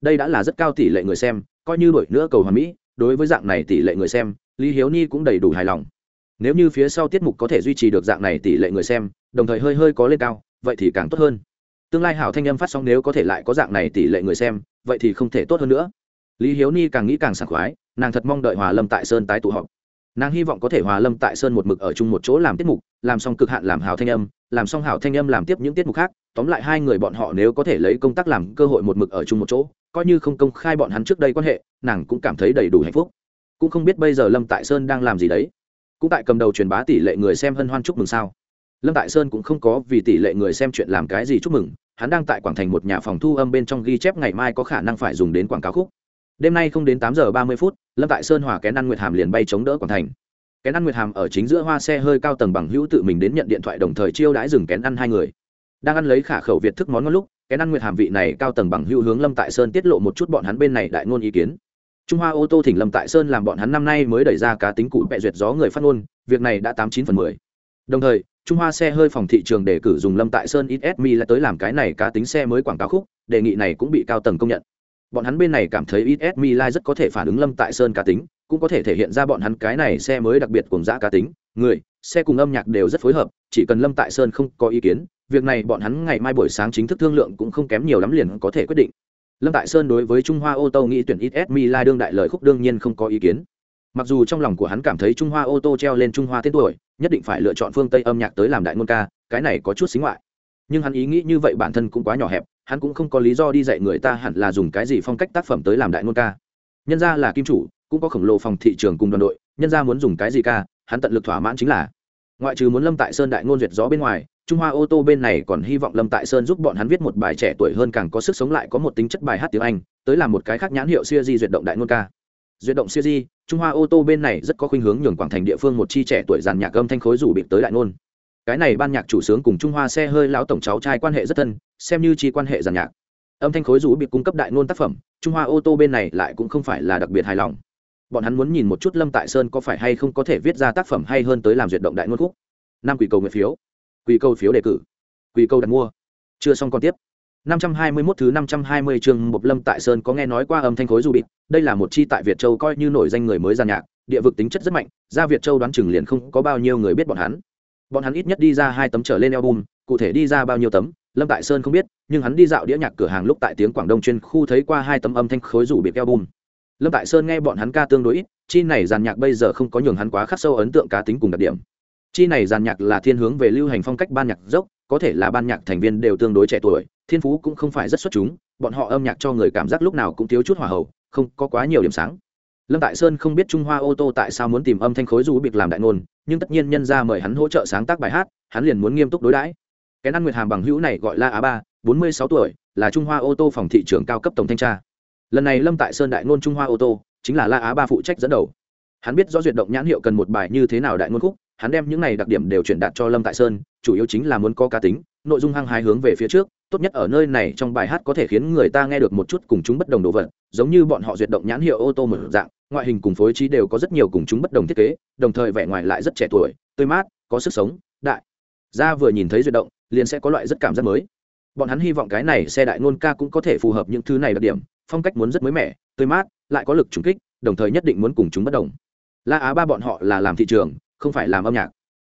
đây đã là rất cao tỷ lệ người xem, coi như đổi nữa cầu hoàn mỹ, đối với dạng này tỷ lệ người xem, lý hiếu ni cũng đầy đủ hài lòng. Nếu như phía sau tiết mục có thể duy trì được dạng này tỷ lệ người xem, đồng thời hơi hơi có lên cao, vậy thì càng tốt hơn. Tương lai hảo thanh âm phát sóng nếu có thể lại có dạng này tỷ lệ người xem, vậy thì không thể tốt hơn nữa. Lý hiếu ni càng nghĩ càng sảng khoái, nàng thật mong đợi hòa lâm tại sơn tái tụ họp nàng hy vọng có thể hòa lâm tại sơn một mực ở chung một chỗ làm tiết mục, làm xong cực hạn làm hào thanh âm, làm xong hào thanh âm làm tiếp những tiết mục khác, tóm lại hai người bọn họ nếu có thể lấy công tác làm cơ hội một mực ở chung một chỗ, coi như không công khai bọn hắn trước đây quan hệ, nàng cũng cảm thấy đầy đủ hạnh phúc. Cũng không biết bây giờ lâm tại sơn đang làm gì đấy. Cũng tại cầm đầu truyền bá tỷ lệ người xem hân hoan chúc mừng sao. Lâm tại sơn cũng không có vì tỷ lệ người xem chuyện làm cái gì chúc mừng, hắn đang tại quảng thành một nhà phòng thu âm bên trong ghi chép ngày mai có khả năng phải dùng đến quảng cáo khúc đêm nay không đến tám giờ ba mươi phút, lâm tại sơn hòa kén ăn nguyệt hàm liền bay chống đỡ quảng thành. Kén ăn nguyệt hàm ở chính giữa hoa xe hơi cao tầng bằng hữu tự mình đến nhận điện thoại đồng thời chiêu đãi dừng kén ăn hai người. Đang ăn lấy khả khẩu việt thức món ngon lúc, kén ăn nguyệt hàm vị này cao tầng bằng hữu hướng lâm tại sơn tiết lộ một chút bọn hắn bên này đại ngôn ý kiến. Trung hoa ô tô thỉnh lâm tại sơn làm bọn hắn năm nay mới đẩy ra cá tính cụ bẹ duyệt gió người phát ngôn, việc này đã tám chín phần mười. Đồng thời, trung hoa xe hơi phòng thị trường đề cử dùng lâm tại sơn ít mi là tới làm cái này cá tính xe mới quảng cáo khúc, đề nghị này cũng bị cao tầng công nhận bọn hắn bên này cảm thấy ít s lai rất có thể phản ứng lâm tại sơn cá tính, cũng có thể thể hiện ra bọn hắn cái này xe mới đặc biệt cùng dã cá tính. Người, xe cùng âm nhạc đều rất phối hợp, chỉ cần lâm tại sơn không có ý kiến, việc này bọn hắn ngày mai buổi sáng chính thức thương lượng cũng không kém nhiều lắm liền có thể quyết định. Lâm tại sơn đối với trung hoa ô tô nghĩ tuyển ít s lai đương đại lời khúc đương nhiên không có ý kiến. Mặc dù trong lòng của hắn cảm thấy trung hoa ô tô treo lên trung hoa tên tuổi, nhất định phải lựa chọn phương tây âm nhạc tới làm đại ngôn ca, cái này có chút xính ngoại. Nhưng hắn ý nghĩ như vậy bản thân cũng quá nhỏ hẹp hắn cũng không có lý do đi dạy người ta hẳn là dùng cái gì phong cách tác phẩm tới làm đại ngôn ca. Nhân ra là kim chủ, cũng có khổng lồ phòng thị trường cùng đoàn đội, nhân ra muốn dùng cái gì ca, hắn tận lực thỏa mãn chính là. Ngoại trừ muốn lâm tại sơn đại ngôn duyệt gió bên ngoài, trung hoa ô tô bên này còn hy vọng lâm tại sơn giúp bọn hắn viết một bài trẻ tuổi hơn càng có sức sống lại có một tính chất bài hát tiếng anh, tới làm một cái khác nhãn hiệu siêu di duyệt động đại ngôn ca. Duyệt động siêu di, trung hoa ô tô bên này rất có khuynh hướng nhường quảng thành địa phương một chi trẻ tuổi giàn nhạc âm thanh khối rủ bịp tới đại ngôn cái này ban nhạc chủ sướng cùng trung hoa xe hơi lão tổng cháu trai quan hệ rất thân xem như chi quan hệ giàn nhạc. Âm thanh khối rũ bị cung cấp đại ngôn tác phẩm trung hoa ô tô bên này lại cũng không phải là đặc biệt hài lòng. Bọn hắn muốn nhìn một chút lâm tại sơn có phải hay không có thể viết ra tác phẩm hay hơn tới làm duyệt động đại ngôn khúc. Năm quỷ cầu nguyện phiếu. Quỷ cầu phiếu đề cử. Quỷ cầu đặt mua. Chưa xong còn tiếp. 521 thứ 520 chương Mộc Lâm tại Sơn có nghe nói qua âm thanh khối du bịt, đây là một chi tại Việt Châu coi như nổi danh người mới ra nhạc, địa vực tính chất rất mạnh, ra Việt Châu đoán chừng liền không có bao nhiêu người biết bọn hắn. Bọn hắn ít nhất đi ra hai tấm trở lên album, cụ thể đi ra bao nhiêu tấm, Lâm tại Sơn không biết, nhưng hắn đi dạo đĩa nhạc cửa hàng lúc tại tiếng Quảng Đông chuyên khu thấy qua hai tấm âm thanh khối rủ bịt album. Lâm tại Sơn nghe bọn hắn ca tương đối ít, chi này giàn nhạc bây giờ không có nhường hắn quá khắc sâu ấn tượng cá tính cùng đặc điểm. Chi này giàn nhạc là thiên hướng về lưu hành phong cách ban nhạc dốc, có thể là ban nhạc thành viên đều tương đối trẻ tuổi, thiên phú cũng không phải rất xuất chúng bọn họ âm nhạc cho người cảm giác lúc nào cũng thiếu chút hỏa hậu không có quá nhiều điểm sáng lâm tại sơn không biết trung hoa ô tô tại sao muốn tìm âm thanh khối du bịt làm đại ngôn, nhưng tất nhiên nhân ra mời hắn hỗ trợ sáng tác bài hát, hắn liền muốn nghiêm túc đối đãi. Cái năng nguyệt hàm bằng hữu này gọi là á ba, bốn mươi sáu tuổi, là trung hoa ô tô phòng thị trường cao cấp tổng thanh tra. Lần này lâm tại sơn đại ngôn trung hoa ô tô, chính là la á ba phụ trách dẫn đầu. Hắn biết rõ duyệt động nhãn hiệu cần một bài như thế nào đại ngôn khúc hắn đem những này đặc điểm đều truyền đạt cho lâm tại sơn, chủ yếu chính là muốn có cá tính, nội dung hăng hái hướng về phía trước, tốt nhất ở nơi này trong bài hát có thể khiến người ta nghe được một chút cùng chúng bất đồng đồ vật, giống như bọn họ duyệt động nhãn hiệu ô tô một dạng, ngoại hình cùng phối trí đều có rất nhiều cùng chúng bất đồng thiết kế, đồng thời vẻ ngoài lại rất trẻ tuổi, tươi mát, có sức sống, đại. Ra vừa nhìn thấy duyệt động, liền sẽ có loại rất cảm giác mới. Bọn hắn hy vọng cái này xe đại ngôn ca cũng có thể phù hợp những thứ này đặc điểm, phong cách muốn rất mới mẻ, tươi mát, lại có lực trùng kích, đồng thời nhất định muốn cùng chúng bất đồng. La á ba bọn họ là làm thị trường không phải làm âm nhạc.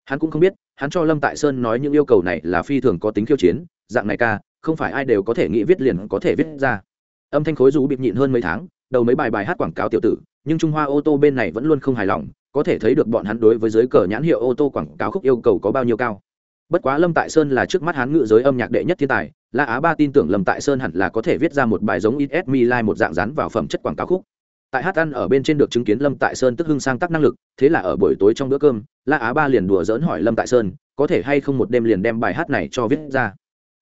Hắn cũng không biết, hắn cho lâm tại sơn nói những yêu cầu này là phi thường có tính khiêu chiến, dạng này ca, không phải ai đều có thể nghĩ viết liền có thể viết ra. Âm thanh khối rú bịp nhịn hơn mấy tháng, đầu mấy bài bài hát quảng cáo tiểu tử, nhưng trung hoa ô tô bên này vẫn luôn không hài lòng, có thể thấy được bọn hắn đối với giới cờ nhãn hiệu ô tô quảng cáo khúc yêu cầu có bao nhiêu cao. Bất quá lâm tại sơn là trước mắt hắn ngự giới âm nhạc đệ nhất thiên tài, la á ba tin tưởng lâm tại sơn hẳn là có thể viết ra một bài giống ít mi lai một dạng rán vào phẩm chất quảng cáo khúc tại hát ăn ở bên trên được chứng kiến lâm tại sơn tức hưng sang tác năng lực, thế là ở buổi tối trong bữa cơm, la á ba liền đùa dỡn hỏi lâm tại sơn, có thể hay không một đêm liền đem bài hát này cho viết ra?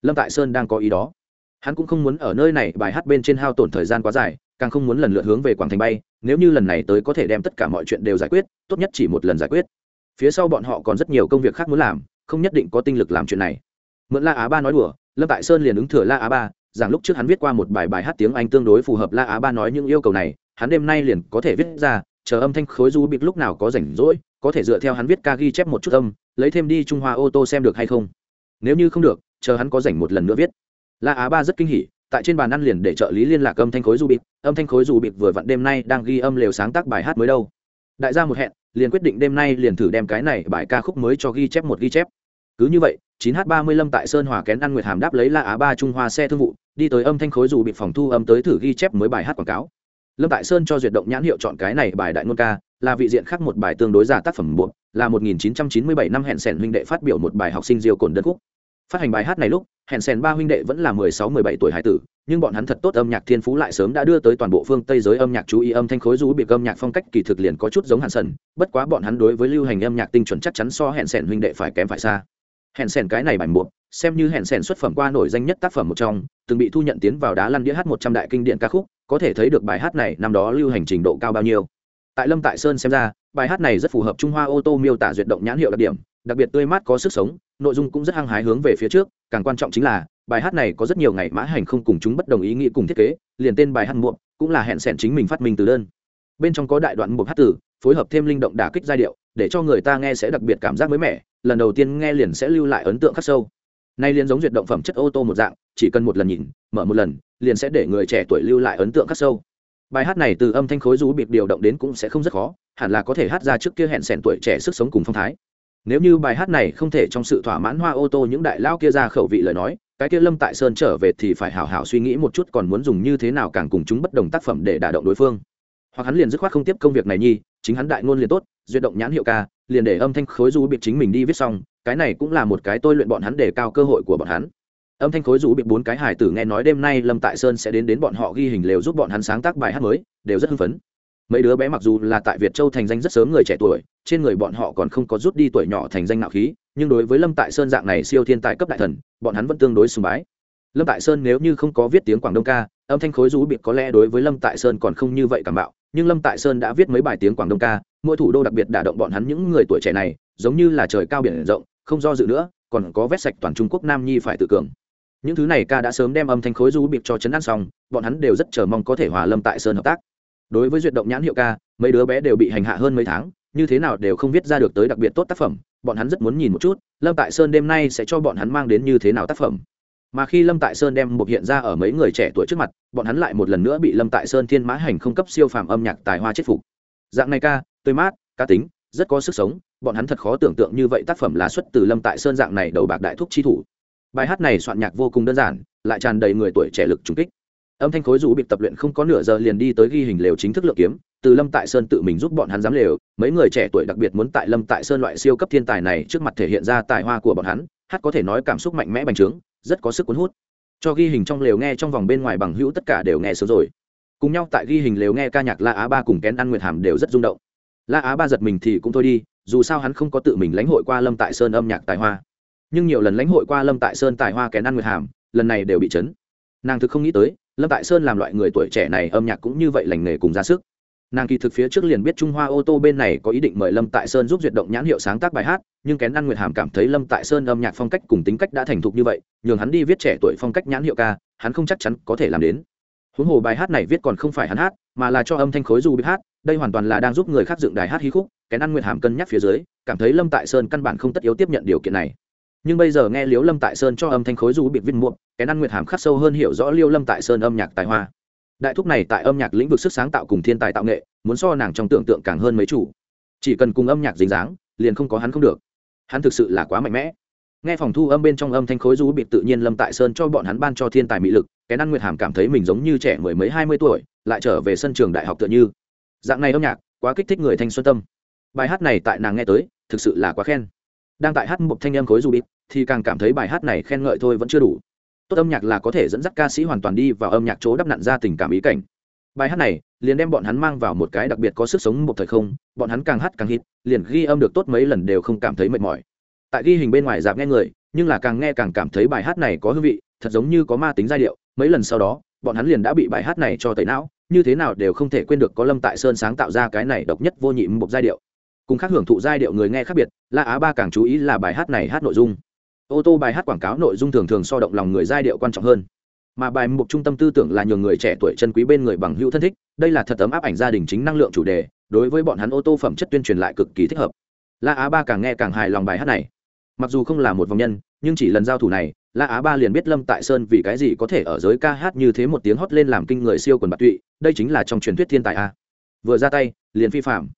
Lâm tại sơn đang có ý đó. Hắn cũng không muốn ở nơi này, bài hát bên trên hao tổn thời gian quá dài, càng không muốn lần lượt hướng về quảng thành bay, nếu như lần này tới có thể đem tất cả mọi chuyện đều giải quyết, tốt nhất chỉ một lần giải quyết. Phía sau bọn họ còn rất nhiều công việc khác muốn làm, không nhất định có tinh lực làm chuyện này. Mượn la á ba nói đùa, lâm tại sơn liền ứng thừa la á ba, rằng lúc trước hắn viết qua một bài bài hát tiếng anh tương đối phù hợp la á ba nói những yêu cầu này hắn đêm nay liền có thể viết ra, chờ âm thanh khối du bịt lúc nào có rảnh rỗi, có thể dựa theo hắn viết ca ghi chép một chút âm, lấy thêm đi trung hoa ô tô xem được hay không. Nếu như không được, chờ hắn có rảnh một lần nữa viết. La á ba rất kinh hỉ, tại trên bàn ăn liền để trợ lý liên lạc âm thanh khối du bịt âm thanh khối du bịt vừa vặn đêm nay đang ghi âm lều sáng tác bài hát mới đâu. Đại gia một hẹn, liền quyết định đêm nay liền thử đem cái này bài ca khúc mới cho ghi chép một ghi chép. Cứ như vậy 9 h 35 tại sơn hòa kén ăn nguyệt hàm đáp lấy la á ba trung hoa xe thương vụ, đi tới âm thanh khối dù bị phòng thu âm tới thử ghi chép mới bài hát quảng cáo lâm tại sơn cho duyệt động nhãn hiệu chọn cái này bài đại ngôn ca, là vị diện khác một bài tương đối giả tác phẩm buộc, là 1997 năm hẹn sẻn huynh đệ phát biểu một bài học sinh diêu cồn đơn khúc. Phát hành bài hát này lúc, hẹn sẻn ba huynh đệ vẫn là 16-17 tuổi hải tử, nhưng bọn hắn thật tốt âm nhạc thiên phú lại sớm đã đưa tới toàn bộ phương tây giới âm nhạc chú ý âm thanh khối rú bị âm nhạc phong cách kỳ thực liền có chút giống hàn sần bất quá bọn hắn đối với lưu hành âm nhạc tinh chuẩn chắc chắn so hẹn sẻn huynh đệ phải kém phải xa. Hẹn sẻn cái này bài một xem như hẹn sẻn xuất phẩm qua nổi danh nhất tác phẩm một trong, từng bị thu nhận tiến vào đá lăn đĩa hát một trăm đại kinh điển ca khúc có thể thấy được bài hát này năm đó lưu hành trình độ cao bao nhiêu. Tại lâm tại sơn xem ra, bài hát này rất phù hợp trung hoa ô tô miêu tả duyệt động nhãn hiệu đặc điểm, đặc biệt tươi mát có sức sống, nội dung cũng rất hăng hái hướng về phía trước, càng quan trọng chính là, bài hát này có rất nhiều ngày mã hành không cùng chúng bất đồng ý nghĩ cùng thiết kế, liền tên bài hát muộn, cũng là hẹn sẻn chính mình phát minh từ đơn. Bên trong có đại đoạn một hát tử phối hợp thêm linh động đả kích giai điệu, để cho người ta nghe sẽ đặc biệt cảm giác mới mẻ, lần đầu tiên nghe liền sẽ lưu lại ấn tượng khắc sâu nay liền giống duyệt động phẩm chất ô tô một dạng, chỉ cần một lần nhìn, mở một lần, liền sẽ để người trẻ tuổi lưu lại ấn tượng khắc sâu. Bài hát này từ âm thanh khối rú bịp điều động đến cũng sẽ không rất khó, hẳn là có thể hát ra trước kia hẹn sẻn tuổi trẻ sức sống cùng phong thái. Nếu như bài hát này không thể trong sự thỏa mãn hoa ô tô những đại lao kia ra khẩu vị lời nói, cái kia lâm tại sơn trở về thì phải hảo hảo suy nghĩ một chút còn muốn dùng như thế nào càng cùng chúng bất đồng tác phẩm để đả động đối phương. Hoặc hắn liền dứt khoát không tiếp công việc này nhi, chính hắn đại ngôn liền tốt, duyệt động nhãn hiệu ca, liền để âm thanh khối du bị chính mình đi viết xong cái này cũng là một cái tôi luyện bọn hắn để cao cơ hội của bọn hắn. Âm thanh khối rũ bị bốn cái hải tử nghe nói đêm nay lâm tại sơn sẽ đến đến bọn họ ghi hình lều giúp bọn hắn sáng tác bài hát mới, đều rất hưng phấn. Mấy đứa bé mặc dù là tại việt châu thành danh rất sớm người trẻ tuổi, trên người bọn họ còn không có rút đi tuổi nhỏ thành danh nạo khí, nhưng đối với lâm tại sơn dạng này siêu thiên tài cấp đại thần, bọn hắn vẫn tương đối sùng bái. Lâm tại sơn nếu như không có viết tiếng quảng đông ca, âm thanh khối rú bị có lẽ đối với lâm tại sơn còn không như vậy cảm bạo, nhưng lâm tại sơn đã viết mấy bài tiếng quảng đông ca, mỗi thủ đô đặc biệt đả động bọn hắn những người tuổi trẻ này, giống như là trời cao biển rộng không do dự nữa, còn có vét sạch toàn trung quốc nam nhi phải tự cường. Những thứ này ca đã sớm đem âm thanh khối du bịp cho chấn an xong, bọn hắn đều rất chờ mong có thể hòa lâm tại sơn hợp tác. Đối với duyệt động nhãn hiệu ca, mấy đứa bé đều bị hành hạ hơn mấy tháng, như thế nào đều không viết ra được tới đặc biệt tốt tác phẩm, bọn hắn rất muốn nhìn một chút, lâm tại sơn đêm nay sẽ cho bọn hắn mang đến như thế nào tác phẩm. Mà khi lâm tại sơn đem một hiện ra ở mấy người trẻ tuổi trước mặt, bọn hắn lại một lần nữa bị lâm tại sơn thiên mã hành không cấp siêu phàm âm nhạc tài hoa chết phục. Dạng này ca, tươi mát, cá tính, rất có sức sống bọn hắn thật khó tưởng tượng như vậy tác phẩm là xuất từ lâm tại sơn dạng này đầu bạc đại thúc chi thủ. Bài hát này soạn nhạc vô cùng đơn giản, lại tràn đầy người tuổi trẻ lực trùng kích. Âm thanh khối rũ bị tập luyện không có nửa giờ liền đi tới ghi hình lều chính thức lượng kiếm, từ lâm tại sơn tự mình giúp bọn hắn dám lều, mấy người trẻ tuổi đặc biệt muốn tại lâm tại sơn loại siêu cấp thiên tài này trước mặt thể hiện ra tài hoa của bọn hắn, hát có thể nói cảm xúc mạnh mẽ bành trướng, rất có sức cuốn hút. Cho ghi hình trong lều nghe trong vòng bên ngoài bằng hữu tất cả đều nghe sớm rồi. Cùng nhau tại ghi hình lều nghe ca nhạc la á ba cùng kén ăn nguyệt hàm đều rất rung động. La á ba giật mình thì cũng thôi đi dù sao hắn không có tự mình lãnh hội qua lâm tại sơn âm nhạc tài hoa nhưng nhiều lần lãnh hội qua lâm tại sơn tài hoa kén ăn nguyệt hàm lần này đều bị chấn nàng thực không nghĩ tới lâm tại sơn làm loại người tuổi trẻ này âm nhạc cũng như vậy lành nghề cùng ra sức nàng kỳ thực phía trước liền biết trung hoa ô tô bên này có ý định mời lâm tại sơn giúp duyệt động nhãn hiệu sáng tác bài hát nhưng kén ăn nguyệt hàm cảm thấy lâm tại sơn âm nhạc phong cách cùng tính cách đã thành thục như vậy nhường hắn đi viết trẻ tuổi phong cách nhãn hiệu ca hắn không chắc chắn có thể làm đến huống hồ bài hát này viết còn không phải hắn hát mà là cho âm thanh khối du biết hát đây hoàn toàn là đang giúp người khác dựng đài hát hí khúc kén ăn nguyệt hàm cân nhắc phía dưới, cảm thấy lâm tại sơn căn bản không tất yếu tiếp nhận điều kiện này. Nhưng bây giờ nghe liếu lâm tại sơn cho âm thanh khối du bịt viên muộn, kén ăn nguyệt hàm khắc sâu hơn hiểu rõ liêu lâm tại sơn âm nhạc tài hoa. Đại thúc này tại âm nhạc lĩnh vực sức sáng tạo cùng thiên tài tạo nghệ, muốn so nàng trong tưởng tượng càng hơn mấy chủ. Chỉ cần cùng âm nhạc dính dáng, liền không có hắn không được. Hắn thực sự là quá mạnh mẽ. Nghe phòng thu âm bên trong âm thanh khối du bịt tự nhiên lâm tại sơn cho bọn hắn ban cho thiên tài mỹ lực cái ăn nguyệt hàm cảm thấy mình giống như trẻ mười mấy hai mươi tuổi, lại trở về sân trường đại học tựa như. Dạng này âm nhạc, quá kích thích người thanh xuân tâm bài hát này tại nàng nghe tới, thực sự là quá khen. Đang tại hát một thanh em khối du bịt thì càng cảm thấy bài hát này khen ngợi thôi vẫn chưa đủ. Tốt âm nhạc là có thể dẫn dắt ca sĩ hoàn toàn đi vào âm nhạc chỗ đắp nặn ra tình cảm ý cảnh. Bài hát này liền đem bọn hắn mang vào một cái đặc biệt có sức sống một thời không, bọn hắn càng hát càng hít liền ghi âm được tốt mấy lần đều không cảm thấy mệt mỏi. Tại ghi hình bên ngoài dạp nghe người, nhưng là càng nghe càng cảm thấy bài hát này có hương vị, thật giống như có ma tính giai điệu. Mấy lần sau đó, bọn hắn liền đã bị bài hát này cho tẩy não, như thế nào đều không thể quên được có lâm tại sơn sáng tạo ra cái này độc nhất vô nhị một giai điệu cùng khác hưởng thụ giai điệu người nghe khác biệt, la á ba càng chú ý là bài hát này hát nội dung. Ô tô bài hát quảng cáo nội dung thường thường so động lòng người giai điệu quan trọng hơn. Mà bài mục trung tâm tư tưởng là nhường người trẻ tuổi chân quý bên người bằng hữu thân thích, đây là thật ấm áp ảnh gia đình chính năng lượng chủ đề, đối với bọn hắn ô tô phẩm chất tuyên truyền lại cực kỳ thích hợp. La á ba càng nghe càng hài lòng bài hát này. Mặc dù không là một vòng nhân, nhưng chỉ lần giao thủ này, la á ba liền biết lâm tại sơn vì cái gì có thể ở giới ca hát như thế một tiếng hót lên làm kinh người siêu quần bạc tụy, đây chính là trong truyền thuyết thiên tài a. Vừa ra tay, liền phi phạm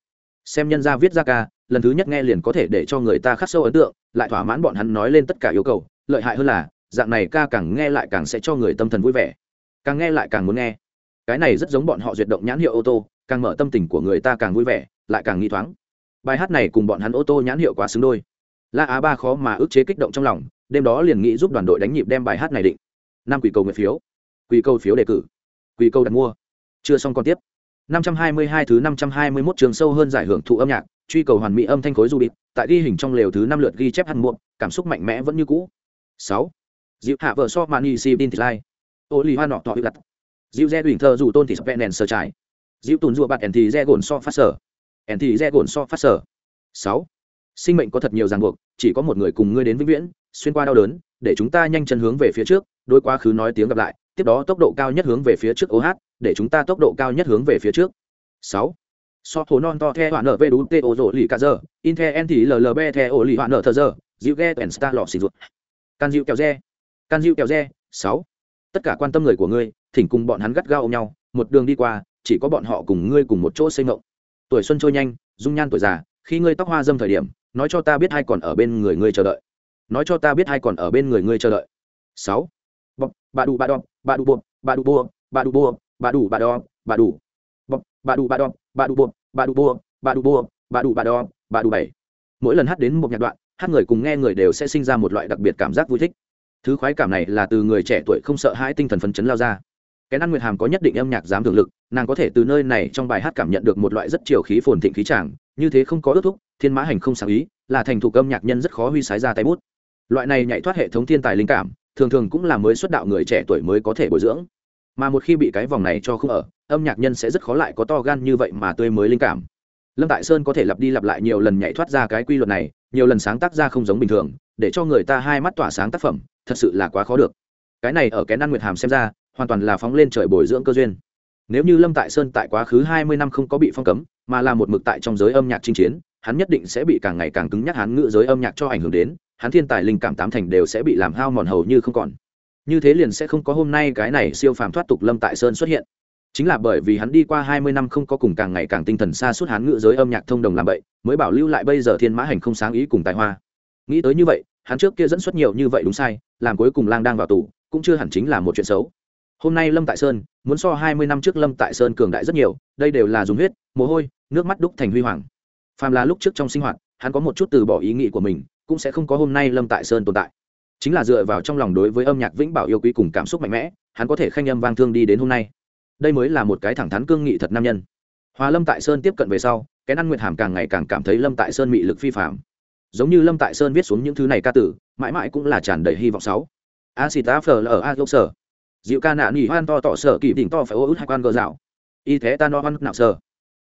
xem nhân gia viết ra ca, lần thứ nhất nghe liền có thể để cho người ta khắc sâu ấn tượng, lại thỏa mãn bọn hắn nói lên tất cả yêu cầu, lợi hại hơn là, dạng này ca càng nghe lại càng sẽ cho người tâm thần vui vẻ. Càng nghe lại càng muốn nghe. Cái này rất giống bọn họ duyệt động nhãn hiệu ô tô, càng mở tâm tình của người ta càng vui vẻ, lại càng nghĩ thoáng. Bài hát này cùng bọn hắn ô tô nhãn hiệu quá xứng đôi. La á ba khó mà ức chế kích động trong lòng, đêm đó liền nghĩ giúp đoàn đội đánh nhịp đem bài hát này định. Năm quỷ cầu nguyện phiếu. Quỷ cầu phiếu đề cử. Quỷ cầu đặt mua. Chưa xong còn tiếp. 522 thứ 521 trường sâu hơn giải hưởng thụ âm nhạc, truy cầu hoàn mỹ âm thanh khối du bịt, tại ghi hình trong lều thứ 5 lượt ghi chép hẳn muộn, cảm xúc mạnh mẽ vẫn như cũ. 6. Diệu hạ vợ so mani si tin lai. Ô lì hoa nọ tỏ hữu đặt. Diệu re tuyển thờ dù tôn thì vẹn nền sơ trải. Diệu tùn rùa bạt ẻn thì re gồn so phát sở. ẻn thì re gồn so phát sở. 6. Sinh mệnh có thật nhiều ràng buộc, chỉ có một người cùng ngươi đến vĩnh viễn, xuyên qua đau đớn, để chúng ta nhanh chân hướng về phía trước, đối quá khứ nói tiếng gặp lại, tiếp đó tốc độ cao nhất hướng về phía trước OH, để chúng ta tốc độ cao nhất hướng về phía trước. 6. So hồ non to the hoạn nở về đúng tê ô rổ lì cả giờ, in the en thì llb the ô lì hoạn nở thờ giờ, dịu ghe and star lọ xì ruột. Can dịu kẹo re. Can dịu kẹo re. 6. Tất cả quan tâm người của ngươi, thỉnh cùng bọn hắn gắt gao ôm nhau, một đường đi qua, chỉ có bọn họ cùng ngươi cùng một chỗ xây ngộng. Tuổi xuân trôi nhanh, dung nhan tuổi già, khi ngươi tóc hoa dâm thời điểm, nói cho ta biết hai còn ở bên người ngươi chờ đợi. Nói cho ta biết hai còn ở bên người ngươi chờ đợi. 6. Bọc, bà đủ bà đọc, bà đủ bộp, bà đủ bộp, bà đủ bộp, bà đủ bà đo, bà đủ. Bọc bà đủ bà đo bà đủ bộp bà đủ bộp bà đủ bộp bà đủ bà đo bà đủ bảy. Mỗi lần hát đến một nhạc đoạn hát người cùng nghe người đều sẽ sinh ra một loại đặc biệt cảm giác vui thích. Thứ khoái cảm này là từ người trẻ tuổi không sợ hãi tinh thần phấn chấn lao ra. Cái năng nguyệt hàm có nhất định âm nhạc dám thường lực nàng có thể từ nơi này trong bài hát cảm nhận được một loại rất chiều khí phồn thịnh khí tràng như thế không có ước thúc thiên mã hành không sáng ý là thành thục âm nhạc nhân rất khó huy sái ra tay bút. Loại này nhảy thoát hệ thống thiên tài linh cảm thường thường cũng là mới xuất đạo người trẻ tuổi mới có thể bồi dưỡng mà một khi bị cái vòng này cho không ở, âm nhạc nhân sẽ rất khó lại có to gan như vậy mà tươi mới linh cảm. Lâm tại sơn có thể lặp đi lặp lại nhiều lần nhảy thoát ra cái quy luật này, nhiều lần sáng tác ra không giống bình thường, để cho người ta hai mắt tỏa sáng tác phẩm, thật sự là quá khó được. Cái này ở cái năng nguyệt hàm xem ra, hoàn toàn là phóng lên trời bồi dưỡng cơ duyên. Nếu như lâm tại sơn tại quá khứ hai mươi năm không có bị phong cấm, mà là một mực tại trong giới âm nhạc chinh chiến, hắn nhất định sẽ bị càng ngày càng cứng nhắc hắn ngữ giới âm nhạc cho ảnh hưởng đến, hắn thiên tài linh cảm tám thành đều sẽ bị làm hao mòn hầu như không còn như thế liền sẽ không có hôm nay cái này siêu phàm thoát tục lâm tại sơn xuất hiện. Chính là bởi vì hắn đi qua hai mươi năm không có cùng càng ngày càng tinh thần xa suốt hán ngữ giới âm nhạc thông đồng làm vậy mới bảo lưu lại bây giờ thiên mã hành không sáng ý cùng tài hoa. Nghĩ tới như vậy, hắn trước kia dẫn xuất nhiều như vậy đúng sai, làm cuối cùng lang đang vào tù, cũng chưa hẳn chính là một chuyện xấu. Hôm nay lâm tại sơn, muốn so hai mươi năm trước lâm tại sơn cường đại rất nhiều, đây đều là dùng huyết, mồ hôi, nước mắt đúc thành huy hoàng. Phàm là lúc trước trong sinh hoạt, hắn có một chút từ bỏ ý nghĩ của mình, cũng sẽ không có hôm nay lâm tại sơn tồn tại chính là dựa vào trong lòng đối với âm nhạc vĩnh bảo yêu quý cùng cảm xúc mạnh mẽ, hắn có thể khanh âm vang thương đi đến hôm nay. Đây mới là một cái thẳng thắn cương nghị thật nam nhân. Hòa lâm tại sơn tiếp cận về sau cái ăn nguyệt hàm càng ngày càng cảm thấy lâm tại sơn mị lực phi phạm giống như lâm tại sơn viết xuống những thứ này ca tử, mãi mãi cũng là tràn đầy hy vọng sáu. A xì tá phờ lờ a gốc sở. Dịu ca nạ nỉ hoan to tỏ sở kỳ đỉnh to phải ô út hai quan gờ dạo. Y thế ta no hoan nạo sơ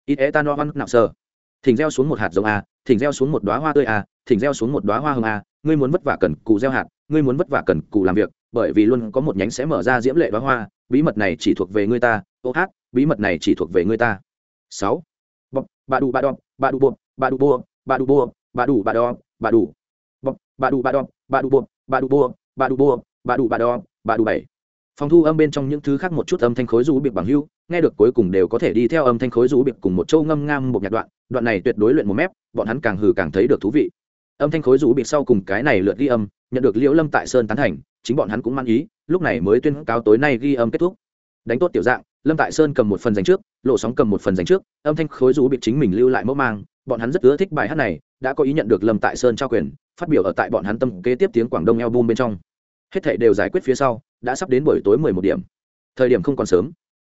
y thế ta no hoan nạo sơ thỉnh gieo xuống một hạt giống a, thỉnh gieo xuống một đoá hoa tươi a, thỉnh gieo xuống một đoá hoa hồng a, ngươi muốn vất vả cần cụ gieo hạt ngươi muốn vất vả cần cù làm việc bởi vì luôn có một nhánh sẽ mở ra diễm lệ và hoa bí mật này chỉ thuộc về ngươi ta ô hát bí mật này chỉ thuộc về ngươi ta sáu bọc bà đủ bà đọc bà đủ bộp bà đủ bô bà đủ bô bà đủ bà đọc bà đủ bọc bà đủ bà đọc bà đủ bộ bà đủ bộ bà đủ bộ bà đủ bà đọc bà đủ bảy phòng thu âm bên trong những thứ khác một chút âm thanh khối rũ biệt bằng hưu nghe được cuối cùng đều có thể đi theo âm thanh khối rũ biệt cùng một châu ngâm ngam một nhạc đoạn đoạn này tuyệt đối luyện một mép bọn hắn càng hừ càng thấy được thú vị âm thanh khối rũ bị sau cùng cái này lượt ghi âm, nhận được liễu lâm tại sơn tán thành, chính bọn hắn cũng mang ý, lúc này mới tuyên cáo tối nay ghi âm kết thúc. Đánh tốt tiểu dạng, lâm tại sơn cầm một phần dành trước, lộ sóng cầm một phần dành trước, âm thanh khối rũ bị chính mình lưu lại mẫu mang, bọn hắn rất ưa thích bài hát này, đã có ý nhận được lâm tại sơn trao quyền, phát biểu ở tại bọn hắn tâm kế tiếp tiếng quảng đông eo bum bên trong. Hết thảy đều giải quyết phía sau, đã sắp đến buổi tối mười một điểm. Thời điểm không còn sớm.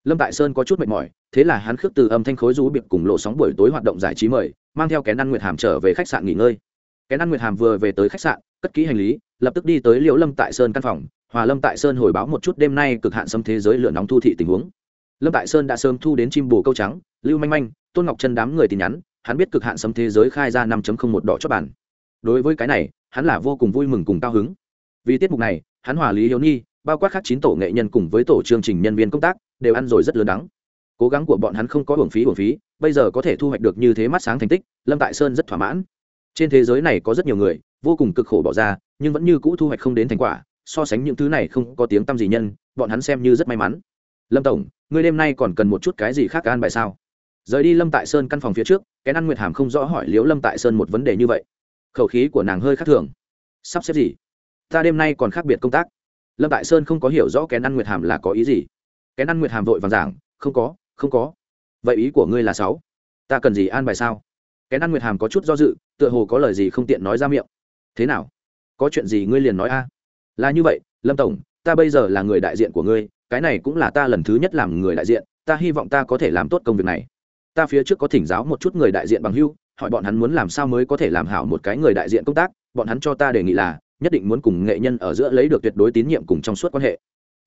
Lâm tại sơn có chút mệt mỏi, thế là hắn khước từ âm thanh khối rú biệt cùng lộ sóng buổi tối hoạt động giải trí mời, mang theo kén ăn nguyệt hàm trở về khách sạn nghỉ ngơi kén ăn nguyệt hàm vừa về tới khách sạn, cất kỹ hành lý, lập tức đi tới liễu lâm tại sơn căn phòng. Hòa lâm tại sơn hồi báo một chút đêm nay cực hạn xâm thế giới lửa nóng thu thị tình huống. Lâm tại sơn đã sớm thu đến chim bồ câu trắng, lưu manh manh, tôn ngọc chân đám người tin nhắn, hắn biết cực hạn xâm thế giới khai ra năm một đỏ cho bản đối với cái này, hắn là vô cùng vui mừng cùng cao hứng. Vì tiết mục này, hắn hòa lý hiếu nhi, bao quát khác chín tổ nghệ nhân cùng với tổ chương trình nhân viên công tác, đều ăn rồi rất lớn đắng. Cố gắng của bọn hắn không có hưởng phí hưởng phí, bây giờ có thể thu hoạch được như thế mắt sáng thành tích, lâm tại sơn rất thỏa mãn trên thế giới này có rất nhiều người, vô cùng cực khổ bỏ ra, nhưng vẫn như cũ thu hoạch không đến thành quả, so sánh những thứ này không có tiếng tăm gì nhân, bọn hắn xem như rất may mắn. Lâm tổng, ngươi đêm nay còn cần một chút cái gì khác an bài sao? Rời đi lâm tại sơn căn phòng phía trước cái ăn nguyệt hàm không rõ hỏi liễu lâm tại sơn một vấn đề như vậy. Khẩu khí của nàng hơi khác thường. Sắp xếp gì? Ta đêm nay còn khác biệt công tác. Lâm tại sơn không có hiểu rõ kén ăn nguyệt hàm là có ý gì. Kén ăn nguyệt hàm vội vàng giảng, không có không có. Vậy ý của ngươi là sáu. Ta cần gì an bài sao? Kén ăn nguyệt hàm có chút do dự, tựa hồ có lời gì không tiện nói ra miệng. Thế nào? Có chuyện gì ngươi liền nói a? Là như vậy, lâm tổng, ta bây giờ là người đại diện của ngươi, cái này cũng là ta lần thứ nhất làm người đại diện, ta hy vọng ta có thể làm tốt công việc này. Ta phía trước có thỉnh giáo một chút người đại diện bằng hưu, hỏi bọn hắn muốn làm sao mới có thể làm hảo một cái người đại diện công tác, bọn hắn cho ta đề nghị là, nhất định muốn cùng nghệ nhân ở giữa lấy được tuyệt đối tín nhiệm cùng trong suốt quan hệ.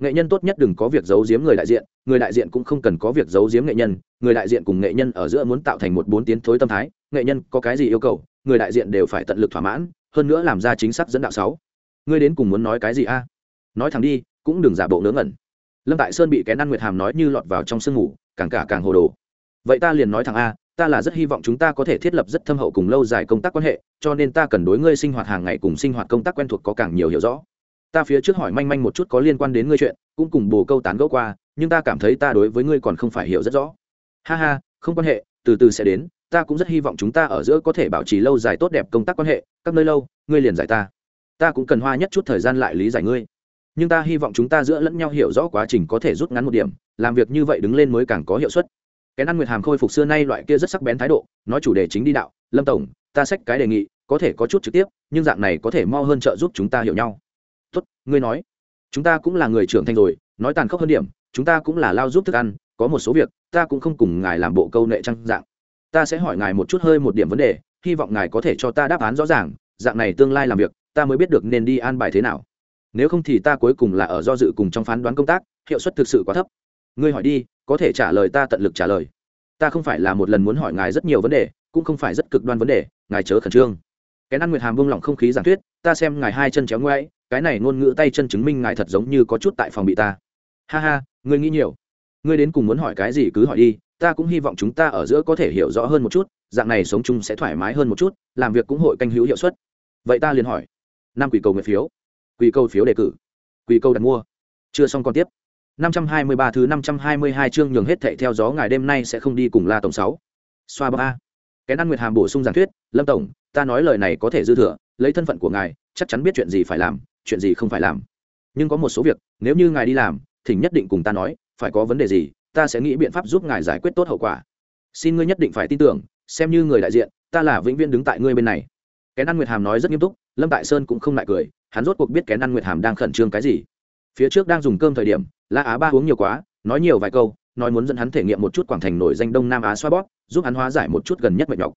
Nghệ nhân tốt nhất đừng có việc giấu giếm người đại diện, người đại diện cũng không cần có việc giấu giếm nghệ nhân, người đại diện cùng nghệ nhân ở giữa muốn tạo thành một bốn tiến thối tâm thái nghệ nhân có cái gì yêu cầu, người đại diện đều phải tận lực thỏa mãn, hơn nữa làm ra chính xác dẫn đạo sáu. Ngươi đến cùng muốn nói cái gì a? Nói thẳng đi, cũng đừng giả bộ ngớ ngẩn. Lâm tại sơn bị kén ăn nguyệt hàm nói như lọt vào trong sương ngủ, càng cả càng hồ đồ. Vậy ta liền nói thẳng a, ta là rất hy vọng chúng ta có thể thiết lập rất thâm hậu cùng lâu dài công tác quan hệ, cho nên ta cần đối ngươi sinh hoạt hàng ngày cùng sinh hoạt công tác quen thuộc có càng nhiều hiểu rõ. Ta phía trước hỏi manh manh một chút có liên quan đến ngươi chuyện, cũng cùng bồ câu tán gẫu qua, nhưng ta cảm thấy ta đối với ngươi còn không phải hiểu rất rõ. Ha ha, không quan hệ, từ từ sẽ đến ta cũng rất hy vọng chúng ta ở giữa có thể bảo trì lâu dài tốt đẹp công tác quan hệ, các nơi lâu, ngươi liền giải ta. Ta cũng cần hoa nhất chút thời gian lại lý giải ngươi. Nhưng ta hy vọng chúng ta giữa lẫn nhau hiểu rõ quá trình có thể rút ngắn một điểm, làm việc như vậy đứng lên mới càng có hiệu suất. Cái ăn nguyệt hàm khôi phục xưa nay loại kia rất sắc bén thái độ, nói chủ đề chính đi đạo, lâm tổng, ta xách cái đề nghị, có thể có chút trực tiếp, nhưng dạng này có thể mo hơn trợ giúp chúng ta hiểu nhau. Tốt, ngươi nói. Chúng ta cũng là người trưởng thành rồi, nói tàn khốc hơn điểm, chúng ta cũng là lao giúp thức ăn, có một số việc, ta cũng không cùng ngài làm bộ câu nệ trăng dạng ta sẽ hỏi ngài một chút hơi một điểm vấn đề, hy vọng ngài có thể cho ta đáp án rõ ràng, dạng này tương lai làm việc, ta mới biết được nên đi an bài thế nào. Nếu không thì ta cuối cùng là ở do dự cùng trong phán đoán công tác, hiệu suất thực sự quá thấp. Ngươi hỏi đi, có thể trả lời ta tận lực trả lời. Ta không phải là một lần muốn hỏi ngài rất nhiều vấn đề, cũng không phải rất cực đoan vấn đề, ngài chớ khẩn trương. Cái ăn nguyệt hàm vung lòng không khí giảng thuyết, ta xem ngài hai chân chéo ngoáy, cái này ngôn ngữ tay chân chứng minh ngài thật giống như có chút tại phòng bị ta. Ha ha, ngươi nghĩ nhiều. Ngươi đến cùng muốn hỏi cái gì cứ hỏi đi ta cũng hy vọng chúng ta ở giữa có thể hiểu rõ hơn một chút dạng này sống chung sẽ thoải mái hơn một chút làm việc cũng hội canh hữu hiệu suất vậy ta liền hỏi năm quỷ cầu nguyện phiếu quỷ cầu phiếu đề cử quỷ cầu đặt mua chưa xong còn tiếp 523 thứ 522 chương nhường hết thệ theo gió ngài đêm nay sẽ không đi cùng La tổng 6. Xoa ba. Cái ăn Nguyệt Hàm bổ sung giảng thuyết, Lâm tổng, ta nói lời này có thể dư thừa, lấy thân phận của ngài, chắc chắn biết chuyện gì phải làm, chuyện gì không phải làm. Nhưng có một số việc, nếu như ngài đi làm, thỉnh nhất định cùng ta nói, phải có vấn đề gì, ta sẽ nghĩ biện pháp giúp ngài giải quyết tốt hậu quả. Xin ngươi nhất định phải tin tưởng, xem như người đại diện, ta là vĩnh viễn đứng tại ngươi bên này. Kẻ ăn Nguyệt Hàm nói rất nghiêm túc, Lâm Tại Sơn cũng không lại cười, hắn rốt cuộc biết Kẻ ăn Nguyệt Hàm đang khẩn trương cái gì. Phía trước đang dùng cơm thời điểm, la á ba uống nhiều quá nói nhiều vài câu nói muốn dẫn hắn thể nghiệm một chút quảng thành nổi danh đông nam á xoa bóp giúp hắn hóa giải một chút gần nhất mệt nhọc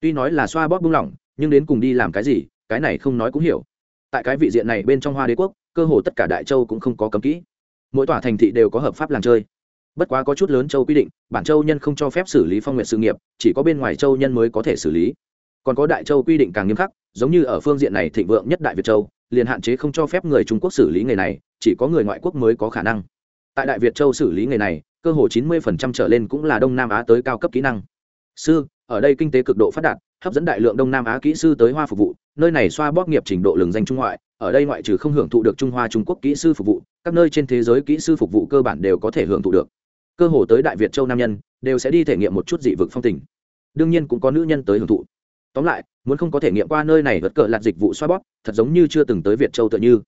tuy nói là xoa bóp buông lỏng nhưng đến cùng đi làm cái gì cái này không nói cũng hiểu tại cái vị diện này bên trong hoa đế quốc cơ hồ tất cả đại châu cũng không có cấm kỹ mỗi tòa thành thị đều có hợp pháp làng chơi bất quá có chút lớn châu quy định, bản châu nhân không cho phép xử lý phong nguyện sự nghiệp, chỉ có bên ngoài châu nhân mới có thể xử lý. Còn có đại châu quy định càng nghiêm khắc, giống như ở phương diện này thịnh vượng nhất đại việt châu, liền hạn chế không cho phép người trung quốc xử lý nghề này, chỉ có người ngoại quốc mới có khả năng. Tại đại việt châu xử lý nghề này, cơ hồ chín mươi trở lên cũng là đông nam á tới cao cấp kỹ năng. Sư, ở đây kinh tế cực độ phát đạt, hấp dẫn đại lượng đông nam á kỹ sư tới hoa phục vụ, nơi này xoa bóp nghiệp trình độ lừng danh trung ngoại, ở đây ngoại trừ không hưởng thụ được trung hoa trung quốc kỹ sư phục vụ, các nơi trên thế giới kỹ sư phục vụ cơ bản đều có thể hưởng thụ được cơ hồ tới đại việt châu nam nhân, đều sẽ đi thể nghiệm một chút dị vực phong tình. Đương nhiên cũng có nữ nhân tới hưởng thụ. Tóm lại, muốn không có thể nghiệm qua nơi này vật cờ lạt dịch vụ xoa bóp, thật giống như chưa từng tới việt châu tựa như.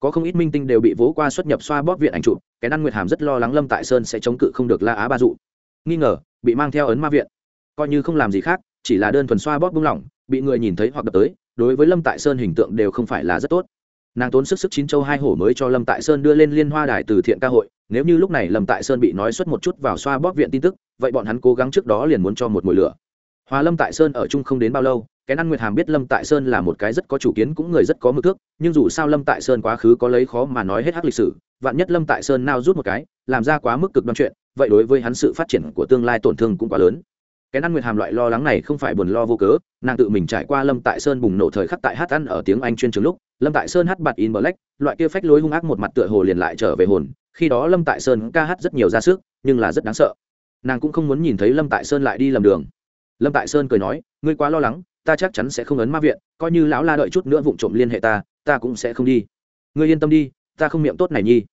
Có không ít minh tinh đều bị vỗ qua xuất nhập xoa bóp viện ảnh chụp cái năn nguyệt hàm rất lo lắng lâm tại sơn sẽ chống cự không được la á ba dụ. Nghi ngờ, bị mang theo ấn ma viện. Coi như không làm gì khác, chỉ là đơn thuần xoa bóp buông lỏng, bị người nhìn thấy hoặc đập tới, đối với lâm tại sơn hình tượng đều không phải là rất tốt. Nàng tốn sức sức chín châu hai hổ mới cho lâm tại sơn đưa lên liên hoa đài từ thiện ca hội nếu như lúc này lâm tại sơn bị nói xuất một chút vào xoa bóp viện tin tức, vậy bọn hắn cố gắng trước đó liền muốn cho một mùi lửa. Hòa lâm tại sơn ở chung không đến bao lâu cái Năng nguyệt hàm biết lâm tại sơn là một cái rất có chủ kiến cũng người rất có mực thước, nhưng dù sao lâm tại sơn quá khứ có lấy khó mà nói hết hắc lịch sử, vạn nhất lâm tại sơn nào rút một cái, làm ra quá mức cực đoan chuyện, vậy đối với hắn sự phát triển của tương lai tổn thương cũng quá lớn. Cái Năng nguyệt hàm loại lo lắng này không phải buồn lo vô cớ, nàng tự mình trải qua lâm tại sơn bùng nổ thời khắc tại hát ăn ở tiếng anh chuyên trường lúc, lâm tại sơn hát bạt in black, loại kia phách lối hung ác một mặt tựa hồ liền lại trở về hồn khi đó lâm tại sơn ca hát rất nhiều ra sức nhưng là rất đáng sợ nàng cũng không muốn nhìn thấy lâm tại sơn lại đi lầm đường lâm tại sơn cười nói ngươi quá lo lắng ta chắc chắn sẽ không ấn ma viện coi như lão la đợi chút nữa vụng trộm liên hệ ta ta cũng sẽ không đi ngươi yên tâm đi ta không miệng tốt này nhi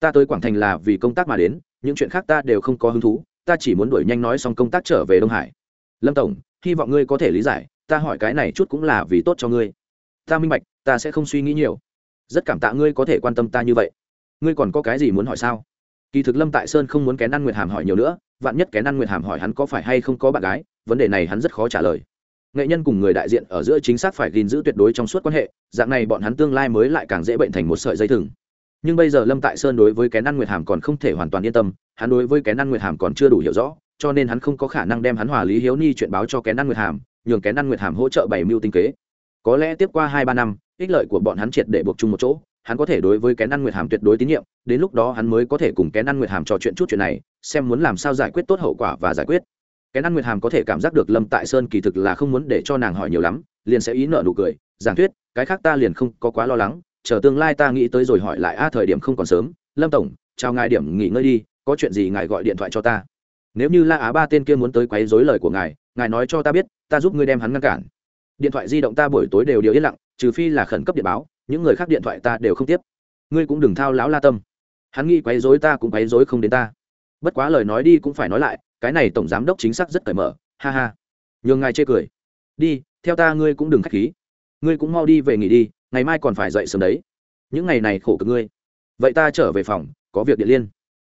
ta tới quảng thành là vì công tác mà đến những chuyện khác ta đều không có hứng thú ta chỉ muốn đuổi nhanh nói xong công tác trở về đông hải lâm tổng hy vọng ngươi có thể lý giải ta hỏi cái này chút cũng là vì tốt cho ngươi ta minh bạch ta sẽ không suy nghĩ nhiều rất cảm tạ ngươi có thể quan tâm ta như vậy ngươi còn có cái gì muốn hỏi sao? Kỳ thực lâm tại sơn không muốn kén ăn nguyệt hàm hỏi nhiều nữa, vạn nhất kén ăn nguyệt hàm hỏi hắn có phải hay không có bạn gái, vấn đề này hắn rất khó trả lời. Nghệ nhân cùng người đại diện ở giữa chính xác phải gìn giữ tuyệt đối trong suốt quan hệ, dạng này bọn hắn tương lai mới lại càng dễ bệnh thành một sợi dây thừng. Nhưng bây giờ lâm tại sơn đối với kén ăn nguyệt hàm còn không thể hoàn toàn yên tâm, hắn đối với kén ăn nguyệt hàm còn chưa đủ hiểu rõ, cho nên hắn không có khả năng đem hắn hòa lý hiếu ni chuyện báo cho kén ăn nguyệt hàm, nhường kén ăn nguyệt hàm hỗ trợ bảy mưu tinh kế. Có lẽ tiếp qua hai ba năm, ích lợi của bọn hắn triệt để buộc chung một chỗ hắn có thể đối với kén ăn nguyệt hàm tuyệt đối tín nhiệm, đến lúc đó hắn mới có thể cùng kén ăn nguyệt hàm trò chuyện chút chuyện này, xem muốn làm sao giải quyết tốt hậu quả và giải quyết. Kén ăn nguyệt hàm có thể cảm giác được lâm tại sơn kỳ thực là không muốn để cho nàng hỏi nhiều lắm, liền sẽ ý nợ nụ cười, giảng thuyết, cái khác ta liền không có quá lo lắng, chờ tương lai ta nghĩ tới rồi hỏi lại, a, thời điểm không còn sớm, lâm tổng, chào ngài điểm nghỉ ngơi đi, có chuyện gì ngài gọi điện thoại cho ta. Nếu như la á ba tên kia muốn tới quấy dối lời của ngài ngài nói cho ta biết, ta giúp ngươi đem hắn ngăn cản. Điện thoại di động ta buổi tối đều điều yên lặng, trừ phi là khẩn cấp điện báo những người khác điện thoại ta đều không tiếp. Ngươi cũng đừng thao láo la tâm. Hắn nghĩ quấy dối ta cũng quấy dối không đến ta. Bất quá lời nói đi cũng phải nói lại, cái này tổng giám đốc chính xác rất cởi mở, ha ha. Nhường ngài chê cười. Đi, theo ta ngươi cũng đừng k h á c h khí. Ngươi cũng mau đi về nghỉ đi, ngày mai còn phải dậy sớm đấy. Những ngày này khổ cực ngươi. Vậy ta trở về phòng, có việc điện liên.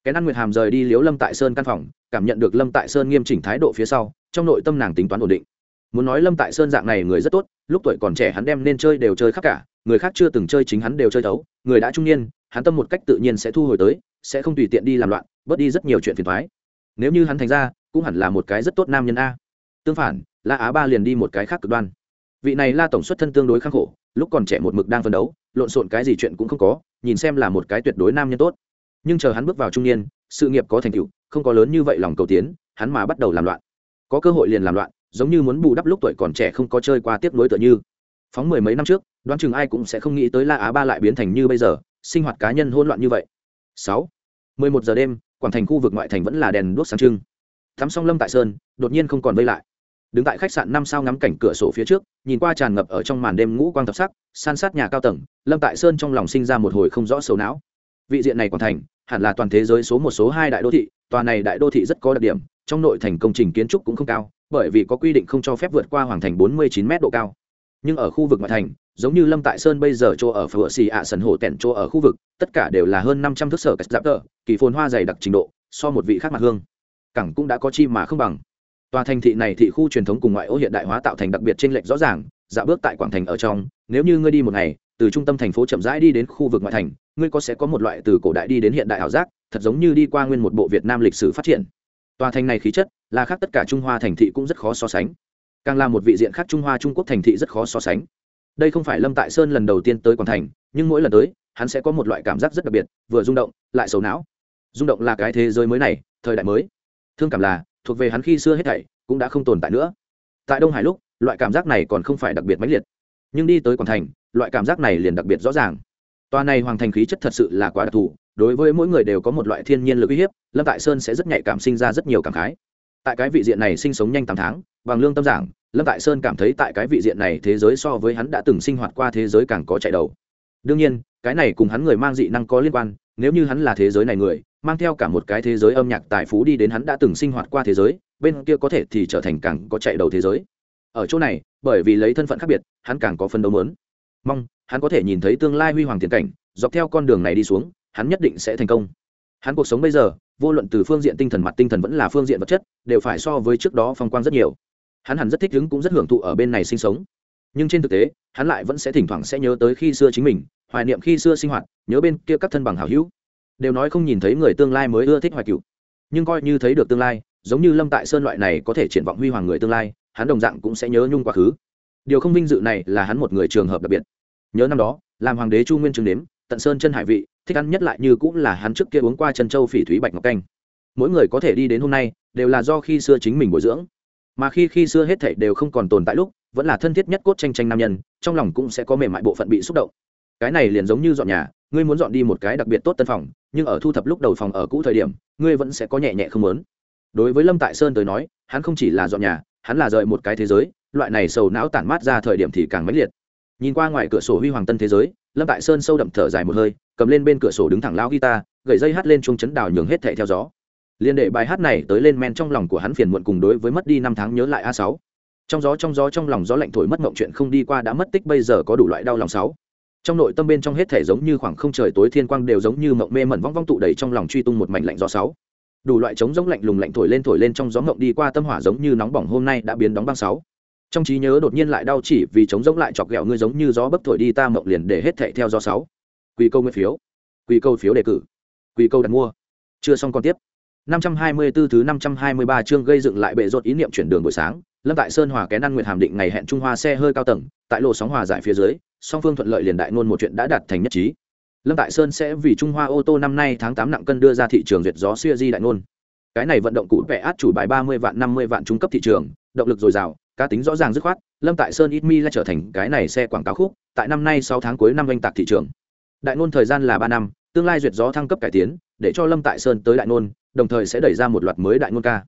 Cái năn nguyệt hàm rời đi liếu lâm tại sơn căn phòng, cảm nhận được lâm tại sơn nghiêm chỉnh thái độ phía sau, trong nội tâm nàng tính toán ổn định muốn nói lâm tại sơn dạng này người rất tốt, lúc tuổi còn trẻ hắn đem nên chơi đều chơi khắp cả, người khác chưa từng chơi chính hắn đều chơi thấu, người đã trung niên, hắn tâm một cách tự nhiên sẽ thu hồi tới, sẽ không tùy tiện đi làm loạn, bớt đi rất nhiều chuyện phiền thoái nếu như hắn thành ra, cũng hẳn là một cái rất tốt nam nhân a. Tương phản, la á ba liền đi một cái khác cực đoan. Vị này la tổng xuất thân tương đối khắc khổ, lúc còn trẻ một mực đang phấn đấu, lộn xộn cái gì chuyện cũng không có, nhìn xem là một cái tuyệt đối nam nhân tốt. Nhưng chờ hắn bước vào trung niên, sự nghiệp có thành tựu, không có lớn như vậy lòng cầu tiến, hắn mà bắt đầu làm loạn. Có cơ hội liền làm loạn giống như muốn bù đắp lúc tuổi còn trẻ không có chơi qua tiếp nối tựa như. Phóng mười mấy năm trước, đoán chừng ai cũng sẽ không nghĩ tới la á ba lại biến thành như bây giờ, sinh hoạt cá nhân hỗn loạn như vậy. Sáu. Mười một giờ đêm, quảng thành khu vực ngoại thành vẫn là đèn đuốc sáng trưng. Thắm song lâm tại sơn, đột nhiên không còn vây lại. Đứng tại khách sạn năm sao ngắm cảnh cửa sổ phía trước, nhìn qua tràn ngập ở trong màn đêm ngũ quang thập sắc, san sát nhà cao tầng, lâm tại sơn trong lòng sinh ra một hồi không rõ sầu não. Vị diện này quảng thành, hẳn là toàn thế giới số một số hai đại đô thị, tòa này đại đô thị rất có đặc điểm, trong nội thành công trình kiến trúc cũng không cao bởi vì có quy định không cho phép vượt qua hoàng thành bốn mươi chín m độ cao. Nhưng ở khu vực ngoại thành, giống như lâm tại sơn bây giờ chỗ ở phở xì ạ sần hồ tẻn chỗ ở khu vực, tất cả đều là hơn năm trăm thước sở cách giáp tờ, kỳ phồn hoa dày đặc trình độ, so một vị khác mặt hương. Cẳng cũng đã có chi mà không bằng. Tòa thành thị này thị khu truyền thống cùng ngoại ô hiện đại hóa tạo thành đặc biệt trên lệch rõ ràng, dạo bước tại quảng thành ở trong, nếu như ngươi đi một ngày, từ trung tâm thành phố chậm rãi đi đến khu vực ngoại thành, ngươi có sẽ có một loại từ cổ đại đi đến hiện đại ảo giác, thật giống như đi qua nguyên một bộ việt nam lịch sử phát triển tòa thành này khí chất, là khác tất cả trung hoa thành thị cũng rất khó so sánh. Càng là một vị diện khác trung hoa trung quốc thành thị rất khó so sánh. Đây không phải lâm tại sơn lần đầu tiên tới quảng thành, nhưng mỗi lần tới, hắn sẽ có một loại cảm giác rất đặc biệt, vừa rung động, lại sầu não. Rung động là cái thế giới mới này, thời đại mới. Thương cảm là, thuộc về hắn khi xưa hết thảy, cũng đã không tồn tại nữa. Tại đông hải lúc, loại cảm giác này còn không phải đặc biệt mãnh liệt. Nhưng đi tới quảng thành, loại cảm giác này liền đặc biệt rõ ràng. Tòa này hoàng thành khí chất thật sự là quá đặc thù đối với mỗi người đều có một loại thiên nhiên lực uy hiếp, lâm tại sơn sẽ rất nhạy cảm sinh ra rất nhiều cảm khái. Tại cái vị diện này sinh sống nhanh tám tháng, bằng lương tâm giảng, lâm tại sơn cảm thấy tại cái vị diện này thế giới so với hắn đã từng sinh hoạt qua thế giới càng có chạy đầu. Đương nhiên, cái này cùng hắn người mang dị năng có liên quan, nếu như hắn là thế giới này người, mang theo cả một cái thế giới âm nhạc tài phú đi đến hắn đã từng sinh hoạt qua thế giới, bên kia có thể thì trở thành càng có chạy đầu thế giới. Ở chỗ này, bởi vì lấy thân phận khác biệt, hắn càng có phân đấu lớn mong, hắn có thể nhìn thấy tương lai huy hoàng tiền cảnh, dọc theo con đường này đi xuống hắn nhất định sẽ thành công. Hắn cuộc sống bây giờ, vô luận từ phương diện tinh thần mặt tinh thần vẫn là phương diện vật chất, đều phải so với trước đó phong quang rất nhiều. Hắn hẳn rất thích ứng cũng rất hưởng thụ ở bên này sinh sống. Nhưng trên thực tế, hắn lại vẫn sẽ thỉnh thoảng sẽ nhớ tới khi xưa chính mình, hoài niệm khi xưa sinh hoạt, nhớ bên kia các thân bằng hảo hữu. Đều nói không nhìn thấy người tương lai mới ưa thích hoài cựu nhưng coi như thấy được tương lai, giống như lâm tại sơn loại này có thể triển vọng huy hoàng người tương lai, hắn đồng dạng cũng sẽ nhớ nhung quá khứ. Điều không vinh dự này là hắn một người trường hợp đặc biệt. Nhớ năm đó, làm hoàng đế chu nguyên trường đếm tận sơn chân hải vị thích ăn nhất lại như cũng là hắn trước kia uống qua chân châu phỉ thúy bạch ngọc canh. Mỗi người có thể đi đến hôm nay, đều là do khi xưa chính mình bồi dưỡng. Mà khi khi xưa hết thảy đều không còn tồn tại lúc, vẫn là thân thiết nhất cốt tranh tranh nam nhân, trong lòng cũng sẽ có mềm mại bộ phận bị xúc động. Cái này liền giống như dọn nhà, ngươi muốn dọn đi một cái đặc biệt tốt tân phòng, nhưng ở thu thập lúc đầu phòng ở cũ thời điểm, ngươi vẫn sẽ có nhẹ nhẹ không lớn đối với lâm tại sơn tới nói, hắn không chỉ là dọn nhà, hắn là rời một cái thế giới, loại này sầu não tản mát ra thời điểm thì càng mãnh liệt. Nhìn qua ngoài cửa sổ huy hoàng tân thế giới lâm tại sơn sâu đậm thở dài một hơi, cầm lên bên cửa sổ đứng thẳng lao guitar gậy dây hát lên chuông chấn đào nhường hết thẻ theo gió. Liên đệ bài hát này tới lên men trong lòng của hắn phiền muộn cùng đối với mất đi năm tháng nhớ lại a sáu. Trong gió trong gió trong lòng gió lạnh thổi mất mộng chuyện không đi qua đã mất tích bây giờ có đủ loại đau lòng sáu. Trong nội tâm bên trong hết thể giống như khoảng không trời tối thiên quang đều giống như mộng mê mẩn vong vong tụ đầy trong lòng truy tung một mảnh lạnh gió sáu. Đủ loại trống giống lạnh lùng lạnh thổi lên thổi lên trong gió mộng đi qua tâm hỏa giống như nóng bỏng hôm nay đã biến đóng băng sáu trong trí nhớ đột nhiên lại đau chỉ vì chống giống lại chọc ghẹo ngươi giống như gió bấc thổi đi ta mộng liền để hết thệ theo gió sáu. Quy câu nguyên phiếu. Quy câu phiếu đề cử. Quy câu đặt mua. Chưa xong còn tiếp. 524 thứ 523 chương gây dựng lại bệ rột ý niệm chuyển đường buổi sáng. Lâm tại sơn hòa kén ăn nguyệt hàm định ngày hẹn trung hoa xe hơi cao tầng. Tại lộ sóng hòa giải phía dưới, song phương thuận lợi liền đại ngôn một chuyện đã đạt thành nhất trí. Lâm tại sơn sẽ vì trung hoa ô tô năm nay tháng tám nặng cân đưa ra thị trường duyệt gió xuya di đại ngôn. Cái này vận động cụ vẽ át chủ bài ba mươi vạn năm mươi vạn trung cấp thị trường, động lực dồi dào cá tính rõ ràng dứt khoát, lâm tại sơn ít mi lại trở thành cái này xe quảng cáo khúc, tại năm nay sáu tháng cuối năm oanh tạc thị trường. Đại ngôn thời gian là ba năm, tương lai duyệt gió thăng cấp cải tiến, để cho lâm tại sơn tới đại ngôn đồng thời sẽ đẩy ra một loạt mới đại ngôn ca.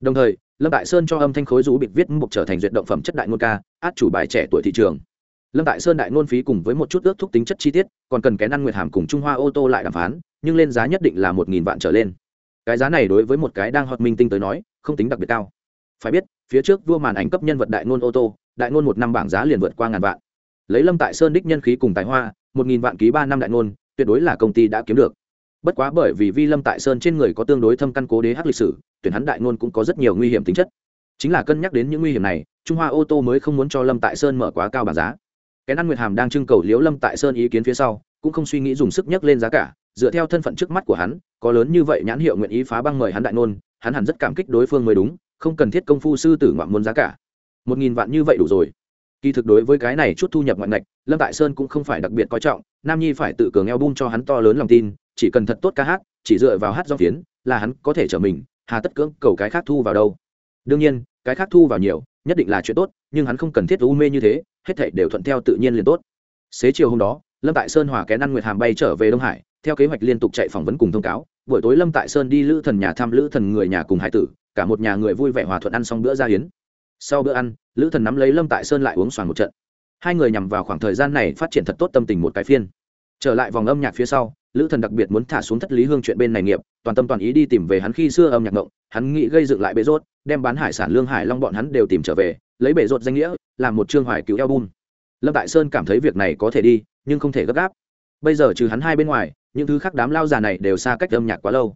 Đồng thời, lâm tại sơn cho âm thanh khối rú bịt viết mục trở thành duyệt động phẩm chất đại ngôn ca, át chủ bài trẻ tuổi thị trường. Lâm tại sơn đại ngôn phí cùng với một chút ước thúc tính chất chi tiết, còn cần kén ăn nguyệt hàm cùng trung hoa ô tô lại đàm phán, nhưng lên giá nhất định là một nghìn vạn trở lên. Cái giá này đối với một cái đang hoạt minh tinh tới nói, không tính đặc biệt cao. Phải biết phía trước vua màn ảnh cấp nhân vật đại ngôn ô tô, đại ngôn một năm bảng giá liền vượt qua ngàn vạn. Lấy lâm tại sơn đích nhân khí cùng tài hoa, một nghìn vạn ký ba năm đại ngôn, tuyệt đối là công ty đã kiếm được. Bất quá bởi vì vi lâm tại sơn trên người có tương đối thâm căn cố đế hát lịch sử, tuyển hắn đại ngôn cũng có rất nhiều nguy hiểm tính chất. Chính là cân nhắc đến những nguy hiểm này, trung hoa ô tô mới không muốn cho lâm tại sơn mở quá cao bảng giá. Cái ăn nguyệt hàm đang trưng cầu liễu lâm tại sơn ý kiến phía sau, cũng không suy nghĩ dùng sức nhấc lên giá cả, dựa theo thân phận trước mắt của hắn, có lớn như vậy nhãn hiệu nguyện ý phá băng mời hắn đại nôn hắn hẳn rất cảm kích đối phương mới đúng không cần thiết công phu sư tử ngoạn muốn giá cả. Một nghìn vạn như vậy đủ rồi. Kỳ thực đối với cái này chút thu nhập ngoại ngạch, lâm tại sơn cũng không phải đặc biệt coi trọng, nam nhi phải tự cường eo bung cho hắn to lớn lòng tin, chỉ cần thật tốt ca hát, chỉ dựa vào hát do phiến, là hắn có thể trở mình, hà tất cưỡng cầu cái khác thu vào đâu. Đương nhiên, cái khác thu vào nhiều, nhất định là chuyện tốt, nhưng hắn không cần thiết u mê như thế, hết thảy đều thuận theo tự nhiên liền tốt. Xế chiều hôm đó, lâm tại sơn hòa kén ăn nguyệt hàm bay trở về đông hải, theo kế hoạch liên tục chạy phỏng vấn cùng thông cáo, buổi tối lâm tại sơn đi lữ thần nhà thăm lữ thần người nhà cùng hải tử cả một nhà người vui vẻ hòa thuận ăn xong bữa ra hiến sau bữa ăn, lữ thần nắm lấy lâm tại sơn lại uống xoàn một trận. Hai người nhằm vào khoảng thời gian này phát triển thật tốt tâm tình một cái phiên. Trở lại vòng âm nhạc phía sau, lữ thần đặc biệt muốn thả xuống thất lý hương chuyện bên này nghiệp, toàn tâm toàn ý đi tìm về hắn khi xưa âm nhạc ngộng, hắn nghĩ gây dựng lại bệ rốt, đem bán hải sản lương hải long bọn hắn đều tìm trở về, lấy bệ rốt danh nghĩa, làm một chương hoài cứu album. Lâm tại sơn cảm thấy việc này có thể đi, nhưng không thể gấp gáp. Bây giờ trừ hắn hai bên ngoài, những thứ khác đám lao già này đều xa cách âm nhạc quá lâu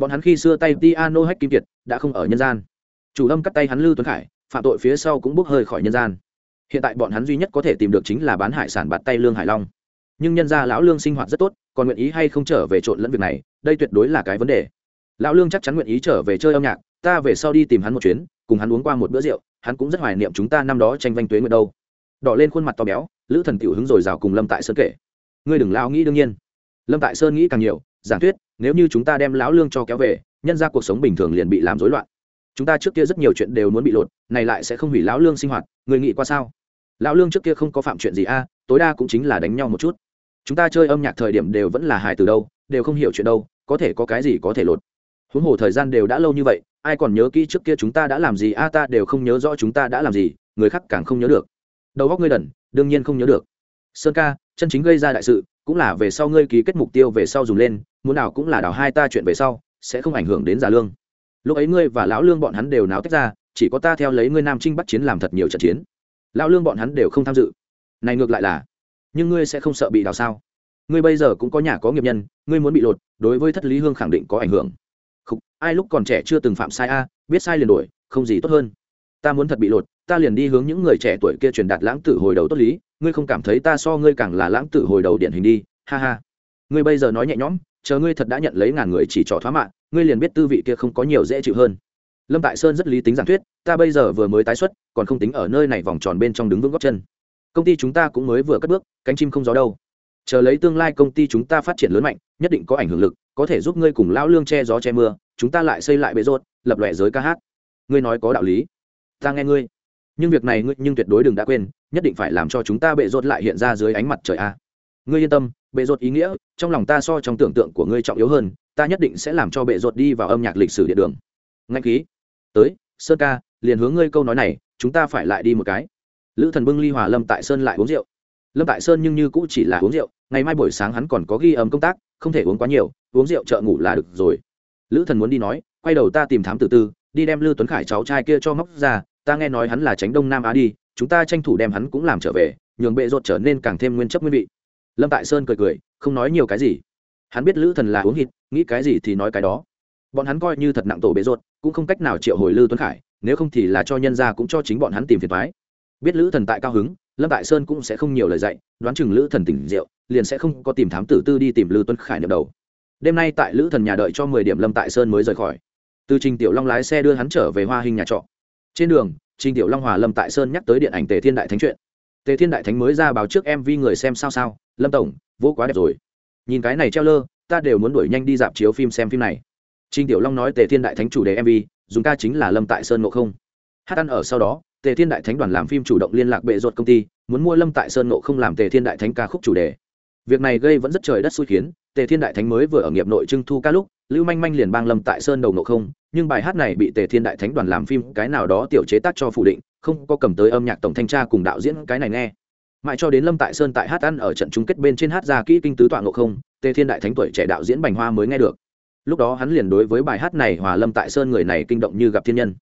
bọn hắn khi xưa tay piano hách kim kiệt, đã không ở nhân gian. Chủ âm cắt tay hắn lưu tuấn khải, phạm tội phía sau cũng bốc hơi khỏi nhân gian. Hiện tại bọn hắn duy nhất có thể tìm được chính là bán hải sản bạt tay lương hải long. Nhưng nhân gia lão lương sinh hoạt rất tốt, còn nguyện ý hay không trở về trộn lẫn việc này, đây tuyệt đối là cái vấn đề. Lão lương chắc chắn nguyện ý trở về chơi âm nhạc, ta về sau đi tìm hắn một chuyến, cùng hắn uống qua một bữa rượu, hắn cũng rất hoài niệm chúng ta năm đó tranh vanh tuế nguyện đâu. Đỏ lên khuôn mặt to béo, lữ thần tiểu hứng rồi rào cùng lâm tại sơn kể. Ngươi đừng lao nghĩ đương nhiên. Lâm tại sơn nghĩ càng nhiều giảng thuyết, nếu như chúng ta đem lão lương cho kéo về, nhân ra cuộc sống bình thường liền bị làm rối loạn. Chúng ta trước kia rất nhiều chuyện đều muốn bị lột, này lại sẽ không hủy lão lương sinh hoạt, người nghĩ qua sao? Lão lương trước kia không có phạm chuyện gì a, tối đa cũng chính là đánh nhau một chút. Chúng ta chơi âm nhạc thời điểm đều vẫn là hài từ đâu, đều không hiểu chuyện đâu, có thể có cái gì có thể lột. Huống hồ thời gian đều đã lâu như vậy, ai còn nhớ kỹ trước kia chúng ta đã làm gì a, ta đều không nhớ rõ chúng ta đã làm gì, người khác càng không nhớ được. Đầu góc ngươi đần, đương nhiên không nhớ được. Sơn ca, chân chính gây ra đại sự, cũng là về sau ngươi ký kết mục tiêu về sau dùng lên muốn nào cũng là đào hai ta chuyện về sau sẽ không ảnh hưởng đến già lương. Lúc ấy ngươi và lão lương bọn hắn đều náo tách ra chỉ có ta theo lấy ngươi nam trinh bắt chiến làm thật nhiều trận chiến. Lão lương bọn hắn đều không tham dự. Này ngược lại là nhưng ngươi sẽ không sợ bị đào sao? Ngươi bây giờ cũng có nhà có nghiệp nhân ngươi muốn bị lột đối với thất lý hương khẳng định có ảnh hưởng. Không, ai lúc còn trẻ chưa từng phạm sai a biết sai liền đổi không gì tốt hơn. Ta muốn thật bị lột ta liền đi hướng những người trẻ tuổi kia truyền đạt lãng tử hồi đầu tốt lý ngươi không cảm thấy ta so ngươi càng là lãng tử hồi đầu điển hình đi ha ha. Ngươi bây giờ nói nhẹ nhõm chờ ngươi thật đã nhận lấy ngàn người chỉ trỏ thoá mạng, ngươi liền biết tư vị kia không có nhiều dễ chịu hơn. Lâm tại sơn rất lý tính giảng thuyết, ta bây giờ vừa mới tái xuất, còn không tính ở nơi này vòng tròn bên trong đứng vững góc chân. Công ty chúng ta cũng mới vừa cất bước, cánh chim không gió đâu. Chờ lấy tương lai công ty chúng ta phát triển lớn mạnh, nhất định có ảnh hưởng lực, có thể giúp ngươi cùng lão lương che gió che mưa, chúng ta lại xây lại bệ rốt lập lòe giới ca hát. Ngươi nói có đạo lý. Ta nghe ngươi. Nhưng việc này ngươi nhưng tuyệt đối đừng đã quên, nhất định phải làm cho chúng ta bệ rốt lại hiện ra dưới ánh mặt trời a ngươi yên tâm, bệ rột ý nghĩa, trong lòng ta so trong tưởng tượng của ngươi trọng yếu hơn, ta nhất định sẽ làm cho bệ rột đi vào âm nhạc lịch sử địa đường. Ngay khí. Tới, sơn ca, liền hướng ngươi câu nói này, chúng ta phải lại đi một cái. Lữ thần bưng ly hòa lâm tại sơn lại uống rượu. Lâm tại sơn nhưng như cũ chỉ là uống rượu, ngày mai buổi sáng hắn còn có ghi âm công tác, không thể uống quá nhiều, uống rượu chợ ngủ là được rồi. Lữ thần muốn đi nói, quay đầu ta tìm thám tử tư, đi đem lưu tuấn khải cháu trai kia cho móc ra, ta nghe nói hắn là tránh đông nam á đi, chúng ta tranh thủ đem hắn cũng làm trở về, nhường bệ rột trở nên càng thêm nguyên chất nguyên vị lâm tại sơn cười cười không nói nhiều cái gì. Hắn biết lữ thần là uống hít nghĩ cái gì thì nói cái đó. Bọn hắn coi như thật nặng tổ bế ruột, cũng không cách nào triệu hồi Lư tuấn khải nếu không thì là cho nhân ra cũng cho chính bọn hắn tìm phiền thoái biết lữ thần tại cao hứng lâm tại sơn cũng sẽ không nhiều lời dạy đoán chừng lữ thần tỉnh rượu liền sẽ không có tìm thám tử tư đi tìm Lư tuấn khải nhập đầu. Đêm nay tại lữ thần nhà đợi cho mười điểm lâm tại sơn mới rời khỏi. Từ trình tiểu long lái xe đưa hắn trở về hoa hình nhà trọ. Trên đường trình tiểu long hòa lâm tại sơn nhắc tới điện ảnh tề thiên đại thánh chuyện tề thiên đại thánh mới ra báo trước mv người xem sao sao, lâm tổng, vô quá đẹp rồi. Nhìn cái này treo lơ, ta đều muốn đuổi nhanh đi dạp chiếu phim xem phim này. Trình tiểu long nói tề thiên đại thánh chủ đề mv dùng ca chính là lâm tại sơn ngộ không. Hát ăn ở sau đó, tề thiên đại thánh đoàn làm phim chủ động liên lạc bệ ruột công ty, muốn mua lâm tại sơn ngộ không làm tề thiên đại thánh ca khúc chủ đề. Việc này gây vẫn rất trời đất xui khiến, tề thiên đại thánh mới vừa ở nghiệp nội trưng thu ca lúc, lưu manh manh liền bang lâm tại sơn đầu ngộ không, nhưng bài hát này bị tề thiên đại thánh đoàn làm phim cái nào đó tiểu chế tác cho phủ định không có cầm tới âm nhạc tổng thanh tra cùng đạo diễn cái này nghe. Mãi cho đến lâm tại sơn tại hát ăn ở trận chung kết bên trên hát ra kỹ kinh tứ tọa ngộ không, tề thiên đại thánh tuổi trẻ đạo diễn bành hoa mới nghe được. Lúc đó hắn liền đối với bài hát này hòa lâm tại sơn người này kinh động như gặp thiên nhân.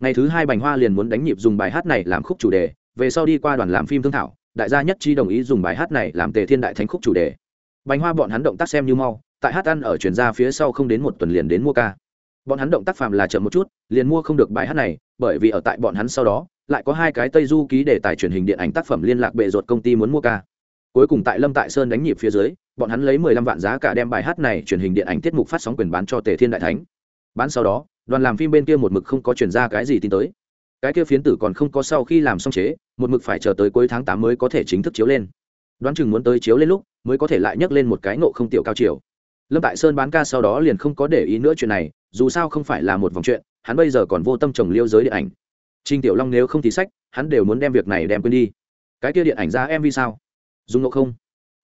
Ngày thứ hai bành hoa liền muốn đánh nhịp dùng bài hát này làm khúc chủ đề, về sau đi qua đoàn làm phim thương thảo, đại gia nhất chi đồng ý dùng bài hát này làm tề thiên đại thánh khúc chủ đề. Bành hoa bọn hắn động tác xem như mau, tại hát ăn ở chuyển ra phía sau không đến một tuần liền đến mua ca. Bọn hắn động tác phạm là chậm một chút, liền mua không được bài hát này, bởi vì ở tại bọn hắn sau đó lại có hai cái tây du ký để tài truyền hình điện ảnh tác phẩm liên lạc bệ ruột công ty muốn mua ca. Cuối cùng tại lâm tại sơn đánh nhịp phía dưới, bọn hắn lấy mười lăm vạn giá cả đem bài hát này truyền hình điện ảnh tiết mục phát sóng quyền bán cho tề thiên đại thánh. Bán sau đó, đoàn làm phim bên kia một mực không có chuyển ra cái gì tin tới. Cái kia phiến tử còn không có sau khi làm xong chế, một mực phải chờ tới cuối tháng tám mới có thể chính thức chiếu lên. Đoán chừng muốn tới chiếu lên lúc, mới có thể lại nhấc lên một cái nộ không tiểu cao chiều. Lâm tại sơn bán ca sau đó liền không có để ý nữa chuyện này, dù sao không phải là một vòng chuyện, hắn bây giờ còn vô tâm trồng liêu giới điện ảnh. Trình tiểu long nếu không thì sách, hắn đều muốn đem việc này đem quên đi. Cái kia điện ảnh ra em sao? Dùng nộ không.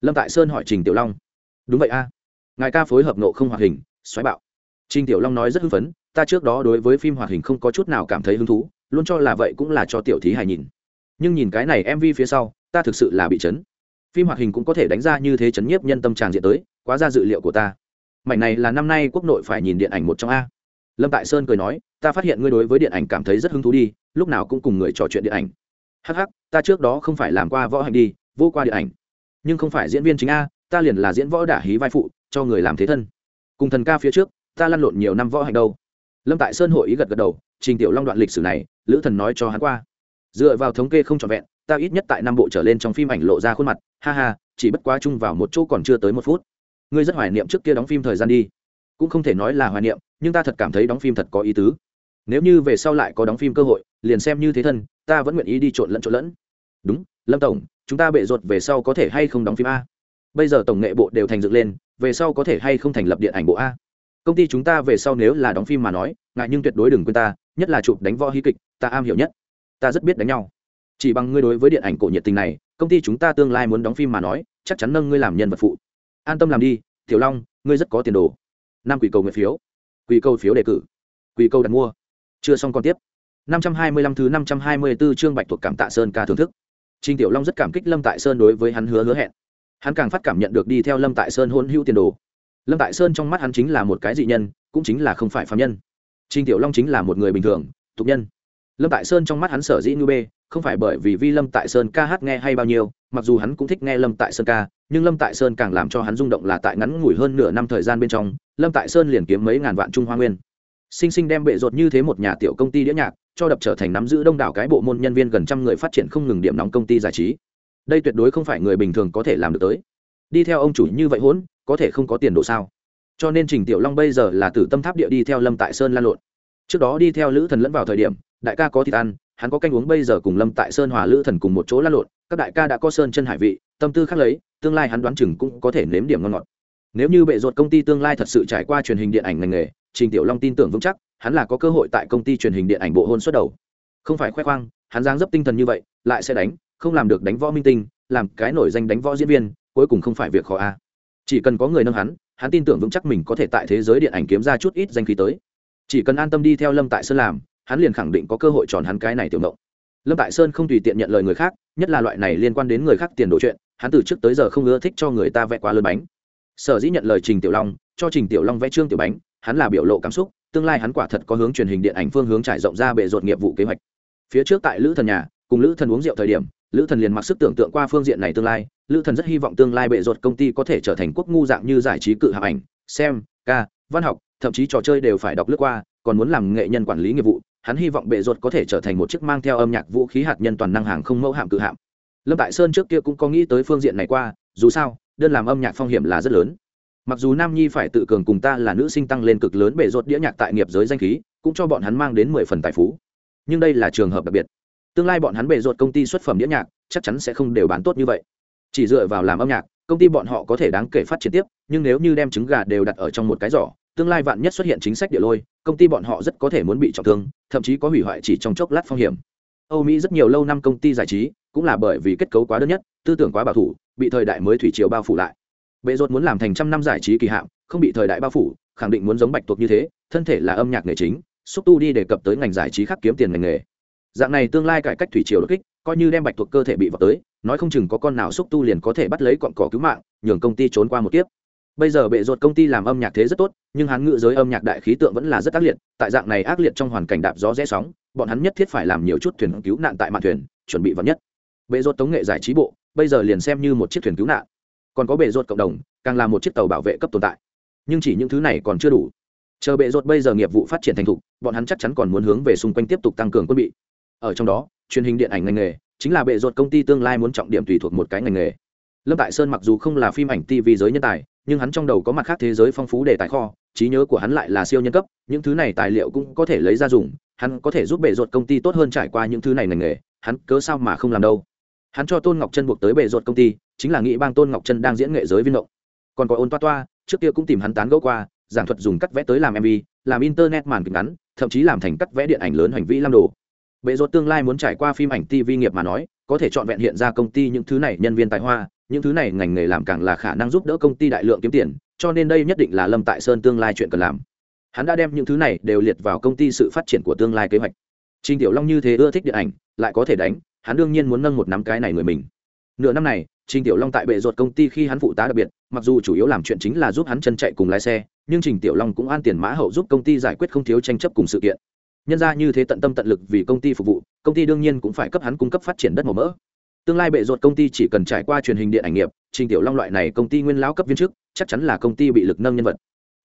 Lâm tại sơn hỏi trình tiểu long. Đúng vậy a. Ngài ca phối hợp nộ không hoạt hình, xoáy bạo. Trình tiểu long nói rất hưng phấn, ta trước đó đối với phim hoạt hình không có chút nào cảm thấy hứng thú, luôn cho là vậy cũng là cho tiểu thí hài nhìn. Nhưng nhìn cái này mv phía sau, ta thực sự là bị chấn. Phim hoạt hình cũng có thể đánh ra như thế chấn nhiếp nhân tâm tràng diện tới, quá ra dự liệu của ta. Mảnh này là năm nay quốc nội phải nhìn điện ảnh một trong a. Lâm tại sơn cười nói ta phát hiện ngươi đối với điện ảnh cảm thấy rất hứng thú đi lúc nào cũng cùng người trò chuyện điện ảnh. Hắc hắc, ta trước đó không phải làm qua võ hành đi vô qua điện ảnh. Nhưng không phải diễn viên chính a ta liền là diễn võ đả hí vai phụ cho người làm thế thân. Cùng thần ca phía trước ta lăn lộn nhiều năm võ hành đâu. Lâm tại sơn hội ý gật gật đầu trình tiểu long đoạn lịch sử này lữ thần nói cho hắn qua. Dựa vào thống kê không trọn vẹn ta ít nhất tại năm bộ trở lên trong phim ảnh lộ ra khuôn mặt ha ha chỉ bất quá chung vào một chỗ còn chưa tới một phút. Ngươi rất hoài niệm trước kia đóng phim thời gian đi. Cũng không thể nói là hoài niệm nhưng ta thật cảm thấy đóng phim thật có ý tứ nếu như về sau lại có đóng phim cơ hội, liền xem như thế thân, ta vẫn nguyện ý đi trộn lẫn trộn lẫn. Đúng, lâm tổng, chúng ta bệ ruột về sau có thể hay không đóng phim a? Bây giờ tổng nghệ bộ đều thành dựng lên, về sau có thể hay không thành lập điện ảnh bộ a? Công ty chúng ta về sau nếu là đóng phim mà nói, ngại nhưng tuyệt đối đừng quên ta, nhất là chụp đánh võ hí kịch, ta am hiểu nhất. Ta rất biết đánh nhau. Chỉ bằng ngươi đối với điện ảnh cổ nhiệt tình này, công ty chúng ta tương lai muốn đóng phim mà nói, chắc chắn nâng ngươi làm nhân vật phụ. An tâm làm đi, tiểu long, ngươi rất có tiền đồ. Năm quỷ cầu nguyện phiếu. Quỷ cầu phiếu đề cử. Quỷ cầu đặt mua chưa xong còn tiếp năm trăm hai mươi lăm thứ năm trăm hai mươi 524 chương bạch thuộc cảm tạ sơn ca thưởng thức Trình Tiểu Long rất cảm kích Lâm Tại Sơn đối với hắn hứa hứa hẹn. Hắn càng phát cảm nhận được đi theo Lâm Tại Sơn hôn hữu tiền đồ. Lâm Tại Sơn trong mắt hắn chính là một cái dị nhân, cũng chính là không phải phàm nhân. Trình Tiểu Long chính là một người bình thường, tục nhân. Lâm Tại Sơn trong mắt hắn sở dĩ như bê, không phải bởi vì vi Lâm Tại Sơn ca hát nghe hay bao nhiêu, mặc dù hắn cũng thích nghe Lâm Tại Sơn ca, nhưng Lâm Tại Sơn càng làm cho hắn rung động là tại ngắn ngủi hơn nửa năm thời gian bên trong, Lâm Tại Sơn liền kiếm mấy ngàn vạn trung hoa nguyên. Sinh sinh đem bệ rột như thế một nhà tiểu công ty đĩa nhạc, cho đập trở thành nắm giữ đông đảo cái bộ môn nhân viên gần trăm người phát triển không ngừng điểm nóng công ty giải trí. Đây tuyệt đối không phải người bình thường có thể làm được tới. Đi theo ông chủ như vậy hỗn có thể không có tiền đồ sao? Cho nên trình tiểu long bây giờ là từ tâm tháp địa đi theo lâm tại sơn lan lộn. Trước đó đi theo lữ thần lẫn vào thời điểm đại ca có thịt ăn hắn có canh uống bây giờ cùng lâm tại sơn hòa lữ thần cùng một chỗ lan lộn các đại ca đã có sơn chân hải vị tâm tư khác lấy tương lai hắn đoán chừng cũng có thể nếm điểm ngon ngọt. Nếu như bệ ruột công ty tương lai thật sự trải qua truyền hình điện ảnh ngành nghề trình tiểu long tin tưởng vững chắc, hắn là có cơ hội tại công ty truyền hình điện ảnh bộ hôn xuất đầu. Không phải khoe khoang, hắn dáng dấp tinh thần như vậy, lại sẽ đánh, không làm được đánh võ minh tinh, làm cái nổi danh đánh võ diễn viên, cuối cùng không phải việc khó a. Chỉ cần có người nâng hắn hắn tin tưởng vững chắc mình có thể tại thế giới điện ảnh kiếm ra chút ít danh khí tới. Chỉ cần an tâm đi theo lâm tại sơn làm, hắn liền khẳng định có cơ hội tròn hắn cái này tiểu mộng. Lâm tại sơn không tùy tiện nhận lời người khác, nhất là loại này liên quan đến người khác tiền đồ chuyện, hắn từ trước tới giờ không ưa thích cho người ta vẽ quá lớn bánh. Sở dĩ nhận lời trình tiểu long cho trình tiểu long vẽ trương tiểu bánh, hắn là biểu lộ cảm xúc, tương lai hắn quả thật có hướng truyền hình điện ảnh phương hướng trải rộng ra bệ rột nghiệp vụ kế hoạch. Phía trước tại lữ thần nhà, cùng lữ thần uống rượu thời điểm, lữ thần liền mặc sức tưởng tượng qua phương diện này tương lai, lữ thần rất hy vọng tương lai bệ rột công ty có thể trở thành quốc ngu dạng như giải trí cự hạ ảnh, xem, ca, văn học, thậm chí trò chơi đều phải đọc lướt qua, còn muốn làm nghệ nhân quản lý nghiệp vụ, hắn hy vọng bệ rột có thể trở thành một chiếc mang theo âm nhạc vũ khí hạt nhân toàn năng hàng không mẫu hạm cự hạm. Lâm tại sơn trước kia cũng có nghĩ tới phương diện này qua, dù sao, đơn làm âm nhạc phong hiểm là rất lớn mặc dù nam nhi phải tự cường cùng ta là nữ sinh tăng lên cực lớn bể rột đĩa nhạc tại nghiệp giới danh khí, cũng cho bọn hắn mang đến mười phần tài phú. Nhưng đây là trường hợp đặc biệt. Tương lai bọn hắn bể rột công ty xuất phẩm đĩa nhạc, chắc chắn sẽ không đều bán tốt như vậy. Chỉ dựa vào làm âm nhạc, công ty bọn họ có thể đáng kể phát triển tiếp, nhưng nếu như đem trứng gà đều đặt ở trong một cái giỏ, tương lai vạn nhất xuất hiện chính sách địa lôi, công ty bọn họ rất có thể muốn bị trọng thương, thậm chí có hủy hoại chỉ trong chốc lát phong hiểm. Âu mỹ rất nhiều lâu năm công ty giải trí, cũng là bởi vì kết cấu quá đơn nhất, tư tưởng quá bảo thủ, bị thời đại mới thủy triều bao phủ lại bệ rột muốn làm thành trăm năm giải trí kỳ hạm không bị thời đại bao phủ, khẳng định muốn giống bạch tuộc như thế, thân thể là âm nhạc nghề chính, xúc tu đi đề cập tới ngành giải trí khác kiếm tiền ngành nghề. Dạng này tương lai cải cách thủy triều đột kích, coi như đem bạch tuộc cơ thể bị vào tới, nói không chừng có con nào xúc tu liền có thể bắt lấy cọn cỏ cứu mạng, nhường công ty trốn qua một kiếp. Bây giờ bệ ruột công ty làm âm nhạc thế rất tốt, nhưng hắn ngự giới âm nhạc đại khí tượng vẫn là rất ác liệt, tại dạng này ác liệt trong hoàn cảnh đạp gió rẽ sóng, bọn hắn nhất thiết phải làm nhiều chút thuyền cứu nạn tại mạn thuyền, chuẩn bị vào nhất. Bệ ruột tống nghệ giải trí bộ, bây giờ liền xem như một chiếc thuyền cứu nạn còn có bệ rột cộng đồng, càng là một chiếc tàu bảo vệ cấp tồn tại. Nhưng chỉ những thứ này còn chưa đủ. Chờ bệ rột bây giờ nghiệp vụ phát triển thành thục, bọn hắn chắc chắn còn muốn hướng về xung quanh tiếp tục tăng cường quân bị. Ở trong đó, truyền hình điện ảnh ngành nghề chính là bệ rột công ty tương lai muốn trọng điểm tùy thuộc một cái ngành nghề. Lâm tại sơn mặc dù không là phim ảnh tv giới nhân tài, nhưng hắn trong đầu có mặt khác thế giới phong phú để tài kho, trí nhớ của hắn lại là siêu nhân cấp, những thứ này tài liệu cũng có thể lấy ra dùng, hắn có thể giúp bệ rột công ty tốt hơn trải qua những thứ này ngành nghề, hắn cớ sao mà không làm đâu. Hắn cho tôn ngọc chân buộc tới bệ rột công ty chính là nghĩ bang tôn ngọc chân đang diễn nghệ giới viên động. Còn có ôn toa toa trước kia cũng tìm hắn tán gẫu qua giảng thuật dùng cắt vẽ tới làm mv làm internet màn kịch ngắn thậm chí làm thành cắt vẽ điện ảnh lớn hành vi lam đồ. Bệ rột tương lai muốn trải qua phim ảnh tv nghiệp mà nói có thể chọn vẹn hiện ra công ty những thứ này nhân viên tài hoa những thứ này ngành nghề làm càng là khả năng giúp đỡ công ty đại lượng kiếm tiền cho nên đây nhất định là lâm tại sơn tương lai chuyện cần làm. Hắn đã đem những thứ này đều liệt vào công ty sự phát triển của tương lai kế hoạch. Trình Tiểu Long như thế ưa thích điện ảnh, lại có thể đánh, hắn đương nhiên muốn nâng một nắm cái này người mình. Nửa năm này, Trình Tiểu Long tại bệ ruột công ty khi hắn phụ tá đặc biệt, mặc dù chủ yếu làm chuyện chính là giúp hắn chân chạy cùng lái xe, nhưng Trình Tiểu Long cũng an tiền mã hậu giúp công ty giải quyết không thiếu tranh chấp cùng sự kiện. Nhân ra như thế tận tâm tận lực vì công ty phục vụ, công ty đương nhiên cũng phải cấp hắn cung cấp phát triển đất màu mỡ. Tương lai bệ ruột công ty chỉ cần trải qua truyền hình điện ảnh nghiệp, Trình Tiểu Long loại này công ty nguyên lão cấp viên chức, chắc chắn là công ty bị lực nâng nhân vật.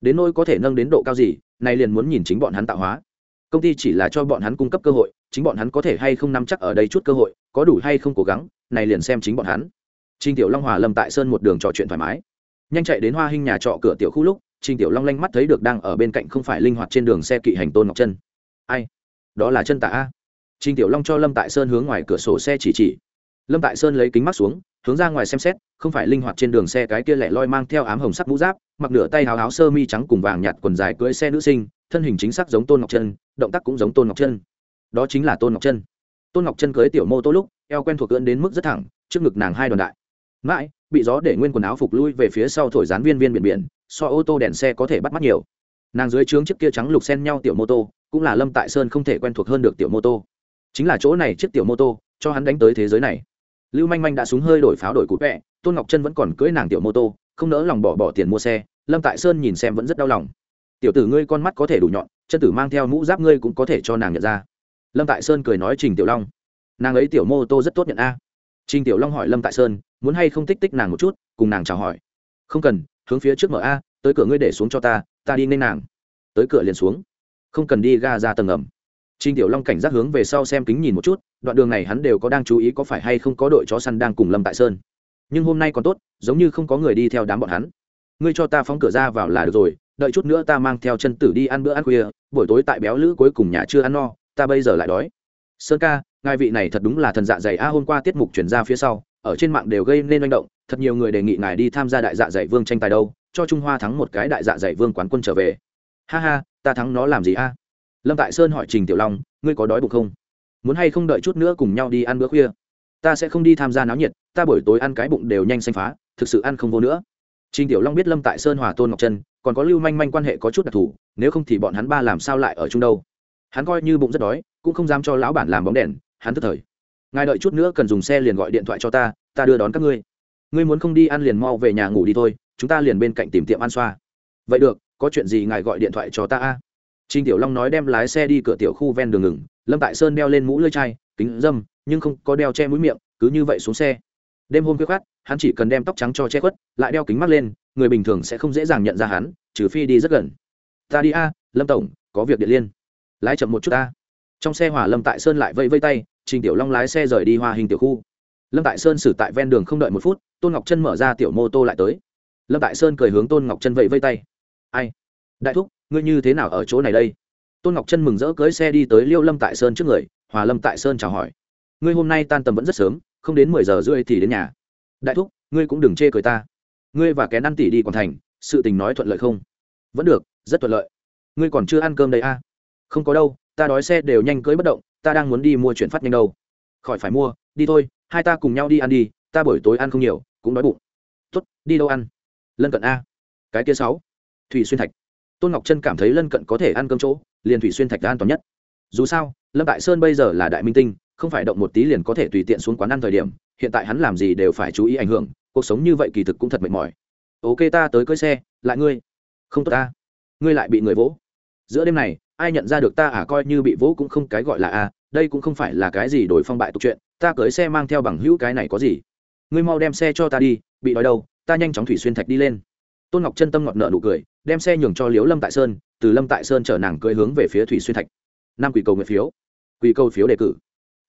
Đến nỗi có thể nâng đến độ cao gì, này liền muốn nhìn chính bọn hắn tạo hóa. Công ty chỉ là cho bọn hắn cung cấp cơ hội, chính bọn hắn có thể hay không nắm chắc ở đây chút cơ hội, có đủ hay không cố gắng, này liền xem chính bọn hắn. Trình Tiểu Long hòa Lâm Tại Sơn một đường trò chuyện thoải mái. Nhanh chạy đến Hoa Hinh nhà trọ cửa tiểu khu lúc, Trình Tiểu Long lanh mắt thấy được đang ở bên cạnh không phải linh hoạt trên đường xe kỵ hành Tôn Ngọc Chân. Ai? Đó là chân tà a. Trình Tiểu Long cho Lâm Tại Sơn hướng ngoài cửa sổ xe chỉ chỉ. Lâm Tại Sơn lấy kính mắt xuống, hướng ra ngoài xem xét, không phải linh hoạt trên đường xe cái kia lẻ loi mang theo ám hồng sắc mũ giáp, mặc nửa tay áo áo sơ mi trắng cùng vàng nhạt quần dài cưỡi xe nữ sinh, thân hình chính xác giống Tôn Ngọc Chân, động tác cũng giống Tôn Ngọc Chân. Đó chính là Tôn Ngọc Chân. Tôn Ngọc Chân cưỡi tiểu mô tô lúc, eo quen thuộc cưỡn đến mức rất thẳng, trước ngực nàng hai đoàn đại mãi, bị gió để nguyên quần áo phục lui về phía sau thổi dán viên viên biển biển, so ô tô đèn xe có thể bắt mắt nhiều. Nàng dưới trướng chiếc kia trắng lục xen nhau tiểu mô tô, cũng là lâm tại sơn không thể quen thuộc hơn được tiểu mô tô. Chính là chỗ này chiếc tiểu mô tô, cho hắn đánh tới thế giới này. Lưu manh manh đã súng hơi đổi pháo đổi cụt vẹ, tôn ngọc chân vẫn còn cưỡi nàng tiểu mô tô, không nỡ lòng bỏ bỏ tiền mua xe. Lâm tại sơn nhìn xem vẫn rất đau lòng. Tiểu tử ngươi con mắt có thể đủ nhọn, chân tử mang theo mũ giáp ngươi cũng có thể cho nàng nhận ra. Lâm tại sơn cười nói trình tiểu long. Nàng ấy tiểu mô tô rất tốt nhận a. Trình tiểu long hỏi lâm tại sơn muốn hay không tích tích nàng một chút cùng nàng chào hỏi không cần hướng phía trước mở a tới cửa ngươi để xuống cho ta ta đi nên nàng tới cửa liền xuống không cần đi ga ra tầng ngầm Trình Tiểu Long cảnh giác hướng về sau xem kính nhìn một chút, đoạn đường này hắn đều có đang chú ý có phải hay không có đội chó săn đang cùng Lâm Tại Sơn. Nhưng hôm nay còn tốt, giống như không có người đi theo đám bọn hắn. Ngươi cho ta phóng cửa ra vào là được rồi, đợi chút nữa ta mang theo chân tử đi ăn bữa ăn khuya, buổi tối tại béo lữ cuối cùng nhà chưa ăn no, ta bây giờ lại đói. Sơn ca, ngài vị này thật đúng là thần dạ dày a hôm qua tiết mục chuyển ra phía sau, ở trên mạng đều gây nên manh động, thật nhiều người đề nghị ngài đi tham gia đại dạ dày vương tranh tài đâu, cho Trung Hoa thắng một cái đại dạ dày vương quán quân trở về. Ha ha, ta thắng nó làm gì a? lâm tại sơn hỏi trình tiểu long ngươi có đói bụng không? Muốn hay không đợi chút nữa cùng nhau đi ăn bữa khuya? Ta sẽ không đi tham gia náo nhiệt ta buổi tối ăn cái bụng đều nhanh xanh phá thực sự ăn không vô nữa. Trình tiểu long biết lâm tại sơn hòa tôn ngọc trân còn có lưu manh manh quan hệ có chút đặc thù nếu không thì bọn hắn ba làm sao lại ở chung đâu? Hắn coi như bụng rất đói cũng không dám cho lão bản làm bóng đèn hắn tức thời ngài đợi chút nữa cần dùng xe liền gọi điện thoại cho ta ta đưa đón các ngươi ngươi muốn không đi ăn liền mau về nhà ngủ đi thôi chúng ta liền bên cạnh tìm tiệm ăn xoa vậy được có chuyện gì ngài gọi điện thoại cho ta a Trình Tiểu Long nói đem lái xe đi cửa tiểu khu ven đường ngừng, Lâm Tại Sơn đeo lên mũ lưỡi chai, kính dâm, nhưng không có đeo che mũi miệng, cứ như vậy xuống xe. Đêm hôm khuya khoát hắn chỉ cần đem tóc trắng cho che khuất, lại đeo kính mắt lên, người bình thường sẽ không dễ dàng nhận ra hắn, trừ phi đi rất gần. "Ta đi a, Lâm tổng, có việc điện liên." Lái chậm một chút a. Trong xe hỏa Lâm Tại Sơn lại vẫy vẫy tay, Trình Tiểu Long lái xe rời đi Hoa Hình tiểu khu. Lâm Tại Sơn xử tại ven đường không đợi một phút, Tôn Ngọc Chân mở ra tiểu mô tô lại tới. Lâm Tại Sơn cười hướng Tôn Ngọc Chân vẫy vẫy tay. "Ai? Đại thúc, ngươi như thế nào ở chỗ này đây?" tôn ngọc chân mừng rỡ cưới xe đi tới liêu lâm tại sơn trước người hòa lâm tại sơn chào hỏi ngươi hôm nay tan tầm vẫn rất sớm không đến mười giờ rưỡi thì đến nhà đại thúc ngươi cũng đừng chê cười ta ngươi và kén ăn tỉ đi còn thành sự tình nói thuận lợi không vẫn được rất thuận lợi ngươi còn chưa ăn cơm đấy a à? không có đâu ta đói xe đều nhanh cưới bất động ta đang muốn đi mua chuyển phát nhanh đâu. Khỏi phải mua, đi thôi, hai ta cùng nhau đi ăn đi, ta buổi tối ăn không nhiều, cũng đói bụng. Tốt, đi đâu ăn? Lân cận a. Cái kia sáu. Thủy xuyên thạch. Tôn ngọc chân cảm thấy lân cận có thể ăn cơm chỗ, liền thủy xuyên thạch an toàn nhất. Dù sao, lâm đại sơn bây giờ là đại minh tinh, không phải động một tí liền có thể tùy tiện xuống quán ăn thời điểm, hiện tại hắn làm gì đều phải chú ý ảnh hưởng, cuộc sống như vậy kỳ thực cũng thật mệt mỏi. Ok ta tới cưới xe, lại ngươi. Không tốt ta. Ngươi lại bị người vỗ. Giữa đêm này, ai nhận ra được ta à coi như bị vỗ cũng không cái gọi là a đây cũng không phải là cái gì đổi phong bại tục chuyện ta cưới xe mang theo bằng hữu cái này có gì? Ngươi mau đem xe cho ta đi bị đói đâu ta nhanh chóng thủy xuyên thạch đi lên. Tôn ngọc chân tâm ngọt nợ nụ cười đem xe nhường cho liếu lâm tại sơn từ lâm tại sơn chở nàng cưỡi hướng về phía thủy xuyên thạch. Năm quỷ cầu nguyện phiếu. Quỷ cầu phiếu đề cử.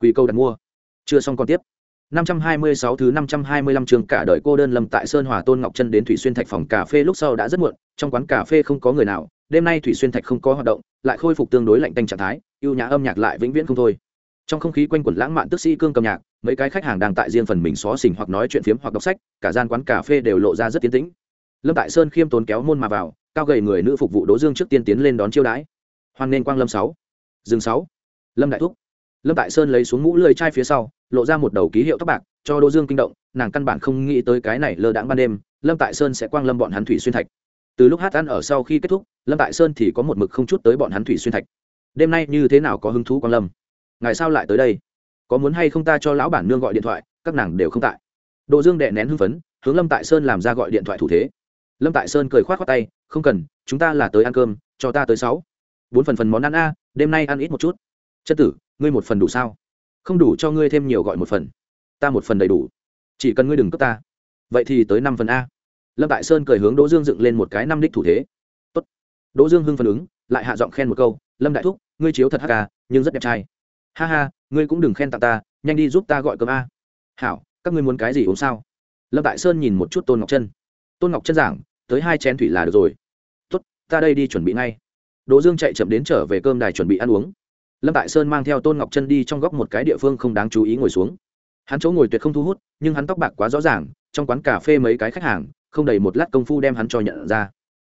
Quỷ cầu đặt mua. Chưa xong còn tiếp. 526 thứ 525 trường cả đời cô đơn lâm tại Sơn Hòa Tôn Ngọc Chân đến Thủy Xuyên Thạch phòng cà phê lúc sau đã rất muộn, trong quán cà phê không có người nào, đêm nay Thủy Xuyên Thạch không có hoạt động, lại khôi phục tương đối lạnh tanh trạng thái, ưu nhã âm nhạc lại vĩnh viễn không thôi. Trong không khí quanh quẩn lãng mạn tức sĩ cương cầm nhạc, mấy cái khách hàng đang tại riêng phần mình xó xỉnh hoặc nói chuyện phiếm hoặc đọc sách, cả gian quán cà phê đều lộ ra rất tiến tĩnh. Lâm Tại Sơn khiêm tốn kéo môn mà vào, cao gầy người nữ phục vụ đỗ dương trước tiên tiến lên đón chiêu đãi. Hoan nên quang lâm sáu. Dương sáu. Lâm đại thúc. Lâm đại sơn lấy xuống mũ lưỡi chai phía sau lộ ra một đầu ký hiệu tóc bạc cho đỗ dương kinh động nàng căn bản không nghĩ tới cái này lơ đãng ban đêm lâm tại sơn sẽ quang lâm bọn hắn thủy xuyên thạch từ lúc hát ăn ở sau khi kết thúc, lâm tại sơn thì có một mực không chút tới bọn hắn thủy xuyên thạch. Đêm nay như thế nào có hứng thú quang lâm? Ngày sao lại tới đây? Có muốn hay không ta cho lão bản nương gọi điện thoại, các nàng đều không tại. Đỗ dương đệ nén hưng phấn, hướng lâm tại sơn làm ra gọi điện thoại thủ thế. Lâm tại sơn cười k h o á t tay, không cần, chúng ta là tới ăn cơm, cho ta tới sáu. Bốn phần phần món ăn a, đêm nay ăn ít một chút. Chất tử, ngươi một phần đủ sao? Không đủ cho ngươi thêm nhiều gọi một phần. Ta một phần đầy đủ. Chỉ cần ngươi đừng cướp ta. Vậy thì tới năm phần a lâm tại sơn cười hướng đỗ dương dựng lên một cái năm đích thủ thế. Tốt. đỗ dương hưng phản ứng, lại hạ giọng khen một câu, lâm đại thúc, ngươi chiếu thật hắc ca, nhưng rất đẹp trai. Ha ha, ngươi cũng đừng khen tặng ta, nhanh đi giúp ta gọi cơm a. Hảo, các ngươi muốn cái gì uống sao? Lâm tại sơn nhìn một chút tôn ngọc chân tôn ngọc chân giảng, tới hai chén thủy là được rồi. Tốt, ta đây đi chuẩn bị ngay. Đỗ dương chạy chậm đến trở về cơm đài chuẩn bị ăn uống. Lâm tại sơn mang theo tôn ngọc chân đi trong góc một cái địa phương không đáng chú ý ngồi xuống. Hắn chỗ ngồi tuyệt không thu hút, nhưng hắn tóc bạc quá rõ ràng, trong quán cà phê mấy cái khách hàng không đầy một lát công phu đem hắn cho nhận ra.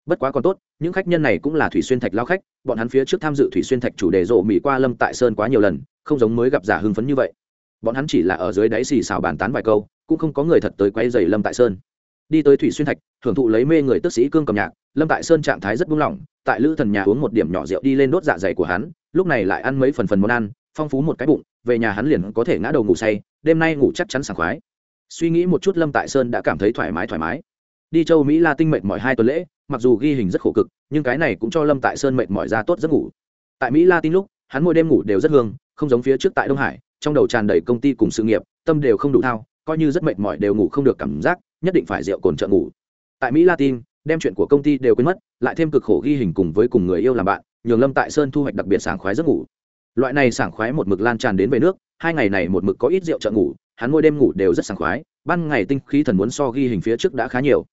Bất quá còn tốt, những khách nhân này cũng là thủy xuyên thạch lao khách, bọn hắn phía trước tham dự thủy xuyên thạch chủ đề rộ mỹ qua lâm tại sơn quá nhiều lần, không giống mới gặp giả hưng phấn như vậy. Bọn hắn chỉ là ở dưới đáy xì xào bàn tán vài câu, cũng không có người thật tới quay dày lâm tại sơn. Đi tới thủy xuyên thạch, thưởng thụ lấy mê người tức sĩ cương cầm nhạc, lâm tại sơn trạng thái rất buông lỏng, tại lữ thần nhà uống một điểm nhỏ rượu đi lên đốt dạ dày của hắn, lúc này lại ăn mấy phần phần món ăn, phong phú một cái bụng, về nhà hắn liền có thể ngã đầu ngủ say, đêm nay ngủ chắc chắn sảng khoái. Suy nghĩ một chút, lâm tại sơn đã cảm thấy thoải mái thoải mái đi châu mỹ la tinh mệt mỏi hai tuần lễ, mặc dù ghi hình rất khổ cực, nhưng cái này cũng cho lâm tại sơn mệt mỏi ra tốt giấc ngủ. Tại mỹ la tinh lúc, hắn mỗi đêm ngủ đều rất hương, không giống phía trước tại đông hải, trong đầu tràn đầy công ty cùng sự nghiệp, tâm đều không đủ thao, coi như rất mệt mỏi đều ngủ không được cảm giác, nhất định phải rượu cồn trợ ngủ. Tại mỹ latin đem chuyện của công ty đều quên mất, lại thêm cực khổ ghi hình cùng với cùng người yêu làm bạn, nhường lâm tại sơn thu hoạch đặc biệt sảng khoái giấc ngủ. Loại này sảng khoái một mực lan tràn đến về nước, hai ngày này một mực có ít rượu trợ ngủ, hắn mỗi đêm ngủ đều rất sảng khoái, ban ngày tinh khí thần muốn so ghi hình phía trước đã khá nhiều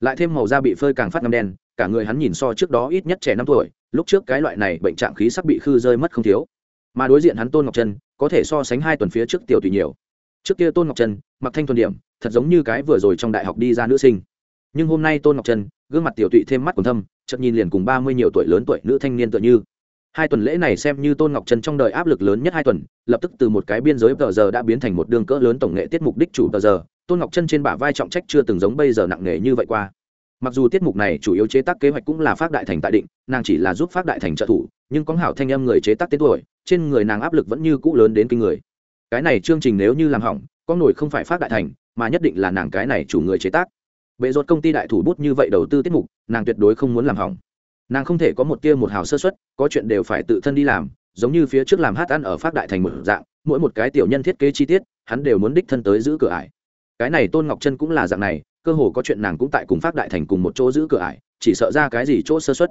lại thêm màu da bị phơi càng phát ngâm đen, cả người hắn nhìn so trước đó ít nhất trẻ năm tuổi, lúc trước cái loại này bệnh trạng khí sắc bị khư rơi mất không thiếu. Mà đối diện hắn tôn ngọc trân, có thể so sánh hai tuần phía trước tiểu tùy nhiều. Trước kia tôn ngọc trân, mặc thanh thuần điểm, thật giống như cái vừa rồi trong đại học đi ra nữ sinh. Nhưng hôm nay tôn ngọc trân, gương mặt tiểu tụy thêm mắt còn thâm chậm nhìn liền cùng ba mươi nhiều tuổi lớn tuổi nữ thanh niên tựa như. Hai tuần lễ này xem như tôn ngọc trân trong đời áp lực lớn nhất hai tuần, lập tức từ một cái biên giới tờ giờ đã biến thành một đường cỡ lớn tổng nghệ tiết mục đích chủ tờ giờ tôn ngọc trân trên bả vai trọng trách chưa từng giống bây giờ nặng nề như vậy qua. Mặc dù tiết mục này chủ yếu chế tác kế hoạch cũng là phát đại thành tại định, nàng chỉ là giúp phát đại thành trợ thủ, nhưng có hảo thanh âm người chế tác tên tuổi, trên người nàng áp lực vẫn như cũ lớn đến kinh người. Cái này chương trình nếu như làm hỏng con nổi không phải phát đại thành, mà nhất định là nàng cái này chủ người chế tác. Bệ rột công ty đại thủ bút như vậy đầu tư tiết mục, nàng tuyệt đối không muốn làm hỏng. Nàng không thể có một tia một hào sơ xuất có chuyện đều phải tự thân đi làm, giống như phía trước làm hát ăn ở phát đại thành một dạng, mỗi một cái tiểu nhân thiết kế chi tiết, hắn đều muốn đích thân tới giữ cửa ải cái này tôn ngọc chân cũng là dạng này, cơ hồ có chuyện nàng cũng tại cùng phát đại thành cùng một chỗ giữ cửa ải, chỉ sợ ra cái gì chỗ sơ xuất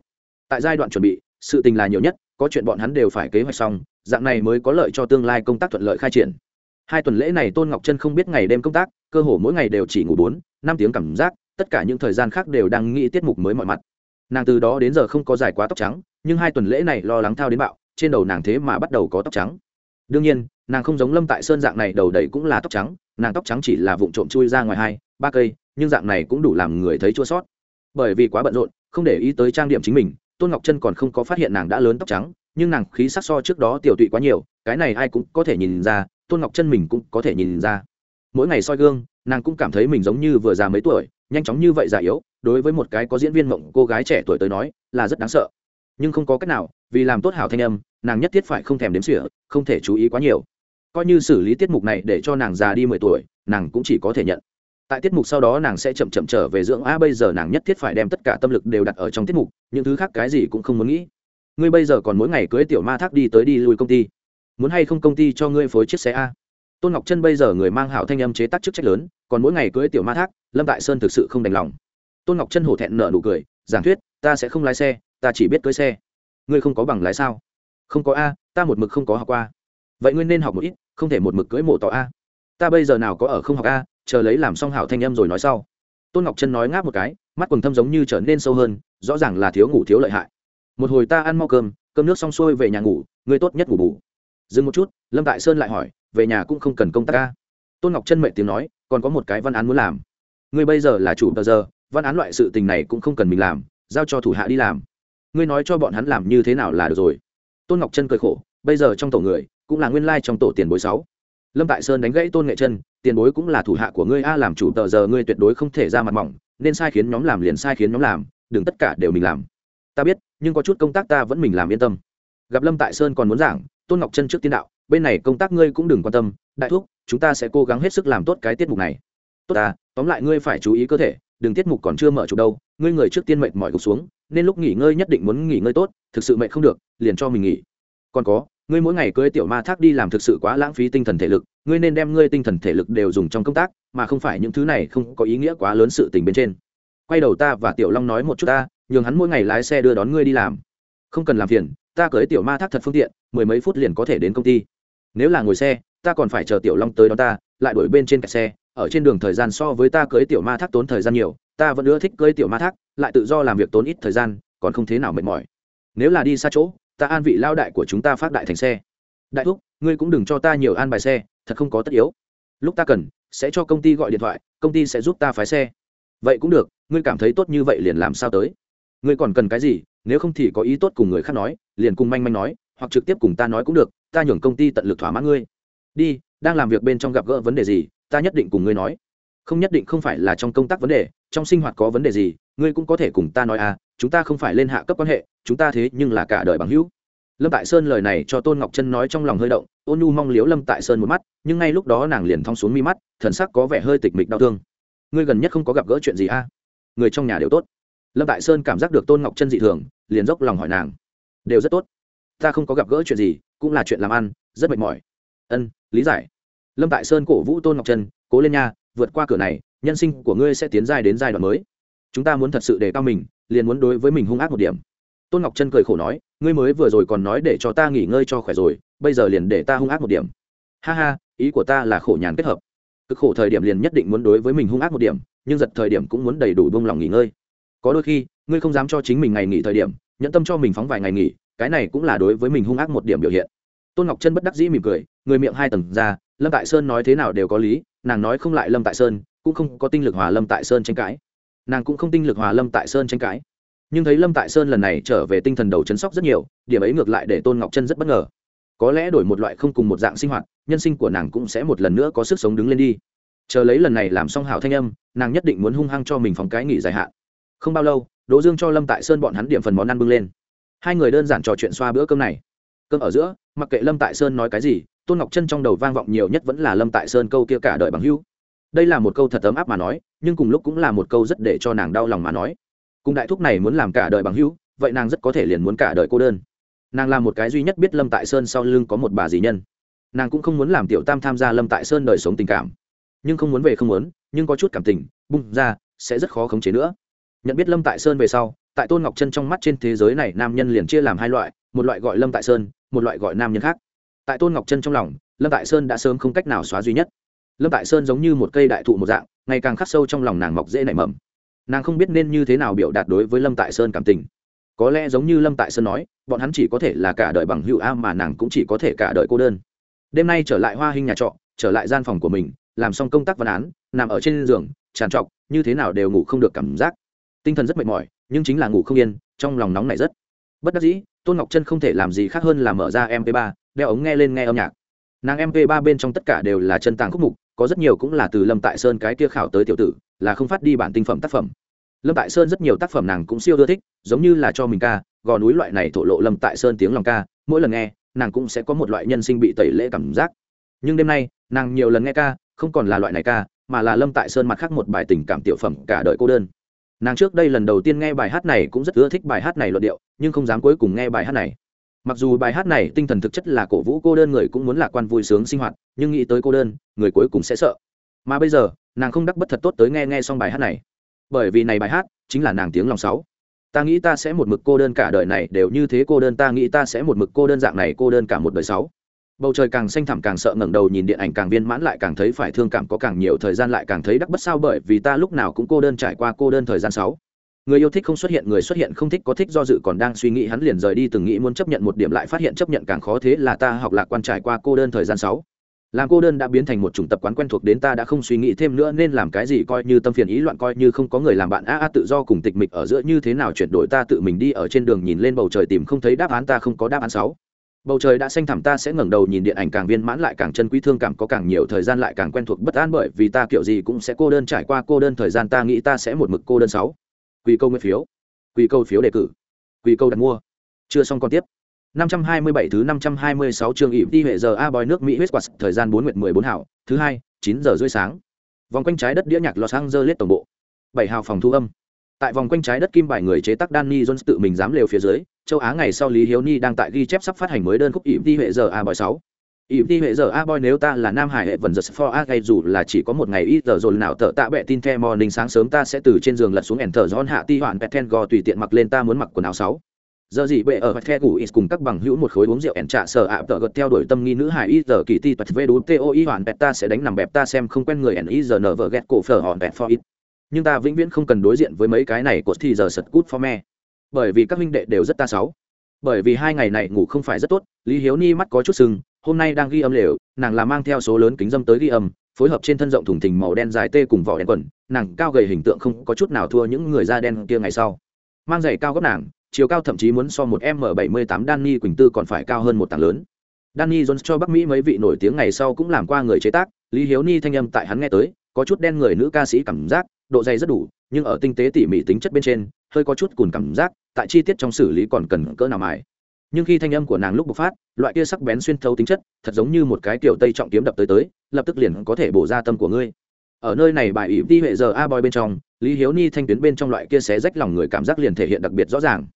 tại giai đoạn chuẩn bị, sự tình là nhiều nhất, có chuyện bọn hắn đều phải kế hoạch xong, dạng này mới có lợi cho tương lai công tác thuận lợi khai triển. Hai tuần lễ này tôn ngọc chân không biết ngày đêm công tác, cơ hồ mỗi ngày đều chỉ ngủ bốn, năm tiếng cảm giác, tất cả những thời gian khác đều đang nghĩ tiết mục mới mọi mặt. Nàng từ đó đến giờ không có dài quá tóc trắng, nhưng hai tuần lễ này lo lắng thao đến bạo, trên đầu nàng thế mà bắt đầu có tóc trắng. Đương nhiên, nàng không giống lâm tại sơn dạng này, đầu đầy cũng là tóc trắng nàng tóc trắng chỉ là vụn trộm chui ra ngoài hai, ba cây, nhưng dạng này cũng đủ làm người thấy chua sót. Bởi vì quá bận rộn, không để ý tới trang điểm chính mình, tôn ngọc chân còn không có phát hiện nàng đã lớn tóc trắng, nhưng nàng khí sắc so trước đó tiểu tụy quá nhiều, cái này ai cũng có thể nhìn ra, tôn ngọc chân mình cũng có thể nhìn ra. Mỗi ngày soi gương, nàng cũng cảm thấy mình giống như vừa già mấy tuổi, nhanh chóng như vậy già yếu, đối với một cái có diễn viên mộng cô gái trẻ tuổi tới nói, là rất đáng sợ. Nhưng không có cách nào, vì làm tốt hảo thanh âm, nàng nhất thiết phải không thèm đếm sỉa không thể chú ý quá nhiều coi như xử lý tiết mục này để cho nàng già đi mười tuổi, nàng cũng chỉ có thể nhận. Tại tiết mục sau đó nàng sẽ chậm chậm trở về dưỡng, a, bây giờ nàng nhất thiết phải đem tất cả tâm lực đều đặt ở trong tiết mục, những thứ khác cái gì cũng không muốn nghĩ. Ngươi bây giờ còn mỗi ngày cưới tiểu ma thác đi tới đi lui công ty. Muốn hay không công ty cho ngươi phối chiếc xe a? Tôn ngọc chân bây giờ người mang hảo thanh âm chế tác chức trách lớn, còn mỗi ngày cưới tiểu ma thác, lâm tại sơn thực sự không đành lòng. Tôn ngọc chân hổ thẹn nở nụ cười, giảng thuyết, ta sẽ không lái xe, ta chỉ biết cưới xe. Ngươi không có bằng lái sao? Không có a, ta một mực không có học qua vậy ngươi nên học một ít, không thể một mực cưỡi mộ tỏ a. Ta bây giờ nào có ở không học a, chờ lấy làm xong hảo thanh âm rồi nói sau. Tôn ngọc chân nói ngáp một cái, mắt quần thâm giống như trở nên sâu hơn, rõ ràng là thiếu ngủ thiếu lợi hại. Một hồi ta ăn mau cơm cơm nước xong xuôi về nhà ngủ, ngươi tốt nhất ngủ bù. Dừng một chút, lâm tại sơn lại hỏi, về nhà cũng không cần công tác ca tôn ngọc chân mệnh tiếng nói, còn có một cái văn án muốn làm. Ngươi bây giờ là chủ tờ giờ, văn án loại sự tình này cũng không cần mình làm, giao cho thủ hạ đi làm. Ngươi nói cho bọn hắn làm như thế nào là được rồi. Tôn ngọc chân cười khổ, bây giờ trong tổ người cũng là nguyên lai trong tổ tiền bối sáu. Lâm tại sơn đánh gãy tôn nghệ chân tiền bối cũng là thủ hạ của ngươi a, làm chủ tờ giờ ngươi tuyệt đối không thể ra mặt mỏng, nên sai khiến nhóm làm liền sai khiến nhóm làm, đừng tất cả đều mình làm. Ta biết, nhưng có chút công tác ta vẫn mình làm yên tâm. Gặp lâm tại sơn còn muốn giảng, tôn ngọc chân trước tiên đạo, bên này công tác ngươi cũng đừng quan tâm, đại thúc, chúng ta sẽ cố gắng hết sức làm tốt cái tiết mục này. Tốt ta, tóm lại ngươi phải chú ý cơ thể, đừng tiết mục còn chưa mở chụp đâu, ngươi người trước tiên mệt mỏi gục xuống, nên lúc nghỉ ngơi nhất định muốn nghỉ ngơi tốt, thực sự mệt không được, liền cho mình nghỉ. Còn có ngươi mỗi ngày cưới tiểu ma thác đi làm thực sự quá lãng phí tinh thần thể lực, ngươi nên đem ngươi tinh thần thể lực đều dùng trong công tác, mà không phải những thứ này không có ý nghĩa quá lớn sự tình bên trên. Quay đầu ta và tiểu long nói một chút ta, nhường hắn mỗi ngày lái xe đưa đón ngươi đi làm. Không cần làm phiền, ta cưới tiểu ma thác thật phương tiện, mười mấy phút liền có thể đến công ty. Nếu là ngồi xe, ta còn phải chờ tiểu long tới đón ta, lại đuổi bên trên kẹt xe. Ở trên đường thời gian so với ta cưới tiểu ma thác tốn thời gian nhiều, ta vẫn ưa thích cưới tiểu ma thác, lại tự do làm việc tốn ít thời gian, còn không thế nào mệt mỏi. Nếu là đi xa chỗ ta an vị lao đại của chúng ta phát đại thành xe. Đại thúc, ngươi cũng đừng cho ta nhiều an bài xe, thật không có tất yếu. Lúc ta cần, sẽ cho công ty gọi điện thoại, công ty sẽ giúp ta phái xe. Vậy cũng được, ngươi cảm thấy tốt như vậy liền làm sao tới? Ngươi còn cần cái gì, nếu không thì có ý tốt cùng người khác nói, liền cùng manh manh nói, hoặc trực tiếp cùng ta nói cũng được, ta nhường công ty tận lực thỏa mãn ngươi. Đi, đang làm việc bên trong gặp gỡ vấn đề gì, ta nhất định cùng ngươi nói. Không nhất định không phải là trong công tác vấn đề, trong sinh hoạt có vấn đề gì, ngươi cũng có thể cùng ta nói à chúng ta không phải lên hạ cấp quan hệ, chúng ta thế nhưng là cả đời bằng hữu. Lâm tại sơn lời này cho tôn ngọc chân nói trong lòng hơi động, ôn nhu mong liếu lâm tại sơn một mắt, nhưng ngay lúc đó nàng liền thong xuống mi mắt, thần sắc có vẻ hơi tịch mịch đau thương. Ngươi gần nhất không có gặp gỡ chuyện gì a người trong nhà đều tốt. Lâm tại sơn cảm giác được tôn ngọc chân dị thường, liền dốc lòng hỏi nàng. Đều rất tốt. Ta không có gặp gỡ chuyện gì, cũng là chuyện làm ăn, rất mệt mỏi. Ân, lý giải. Lâm tại sơn cổ vũ tôn ngọc chân cố lên nha, vượt qua cửa này, nhân sinh của ngươi sẽ tiến dài đến giai đoạn mới. Chúng ta muốn thật sự đề cao mình liền muốn đối với mình hung ác một điểm. Tôn ngọc chân cười khổ nói, ngươi mới vừa rồi còn nói để cho ta nghỉ ngơi cho khỏe rồi, bây giờ liền để ta hung ác một điểm. Ha ha, ý của ta là khổ nhàn kết hợp. Cực khổ thời điểm liền nhất định muốn đối với mình hung ác một điểm, nhưng giật thời điểm cũng muốn đầy đủ buông lòng nghỉ ngơi. Có đôi khi, ngươi không dám cho chính mình ngày nghỉ thời điểm, nhẫn tâm cho mình phóng vài ngày nghỉ, cái này cũng là đối với mình hung ác một điểm biểu hiện. Tôn ngọc chân bất đắc dĩ mỉm cười, người miệng hai tầng ra, lâm tại sơn nói thế nào đều có lý, nàng nói không lại lâm tại sơn, cũng không có tinh lực hòa lâm tại sơn tranh cãi nàng cũng không tinh lực hòa lâm tại sơn tranh cãi. Nhưng thấy lâm tại sơn lần này trở về tinh thần đầu chấn sóc rất nhiều, điểm ấy ngược lại để tôn ngọc chân rất bất ngờ. Có lẽ đổi một loại không cùng một dạng sinh hoạt, nhân sinh của nàng cũng sẽ một lần nữa có sức sống đứng lên đi. Chờ lấy lần này làm xong hảo thanh âm, nàng nhất định muốn hung hăng cho mình phóng cái nghỉ dài hạn. Không bao lâu, đỗ dương cho lâm tại sơn bọn hắn điểm phần món ăn bưng lên. Hai người đơn giản trò chuyện xoa bữa cơm này. Cơm ở giữa, mặc kệ lâm tại sơn nói cái gì, tôn ngọc chân trong đầu vang vọng nhiều nhất vẫn là lâm tại sơn câu kia cả đời bằng hữu đây là một câu thật ấm áp mà nói, nhưng cùng lúc cũng là một câu rất để cho nàng đau lòng mà nói. Cùng đại thúc này muốn làm cả đời bằng hữu, vậy nàng rất có thể liền muốn cả đời cô đơn. Nàng là một cái duy nhất biết lâm tại sơn sau lưng có một bà dì nhân. Nàng cũng không muốn làm tiểu tam tham gia lâm tại sơn đời sống tình cảm. Nhưng không muốn về không muốn, nhưng có chút cảm tình, bung ra, sẽ rất khó khống chế nữa. Nhận biết lâm tại sơn về sau, tại tôn ngọc chân trong mắt trên thế giới này nam nhân liền chia làm hai loại, một loại gọi lâm tại sơn, một loại gọi nam nhân khác. Tại tôn ngọc chân trong lòng, lâm tại sơn đã sớm không cách nào xóa duy nhất lâm tại sơn giống như một cây đại thụ một dạng, ngày càng khắc sâu trong lòng nàng mọc dễ nảy mầm. Nàng không biết nên như thế nào biểu đạt đối với lâm tại sơn cảm tình. Có lẽ giống như lâm tại sơn nói, bọn hắn chỉ có thể là cả đời bằng hữu a mà nàng cũng chỉ có thể cả đời cô đơn. Đêm nay trở lại hoa hình nhà trọ, trở lại gian phòng của mình, làm xong công tác văn án, nằm ở trên giường, tràn trọc, như thế nào đều ngủ không được cảm giác. Tinh thần rất mệt mỏi, nhưng chính là ngủ không yên, trong lòng nóng này rất. Bất đắc dĩ, tôn ngọc chân không thể làm gì khác hơn là mở ra mp 3 đeo ống nghe lên nghe âm nhạc. Nàng mp 3 bên trong tất cả đều là chân tàng khúc mục có rất nhiều cũng là từ lâm tại sơn cái kia khảo tới tiểu tử, là không phát đi bản tinh phẩm tác phẩm. Lâm tại sơn rất nhiều tác phẩm nàng cũng siêu ưa thích, giống như là cho mình ca, gò núi loại này thổ lộ lâm tại sơn tiếng lòng ca, mỗi lần nghe, nàng cũng sẽ có một loại nhân sinh bị tẩy lễ cảm giác. Nhưng đêm nay, nàng nhiều lần nghe ca, không còn là loại này ca, mà là lâm tại sơn mặt khác một bài tình cảm tiểu phẩm cả đời cô đơn. Nàng trước đây lần đầu tiên nghe bài hát này cũng rất ưa thích bài hát này luận điệu, nhưng không dám cuối cùng nghe bài hát này mặc dù bài hát này tinh thần thực chất là cổ vũ cô đơn người cũng muốn lạc quan vui sướng sinh hoạt, nhưng nghĩ tới cô đơn, người cuối cùng sẽ sợ. Mà bây giờ, nàng không đắc bất thật tốt tới nghe nghe xong bài hát này. Bởi vì này bài hát chính là nàng tiếng lòng sáu. Ta nghĩ ta sẽ một mực cô đơn cả đời này, đều như thế cô đơn, ta nghĩ ta sẽ một mực cô đơn dạng này cô đơn cả một đời sáu. Bầu trời càng xanh thẳm càng sợ ngẩng đầu nhìn điện ảnh càng viên mãn lại càng thấy phải thương cảm có càng nhiều thời gian lại càng thấy đắc bất sao bởi vì ta lúc nào cũng cô đơn trải qua cô đơn thời gian sáu người yêu thích không xuất hiện, người xuất hiện không thích, có thích do dự còn đang suy nghĩ, hắn liền rời đi, từng nghĩ muốn chấp nhận một điểm lại phát hiện chấp nhận càng khó thế là ta học lạc quan trải qua cô đơn thời gian sáu. Làm cô đơn đã biến thành một chủng tập quán quen thuộc đến ta đã không suy nghĩ thêm nữa nên làm cái gì, coi như tâm phiền ý loạn, coi như không có người làm bạn, a a, tự do cùng tịch mịch ở giữa như thế nào chuyển đổi ta tự mình đi, ở trên đường nhìn lên bầu trời tìm không thấy đáp án, ta không có đáp án sáu. Bầu trời đã xanh thẳm, ta sẽ ngẩng đầu nhìn điện ảnh càng viên mãn lại càng chân quý, thương cảm có càng nhiều, thời gian lại càng quen thuộc, bất an bởi vì ta kiểu gì cũng sẽ cô đơn, trải qua cô đơn thời gian, ta nghĩ ta sẽ một mực cô đơn sáu quy câu nguyên phiếu quy câu phiếu đề cử quy câu đặt mua chưa xong còn tiếp 527 thứ 526 chương ỉm đi hệ giờ A boy nước Mỹ huyết quạt thời gian 4 nguyệt 14 hảo, thứ hai, 9 giờ rưỡi sáng. Vòng quanh trái đất đĩa nhạc Los Angeles tổng bộ. 7 hào phòng thu âm. Tại vòng quanh trái đất kim bài người chế tác Danny Jones tự mình dám lều phía dưới, châu Á ngày sau Lý Hiếu Ni đang tại ghi chép sắp phát hành mới đơn khúc ỉm đi hệ giờ A boy 6 ý đi hệ giờ A boy nếu ta là Nam Hải hệ vần giật for A gay dù là chỉ có một ngày ít giờ rồi nào tợ tạ bẹ tin the morning sáng sớm ta sẽ từ trên giường lật xuống enter giòn hạ ti hoạn pet go tùy tiện mặc lên ta muốn mặc quần áo sáu. Giờ gì bệ ở the ngủ ít cùng các bằng hữu một khối uống rượu ẻn trả sợ ạ tợ gật theo đuổi tâm nghi nữ hải ít giờ kỳ ti tật vê đú to y hoạn pet ta sẽ đánh nằm bẹp ta xem không quen người ẻn ít giờ nở vợ ghét cổ phở hòn pet for it nhưng ta vĩnh viễn không cần đối diện với mấy cái này của thì giờ sật cút for me. Bởi vì các huynh đệ đều rất ta xấu bởi vì hai ngày này ngủ không phải rất tốt, lý hiếu ni mắt có chút sưng hôm nay đang ghi âm lều nàng là mang theo số lớn kính dâm tới ghi âm phối hợp trên thân rộng thùng thình màu đen dài tê cùng vỏ đen quần nàng cao gầy hình tượng không có chút nào thua những người da đen kia ngày sau mang giày cao gấp nàng chiều cao thậm chí muốn so một m 78 Danny Quỳnh Tư còn phải cao hơn một tầng lớn. Danny Jones cho Bắc Mỹ mấy vị nổi tiếng ngày sau cũng làm qua người chế tác, Lý Hiếu Ni thanh âm tại hắn nghe tới, có chút đen người nữ ca sĩ cảm giác, độ dày rất đủ, nhưng ở tinh tế tỉ mỉ tính chất bên trên, hơi có chút cùn cảm giác, tại chi tiết trong xử lý còn cần cỡ nào mài nhưng khi thanh âm của nàng lúc bộc phát, loại kia sắc bén xuyên thấu tính chất, thật giống như một cái kiểu tây trọng kiếm đập tới tới, lập tức liền có thể bổ ra tâm của ngươi. Ở nơi này bài ỷ đi huệ giờ a boy bên trong, lý hiếu ni thanh tuyến bên trong loại kia xé rách lòng người cảm giác liền thể hiện đặc biệt rõ ràng.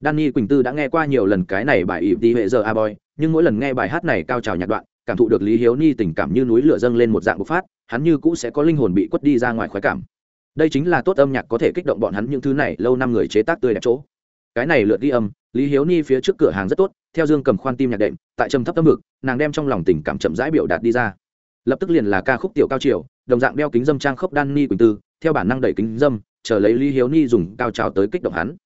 Danny quỳnh tư đã nghe qua nhiều lần cái này bài ỷ đi huệ giờ a boy, nhưng mỗi lần nghe bài hát này cao trào nhạc đoạn, cảm thụ được lý hiếu ni tình cảm như núi lửa dâng lên một dạng bộc phát, hắn như cũ sẽ có linh hồn bị quất đi ra ngoài khoái cảm. Đây chính là tốt âm nhạc có thể kích động bọn hắn những thứ này, lâu năm người chế tác tươi đẹp chỗ cái này lượt ghi âm, lý hiếu ni phía trước cửa hàng rất tốt, theo dương cầm khoan tim nhạc đệm, tại trầm thấp tâm vực nàng đem trong lòng tình cảm chậm rãi biểu đạt đi ra lập tức liền là ca khúc tiểu cao triều, đồng dạng đeo kính dâm trang khốc đan ni quỳnh tư, theo bản năng đẩy kính dâm, chờ lấy lý hiếu ni dùng cao trào tới kích động hắn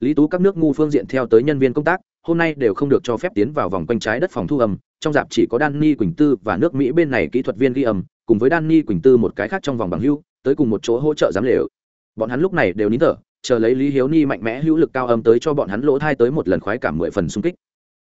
lý tú các nước ngu phương diện theo tới nhân viên công tác, hôm nay đều không được cho phép tiến vào vòng quanh trái đất phòng thu âm, trong dạp chỉ có đan ni quỳnh tư và nước mỹ bên này kỹ thuật viên ghi âm, cùng với đan ni quỳnh tư một cái khác trong vòng bằng hưu, tới cùng một chỗ hỗ trợ giám lễ. bọn hắn lúc này đều nín thở chờ lấy lý hiếu ni mạnh mẽ hữu lực cao âm tới cho bọn hắn lỗ thai tới một lần khoái cảm mười phần xung kích.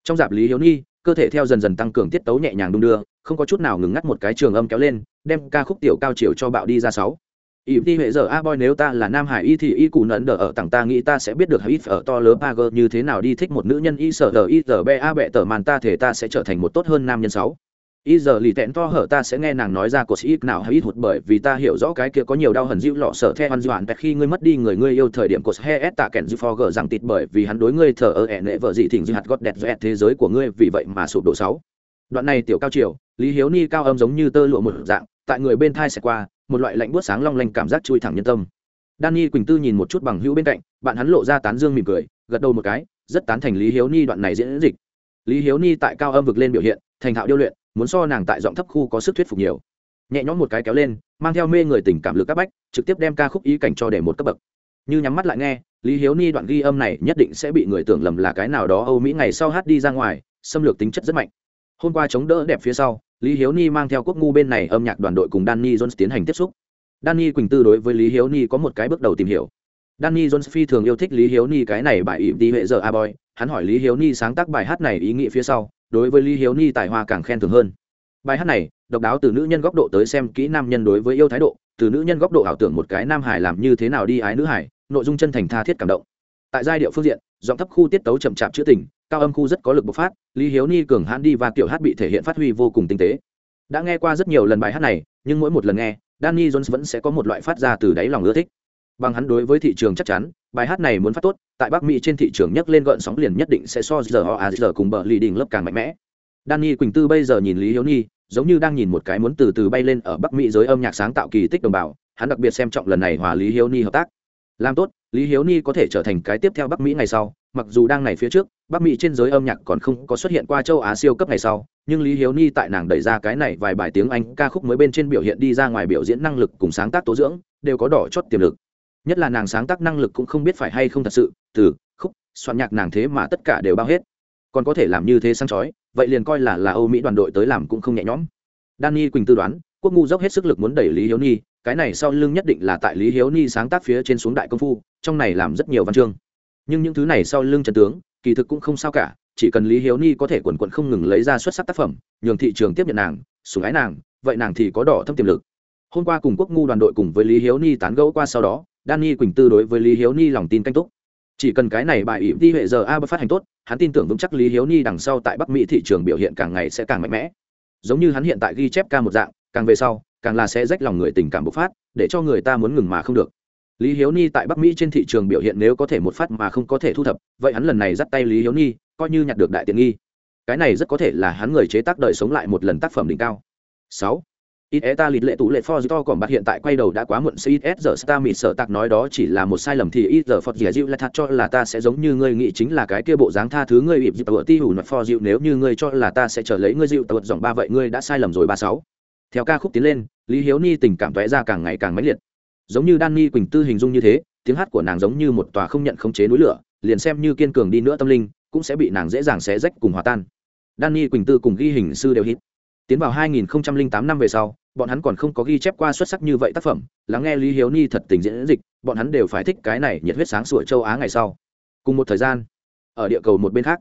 Trong dạp lý hiếu ni, cơ thể theo dần dần tăng cường tiết tấu nhẹ nhàng đung đưa, không có chút nào ngừng ngắt một cái trường âm kéo lên, đem ca khúc tiểu cao chiều cho bạo đi ra sáu. Ỷ ti huệ giờ, a boy, nếu ta là nam hải y thì y cụ nẫn đờ ở tặng ta nghĩ ta sẽ biết được ít ở to lớn ba g như thế nào đi thích một nữ nhân y sở đờ y tờ b a bẹ tờ màn ta thể ta sẽ trở thành một tốt hơn nam nhân sáu y giờ lì tẹn to hở ta sẽ nghe nàng nói ra của sĩ ít nào hay ít hụt bởi vì ta hiểu rõ cái kia có nhiều đau hần dịu lọ sợ the hoàn doạn khi ngươi mất đi người ngươi yêu thời điểm của he s tạ kèn dư for gờ rằng tịt bởi vì hắn đối ngươi thờ ơ ẻ nệ vợ dị thỉnh dư hạt gót đẹp dẹt thế giới của ngươi vì vậy mà sụp đổ sáu đoạn này tiểu cao triều lý hiếu ni cao âm giống như tơ lụa một dạng tại người bên thai sẽ qua một loại lạnh buốt sáng long lanh cảm giác chui thẳng nhân tâm Danny Quỳnh Tư nhìn một chút bằng hữu bên cạnh, bạn hắn lộ ra tán dương mỉm cười, gật đầu một cái, rất tán thành Lý Hiếu Ni đoạn này diễn dịch. Lý Hiếu Ni tại cao âm vực lên biểu hiện, thành thạo điêu luyện, muốn so nàng tại giọng thấp khu có sức thuyết phục nhiều. Nhẹ nhõm một cái kéo lên, mang theo mê người tình cảm lực các bách, trực tiếp đem ca khúc ý cảnh cho để một cấp bậc. Như nhắm mắt lại nghe, lý hiếu ni đoạn ghi âm này nhất định sẽ bị người tưởng lầm là cái nào đó âu mỹ ngày sau hát đi ra ngoài, xâm lược tính chất rất mạnh. Hôm qua chống đỡ đẹp phía sau, lý hiếu ni mang theo quốc ngu bên này âm nhạc đoàn đội cùng danny jones tiến hành tiếp xúc. Danny quỳnh tư đối với lý hiếu ni có một cái bước đầu tìm hiểu. Danny jones phi thường yêu thích lý hiếu ni cái này bài ỉm đi hệ giờ a boy, hắn hỏi lý hiếu ni sáng tác bài hát này ý nghĩa phía sau đối với lý hiếu ni tài hoa càng khen thường hơn. Bài hát này, độc đáo từ nữ nhân góc độ tới xem kỹ nam nhân đối với yêu thái độ, từ nữ nhân góc độ ảo tưởng một cái nam hải làm như thế nào đi ái nữ hải nội dung chân thành tha thiết cảm động. Tại giai điệu phương diện, giọng thấp khu tiết tấu chậm chạp chữ tình, cao âm khu rất có lực bộc phát, lý hiếu ni cường hãn đi và kiểu hát bị thể hiện phát huy vô cùng tinh tế. Đã nghe qua rất nhiều lần bài hát này, nhưng mỗi một lần nghe, danny jones vẫn sẽ có một loại phát ra từ đáy lòng ưa thích bằng hắn đối với thị trường chắc chắn bài hát này muốn phát tốt tại bắc mỹ trên thị trường nhấc lên gợn sóng liền nhất định sẽ so giờ họ à giờ cùng bờ lì đình lớp càng mạnh mẽ. Danny quỳnh tư bây giờ nhìn lý hiếu Nhi, giống như đang nhìn một cái muốn từ từ bay lên ở bắc mỹ giới âm nhạc sáng tạo kỳ tích đồng bào hắn đặc biệt xem trọng lần này hòa lý hiếu ni hợp tác. Làm tốt lý hiếu ni có thể trở thành cái tiếp theo bắc mỹ ngày sau mặc dù đang này phía trước bắc mỹ trên giới âm nhạc còn không có xuất hiện qua châu á siêu cấp ngày sau nhưng lý hiếu ni tại nàng đẩy ra cái này vài bài tiếng anh ca khúc mới bên trên biểu hiện đi ra ngoài biểu diễn năng lực cùng sáng tác tố dưỡng đều có đỏ chót tiềm lực nhất là nàng sáng tác năng lực cũng không biết phải hay không thật sự, từ, khúc, soạn nhạc nàng thế mà tất cả đều bao hết. Còn có thể làm như thế sáng chói, vậy liền coi là là âu mỹ đoàn đội tới làm cũng không nhẹ nhõm. Danny quỳnh tư đoán, quốc ngu dốc hết sức lực muốn đẩy lý hiếu ni cái này sau lưng nhất định là tại lý hiếu ni sáng tác phía trên xuống đại công phu, trong này làm rất nhiều văn chương. Nhưng những thứ này sau lưng trần tướng, kỳ thực cũng không sao cả, chỉ cần lý hiếu ni có thể quần quận không ngừng lấy ra xuất sắc tác phẩm, nhường thị trường tiếp nhận nàng, sủng ái nàng, vậy nàng thì có đỏ thâm tiềm lực. Hôm qua cùng quốc ngu đoàn đội cùng với lý hiếu ni tán gẫu qua sau đó Danny Quỳnh Tư đối với Lý Hiếu Ni lòng tin canh túc. Chỉ cần cái này bài ỉm đi hệ giờ A phát hành tốt, hắn tin tưởng vững chắc Lý Hiếu Ni đằng sau tại Bắc Mỹ thị trường biểu hiện càng ngày sẽ càng mạnh mẽ. Giống như hắn hiện tại ghi chép ca một dạng, càng về sau, càng là sẽ rách lòng người tình cảm bộc phát, để cho người ta muốn ngừng mà không được. Lý Hiếu Ni tại Bắc Mỹ trên thị trường biểu hiện nếu có thể một phát mà không có thể thu thập, vậy hắn lần này dắt tay Lý Hiếu Ni, coi như nhặt được đại tiện nghi. Cái này rất có thể là hắn người chế tác đời sống lại một lần tác phẩm đỉnh cao. 6 ít e ta lịt lệ tủ lệ for to còn bạc hiện tại quay đầu đã quá muộn ít giờ ta mịt sợ tạc nói đó chỉ là một sai lầm thì ít giờ phật dìa dịu lại thật cho là ta sẽ giống như ngươi nghĩ chính là cái kia bộ dáng tha thứ ngươi ịp dịu tựa ti hủ nọt for dịu nếu như ngươi cho là ta sẽ trở lấy ngươi dịu tựa dòng ba vậy ngươi đã sai lầm rồi ba sáu theo ca khúc tiến lên lý hiếu ni tình cảm vẽ ra càng ngày càng mãnh liệt giống như Danny Quỳnh Tư hình dung như thế, tiếng hát của nàng giống như một tòa không nhận khống chế núi lửa, liền xem như kiên cường đi nữa tâm linh, cũng sẽ bị nàng dễ dàng xé rách cùng hòa tan. Danny Quỳnh Tư cùng ghi hình sư đều hít. Tiến vào 2008 năm về sau, bọn hắn còn không có ghi chép qua xuất sắc như vậy tác phẩm, lắng nghe lý hiếu ni thật tình diễn dịch, bọn hắn đều phải thích cái này nhiệt huyết sáng sủa châu á ngày sau. Cùng một thời gian, ở địa cầu một bên khác,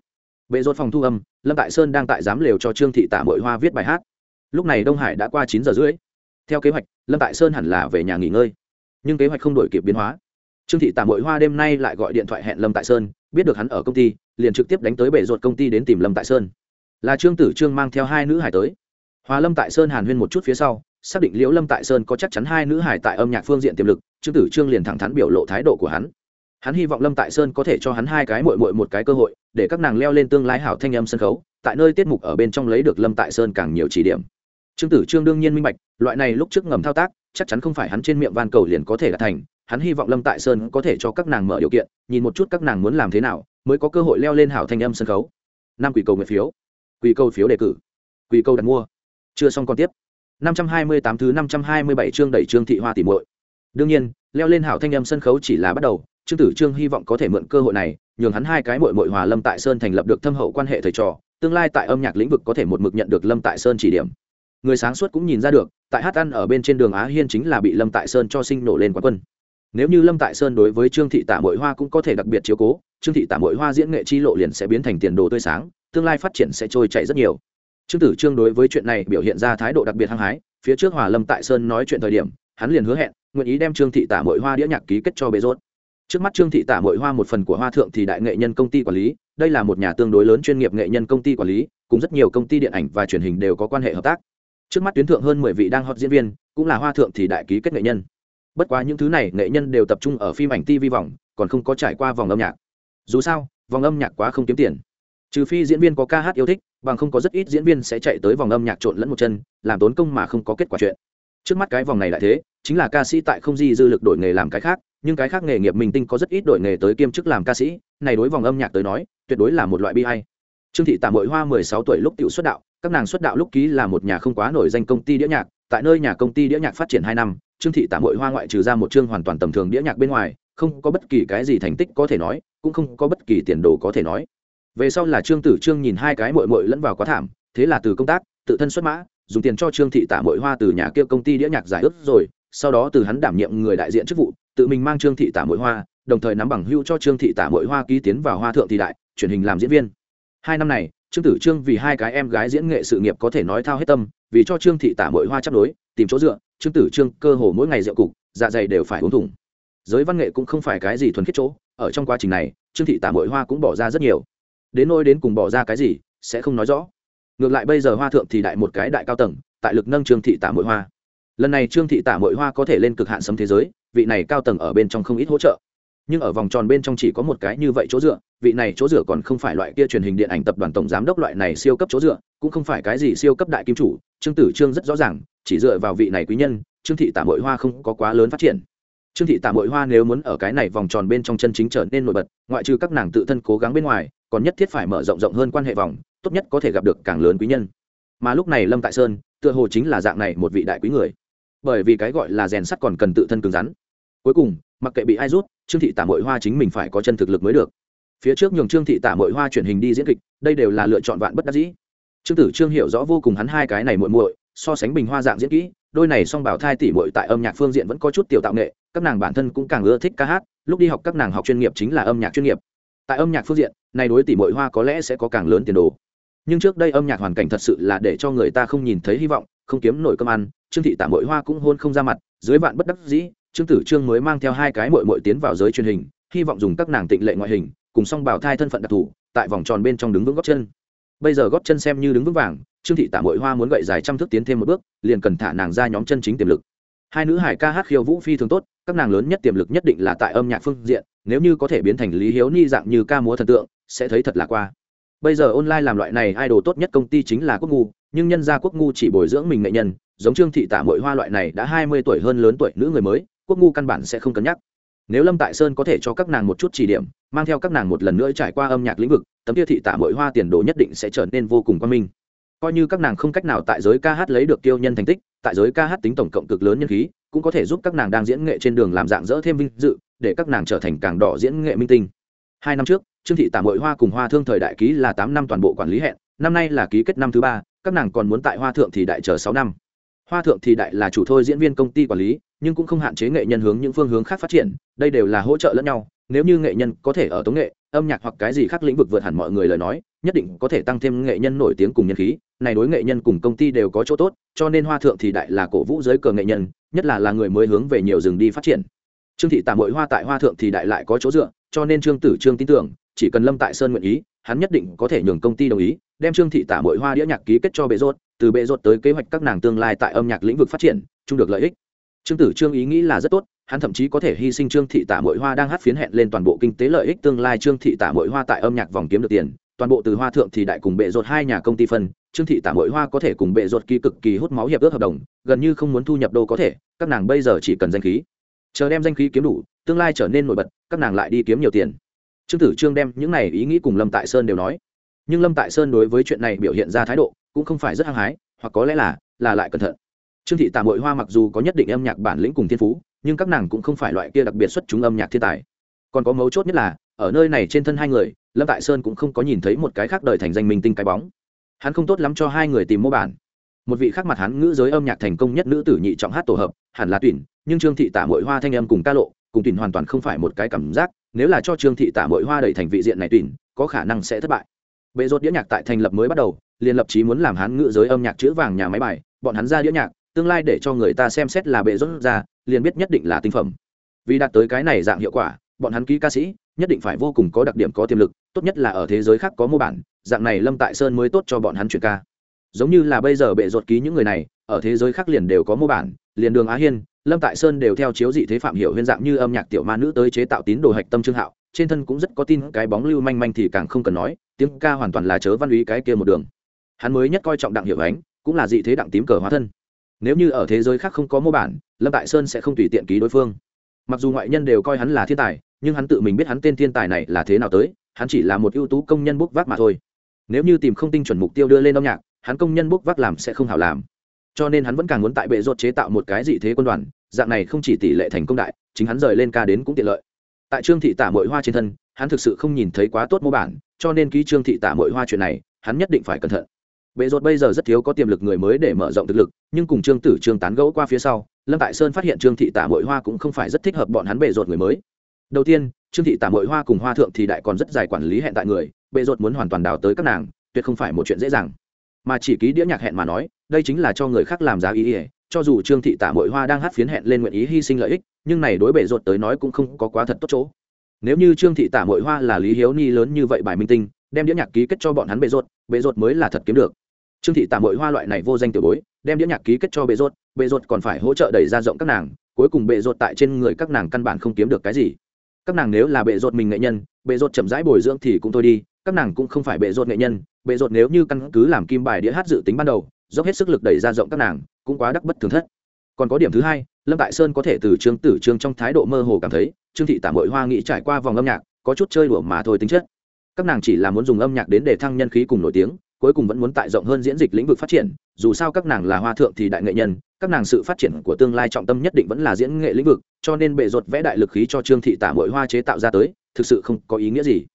bệ rốt phòng thu âm, lâm tại sơn đang tại giám lều cho trương thị tạ mội hoa viết bài hát. Lúc này đông hải đã qua chín giờ rưỡi. Theo kế hoạch, lâm tại sơn hẳn là về nhà nghỉ ngơi. Nhưng kế hoạch không đổi kịp biến hóa. Trương thị tạ mội hoa đêm nay lại gọi điện thoại hẹn lâm tại sơn, biết được hắn ở công ty, liền trực tiếp đánh tới bể ruột công ty đến tìm lâm tại sơn. Là trương tử trương mang theo hai nữ hải tới hòa lâm tại sơn hàn huyên một chút phía sau, xác định liễu lâm tại sơn có chắc chắn hai nữ hải tại âm nhạc phương diện tiềm lực, trương tử trương liền thẳng thắn biểu lộ thái độ của hắn. Hắn hy vọng lâm tại sơn có thể cho hắn hai cái mội mội một cái cơ hội, để các nàng leo lên tương lai hảo thanh âm sân khấu, tại nơi tiết mục ở bên trong lấy được lâm tại sơn càng nhiều chỉ điểm. Trương tử trương đương nhiên minh bạch, loại này lúc trước ngầm thao tác, chắc chắn không phải hắn trên miệng van cầu liền có thể đạt thành, hắn hy vọng lâm tại sơn có thể cho các nàng mở điều kiện, nhìn một chút các nàng muốn làm thế nào, mới có cơ hội leo lên hảo thanh âm sân khấu. Năm quỷ cầu nguyện phiếu. Quỷ cầu phiếu đề cử. Quỷ cầu đặt mua chưa xong còn tiếp. 528 thứ 527 chương đẩy trương thị hoa tỉ muội. Đương nhiên, leo lên hảo thanh âm sân khấu chỉ là bắt đầu, trương tử trương hy vọng có thể mượn cơ hội này, nhường hắn hai cái muội muội hòa lâm tại sơn thành lập được thâm hậu quan hệ thầy trò, tương lai tại âm nhạc lĩnh vực có thể một mực nhận được lâm tại sơn chỉ điểm. Người sáng suốt cũng nhìn ra được, tại hát ăn ở bên trên đường á hiên chính là bị lâm tại sơn cho sinh nổ lên quán quân. Nếu như lâm tại sơn đối với trương thị tả mội hoa cũng có thể đặc biệt chiếu cố, trương thị tả mội hoa diễn nghệ chi lộ liền sẽ biến thành tiền đồ tươi sáng, tương lai phát triển sẽ trôi chảy rất nhiều trương tử trương đối với chuyện này biểu hiện ra thái độ đặc biệt hăng hái, phía trước hòa lâm tại sơn nói chuyện thời điểm, hắn liền hứa hẹn, nguyện ý đem trương thị tả mội hoa đĩa nhạc ký kết cho bế rốt. Trước mắt trương thị tả mội hoa một phần của hoa thượng thì đại nghệ nhân công ty quản lý, đây là một nhà tương đối lớn chuyên nghiệp nghệ nhân công ty quản lý, cùng rất nhiều công ty điện ảnh và truyền hình đều có quan hệ hợp tác. Trước mắt tuyến thượng hơn mười vị đang hot diễn viên, cũng là hoa thượng thì đại ký kết nghệ nhân. Bất quá những thứ này, nghệ nhân đều tập trung ở phim ảnh tv vòng, còn không có trải qua vòng âm nhạc. Dù sao, vòng âm nhạc quá không kiếm tiền. Trừ phi diễn viên có ca hát yêu thích bằng không có rất ít diễn viên sẽ chạy tới vòng âm nhạc trộn lẫn một chân, làm tốn công mà không có kết quả chuyện. Trước mắt cái vòng này lại thế, chính là ca sĩ tại không di dư lực đổi nghề làm cái khác, nhưng cái khác nghề nghiệp mình tinh có rất ít đổi nghề tới kiêm chức làm ca sĩ, này đối vòng âm nhạc tới nói, tuyệt đối là một loại bi hay trương thị tạm hội hoa mười sáu tuổi lúc tiểu xuất đạo, các nàng xuất đạo lúc ký là một nhà không quá nổi danh công ty đĩa nhạc, tại nơi nhà công ty đĩa nhạc phát triển hai năm, trương thị tạm hội hoa ngoại trừ ra một chương hoàn toàn tầm thường đĩa nhạc bên ngoài, không có bất kỳ cái gì thành tích có thể nói, cũng không có bất kỳ tiền đồ có thể nói về sau là trương tử trương nhìn hai cái mội mội lẫn vào quá thảm, thế là từ công tác, tự thân xuất mã, dùng tiền cho trương thị tả mội hoa từ nhà kia công ty đĩa nhạc giải ước rồi, sau đó từ hắn đảm nhiệm người đại diện chức vụ, tự mình mang trương thị tả mội hoa, đồng thời nắm bằng hưu cho trương thị tả mội hoa ký tiến vào hoa thượng thị đại, truyền hình làm diễn viên. Hai năm này, trương tử trương vì hai cái em gái diễn nghệ sự nghiệp có thể nói thao hết tâm, vì cho trương thị tả mội hoa chấp đối, tìm chỗ dựa, trương tử trương cơ hồ mỗi ngày rượu cục dạ dày đều phải uống thủng. Giới văn nghệ cũng không phải cái gì thuần khiết chỗ, ở trong quá trình này, trương thị tả mội hoa cũng bỏ ra rất nhiều đến nôi đến cùng bỏ ra cái gì, sẽ không nói rõ. Ngược lại bây giờ hoa thượng thì đại một cái đại cao tầng, tại lực nâng trương thị tả mội hoa. Lần này trương thị tả mội hoa có thể lên cực hạn sấm thế giới, vị này cao tầng ở bên trong không ít hỗ trợ. Nhưng ở vòng tròn bên trong chỉ có một cái như vậy chỗ dựa, vị này chỗ dựa còn không phải loại kia truyền hình điện ảnh tập đoàn tổng giám đốc loại này siêu cấp chỗ dựa, cũng không phải cái gì siêu cấp đại kim chủ, trương tử trương rất rõ ràng, chỉ dựa vào vị này quý nhân, trương thị tả mội hoa không có quá lớn phát triển. Trương thị tả mội hoa nếu muốn ở cái này vòng tròn bên trong chân chính trở nên nổi bật, ngoại trừ các nàng tự thân cố gắng bên ngoài còn nhất thiết phải mở rộng rộng hơn quan hệ vòng, tốt nhất có thể gặp được càng lớn quý nhân. Mà lúc này lâm tại sơn, tựa hồ chính là dạng này một vị đại quý người. Bởi vì cái gọi là rèn sắt còn cần tự thân cứng rắn. Cuối cùng, mặc kệ bị ai rút, trương thị tả mội hoa chính mình phải có chân thực lực mới được. Phía trước nhường trương thị tả mội hoa truyền hình đi diễn kịch, đây đều là lựa chọn vạn bất đắc dĩ. Trương tử trương hiểu rõ vô cùng hắn hai cái này muội muội, so sánh bình hoa dạng diễn kỹ, đôi này song bảo thai tỷ muội tại âm nhạc phương diện vẫn có chút tiểu tạo nghệ, các nàng bản thân cũng càng ưa thích ca hát, lúc đi học các nàng học chuyên nghiệp chính là âm nhạc chuyên nghiệp. Tại âm nhạc phương diện này đối tỷ muội hoa có lẽ sẽ có càng lớn tiền đồ. Nhưng trước đây âm nhạc hoàn cảnh thật sự là để cho người ta không nhìn thấy hy vọng, không kiếm nổi cơm ăn. Trương thị tả muội hoa cũng hôn không ra mặt, dưới vạn bất đắc dĩ, trương tử trương mới mang theo hai cái muội muội tiến vào giới truyền hình, hy vọng dùng các nàng tịnh lệ ngoại hình, cùng song bảo thai thân phận đặc thù, tại vòng tròn bên trong đứng vững gót chân. Bây giờ gót chân xem như đứng vững vàng, trương thị tả mội hoa muốn gậy dài trăm thước tiến thêm một bước, liền cần thả nàng ra nhóm chân chính tiềm lực. Hai nữ hải ca hát khiêu vũ phi thường tốt, các nàng lớn nhất tiềm lực nhất định là tại âm nhạc phương diện, nếu như có thể biến thành lý hiếu ni dạng như ca múa thần tượng sẽ thấy thật là qua. Bây giờ online làm loại này idol tốt nhất công ty chính là quốc ngu, nhưng nhân gia quốc ngu chỉ bồi dưỡng mình nghệ nhân, giống trương thị tả mội hoa loại này đã hai mươi tuổi hơn lớn tuổi nữ người mới, quốc ngu căn bản sẽ không cân nhắc. Nếu lâm tại sơn có thể cho các nàng một chút chỉ điểm, mang theo các nàng một lần nữa trải qua âm nhạc lĩnh vực, tấm kia thị tả mội hoa tiền đồ nhất định sẽ trở nên vô cùng quan minh. Coi như các nàng không cách nào tại giới ca hát lấy được tiêu nhân thành tích, tại giới ca hát tính tổng cộng cực lớn nhân khí, cũng có thể giúp các nàng đang diễn nghệ trên đường làm dạng dỡ thêm vinh dự, để các nàng trở thành càng đỏ diễn nghệ minh tinh. Hai năm trước trương thị tả mội hoa cùng hoa thương thời đại ký là tám năm toàn bộ quản lý hẹn, năm nay là ký kết năm thứ ba, các nàng còn muốn tại hoa thượng thì đại chờ sáu năm. Hoa thượng thì đại là chủ thôi diễn viên công ty quản lý, nhưng cũng không hạn chế nghệ nhân hướng những phương hướng khác phát triển, đây đều là hỗ trợ lẫn nhau, nếu như nghệ nhân có thể ở tống nghệ, âm nhạc hoặc cái gì khác lĩnh vực vượt hẳn mọi người lời nói, nhất định có thể tăng thêm nghệ nhân nổi tiếng cùng nhân khí, này đối nghệ nhân cùng công ty đều có chỗ tốt, cho nên hoa thượng thì đại là cổ vũ giới cờ nghệ nhân, nhất là là người mới hướng về nhiều rừng đi phát triển. Trương thị tạm mội hoa tại hoa thượng thì đại lại có chỗ dựa cho nên trương tử trương tin tưởng, chỉ cần lâm tại sơn nguyện ý, hắn nhất định có thể nhường công ty đồng ý, đem trương thị tả mội hoa đĩa nhạc ký kết cho bệ rốt, từ bệ rốt tới kế hoạch các nàng tương lai tại âm nhạc lĩnh vực phát triển, chung được lợi ích. Trương tử trương ý nghĩ là rất tốt, hắn thậm chí có thể hy sinh trương thị tả mội hoa đang hát phiến hẹn lên toàn bộ kinh tế lợi ích tương lai trương thị tả mội hoa tại âm nhạc vòng kiếm được tiền, toàn bộ từ hoa thượng thì đại cùng bệ rột hai nhà công ty phân, trương thị tả mội hoa có thể cùng bệ rột ký cực kỳ hút máu hiệp ước hợp đồng, gần như không muốn thu nhập đâu có thể, các nàng bây giờ chỉ cần danh khí chờ đem danh khí kiếm đủ, tương lai trở nên nổi bật, các nàng lại đi kiếm nhiều tiền. Trương tử trương đem những này ý nghĩ cùng lâm tại sơn đều nói. Nhưng lâm tại sơn đối với chuyện này biểu hiện ra thái độ cũng không phải rất hăng hái, hoặc có lẽ là là lại cẩn thận. Trương thị tả hội hoa mặc dù có nhất định âm nhạc bản lĩnh cùng thiên phú, nhưng các nàng cũng không phải loại kia đặc biệt xuất chúng âm nhạc thiên tài. Còn có mấu chốt nhất là, ở nơi này trên thân hai người, lâm tại sơn cũng không có nhìn thấy một cái khác đời thành danh minh tinh cái bóng. Hắn không tốt lắm cho hai người tìm mô bản một vị khác mặt hắn ngữ giới âm nhạc thành công nhất nữ tử nhị trọng hát tổ hợp, hẳn là tuyển nhưng trương thị tả mội hoa thanh âm cùng ca lộ, cùng tuyển hoàn toàn không phải một cái cảm giác, nếu là cho trương thị tả mội hoa đẩy thành vị diện này tuyển có khả năng sẽ thất bại. Bệ rốt đĩa nhạc tại thành lập mới bắt đầu, liền lập chí muốn làm hắn ngữ giới âm nhạc chữ vàng nhà máy bài, bọn hắn ra đĩa nhạc, tương lai để cho người ta xem xét là bệ rốt ra, liền biết nhất định là tinh phẩm. Vì đạt tới cái này dạng hiệu quả, bọn hắn ký ca sĩ, nhất định phải vô cùng có đặc điểm có tiềm lực, tốt nhất là ở thế giới khác có mô bản, dạng này lâm tại sơn mới tốt cho bọn hắn chuyển ca giống như là bây giờ bệ ruột ký những người này, ở thế giới khác liền đều có mô bản, liền đường á hiên, lâm tại sơn đều theo chiếu dị thế phạm hiểu huyên dạng như âm nhạc tiểu ma nữ tới chế tạo tín đồ hạch tâm trương hạo, trên thân cũng rất có tin cái bóng lưu manh manh thì càng không cần nói, tiếng ca hoàn toàn là chớ văn úy cái kia một đường. Hắn mới nhất coi trọng đặng hiệu ánh, cũng là dị thế đặng tím cờ hóa thân. Nếu như ở thế giới khác không có mô bản, lâm tại sơn sẽ không tùy tiện ký đối phương. Mặc dù ngoại nhân đều coi hắn là thiên tài, nhưng hắn tự mình biết hắn tên thiên tài này là thế nào tới, hắn chỉ là một ưu tú công nhân bốc vác mà thôi. Nếu như tìm không tinh chuẩn mục tiêu đưa lên âm nhạc hắn công nhân bốc vác làm sẽ không hảo làm. Cho nên hắn vẫn càng muốn tại bệ rột chế tạo một cái dị thế quân đoàn, dạng này không chỉ tỷ lệ thành công đại, chính hắn rời lên ca đến cũng tiện lợi. Tại trương thị tả mội hoa trên thân, hắn thực sự không nhìn thấy quá tốt mô bản, cho nên ký trương thị tả mội hoa chuyện này, hắn nhất định phải cẩn thận. Bệ rột bây giờ rất thiếu có tiềm lực người mới để mở rộng thực lực, nhưng cùng trương tử trương tán gẫu qua phía sau, lâm tại sơn phát hiện trương thị tả mội hoa cũng không phải rất thích hợp bọn hắn bệ rột người mới. Đầu tiên, trương thị tả mội hoa cùng hoa thượng thì đại còn rất dài quản lý hẹn tại người, bệ rột muốn hoàn toàn đào tới các nàng, tuyệt không phải một chuyện dễ dàng mà chỉ ký đĩa nhạc hẹn mà nói đây chính là cho người khác làm giá ý ỉa cho dù trương thị tả mội hoa đang hát phiến hẹn lên nguyện ý hy sinh lợi ích nhưng này đối bệ ruột tới nói cũng không có quá thật tốt chỗ. Nếu như trương thị tả mội hoa là lý hiếu ni lớn như vậy bài minh tinh đem đĩa nhạc ký kết cho bọn hắn bệ ruột, bệ ruột mới là thật kiếm được. Trương thị tả mội hoa loại này vô danh tiểu bối đem đĩa nhạc ký kết cho bệ ruột, bệ ruột còn phải hỗ trợ đẩy ra rộng các nàng cuối cùng bệ ruột tại trên người các nàng căn bản không kiếm được cái gì. Các nàng nếu là bệ ruột mình nghệ nhân bệ ruột chậm rãi bồi dưỡng thì cũng thôi đi các nàng cũng không phải bệ rột nghệ nhân, bệ rột nếu như căn cứ làm kim bài đĩa hát dự tính ban đầu, dốc hết sức lực đẩy ra rộng các nàng, cũng quá đắc bất thường thất. Còn có điểm thứ hai, lâm tại sơn có thể từ trương tử trương trong thái độ mơ hồ cảm thấy, trương thị tả mội hoa nghĩ trải qua vòng âm nhạc, có chút chơi đùa mà thôi tính chất. Các nàng chỉ là muốn dùng âm nhạc đến để thăng nhân khí cùng nổi tiếng, cuối cùng vẫn muốn tại rộng hơn diễn dịch lĩnh vực phát triển, dù sao các nàng là hoa thượng thì đại nghệ nhân, các nàng sự phát triển của tương lai trọng tâm nhất định vẫn là diễn nghệ lĩnh vực, cho nên bệ ruột vẽ đại lực khí cho trương thị tả mội hoa chế tạo ra tới, thực sự không có ý nghĩa gì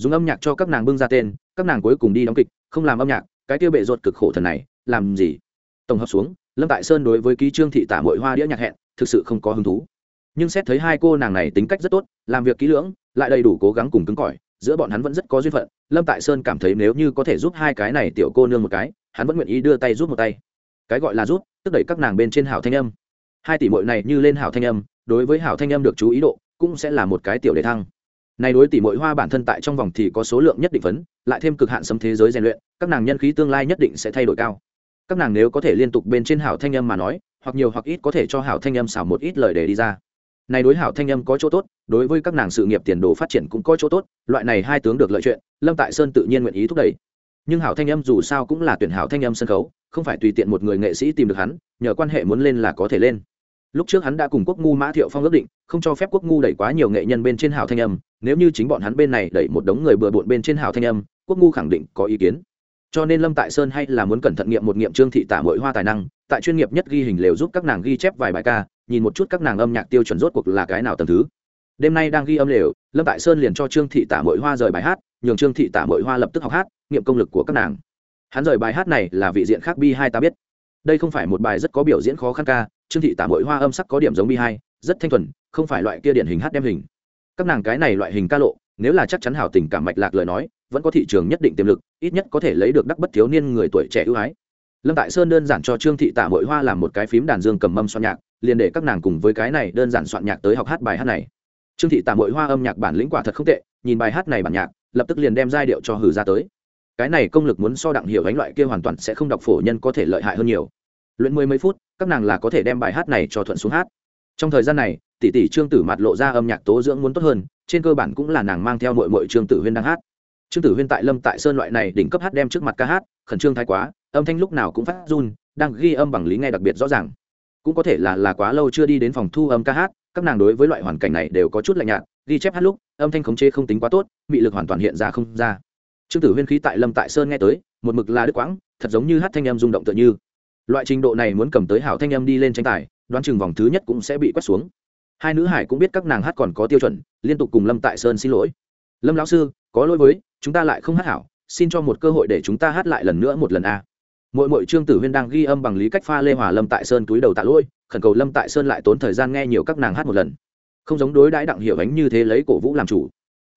dùng âm nhạc cho các nàng bưng ra tên, các nàng cuối cùng đi đóng kịch, không làm âm nhạc, cái tiêu bệ ruột cực khổ thần này, làm gì? Tổng hợp xuống, lâm tại sơn đối với ký trương thị tả mội hoa đĩa nhạc hẹn, thực sự không có hứng thú. Nhưng xét thấy hai cô nàng này tính cách rất tốt, làm việc kỹ lưỡng, lại đầy đủ cố gắng cùng cứng cỏi, giữa bọn hắn vẫn rất có duyên phận, lâm tại sơn cảm thấy nếu như có thể giúp hai cái này tiểu cô nương một cái, hắn vẫn nguyện ý đưa tay giúp một tay. Cái gọi là giúp, tức đẩy các nàng bên trên hảo thanh âm. Hai tỷ mội này như lên hảo thanh âm, đối với hảo thanh âm được chú ý độ, cũng sẽ là một cái tiểu đề thăng này đối tỷ mỗi hoa bản thân tại trong vòng thì có số lượng nhất định phấn, lại thêm cực hạn xâm thế giới rèn luyện, các nàng nhân khí tương lai nhất định sẽ thay đổi cao. Các nàng nếu có thể liên tục bên trên hảo thanh âm mà nói, hoặc nhiều hoặc ít có thể cho hảo thanh âm xảo một ít lời để đi ra. Này đối hảo thanh âm có chỗ tốt, đối với các nàng sự nghiệp tiền đồ phát triển cũng có chỗ tốt, loại này hai tướng được lợi chuyện, lâm tại sơn tự nhiên nguyện ý thúc đẩy. Nhưng hảo thanh âm dù sao cũng là tuyển hảo thanh âm sân khấu, không phải tùy tiện một người nghệ sĩ tìm được hắn, nhờ quan hệ muốn lên là có thể lên. Lúc trước hắn đã cùng quốc ngu mã thiệu phong ước định, không cho phép quốc ngu đẩy quá nhiều nghệ nhân bên trên hảo thanh âm nếu như chính bọn hắn bên này đẩy một đống người bừa bộn bên trên hảo thanh âm, quốc ngu khẳng định có ý kiến. Cho nên lâm tại sơn hay là muốn cẩn thận nghiệm một nghiệm trương thị tả mội hoa tài năng, tại chuyên nghiệp nhất ghi hình lều giúp các nàng ghi chép vài bài ca, nhìn một chút các nàng âm nhạc tiêu chuẩn rốt cuộc là cái nào tầm thứ. Đêm nay đang ghi âm lều, lâm tại sơn liền cho trương thị tả mội hoa rời bài hát, nhường trương thị tả mội hoa lập tức học hát, nghiệm công lực của các nàng. Hắn rời bài hát này là vị diện khác bi hai ta biết. Đây không phải một bài rất có biểu diễn khó khăn ca, trương thị tả mội hoa âm sắc có điểm giống bi hai, rất thanh thuần, không phải loại kia điển hình hát đem hình các nàng cái này loại hình ca lộ, nếu là chắc chắn hảo tình cảm mạch lạc lời nói, vẫn có thị trường nhất định tiềm lực, ít nhất có thể lấy được đắc bất thiếu niên người tuổi trẻ ưu ái. Lâm tại sơn đơn giản cho trương thị tạ mội hoa làm một cái phím đàn dương cầm mâm soạn nhạc, liền để các nàng cùng với cái này đơn giản soạn nhạc tới học hát bài hát này. Trương thị tạ mội hoa âm nhạc bản lĩnh quả thật không tệ, nhìn bài hát này bản nhạc, lập tức liền đem giai điệu cho hử ra tới. Cái này công lực muốn so đặng hiểu ánh loại kia hoàn toàn sẽ không đọc phổ nhân có thể lợi hại hơn nhiều. Luyện mười mấy phút, các nàng là có thể đem bài hát này cho thuận xuống hát. Trong thời gian này tỷ tỷ trương tử mặt lộ ra âm nhạc tố dưỡng muốn tốt hơn, trên cơ bản cũng là nàng mang theo mội mội trương tử huyên đang hát. Trương tử huyên tại lâm tại sơn loại này đỉnh cấp hát đem trước mặt ca hát, khẩn trương thái quá, âm thanh lúc nào cũng phát run, đang ghi âm bằng lý nghe đặc biệt rõ ràng. Cũng có thể là là quá lâu chưa đi đến phòng thu âm ca hát, các nàng đối với loại hoàn cảnh này đều có chút lạnh nhạt, ghi chép hát lúc, âm thanh khống chế không tính quá tốt bị lực hoàn toàn hiện ra không ra. Trương tử huyên khí tại lâm tại sơn nghe tới, một mực là đức quãng, thật giống như hát thanh âm rung động tựa như. Loại trình độ này muốn cầm tới hảo thanh âm đi lên tranh tài, đoán chừng vòng thứ nhất cũng sẽ bị quét xuống hai nữ hải cũng biết các nàng hát còn có tiêu chuẩn, liên tục cùng lâm tại sơn xin lỗi. Lâm lão sư, có lỗi với, chúng ta lại không hát hảo, xin cho một cơ hội để chúng ta hát lại lần nữa một lần a. Mỗi mỗi trương tử huyên đang ghi âm bằng lý cách pha lê hòa lâm tại sơn túi đầu tạ lỗi, khẩn cầu lâm tại sơn lại tốn thời gian nghe nhiều các nàng hát một lần. Không giống đối đãi đặng hiểu ánh như thế lấy cổ vũ làm chủ.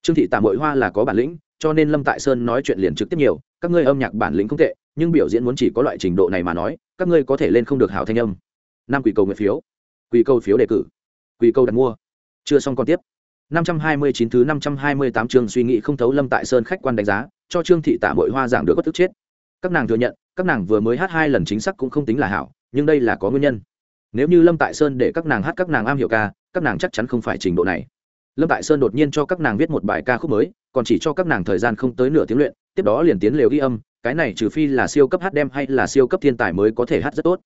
Trương thị tạ mội hoa là có bản lĩnh, cho nên lâm tại sơn nói chuyện liền trực tiếp nhiều, các ngươi âm nhạc bản lĩnh không tệ, nhưng biểu diễn muốn chỉ có loại trình độ này mà nói, các ngươi có thể lên không được hảo thanh âm. Năm quỷ cầu nguyện phiếu. Quỷ cầu phiếu đề cử quy câu đặt mua chưa xong còn tiếp 529 thứ 528 chương suy nghĩ không thấu Lâm Tại Sơn khách quan đánh giá, cho Trương thị Tạ muội Hoa giảng được bất tức chết. Các nàng thừa nhận, các nàng vừa mới hát hai lần chính xác cũng không tính là hảo, nhưng đây là có nguyên nhân. Nếu như Lâm Tại Sơn để các nàng hát các nàng am hiểu ca, các nàng chắc chắn không phải trình độ này. Lâm Tại Sơn đột nhiên cho các nàng viết một bài ca khúc mới, còn chỉ cho các nàng thời gian không tới nửa tiếng luyện, tiếp đó liền tiến lều ghi âm, cái này trừ phi là siêu cấp hát đem hay là siêu cấp thiên tài mới có thể hát rất tốt.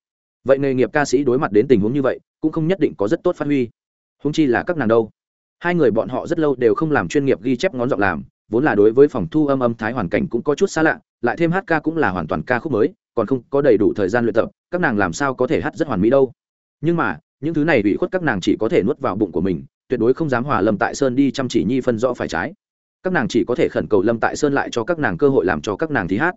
Vậy nghề nghiệp ca sĩ đối mặt đến tình huống như vậy, cũng không nhất định có rất tốt phát huy húng chi là các nàng đâu? hai người bọn họ rất lâu đều không làm chuyên nghiệp ghi chép ngón giọng làm, vốn là đối với phòng thu âm âm thái hoàn cảnh cũng có chút xa lạ, lại thêm hát ca cũng là hoàn toàn ca khúc mới, còn không có đầy đủ thời gian luyện tập, các nàng làm sao có thể hát rất hoàn mỹ đâu? Nhưng mà, những thứ này bị khuất các nàng chỉ có thể nuốt vào bụng của mình, tuyệt đối không dám hòa lâm tại sơn đi chăm chỉ nhi phân rõ phải trái. Các nàng chỉ có thể khẩn cầu lâm tại sơn lại cho các nàng cơ hội làm cho các nàng thí hát.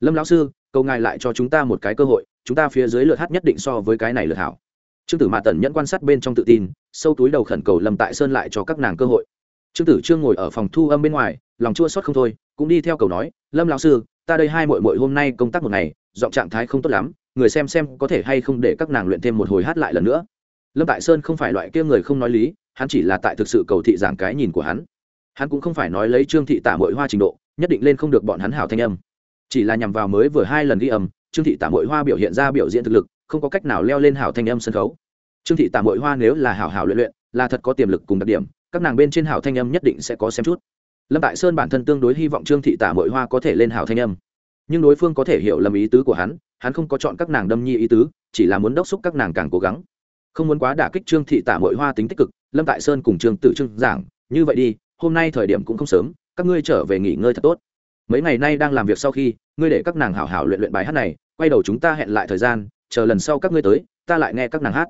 Lâm lão sư, cầu ngài lại cho chúng ta một cái cơ hội, chúng ta phía dưới lượt hát nhất định so với cái này lượt hảo trương tử mạ tần nhẫn quan sát bên trong tự tin, sâu túi đầu khẩn cầu lâm tại sơn lại cho các nàng cơ hội. Trương tử trương ngồi ở phòng thu âm bên ngoài, lòng chua xót không thôi, cũng đi theo cầu nói, lâm lão sư, ta đây hai mội mội hôm nay công tác một ngày, giọng trạng thái không tốt lắm, người xem xem có thể hay không để các nàng luyện thêm một hồi hát lại lần nữa. Lâm tại sơn không phải loại kia người không nói lý, hắn chỉ là tại thực sự cầu thị giảng cái nhìn của hắn. Hắn cũng không phải nói lấy trương thị tả mội hoa trình độ, nhất định lên không được bọn hắn hảo thanh âm. Chỉ là nhằm vào mới vừa hai lần ghi âm, trương thị tả mội hoa biểu hiện ra biểu diễn thực lực không có cách nào leo lên hảo thanh âm sân khấu. Trương thị tả mội hoa nếu là hảo hảo luyện luyện, là thật có tiềm lực cùng đặc điểm, các nàng bên trên hảo thanh âm nhất định sẽ có xem chút. Lâm tại sơn bản thân tương đối hy vọng trương thị tả mội hoa có thể lên hảo thanh âm. Nhưng đối phương có thể hiểu lầm ý tứ của hắn hắn không có chọn các nàng đâm nhi ý tứ, chỉ là muốn đốc xúc các nàng càng cố gắng. Không muốn quá đả kích trương thị tả mội hoa tính tích cực, lâm tại sơn cùng trương tử trương giảng, như vậy đi, hôm nay thời điểm cũng không sớm, các ngươi trở về nghỉ ngơi thật tốt. Mấy ngày nay đang làm việc sau khi, ngươi để các nàng hảo hảo luyện luyện bài hát này, quay đầu chúng ta hẹn lại thời gian chờ lần sau các ngươi tới, ta lại nghe các nàng hát.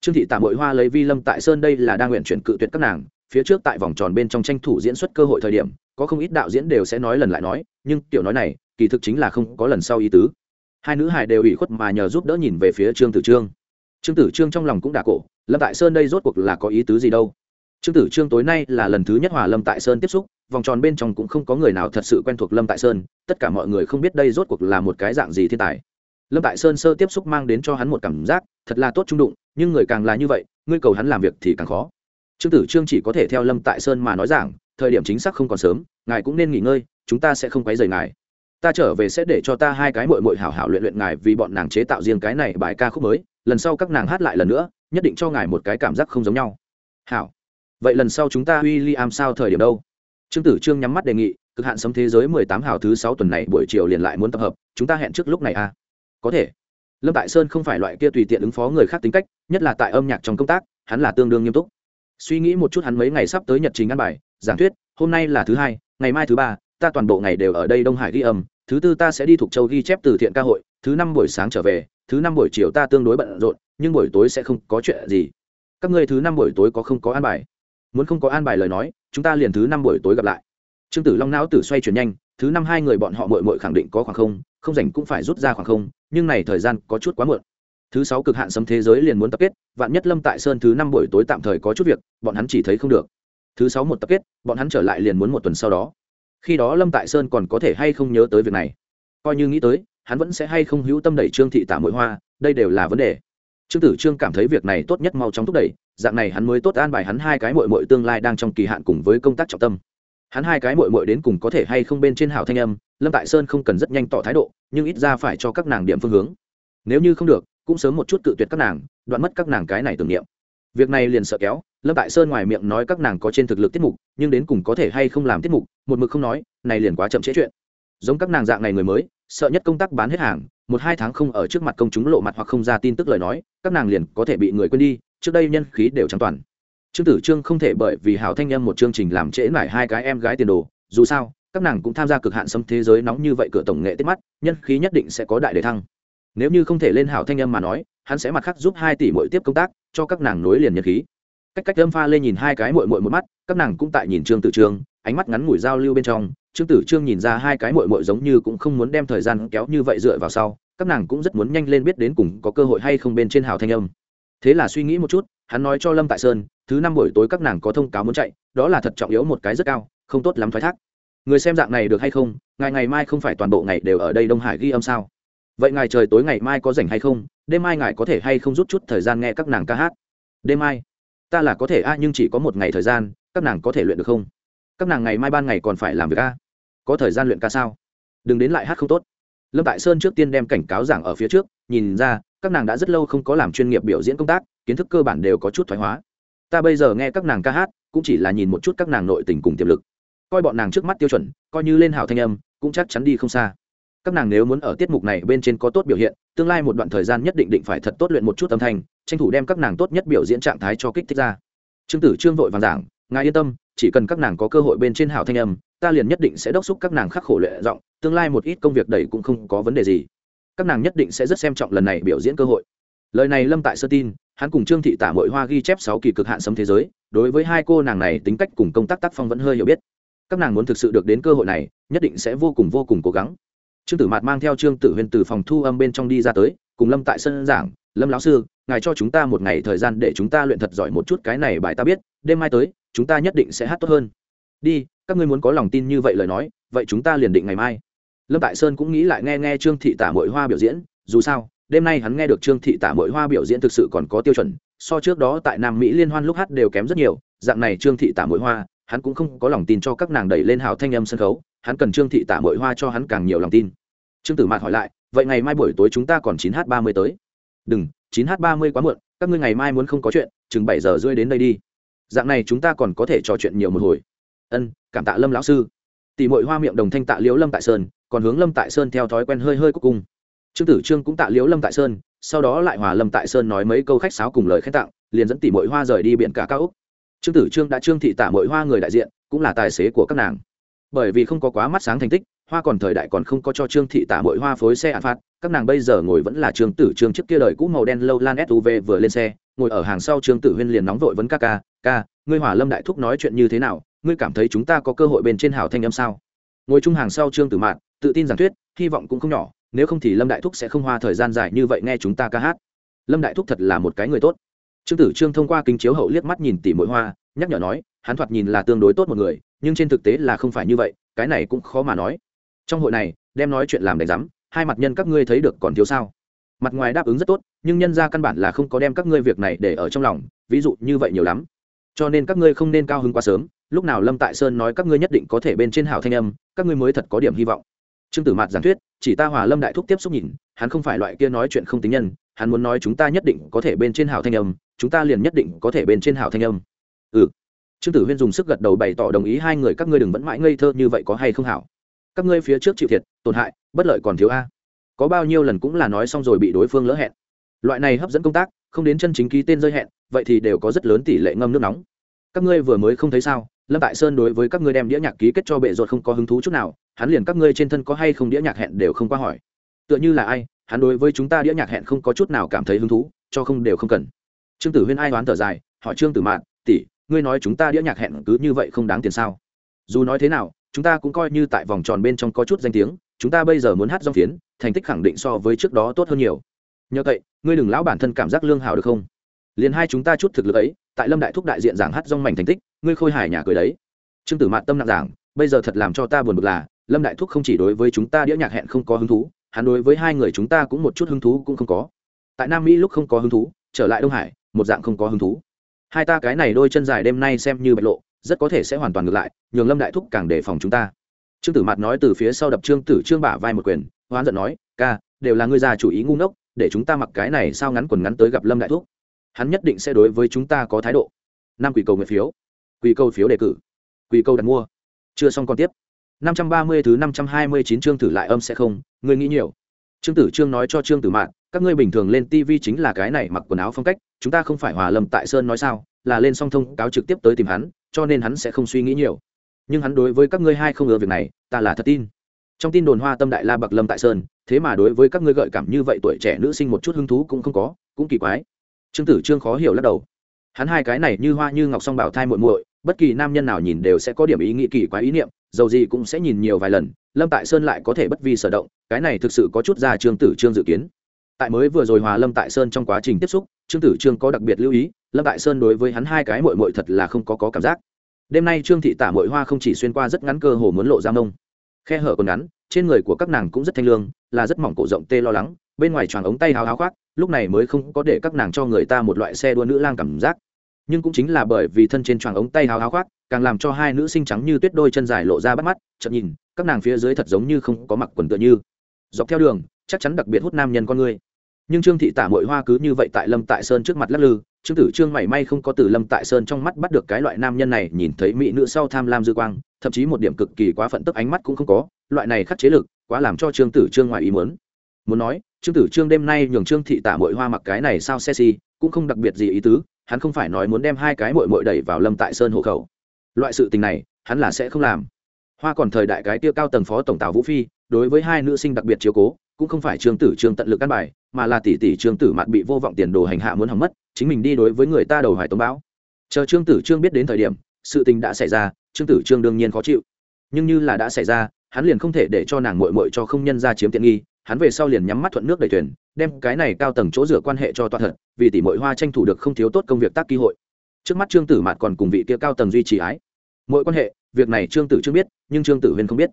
Trương thị tạ bội hoa lấy vi lâm tại sơn đây là đang nguyện chuyển cự tuyệt các nàng, phía trước tại vòng tròn bên trong tranh thủ diễn xuất cơ hội thời điểm, có không ít đạo diễn đều sẽ nói lần lại nói, nhưng tiểu nói này, kỳ thực chính là không có lần sau ý tứ. Hai nữ hài đều ủy khuất mà nhờ giúp đỡ nhìn về phía trương tử trương. Trương tử trương trong lòng cũng đã cổ, lâm tại sơn đây rốt cuộc là có ý tứ gì đâu? Trương tử trương tối nay là lần thứ nhất hòa lâm tại sơn tiếp xúc, vòng tròn bên trong cũng không có người nào thật sự quen thuộc lâm tại sơn, tất cả mọi người không biết đây rốt cuộc là một cái dạng gì thiên tài lâm tại sơn sơ tiếp xúc mang đến cho hắn một cảm giác, thật là tốt trung đụng, nhưng người càng là như vậy, ngươi cầu hắn làm việc thì càng khó. Trương tử trương chỉ có thể theo lâm tại sơn mà nói rằng thời điểm chính xác không còn sớm, ngài cũng nên nghỉ ngơi, chúng ta sẽ không quấy rầy ngài. Ta trở về sẽ để cho ta hai cái mội mội hảo hảo luyện luyện ngài vì bọn nàng chế tạo riêng cái này bài ca khúc mới, lần sau các nàng hát lại lần nữa, nhất định cho ngài một cái cảm giác không giống nhau. Hảo. Vậy lần sau chúng ta w i l l i am sao thời điểm đâu? Trương tử trương nhắm mắt đề nghị, cực hạn sống thế giới mười tám hào thứ sáu tuần này buổi chiều liền lại muốn tập hợp, chúng ta hẹn trước lúc này à? Có thể. Lâm tại sơn không phải loại kia tùy tiện ứng phó người khác tính cách, nhất là tại âm nhạc trong công tác, hắn là tương đương nghiêm túc. Suy nghĩ một chút hắn mấy ngày sắp tới nhật trình ăn bài, giảng thuyết, hôm nay là thứ hai, ngày mai thứ ba, ta toàn bộ ngày đều ở đây đông hải ghi âm, thứ tư ta sẽ đi thuộc châu ghi chép từ thiện ca hội, thứ năm buổi sáng trở về, thứ năm buổi chiều ta tương đối bận rộn, nhưng buổi tối sẽ không có chuyện gì. Các ngươi thứ năm buổi tối có không có an bài? Muốn không có an bài lời nói, chúng ta liền thứ năm buổi tối gặp lại. Trương tử long não tử xoay chuyển nhanh, thứ năm hai người bọn họ mội mội khẳng định có khoảng không không rảnh cũng phải rút ra khoảng không, nhưng này thời gian có chút quá muộn. Thứ sáu cực hạn sấm thế giới liền muốn tập kết, vạn nhất lâm tại sơn thứ năm buổi tối tạm thời có chút việc, bọn hắn chỉ thấy không được. Thứ sáu một tập kết, bọn hắn trở lại liền muốn một tuần sau đó. Khi đó lâm tại sơn còn có thể hay không nhớ tới việc này? Coi như nghĩ tới, hắn vẫn sẽ hay không hữu tâm đẩy trương thị tả mỗi hoa, đây đều là vấn đề. Trương tử trương cảm thấy việc này tốt nhất mau chóng thúc đẩy, dạng này hắn mới tốt an bài hắn hai cái mội mội tương lai đang trong kỳ hạn cùng với công tác trọng tâm hắn hai cái mội mội đến cùng có thể hay không bên trên hảo thanh âm, lâm tại sơn không cần rất nhanh tỏ thái độ, nhưng ít ra phải cho các nàng điểm phương hướng. Nếu như không được, cũng sớm một chút cự tuyệt các nàng, đoạn mất các nàng cái này tưởng niệm. Việc này liền sợ kéo, lâm tại sơn ngoài miệng nói các nàng có trên thực lực tiết mục, nhưng đến cùng có thể hay không làm tiết mục, một mực không nói, này liền quá chậm trễ chuyện. Giống các nàng dạng này người mới, sợ nhất công tác bán hết hàng, một hai tháng không ở trước mặt công chúng lộ mặt hoặc không ra tin tức lời nói, các nàng liền có thể bị người quên đi, trước đây nhân khí đều trắng toàn trương tử trương không thể bởi vì hảo thanh âm một chương trình làm trễ mải hai cái em gái tiền đồ, dù sao, các nàng cũng tham gia cực hạn xâm thế giới nóng như vậy cửa tổng nghệ tết mắt, nhân khí nhất định sẽ có đại đề thăng. Nếu như không thể lên hảo thanh âm mà nói, hắn sẽ mặt khác giúp hai tỷ mỗi tiếp công tác, cho các nàng nối liền nhân khí. Cách cách âm pha lên nhìn hai cái mội mội một mắt, các nàng cũng tại nhìn trương tử trương, ánh mắt ngắn ngủi giao lưu bên trong, trương tử trương nhìn ra hai cái mội mội giống như cũng không muốn đem thời gian kéo như vậy dựa vào sau, các nàng cũng rất muốn nhanh lên biết đến cùng có cơ hội hay không bên trên hào thanh âm. Thế là suy nghĩ một chút, hắn nói cho lâm tại sơn thứ năm buổi tối các nàng có thông cáo muốn chạy, đó là thật trọng yếu một cái rất cao, không tốt lắm thoái thác. Người xem dạng này được hay không, ngày ngày mai không phải toàn bộ ngày đều ở đây đông hải ghi âm sao? Vậy ngày trời tối ngày mai có rảnh hay không, đêm mai ngài có thể hay không rút chút thời gian nghe các nàng ca hát? Đêm mai? Ta là có thể a, nhưng chỉ có một ngày thời gian, các nàng có thể luyện được không? Các nàng ngày mai ban ngày còn phải làm việc a. Có thời gian luyện ca sao? Đừng đến lại hát không tốt. Lâm tại sơn trước tiên đem cảnh cáo giảng ở phía trước, nhìn ra, các nàng đã rất lâu không có làm chuyên nghiệp biểu diễn công tác, kiến thức cơ bản đều có chút thoái hóa ta bây giờ nghe các nàng ca hát, cũng chỉ là nhìn một chút các nàng nội tình cùng tiềm lực. Coi bọn nàng trước mắt tiêu chuẩn, coi như lên hào thanh âm, cũng chắc chắn đi không xa. Các nàng nếu muốn ở tiết mục này bên trên có tốt biểu hiện, tương lai một đoạn thời gian nhất định định phải thật tốt luyện một chút âm thanh, tranh thủ đem các nàng tốt nhất biểu diễn trạng thái cho kích thích ra. Trương tử trương vội vàng giảng, ngài yên tâm, chỉ cần các nàng có cơ hội bên trên hảo thanh âm, ta liền nhất định sẽ đốc xúc các nàng khắc khổ luyện giọng, tương lai một ít công việc đầy cũng không có vấn đề gì. Các nàng nhất định sẽ rất xem trọng lần này biểu diễn cơ hội. Lời này lâm tại sơ tin hắn cùng trương thị tả mội hoa ghi chép sáu kỳ cực hạn sấm thế giới, đối với hai cô nàng này tính cách cùng công tác tác phong vẫn hơi hiểu biết. Các nàng muốn thực sự được đến cơ hội này, nhất định sẽ vô cùng vô cùng cố gắng. Trương tử mạt mang theo trương tử huyền từ phòng thu âm bên trong đi ra tới, cùng lâm tại sân giảng, lâm lão sư, ngài cho chúng ta một ngày thời gian để chúng ta luyện thật giỏi một chút cái này bài ta biết, đêm mai tới, chúng ta nhất định sẽ hát tốt hơn. Đi, các ngươi muốn có lòng tin như vậy lời nói, vậy chúng ta liền định ngày mai. Lâm tại sơn cũng nghĩ lại nghe nghe trương thị tả mội hoa biểu diễn, dù sao đêm nay hắn nghe được trương thị tả mỗi hoa biểu diễn thực sự còn có tiêu chuẩn, so trước đó tại nam mỹ liên hoan lúc hát đều kém rất nhiều, dạng này trương thị tả mỗi hoa, hắn cũng không có lòng tin cho các nàng đẩy lên hào thanh âm sân khấu, hắn cần trương thị tả mỗi hoa cho hắn càng nhiều lòng tin. Trương tử mạt hỏi lại, vậy ngày mai buổi tối chúng ta còn chín h ba mươi tới? Đừng, chín h ba mươi quá muộn, các ngươi ngày mai muốn không có chuyện, chừng bảy giờ rưỡi đến đây đi. Dạng này chúng ta còn có thể trò chuyện nhiều một hồi. Ân, cảm tạ lâm lão sư. Tỷ mội hoa miệng đồng thanh tạ liễu lâm tại sơn, còn hướng lâm tại sơn theo thói quen hơi hơi cuối cùng trương tử trương cũng tạ liễu lâm tại sơn, sau đó lại hòa lâm tại sơn nói mấy câu khách sáo cùng lời khen tặng, liền dẫn tỷ mội hoa rời đi biển cả cao úc trương tử trương đã trương thị tạ mội hoa người đại diện, cũng là tài xế của các nàng. Bởi vì không có quá mắt sáng thành tích, hoa còn thời đại còn không có cho trương thị tạ mội hoa phối xe án phạt, các nàng bây giờ ngồi vẫn là trương tử trương trước kia đời cũ màu đen lâu lan suv vừa lên xe, ngồi ở hàng sau trương tử huyên liền nóng vội vấn ca ca ca, ngươi hỏa lâm đại thúc nói chuyện như thế nào? Ngươi cảm thấy chúng ta có cơ hội bên trên hào thanh âm sao? Ngồi chung hàng sau trương tử mạn, tự tin giảng thuyết, hy vọng cũng không nhỏ nếu không thì lâm đại thúc sẽ không hoa thời gian dài như vậy nghe chúng ta ca hát. Lâm đại thúc thật là một cái người tốt. Trương tử trương thông qua kính chiếu hậu liếc mắt nhìn tỷ mỗi hoa, nhắc nhở nói, hắn thoạt nhìn là tương đối tốt một người, nhưng trên thực tế là không phải như vậy, cái này cũng khó mà nói. Trong hội này, đem nói chuyện làm đánh giám, hai mặt nhân các ngươi thấy được còn thiếu sao? Mặt ngoài đáp ứng rất tốt, nhưng nhân ra căn bản là không có đem các ngươi việc này để ở trong lòng, ví dụ như vậy nhiều lắm. Cho nên các ngươi không nên cao hứng quá sớm, lúc nào lâm tại sơn nói các ngươi nhất định có thể bên trên hào thanh âm, các ngươi mới thật có điểm hy vọng. Trương tử mạt giảng thuyết chỉ ta hòa lâm đại thúc tiếp xúc nhìn, hắn không phải loại kia nói chuyện không tính nhân, hắn muốn nói chúng ta nhất định có thể bên trên hào thanh âm, chúng ta liền nhất định có thể bên trên hào thanh âm. Ừ. Trương tử huyên dùng sức gật đầu bày tỏ đồng ý hai người các ngươi đừng vẫn mãi ngây thơ như vậy có hay không hảo. Các ngươi phía trước chịu thiệt, tổn hại, bất lợi còn thiếu a. Có bao nhiêu lần cũng là nói xong rồi bị đối phương lỡ hẹn. Loại này hấp dẫn công tác, không đến chân chính ký tên rơi hẹn, vậy thì đều có rất lớn tỷ lệ ngâm nước nóng. Các ngươi vừa mới không thấy sao? Lâm tại sơn đối với các ngươi đem đĩa nhạc ký kết cho bệ ruột không có hứng thú chút nào, hắn liền các ngươi trên thân có hay không đĩa nhạc hẹn đều không qua hỏi. Tựa như là ai, hắn đối với chúng ta đĩa nhạc hẹn không có chút nào cảm thấy hứng thú, cho không đều không cần. Trương tử huyên ai đoán thở dài, hỏi trương tử mạn, tỷ, ngươi nói chúng ta đĩa nhạc hẹn cứ như vậy không đáng tiền sao? Dù nói thế nào, chúng ta cũng coi như tại vòng tròn bên trong có chút danh tiếng, chúng ta bây giờ muốn hát dòng phiến, thành tích khẳng định so với trước đó tốt hơn nhiều. Nhờ vậy, ngươi đừng lão bản thân cảm giác lương hào được không? Liền hai chúng ta chút thực lực ấy, tại lâm đại thúc đại diện giảng hát dòng mảnh thành tích ngươi khôi hài nhà cười đấy. Trương tử mạn tâm nặng giảng, bây giờ thật làm cho ta buồn bực là, lâm đại thúc không chỉ đối với chúng ta đĩa nhạc hẹn không có hứng thú, hắn đối với hai người chúng ta cũng một chút hứng thú cũng không có. Tại nam mỹ lúc không có hứng thú, trở lại đông hải, một dạng không có hứng thú. Hai ta cái này đôi chân dài đêm nay xem như bạch lộ, rất có thể sẽ hoàn toàn ngược lại, nhường lâm đại thúc càng đề phòng chúng ta. Trương tử mặt nói từ phía sau đập trương tử trương bả vai một quyền, hoán giận nói, ca, đều là ngươi già chủ ý ngu ngốc, để chúng ta mặc cái này sao ngắn quần ngắn tới gặp lâm đại thúc. Hắn nhất định sẽ đối với chúng ta có thái độ. Nam quỷ cầu nguyện phiếu quỷ câu phiếu đề cử. Quỷ câu đặt mua. Chưa xong còn tiếp. năm trăm ba mươi thứ năm trăm hai mươi chín chương thử lại âm sẽ không, ngươi nghĩ nhiều. Trương tử trương nói cho trương tử mạn, các ngươi bình thường lên tv chính là cái này mặc quần áo phong cách, chúng ta không phải hòa lâm tại sơn nói sao, là lên song thông cáo trực tiếp tới tìm hắn, cho nên hắn sẽ không suy nghĩ nhiều. Nhưng hắn đối với các ngươi hai không ngờ việc này, ta là thật tin. Trong tin đồn hoa tâm đại la bạc lâm tại sơn, thế mà đối với các ngươi gợi cảm như vậy tuổi trẻ nữ sinh một chút hứng thú cũng không có, cũng kỳ quái. Trương tử trương khó hiểu lắc đầu. Hắn hai cái này như hoa như ngọc song bảo thai muội muội bất kỳ nam nhân nào nhìn đều sẽ có điểm ý nghĩ kỳ quái ý niệm dầu gì cũng sẽ nhìn nhiều vài lần lâm tại sơn lại có thể bất vi sở động cái này thực sự có chút ra trương tử trương dự kiến. Tại mới vừa rồi hòa lâm tại sơn trong quá trình tiếp xúc trương tử trương có đặc biệt lưu ý lâm tại sơn đối với hắn hai cái mội mội thật là không có, có cảm giác. Đêm nay trương thị tả mội hoa không chỉ xuyên qua rất ngắn cơ hồ muốn lộ ra mông. Khe hở còn ngắn trên người của các nàng cũng rất thanh lương là rất mỏng cổ rộng tê lo lắng bên ngoài choàng ống tay háo háo khoác lúc này mới không có để các nàng cho người ta một loại xe đua nữ lang cảm giác nhưng cũng chính là bởi vì thân trên choàng ống tay háo háo khoác, càng làm cho hai nữ sinh trắng như tuyết đôi chân dài lộ ra bắt mắt chậm nhìn, các nàng phía dưới thật giống như không có mặc quần tựa như. Dọc theo đường, chắc chắn đặc biệt hút nam nhân con người. Nhưng trương thị tả mội hoa cứ như vậy tại lâm tại sơn trước mặt lắc lư, trương tử trương mảy may không có từ lâm tại sơn trong mắt bắt được cái loại nam nhân này, nhìn thấy mỹ nữ sau tham lam dư quang, thậm chí một điểm cực kỳ quá phận tức ánh mắt cũng không có, loại này khắc chế lực, quá làm cho trương tử trương ngoài ý muốn. Muốn nói, trương tử trương đêm nay nhường trương thị tả mội hoa mặc cái này sao xe xi cũng không đặc biệt gì ý tứ hắn không phải nói muốn đem hai cái mội mội đẩy vào lâm tại sơn hộ khẩu. Loại sự tình này, hắn là sẽ không làm. Hoa còn thời đại cái tiêu cao tầng phó tổng tào vũ phi, đối với hai nữ sinh đặc biệt chiếu cố, cũng không phải trương tử trương tận lực căn bài, mà là tỷ tỷ trương tử mặt bị vô vọng tiền đồ hành hạ muốn hỏng mất, chính mình đi đối với người ta đầu hoài tống bão. chờ trương tử trương biết đến thời điểm, sự tình đã xảy ra, trương tử trương đương nhiên khó chịu. Nhưng như là đã xảy ra, hắn liền không thể để cho nàng mội mội cho không nhân ra chiếm tiện nghi hắn về sau liền nhắm mắt thuận nước đầy thuyền, đem cái này cao tầng chỗ rửa quan hệ cho toa thật, vì tỷ mội hoa tranh thủ được không thiếu tốt công việc tác cơ hội. Trước mắt trương tử mạt còn cùng vị kia cao tầng duy trì ái. Mỗi quan hệ, việc này trương tử chưa biết, nhưng trương tử huyên không biết.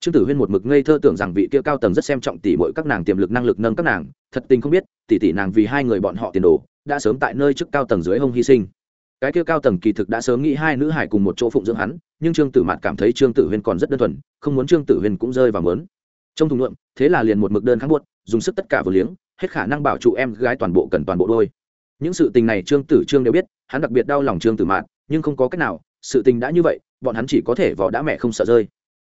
Trương tử huyên một mực ngây thơ tưởng rằng vị kia cao tầng rất xem trọng tỷ mội các nàng tiềm lực năng lực nâng các nàng, thật tình không biết, tỷ tỷ nàng vì hai người bọn họ tiền đồ, đã sớm tại nơi trước cao tầng dưới hông hy sinh. Cái kia cao tầng kỳ thực đã sớm nghĩ hai nữ hải cùng một chỗ phụng dưỡng hắn, nhưng trương tử mạt cảm thấy trương tử huyên còn rất đơn thuần, không muốn trương tử huyên cũng rơi vào mớn. Trong thùng luận thế là liền một mực đơn kháng buốt dùng sức tất cả vừa liếng hết khả năng bảo trụ em gái toàn bộ cần toàn bộ đôi. Những sự tình này trương tử trương đều biết hắn đặc biệt đau lòng trương tử mạn, nhưng không có cách nào sự tình đã như vậy bọn hắn chỉ có thể vỏ đã mẹ không sợ rơi.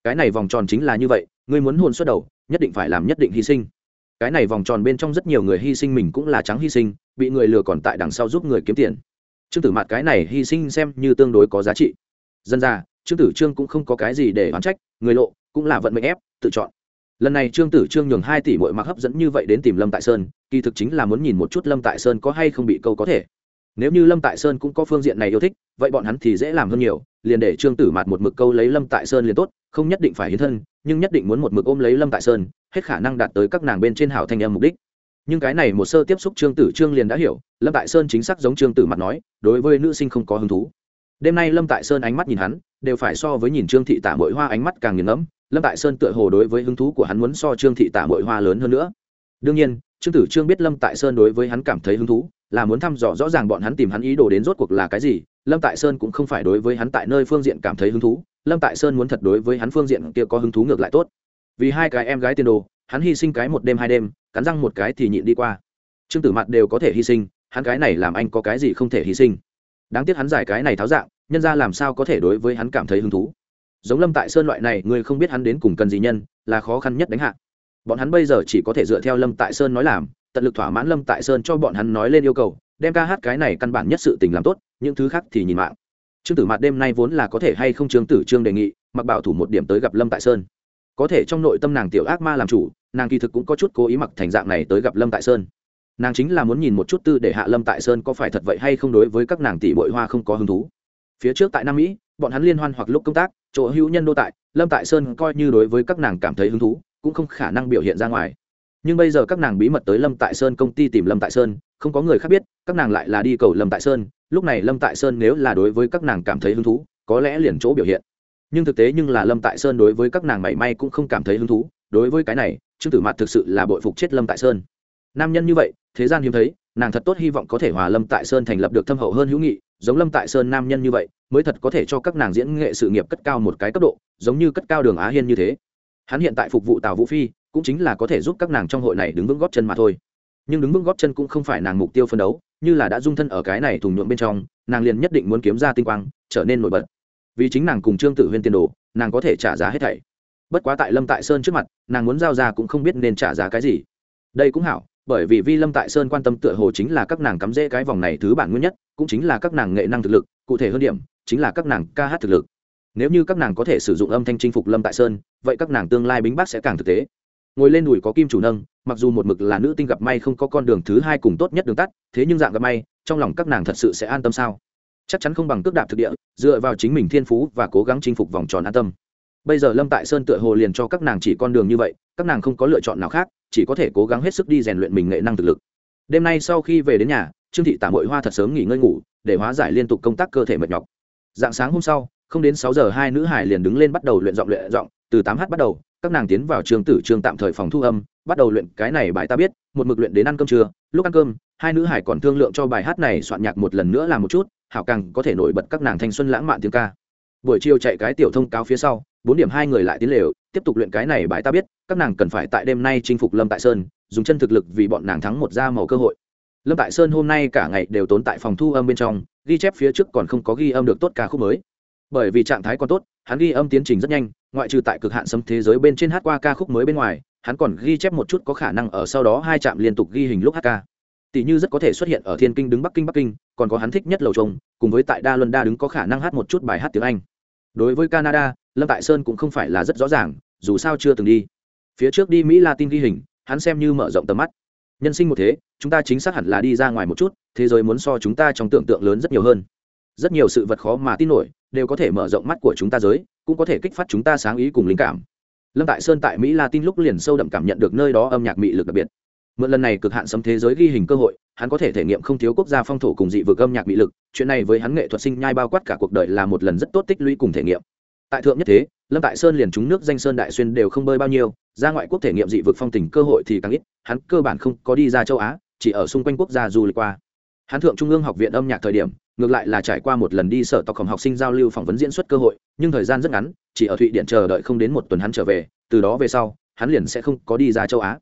Cái này vòng tròn chính là như vậy ngươi muốn hôn xuất đầu nhất định phải làm nhất định hy sinh. Cái này vòng tròn bên trong rất nhiều người hy sinh mình cũng là trắng hy sinh bị người lừa còn tại đằng sau giúp người kiếm tiền. Trương tử mạn cái này hy sinh xem như tương đối có giá trị. Dân ra trương tử trương cũng không có cái gì để oán trách người lộ cũng là vận mệnh ép tự chọn lần này trương tử trương nhường hai tỷ mỗi mặc hấp dẫn như vậy đến tìm lâm tại sơn, kỳ thực chính là muốn nhìn một chút lâm tại sơn có hay không bị câu có thể. Nếu như lâm tại sơn cũng có phương diện này yêu thích, vậy bọn hắn thì dễ làm hơn nhiều, liền để trương tử mạt một mực câu lấy lâm tại sơn liền tốt, không nhất định phải hiến thân, nhưng nhất định muốn một mực ôm lấy lâm tại sơn, hết khả năng đạt tới các nàng bên trên hảo thanh em mục đích. Nhưng cái này một sơ tiếp xúc trương tử trương liền đã hiểu, lâm tại sơn chính xác giống trương tử mặt nói, đối với nữ sinh không có hứng thú. Đêm nay lâm tại sơn ánh mắt nhìn hắn, đều phải so với nhìn trương thị tả mội hoa ánh mắt càng nghiền ngẫm lâm tại sơn tựa hồ đối với hứng thú của hắn muốn so trương thị tả mội hoa lớn hơn nữa. Đương nhiên, trương tử trương biết lâm tại sơn đối với hắn cảm thấy hứng thú, là muốn thăm dò rõ ràng bọn hắn tìm hắn ý đồ đến rốt cuộc là cái gì. Lâm tại sơn cũng không phải đối với hắn tại nơi phương diện cảm thấy hứng thú. Lâm tại sơn muốn thật đối với hắn phương diện kia có hứng thú ngược lại tốt. Vì hai cái em gái tiền đồ, hắn hy sinh cái một đêm hai đêm, cắn răng một cái thì nhịn đi qua. Trương tử mặt đều có thể hy sinh, hắn cái này làm anh có cái gì không thể hy sinh. Đáng tiếc hắn giải cái này tháo dạng, nhân ra làm sao có thể đối với hắn cảm thấy hứng thú giống lâm tại sơn loại này người không biết hắn đến cùng cần gì nhân, là khó khăn nhất đánh hạ. Bọn hắn bây giờ chỉ có thể dựa theo lâm tại sơn nói làm, tận lực thỏa mãn lâm tại sơn cho bọn hắn nói lên yêu cầu, đem ca hát cái này căn bản nhất sự tình làm tốt, những thứ khác thì nhìn mạng. Trương tử mạt đêm nay vốn là có thể hay không trương tử trương đề nghị, mặc bảo thủ một điểm tới gặp lâm tại sơn. Có thể trong nội tâm nàng tiểu ác ma làm chủ, nàng kỳ thực cũng có chút cố ý mặc thành dạng này tới gặp lâm tại sơn. Nàng chính là muốn nhìn một chút tư để hạ lâm tại sơn có phải thật vậy hay không đối với các nàng tỷ bội hoa không có hứng thú. Phía trước tại nam mỹ, bọn hắn liên hoan hoặc lúc công tác chỗ hữu nhân đô tại, lâm tại sơn coi như đối với các nàng cảm thấy hứng thú, cũng không khả năng biểu hiện ra ngoài. Nhưng bây giờ các nàng bí mật tới lâm tại sơn công ty tìm lâm tại sơn, không có người khác biết, các nàng lại là đi cầu lâm tại sơn, lúc này lâm tại sơn nếu là đối với các nàng cảm thấy hứng thú, có lẽ liền chỗ biểu hiện. Nhưng thực tế nhưng là lâm tại sơn đối với các nàng mảy may cũng không cảm thấy hứng thú, đối với cái này, trương tử mặt thực sự là bội phục chết lâm tại sơn. Nam nhân như vậy, thế gian hiếm thấy, nàng thật tốt hy vọng có thể hòa lâm tại sơn thành lập được thâm hậu hơn hữu nghị, giống lâm tại sơn nam nhân như vậy mới thật có thể cho các nàng diễn nghệ sự nghiệp cất cao một cái cấp độ, giống như cất cao đường á hiên như thế. Hắn hiện tại phục vụ tào vũ phi, cũng chính là có thể giúp các nàng trong hội này đứng vững góp chân mà thôi. Nhưng đứng vững góp chân cũng không phải nàng mục tiêu phân đấu, như là đã dung thân ở cái này thùng nhuộm bên trong, nàng liền nhất định muốn kiếm ra tinh quang, trở nên nổi bật. Vì chính nàng cùng trương Tử huyên tiền đồ, nàng có thể trả giá hết thảy. Bất quá tại lâm tại sơn trước mặt, nàng muốn giao ra cũng không biết nên trả giá cái gì. Đây cũng hảo, bởi vì vi lâm tại sơn quan tâm tựa hồ chính là các nàng cắm rễ cái vòng này thứ bản nguyên nhất, cũng chính là các nàng nghệ năng thực lực, cụ thể hơn điểm chính là các nàng ca hát thực lực. Nếu như các nàng có thể sử dụng âm thanh chinh phục lâm tại sơn, vậy các nàng tương lai bính bác sẽ càng thực tế. Ngồi lên đùi có kim chủ nâng, mặc dù một mực là nữ tinh gặp may không có con đường thứ hai cùng tốt nhất đường tắt, thế nhưng dạng gặp may, trong lòng các nàng thật sự sẽ an tâm sao? Chắc chắn không bằng cước đạp thực địa, dựa vào chính mình thiên phú và cố gắng chinh phục vòng tròn an tâm. Bây giờ lâm tại sơn tựa hồ liền cho các nàng chỉ con đường như vậy, các nàng không có lựa chọn nào khác, chỉ có thể cố gắng hết sức đi rèn luyện mình nghệ năng thực lực. Đêm nay sau khi về đến nhà, trương thị tả mội hoa thật sớm nghỉ ngơi ngủ, để hóa giải liên tục công tác cơ thể mệt nhọc dạng sáng hôm sau, không đến sáu giờ, hai nữ hải liền đứng lên bắt đầu luyện giọng luyện giọng. Từ tám h bắt đầu, các nàng tiến vào trường tử trường tạm thời phòng thu âm, bắt đầu luyện cái này bài ta biết, một mực luyện đến ăn cơm trưa. Lúc ăn cơm, hai nữ hải còn thương lượng cho bài hát này soạn nhạc một lần nữa làm một chút, hảo càng có thể nổi bật các nàng thanh xuân lãng mạn tiếng ca. Buổi chiều chạy cái tiểu thông cáo phía sau, bốn điểm hai người lại tiến lều, tiếp tục luyện cái này bài ta biết, các nàng cần phải tại đêm nay chinh phục lâm tại sơn, dùng chân thực lực vì bọn nàng thắng một da màu cơ hội. Lâm tại sơn hôm nay cả ngày đều tốn tại phòng thu âm bên trong ghi chép phía trước còn không có ghi âm được tốt ca khúc mới. Bởi vì trạng thái còn tốt, hắn ghi âm tiến trình rất nhanh, ngoại trừ tại cực hạn xâm thế giới bên trên hát qua ca khúc mới bên ngoài, hắn còn ghi chép một chút có khả năng ở sau đó hai trạm liên tục ghi hình lúc hát ca. Tỷ như rất có thể xuất hiện ở thiên kinh đứng bắc kinh bắc kinh, còn có hắn thích nhất lầu trông, cùng với tại đa luân đa đứng có khả năng hát một chút bài hát tiếng anh. Đối với canada, lâm tại sơn cũng không phải là rất rõ ràng, dù sao chưa từng đi. Phía trước đi mỹ latin ghi hình, hắn xem như mở rộng tầm mắt. Nhân sinh một thế chúng ta chính xác hẳn là đi ra ngoài một chút, thế giới muốn so chúng ta trong tưởng tượng lớn rất nhiều hơn. Rất nhiều sự vật khó mà tin nổi, đều có thể mở rộng mắt của chúng ta giới, cũng có thể kích phát chúng ta sáng ý cùng linh cảm. Lâm tại sơn tại mỹ latin lúc liền sâu đậm cảm nhận được nơi đó âm nhạc mị lực đặc biệt. Mượn lần này cực hạn xâm thế giới ghi hình cơ hội, hắn có thể thể nghiệm không thiếu quốc gia phong thổ cùng dị vực âm nhạc mị lực, chuyện này với hắn nghệ thuật sinh nhai bao quát cả cuộc đời là một lần rất tốt tích lũy cùng thể nghiệm. Tại thượng nhất thế, lâm tại sơn liền trúng nước danh sơn đại xuyên đều không bơi bao nhiêu, ra ngoại quốc thể nghiệm dị vực phong tình cơ hội thì càng ít, hắn cơ bản không có đi ra châu á chỉ ở xung quanh quốc gia du lịch qua. Hắn thượng trung ương học viện âm nhạc thời điểm, ngược lại là trải qua một lần đi sở tộc hồng học sinh giao lưu phỏng vấn diễn xuất cơ hội, nhưng thời gian rất ngắn, chỉ ở thụy điện chờ đợi không đến một tuần hắn trở về, từ đó về sau, hắn liền sẽ không có đi ra châu á.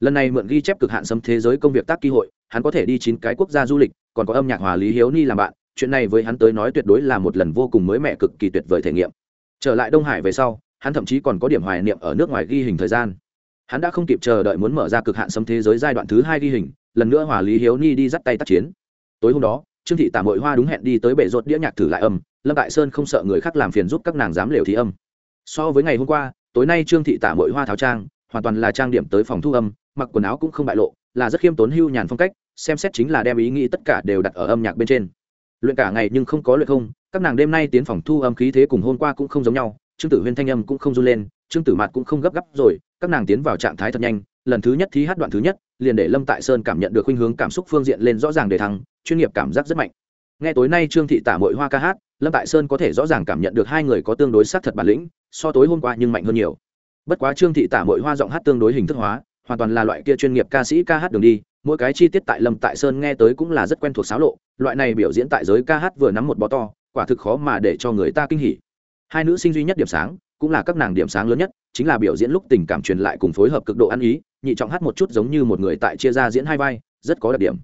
Lần này mượn ghi chép cực hạn xâm thế giới công việc tác kỳ hội, hắn có thể đi chín cái quốc gia du lịch, còn có âm nhạc hòa lý hiếu ni làm bạn, chuyện này với hắn tới nói tuyệt đối là một lần vô cùng mới mẻ cực kỳ tuyệt vời thể nghiệm. Trở lại đông hải về sau, hắn thậm chí còn có điểm hoài niệm ở nước ngoài ghi hình thời gian. Hắn đã không kịp chờ đợi muốn mở ra cực hạn xâm thế giới giai đoạn thứ hai ghi hình lần nữa hòa lý hiếu ni đi dắt tay tác chiến. Tối hôm đó, trương thị tả mội hoa đúng hẹn đi tới bể rột đĩa nhạc thử lại âm, lâm đại sơn không sợ người khác làm phiền giúp các nàng dám liều thì âm. So với ngày hôm qua, tối nay trương thị tả mội hoa tháo trang, hoàn toàn là trang điểm tới phòng thu âm, mặc quần áo cũng không bại lộ, là rất khiêm tốn hưu nhàn phong cách, xem xét chính là đem ý nghĩ tất cả đều đặt ở âm nhạc bên trên. Luyện cả ngày nhưng không có luyện không, các nàng đêm nay tiến phòng thu âm khí thế cùng hôm qua cũng không giống nhau, trương tử huyên thanh âm cũng không run lên, trương tử mạt cũng không gấp gáp rồi, các nàng tiến vào trạng thái thật nhanh lần thứ nhất thi hát đoạn thứ nhất, liền để lâm tại sơn cảm nhận được khuynh hướng cảm xúc phương diện lên rõ ràng để thăng, chuyên nghiệp cảm giác rất mạnh. Nghe tối nay trương thị tả mội hoa ca hát, lâm tại sơn có thể rõ ràng cảm nhận được hai người có tương đối sát thật bản lĩnh, so tối hôm qua nhưng mạnh hơn nhiều. Bất quá trương thị tả mội hoa giọng hát tương đối hình thức hóa, hoàn toàn là loại kia chuyên nghiệp ca sĩ ca hát đường đi, mỗi cái chi tiết tại lâm tại sơn nghe tới cũng là rất quen thuộc xáo lộ, loại này biểu diễn tại giới ca hát vừa nắm một bó to, quả thực khó mà để cho người ta kinh hỉ. Hai nữ sinh duy nhất điểm sáng, cũng là các nàng điểm sáng lớn nhất, chính là biểu diễn lúc tình cảm truyền lại cùng phối hợp cực độ ăn ý nhị trọng hát một chút giống như một người tại chia ra diễn hai vai, rất có đặc điểm.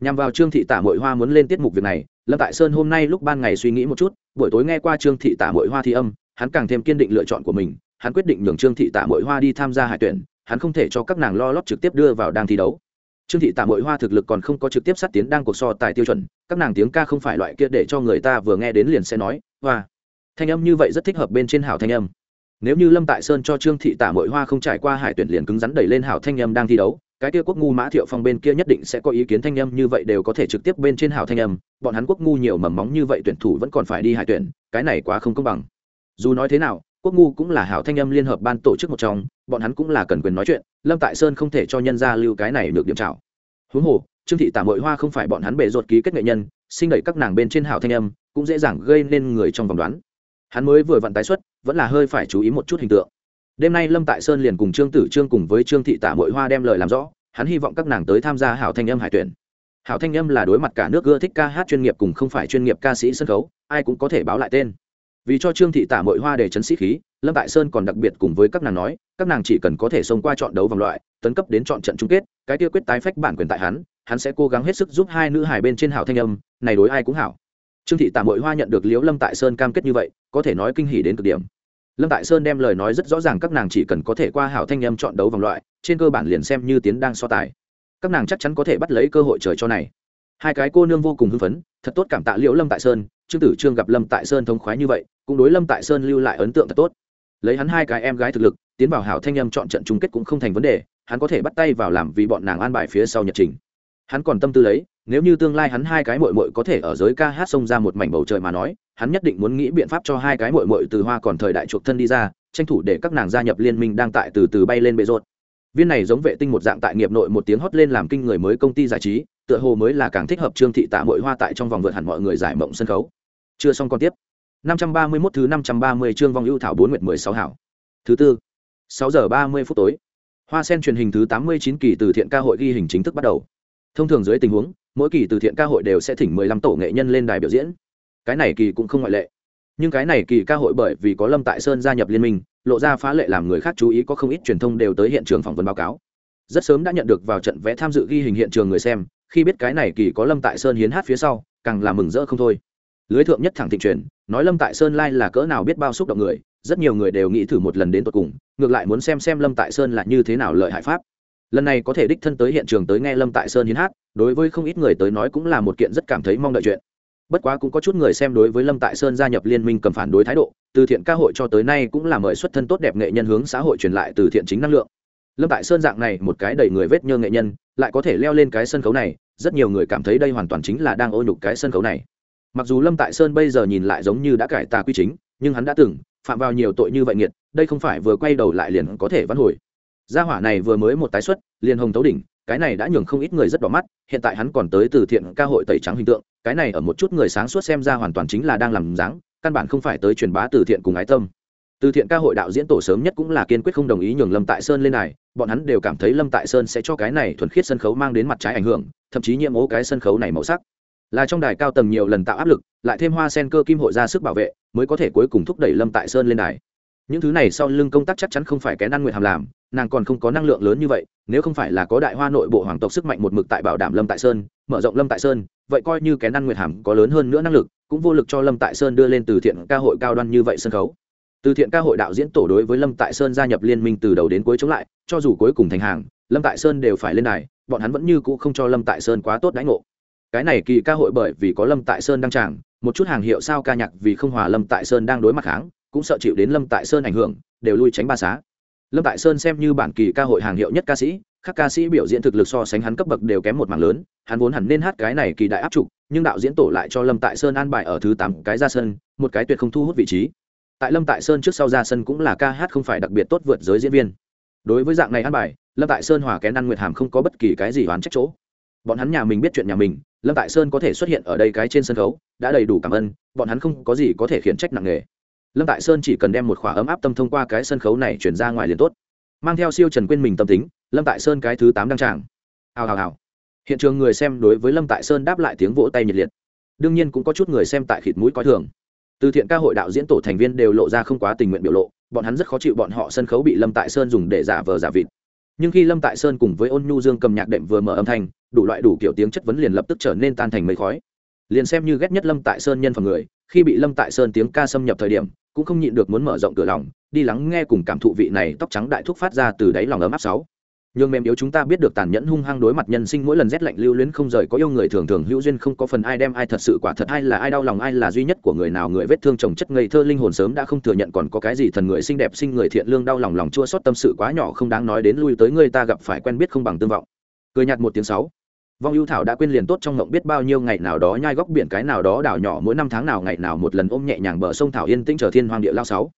Nhằm vào trương thị tả mội hoa muốn lên tiết mục việc này, lâm tại sơn hôm nay lúc ban ngày suy nghĩ một chút, buổi tối nghe qua trương thị tả mội hoa thi âm, hắn càng thêm kiên định lựa chọn của mình, hắn quyết định nhường trương thị tả mội hoa đi tham gia hải tuyển, hắn không thể cho các nàng lo lót trực tiếp đưa vào đang thi đấu. Trương thị tả mội hoa thực lực còn không có trực tiếp sát tiến đang cuộc so tài tiêu chuẩn, các nàng tiếng ca không phải loại kia để cho người ta vừa nghe đến liền sẽ nói, hoa. Thanh âm như vậy rất thích hợp bên trên hảo thanh âm nếu như lâm tại sơn cho trương thị tả mội hoa không trải qua hải tuyển liền cứng rắn đẩy lên hảo thanh âm đang thi đấu, cái kia quốc ngu mã thiệu phong bên kia nhất định sẽ có ý kiến thanh âm như vậy đều có thể trực tiếp bên trên hảo thanh âm, bọn hắn quốc ngu nhiều mầm móng như vậy tuyển thủ vẫn còn phải đi hải tuyển, cái này quá không công bằng. Dù nói thế nào, quốc ngu cũng là hảo thanh âm liên hợp ban tổ chức một trong, bọn hắn cũng là cần quyền nói chuyện, lâm tại sơn không thể cho nhân gia lưu cái này được điểm trào huống hồ, trương thị tả mội hoa không phải bọn hắn bề ruột ký kết nghệ nhân, sinh đẩy các nàng bên trên hảo thanh âm, cũng dễ dàng gây nên người trong vòng đoán. Hắn mới vừa vặn tái xuất vẫn là hơi phải chú ý một chút hình tượng. Đêm nay lâm tại sơn liền cùng trương tử trương cùng với trương thị tả mội hoa đem lời làm rõ, hắn hy vọng các nàng tới tham gia hảo thanh âm hải tuyển. Hảo thanh âm là đối mặt cả nước ưa thích ca hát chuyên nghiệp cùng không phải chuyên nghiệp ca sĩ sân khấu, ai cũng có thể báo lại tên. Vì cho trương thị tả mội hoa để chấn sĩ khí, lâm tại sơn còn đặc biệt cùng với các nàng nói, các nàng chỉ cần có thể xông qua chọn đấu vòng loại, tấn cấp đến chọn trận chung kết, cái tiêu quyết tái phách bản quyền tại hắn hắn sẽ cố gắng hết sức giúp hai nữ hài bên trên hảo thanh âm, này đối ai cũng hảo trương thị tả mội hoa nhận được liễu lâm tại sơn cam kết như vậy, có thể nói kinh hỉ đến cực điểm. Lâm tại sơn đem lời nói rất rõ ràng các nàng chỉ cần có thể qua hảo thanh âm chọn đấu vòng loại, trên cơ bản liền xem như tiến đang so tài. Các nàng chắc chắn có thể bắt lấy cơ hội trời cho này. Hai cái cô nương vô cùng hưng phấn, thật tốt cảm tạ liễu lâm tại sơn, trương tử trương gặp lâm tại sơn thống khoái như vậy, cũng đối lâm tại sơn lưu lại ấn tượng thật tốt. Lấy hắn hai cái em gái thực lực, tiến vào hảo thanh âm chọn trận chung kết cũng không thành vấn đề, hắn có thể bắt tay vào làm vì bọn nàng an bài phía sau nhật trình. Hắn còn tâm tư lấy nếu như tương lai hắn hai cái mội mội có thể ở giới ca hát xông ra một mảnh bầu trời mà nói hắn nhất định muốn nghĩ biện pháp cho hai cái mội mội từ hoa còn thời đại chuộc thân đi ra tranh thủ để các nàng gia nhập liên minh đang tại từ từ bay lên bệ rột viên này giống vệ tinh một dạng tại nghiệp nội một tiếng hót lên làm kinh người mới công ty giải trí tựa hồ mới là càng thích hợp trương thị tạ mội hoa tại trong vòng vượt hẳn mọi người giải mộng sân khấu chưa xong còn tiếp 531 thứ 530 chương vong ưu thảo 4 nguyệt 16 hảo. Thứ tư, 6 giờ 30 phút tối. Hoa sen truyền hình thứ 89 kỳ từ thiện ca hội ghi hình chính thức bắt đầu. Thông thường dưới tình huống, mỗi kỳ từ thiện ca hội đều sẽ thỉnh 15 tổ nghệ nhân lên đài biểu diễn. Cái này kỳ cũng không ngoại lệ. Nhưng cái này kỳ ca hội bởi vì có Lâm Tại Sơn gia nhập liên minh, lộ ra phá lệ làm người khác chú ý có không ít truyền thông đều tới hiện trường phỏng vấn báo cáo. Rất sớm đã nhận được vào trận vẽ tham dự ghi hình hiện trường người xem, khi biết cái này kỳ có Lâm Tại Sơn hiến hát phía sau, càng là mừng rỡ không thôi lưới thượng nhất thẳng thịnh truyền nói lâm tại sơn lai là cỡ nào biết bao xúc động người rất nhiều người đều nghĩ thử một lần đến tột cùng ngược lại muốn xem xem lâm tại sơn là như thế nào lợi hại pháp lần này có thể đích thân tới hiện trường tới nghe lâm tại sơn hiến hát, đối với không ít người tới nói cũng là một kiện rất cảm thấy mong đợi chuyện. Bất quá cũng có chút người xem đối với lâm tại sơn gia nhập liên minh cầm phản đối thái độ, từ thiện ca hội cho tới nay cũng là mời xuất thân tốt đẹp nghệ nhân hướng xã hội truyền lại từ thiện chính năng lượng. Lâm tại sơn dạng này một cái đầy người vết nhơ nghệ nhân, lại có thể leo lên cái sân khấu này, rất nhiều người cảm thấy đây hoàn toàn chính là đang ô nhục cái sân khấu này. Mặc dù lâm tại sơn bây giờ nhìn lại giống như đã cải tà quy chính, nhưng hắn đã từng phạm vào nhiều tội như vậy nghiệt, đây không phải vừa quay đầu lại liền có thể vãn hồi gia hỏa này vừa mới một tái xuất, liền hồng tấu đỉnh, cái này đã nhường không ít người rất đỏ mắt, hiện tại hắn còn tới từ thiện ca hội tẩy trắng hình tượng, cái này ở một chút người sáng suốt xem ra hoàn toàn chính là đang làm dáng, căn bản không phải tới truyền bá từ thiện cùng ái tâm. Từ thiện ca hội đạo diễn tổ sớm nhất cũng là kiên quyết không đồng ý nhường lâm tại sơn lên này, bọn hắn đều cảm thấy lâm tại sơn sẽ cho cái này thuần khiết sân khấu mang đến mặt trái ảnh hưởng, thậm chí nhiễm ố cái sân khấu này màu sắc. Là trong đài cao tầng nhiều lần tạo áp lực, lại thêm hoa sen cơ kim hội ra sức bảo vệ, mới có thể cuối cùng thúc đẩy lâm tại sơn lên đài những thứ này sau lưng công tác chắc chắn không phải kén ăn nguyện hàm làm, nàng còn không có năng lượng lớn như vậy, nếu không phải là có đại hoa nội bộ hoàng tộc sức mạnh một mực tại bảo đảm lâm tại sơn, mở rộng lâm tại sơn, vậy coi như kén ăn nguyện hàm có lớn hơn nữa năng lực, cũng vô lực cho lâm tại sơn đưa lên từ thiện ca hội cao đoan như vậy sân khấu. Từ thiện ca hội đạo diễn tổ đối với lâm tại sơn gia nhập liên minh từ đầu đến cuối chống lại, cho dù cuối cùng thành hàng, lâm tại sơn đều phải lên đài, bọn hắn vẫn như cũ không cho lâm tại sơn quá tốt đãi ngộ. Cái này kỳ ca hội bởi vì có lâm tại sơn đăng tràng, một chút hàng hiệu sao ca nhạc vì không hòa lâm tại sơn đang đối mặt kháng cũng sợ chịu đến lâm tại sơn ảnh hưởng, đều lui tránh ba xá. Lâm tại sơn xem như bản kỳ ca hội hàng hiệu nhất ca sĩ, các ca sĩ biểu diễn thực lực so sánh hắn cấp bậc đều kém một mảng lớn, hắn vốn hẳn nên hát cái này kỳ đại áp trục, nhưng đạo diễn tổ lại cho lâm tại sơn an bài ở thứ tám cái ra sân, một cái tuyệt không thu hút vị trí. Tại lâm tại sơn trước sau ra sân cũng là ca hát không phải đặc biệt tốt vượt giới diễn viên. Đối với dạng này an bài, lâm tại sơn hòa kén ăn nguyệt hàm không có bất kỳ cái gì oán trách chỗ. Bọn hắn nhà mình biết chuyện nhà mình, lâm tại sơn có thể xuất hiện ở đây cái trên sân khấu, đã đầy đủ cảm ơn, bọn hắn không có gì có thể khiển trách nặng nề lâm tại sơn chỉ cần đem một khỏa ấm áp tâm thông qua cái sân khấu này chuyển ra ngoài liền tốt. Mang theo siêu trần quên mình tâm tính, lâm tại sơn cái thứ tám đăng tràng. Hào hào hào. Hiện trường người xem đối với lâm tại sơn đáp lại tiếng vỗ tay nhiệt liệt. Đương nhiên cũng có chút người xem tại khịt mũi coi thường. Từ thiện ca hội đạo diễn tổ thành viên đều lộ ra không quá tình nguyện biểu lộ, bọn hắn rất khó chịu bọn họ sân khấu bị lâm tại sơn dùng để giả vờ giả vịt. Nhưng khi lâm tại sơn cùng với ôn nhu dương cầm nhạc đệm vừa mở âm thanh, đủ loại đủ kiểu tiếng chất vấn liền lập tức trở nên tan thành mây khói liền xem như ghét nhất lâm tại sơn nhân phẩm người, khi bị lâm tại sơn tiếng ca xâm nhập thời điểm, cũng không nhịn được muốn mở rộng cửa lòng, đi lắng nghe cùng cảm thụ vị này tóc trắng đại thúc phát ra từ đáy lòng ấm áp sáu. Nhưng mềm yếu chúng ta biết được tàn nhẫn hung hăng đối mặt nhân sinh mỗi lần rét lạnh lưu luyến không rời có yêu người thường thường hữu duyên không có phần ai đem ai thật sự quả thật ai là ai đau lòng ai là duy nhất của người nào người vết thương chồng chất ngây thơ linh hồn sớm đã không thừa nhận còn có cái gì thần người xinh đẹp sinh người thiện lương đau lòng lòng chua xót tâm sự quá nhỏ không đáng nói đến lui tới người ta gặp phải quen biết không bằng tương vọng. Cười nhạt một tiếng sáu vong ưu thảo đã quên liền tốt trong ngộng biết bao nhiêu ngày nào đó nhai góc biển cái nào đó đảo nhỏ mỗi năm tháng nào ngày nào một lần ôm nhẹ nhàng bờ sông thảo yên tĩnh chờ thiên hoàng địa lao sáu.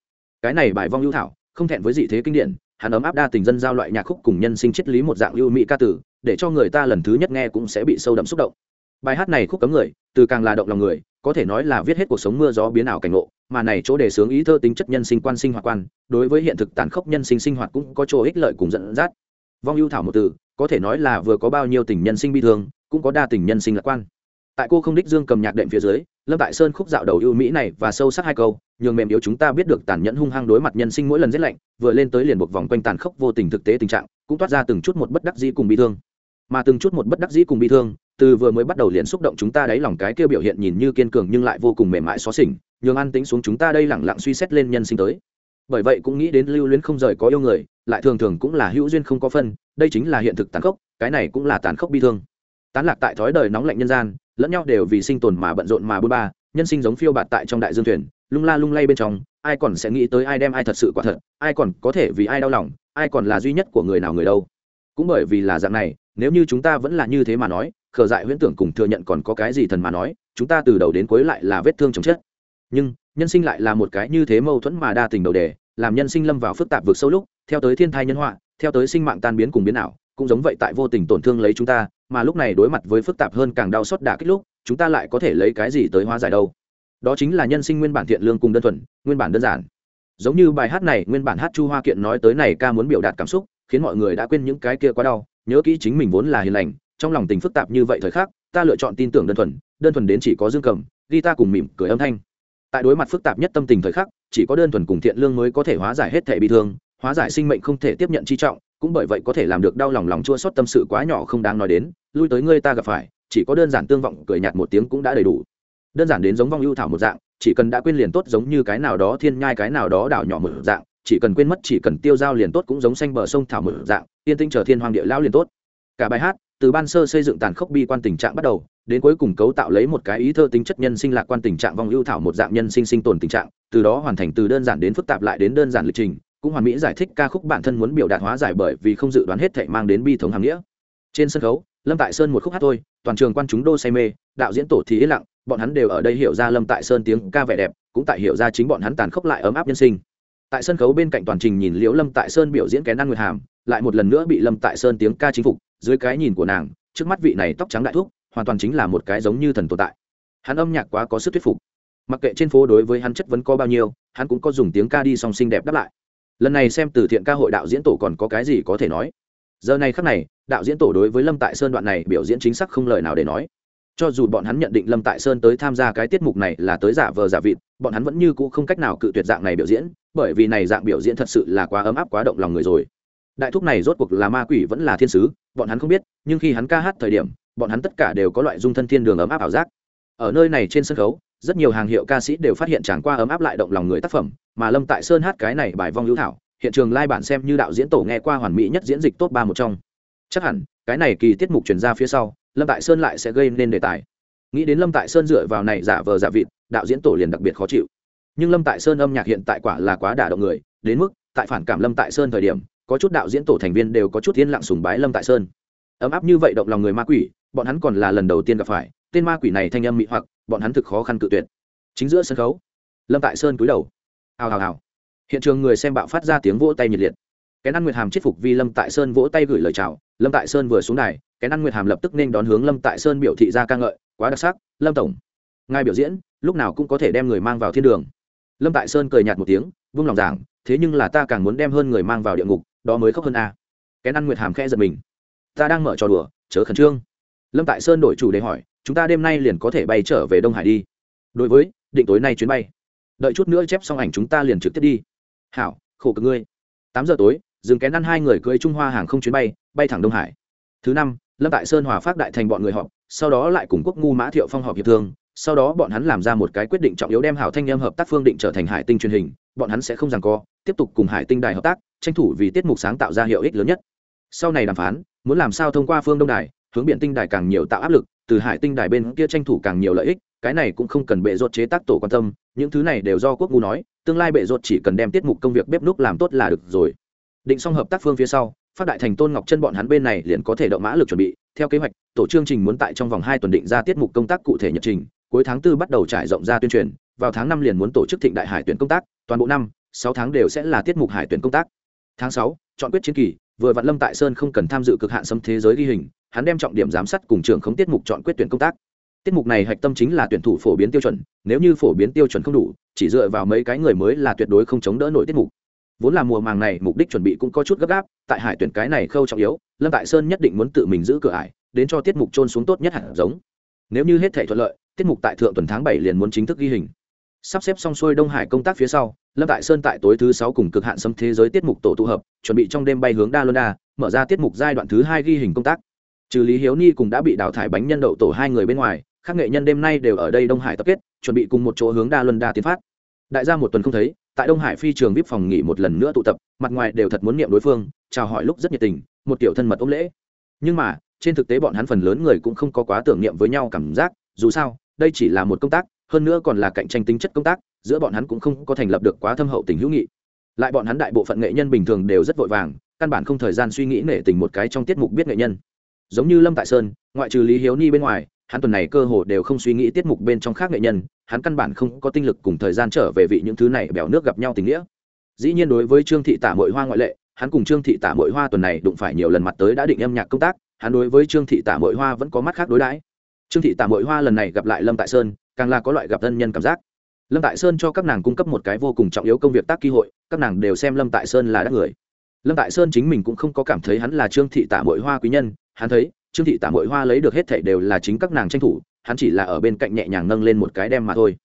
Cái này bài vong ưu thảo, không thẹn với dị thế kinh điển, hắn ấm áp đa tình dân giao loại nhạc khúc cùng nhân sinh triết lý một dạng lưu mỹ ca tử, để cho người ta lần thứ nhất nghe cũng sẽ bị sâu đậm xúc động. Bài hát này khúc cấm người, từ càng là động lòng người, có thể nói là viết hết cuộc sống mưa gió biến ảo cảnh ngộ, mà này chỗ đề sướng ý thơ tính chất nhân sinh quan sinh hoạt quan, đối với hiện thực tàn khốc nhân sinh sinh hoạt cũng có chỗ ích lợi cùng dẫn dắt. Vong ưu thảo một từ có thể nói là vừa có bao nhiêu tình nhân sinh bi thương, cũng có đa tình nhân sinh lạc quan. Tại cô không đích dương cầm nhạc đệm phía dưới, lâm tại sơn khúc dạo đầu ưu mỹ này và sâu sắc hai câu, nhường mềm yếu chúng ta biết được tàn nhẫn hung hăng đối mặt nhân sinh mỗi lần rét lạnh, vừa lên tới liền buộc vòng quanh tàn khốc vô tình thực tế tình trạng, cũng toát ra từng chút một bất đắc dĩ cùng bi thương. Mà từng chút một bất đắc dĩ cùng bi thương, từ vừa mới bắt đầu liền xúc động chúng ta đáy lòng cái kia biểu hiện nhìn như kiên cường nhưng lại vô cùng mềm mại xó xỉnh, nhường an tính xuống chúng ta đây lẳng lặng suy xét lên nhân sinh tới. Bởi vậy cũng nghĩ đến lưu luyến không rời có yêu người lại thường thường cũng là hữu duyên không có phân, đây chính là hiện thực tàn khốc, cái này cũng là tàn khốc bi thương. Tán lạc tại thói đời nóng lạnh nhân gian, lẫn nhau đều vì sinh tồn mà bận rộn mà bôn ba, nhân sinh giống phiêu bạt tại trong đại dương thuyền, lung la lung lay bên trong, ai còn sẽ nghĩ tới ai đem ai thật sự quả thật, ai còn có thể vì ai đau lòng, ai còn là duy nhất của người nào người đâu. Cũng bởi vì là dạng này, nếu như chúng ta vẫn là như thế mà nói, khờ dại huyễn tưởng cùng thừa nhận còn có cái gì thần mà nói, chúng ta từ đầu đến cuối lại là vết thương chồng chất. Nhưng, nhân sinh lại là một cái như thế mâu thuẫn mà đa tình đầu đề làm nhân sinh lâm vào phức tạp vực sâu lúc, theo tới thiên thai nhân họa, theo tới sinh mạng tan biến cùng biến ảo, cũng giống vậy tại vô tình tổn thương lấy chúng ta, mà lúc này đối mặt với phức tạp hơn càng đau xót đả kích lúc, chúng ta lại có thể lấy cái gì tới hóa giải đâu? Đó chính là nhân sinh nguyên bản thiện lương cùng đơn thuần, nguyên bản đơn giản. Giống như bài hát này, nguyên bản hát chu hoa kiện nói tới này ca muốn biểu đạt cảm xúc, khiến mọi người đã quên những cái kia quá đau, nhớ kỹ chính mình vốn là hiền lành, trong lòng tình phức tạp như vậy thời khắc, ta lựa chọn tin tưởng đơn thuần đơn thuần đến chỉ có dương cầm ghi ta cùng mỉm cười âm thanh. Tại đối mặt phức tạp nhất tâm tình thời khắc chỉ có đơn thuần cùng thiện lương mới có thể hóa giải hết thể bị thương, hóa giải sinh mệnh không thể tiếp nhận chi trọng, cũng bởi vậy có thể làm được đau lòng lòng chua xót tâm sự quá nhỏ không đáng nói đến, lui tới ngươi ta gặp phải, chỉ có đơn giản tương vọng, cười nhạt một tiếng cũng đã đầy đủ. Đơn giản đến giống vong ưu thảo một dạng, chỉ cần đã quên liền tốt giống như cái nào đó thiên nhai cái nào đó đảo nhỏ một dạng, chỉ cần quên mất chỉ cần tiêu dao liền tốt cũng giống xanh bờ sông thảo một dạng tiên tinh chờ thiên hoàng địa lao liền tốt. Cả bài hát, từ ban sơ xây dựng tàn khốc bi quan tình trạng bắt đầu, đến cuối cùng cấu tạo lấy một cái ý thơ tính chất nhân sinh lạc quan tình trạng vong ưu thảo một dạng nhân sinh sinh tồn tình trạng từ đó hoàn thành từ đơn giản đến phức tạp lại đến đơn giản lịch trình, cũng hoàn mỹ giải thích ca khúc bản thân muốn biểu đạt hóa giải bởi vì không dự đoán hết thảy mang đến bi thống hàng nghĩa. Trên sân khấu, lâm tại sơn một khúc hát thôi, toàn trường quan chúng đô say mê, đạo diễn tổ thì yên lặng, bọn hắn đều ở đây hiểu ra lâm tại sơn tiếng ca vẻ đẹp, cũng tại hiểu ra chính bọn hắn tàn khốc lại ấm áp nhân sinh. Tại sân khấu bên cạnh toàn trình nhìn liễu lâm tại sơn biểu diễn kén ăn nguyệt hàm, lại một lần nữa bị lâm tại sơn tiếng ca chính phục, dưới cái nhìn của nàng, trước mắt vị này tóc trắng đại thúc, hoàn toàn chính là một cái giống như thần tồn tại. Hắn âm nhạc quá có sức thuyết phục mặc kệ trên phố đối với hắn chất vấn có bao nhiêu, hắn cũng có dùng tiếng ca đi song xinh đẹp đáp lại. Lần này xem từ thiện ca hội đạo diễn tổ còn có cái gì có thể nói. Giờ này khắc này, đạo diễn tổ đối với lâm tại sơn đoạn này biểu diễn chính xác không lời nào để nói. Cho dù bọn hắn nhận định lâm tại sơn tới tham gia cái tiết mục này là tới giả vờ giả vịt, bọn hắn vẫn như cũ không cách nào cự tuyệt dạng này biểu diễn, bởi vì này dạng biểu diễn thật sự là quá ấm áp, quá động lòng người rồi. Đại thúc này rốt cuộc là ma quỷ vẫn là thiên sứ, bọn hắn không biết, nhưng khi hắn ca hát thời điểm, bọn hắn tất cả đều có loại dung thân thiên đường ấm áp ảo giác. Ở nơi này trên sân khấu rất nhiều hàng hiệu ca sĩ đều phát hiện chẳng qua ấm áp lại động lòng người tác phẩm, mà lâm tại sơn hát cái này bài vong hữu thảo, hiện trường lai bản xem như đạo diễn tổ nghe qua hoàn mỹ nhất diễn dịch tốt ba một trong. Chắc hẳn, cái này kỳ tiết mục chuyển ra phía sau, lâm tại sơn lại sẽ gây nên đề tài. Nghĩ đến lâm tại sơn dựa vào này giả vờ giả vịt, đạo diễn tổ liền đặc biệt khó chịu. Nhưng lâm tại sơn âm nhạc hiện tại quả là quá đả động người, đến mức, tại phản cảm lâm tại sơn thời điểm, có chút đạo diễn tổ thành viên đều có chút thiên lặng sùng bái lâm tại sơn. Ấm áp như vậy động lòng người ma quỷ, bọn hắn còn là lần đầu tiên gặp phải, tên ma quỷ này thanh âm mị hoặc bọn hắn thực khó khăn cự tuyệt. Chính giữa sân khấu, lâm tại sơn cúi đầu. Hào hào hào. Hiện trường người xem bạo phát ra tiếng vỗ tay nhiệt liệt. Cái ăn nguyệt hàm chết phục vì lâm tại sơn vỗ tay gửi lời chào, lâm tại sơn vừa xuống đài cái ăn nguyệt hàm lập tức nên đón hướng lâm tại sơn biểu thị ra ca ngợi, quá đặc sắc, lâm tổng. Ngài biểu diễn, lúc nào cũng có thể đem người mang vào thiên đường. Lâm tại sơn cười nhạt một tiếng, vung lòng giảng, thế nhưng là ta càng muốn đem hơn người mang vào địa ngục, đó mới khóc hơn a. Cái ăn nguyệt hàm khẽ giật mình. Ta đang mở trò đùa, chớ khẩn trương. Lâm tại sơn đổi chủ đề hỏi chúng ta đêm nay liền có thể bay trở về đông hải đi. Đối với, định tối nay chuyến bay. Đợi chút nữa chép xong ảnh chúng ta liền trực tiếp đi. Hảo, khổ cực ngươi. Tám giờ tối, dừng kén ăn hai người cưới trung hoa hàng không chuyến bay bay thẳng đông hải. Thứ năm, lâm tại sơn hòa phát đại thành bọn người họp, sau đó lại cùng quốc ngu mã thiệu phong họp hiệp thương, sau đó bọn hắn làm ra một cái quyết định trọng yếu đem hảo thanh em hợp tác phương định trở thành hải tinh truyền hình, bọn hắn sẽ không rằng co, tiếp tục cùng hải tinh đài hợp tác, tranh thủ vì tiết mục sáng tạo ra hiệu ích lớn nhất. Sau này đàm phán, muốn làm sao thông qua phương đông đài hướng biển tinh đài càng nhiều tạo áp lực, từ hải tinh đài bên kia tranh thủ càng nhiều lợi ích, cái này cũng không cần bệ rột chế tác tổ quan tâm, những thứ này đều do quốc ngu nói, tương lai bệ rột chỉ cần đem tiết mục công việc bếp núc làm tốt là được rồi. Định xong hợp tác phương phía sau, phát đại thành tôn ngọc chân bọn hắn bên này liền có thể động mã lực chuẩn bị, theo kế hoạch, tổ chương trình muốn tại trong vòng hai tuần định ra tiết mục công tác cụ thể nhật trình, cuối tháng tư bắt đầu trải rộng ra tuyên truyền, vào tháng năm liền muốn tổ chức thịnh đại hải tuyển công tác, toàn bộ năm, sáu tháng đều sẽ là tiết mục hải tuyển công tác. Tháng sáu, chọn quyết chiến kỳ, vừa vạn lâm tại sơn không cần tham dự cực hạn xâm thế giới ghi hình hắn đem trọng điểm giám sát cùng trường không tiết mục chọn quyết tuyển công tác. Tiết mục này hạch tâm chính là tuyển thủ phổ biến tiêu chuẩn, nếu như phổ biến tiêu chuẩn không đủ, chỉ dựa vào mấy cái người mới là tuyệt đối không chống đỡ nổi tiết mục. Vốn là mùa màng này, mục đích chuẩn bị cũng có chút gấp gáp, tại hải tuyển cái này khâu trọng yếu, lâm tại sơn nhất định muốn tự mình giữ cửa ải, đến cho tiết mục trôn xuống tốt nhất hạt giống. Nếu như hết thể thuận lợi, tiết mục tại thượng tuần tháng bảy liền muốn chính thức ghi hình. Sắp xếp xong xuôi đông hải công tác phía sau, lâm tại sơn tại tối thứ sáu cùng cực hạn xâm thế giới tiết mục tổ tụ hợp, chuẩn bị trong đêm bay hướng đa luân đa, mở ra tiết mục giai đoạn thứ hai ghi hình công tác trừ lý hiếu ni cùng đã bị đào thải bánh nhân đậu tổ hai người bên ngoài, các nghệ nhân đêm nay đều ở đây đông hải tập kết, chuẩn bị cùng một chỗ hướng đa luân đa tiến phát. Đại gia một tuần không thấy, tại đông hải phi trường vip phòng nghỉ một lần nữa tụ tập, mặt ngoài đều thật muốn niệm đối phương, chào hỏi lúc rất nhiệt tình, một kiểu thân mật ôm lễ. Nhưng mà, trên thực tế bọn hắn phần lớn người cũng không có quá tưởng niệm với nhau cảm giác, dù sao, đây chỉ là một công tác, hơn nữa còn là cạnh tranh tính chất công tác, giữa bọn hắn cũng không có thành lập được quá thâm hậu tình hữu nghị. Lại bọn hắn đại bộ phận nghệ nhân bình thường đều rất vội vàng, căn bản không thời gian suy nghĩ nể tình một cái trong tiết mục biết nghệ nhân giống như lâm tại sơn, ngoại trừ lý hiếu ni bên ngoài, hắn tuần này cơ hồ đều không suy nghĩ tiết mục bên trong khác nghệ nhân, hắn căn bản không có tinh lực cùng thời gian trở về vị những thứ này bèo nước gặp nhau tình nghĩa. Dĩ nhiên đối với trương thị tả mội hoa ngoại lệ, hắn cùng trương thị tả mội hoa tuần này đụng phải nhiều lần mặt tới đã định âm nhạc công tác, hắn đối với trương thị tả mội hoa vẫn có mắt khác đối đãi. Trương thị tả mội hoa lần này gặp lại lâm tại sơn, càng là có loại gặp thân nhân cảm giác. Lâm tại sơn cho các nàng cung cấp một cái vô cùng trọng yếu công việc tác cơ hội, các nàng đều xem lâm tại sơn là đắc người. Lâm tại sơn chính mình cũng không có cảm thấy hắn là trương thị tả mội hoa quý nhân hắn thấy trương thị tả mội hoa lấy được hết thảy đều là chính các nàng tranh thủ hắn chỉ là ở bên cạnh nhẹ nhàng nâng lên một cái đem mà thôi.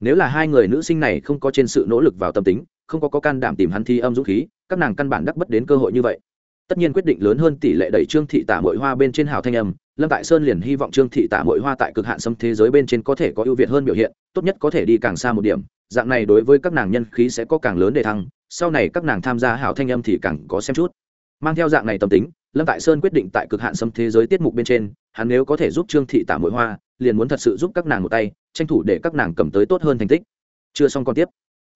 Nếu là hai người nữ sinh này không có trên sự nỗ lực vào tâm tính không có, có can đảm tìm hắn thi âm dũng khí các nàng căn bản đắc bất đến cơ hội như vậy. Tất nhiên quyết định lớn hơn tỷ lệ đẩy trương thị tả mội hoa bên trên hào thanh âm lâm tại sơn liền hy vọng trương thị tả mội hoa tại cực hạn xâm thế giới bên trên có thể có ưu việt hơn biểu hiện tốt nhất có thể đi càng xa một điểm. Dạng này đối với các nàng nhân khí sẽ có càng lớn để thăng sau này các nàng tham gia hảo thanh âm thì càng có xem chút. Mang theo dạng này tâm tính lâm tại sơn quyết định tại cực hạn xâm thế giới tiết mục bên trên, hắn nếu có thể giúp trương thị tả mội hoa, liền muốn thật sự giúp các nàng một tay, tranh thủ để các nàng cầm tới tốt hơn thành tích. Chưa xong còn tiếp.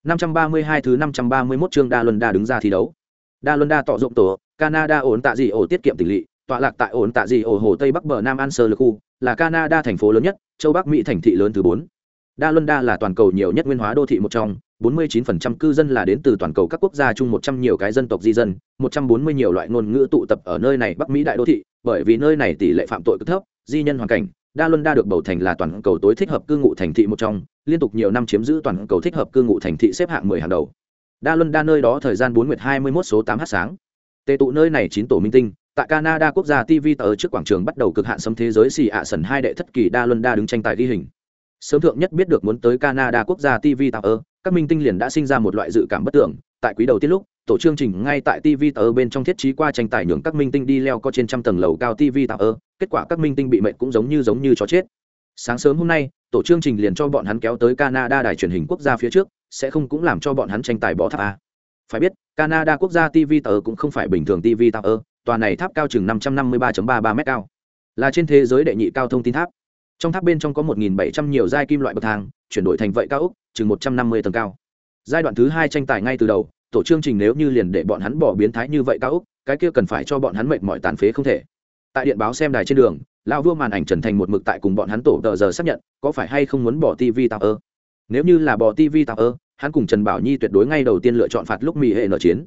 532 thứ 531 chương đa luân đa đứng ra thi đấu. Đa luân đa tỏ rộng tổ, canada ổn tạ gì ổ tiết kiệm tỷ lệ tọa lạc tại ổn tạ gì ổ hồ tây bắc bờ nam an sơ lược khu, là canada thành phố lớn nhất, châu bắc mỹ thành thị lớn thứ bốn. Đa luân đa là toàn cầu nhiều nhất nguyên hóa đô thị một trong 49% cư dân là đến từ toàn cầu các quốc gia chung 100 nhiều cái dân tộc di dân 140 nhiều loại ngôn ngữ tụ tập ở nơi này bắc mỹ đại đô thị, bởi vì nơi này tỷ lệ phạm tội cực thấp, di nhân hoàn cảnh, đa luân đa được bầu thành là toàn cầu tối thích hợp cư ngụ thành thị một trong, liên tục nhiều năm chiếm giữ toàn cầu thích hợp cư ngụ thành thị xếp hạng 10 hàng đầu. Đa luân đa nơi đó thời gian 4 nguyệt 21 số 8 h sáng. Tê tụ nơi này chín tổ minh tinh, tại canada quốc gia tv ở trước quảng trường bắt đầu cực hạn xâm thế giới xì ạ sần hai đệ thất kỳ đa luân đa đứng tranh tài ghi hình. Sớm thượng nhất biết được muốn tới canada quốc gia tv tạo ơ các minh tinh liền đã sinh ra một loại dự cảm bất tưởng. Tại quý đầu tiết lúc, tổ chương trình ngay tại tv tờ bên trong thiết trí qua tranh tài nhường các minh tinh đi leo có trên trăm tầng lầu cao tv tờ ơ kết quả các minh tinh bị mệt cũng giống như giống như chó chết. Sáng sớm hôm nay, tổ chương trình liền cho bọn hắn kéo tới canada đài truyền hình quốc gia phía trước, sẽ không cũng làm cho bọn hắn tranh tài bỏ tháp a. Phải biết, canada quốc gia tv tờ cũng không phải bình thường tv tờ tòa này tháp cao chừng 553.33 m cao. Là trên thế giới đệ nhị cao thông tin tháp. Trong tháp bên trong có 1.700 nhiều giai kim loại bậc thang, chuyển đổi thành vậy cao úc chừng 150 tầng cao. Giai đoạn thứ hai tranh tài ngay từ đầu, tổ chương trình nếu như liền để bọn hắn bỏ biến thái như vậy cao úc cái kia cần phải cho bọn hắn mệt mỏi tàn phế không thể. Tại điện báo xem đài trên đường, lão vua màn ảnh trần thành một mực tại cùng bọn hắn tổ tờ giờ xác nhận, có phải hay không muốn bỏ tv tạo ơ? Nếu như là bỏ tv tạo ơ, hắn cùng trần bảo nhi tuyệt đối ngay đầu tiên lựa chọn phạt lúc mỹ hệ nở chiến.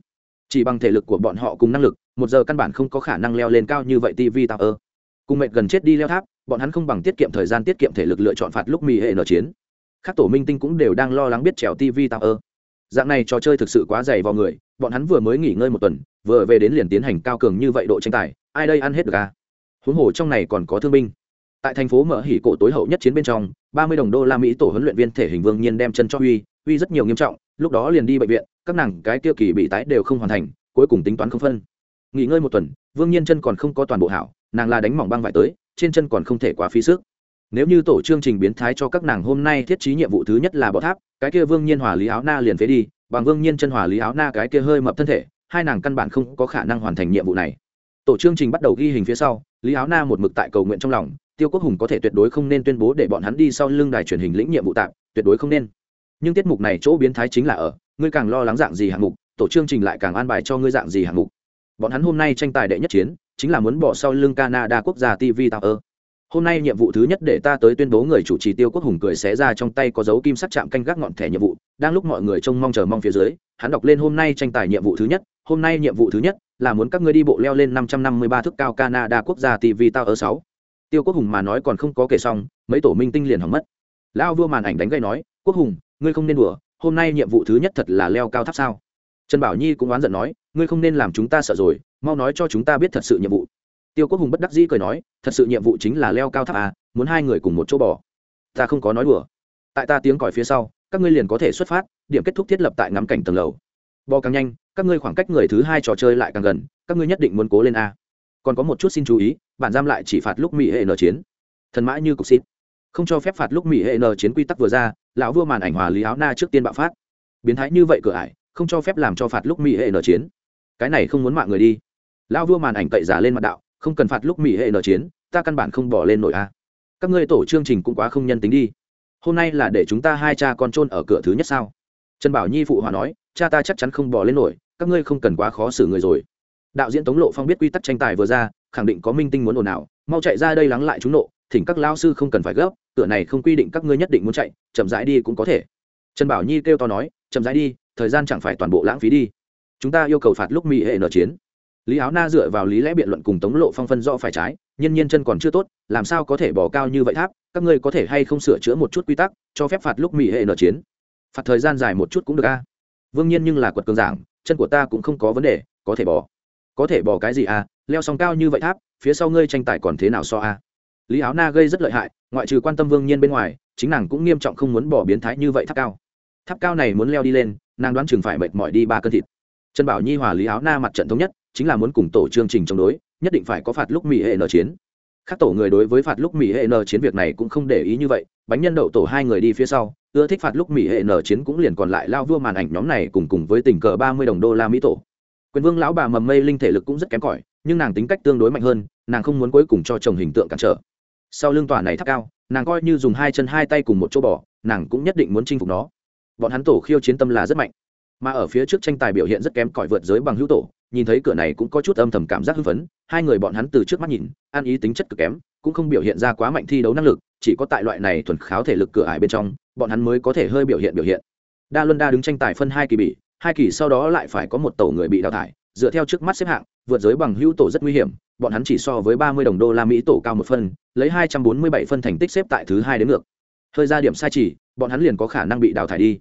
Chỉ bằng thể lực của bọn họ cùng năng lực, một giờ căn bản không có khả năng leo lên cao như vậy tv tạo ơ. Cùng mệt gần chết đi leo tháp, bọn hắn không bằng tiết kiệm thời gian tiết kiệm thể lực lựa chọn phạt lúc mỹ hệ nở chiến các tổ minh tinh cũng đều đang lo lắng biết trèo tv tạo ơ. Dạng này trò chơi thực sự quá dày vào người, bọn hắn vừa mới nghỉ ngơi một tuần, vừa về đến liền tiến hành cao cường như vậy độ tranh tài, ai đây ăn hết được à? Huống hồ trong này còn có thương binh. Tại thành phố mở hỉ cổ tối hậu nhất chiến bên trong, ba mươi đồng đô la mỹ tổ huấn luyện viên thể hình vương nhiên đem chân cho huy huy rất nhiều nghiêm trọng, lúc đó liền đi bệnh viện, các nàng cái kia kỳ bị tái đều không hoàn thành, cuối cùng tính toán không phân. Nghỉ ngơi một tuần, vương nhiên chân còn không có toàn bộ hảo, nàng là đánh mỏng băng vải tới, trên chân còn không thể quá phí sức nếu như tổ chương trình biến thái cho các nàng hôm nay thiết trí nhiệm vụ thứ nhất là bọ tháp, cái kia vương nhiên hòa lý áo na liền phế đi, bằng vương nhiên chân hòa lý áo na cái kia hơi mập thân thể, hai nàng căn bản không có khả năng hoàn thành nhiệm vụ này. Tổ chương trình bắt đầu ghi hình phía sau, lý áo na một mực tại cầu nguyện trong lòng, tiêu quốc hùng có thể tuyệt đối không nên tuyên bố để bọn hắn đi sau lưng đài truyền hình lĩnh nhiệm vụ tạm, tuyệt đối không nên. Nhưng tiết mục này chỗ biến thái chính là ở, ngươi càng lo lắng dạng gì hạng mục, tổ chương trình lại càng an bài cho ngươi dạng gì hạng mục. Bọn hắn hôm nay tranh tài đệ nhất chiến, chính là muốn bỏ sau lưng canada quốc gia tv tạo ơ hôm nay nhiệm vụ thứ nhất để ta tới tuyên bố người chủ trì tiêu quốc hùng cười xé ra trong tay có dấu kim sắc chạm canh gác ngọn thẻ nhiệm vụ. Đang lúc mọi người trông mong chờ mong phía dưới, hắn đọc lên hôm nay tranh tài nhiệm vụ thứ nhất. Hôm nay nhiệm vụ thứ nhất là muốn các ngươi đi bộ leo lên 553 thước cao canada quốc gia tv tao ở sáu. Tiêu quốc hùng mà nói còn không có kể xong, mấy tổ minh tinh liền hỏng mất. Lão vua màn ảnh đánh gây nói, quốc hùng, ngươi không nên đùa, hôm nay nhiệm vụ thứ nhất thật là leo cao tháp sao? Trần bảo nhi cũng oán giận nói, ngươi không nên làm chúng ta sợ rồi, mau nói cho chúng ta biết thật sự nhiệm vụ tiêu quốc hùng bất đắc dĩ cười nói, thật sự nhiệm vụ chính là leo cao tháp à muốn hai người cùng một chỗ bỏ ta không có nói đùa. Tại ta tiếng còi phía sau, các ngươi liền có thể xuất phát, điểm kết thúc thiết lập tại ngắm cảnh tầng lầu. Bò càng nhanh, các ngươi khoảng cách người thứ hai trò chơi lại càng gần, các ngươi nhất định muốn cố lên a. Còn có một chút xin chú ý, bản giam lại chỉ phạt lúc mỹ hệ n chiến. Thần mã như cục xít. Không cho phép phạt lúc mỹ hệ n chiến quy tắc vừa ra, lão vua màn ảnh hòa lý áo na trước tiên bạo phát. Biến thái như vậy cửa ải, không cho phép làm cho phạt lúc mỹ hệ n chiến. Cái này không muốn mạng người đi. Lão vua màn ảnh cậy giả lên mặt đạo không cần phạt lúc mỹ hệ n chiến, ta căn bản không bỏ lên nổi a. Các ngươi tổ chương trình cũng quá không nhân tính đi. Hôm nay là để chúng ta hai cha con trôn ở cửa thứ nhất sao? Trần bảo nhi phụ hòa nói, cha ta chắc chắn không bỏ lên nổi, các ngươi không cần quá khó xử người rồi. Đạo diễn tống lộ phong biết quy tắc tranh tài vừa ra, khẳng định có minh tinh muốn ồn ào, mau chạy ra đây lắng lại chúng nộ, thỉnh các lao sư không cần phải gấp, cửa này không quy định các ngươi nhất định muốn chạy, chậm rãi đi cũng có thể. Trần bảo nhi kêu to nói, chậm rãi đi, thời gian chẳng phải toàn bộ lãng phí đi. Chúng ta yêu cầu phạt lúc mỹ hệ nở chiến lý áo na dựa vào lý lẽ biện luận cùng tống lộ phong phân rõ phải trái, nhân nhiên chân còn chưa tốt, làm sao có thể bỏ cao như vậy tháp, các ngươi có thể hay không sửa chữa một chút quy tắc, cho phép phạt lúc mỹ hệ nở chiến. Phạt thời gian dài một chút cũng được a. Vương nhiên nhưng là quật cường giảng, chân của ta cũng không có vấn đề, có thể bỏ. Có thể bỏ cái gì à leo song cao như vậy tháp, phía sau ngươi tranh tài còn thế nào so a? Lý áo na gây rất lợi hại, ngoại trừ quan tâm vương nhiên bên ngoài, chính nàng cũng nghiêm trọng không muốn bỏ biến thái như vậy tháp cao. Tháp cao này muốn leo đi lên, nàng đoán chừng phải mệt mỏi đi ba cân thịt trần bảo nhi hòa lý áo na mặt trận thống nhất, chính là muốn cùng tổ chương trình chống đối, nhất định phải có phạt lúc mỹ hệ n chiến. Các tổ người đối với phạt lúc mỹ hệ n chiến việc này cũng không để ý như vậy, bánh nhân đậu tổ hai người đi phía sau, ưa thích phạt lúc mỹ hệ n chiến cũng liền còn lại lao vua màn ảnh nhóm này cùng cùng với tình cờ ba mươi đồng đô la mỹ tổ. Quyền vương lão bà mầm mây linh thể lực cũng rất kém cỏi, nhưng nàng tính cách tương đối mạnh hơn, nàng không muốn cuối cùng cho chồng hình tượng cản trở. Sau lưng tòa này thấp cao, nàng coi như dùng hai chân hai tay cùng một chỗ bỏ nàng cũng nhất định muốn chinh phục nó. Bọn hắn tổ khiêu chiến tâm là rất mạnh mà ở phía trước tranh tài biểu hiện rất kém cỏi vượt giới bằng hữu tổ, nhìn thấy cửa này cũng có chút âm thầm cảm giác hưng phấn, hai người bọn hắn từ trước mắt nhìn, ăn ý tính chất cực kém, cũng không biểu hiện ra quá mạnh thi đấu năng lực, chỉ có tại loại này thuần kháo thể lực cửa ải bên trong, bọn hắn mới có thể hơi biểu hiện biểu hiện. Đa luân đa đứng tranh tài phân hai kỳ bị hai kỳ sau đó lại phải có một tổ người bị đào thải, dựa theo trước mắt xếp hạng, vượt giới bằng hữu tổ rất nguy hiểm, bọn hắn chỉ so với ba mươi đồng đô la mỹ tổ cao một phân, lấy hai trăm bốn mươi bảy phân thành tích xếp tại thứ hai đến ngược. Hơi ra điểm sai chỉ, bọn hắn liền có khả năng bị đào thải đi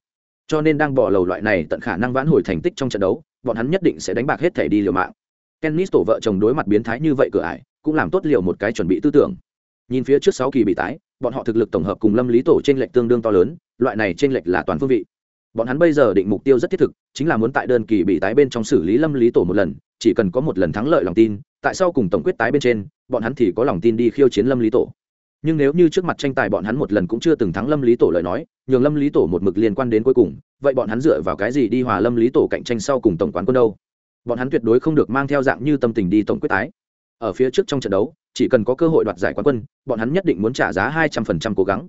cho nên đang bỏ lầu loại này tận khả năng vãn hồi thành tích trong trận đấu, bọn hắn nhất định sẽ đánh bạc hết thể đi liều mạng. Kennis tổ vợ chồng đối mặt biến thái như vậy cửa ải, cũng làm tốt liều một cái chuẩn bị tư tưởng. Nhìn phía trước sáu kỳ bị tái, bọn họ thực lực tổng hợp cùng lâm lý tổ t r ê n lệch tương đương to lớn, loại này t r ê n lệch là toàn phương vị. Bọn hắn bây giờ định mục tiêu rất thiết thực, chính là muốn tại đơn kỳ bị tái bên trong xử lý lâm lý tổ một lần, chỉ cần có một lần thắng lợi lòng tin, tại sao cùng tổng quyết tái bên trên, bọn hắn thì có lòng tin đi khiêu chiến lâm lý tổ nhưng nếu như trước mặt tranh tài bọn hắn một lần cũng chưa từng thắng lâm lý tổ lời nói, nhường lâm lý tổ một mực liên quan đến cuối cùng, vậy bọn hắn dựa vào cái gì đi hòa lâm lý tổ cạnh tranh sau cùng tổng quán quân đâu? Bọn hắn tuyệt đối không được mang theo dạng như tâm tình đi tổng quyết tái. Ở phía trước trong trận đấu, chỉ cần có cơ hội đoạt giải quán quân, bọn hắn nhất định muốn trả giá hai trăm phần trăm cố gắng.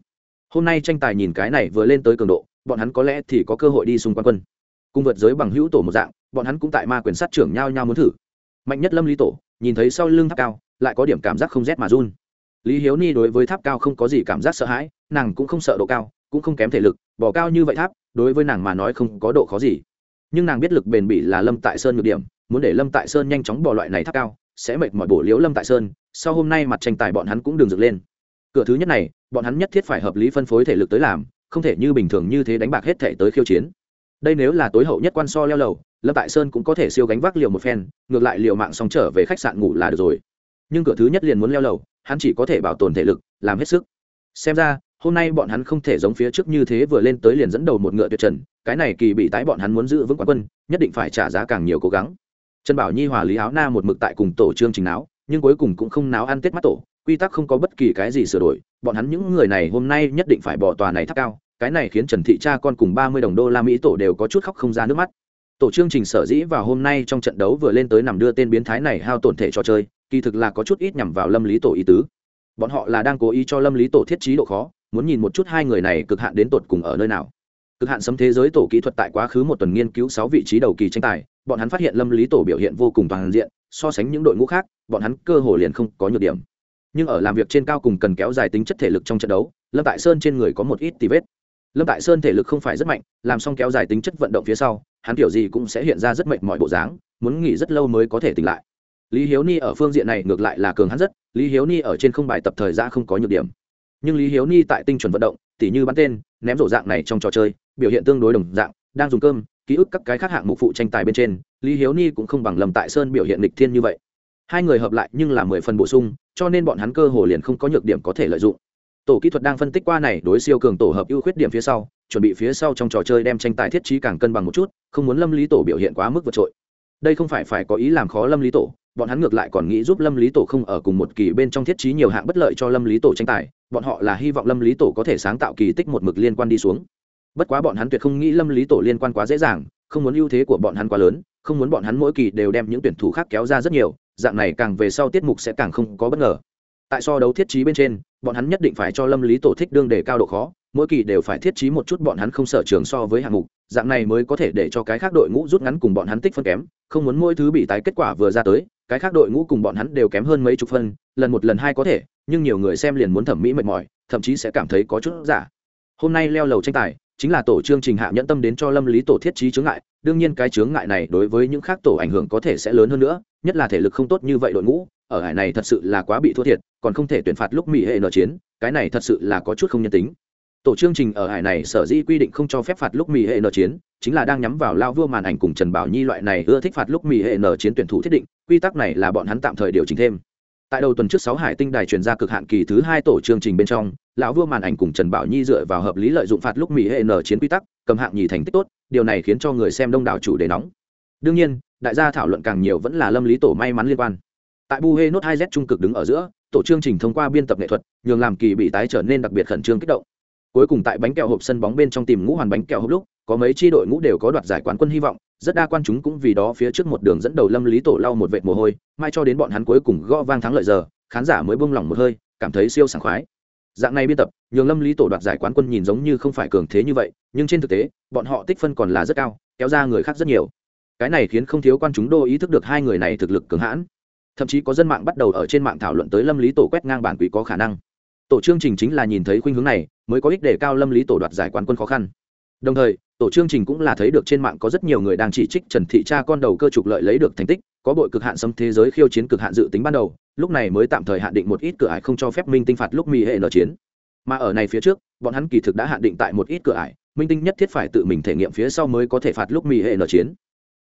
Hôm nay tranh tài nhìn cái này vừa lên tới cường độ, bọn hắn có lẽ thì có cơ hội đi xung quanh quân. Cùng vượt giới bằng hữu tổ một dạng, bọn hắn cũng tại ma quyền sát trưởng nhau nhau muốn thử. Mạnh nhất lâm lý tổ, nhìn thấy sau lưng tháp cao, lại có điểm cảm giác không rét mà run lý hiếu ni đối với tháp cao không có gì cảm giác sợ hãi, nàng cũng không sợ độ cao, cũng không kém thể lực, bỏ cao như vậy tháp, đối với nàng mà nói không có độ khó gì. Nhưng nàng biết lực bền bỉ là lâm tại sơn ngược điểm, muốn để lâm tại sơn nhanh chóng bỏ loại này tháp cao, sẽ mệt mỏi bổ liếu lâm tại sơn, sau hôm nay mặt tranh tài bọn hắn cũng đường dựng lên. Cửa thứ nhất này, bọn hắn nhất thiết phải hợp lý phân phối thể lực tới làm, không thể như bình thường như thế đánh bạc hết thể tới khiêu chiến. Đây nếu là tối hậu nhất quan so leo lầu, lâm tại sơn cũng có thể siêu gánh vác liều một phen, ngược lại liều mạng xong trở về khách sạn ngủ là được rồi. Nhưng cửa thứ nhất liền muốn leo lầu hắn chỉ có thể bảo tồn thể lực, làm hết sức. Xem ra, hôm nay bọn hắn không thể giống phía trước như thế vừa lên tới liền dẫn đầu một ngựa tuyệt trần, cái này kỳ bị tái bọn hắn muốn giữ vững quán quân, nhất định phải trả giá càng nhiều cố gắng. Trần bảo nhi, hòa lý áo na một mực tại cùng tổ chương trình náo, nhưng cuối cùng cũng không náo ăn tết mắt tổ, quy tắc không có bất kỳ cái gì sửa đổi, bọn hắn những người này hôm nay nhất định phải bỏ tòa này tháp cao, cái này khiến trần thị cha con cùng ba mươi đồng đô la mỹ tổ đều có chút khóc không ra nước mắt tổ chương trình sở dĩ vào hôm nay trong trận đấu vừa lên tới nằm đưa tên biến thái này hao tổn thể cho chơi, kỳ thực là có chút ít nhằm vào lâm lý tổ ý tứ. Bọn họ là đang cố ý cho lâm lý tổ thiết trí độ khó, muốn nhìn một chút hai người này cực hạn đến tột cùng ở nơi nào. Cực hạn sấm thế giới tổ kỹ thuật tại quá khứ một tuần nghiên cứu sáu vị trí đầu kỳ tranh tài, bọn hắn phát hiện lâm lý tổ biểu hiện vô cùng toàn diện, so sánh những đội ngũ khác, bọn hắn cơ hồ liền không có nhược điểm. Nhưng ở làm việc trên cao cùng cần kéo dài tính chất thể lực trong trận đấu, lâm tại sơn trên người có một ít tì vết lâm tại sơn thể lực không phải rất mạnh, làm xong kéo dài tính chất vận động phía sau, hắn kiểu gì cũng sẽ hiện ra rất mệt mọi bộ dáng, muốn nghỉ rất lâu mới có thể tỉnh lại. Lý hiếu ni ở phương diện này ngược lại là cường hắn rất, lý hiếu ni ở trên không bài tập thời gian không có nhược điểm. Nhưng lý hiếu ni tại tinh chuẩn vận động, tỉ như bắn tên, ném rổ dạng này trong trò chơi, biểu hiện tương đối đồng dạng, đang dùng cơm, ký ức các cái khác hạng mục phụ tranh tài bên trên, lý hiếu ni cũng không bằng lầm tại sơn biểu hiện lịch thiên như vậy. Hai người hợp lại nhưng là mười phần bổ sung, cho nên bọn hắn cơ hồ liền không có nhược điểm có thể lợi dụng tổ kỹ thuật đang phân tích qua này đối siêu cường tổ hợp ưu khuyết điểm phía sau, chuẩn bị phía sau trong trò chơi đem tranh tài thiết trí càng cân bằng một chút, không muốn lâm lý tổ biểu hiện quá mức vượt trội. Đây không phải phải có ý làm khó lâm lý tổ, bọn hắn ngược lại còn nghĩ giúp lâm lý tổ không ở cùng một kỳ bên trong thiết trí nhiều hạng bất lợi cho lâm lý tổ tranh tài, bọn họ là hy vọng lâm lý tổ có thể sáng tạo kỳ tích một mực liên quan đi xuống. Bất quá bọn hắn tuyệt không nghĩ lâm lý tổ liên quan quá dễ dàng, không muốn ưu thế của bọn hắn quá lớn, không muốn bọn hắn mỗi kỳ đều đem những tuyển thủ khác kéo ra rất nhiều, dạng này càng về sau tiết mục sẽ càng không có bất ngờ tại so đấu thiết trí bên trên, bọn hắn nhất định phải cho lâm lý tổ thích đương đề cao độ khó, mỗi kỳ đều phải thiết trí một chút bọn hắn không sở trường so với hạng mục, dạng này mới có thể để cho cái khác đội ngũ rút ngắn cùng bọn hắn tích phân kém, không muốn mỗi thứ bị tái kết quả vừa ra tới, cái khác đội ngũ cùng bọn hắn đều kém hơn mấy chục phân, lần một lần hai có thể, nhưng nhiều người xem liền muốn thẩm mỹ mệt mỏi, thậm chí sẽ cảm thấy có chút giả. Hôm nay leo lầu tranh tài, chính là tổ chương trình hạ nhẫn tâm đến cho lâm lý tổ thiết trí chướng ngại, đương nhiên cái chướng ngại này đối với những khác tổ ảnh hưởng có thể sẽ lớn hơn nữa, nhất là thể lực không tốt như vậy đội ngũ ở hải này thật sự là quá bị thua thiệt, còn không thể tuyển phạt lúc mỹ hệ nở chiến, cái này thật sự là có chút không nhân tính. Tổ chương trình ở hải này sở dĩ quy định không cho phép phạt lúc mỹ hệ nở chiến, chính là đang nhắm vào lao vua màn ảnh cùng trần bảo nhi loại này ưa thích phạt lúc mỹ hệ nở chiến tuyển thủ thiết định, quy tắc này là bọn hắn tạm thời điều chỉnh thêm. Tại đầu tuần trước sáu hải tinh đài truyền ra cực hạn kỳ thứ hai tổ chương trình bên trong, lão vua màn ảnh cùng trần bảo nhi dựa vào hợp lý lợi dụng phạt lúc mỹ hệ nở chiến quy tắc, cầm hạng nhì thành tích tốt, điều này khiến cho người xem đông đảo chủ đề nóng. Đương nhiên, đại gia thảo luận càng nhiều vẫn là lâm lý tổ may mắn liên quan tại Buhe nốt hai z trung cực đứng ở giữa, tổ chương trình thông qua biên tập nghệ thuật, nhường làm kỳ bị tái trở nên đặc biệt khẩn trương kích động. Cuối cùng tại bánh kẹo hộp sân bóng bên trong tìm ngũ hoàn bánh kẹo hộp lúc, có mấy chi đội ngũ đều có đoạt giải quán quân hy vọng, rất đa quan chúng cũng vì đó phía trước một đường dẫn đầu lâm lý tổ lau một vệt mồ hôi, mai cho đến bọn hắn cuối cùng gõ vang thắng lợi giờ, khán giả mới bông lỏng một hơi, cảm thấy siêu sảng khoái. Dạng này biên tập, nhường lâm lý tổ đoạt giải quán quân nhìn giống như không phải cường thế như vậy, nhưng trên thực tế, bọn họ tích phân còn là rất cao, kéo ra người khác rất nhiều. Cái này khiến không thiếu quan chúng đô ý thức được hai người này thực lực cường hãn thậm chí có dân mạng bắt đầu ở trên mạng thảo luận tới lâm lý tổ quét ngang bản quỷ có khả năng. Tổ chương trình chính là nhìn thấy khuynh hướng này, mới có ích để cao lâm lý tổ đoạt giải quán quân khó khăn. Đồng thời, tổ chương trình cũng là thấy được trên mạng có rất nhiều người đang chỉ trích trần thị cha con đầu cơ trục lợi lấy được thành tích, có bội cực hạn xâm thế giới khiêu chiến cực hạn dự tính ban đầu, lúc này mới tạm thời hạn định một ít cửa ải không cho phép minh tinh phạt lúc mỹ hệ nở chiến. Mà ở này phía trước, bọn hắn kỳ thực đã hạn định tại một ít cửa ải, minh tinh nhất thiết phải tự mình thể nghiệm phía sau mới có thể phạt lúc mỹ hệ nở chiến.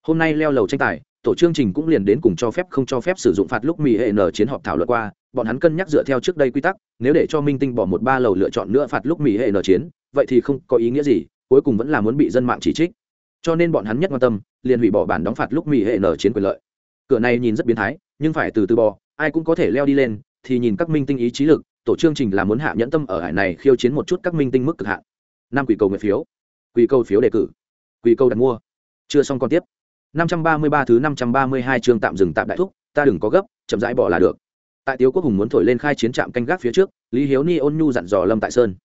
Hôm nay leo lầu tranh tài tổ chương trình cũng liền đến cùng cho phép không cho phép sử dụng phạt lúc mỹ hệ n chiến họp thảo luận qua, bọn hắn cân nhắc dựa theo trước đây quy tắc, nếu để cho minh tinh bỏ một ba lầu lựa chọn nữa phạt lúc mỹ hệ n chiến, vậy thì không có ý nghĩa gì, cuối cùng vẫn là muốn bị dân mạng chỉ trích. Cho nên bọn hắn nhất quan tâm, liền hủy bỏ bản đóng phạt lúc mỹ hệ n chiến quyền lợi. Cửa này nhìn rất biến thái, nhưng phải từ từ bỏ, ai cũng có thể leo đi lên, thì nhìn các minh tinh ý chí lực, tổ chương trình là muốn hạ nhẫn tâm ở hải này khiêu chiến một chút các minh tinh mức cực hạn. Năm quỷ cầu nguyện phiếu. Quỷ cầu phiếu đề cử. Quỷ cầu đặt mua. Chưa xong còn tiếp. 533 thứ 532 chương tạm dừng tạm đại thúc ta đừng có gấp chậm rãi bỏ là được. Tại tiếu quốc hùng muốn thổi lên khai chiến trạm canh gác phía trước lý hiếu ni ôn nhu dặn dò lâm tại sơn.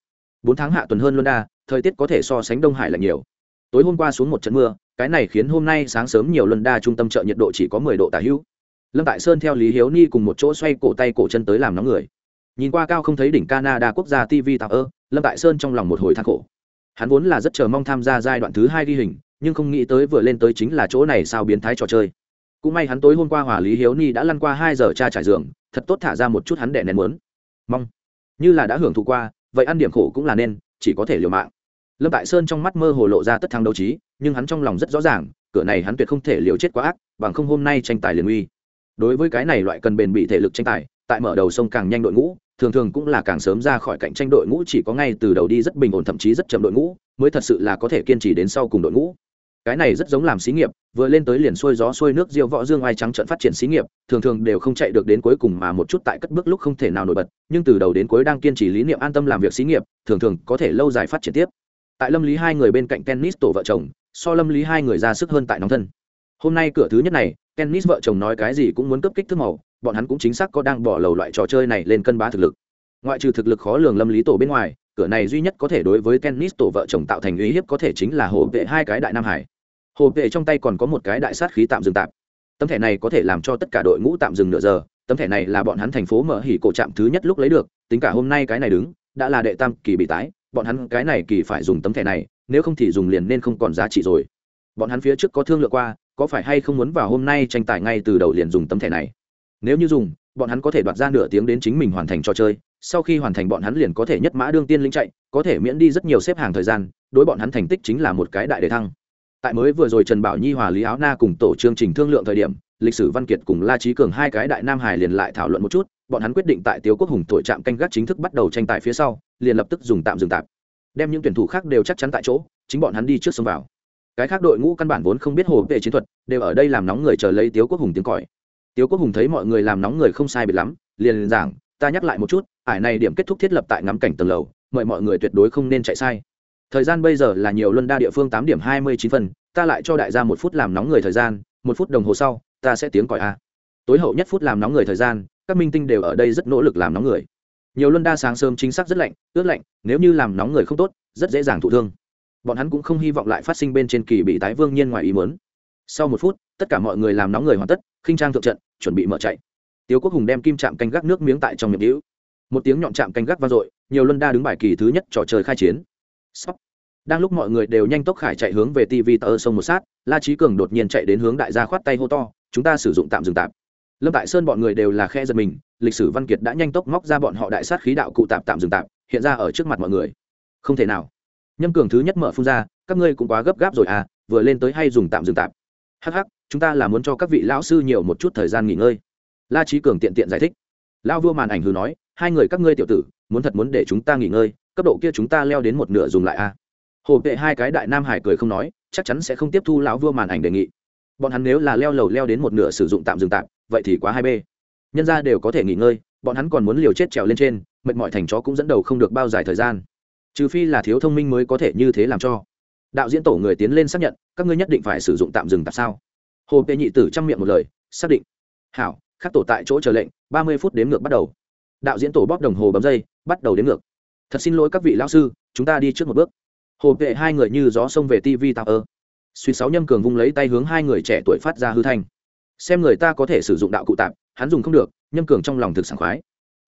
Bốn tháng hạ tuần hơn luôn đa thời tiết có thể so sánh đông hải là nhiều. Tối hôm qua xuống một trận mưa cái này khiến hôm nay sáng sớm nhiều luân đa trung tâm chợ nhiệt độ chỉ có mười độ tả hữu. Lâm tại sơn theo lý hiếu ni cùng một chỗ xoay cổ tay cổ chân tới làm nóng người. Nhìn qua cao không thấy đỉnh canada quốc gia tv tower, ơ lâm tại sơn trong lòng một hồi than khổ. Hắn vốn là rất chờ mong tham gia giai đoạn thứ hai đi hình nhưng không nghĩ tới vừa lên tới chính là chỗ này sao biến thái trò chơi. Cũng may hắn tối hôm qua hòa lý hiếu ni đã lăn qua hai giờ tra trải giường, thật tốt thả ra một chút hắn đẻ nén muốn. Mong. Như là đã hưởng thụ qua, vậy ăn điểm khổ cũng là nên, chỉ có thể liều mạng. Lâm tại sơn trong mắt mơ hồ lộ ra tất thăng đấu trí, nhưng hắn trong lòng rất rõ ràng, cửa này hắn tuyệt không thể liều chết quá ác, bằng không hôm nay tranh tài liền uy. Đối với cái này loại cần bền bị thể lực tranh tài, tại mở đầu sông càng nhanh đội ngũ, thường thường cũng là càng sớm ra khỏi cạnh tranh đội ngũ chỉ có ngay từ đầu đi rất bình ổn, thậm chí rất chậm đội ngũ, mới thật sự là có thể kiên trì đến sau cùng đội ngũ cái này rất giống làm xí nghiệp, vừa lên tới liền xuôi gió xuôi nước, diêu võ dương ai trắng trận phát triển xí nghiệp, thường thường đều không chạy được đến cuối cùng mà một chút tại cất bước lúc không thể nào nổi bật, nhưng từ đầu đến cuối đang kiên trì lý niệm an tâm làm việc xí nghiệp, thường thường có thể lâu dài phát triển tiếp. Tại lâm lý hai người bên cạnh tennis tổ vợ chồng, so lâm lý hai người ra sức hơn tại nóng thân. Hôm nay cửa thứ nhất này, tennis vợ chồng nói cái gì cũng muốn cấp kích thước màu, bọn hắn cũng chính xác có đang bỏ lầu loại trò chơi này lên cân bá thực lực. Ngoại trừ thực lực khó lường lâm lý tổ bên ngoài, cửa này duy nhất có thể đối với tennis tổ vợ chồng tạo thành uy hiếp có thể chính là hồ vệ hai cái đại nam hải hồ vệ trong tay còn có một cái đại sát khí tạm dừng tạm. Tấm thẻ này có thể làm cho tất cả đội ngũ tạm dừng nửa giờ. Tấm thẻ này là bọn hắn thành phố mở hỉ cổ trạm thứ nhất lúc lấy được, tính cả hôm nay cái này đứng, đã là đệ tam kỳ bị tái. Bọn hắn cái này kỳ phải dùng tấm thẻ này, nếu không thì dùng liền nên không còn giá trị rồi. Bọn hắn phía trước có thương lượng qua, có phải hay không muốn vào hôm nay tranh tài ngay từ đầu liền dùng tấm thẻ này. Nếu như dùng, bọn hắn có thể đoạt ra nửa tiếng đến chính mình hoàn thành trò chơi. Sau khi hoàn thành bọn hắn liền có thể nhất mã đương tiên lĩnh chạy, có thể miễn đi rất nhiều xếp hàng thời gian, đối bọn hắn thành tích chính là một cái đại đề thăng tại mới vừa rồi trần bảo nhi hòa lý áo na cùng tổ chương trình thương lượng thời điểm, lịch sử văn kiệt cùng la trí cường hai cái đại nam hải liền lại thảo luận một chút, bọn hắn quyết định tại tiếu quốc hùng thổi trạm canh gác chính thức bắt đầu tranh tài phía sau, liền lập tức dùng tạm dừng tạm. Đem những tuyển thủ khác đều chắc chắn tại chỗ, chính bọn hắn đi trước xông vào. Cái khác đội ngũ căn bản vốn không biết hồ về chiến thuật, đều ở đây làm nóng người chờ lấy tiếu quốc hùng tiếng còi. Tiếu quốc hùng thấy mọi người làm nóng người không sai biệt lắm, liền giảng, ta nhắc lại một chút, ải này điểm kết thúc thiết lập tại ngắm cảnh tầng lầu, mời mọi người tuyệt đối không nên chạy sai thời gian bây giờ là nhiều luân đa địa phương tám điểm hai mươi chín phần, ta lại cho đại gia một phút làm nóng người thời gian, một phút đồng hồ sau, ta sẽ tiếng còi a. Tối hậu nhất phút làm nóng người thời gian, các minh tinh đều ở đây rất nỗ lực làm nóng người. Nhiều luân đa sáng sớm chính xác rất lạnh, ướt lạnh, nếu như làm nóng người không tốt, rất dễ dàng thụ thương. Bọn hắn cũng không hy vọng lại phát sinh bên trên kỳ bị tái vương nhiên ngoài ý muốn. Sau một phút, tất cả mọi người làm nóng người hoàn tất, khinh trang thượng trận, chuẩn bị mở chạy. Tiếu quốc hùng đem kim chạm canh gác nước miếng tại trong miệng hữu một tiếng nhọn chạm canh gác vang dội, nhiều luân đa đứng bài kỳ thứ nhất trò chơi khai chiến. Sóc. đang lúc mọi người đều nhanh tốc khải chạy hướng về tv tờ sông một sát, la Chí cường đột nhiên chạy đến hướng đại gia khoát tay hô to, chúng ta sử dụng tạm dừng tạm. Lâm tại sơn bọn người đều là khe giật mình, lịch sử văn kiệt đã nhanh tốc móc ra bọn họ đại sát khí đạo cụ tạm tạm dừng tạm, hiện ra ở trước mặt mọi người. Không thể nào. Nhâm cường thứ nhất mở phun ra, các ngươi cũng quá gấp gáp rồi à vừa lên tới hay dùng tạm dừng tạm. Hắc hắc, chúng ta là muốn cho các vị lão sư nhiều một chút thời gian nghỉ ngơi. La Chí cường tiện tiện giải thích. Lão vua màn ảnh hừ nói, hai người các ngươi tiểu tử, muốn thật muốn để chúng ta nghỉ ngơi cấp độ kia chúng ta leo đến một nửa dùng lại a. Hồ vệ hai cái đại nam hải cười không nói, chắc chắn sẽ không tiếp thu lão vua màn ảnh đề nghị. Bọn hắn nếu là leo lầu leo đến một nửa sử dụng tạm dừng tạm, vậy thì quá hai b nhân ra đều có thể nghỉ ngơi, bọn hắn còn muốn liều chết trèo lên trên, mệt mỏi thành chó cũng dẫn đầu không được bao dài thời gian. Trừ phi là thiếu thông minh mới có thể như thế làm cho. Đạo diễn tổ người tiến lên xác nhận, các ngươi nhất định phải sử dụng tạm dừng tạm sao? Hồ vệ nhị tử chăm miệng một lời, xác định. Hảo, khắc tổ tại chỗ chờ lệnh, ba mươi phút đếm ngược bắt đầu. Đạo diễn tổ bóp đồng hồ bấm dây, bắt đầu đếm ngược thật xin lỗi các vị lão sư, chúng ta đi trước một bước. Hồ vệ hai người như gió xông về tv tạo ơ. Suy sáu nhâm cường vung lấy tay hướng hai người trẻ tuổi phát ra hư thanh. Xem người ta có thể sử dụng đạo cụ tạp, hắn dùng không được, nhâm cường trong lòng thực sảng khoái.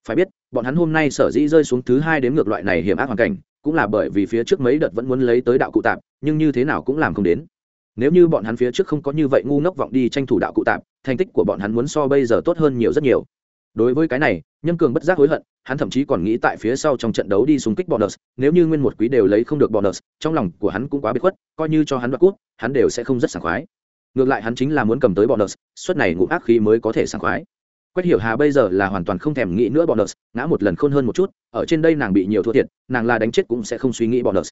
Phải biết, bọn hắn hôm nay sở dĩ rơi xuống thứ hai đến ngược loại này hiểm ác hoàn cảnh, cũng là bởi vì phía trước mấy đợt vẫn muốn lấy tới đạo cụ tạp, nhưng như thế nào cũng làm không đến. Nếu như bọn hắn phía trước không có như vậy ngu ngốc vọng đi tranh thủ đạo cụ tạp, thành tích của bọn hắn muốn so bây giờ tốt hơn nhiều rất nhiều đối với cái này, nhâm cường bất giác hối hận, hắn thậm chí còn nghĩ tại phía sau trong trận đấu đi xung kích bonus. Nếu như nguyên một quý đều lấy không được bonus, trong lòng của hắn cũng quá bị khuất, coi như cho hắn đoạt cút hắn đều sẽ không rất sảng khoái. Ngược lại hắn chính là muốn cầm tới bonus, suất này ngụm ác khí mới có thể sảng khoái. Quách hiểu hà bây giờ là hoàn toàn không thèm nghĩ nữa bonus, ngã một lần khôn hơn một chút, ở trên đây nàng bị nhiều thua thiệt, nàng là đánh chết cũng sẽ không suy nghĩ bonus.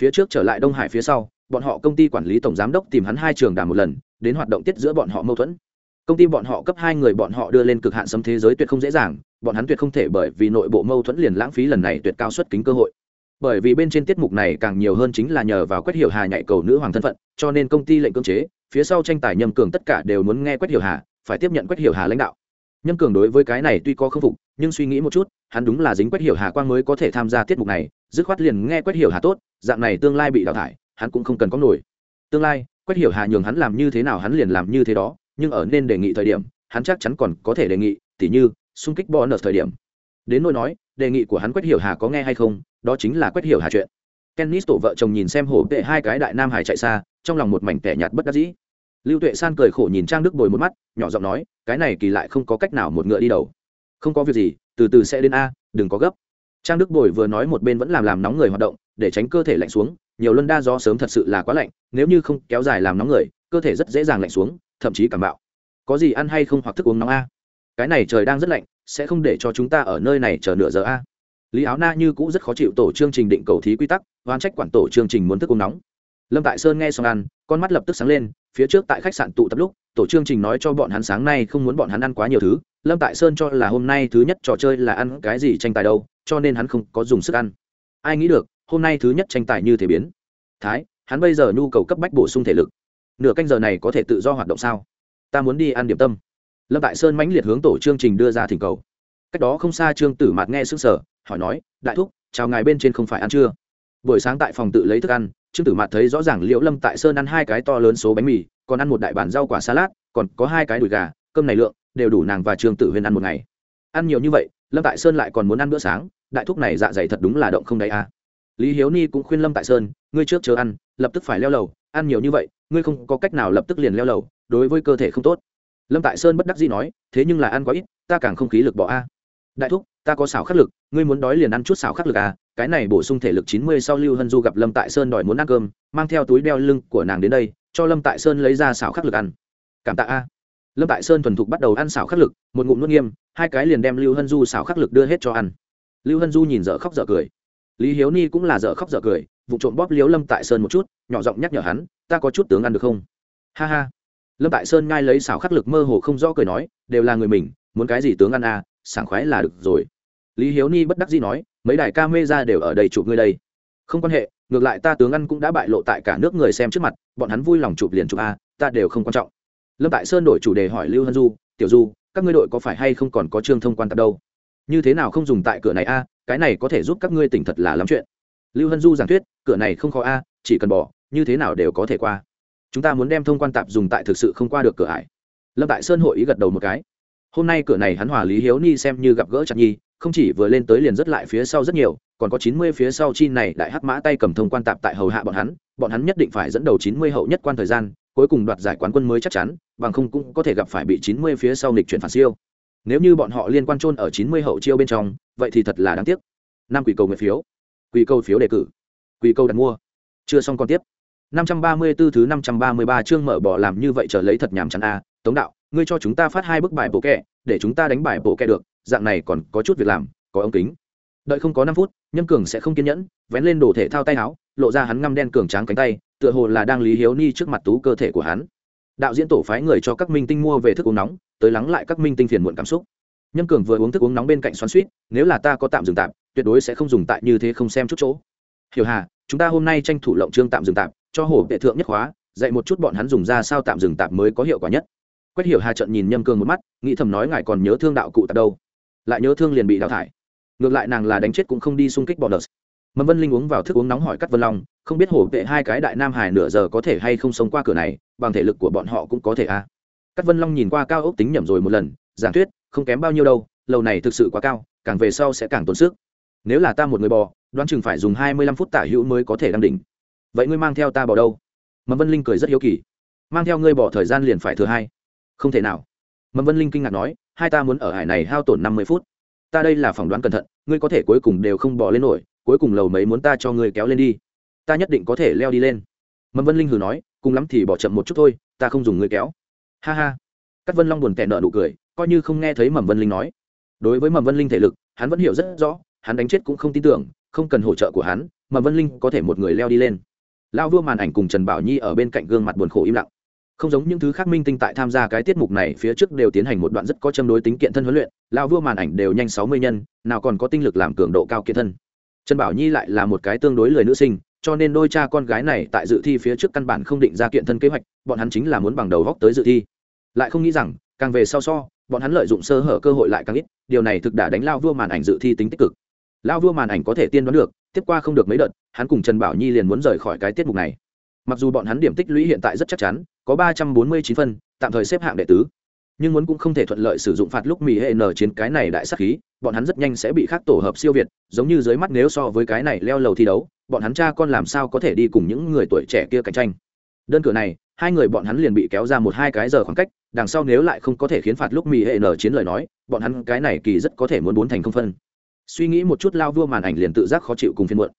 Phía trước trở lại đông hải phía sau, bọn họ công ty quản lý tổng giám đốc tìm hắn hai trường đàm một lần, đến hoạt động tiết giữa bọn họ mâu thuẫn công ty bọn họ cấp hai người bọn họ đưa lên cực hạn sấm thế giới tuyệt không dễ dàng, bọn hắn tuyệt không thể bởi vì nội bộ mâu thuẫn liền lãng phí lần này tuyệt cao suất kính cơ hội. Bởi vì bên trên tiết mục này càng nhiều hơn chính là nhờ vào quét hiểu hà nhạy cầu nữ hoàng thân phận, cho nên công ty lệnh cưỡng chế, phía sau tranh tài nhâm cường tất cả đều muốn nghe quét hiểu hà, phải tiếp nhận quét hiểu hà lãnh đạo. Nhâm cường đối với cái này tuy có k phục, nhưng suy nghĩ một chút, hắn đúng là dính quét hiểu hà quang mới có thể tham gia tiết mục này, dứt khoát liền nghe quét hiểu hà tốt, dạng này tương lai bị đào thải, hắn cũng không cần có nổi. Tương lai quét hiểu hà nhường hắn làm như thế nào hắn liền làm như thế đó nhưng ở nên đề nghị thời điểm, hắn chắc chắn còn có thể đề nghị, tỉ như, xung kích bonus thời điểm. Đến nỗi nói, đề nghị của hắn quét hiểu hà có nghe hay không, đó chính là quét hiểu hà chuyện. Kennis tổ vợ chồng nhìn xem hổ tệ hai cái đại nam hải chạy xa, trong lòng một mảnh tẻ nhạt bất đắc dĩ. Lưu tuệ san cười khổ nhìn trang đức bồi một mắt, nhỏ giọng nói, cái này kỳ lại không có cách nào một ngựa đi đầu. Không có việc gì, từ từ sẽ đến a, đừng có gấp. Trang đức bồi vừa nói một bên vẫn làm làm nóng người hoạt động, để tránh cơ thể lạnh xuống, nhiều luân đa do sớm thật sự là quá lạnh, nếu như không kéo dài làm nóng người, cơ thể rất dễ dàng lạnh xuống thậm chí cảm bạo có gì ăn hay không hoặc thức uống nóng a? Cái này trời đang rất lạnh, sẽ không để cho chúng ta ở nơi này chờ nửa giờ a? Lý áo na như cũ rất khó chịu tổ chương trình định cầu thí quy tắc oan trách quản tổ chương trình muốn thức uống nóng. Lâm tại sơn nghe xong ăn, con mắt lập tức sáng lên, phía trước tại khách sạn tụ tập lúc, tổ chương trình nói cho bọn hắn sáng nay không muốn bọn hắn ăn quá nhiều thứ, lâm tại sơn cho là hôm nay thứ nhất trò chơi là ăn cái gì tranh tài đâu, cho nên hắn không có dùng sức ăn. Ai nghĩ được, hôm nay thứ nhất tranh tài như thế biến. Thái, hắn bây giờ nhu cầu cấp bách bổ sung thể lực nửa canh giờ này có thể tự do hoạt động sao? Ta muốn đi ăn điểm tâm. Lâm tại sơn mãnh liệt hướng tổ chương trình đưa ra thỉnh cầu. Cách đó không xa trương tử mạt nghe s ư n g sở hỏi nói, đại thúc, chào ngài bên trên không phải ăn chưa buổi sáng tại phòng tự lấy thức ăn, trương tử mạt thấy rõ ràng liễu lâm tại sơn ăn hai cái to lớn số bánh mì, còn ăn một đại bản rau quả salad, còn có hai cái đùi gà, cơm này lượng, đều đủ nàng và trương tử huyên ăn một ngày. Ăn nhiều như vậy, lâm tại sơn lại còn muốn ăn bữa sáng, đại thúc này dạ dày thật đúng là động không đầy à. lý hiếu ni cũng khuyên lâm tại sơn, ngươi trước chờ ăn, lập tức phải leo lầu, ăn nhiều như vậy ngươi không có cách nào lập tức liền leo lầu, đối với cơ thể không tốt. Lâm tại sơn bất đắc dĩ nói, thế nhưng là ăn quá ít, ta càng không khí lực bỏ a. Đại thúc, ta có xảo khắc lực, ngươi muốn đói liền ăn chút xảo khắc lực à cái này bổ sung thể lực chín mươi sau lưu hân du gặp lâm tại sơn đòi muốn ăn cơm, mang theo túi đeo lưng của nàng đến đây, cho lâm tại sơn lấy ra xảo khắc lực ăn. Cảm tạ a. Lâm tại sơn thuần thục bắt đầu ăn xảo khắc lực, một ngụm nuốt nghiêm, hai cái liền đem lưu hân du xảo khắc lực đưa hết cho ăn. Lưu hân du nhìn dở khóc dở cười. Lý hiếu ni cũng là dở khóc dở cười vụ trộm bóp liếu lâm tại sơn một chút, nhỏ giọng nhắc nhở hắn, ta có chút tướng ăn được không? Ha ha. Lâm tại sơn ngai lấy xảo khắc lực mơ hồ không rõ cười nói, đều là người mình, muốn cái gì tướng ăn à sảng khoái là được rồi. Lý hiếu ni bất đắc dĩ nói, mấy đài ca mê ra đều ở đây chụp ngươi đây. Không quan hệ, ngược lại ta tướng ăn cũng đã bại lộ tại cả nước người xem trước mặt, bọn hắn vui lòng chụp liền chụp a ta đều không quan trọng. Lâm tại sơn đổi chủ đề hỏi lưu hân du, tiểu du, các ngươi đội có phải hay không còn có trương thông quan tập đâu? Như thế nào không dùng tại cửa này a cái này có thể giúp các ngươi tỉnh thật là lắm chuyện lưu hân du giảng thuyết, cửa này không khó a, chỉ cần bỏ, như thế nào đều có thể qua. Chúng ta muốn đem thông quan tạp dùng tại thực sự không qua được cửa ải. Lâm tại sơn hội ý gật đầu một cái. Hôm nay cửa này hắn hòa lý hiếu ni xem như gặp gỡ chặt nhi, không chỉ vừa lên tới liền rất lại phía sau rất nhiều, còn có chín mươi phía sau chi này đại hắc mã tay cầm thông quan tạp tại hầu hạ bọn hắn bọn hắn nhất định phải dẫn đầu chín mươi hậu nhất quan thời gian, cuối cùng đoạt giải quán quân mới chắc chắn, bằng không cũng có thể gặp phải bị chín mươi phía sau nghịch chuyển phản siêu. Nếu như bọn họ liên quan trôn ở chín mươi hậu chiêu bên trong, vậy thì thật là đáng tiếc. Năm quỷ cầu nguyện phiếu quy câu phiếu đề cử quy câu đặt mua. Chưa xong còn tiếp. năm trăm ba mươi 534 thứ năm trăm ba mươi ba chương mở bỏ làm như vậy trở lấy thật nhàm chán a. Tống đạo, ngươi cho chúng ta phát hai bức bài bộ kẹ, để chúng ta đánh bài bộ kẹ được, dạng này còn có chút việc làm, có ống kính. Đợi không có năm phút, nhâm cường sẽ không kiên nhẫn, vén lên đồ thể thao tay áo, lộ ra hắn ngăm đen cường tráng cánh tay, tựa hồ là đang lý hiếu ni trước mặt tú cơ thể của hắn. Đạo diễn tổ phái người cho các minh tinh mua về thức uống nóng, tới lắng lại các minh tinh phiền muộn cảm xúc. Nhâm cường vừa uống thức uống nóng bên cạnh xoắn suýt nếu là ta có tạm dừng tạm tuyệt đối sẽ không dùng tại như thế không xem chút chỗ. Hiểu hà, chúng ta hôm nay tranh thủ lộng trương tạm dừng tạm, cho hổ vệ thượng nhất khóa dạy một chút bọn hắn dùng ra sao tạm dừng tạm mới có hiệu quả nhất. Quét hiểu hà trận nhìn nhâm cương một mắt, nghĩ thầm nói ngài còn nhớ thương đạo cụ tạp đâu. Lại nhớ thương liền bị đào thải. Ngược lại nàng là đánh chết cũng không đi xung kích bọn đợt. Mầm vân linh uống vào thức uống nóng hỏi cắt vân long, không biết hổ vệ hai cái đại nam hải nửa giờ có thể hay không sống qua cửa này, bằng thể lực của bọn họ cũng có thể a à. cắt vân long nhìn qua cao ốc tính nhầm rồi một lần, giảng thuyết, không kém bao nhiêu đâu lầu này thực sự quá cao, càng về sau sẽ càng tốn sức nếu là ta một người bò, đoán chừng phải dùng hai mươi lăm phút tả hữu mới có thể đăng đỉnh. Vậy ngươi mang theo ta bò đâu? Mầm vân linh cười rất hiếu kỳ. Mang theo ngươi bỏ thời gian liền phải thừa hai. Không thể nào. Mầm vân linh kinh ngạc nói, hai ta muốn ở hải này hao tổn năm mươi phút. Ta đây là phỏng đoán cẩn thận, ngươi có thể cuối cùng đều không bỏ lên nổi, cuối cùng lầu mấy muốn ta cho ngươi kéo lên đi. Ta nhất định có thể leo đi lên. Mầm vân linh hừ nói, cùng lắm thì bỏ chậm một chút thôi, ta không dùng ngươi kéo. Ha ha. Các vân long buồn tẻ nợ nụ cười, coi như không nghe thấy mầm vân linh nói. Đối với mầm vân linh thể lực, hắn vẫn hiểu rất rõ hắn đánh chết cũng không tin tưởng, không cần hỗ trợ của hắn, mà vân linh có thể một người leo đi lên. Lao vua màn ảnh cùng trần bảo nhi ở bên cạnh gương mặt buồn khổ im lặng. Không giống những thứ khác minh tinh tại tham gia cái tiết mục này, phía trước đều tiến hành một đoạn rất có châm đối tính kiện thân huấn luyện lao vua màn ảnh đều nhanh sáu mươi nhân, nào còn có tinh lực làm cường độ cao kiện thân. Trần bảo nhi lại là một cái tương đối lười nữ sinh, cho nên đôi cha con gái này tại dự thi phía trước căn bản không định ra kiện thân kế hoạch, bọn hắn chính là muốn bằng đầu góc tới dự thi. Lại không nghĩ rằng, càng về sau so, bọn hắn lợi dụng sơ hở cơ hội lại càng ít, điều này thực đã đánh lao vua màn ảnh dự thi tính tích cực lao vua màn ảnh có thể tiên đoán được, tiếp qua không được mấy đợt, hắn cùng trần bảo nhi liền muốn rời khỏi cái tiết mục này. Mặc dù bọn hắn điểm tích lũy hiện tại rất chắc chắn, có ba trăm bốn mươi chín phân, tạm thời xếp hạng đệ tứ, nhưng muốn cũng không thể thuận lợi sử dụng phạt lúc mỹ hệ n chiến cái này đại sắc khí, bọn hắn rất nhanh sẽ bị khác tổ hợp siêu việt, giống như dưới mắt nếu so với cái này leo lầu thi đấu, bọn hắn cha con làm sao có thể đi cùng những người tuổi trẻ kia cạnh tranh. Đơn cửa này, hai người bọn hắn liền bị kéo ra một hai cái giờ khoảng cách, đằng sau nếu lại không có thể khiến phạt lúc mỹ hệ n chiến lời nói, bọn hắn cái này kỳ rất có thể muốn bốn thành không phân suy nghĩ một chút lao vua màn ảnh liền tự giác khó chịu cùng phiên muộn.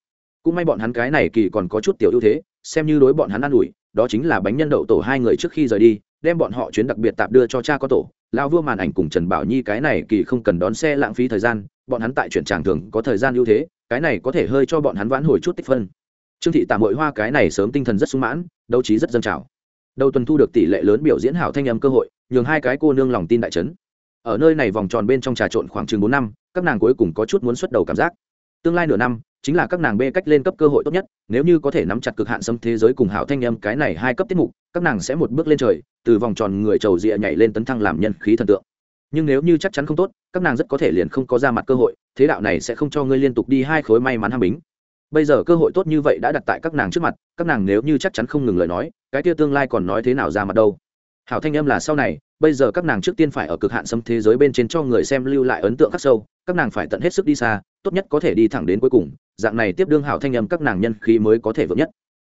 Cũng may bọn hắn cái này kỳ còn có chút tiểu ưu thế, xem như đối bọn hắn ă n ủi, đó chính là bánh nhân đậu tổ hai người trước khi rời đi, đem bọn họ chuyến đặc biệt tạp đưa cho cha có tổ. Lao vua màn ảnh cùng trần bảo nhi cái này kỳ không cần đón xe lãng phí thời gian, bọn hắn tại chuyển tràng thường có thời gian ưu thế, cái này có thể hơi cho bọn hắn vãn hồi chút tích phân. Trương thị tạm hội hoa cái này sớm tinh thần rất sung mãn, đấu trí rất dân trào. Đầu tuần thu được tỷ lệ lớn biểu diễn hảo thanh âm cơ hội, nhường hai cái cô nương lòng tin đại trấn ở nơi này vòng tròn bên trong trà trộn khoảng chừng bốn năm các nàng cuối cùng có chút muốn xuất đầu cảm giác. Tương lai nửa năm, chính là các nàng bê cách lên cấp cơ hội tốt nhất, nếu như có thể nắm chặt cực hạn xâm thế giới cùng hảo thanh âm cái này hai cấp tiết mục, các nàng sẽ một bước lên trời, từ vòng tròn người trầu rịa nhảy lên tấn thăng làm nhân khí thần tượng. Nhưng nếu như chắc chắn không tốt, các nàng rất có thể liền không có ra mặt cơ hội, thế đạo này sẽ không cho ngươi liên tục đi hai khối may mắn ham bính. Bây giờ cơ hội tốt như vậy đã đặt tại các nàng trước mặt, các nàng nếu như chắc chắn không ngừng lời nói, cái kia tương lai còn nói thế nào ra mặt đâu? Hảo thanh âm là sau này bây giờ các nàng trước tiên phải ở cực hạn xâm thế giới bên trên cho người xem lưu lại ấn tượng khắc sâu, các nàng phải tận hết sức đi xa, tốt nhất có thể đi thẳng đến cuối cùng, dạng này tiếp đương hảo thanh âm các nàng nhân khí mới có thể vững nhất.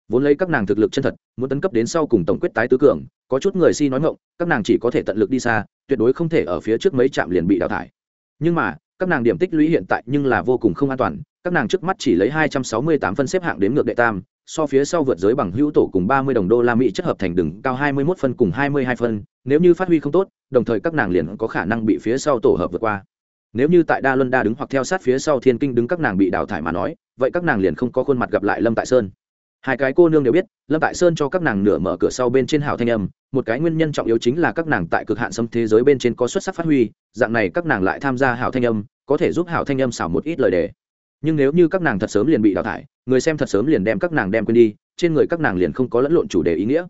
Vốn lấy các nàng thực lực chân thật, muốn tấn cấp đến sau cùng tổng quyết tái tứ cường, có chút người si nói ngộng các nàng chỉ có thể tận lực đi xa, tuyệt đối không thể ở phía trước mấy trạm liền bị đào thải. Nhưng mà, các nàng điểm tích lũy hiện tại nhưng là vô cùng không an toàn, các nàng trước mắt chỉ lấy hai trăm sáu mươi tám phân xếp hạng đến ngược đệ tam so phía sau vượt giới bằng hữu tổ cùng ba mươi đồng đô la mỹ chất hợp thành đường cao hai mươi 21 phân cùng hai mươi hai phân, nếu như phát huy không tốt, đồng thời các nàng liền có khả năng bị phía sau tổ hợp vượt qua. Nếu như tại đa luân đa đứng hoặc theo sát phía sau thiên kinh đứng các nàng bị đào thải mà nói, vậy các nàng liền không có khuôn mặt gặp lại lâm tại sơn. Hai cái cô nương đều biết, lâm tại sơn cho các nàng nửa mở cửa sau bên trên hảo thanh âm, một cái nguyên nhân trọng yếu chính là các nàng tại cực hạn xâm thế giới bên trên có xuất sắc phát huy, dạng này các nàng lại tham gia hảo thanh âm, có thể giúp hảo thanh âm xảo một ít lời đề. Nhưng nếu như các nàng thật sớm liền bị đào thải người xem thật sớm liền đem các nàng đem quên đi, trên người các nàng liền không có lẫn lộn chủ đề ý nghĩa.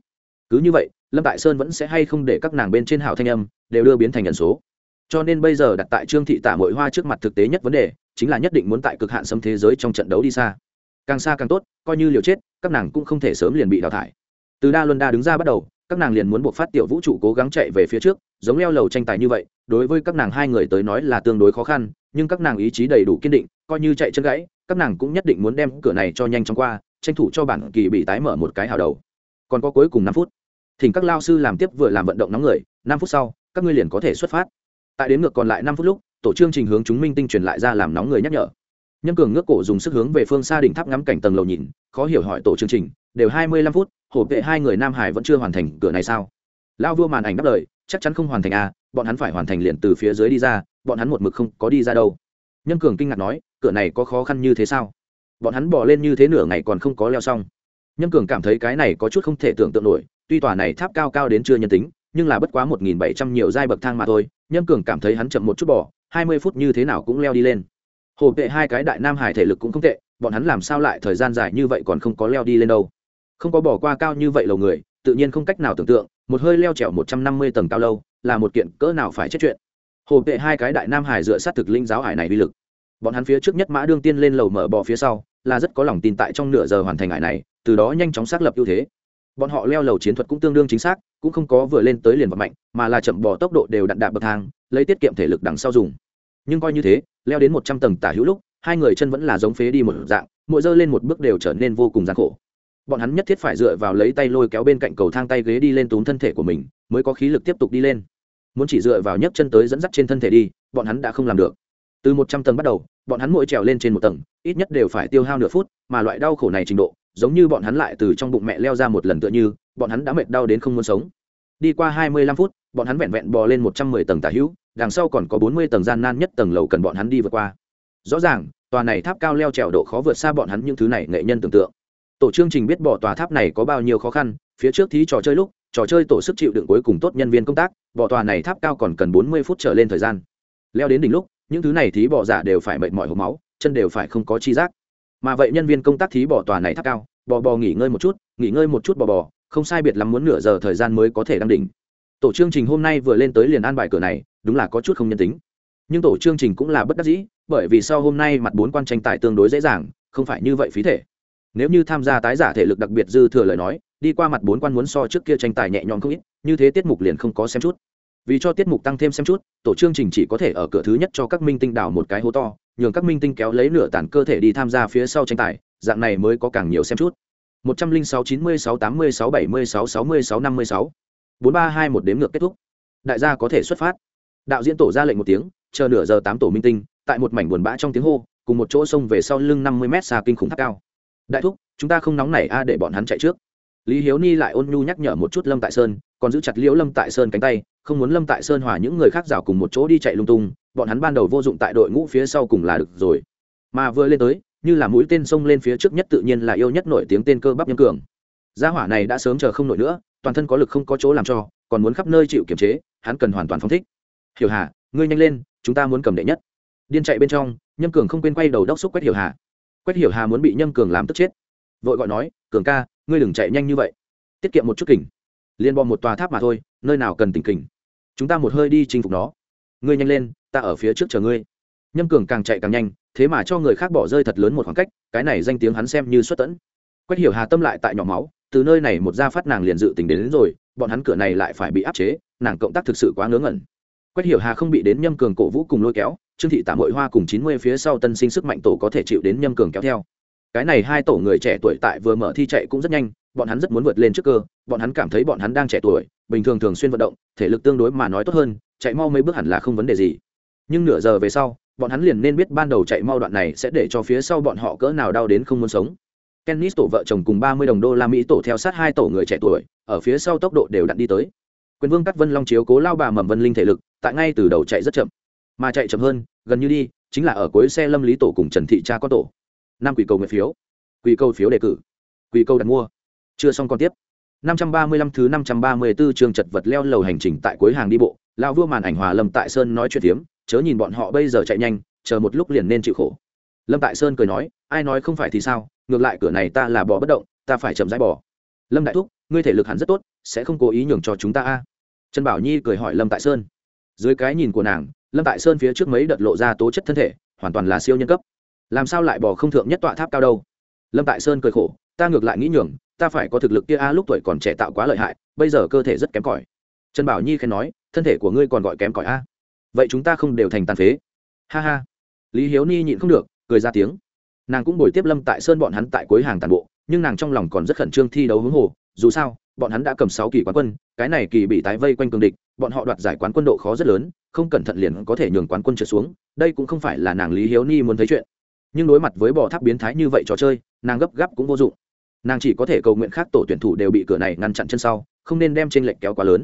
Cứ như vậy, lâm tại sơn vẫn sẽ hay không để các nàng bên trên hảo thanh âm, đều đưa biến thành nhận số. Cho nên bây giờ đặt tại trương thị tả mội hoa trước mặt thực tế nhất vấn đề, chính là nhất định muốn tại cực hạn xâm thế giới trong trận đấu đi xa. Càng xa càng tốt, coi như liều chết, các nàng cũng không thể sớm liền bị đào thải. Từ đa luân đa đứng ra bắt đầu, các nàng liền muốn buộc phát tiểu vũ trụ cố gắng chạy về phía trước, giống leo lầu tranh tài như vậy, đối với các nàng hai người tới nói là tương đối khó khăn, nhưng các nàng ý chí đầy đủ kiên định, coi như chạy chân gãy các nàng cũng nhất định muốn đem cửa này cho nhanh chóng qua, tranh thủ cho bản kỳ bị tái mở một cái hào đầu. Còn có cuối cùng năm phút. Thỉnh các lao sư làm tiếp vừa làm vận động nóng người, năm phút sau, các ngươi liền có thể xuất phát. Tại đến ngược còn lại năm phút lúc, tổ chương trình hướng chúng minh tinh truyền lại ra làm nóng người nhắc nhở. Nhân cường ngước cổ dùng sức hướng về phương xa đỉnh tháp ngắm cảnh tầng lầu nhìn, khó hiểu hỏi tổ chương trình, đều hai mươi lăm phút hổ vệ hai người nam hải vẫn chưa hoàn thành cửa này sao? Lao vua màn ảnh đáp lời, chắc chắn không hoàn thành à bọn hắn phải hoàn thành liền từ phía dưới đi ra, bọn hắn một mực không có đi ra đâu nhân cường kinh ngạc nói, cửa này có khó khăn như thế sao? Bọn hắn bỏ lên như thế nửa ngày còn không có leo xong. Nhân cường cảm thấy cái này có chút không thể tưởng tượng nổi, tuy tòa này tháp cao cao đến chưa nhân tính, nhưng là bất quá một nghìn bảy trăm nhiều giai bậc thang mà thôi nhân cường cảm thấy hắn chậm một chút bỏ, hai mươi phút như thế nào cũng leo đi lên. Hồ tệ hai cái đại nam hải thể lực cũng không tệ, bọn hắn làm sao lại thời gian dài như vậy còn không có leo đi lên đâu? Không có bỏ qua cao như vậy lầu người, tự nhiên không cách nào tưởng tượng, một hơi leo trèo một trăm năm mươi tầng cao lâu, là một kiện cỡ nào phải chết chuyện hồ Tệ hai cái đại nam hải dựa sát thực linh giáo hải này uy lực. Bọn hắn phía trước nhất mã đương tiên lên lầu mở bò phía sau, là rất có lòng tin tại trong nửa giờ hoàn thành hải này, từ đó nhanh chóng xác lập ưu thế. Bọn họ leo lầu chiến thuật cũng tương đương chính xác, cũng không có vừa lên tới liền vật mạnh, mà là chậm bỏ tốc độ đều đặn đạp bậc thang, lấy tiết kiệm thể lực đằng sau dùng. Nhưng coi như thế, leo đến một trăm tầng tả hữu lúc, hai người chân vẫn là giống phế đi một dạng, mỗi giơ lên một bước đều trở nên vô cùng gian khổ. Bọn hắn nhất thiết phải dựa vào lấy tay lôi kéo bên cạnh cầu thang tay ghế đi lên túm thân thể của mình, mới có khí lực tiếp tục đi lên muốn chỉ dựa vào nhấc chân tới dẫn dắt trên thân thể đi, bọn hắn đã không làm được. Từ một trăm tầng bắt đầu, bọn hắn mỗi trèo lên trên một tầng, ít nhất đều phải tiêu hao nửa phút, mà loại đau khổ này trình độ, giống như bọn hắn lại từ trong bụng mẹ leo ra một lần tựa như, bọn hắn đã mệt đau đến không muốn sống. Đi qua hai mươi lăm phút, bọn hắn vẹn vẹn bò lên một trăm mười tầng tả hữu, đằng sau còn có bốn mươi tầng gian nan nhất tầng lầu cần bọn hắn đi vượt qua. Rõ ràng, tòa này tháp cao leo trèo độ khó vượt xa bọn hắn những thứ này nghệ nhân tưởng tượng. Tổ chương trình biết bỏ tòa tháp này có bao nhiêu khó khăn, phía trước thí trò chơi lúc trò chơi tổ sức chịu đựng cuối cùng tốt nhân viên công tác bỏ tòa này tháp cao còn cần bốn mươi phút trở lên thời gian. Leo đến đỉnh lúc, những thứ này thí bỏ giả đều phải mệt mỏi hộp máu, chân đều phải không có chi giác. Mà vậy nhân viên công tác thí bỏ tòa này tháp cao, bò bò nghỉ ngơi một chút, nghỉ ngơi một chút bò bò, không sai biệt lắm muốn nửa giờ thời gian mới có thể đăng đỉnh. Tổ chương trình hôm nay vừa lên tới liền an bài cửa này, đúng là có chút không nhân tính. Nhưng tổ chương trình cũng là bất đắc dĩ, bởi vì sau hôm nay mặt bốn quan tranh tài tương đối dễ dàng, không phải như vậy phí thể. Nếu như tham gia tái giả thể lực đặc biệt dư thừa lời nói đi qua mặt bốn quan muốn so trước kia tranh tài nhẹ nhõm không ít, như thế tiết mục liền không có xem chút. Vì cho tiết mục tăng thêm xem chút, tổ chương trình chỉ có thể ở cửa thứ nhất cho các minh tinh đào một cái hố to, nhường các minh tinh kéo lấy nửa tản cơ thể đi tham gia phía sau tranh tài, dạng này mới có càng nhiều xem chút. Một trăm linh sáu, chín mươi sáu, tám mươi sáu, bảy mươi sáu sáu mươi sáu, năm mươi sáu. Bốn ba hai một đếm ngược kết thúc. Đại gia có thể xuất phát. Đạo diễn tổ ra lệnh một tiếng, chờ nửa giờ tám tổ minh tinh, tại một mảnh buồn bã trong tiếng hô, cùng một chỗ xông về sau lưng năm mươi m xa kinh khủng tháp cao. Đại thúc, chúng ta không nóng nảy a, để bọn hắn chạy trước lý hiếu ni lại ôn nhu nhắc nhở một chút lâm tại sơn, còn giữ chặt liễu lâm tại sơn cánh tay, không muốn lâm tại sơn hòa những người khác rào cùng một chỗ đi chạy lung tung, bọn hắn ban đầu vô dụng tại đội ngũ phía sau cùng là được rồi. Mà vừa lên tới, như là mũi tên xông lên phía trước nhất tự nhiên là yêu nhất nổi tiếng tên cơ bắp Nhâm cường. Gia hỏa này đã sớm chờ không nổi nữa, toàn thân có lực không có chỗ làm cho, còn muốn khắp nơi chịu kiềm chế, hắn cần hoàn toàn phong thích. Hiểu hà, ngươi nhanh lên, chúng ta muốn cầm đệ nhất. Điên chạy bên trong, nhâm cường không quên quay đầu đốc xúc quét hiểu hà. Quét hiểu hà muốn bị nhâm cường làm tức chết. Vội gọi nói, cường ca ngươi đừng chạy nhanh như vậy. Tiết kiệm một chút kình. Liên bom một tòa tháp mà thôi nơi nào cần tỉnh kình. Chúng ta một hơi đi chinh phục nó. Ngươi nhanh lên ta ở phía trước chờ ngươi. Nhâm cường càng chạy càng nhanh thế mà cho người khác bỏ rơi thật lớn một khoảng cách cái này danh tiếng hắn xem như xuất tẫn quét hiểu hà tâm lại tại nhỏ máu từ nơi này một gia phát nàng liền dự tính đến, đến rồi bọn hắn cửa này lại phải bị áp chế nàng cộng tác thực sự quá ngớ ngẩn. Quét hiểu hà không bị đến nhâm cường cổ vũ cùng lôi kéo trương thị tạm hội hoa cùng chín mươi phía sau tân sinh sức mạnh tổ có thể chịu đến nhâm cường kéo theo cái này hai tổ người trẻ tuổi tại vừa mở thi chạy cũng rất nhanh, bọn hắn rất muốn vượt lên trước cơ, bọn hắn cảm thấy bọn hắn đang trẻ tuổi, bình thường thường xuyên vận động, thể lực tương đối mà nói tốt hơn, chạy mau mấy bước hẳn là không vấn đề gì. Nhưng nửa giờ về sau, bọn hắn liền nên biết ban đầu chạy mau đoạn này sẽ để cho phía sau bọn họ cỡ nào đau đến không muốn sống. Kennis tổ vợ chồng cùng ba mươi đồng đô la mỹ tổ theo sát hai tổ người trẻ tuổi, ở phía sau tốc độ đều đặn đi tới. Quyền vương cắt vân long chiếu cố lao bà mầm vân linh thể lực, tại ngay từ đầu chạy rất chậm. Mà chạy chậm hơn, gần như đi, chính là ở cuối xe lâm lý tổ cùng trần thị cha có tổ năm quỷ cầu nguyện phiếu, quỷ cầu phiếu đề cử, quỷ cầu đặt mua. Chưa xong còn tiếp. 535 thứ 534 chương chật vật leo lầu hành trình tại cuối hàng đi bộ, lão vua màn ảnh hòa lâm tại sơn nói chuyện tiếm chớ nhìn bọn họ bây giờ chạy nhanh, chờ một lúc liền nên chịu khổ. Lâm tại sơn cười nói, ai nói không phải thì sao? Ngược lại cửa này ta là bò bất động, ta phải chậm rãi bò lâm đại thúc, ngươi thể lực hẳn rất tốt, sẽ không cố ý nhường cho chúng ta a? Trần bảo nhi cười hỏi lâm tại sơn. Dưới cái nhìn của nàng, lâm tại sơn phía trước mấy đợt lộ ra tố chất thân thể, hoàn toàn là siêu nhân cấp làm sao lại bỏ không thượng nhất tọa tháp cao đâu? Lâm tại sơn cười khổ, ta ngược lại nghĩ nhường, ta phải có thực lực kia a, lúc tuổi còn trẻ tạo quá lợi hại, bây giờ cơ thể rất kém cỏi. Trần bảo nhi khen nói, thân thể của ngươi còn gọi kém cỏi a. Vậy chúng ta không đều thành tàn phế. Ha ha. Lý hiếu ni nhịn không được, cười ra tiếng. Nàng cũng bồi tiếp lâm tại sơn bọn hắn tại cuối hàng tàn bộ, nhưng nàng trong lòng còn rất khẩn trương thi đấu hướng hồ, dù sao, bọn hắn đã cầm sáu kỳ quán quân, cái này kỳ bị tái vây quanh cường địch, bọn họ đoạt giải quán quân độ khó rất lớn, không cẩn thận liền có thể nhường quán quân trượt xuống, đây cũng không phải là nàng lý hiếu ni muốn thấy chuyện nhưng đối mặt với bò tháp biến thái như vậy trò chơi, nàng gấp gáp cũng vô dụng. Nàng chỉ có thể cầu nguyện khác tổ tuyển thủ đều bị cửa này ngăn chặn chân sau, không nên đem t r ê n lệch kéo quá lớn.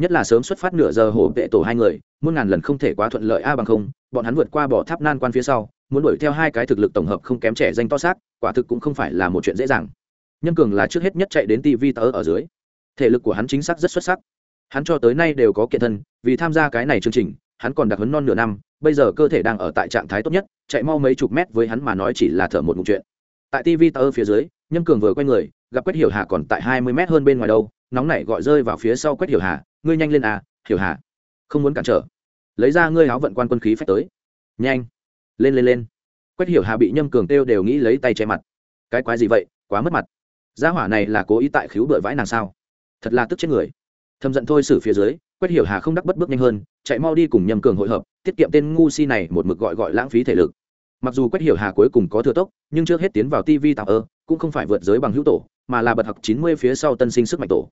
Nhất là sớm xuất phát nửa giờ hổ vệ tổ hai người, muôn ngàn lần không thể quá thuận lợi a bằng không, bọn hắn vượt qua bỏ tháp nan quan phía sau, muốn đuổi theo hai cái thực lực tổng hợp không kém trẻ danh to xác, quả thực cũng không phải là một chuyện dễ dàng. Nhân cường là trước hết nhất chạy đến tv tớ ở dưới. Thể lực của hắn chính xác rất xuất sắc. Hắn cho tới nay đều có kiện thân, vì tham gia cái này chương trình hắn còn đặc hấn non nửa năm, bây giờ cơ thể đang ở tại trạng thái tốt nhất, chạy mau mấy chục mét với hắn mà nói chỉ là thở một ngụm chuyện. Tại tv tờ phía dưới, nhâm cường vừa quay người, gặp quét hiểu hà còn tại hai mươi mét hơn bên ngoài đâu, nóng nảy gọi rơi vào phía sau quét hiểu hà, ngươi nhanh lên à hiểu hà, không muốn cản trở. Lấy ra ngươi áo vận quan quân khí phép tới. Nhanh, lên lên lên. Quét hiểu hà bị nhâm cường kêu đều nghĩ lấy tay che mặt. Cái quái gì vậy, quá mất mặt. Gia hỏa này là cố ý tại khiếu bựa vãi nàng sao? Thật là tức chết người. Thầm giận thôi xử phía dưới quét hiểu hà không đắc bất bước nhanh hơn, chạy mau đi cùng nhầm cường hội hợp, tiết kiệm tên ngu si này một mực gọi gọi lãng phí thể lực. Mặc dù quét hiểu hà cuối cùng có thừa tốc, nhưng trước hết tiến vào tv tạo ơ, cũng không phải vượt giới bằng hữu tổ, mà là bật học chín mươi phía sau tân sinh sức mạnh tổ.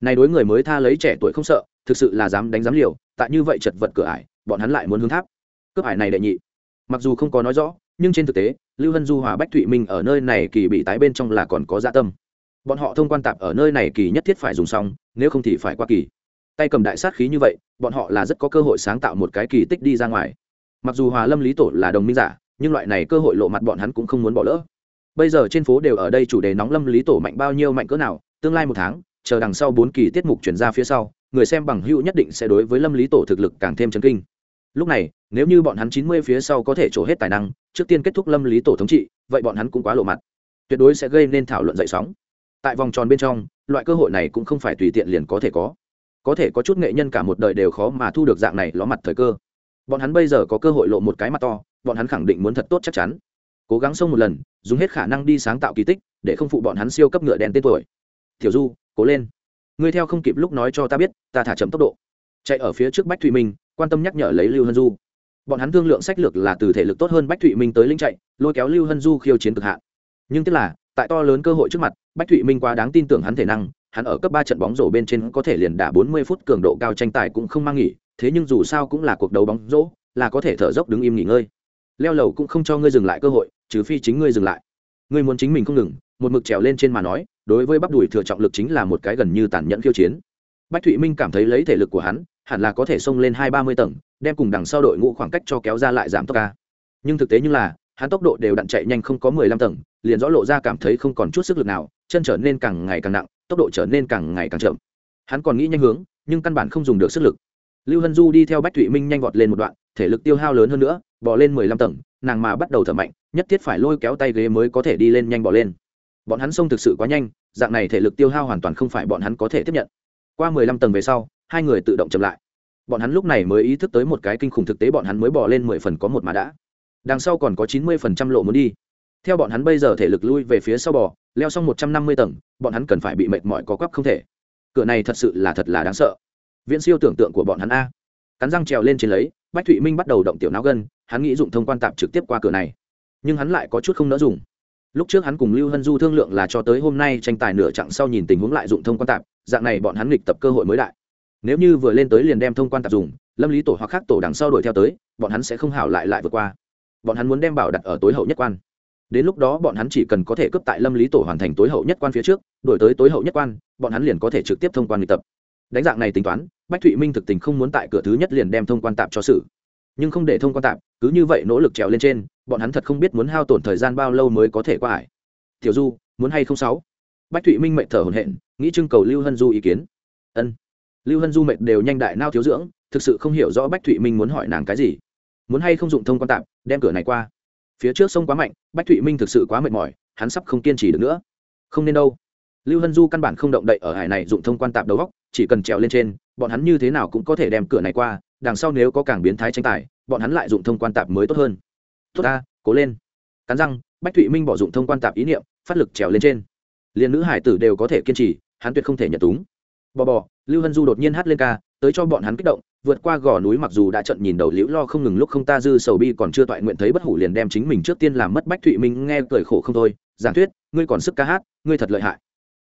Này đối người mới tha lấy trẻ tuổi không sợ, thực sự là dám đánh dám liều, tại như vậy chật vật cửa ải, bọn hắn lại muốn hướng tháp. Cướp ải này đệ nhị. Mặc dù không có nói rõ, nhưng trên thực tế, lưu hân du, hòa bách thụy minh ở nơi này kỳ bị tái bên trong là còn có dạ tâm. Bọn họ thông quan tạp ở nơi này kỳ nhất thiết phải dùng xong, nếu không thì phải qua kỳ tay cầm đại sát khí như vậy, bọn họ là rất có cơ hội sáng tạo một cái kỳ tích đi ra ngoài. Mặc dù hòa lâm lý tổ là đồng minh giả, nhưng loại này cơ hội lộ mặt bọn hắn cũng không muốn bỏ lỡ. Bây giờ trên phố đều ở đây chủ đề nóng lâm lý tổ mạnh bao nhiêu mạnh cỡ nào, tương lai một tháng, chờ đằng sau bốn kỳ tiết mục chuyển ra phía sau, người xem bằng hữu nhất định sẽ đối với lâm lý tổ thực lực càng thêm chấn kinh. Lúc này, nếu như bọn hắn chín mươi phía sau có thể trổ hết tài năng, trước tiên kết thúc lâm lý tổ thống trị, vậy bọn hắn cũng quá lộ mặt. Tuyệt đối sẽ gây nên thảo luận dậy sóng. Tại vòng tròn bên trong, loại cơ hội này cũng không phải tùy tiện liền có thể có có thể có chút nghệ nhân cả một đời đều khó mà thu được dạng này ló mặt thời cơ. Bọn hắn bây giờ có cơ hội lộ một cái mặt to, bọn hắn khẳng định muốn thật tốt chắc chắn. Cố gắng xông một lần, dùng hết khả năng đi sáng tạo kỳ tích, để không phụ bọn hắn siêu cấp ngựa đen tên tuổi. Tiểu du, cố lên. Ngươi theo không kịp lúc nói cho ta biết, ta thả chậm tốc độ. Chạy ở phía trước bách thụy minh, quan tâm nhắc nhở lấy lưu hân du. Bọn hắn thương lượng sách lược là từ thể lực tốt hơn bách thụy minh tới linh chạy, lôi kéo lưu hân du khiêu chiến cực hạn. Nhưng tức là, tại to lớn cơ hội trước mặt, bách thụy minh quá đáng tin tưởng hắn thể năng hắn ở cấp ba trận bóng rổ bên trên có thể liền đả bốn mươi phút cường độ cao tranh tài cũng không mang nghỉ, thế nhưng dù sao cũng là cuộc đấu bóng rổ, là có thể thở dốc đứng im nghỉ ngơi. Leo lầu cũng không cho ngươi dừng lại cơ hội, trừ phi chính ngươi dừng lại. Ngươi muốn chính mình không ngừng, một mực trèo lên trên mà nói, đối với bắp đùi thừa trọng lực chính là một cái gần như tàn nhẫn khiêu chiến. Bách thụy minh cảm thấy lấy thể lực của hắn, hẳn là có thể xông lên hai ba mươi tầng, đem cùng đằng sau đội ngũ khoảng cách cho kéo ra lại giảm tốc ca. Nhưng thực tế như là, hắn tốc độ đều đặn chạy nhanh không có mười lăm tầng, liền rõ lộ ra cảm thấy không còn chút sức lực nào, chân trở nên càng ngày càng nặng tốc độ trở nên càng ngày càng chậm. Hắn còn nghĩ nhanh hướng, nhưng căn bản không dùng được sức lực. Lưu hân du đi theo bách thụy minh nhanh vọt lên một đoạn, thể lực tiêu hao lớn hơn nữa, bỏ lên mười lăm tầng, nàng mà bắt đầu thở mạnh, nhất thiết phải lôi kéo tay ghế mới có thể đi lên nhanh bỏ lên. Bọn hắn xông thực sự quá nhanh, dạng này thể lực tiêu hao hoàn toàn không phải bọn hắn có thể tiếp nhận. Qua mười lăm tầng về sau, hai người tự động chậm lại. Bọn hắn lúc này mới ý thức tới một cái kinh khủng thực tế, bọn hắn mới bỏ lên mười phần có một mà đã. Đằng sau còn có chín mươi phần trăm lộ muốn đi theo bọn hắn bây giờ thể lực lui về phía sau bò, leo xong một trăm năm mươi tầng, bọn hắn cần phải bị mệt mỏi có quắp không thể. Cửa này thật sự là thật là đáng sợ. Viễn siêu tưởng tượng của bọn hắn a. Cắn răng trèo lên trên lấy, bách thụy minh bắt đầu động tiểu não gân, hắn nghĩ dụng thông quan tạp trực tiếp qua cửa này. Nhưng hắn lại có chút không nỡ dùng. Lúc trước hắn cùng lưu hân du thương lượng là cho tới hôm nay tranh tài nửa chặng sau nhìn tình huống lại dụng thông quan tạp, dạng này bọn hắn nghịch tập cơ hội mới đại. Nếu như vừa lên tới liền đem thông quan tạp dùng, lâm lý tổ hoặc khác tổ đằng sau đuổi theo tới, bọn hắn sẽ không hảo lại lại vượt qua. Bọn hắn muốn đem bảo đặt ở tối hậu nhất quan đến lúc đó bọn hắn chỉ cần có thể cấp tại lâm lý tổ hoàn thành tối hậu nhất quan phía trước, đổi tới tối hậu nhất quan, bọn hắn liền có thể trực tiếp thông quan luyện tập. Đánh dạng này tính toán, bách thụy minh thực tình không muốn tại cửa thứ nhất liền đem thông quan tạp cho sự nhưng không để thông quan tạp cứ như vậy nỗ lực trèo lên trên, bọn hắn thật không biết muốn hao tổn thời gian bao lâu mới có thể qua ải. Tiểu du, muốn hay không sáu? Bách thụy minh mệnh thở hồn hện nghĩ trưng cầu lưu hân du ý kiến. Ân. Lưu hân du mệnh đều nhanh đại nao thiếu dưỡng, thực sự không hiểu rõ bách thụy minh muốn hỏi nàng cái gì. Muốn hay không dụng thông quan tạp đem cửa này qua phía trước sông quá mạnh, bách thụy minh thực sự quá mệt mỏi, hắn sắp không kiên trì được nữa. Không nên đâu. Lưu hân du căn bản không động đậy ở hải này dụng thông quan tạp đầu góc, chỉ cần trèo lên trên, bọn hắn như thế nào cũng có thể đem cửa này qua, đằng sau nếu có càng biến thái tranh tài, bọn hắn lại dụng thông quan tạp mới tốt hơn. Tốt ta, cố lên. Cắn răng, bách thụy minh bỏ dụng thông quan tạp ý niệm, phát lực trèo lên trên. Liền nữ hải tử đều có thể kiên trì, hắn tuyệt không thể nhận túng. Bò bò, lưu hân du đột nhiên hát lên ca tới cho bọn hắn kích động, vượt qua gò núi mặc dù đã trận nhìn đầu liễu lo không ngừng lúc không ta dư sầu bi còn chưa toại nguyện thấy bất hủ liền đem chính mình trước tiên làm mất bách thụy minh nghe cười khổ không thôi, giảng thuyết, ngươi còn sức ca hát, ngươi thật lợi hại.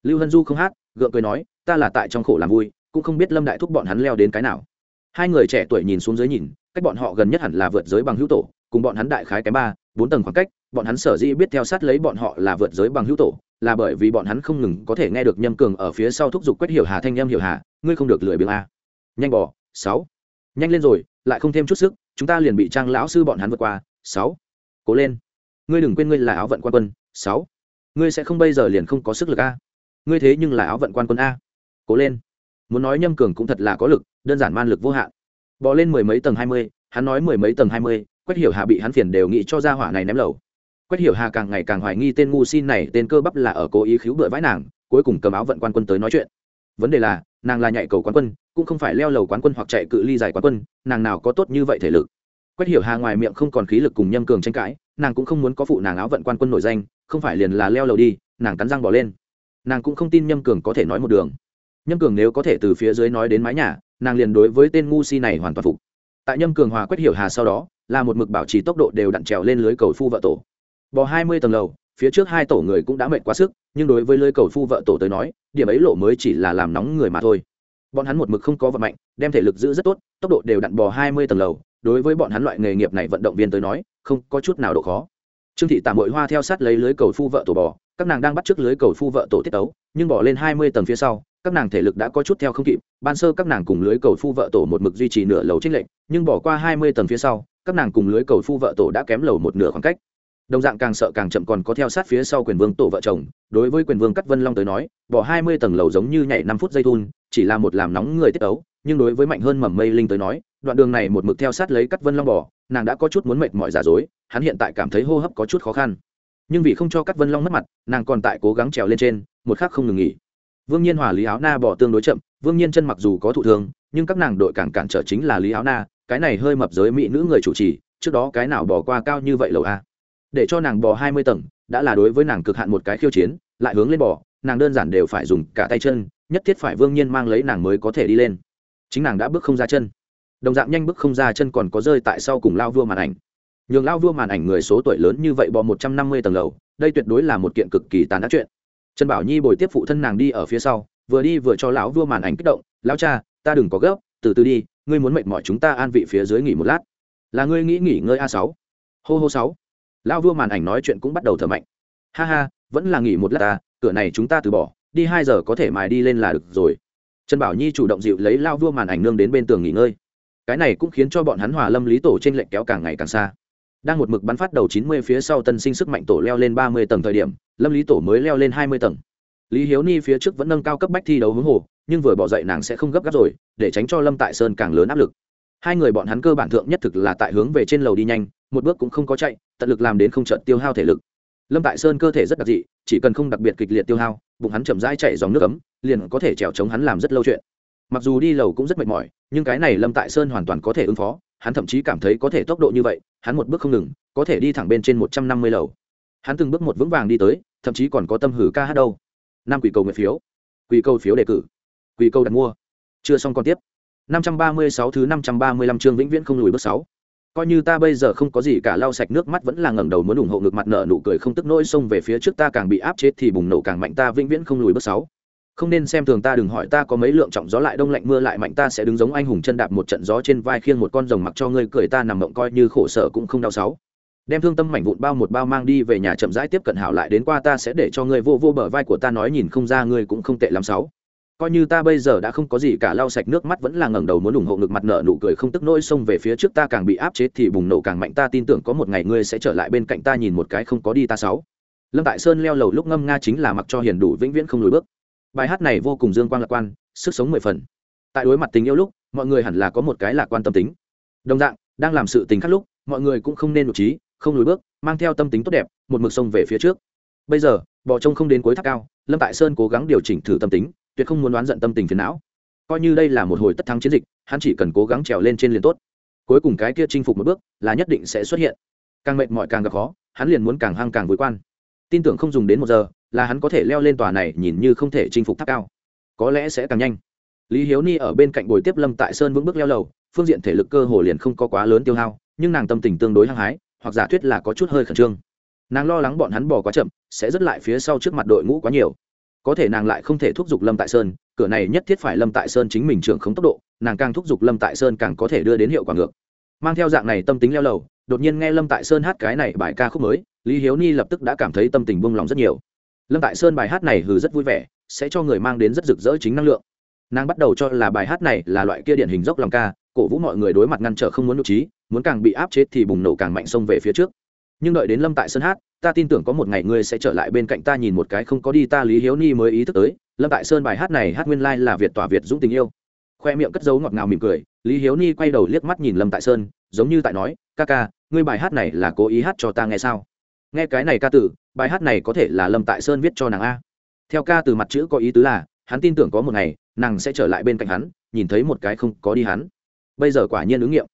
Lưu hân du không hát, gượng cười nói, ta là tại trong khổ làm vui, cũng không biết lâm đại thúc bọn hắn leo đến cái nào. Hai người trẻ tuổi nhìn xuống dưới nhìn, cách bọn họ gần nhất hẳn là vượt giới bằng hữu tổ, cùng bọn hắn đại khái cái ba, bốn tầng khoảng cách, bọn hắn sở dĩ biết theo sát lấy bọn họ là vượt giới bằng hữu tổ, là bởi vì bọn hắn không ngừng có thể nghe được nhâm cường ở phía sau thúc giục quét hiểu hà thanh em hiểu hà, ngươi không được lười biếng a nhanh bỏ sáu. Nhanh lên rồi, lại không thêm chút sức, chúng ta liền bị trang lão sư bọn hắn vượt qua, sáu. Cố lên. Ngươi đừng quên ngươi là áo vận quan quân, sáu. Ngươi sẽ không bây giờ liền không có sức lực a. Ngươi thế nhưng là áo vận quan quân a. Cố lên. Muốn nói nhâm cường cũng thật là có lực, đơn giản man lực vô hạn. Bò lên mười mấy tầng hai mươi, hắn nói mười mấy tầng hai mươi, quách hiểu hà bị hắn phiền đều nghĩ cho ra hỏa này ném lầu. Quách hiểu hà càng ngày càng hoài nghi tên ngu xin này tên cơ bắp là ở cố ý khiếu bựa vãi nàng, cuối cùng cầm áo vận quan quân tới nói chuyện. Vấn đề là, nàng là nhạy cầu quán quân cũng không phải leo lầu quán quân hoặc chạy cự ly dài quán quân, nàng nào có tốt như vậy thể lực. Quách hiểu hà ngoài miệng không còn khí lực cùng nhâm cường tranh cãi, nàng cũng không muốn có phụ nàng áo vận quan quân nổi danh, không phải liền là leo lầu đi, nàng cắn răng bỏ lên. Nàng cũng không tin nhâm cường có thể nói một đường. Nhâm cường nếu có thể từ phía dưới nói đến mái nhà, nàng liền đối với tên ngu si này hoàn toàn phục. Tại nhâm cường hòa quách hiểu hà sau đó, là một mực bảo trì tốc độ đều đặn trèo lên lưới cầu phu vợ tổ. Bò hai mươi tầng lầu, phía trước hai tổ người cũng đã mệt quá sức, nhưng đối với lưới cầu phu vợ tổ tới nói, điểm ấy lộ mới chỉ là làm nóng người mà thôi bọn hắn một mực không có vận mạnh, đem thể lực giữ rất tốt, tốc độ đều đặn bò hai mươi tầng lầu. Đối với bọn hắn loại nghề nghiệp này vận động viên tới nói, không có chút nào độ khó. Trương thị tạm bội hoa theo sát lấy lưới cầu phu vợ tổ bò, các nàng đang bắt trước lưới cầu phu vợ tổ tiết tấu, nhưng bỏ lên hai mươi tầng phía sau, các nàng thể lực đã có chút theo không kịp. Ban sơ các nàng cùng lưới cầu phu vợ tổ một mực duy trì nửa lầu trích lệnh nhưng bỏ qua hai mươi tầng phía sau, các nàng cùng lưới cầu phu vợ tổ đã kém lầu một nửa khoảng cách đồng dạng càng sợ càng chậm còn có theo sát phía sau quyền vương tổ vợ chồng. Đối với quyền vương cắt vân long tới nói, bỏ hai mươi tầng lầu giống như nhảy năm phút dây thun, chỉ là một làm nóng người tiết ấu, nhưng đối với mạnh hơn mầm mây linh tới nói, đoạn đường này một mực theo sát lấy cắt vân long bỏ, nàng đã có chút muốn mệt mỏi giả dối, hắn hiện tại cảm thấy hô hấp có chút khó khăn. Nhưng vì không cho cắt vân long mất mặt, nàng còn tại cố gắng trèo lên trên, một khắc không ngừng nghỉ. Vương nhiên hòa lý áo na bỏ tương đối chậm, vương nhiên chân mặc dù có thụ thương, nhưng các nàng đội càng cản trở chính là lý áo na, cái này hơi mập giới mỹ nữ người chủ trì, trước đó cái nào bỏ qua cao như vậy lầu a? Để cho nàng bò hai mươi tầng, đã là đối với nàng cực hạn một cái khiêu chiến, lại hướng lên bò, nàng đơn giản đều phải dùng cả tay chân, nhất thiết phải vương nhiên mang lấy nàng mới có thể đi lên. Chính nàng đã bước không ra chân. Đồng dạng nhanh bước không ra chân còn có rơi tại sau cùng lao vua màn ảnh. Nhường lao vua màn ảnh người số tuổi lớn như vậy bò một trăm năm mươi tầng lầu, đây tuyệt đối là một kiện cực kỳ tàn ác chuyện. Trần bảo nhi bồi tiếp phụ thân nàng đi ở phía sau, vừa đi vừa cho lão vua màn ảnh kích động, lão cha, ta đừng có gấp, từ từ đi, ngươi muốn mệt mỏi chúng ta an vị phía dưới nghỉ một lát. Là ngươi nghĩ nghỉ ngơi a sáu. Hô hô sáu lao vua màn ảnh nói chuyện cũng bắt đầu thở mạnh. Ha ha, vẫn là nghỉ một lát ta, cửa này chúng ta từ bỏ, đi hai giờ có thể mài đi lên là được rồi. Trần bảo nhi chủ động dịu lấy lao vua màn ảnh nương đến bên tường nghỉ ngơi. Cái này cũng khiến cho bọn hắn hòa lâm lý tổ trên lệnh kéo càng ngày càng xa. Đang một mực bắn phát đầu chín mươi phía sau tân sinh sức mạnh tổ leo lên ba mươi tầng thời điểm, lâm lý tổ mới leo lên hai mươi tầng. Lý hiếu ni phía trước vẫn nâng cao cấp bách thi đấu hướng hồ, nhưng vừa bỏ dậy nàng sẽ không gấp gáp rồi, để tránh cho lâm tại sơn càng lớn áp lực. Hai người bọn hắn cơ bản thượng nhất thực là tại hướng về trên lầu đi nhanh một bước cũng không có chạy, tận lực làm đến không trận tiêu hao thể lực. Lâm tại sơn cơ thể rất đặc dị, chỉ cần không đặc biệt kịch liệt tiêu hao, bụng hắn chậm rãi chạy dòng nước ấm, liền có thể trèo chống hắn làm rất lâu chuyện. Mặc dù đi lầu cũng rất mệt mỏi, nhưng cái này lâm tại sơn hoàn toàn có thể ứng phó, hắn thậm chí cảm thấy có thể tốc độ như vậy, hắn một bước không ngừng, có thể đi thẳng bên trên một trăm năm mươi lầu. Hắn từng bước một vững vàng đi tới, thậm chí còn có tâm hử ca hát đâu. Năm quỷ cầu nguyện phiếu. Quỷ cầu phiếu đề cử. Quỷ cầu đặt mua. Chưa xong còn tiếp. năm trăm ba mươi sáu thứ năm trăm ba mươi lăm chương vĩnh viễn không lùi bước sáu coi như ta bây giờ không có gì cả lau sạch nước mắt vẫn là ngẩng đầu muốn ủng hộ ngực mặt nợ nụ cười không tức nỗi xông về phía trước ta càng bị áp chết thì bùng nổ càng mạnh ta vĩnh viễn không lùi bước sáu. Không nên xem thường ta, đừng hỏi ta có mấy lượng trọng gió lại đông lạnh mưa lại mạnh ta sẽ đứng giống anh hùng chân đạp một trận gió trên vai khiêng một con rồng mặc cho ngươi cười ta nằm mộng coi như khổ sở cũng không đau sáu. Đem thương tâm mảnh vụn bao một bao mang đi về nhà chậm rãi tiếp cận hảo lại đến qua ta sẽ để cho ngươi vô vô bờ vai của ta nói nhìn không ra ngươi cũng không tệ lắm sáu coi như ta bây giờ đã không có gì cả, lau sạch nước mắt vẫn là ngẩng đầu muốn ủng hộ ngực mặt nợ nụ cười không tức nỗi, xông về phía trước ta càng bị áp chế thì bùng nổ càng mạnh, ta tin tưởng có một ngày ngươi sẽ trở lại bên cạnh ta, nhìn một cái không có đi ta sáu. Lâm tại sơn leo lầu lúc ngâm nga chính là mặc cho hiền đủ vĩnh viễn không lùi bước. Bài hát này vô cùng dương quang lạc quan, sức sống mười phần. Tại đối mặt tình yêu lúc, mọi người hẳn là có một cái lạc quan tâm tính. Đồng dạng, đang làm sự tình khác lúc, mọi người cũng không nên nụ trí không lùi bước, mang theo tâm tính tốt đẹp, một mực sông về phía trước. Bây giờ bỏ trông không đến cuối tháp cao, lâm tại sơn cố gắng điều chỉnh thử tâm tính tuyệt không muốn đoán giận tâm tình phiền não. Coi như đây là một hồi tất thắng chiến dịch, hắn chỉ cần cố gắng trèo lên trên liền tốt. Cuối cùng cái kia chinh phục một bước là nhất định sẽ xuất hiện. Càng mệt mỏi càng gặp khó, hắn liền muốn càng hăng càng vui quan. Tin tưởng không dùng đến một giờ, là hắn có thể leo lên tòa này nhìn như không thể chinh phục tháp cao. Có lẽ sẽ càng nhanh. Lý hiếu ni ở bên cạnh bồi tiếp lâm tại sơn vững bước leo lầu, phương diện thể lực cơ hồ liền không có quá lớn tiêu hao, nhưng nàng tâm tình tương đối hăng hái, hoặc giả thuyết là có chút hơi khẩn trương. Nàng lo lắng bọn hắn bỏ quá chậm, sẽ dứt lại phía sau trước mặt đội ngũ quá nhiều có thể nàng lại không thể thúc giục lâm tại sơn, cửa này nhất thiết phải lâm tại sơn chính mình trưởng không tốc độ, nàng càng thúc giục lâm tại sơn càng có thể đưa đến hiệu quả ngược. Mang theo dạng này tâm tính leo lầu, đột nhiên nghe lâm tại sơn hát cái này bài ca khúc mới, lý hiếu ni lập tức đã cảm thấy tâm tình buông lòng rất nhiều. Lâm tại sơn bài hát này hừ rất vui vẻ, sẽ cho người mang đến rất rực rỡ chính năng lượng. Nàng bắt đầu cho là bài hát này là loại kia điển hình dốc lòng ca, cổ vũ mọi người đối mặt ngăn trở không muốn nội trí, muốn càng bị áp chế thì bùng nổ càng mạnh xông về phía trước. Nhưng đợi đến lâm tại sơn hát ta tin tưởng có một ngày ngươi sẽ trở lại bên cạnh ta nhìn một cái không có đi ta lý hiếu ni mới ý thức tới, lâm tại sơn bài hát này hát nguyên lai、like、là việt tỏa việt dũng tình yêu. Khoe miệng cất dấu ngọt ngào mỉm cười, lý hiếu ni quay đầu liếc mắt nhìn lâm tại sơn, giống như tại nói, ca ca, ngươi bài hát này là cố ý hát cho ta nghe sao? Nghe cái này ca tử, bài hát này có thể là lâm tại sơn viết cho nàng a. Theo ca từ mặt chữ có ý tứ là, hắn tin tưởng có một ngày, nàng sẽ trở lại bên cạnh hắn, nhìn thấy một cái không có đi hắn. Bây giờ quả nhiên ứng nghiệm.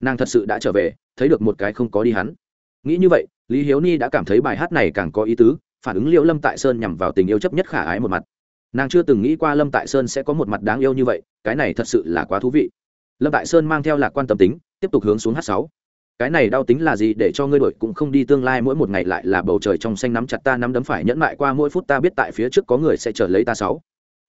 Nàng thật sự đã trở về, thấy được một cái không có đi hắn. Nghĩ như vậy lý hiếu ni đã cảm thấy bài hát này càng có ý tứ, phản ứng liệu lâm tại sơn nhằm vào tình yêu chấp nhất khả ái một mặt. Nàng chưa từng nghĩ qua lâm tại sơn sẽ có một mặt đáng yêu như vậy, cái này thật sự là quá thú vị. Lâm tại sơn mang theo lạc quan tâm tính, tiếp tục hướng xuống h sáu. Cái này đau tính là gì để cho ngươi đội cũng không đi tương lai mỗi một ngày lại là bầu trời trong xanh nắm chặt ta nắm đấm phải nhẫn mại qua mỗi phút ta biết tại phía trước có người sẽ chờ lấy ta sáu.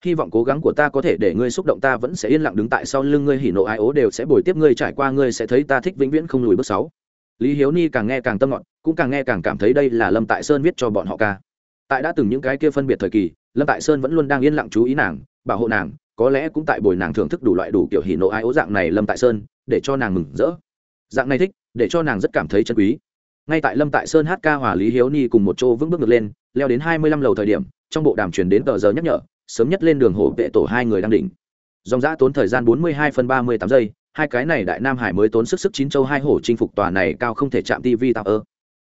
Hy vọng cố gắng của ta có thể để ngươi xúc động ta vẫn sẽ yên lặng đứng tại sau lưng ngươi, hỉ nộ ai ố đều sẽ bồi tiếp ngươi, trải qua ngươi sẽ thấy ta thích vĩnh viễn không lùi bước sáu lý hiếu ni càng nghe càng tâm ngọn, cũng càng nghe càng cảm thấy đây là lâm tại sơn viết cho bọn họ ca. Tại đã từng những cái kia phân biệt thời kỳ, lâm tại sơn vẫn luôn đang yên lặng chú ý nàng, bảo hộ nàng, có lẽ cũng tại bồi nàng thưởng thức đủ loại đủ kiểu hỉ nộ ai ố dạng này lâm tại sơn, để cho nàng mừng rỡ. Dạng này thích, để cho nàng rất cảm thấy chân quý. Ngay tại lâm tại sơn hát ca hòa lý hiếu ni cùng một chỗ vững bước ngược lên, leo đến hai mươi lăm lầu thời điểm, trong bộ đàm truyền đến tờ giờ nhắc nhở, sớm nhất lên đường hồ vệ tổ hai người đang đỉnh. Dòng giã tốn thời gian bốn mươi hai phân ba mươi tám giây hai cái này đại nam hải mới tốn sức sức chín châu hai hổ chinh phục tòa này cao không thể chạm tivi tạo ơ.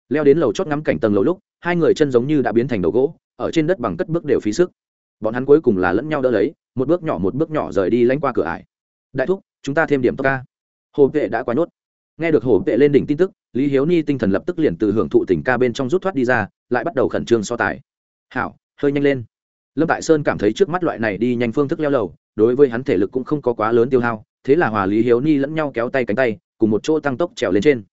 Leo đến lầu chót ngắm cảnh tầng lầu lúc, hai người chân giống như đã biến thành đầu gỗ, ở trên đất bằng cất bước đều phí sức. Bọn hắn cuối cùng là lẫn nhau đỡ lấy, một bước nhỏ một bước nhỏ rời đi lanh qua cửa ải. Đại thúc, chúng ta thêm điểm tốc ca. Hồ vệ đã quá nhốt. Nghe được hồ vệ lên đỉnh tin tức, lý hiếu ni tinh thần lập tức liền từ hưởng thụ tình ca bên trong rút thoát đi ra, lại bắt đầu khẩn trương so tài. Hảo, hơi nhanh lên. Lâm tại sơn cảm thấy trước mắt loại này đi nhanh phương thức leo lầu, đối với hắn thể lực cũng không có quá lớn tiêu hao thế là hòa lý hiếu ni lẫn nhau kéo tay cánh tay, cùng một chỗ tăng tốc trèo lên trên.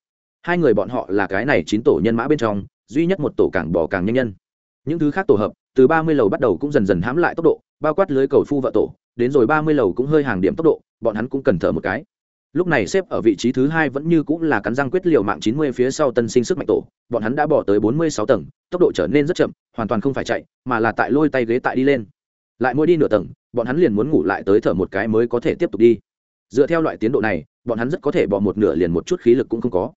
Hai người bọn họ là cái này chín tổ nhân mã bên trong, duy nhất một tổ càng bỏ càng nhanh nhân. Những thứ khác tổ hợp, từ ba mươi lầu bắt đầu cũng dần dần hãm lại tốc độ, bao quát lưới cầu phu vợ tổ, đến rồi ba mươi lầu cũng hơi hàng điểm tốc độ, bọn hắn cũng cần thở một cái. Lúc này xếp ở vị trí thứ hai vẫn như cũng là cắn răng quyết liều mạng chín mươi phía sau tân sinh sức mạnh tổ, bọn hắn đã bỏ tới bốn mươi sáu tầng, tốc độ trở nên rất chậm, hoàn toàn không phải chạy, mà là tại lôi tay ghế tại đi lên. Lại mỗi đi nửa tầng, bọn hắn liền muốn ngủ lại tới thở một cái mới có thể tiếp tục đi dựa theo loại tiến độ này, bọn hắn rất có thể bỏ một nửa liền một chút khí lực cũng không có.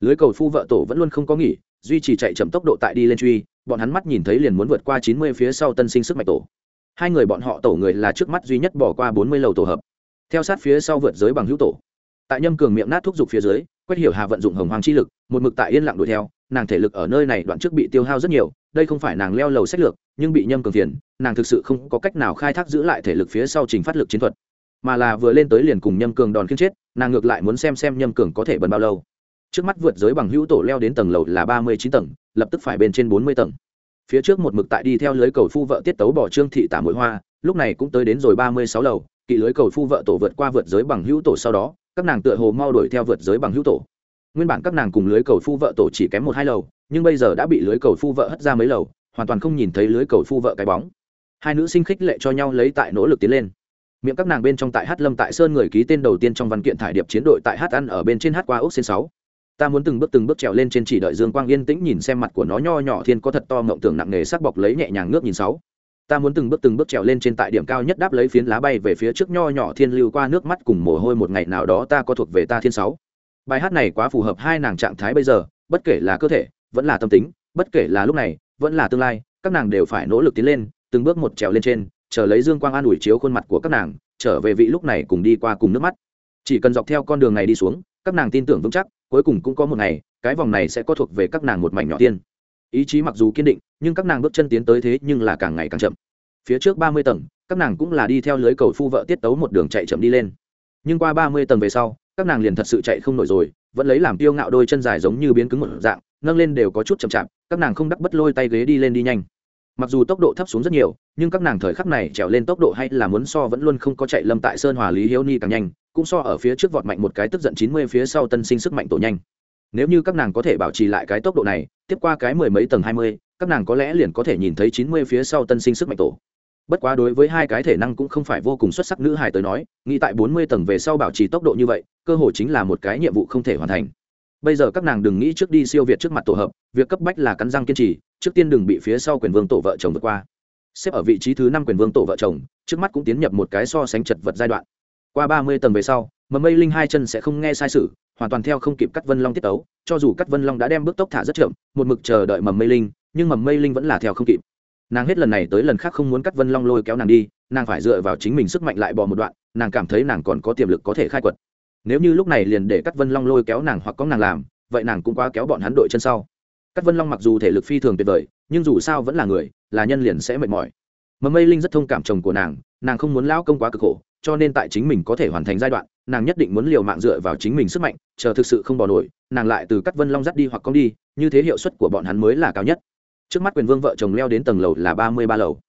Lưới cầu phu vợ tổ vẫn luôn không có nghỉ, duy trì chạy chậm tốc độ tại đi lên truy, bọn hắn mắt nhìn thấy liền muốn vượt qua chín mươi phía sau tân sinh sức mạnh tổ. Hai người bọn họ tổ người là trước mắt duy nhất bỏ qua bốn mươi lầu tổ hợp. Theo sát phía sau vượt giới bằng hữu tổ. Tại nhâm cường miệng nát thúc giục phía dưới quét hiểu hà vận dụng hồng hoàng chi lực, một mực tại yên lặng đuổi theo, nàng thể lực ở nơi này đoạn trước bị tiêu hao rất nhiều, đây không phải nàng leo lầu sách lược, nhưng bị nhâm cường phiền, nàng thực sự không có cách nào khai thác giữ lại thể lực phía sau trình phát lực chiến thuật mà là vừa lên tới liền cùng nhâm cường đòn khiên chết, nàng ngược lại muốn xem xem nhâm cường có thể bần bao lâu. Trước mắt vượt giới bằng hữu tổ leo đến tầng lầu là ba mươi chín tầng, lập tức phải bên trên bốn mươi tầng. Phía trước một mực tại đi theo lưới cầu phu vợ tiết tấu bỏ trương thị tả mũi hoa, lúc này cũng tới đến rồi ba mươi sáu lầu, kỵ lưới cầu phu vợ tổ vượt qua vượt giới bằng hữu tổ sau đó, các nàng tựa hồ mau đuổi theo vượt giới bằng hữu tổ. Nguyên bản các nàng cùng lưới cầu phu vợ tổ chỉ kém một hai lầu, nhưng bây giờ đã bị lưới cầu phu vợ hất ra mấy lầu, hoàn toàn không nhìn thấy lưới cầu phu vợ cái bóng. Hai nữ sinh khích lệ cho nhau lấy tại nỗ lực tiến lên miệng các nàng bên trong tại hát lâm tại sơn người ký tên đầu tiên trong văn kiện thải điệp chiến đội tại hát ăn ở bên trên hát qua ốc xên sáu. Ta muốn từng bước từng bước trèo lên trên chỉ đợi dương quang yên tĩnh nhìn xem mặt của nó nho nhỏ thiên có thật to mộng tưởng nặng nề sắc bọc lấy nhẹ nhàng ngước nhìn sáu. Ta muốn từng bước từng bước trèo lên trên tại điểm cao nhất đáp lấy phiến lá bay về phía trước nho nhỏ thiên lưu qua nước mắt cùng mồ hôi một ngày nào đó ta có thuộc về ta thiên sáu. Bài hát này quá phù hợp hai nàng trạng thái bây giờ, bất kể là cơ thể, vẫn là tâm tính, bất kể là lúc này, vẫn là tương lai, các nàng đều phải nỗ lực tiến lên, từng bước một trèo lên trên chờ lấy dương quang an ủi chiếu khuôn mặt của các nàng, trở về vị lúc này cùng đi qua cùng nước mắt. Chỉ cần dọc theo con đường này đi xuống, các nàng tin tưởng vững chắc, cuối cùng cũng có một ngày, cái vòng này sẽ có thuộc về các nàng một mảnh nhỏ tiên. Ý chí mặc dù kiên định, nhưng các nàng bước chân tiến tới thế nhưng là càng ngày càng chậm. Phía trước ba mươi tầng, các nàng cũng là đi theo lưới cầu phu vợ tiết tấu một đường chạy chậm đi lên. Nhưng qua ba mươi tầng về sau, các nàng liền thật sự chạy không nổi rồi, vẫn lấy làm tiêu ngạo đôi chân dài giống như biến cứng một dạng, nâng lên đều có chút chậm chạp, các nàng không đắc bất lôi tay ghế đi lên đi nhanh mặc dù tốc độ thấp xuống rất nhiều, nhưng các nàng thời khắc này trèo lên tốc độ hay là muốn so vẫn luôn không có chạy lâm tại sơn hòa lý hiếu ni càng nhanh, cũng so ở phía trước vọt mạnh một cái tức giận chín mươi phía sau tân sinh sức mạnh tổ nhanh. Nếu như các nàng có thể bảo trì lại cái tốc độ này, tiếp qua cái mười mấy tầng hai mươi, các nàng có lẽ liền có thể nhìn thấy chín mươi phía sau tân sinh sức mạnh tổ. Bất quá đối với hai cái thể năng cũng không phải vô cùng xuất sắc nữ hài tới nói, nghĩ tại bốn mươi tầng về sau bảo trì tốc độ như vậy, cơ hội chính là một cái nhiệm vụ không thể hoàn thành bây giờ các nàng đừng nghĩ trước đi siêu việt trước mặt tổ hợp, việc cấp bách là cắn răng kiên trì, trước tiên đừng bị phía sau quyền vương tổ vợ chồng vượt qua. Xếp ở vị trí thứ năm quyền vương tổ vợ chồng, trước mắt cũng tiến nhập một cái so sánh chật vật giai đoạn. Qua ba mươi tầng về sau mầm mây linh hai chân sẽ không nghe sai sự, hoàn toàn theo không kịp cắt vân long tiết tấu, cho dù cắt vân long đã đem bước tốc thả rất chậm, một mực chờ đợi mầm mây linh, nhưng mầm mây linh vẫn là theo không kịp. Nàng hết lần này tới lần khác không muốn cắt vân long lôi kéo nàng đi, nàng phải dựa vào chính mình sức mạnh lại bỏ một đoạn, nàng cảm thấy nàng còn có tiềm lực có thể khai quật nếu như lúc này liền để cắt vân long lôi kéo nàng hoặc có nàng làm, vậy nàng cũng quá kéo bọn hắn đội chân sau. Cắt vân long mặc dù thể lực phi thường tuyệt vời, nhưng dù sao vẫn là người, là nhân liền sẽ mệt mỏi. Mầm mây linh rất thông cảm chồng của nàng nàng không muốn lão công quá cực khổ, cho nên tại chính mình có thể hoàn thành giai đoạn, nàng nhất định muốn liều mạng dựa vào chính mình sức mạnh, chờ thực sự không bỏ nổi, nàng lại từ cắt vân long dắt đi hoặc con đi, như thế hiệu suất của bọn hắn mới là cao nhất. Trước mắt quyền vương vợ chồng leo đến tầng lầu là ba mươi ba lầu.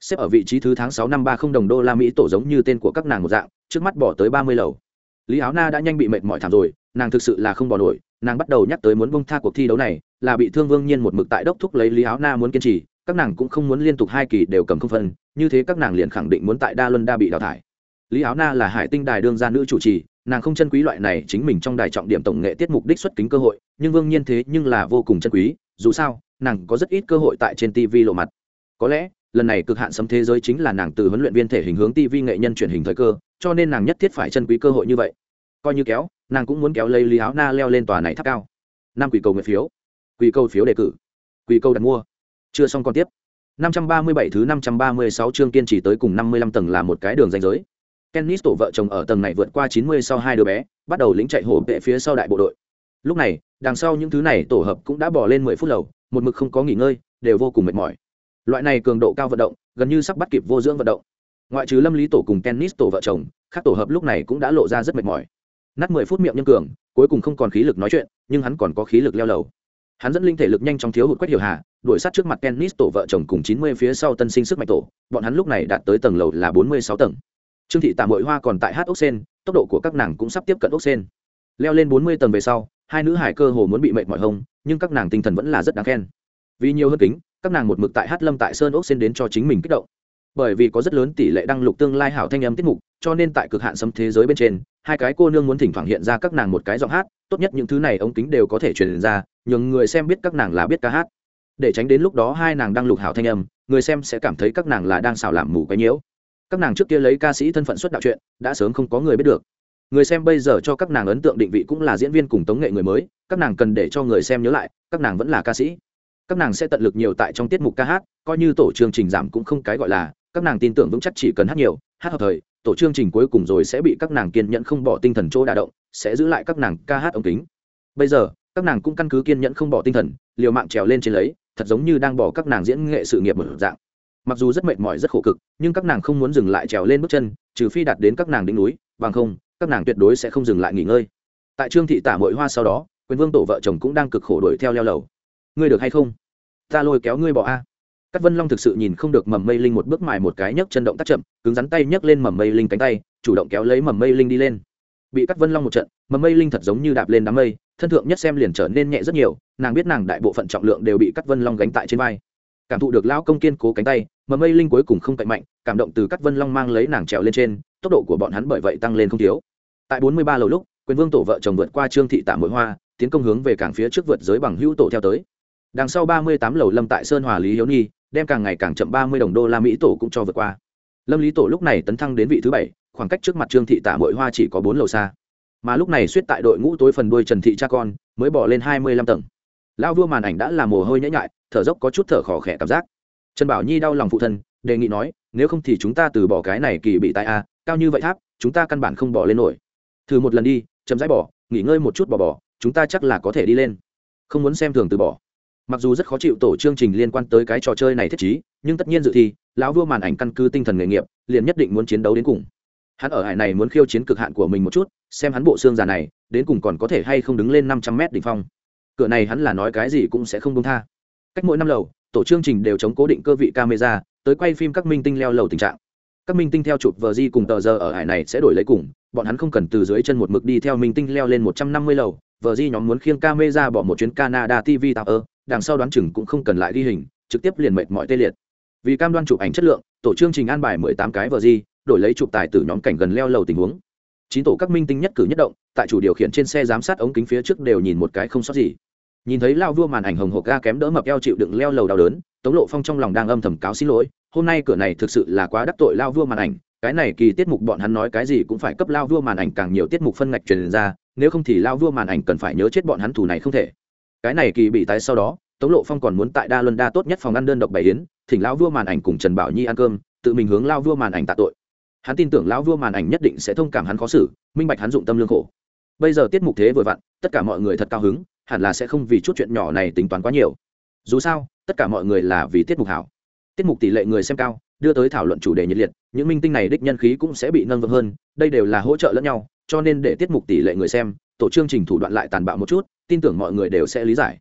Xếp ở vị trí thứ tháng sáu năm ba không đồng đô la mỹ tổ giống như tên của các nàng một dạng, trước mắt bỏ tới ba mươi lầu lý áo na đã nhanh bị mệt mỏi thảm rồi, nàng thực sự là không bỏ nổi, nàng bắt đầu nhắc tới muốn bông tha cuộc thi đấu này, là bị thương vương nhiên một mực tại đốc thúc lấy lý áo na muốn kiên trì, các nàng cũng không muốn liên tục hai kỳ đều cầm không phân, như thế các nàng liền khẳng định muốn tại đa luân đa bị đào thải. Lý áo na là hải tinh đài đương gia nữ chủ trì, nàng không chân quý loại này chính mình trong đài trọng điểm tổng nghệ tiết mục đích xuất kính cơ hội, nhưng vương nhiên thế nhưng là vô cùng chân quý, dù sao, nàng có rất ít cơ hội tại trên tv lộ mặt. Có lẽ, lần này cực hạn sấm thế giới chính là nàng từ huấn luyện viên thể hình hướng tv nghệ nhân truyền hình thời cơ, cho nên nàng nhất thiết phải chân quý cơ hội như vậy coi như kéo nàng cũng muốn kéo lấy lý áo na leo lên tòa này tháp cao năm quỷ cầu nguyện phiếu quỷ cầu phiếu đề cử quỷ cầu đặt mua chưa xong còn tiếp 537 thứ 536 chương kiên trì tới cùng 55 tầng là một cái đường ranh giới Kennis tổ vợ chồng ở tầng này vượt qua 90 sau hai đứa bé, bắt đầu lĩnh chạy hổ vệ phía sau đại bộ đội. Lúc này, đằng sau những thứ này tổ hợp cũng đã bỏ lên 10 phút lầu, một mực không có nghỉ ngơi, đều vô cùng mệt mỏi. Loại này cường độ cao vận động, gần như sắp bắt kịp vô dưỡng vận động. Ngoại trừ Lâm Lý tổ cùng Kennis tổ vợ chồng, các tổ hợp lúc này cũng đã lộ ra rất mệt mỏi. Nát 10 phút miệng nhân cường, cuối cùng không còn khí lực nói chuyện, nhưng hắn còn có khí lực leo lầu. Hắn dẫn linh thể lực nhanh chóng thiếu hụt quét hiểu hà, đuổi sát trước mặt Kennis tổ vợ chồng cùng 90 phía sau tân sinh sức mạnh tổ, bọn hắn lúc này đạt tới tầng lầu là 46 tầng. Trương thị tạm hội hoa còn tại hát ốc sen tốc độ của các nàng cũng sắp tiếp cận ốc sen. Leo lên bốn mươi tầng về sau hai nữ hải cơ hồ muốn bị mệt mỏi hông nhưng các nàng tinh thần vẫn là rất đáng khen. Vì nhiều hơn kính các nàng một mực tại hát lâm tại sơn ốc sen đến cho chính mình kích động. Bởi vì có rất lớn tỷ lệ đăng lục tương lai hảo thanh âm tiết mục cho nên tại cực hạn sấm thế giới bên trên hai cái cô nương muốn thỉnh thoảng hiện ra các nàng một cái giọng hát, tốt nhất những thứ này ống kính đều có thể truyền ra, nhường người xem biết các nàng là biết ca hát. Để tránh đến lúc đó hai nàng đang lục hảo thanh âm, người xem sẽ cảm thấy các nàng là đang xào làm mù cái nhiễu. Các nàng trước kia lấy ca sĩ thân phận xuất đạo chuyện, đã sớm không có người biết được. Người xem bây giờ cho các nàng ấn tượng định vị cũng là diễn viên cùng tống nghệ người mới, các nàng cần để cho người xem nhớ lại, các nàng vẫn là ca sĩ. Các nàng sẽ tận lực nhiều tại trong tiết mục ca hát, coi như tổ chương trình giảm cũng không cái gọi là, các nàng tin tưởng vững chắc chỉ cần hát nhiều hát hợp thời, tổ chương trình cuối cùng rồi sẽ bị các nàng kiên nhẫn không bỏ tinh thần chỗ đà động, sẽ giữ lại các nàng ca hát ống kính. Bây giờ, các nàng cũng căn cứ kiên nhẫn không bỏ tinh thần, liều mạng trèo lên trên lấy, thật giống như đang bỏ các nàng diễn nghệ sự nghiệp một dạng. Mặc dù rất mệt mỏi, rất khổ cực, nhưng các nàng không muốn dừng lại trèo lên bước chân, trừ phi đạt đến các nàng đỉnh núi, bằng không, các nàng tuyệt đối sẽ không dừng lại nghỉ ngơi. Tại trương thị tả mội hoa sau đó, quyền vương tổ vợ chồng cũng đang cực khổ đuổi theo leo lầu. Ngươi được hay không? Ta lôi kéo ngươi bỏ a. Cát Vân Long thực sự nhìn không được Mầm Mây Linh một bước mài một cái nhấc chân động tác chậm, cứng rắn tay nhấc lên Mầm Mây Linh cánh tay, chủ động kéo lấy Mầm Mây Linh đi lên. Bị Cát Vân Long một trận, Mầm Mây Linh thật giống như đạp lên đám mây, thân thượng nhất xem liền trở nên nhẹ rất nhiều, nàng biết nàng đại bộ phận trọng lượng đều bị Cát Vân Long gánh tại trên vai. Cảm thụ được lão công kiên cố cánh tay, Mầm mây linh cuối cùng không cạnh mạnh cảm động từ Cát vân long mang lấy nàng trèo lên trên tốc độ của bọn hắn bởi vậy tăng lên không thiếu tại bốn mươi ba lầu lúc quyền vương tổ vợ chồng vượt qua trương thị tạ mỗi hoa tiến công hướng về cảng phía trước vượt giới bằng hữu tổ theo tới đằng sau ba mươi tám lầu lâm tại sơn hòa lý hiếu nhi đem càng ngày càng chậm ba mươi đồng đô la mỹ tổ cũng cho vượt qua. Lâm lý tổ lúc này tấn thăng đến vị thứ bảy, khoảng cách trước mặt trương thị tạ mội hoa chỉ có bốn lầu xa. Mà lúc này suýt tại đội ngũ tối phần đuôi trần thị cha con, mới bỏ lên hai mươi lăm tầng. Lão vua màn ảnh đã làm mồ hôi nhễ nhại, thở dốc có chút thở khó khẽ cảm giác. Trần bảo nhi đau lòng phụ thân, đề nghị nói, nếu không thì chúng ta từ bỏ cái này kỳ bị tai a, cao như vậy tháp, chúng ta căn bản không bỏ lên nổi. Thử một lần đi chấm dãi bỏ, nghỉ ngơi một chút bỏ bỏ, chúng ta chắc là có thể đi lên. Không muốn xem thường từ bỏ mặc dù rất khó chịu tổ chương trình liên quan tới cái trò chơi này thiết chí nhưng tất nhiên dự thi, lão vua màn ảnh căn cứ tinh thần nghề nghiệp, liền nhất định muốn chiến đấu đến cùng. Hắn ở hải này muốn khiêu chiến cực hạn của mình một chút, xem hắn bộ xương già này, đến cùng còn có thể hay không đứng lên năm trăm mét đỉnh phong. Cửa này hắn là nói cái gì cũng sẽ không công tha. Cách mỗi năm lầu, tổ chương trình đều chống cố định cơ vị camera, tới quay phim các minh tinh leo lầu tình trạng. Các minh tinh theo chụp vờ di cùng tờ giờ ở hải này sẽ đổi lấy cùng, bọn hắn không cần từ dưới chân một mực đi theo minh tinh leo lên một trăm năm mươi lầu, vờ di nhóm muốn khiêng camera bỏ một chuyến canada tv tạo ơ đằng sau đoán chừng cũng không cần lại ghi hình, trực tiếp liền mệt mọi tê liệt. Vì cam đoan chụp ảnh chất lượng, tổ chương trình an bài mười tám cái vờ di đổi lấy chụp tài từ nhóm cảnh gần leo lầu tình huống. Chín tổ các minh tinh nhất cử nhất động, tại chủ điều khiển trên xe giám sát ống kính phía trước đều nhìn một cái không sót gì. Nhìn thấy lao vua màn ảnh hồng hộp ga kém đỡ mập eo chịu đựng leo lầu đau đớn, tống lộ phong trong lòng đang âm thầm cáo xin lỗi, hôm nay cửa này thực sự là quá đắc tội lao vua màn ảnh, cái này kỳ tiết mục bọn hắn nói cái gì cũng phải cấp lao vua màn ảnh càng nhiều tiết mục phân ngạch truyền ra, nếu không thì lao vua màn ảnh cần phải nhớ chết bọn hắn thủ này không thể cái này kỳ bị tái sau đó, tống lộ phong còn muốn tại đa luân đa tốt nhất phòng ăn đơn độc bảy yến, thỉnh lao vua màn ảnh cùng trần bảo nhi ăn cơm, tự mình hướng lao vua màn ảnh tạ tội. Hắn tin tưởng lão vua màn ảnh nhất định sẽ thông cảm hắn khó xử, minh bạch hắn dụng tâm lương khổ. Bây giờ tiết mục thế vừa vặn, tất cả mọi người thật cao hứng, hẳn là sẽ không vì chút chuyện nhỏ này tính toán quá nhiều. Dù sao, tất cả mọi người là vì tiết mục hảo. Tiết mục tỷ lệ người xem cao, đưa tới thảo luận chủ đề nhiệt liệt, những minh tinh này đích nhân khí cũng sẽ bị nâng vững hơn, đây đều là hỗ trợ lẫn nhau, cho nên để tiết mục tỷ lệ người xem, tổ chương trình thủ đoạn lại tàn bạo một chút tin tưởng mọi người đều sẽ lý giải.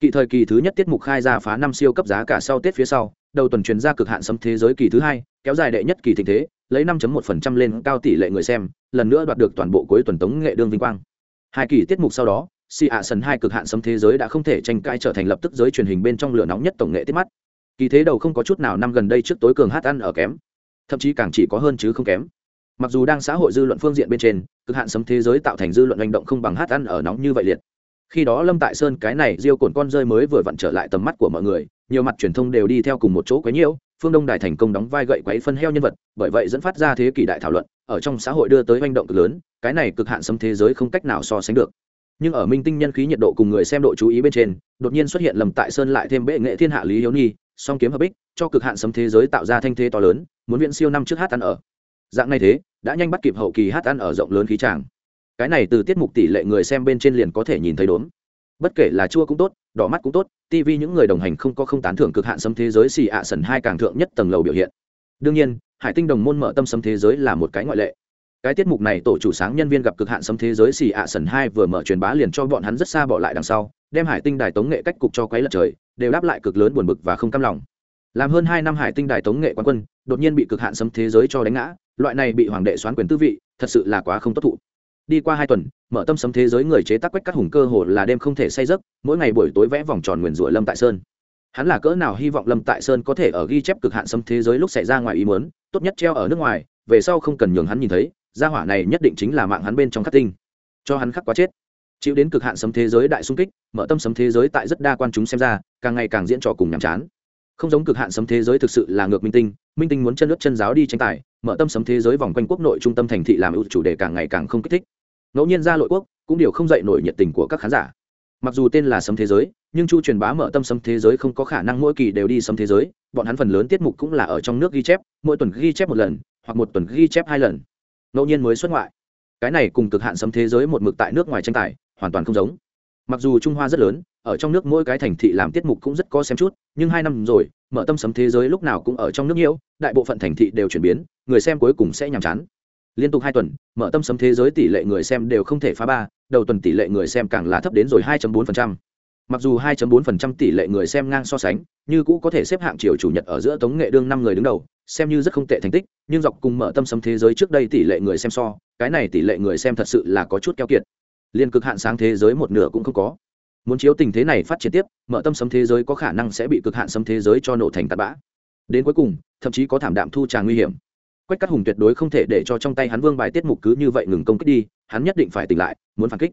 Kỳ thời kỳ thứ nhất tiết mục khai ra phá năm siêu cấp giá cả sau tết phía sau, đầu tuần truyền ra cực hạn xâm thế giới kỳ thứ hai, kéo dài đệ nhất kỳ tình thế, lấy 5.1% lên cao tỷ lệ người xem, lần nữa đoạt được toàn bộ cuối tuần tống nghệ đương vinh quang. Hai kỳ tiết mục sau đó si ạ sần hai cực hạn xâm thế giới đã không thể tranh cãi trở thành lập tức giới truyền hình bên trong lửa nóng nhất tổng nghệ tiết mắt. Kỳ thế đầu không có chút nào năm gần đây trước tối cường hát ăn ở kém, thậm chí càng chỉ có hơn chứ không kém. Mặc dù đang xã hội dư luận phương diện bên trên, cực hạn sấm thế giới tạo thành dư luận hành động không bằng hát ăn ở nóng như vậy liệt khi đó lâm tại sơn cái này diêu cồn con rơi mới vừa vặn trở lại tầm mắt của mọi người, nhiều mặt truyền thông đều đi theo cùng một chỗ quấy nhiễu, phương đông đài thành công đóng vai gậy quấy phân heo nhân vật, bởi vậy dẫn phát ra thế kỷ đại thảo luận, ở trong xã hội đưa tới manh động cực lớn, cái này cực hạn xâm thế giới không cách nào so sánh được. Nhưng ở minh tinh nhân khí nhiệt độ cùng người xem độ chú ý bên trên, đột nhiên xuất hiện lầm tại sơn lại thêm bệ nghệ thiên hạ lý hiếu nhi, song kiếm hợp bích, cho cực hạn xâm thế giới tạo ra thanh thế to lớn, muốn viện siêu năm trước hát ăn ở. Dạng này thế, đã nhanh bắt kịp hậu kỳ hát ăn ở rộng lớn khí tràng cái này từ tiết mục tỷ lệ người xem bên trên liền có thể nhìn thấy đốn bất kể là chua cũng tốt, đỏ mắt cũng tốt tv những người đồng hành không có không tán thưởng cực hạn sấm thế giới xì ạ sần hai càng thượng nhất tầng lầu biểu hiện. Đương nhiên, hải tinh đồng môn mở tâm sấm thế giới là một cái ngoại lệ. Cái tiết mục này tổ chủ sáng nhân viên gặp cực hạn sấm thế giới xì ạ sần hai vừa mở truyền bá liền cho bọn hắn rất xa bỏ lại đằng sau, đem hải tinh đài tống nghệ cách cục cho quấy lật trời, đều đáp lại cực lớn buồn bực và không cam lòng. Làm hơn hai năm hải tinh đài tống nghệ quán quân, đột nhiên bị cực hạn sấm thế giới cho đánh ngã, loại này bị hoàng đệ xoán quyền tư vị, thật sự là quá không tốt thụ đi qua hai tuần, mở tâm sấm thế giới người chế tác quách cắt hùng cơ hồ là đêm không thể say giấc, mỗi ngày buổi tối vẽ vòng tròn nguyền rủa lâm tại sơn. Hắn là cỡ nào hy vọng lâm tại sơn có thể ở ghi chép cực hạn sấm thế giới lúc xảy ra ngoài ý muốn, tốt nhất treo ở nước ngoài, về sau không cần nhường hắn nhìn thấy, gia hỏa này nhất định chính là mạng hắn bên trong khắc tinh. Cho hắn khắc quá chết. Chịu đến cực hạn sấm thế giới đại sung kích, mở tâm sấm thế giới tại rất đa quan chúng xem ra, càng ngày càng diễn trò cùng nhàm chán. Không giống cực hạn sấm thế giới thực sự là ngược minh tinh minh tinh muốn chân nước chân giáo đi tranh tài, mở tâm sấm thế giới vòng quanh quốc nội trung tâm thành thị làm ưu chủ đề càng ngày càng không kích thích ngẫu nhiên ra lội quốc cũng điều không dậy nổi nhiệt tình của các khán giả. Mặc dù tên là sấm thế giới, nhưng chu truyền bá mở tâm sấm thế giới không có khả năng mỗi kỳ đều đi sấm thế giới, bọn hắn phần lớn tiết mục cũng là ở trong nước ghi chép, mỗi tuần ghi chép một lần, hoặc một tuần ghi chép hai lần. Ngẫu nhiên mới xuất ngoại. Cái này cùng cực hạn sấm thế giới một mực tại nước ngoài tranh tài, hoàn toàn không giống. Mặc dù trung hoa rất lớn, ở trong nước mỗi cái thành thị làm tiết mục cũng rất có xem chút, nhưng hai năm rồi, mở tâm sấm thế giới lúc nào cũng ở trong nước nhiễu đại bộ phận thành thị đều chuyển biến, người xem cuối cùng sẽ nhàm chán liên tục hai tuần, mở tâm sấm thế giới tỷ lệ người xem đều không thể phá ba, đầu tuần tỷ lệ người xem càng là thấp đến rồi 2.4%. mặc dù 2.4% tỷ lệ người xem ngang so sánh, như cũ có thể xếp hạng chiều chủ nhật ở giữa tống nghệ đương năm người đứng đầu, xem như rất không tệ thành tích, nhưng dọc cùng mở tâm sấm thế giới trước đây tỷ lệ người xem so, cái này tỷ lệ người xem thật sự là có chút keo kiệt. Liên cực hạn sáng thế giới một nửa cũng không có. Muốn chiếu tình thế này phát triển tiếp, mở tâm sấm thế giới có khả năng sẽ bị cực hạn sấm thế giới cho nổ thành tạt bã. Đến cuối cùng, thậm chí có thảm đạm thu tràng nguy hiểm quách cắt hùng tuyệt đối không thể để cho trong tay hắn vương bài tiết mục cứ như vậy ngừng công kích đi, hắn nhất định phải tỉnh lại, muốn phản kích.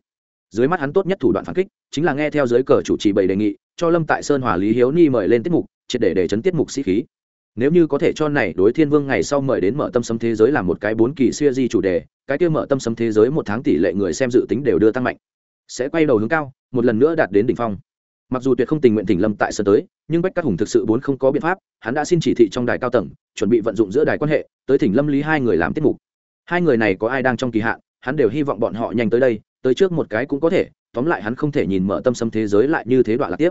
Dưới mắt hắn tốt nhất thủ đoạn phản kích chính là nghe theo giới cờ chủ trì bảy đề nghị, cho lâm tại sơn hòa lý hiếu ni mời lên tiết mục, triệt để để chấn tiết mục sĩ khí. Nếu như có thể cho này đối thiên vương ngày sau mời đến mở tâm sấm thế giới làm một cái bốn kỳ siêu di chủ đề, cái kia mở tâm sấm thế giới một tháng tỷ lệ người xem dự tính đều đưa tăng mạnh. Sẽ quay đầu hướng cao, một lần nữa đạt đến đỉnh phong mặc dù tuyệt không tình nguyện thỉnh lâm tại sân tới, nhưng bách cát hùng thực sự bốn không có biện pháp, hắn đã xin chỉ thị trong đài cao tầng, chuẩn bị vận dụng giữa đài quan hệ, tới thỉnh lâm lý hai người làm tiết mục. Hai người này có ai đang trong kỳ hạn, hắn đều hy vọng bọn họ nhanh tới đây, tới trước một cái cũng có thể, tóm lại hắn không thể nhìn mở tâm Sâm thế giới lại như thế đoạn là tiếp.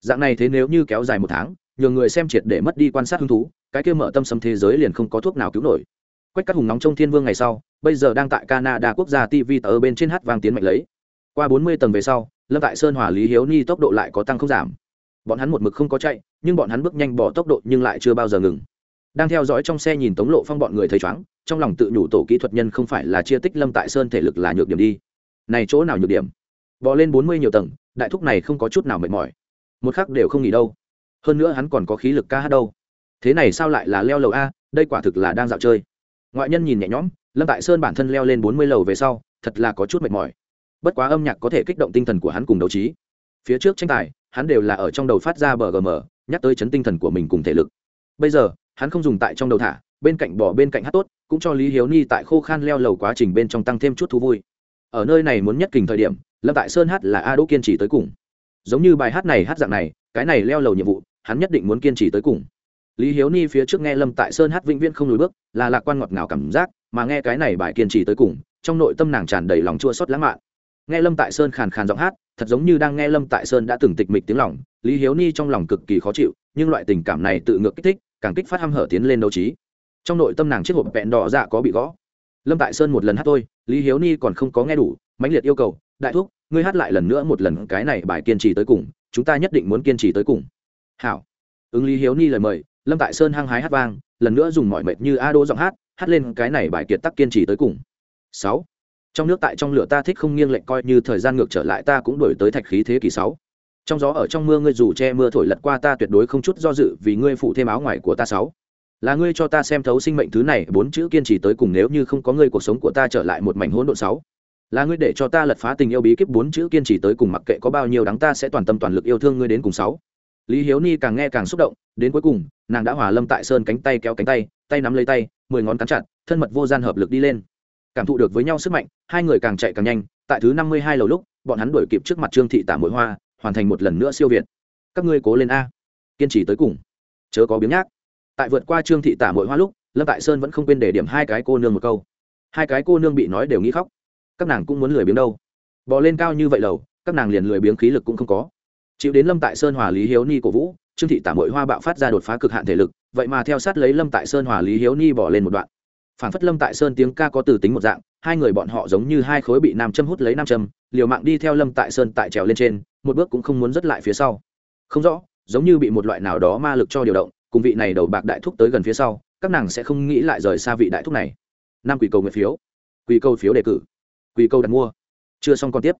Dạng này thế nếu như kéo dài một tháng nhường người xem triệt để mất đi quan sát hứng thú, cái kia mở tâm Sâm thế giới liền không có thuốc nào cứu nổi. Quách Cát hùng nóng trong thiên vương ngày sau, bây giờ đang tại canada quốc gia tv ở bên trên hát vang tiến mạnh lấy. Qua bốn mươi tầng về sau lâm tại sơn hòa lý hiếu ni tốc độ lại có tăng không giảm. Bọn hắn một mực không có chạy, nhưng bọn hắn bước nhanh bỏ tốc độ nhưng lại chưa bao giờ ngừng. Đang theo dõi trong xe nhìn tống lộ phong bọn người thấy chóng, trong lòng tự nhủ tổ kỹ thuật nhân không phải là chia tích lâm tại sơn thể lực là nhược điểm đi. Này chỗ nào nhược điểm? Bỏ lên bốn mươi nhiều tầng, đại thúc này không có chút nào mệt mỏi. Một khắc đều không nghỉ đâu. Hơn nữa hắn còn có khí lực ca hát đâu. Thế này sao lại là leo lầu a, đây quả thực là đang dạo chơi. Ngoại nhân nhìn nhẹ nhõm, lâm tại sơn bản thân leo lên bốn mươi lầu về sau, thật là có chút mệt mỏi bất quá âm nhạc có thể kích động tinh thần của hắn cùng đấu trí. Phía trước tranh tài, hắn đều là ở trong đầu phát ra bờ gm nhắc tới chấn tinh thần của mình cùng thể lực. Bây giờ, hắn không dùng tại trong đầu thả, bên cạnh bỏ bên cạnh hát tốt, cũng cho lý hiếu ni tại khô khan leo lầu quá trình bên trong tăng thêm chút thú vui. Ở nơi này muốn nhất kình thời điểm, lâm tại sơn hát là a đỗ kiên trì tới cùng. Giống như bài hát này hát dạng này, cái này leo lầu nhiệm vụ, hắn nhất định muốn kiên trì tới cùng. Lý hiếu ni phía trước nghe lâm tại sơn hát vĩnh viễn không lùi bước, là lạc quan ngọt ngào cảm giác, mà nghe cái này bài kiên trì tới cùng, trong nội tâm nàng tràn đầy lòng chua xót lãng mạn nghe lâm tại sơn khàn khàn giọng hát, thật giống như đang nghe lâm tại sơn đã từng tịch mịch tiếng lòng, lý hiếu ni trong lòng cực kỳ khó chịu, nhưng loại tình cảm này tự ngược kích thích, càng kích phát h hở tiến lên đấu trí. Trong nội tâm nàng chiếc hộp vẹn đỏ dạ có bị gõ. Lâm tại sơn một lần hát tôi lý hiếu ni còn không có nghe đủ, mãnh liệt yêu cầu, đại thúc, ngươi hát lại lần nữa một lần, cái này bài kiên trì tới cùng, chúng ta nhất định muốn kiên trì tới cùng. Hảo. Ứng lý hiếu ni lời mời, lâm tại sơn hăng hái hát vang, lần nữa dùng mọi mệt như a đô giọng hát hát lên cái này bài kiệt tắc kiên trì tới cùng. Sáu trong nước tại trong lửa ta thích không nghiêng lệnh coi như thời gian ngược trở lại ta cũng đổi tới thạch khí thế kỷ sáu. Trong gió ở trong mưa ngươi dù che mưa thổi lật qua ta tuyệt đối không chút do dự vì ngươi phụ thêm áo ngoài của ta sáu. Là ngươi cho ta xem thấu sinh mệnh thứ này, bốn chữ kiên trì tới cùng nếu như không có ngươi cuộc sống của ta trở lại một mảnh hỗn độn sáu. Là ngươi để cho ta lật phá tình yêu bí kíp bốn chữ kiên trì tới cùng mặc kệ có bao nhiêu đáng ta sẽ toàn tâm toàn lực yêu thương ngươi đến cùng sáu. Lý hiếu ni càng nghe càng xúc động, đến cuối cùng, nàng đã hòa lâm tại sơn cánh tay kéo cánh tay tay nắm lấy tay, mười ngón cắn chặt, thân mật vô gian hợp lực đi lên. Cảm thụ được với nhau sức mạnh hai người càng chạy càng nhanh, tại thứ năm mươi hai lầu lúc, bọn hắn đuổi kịp trước mặt trương thị tả mũi hoa, hoàn thành một lần nữa siêu việt. Các ngươi cố lên a. Kiên trì tới cùng. Chớ có biếng nhác. Tại vượt qua trương thị tả mũi hoa lúc, lâm tại sơn vẫn không quên để điểm hai cái cô nương một câu. Hai cái cô nương bị nói đều nghĩ khóc. Các nàng cũng muốn lười biếng đâu. Bò lên cao như vậy lầu, các nàng liền lười biếng khí lực cũng không có. Chịu đến lâm tại sơn hòa lý hiếu ni cổ vũ, trương thị tả mội hoa bạo phát ra đột phá cực hạn thể lực, vậy mà theo sát lấy lâm tại sơn hòa lý hiếu ni bỏ lên một đoạn phản phất lâm tại sơn tiếng ca có từ tính một dạng, hai người bọn họ giống như hai khối bị nam châm hút lấy nam châm, liều mạng đi theo lâm tại sơn tại trèo lên trên, một bước cũng không muốn dứt lại phía sau. Không rõ, giống như bị một loại nào đó ma lực cho điều động, cùng vị này đầu bạc đại thúc tới gần phía sau, các nàng sẽ không nghĩ lại rời xa vị đại thúc này. Năm quỷ cầu nguyện phiếu. Quỷ câu phiếu đề cử. Quỷ câu đặt mua. Chưa xong còn tiếp.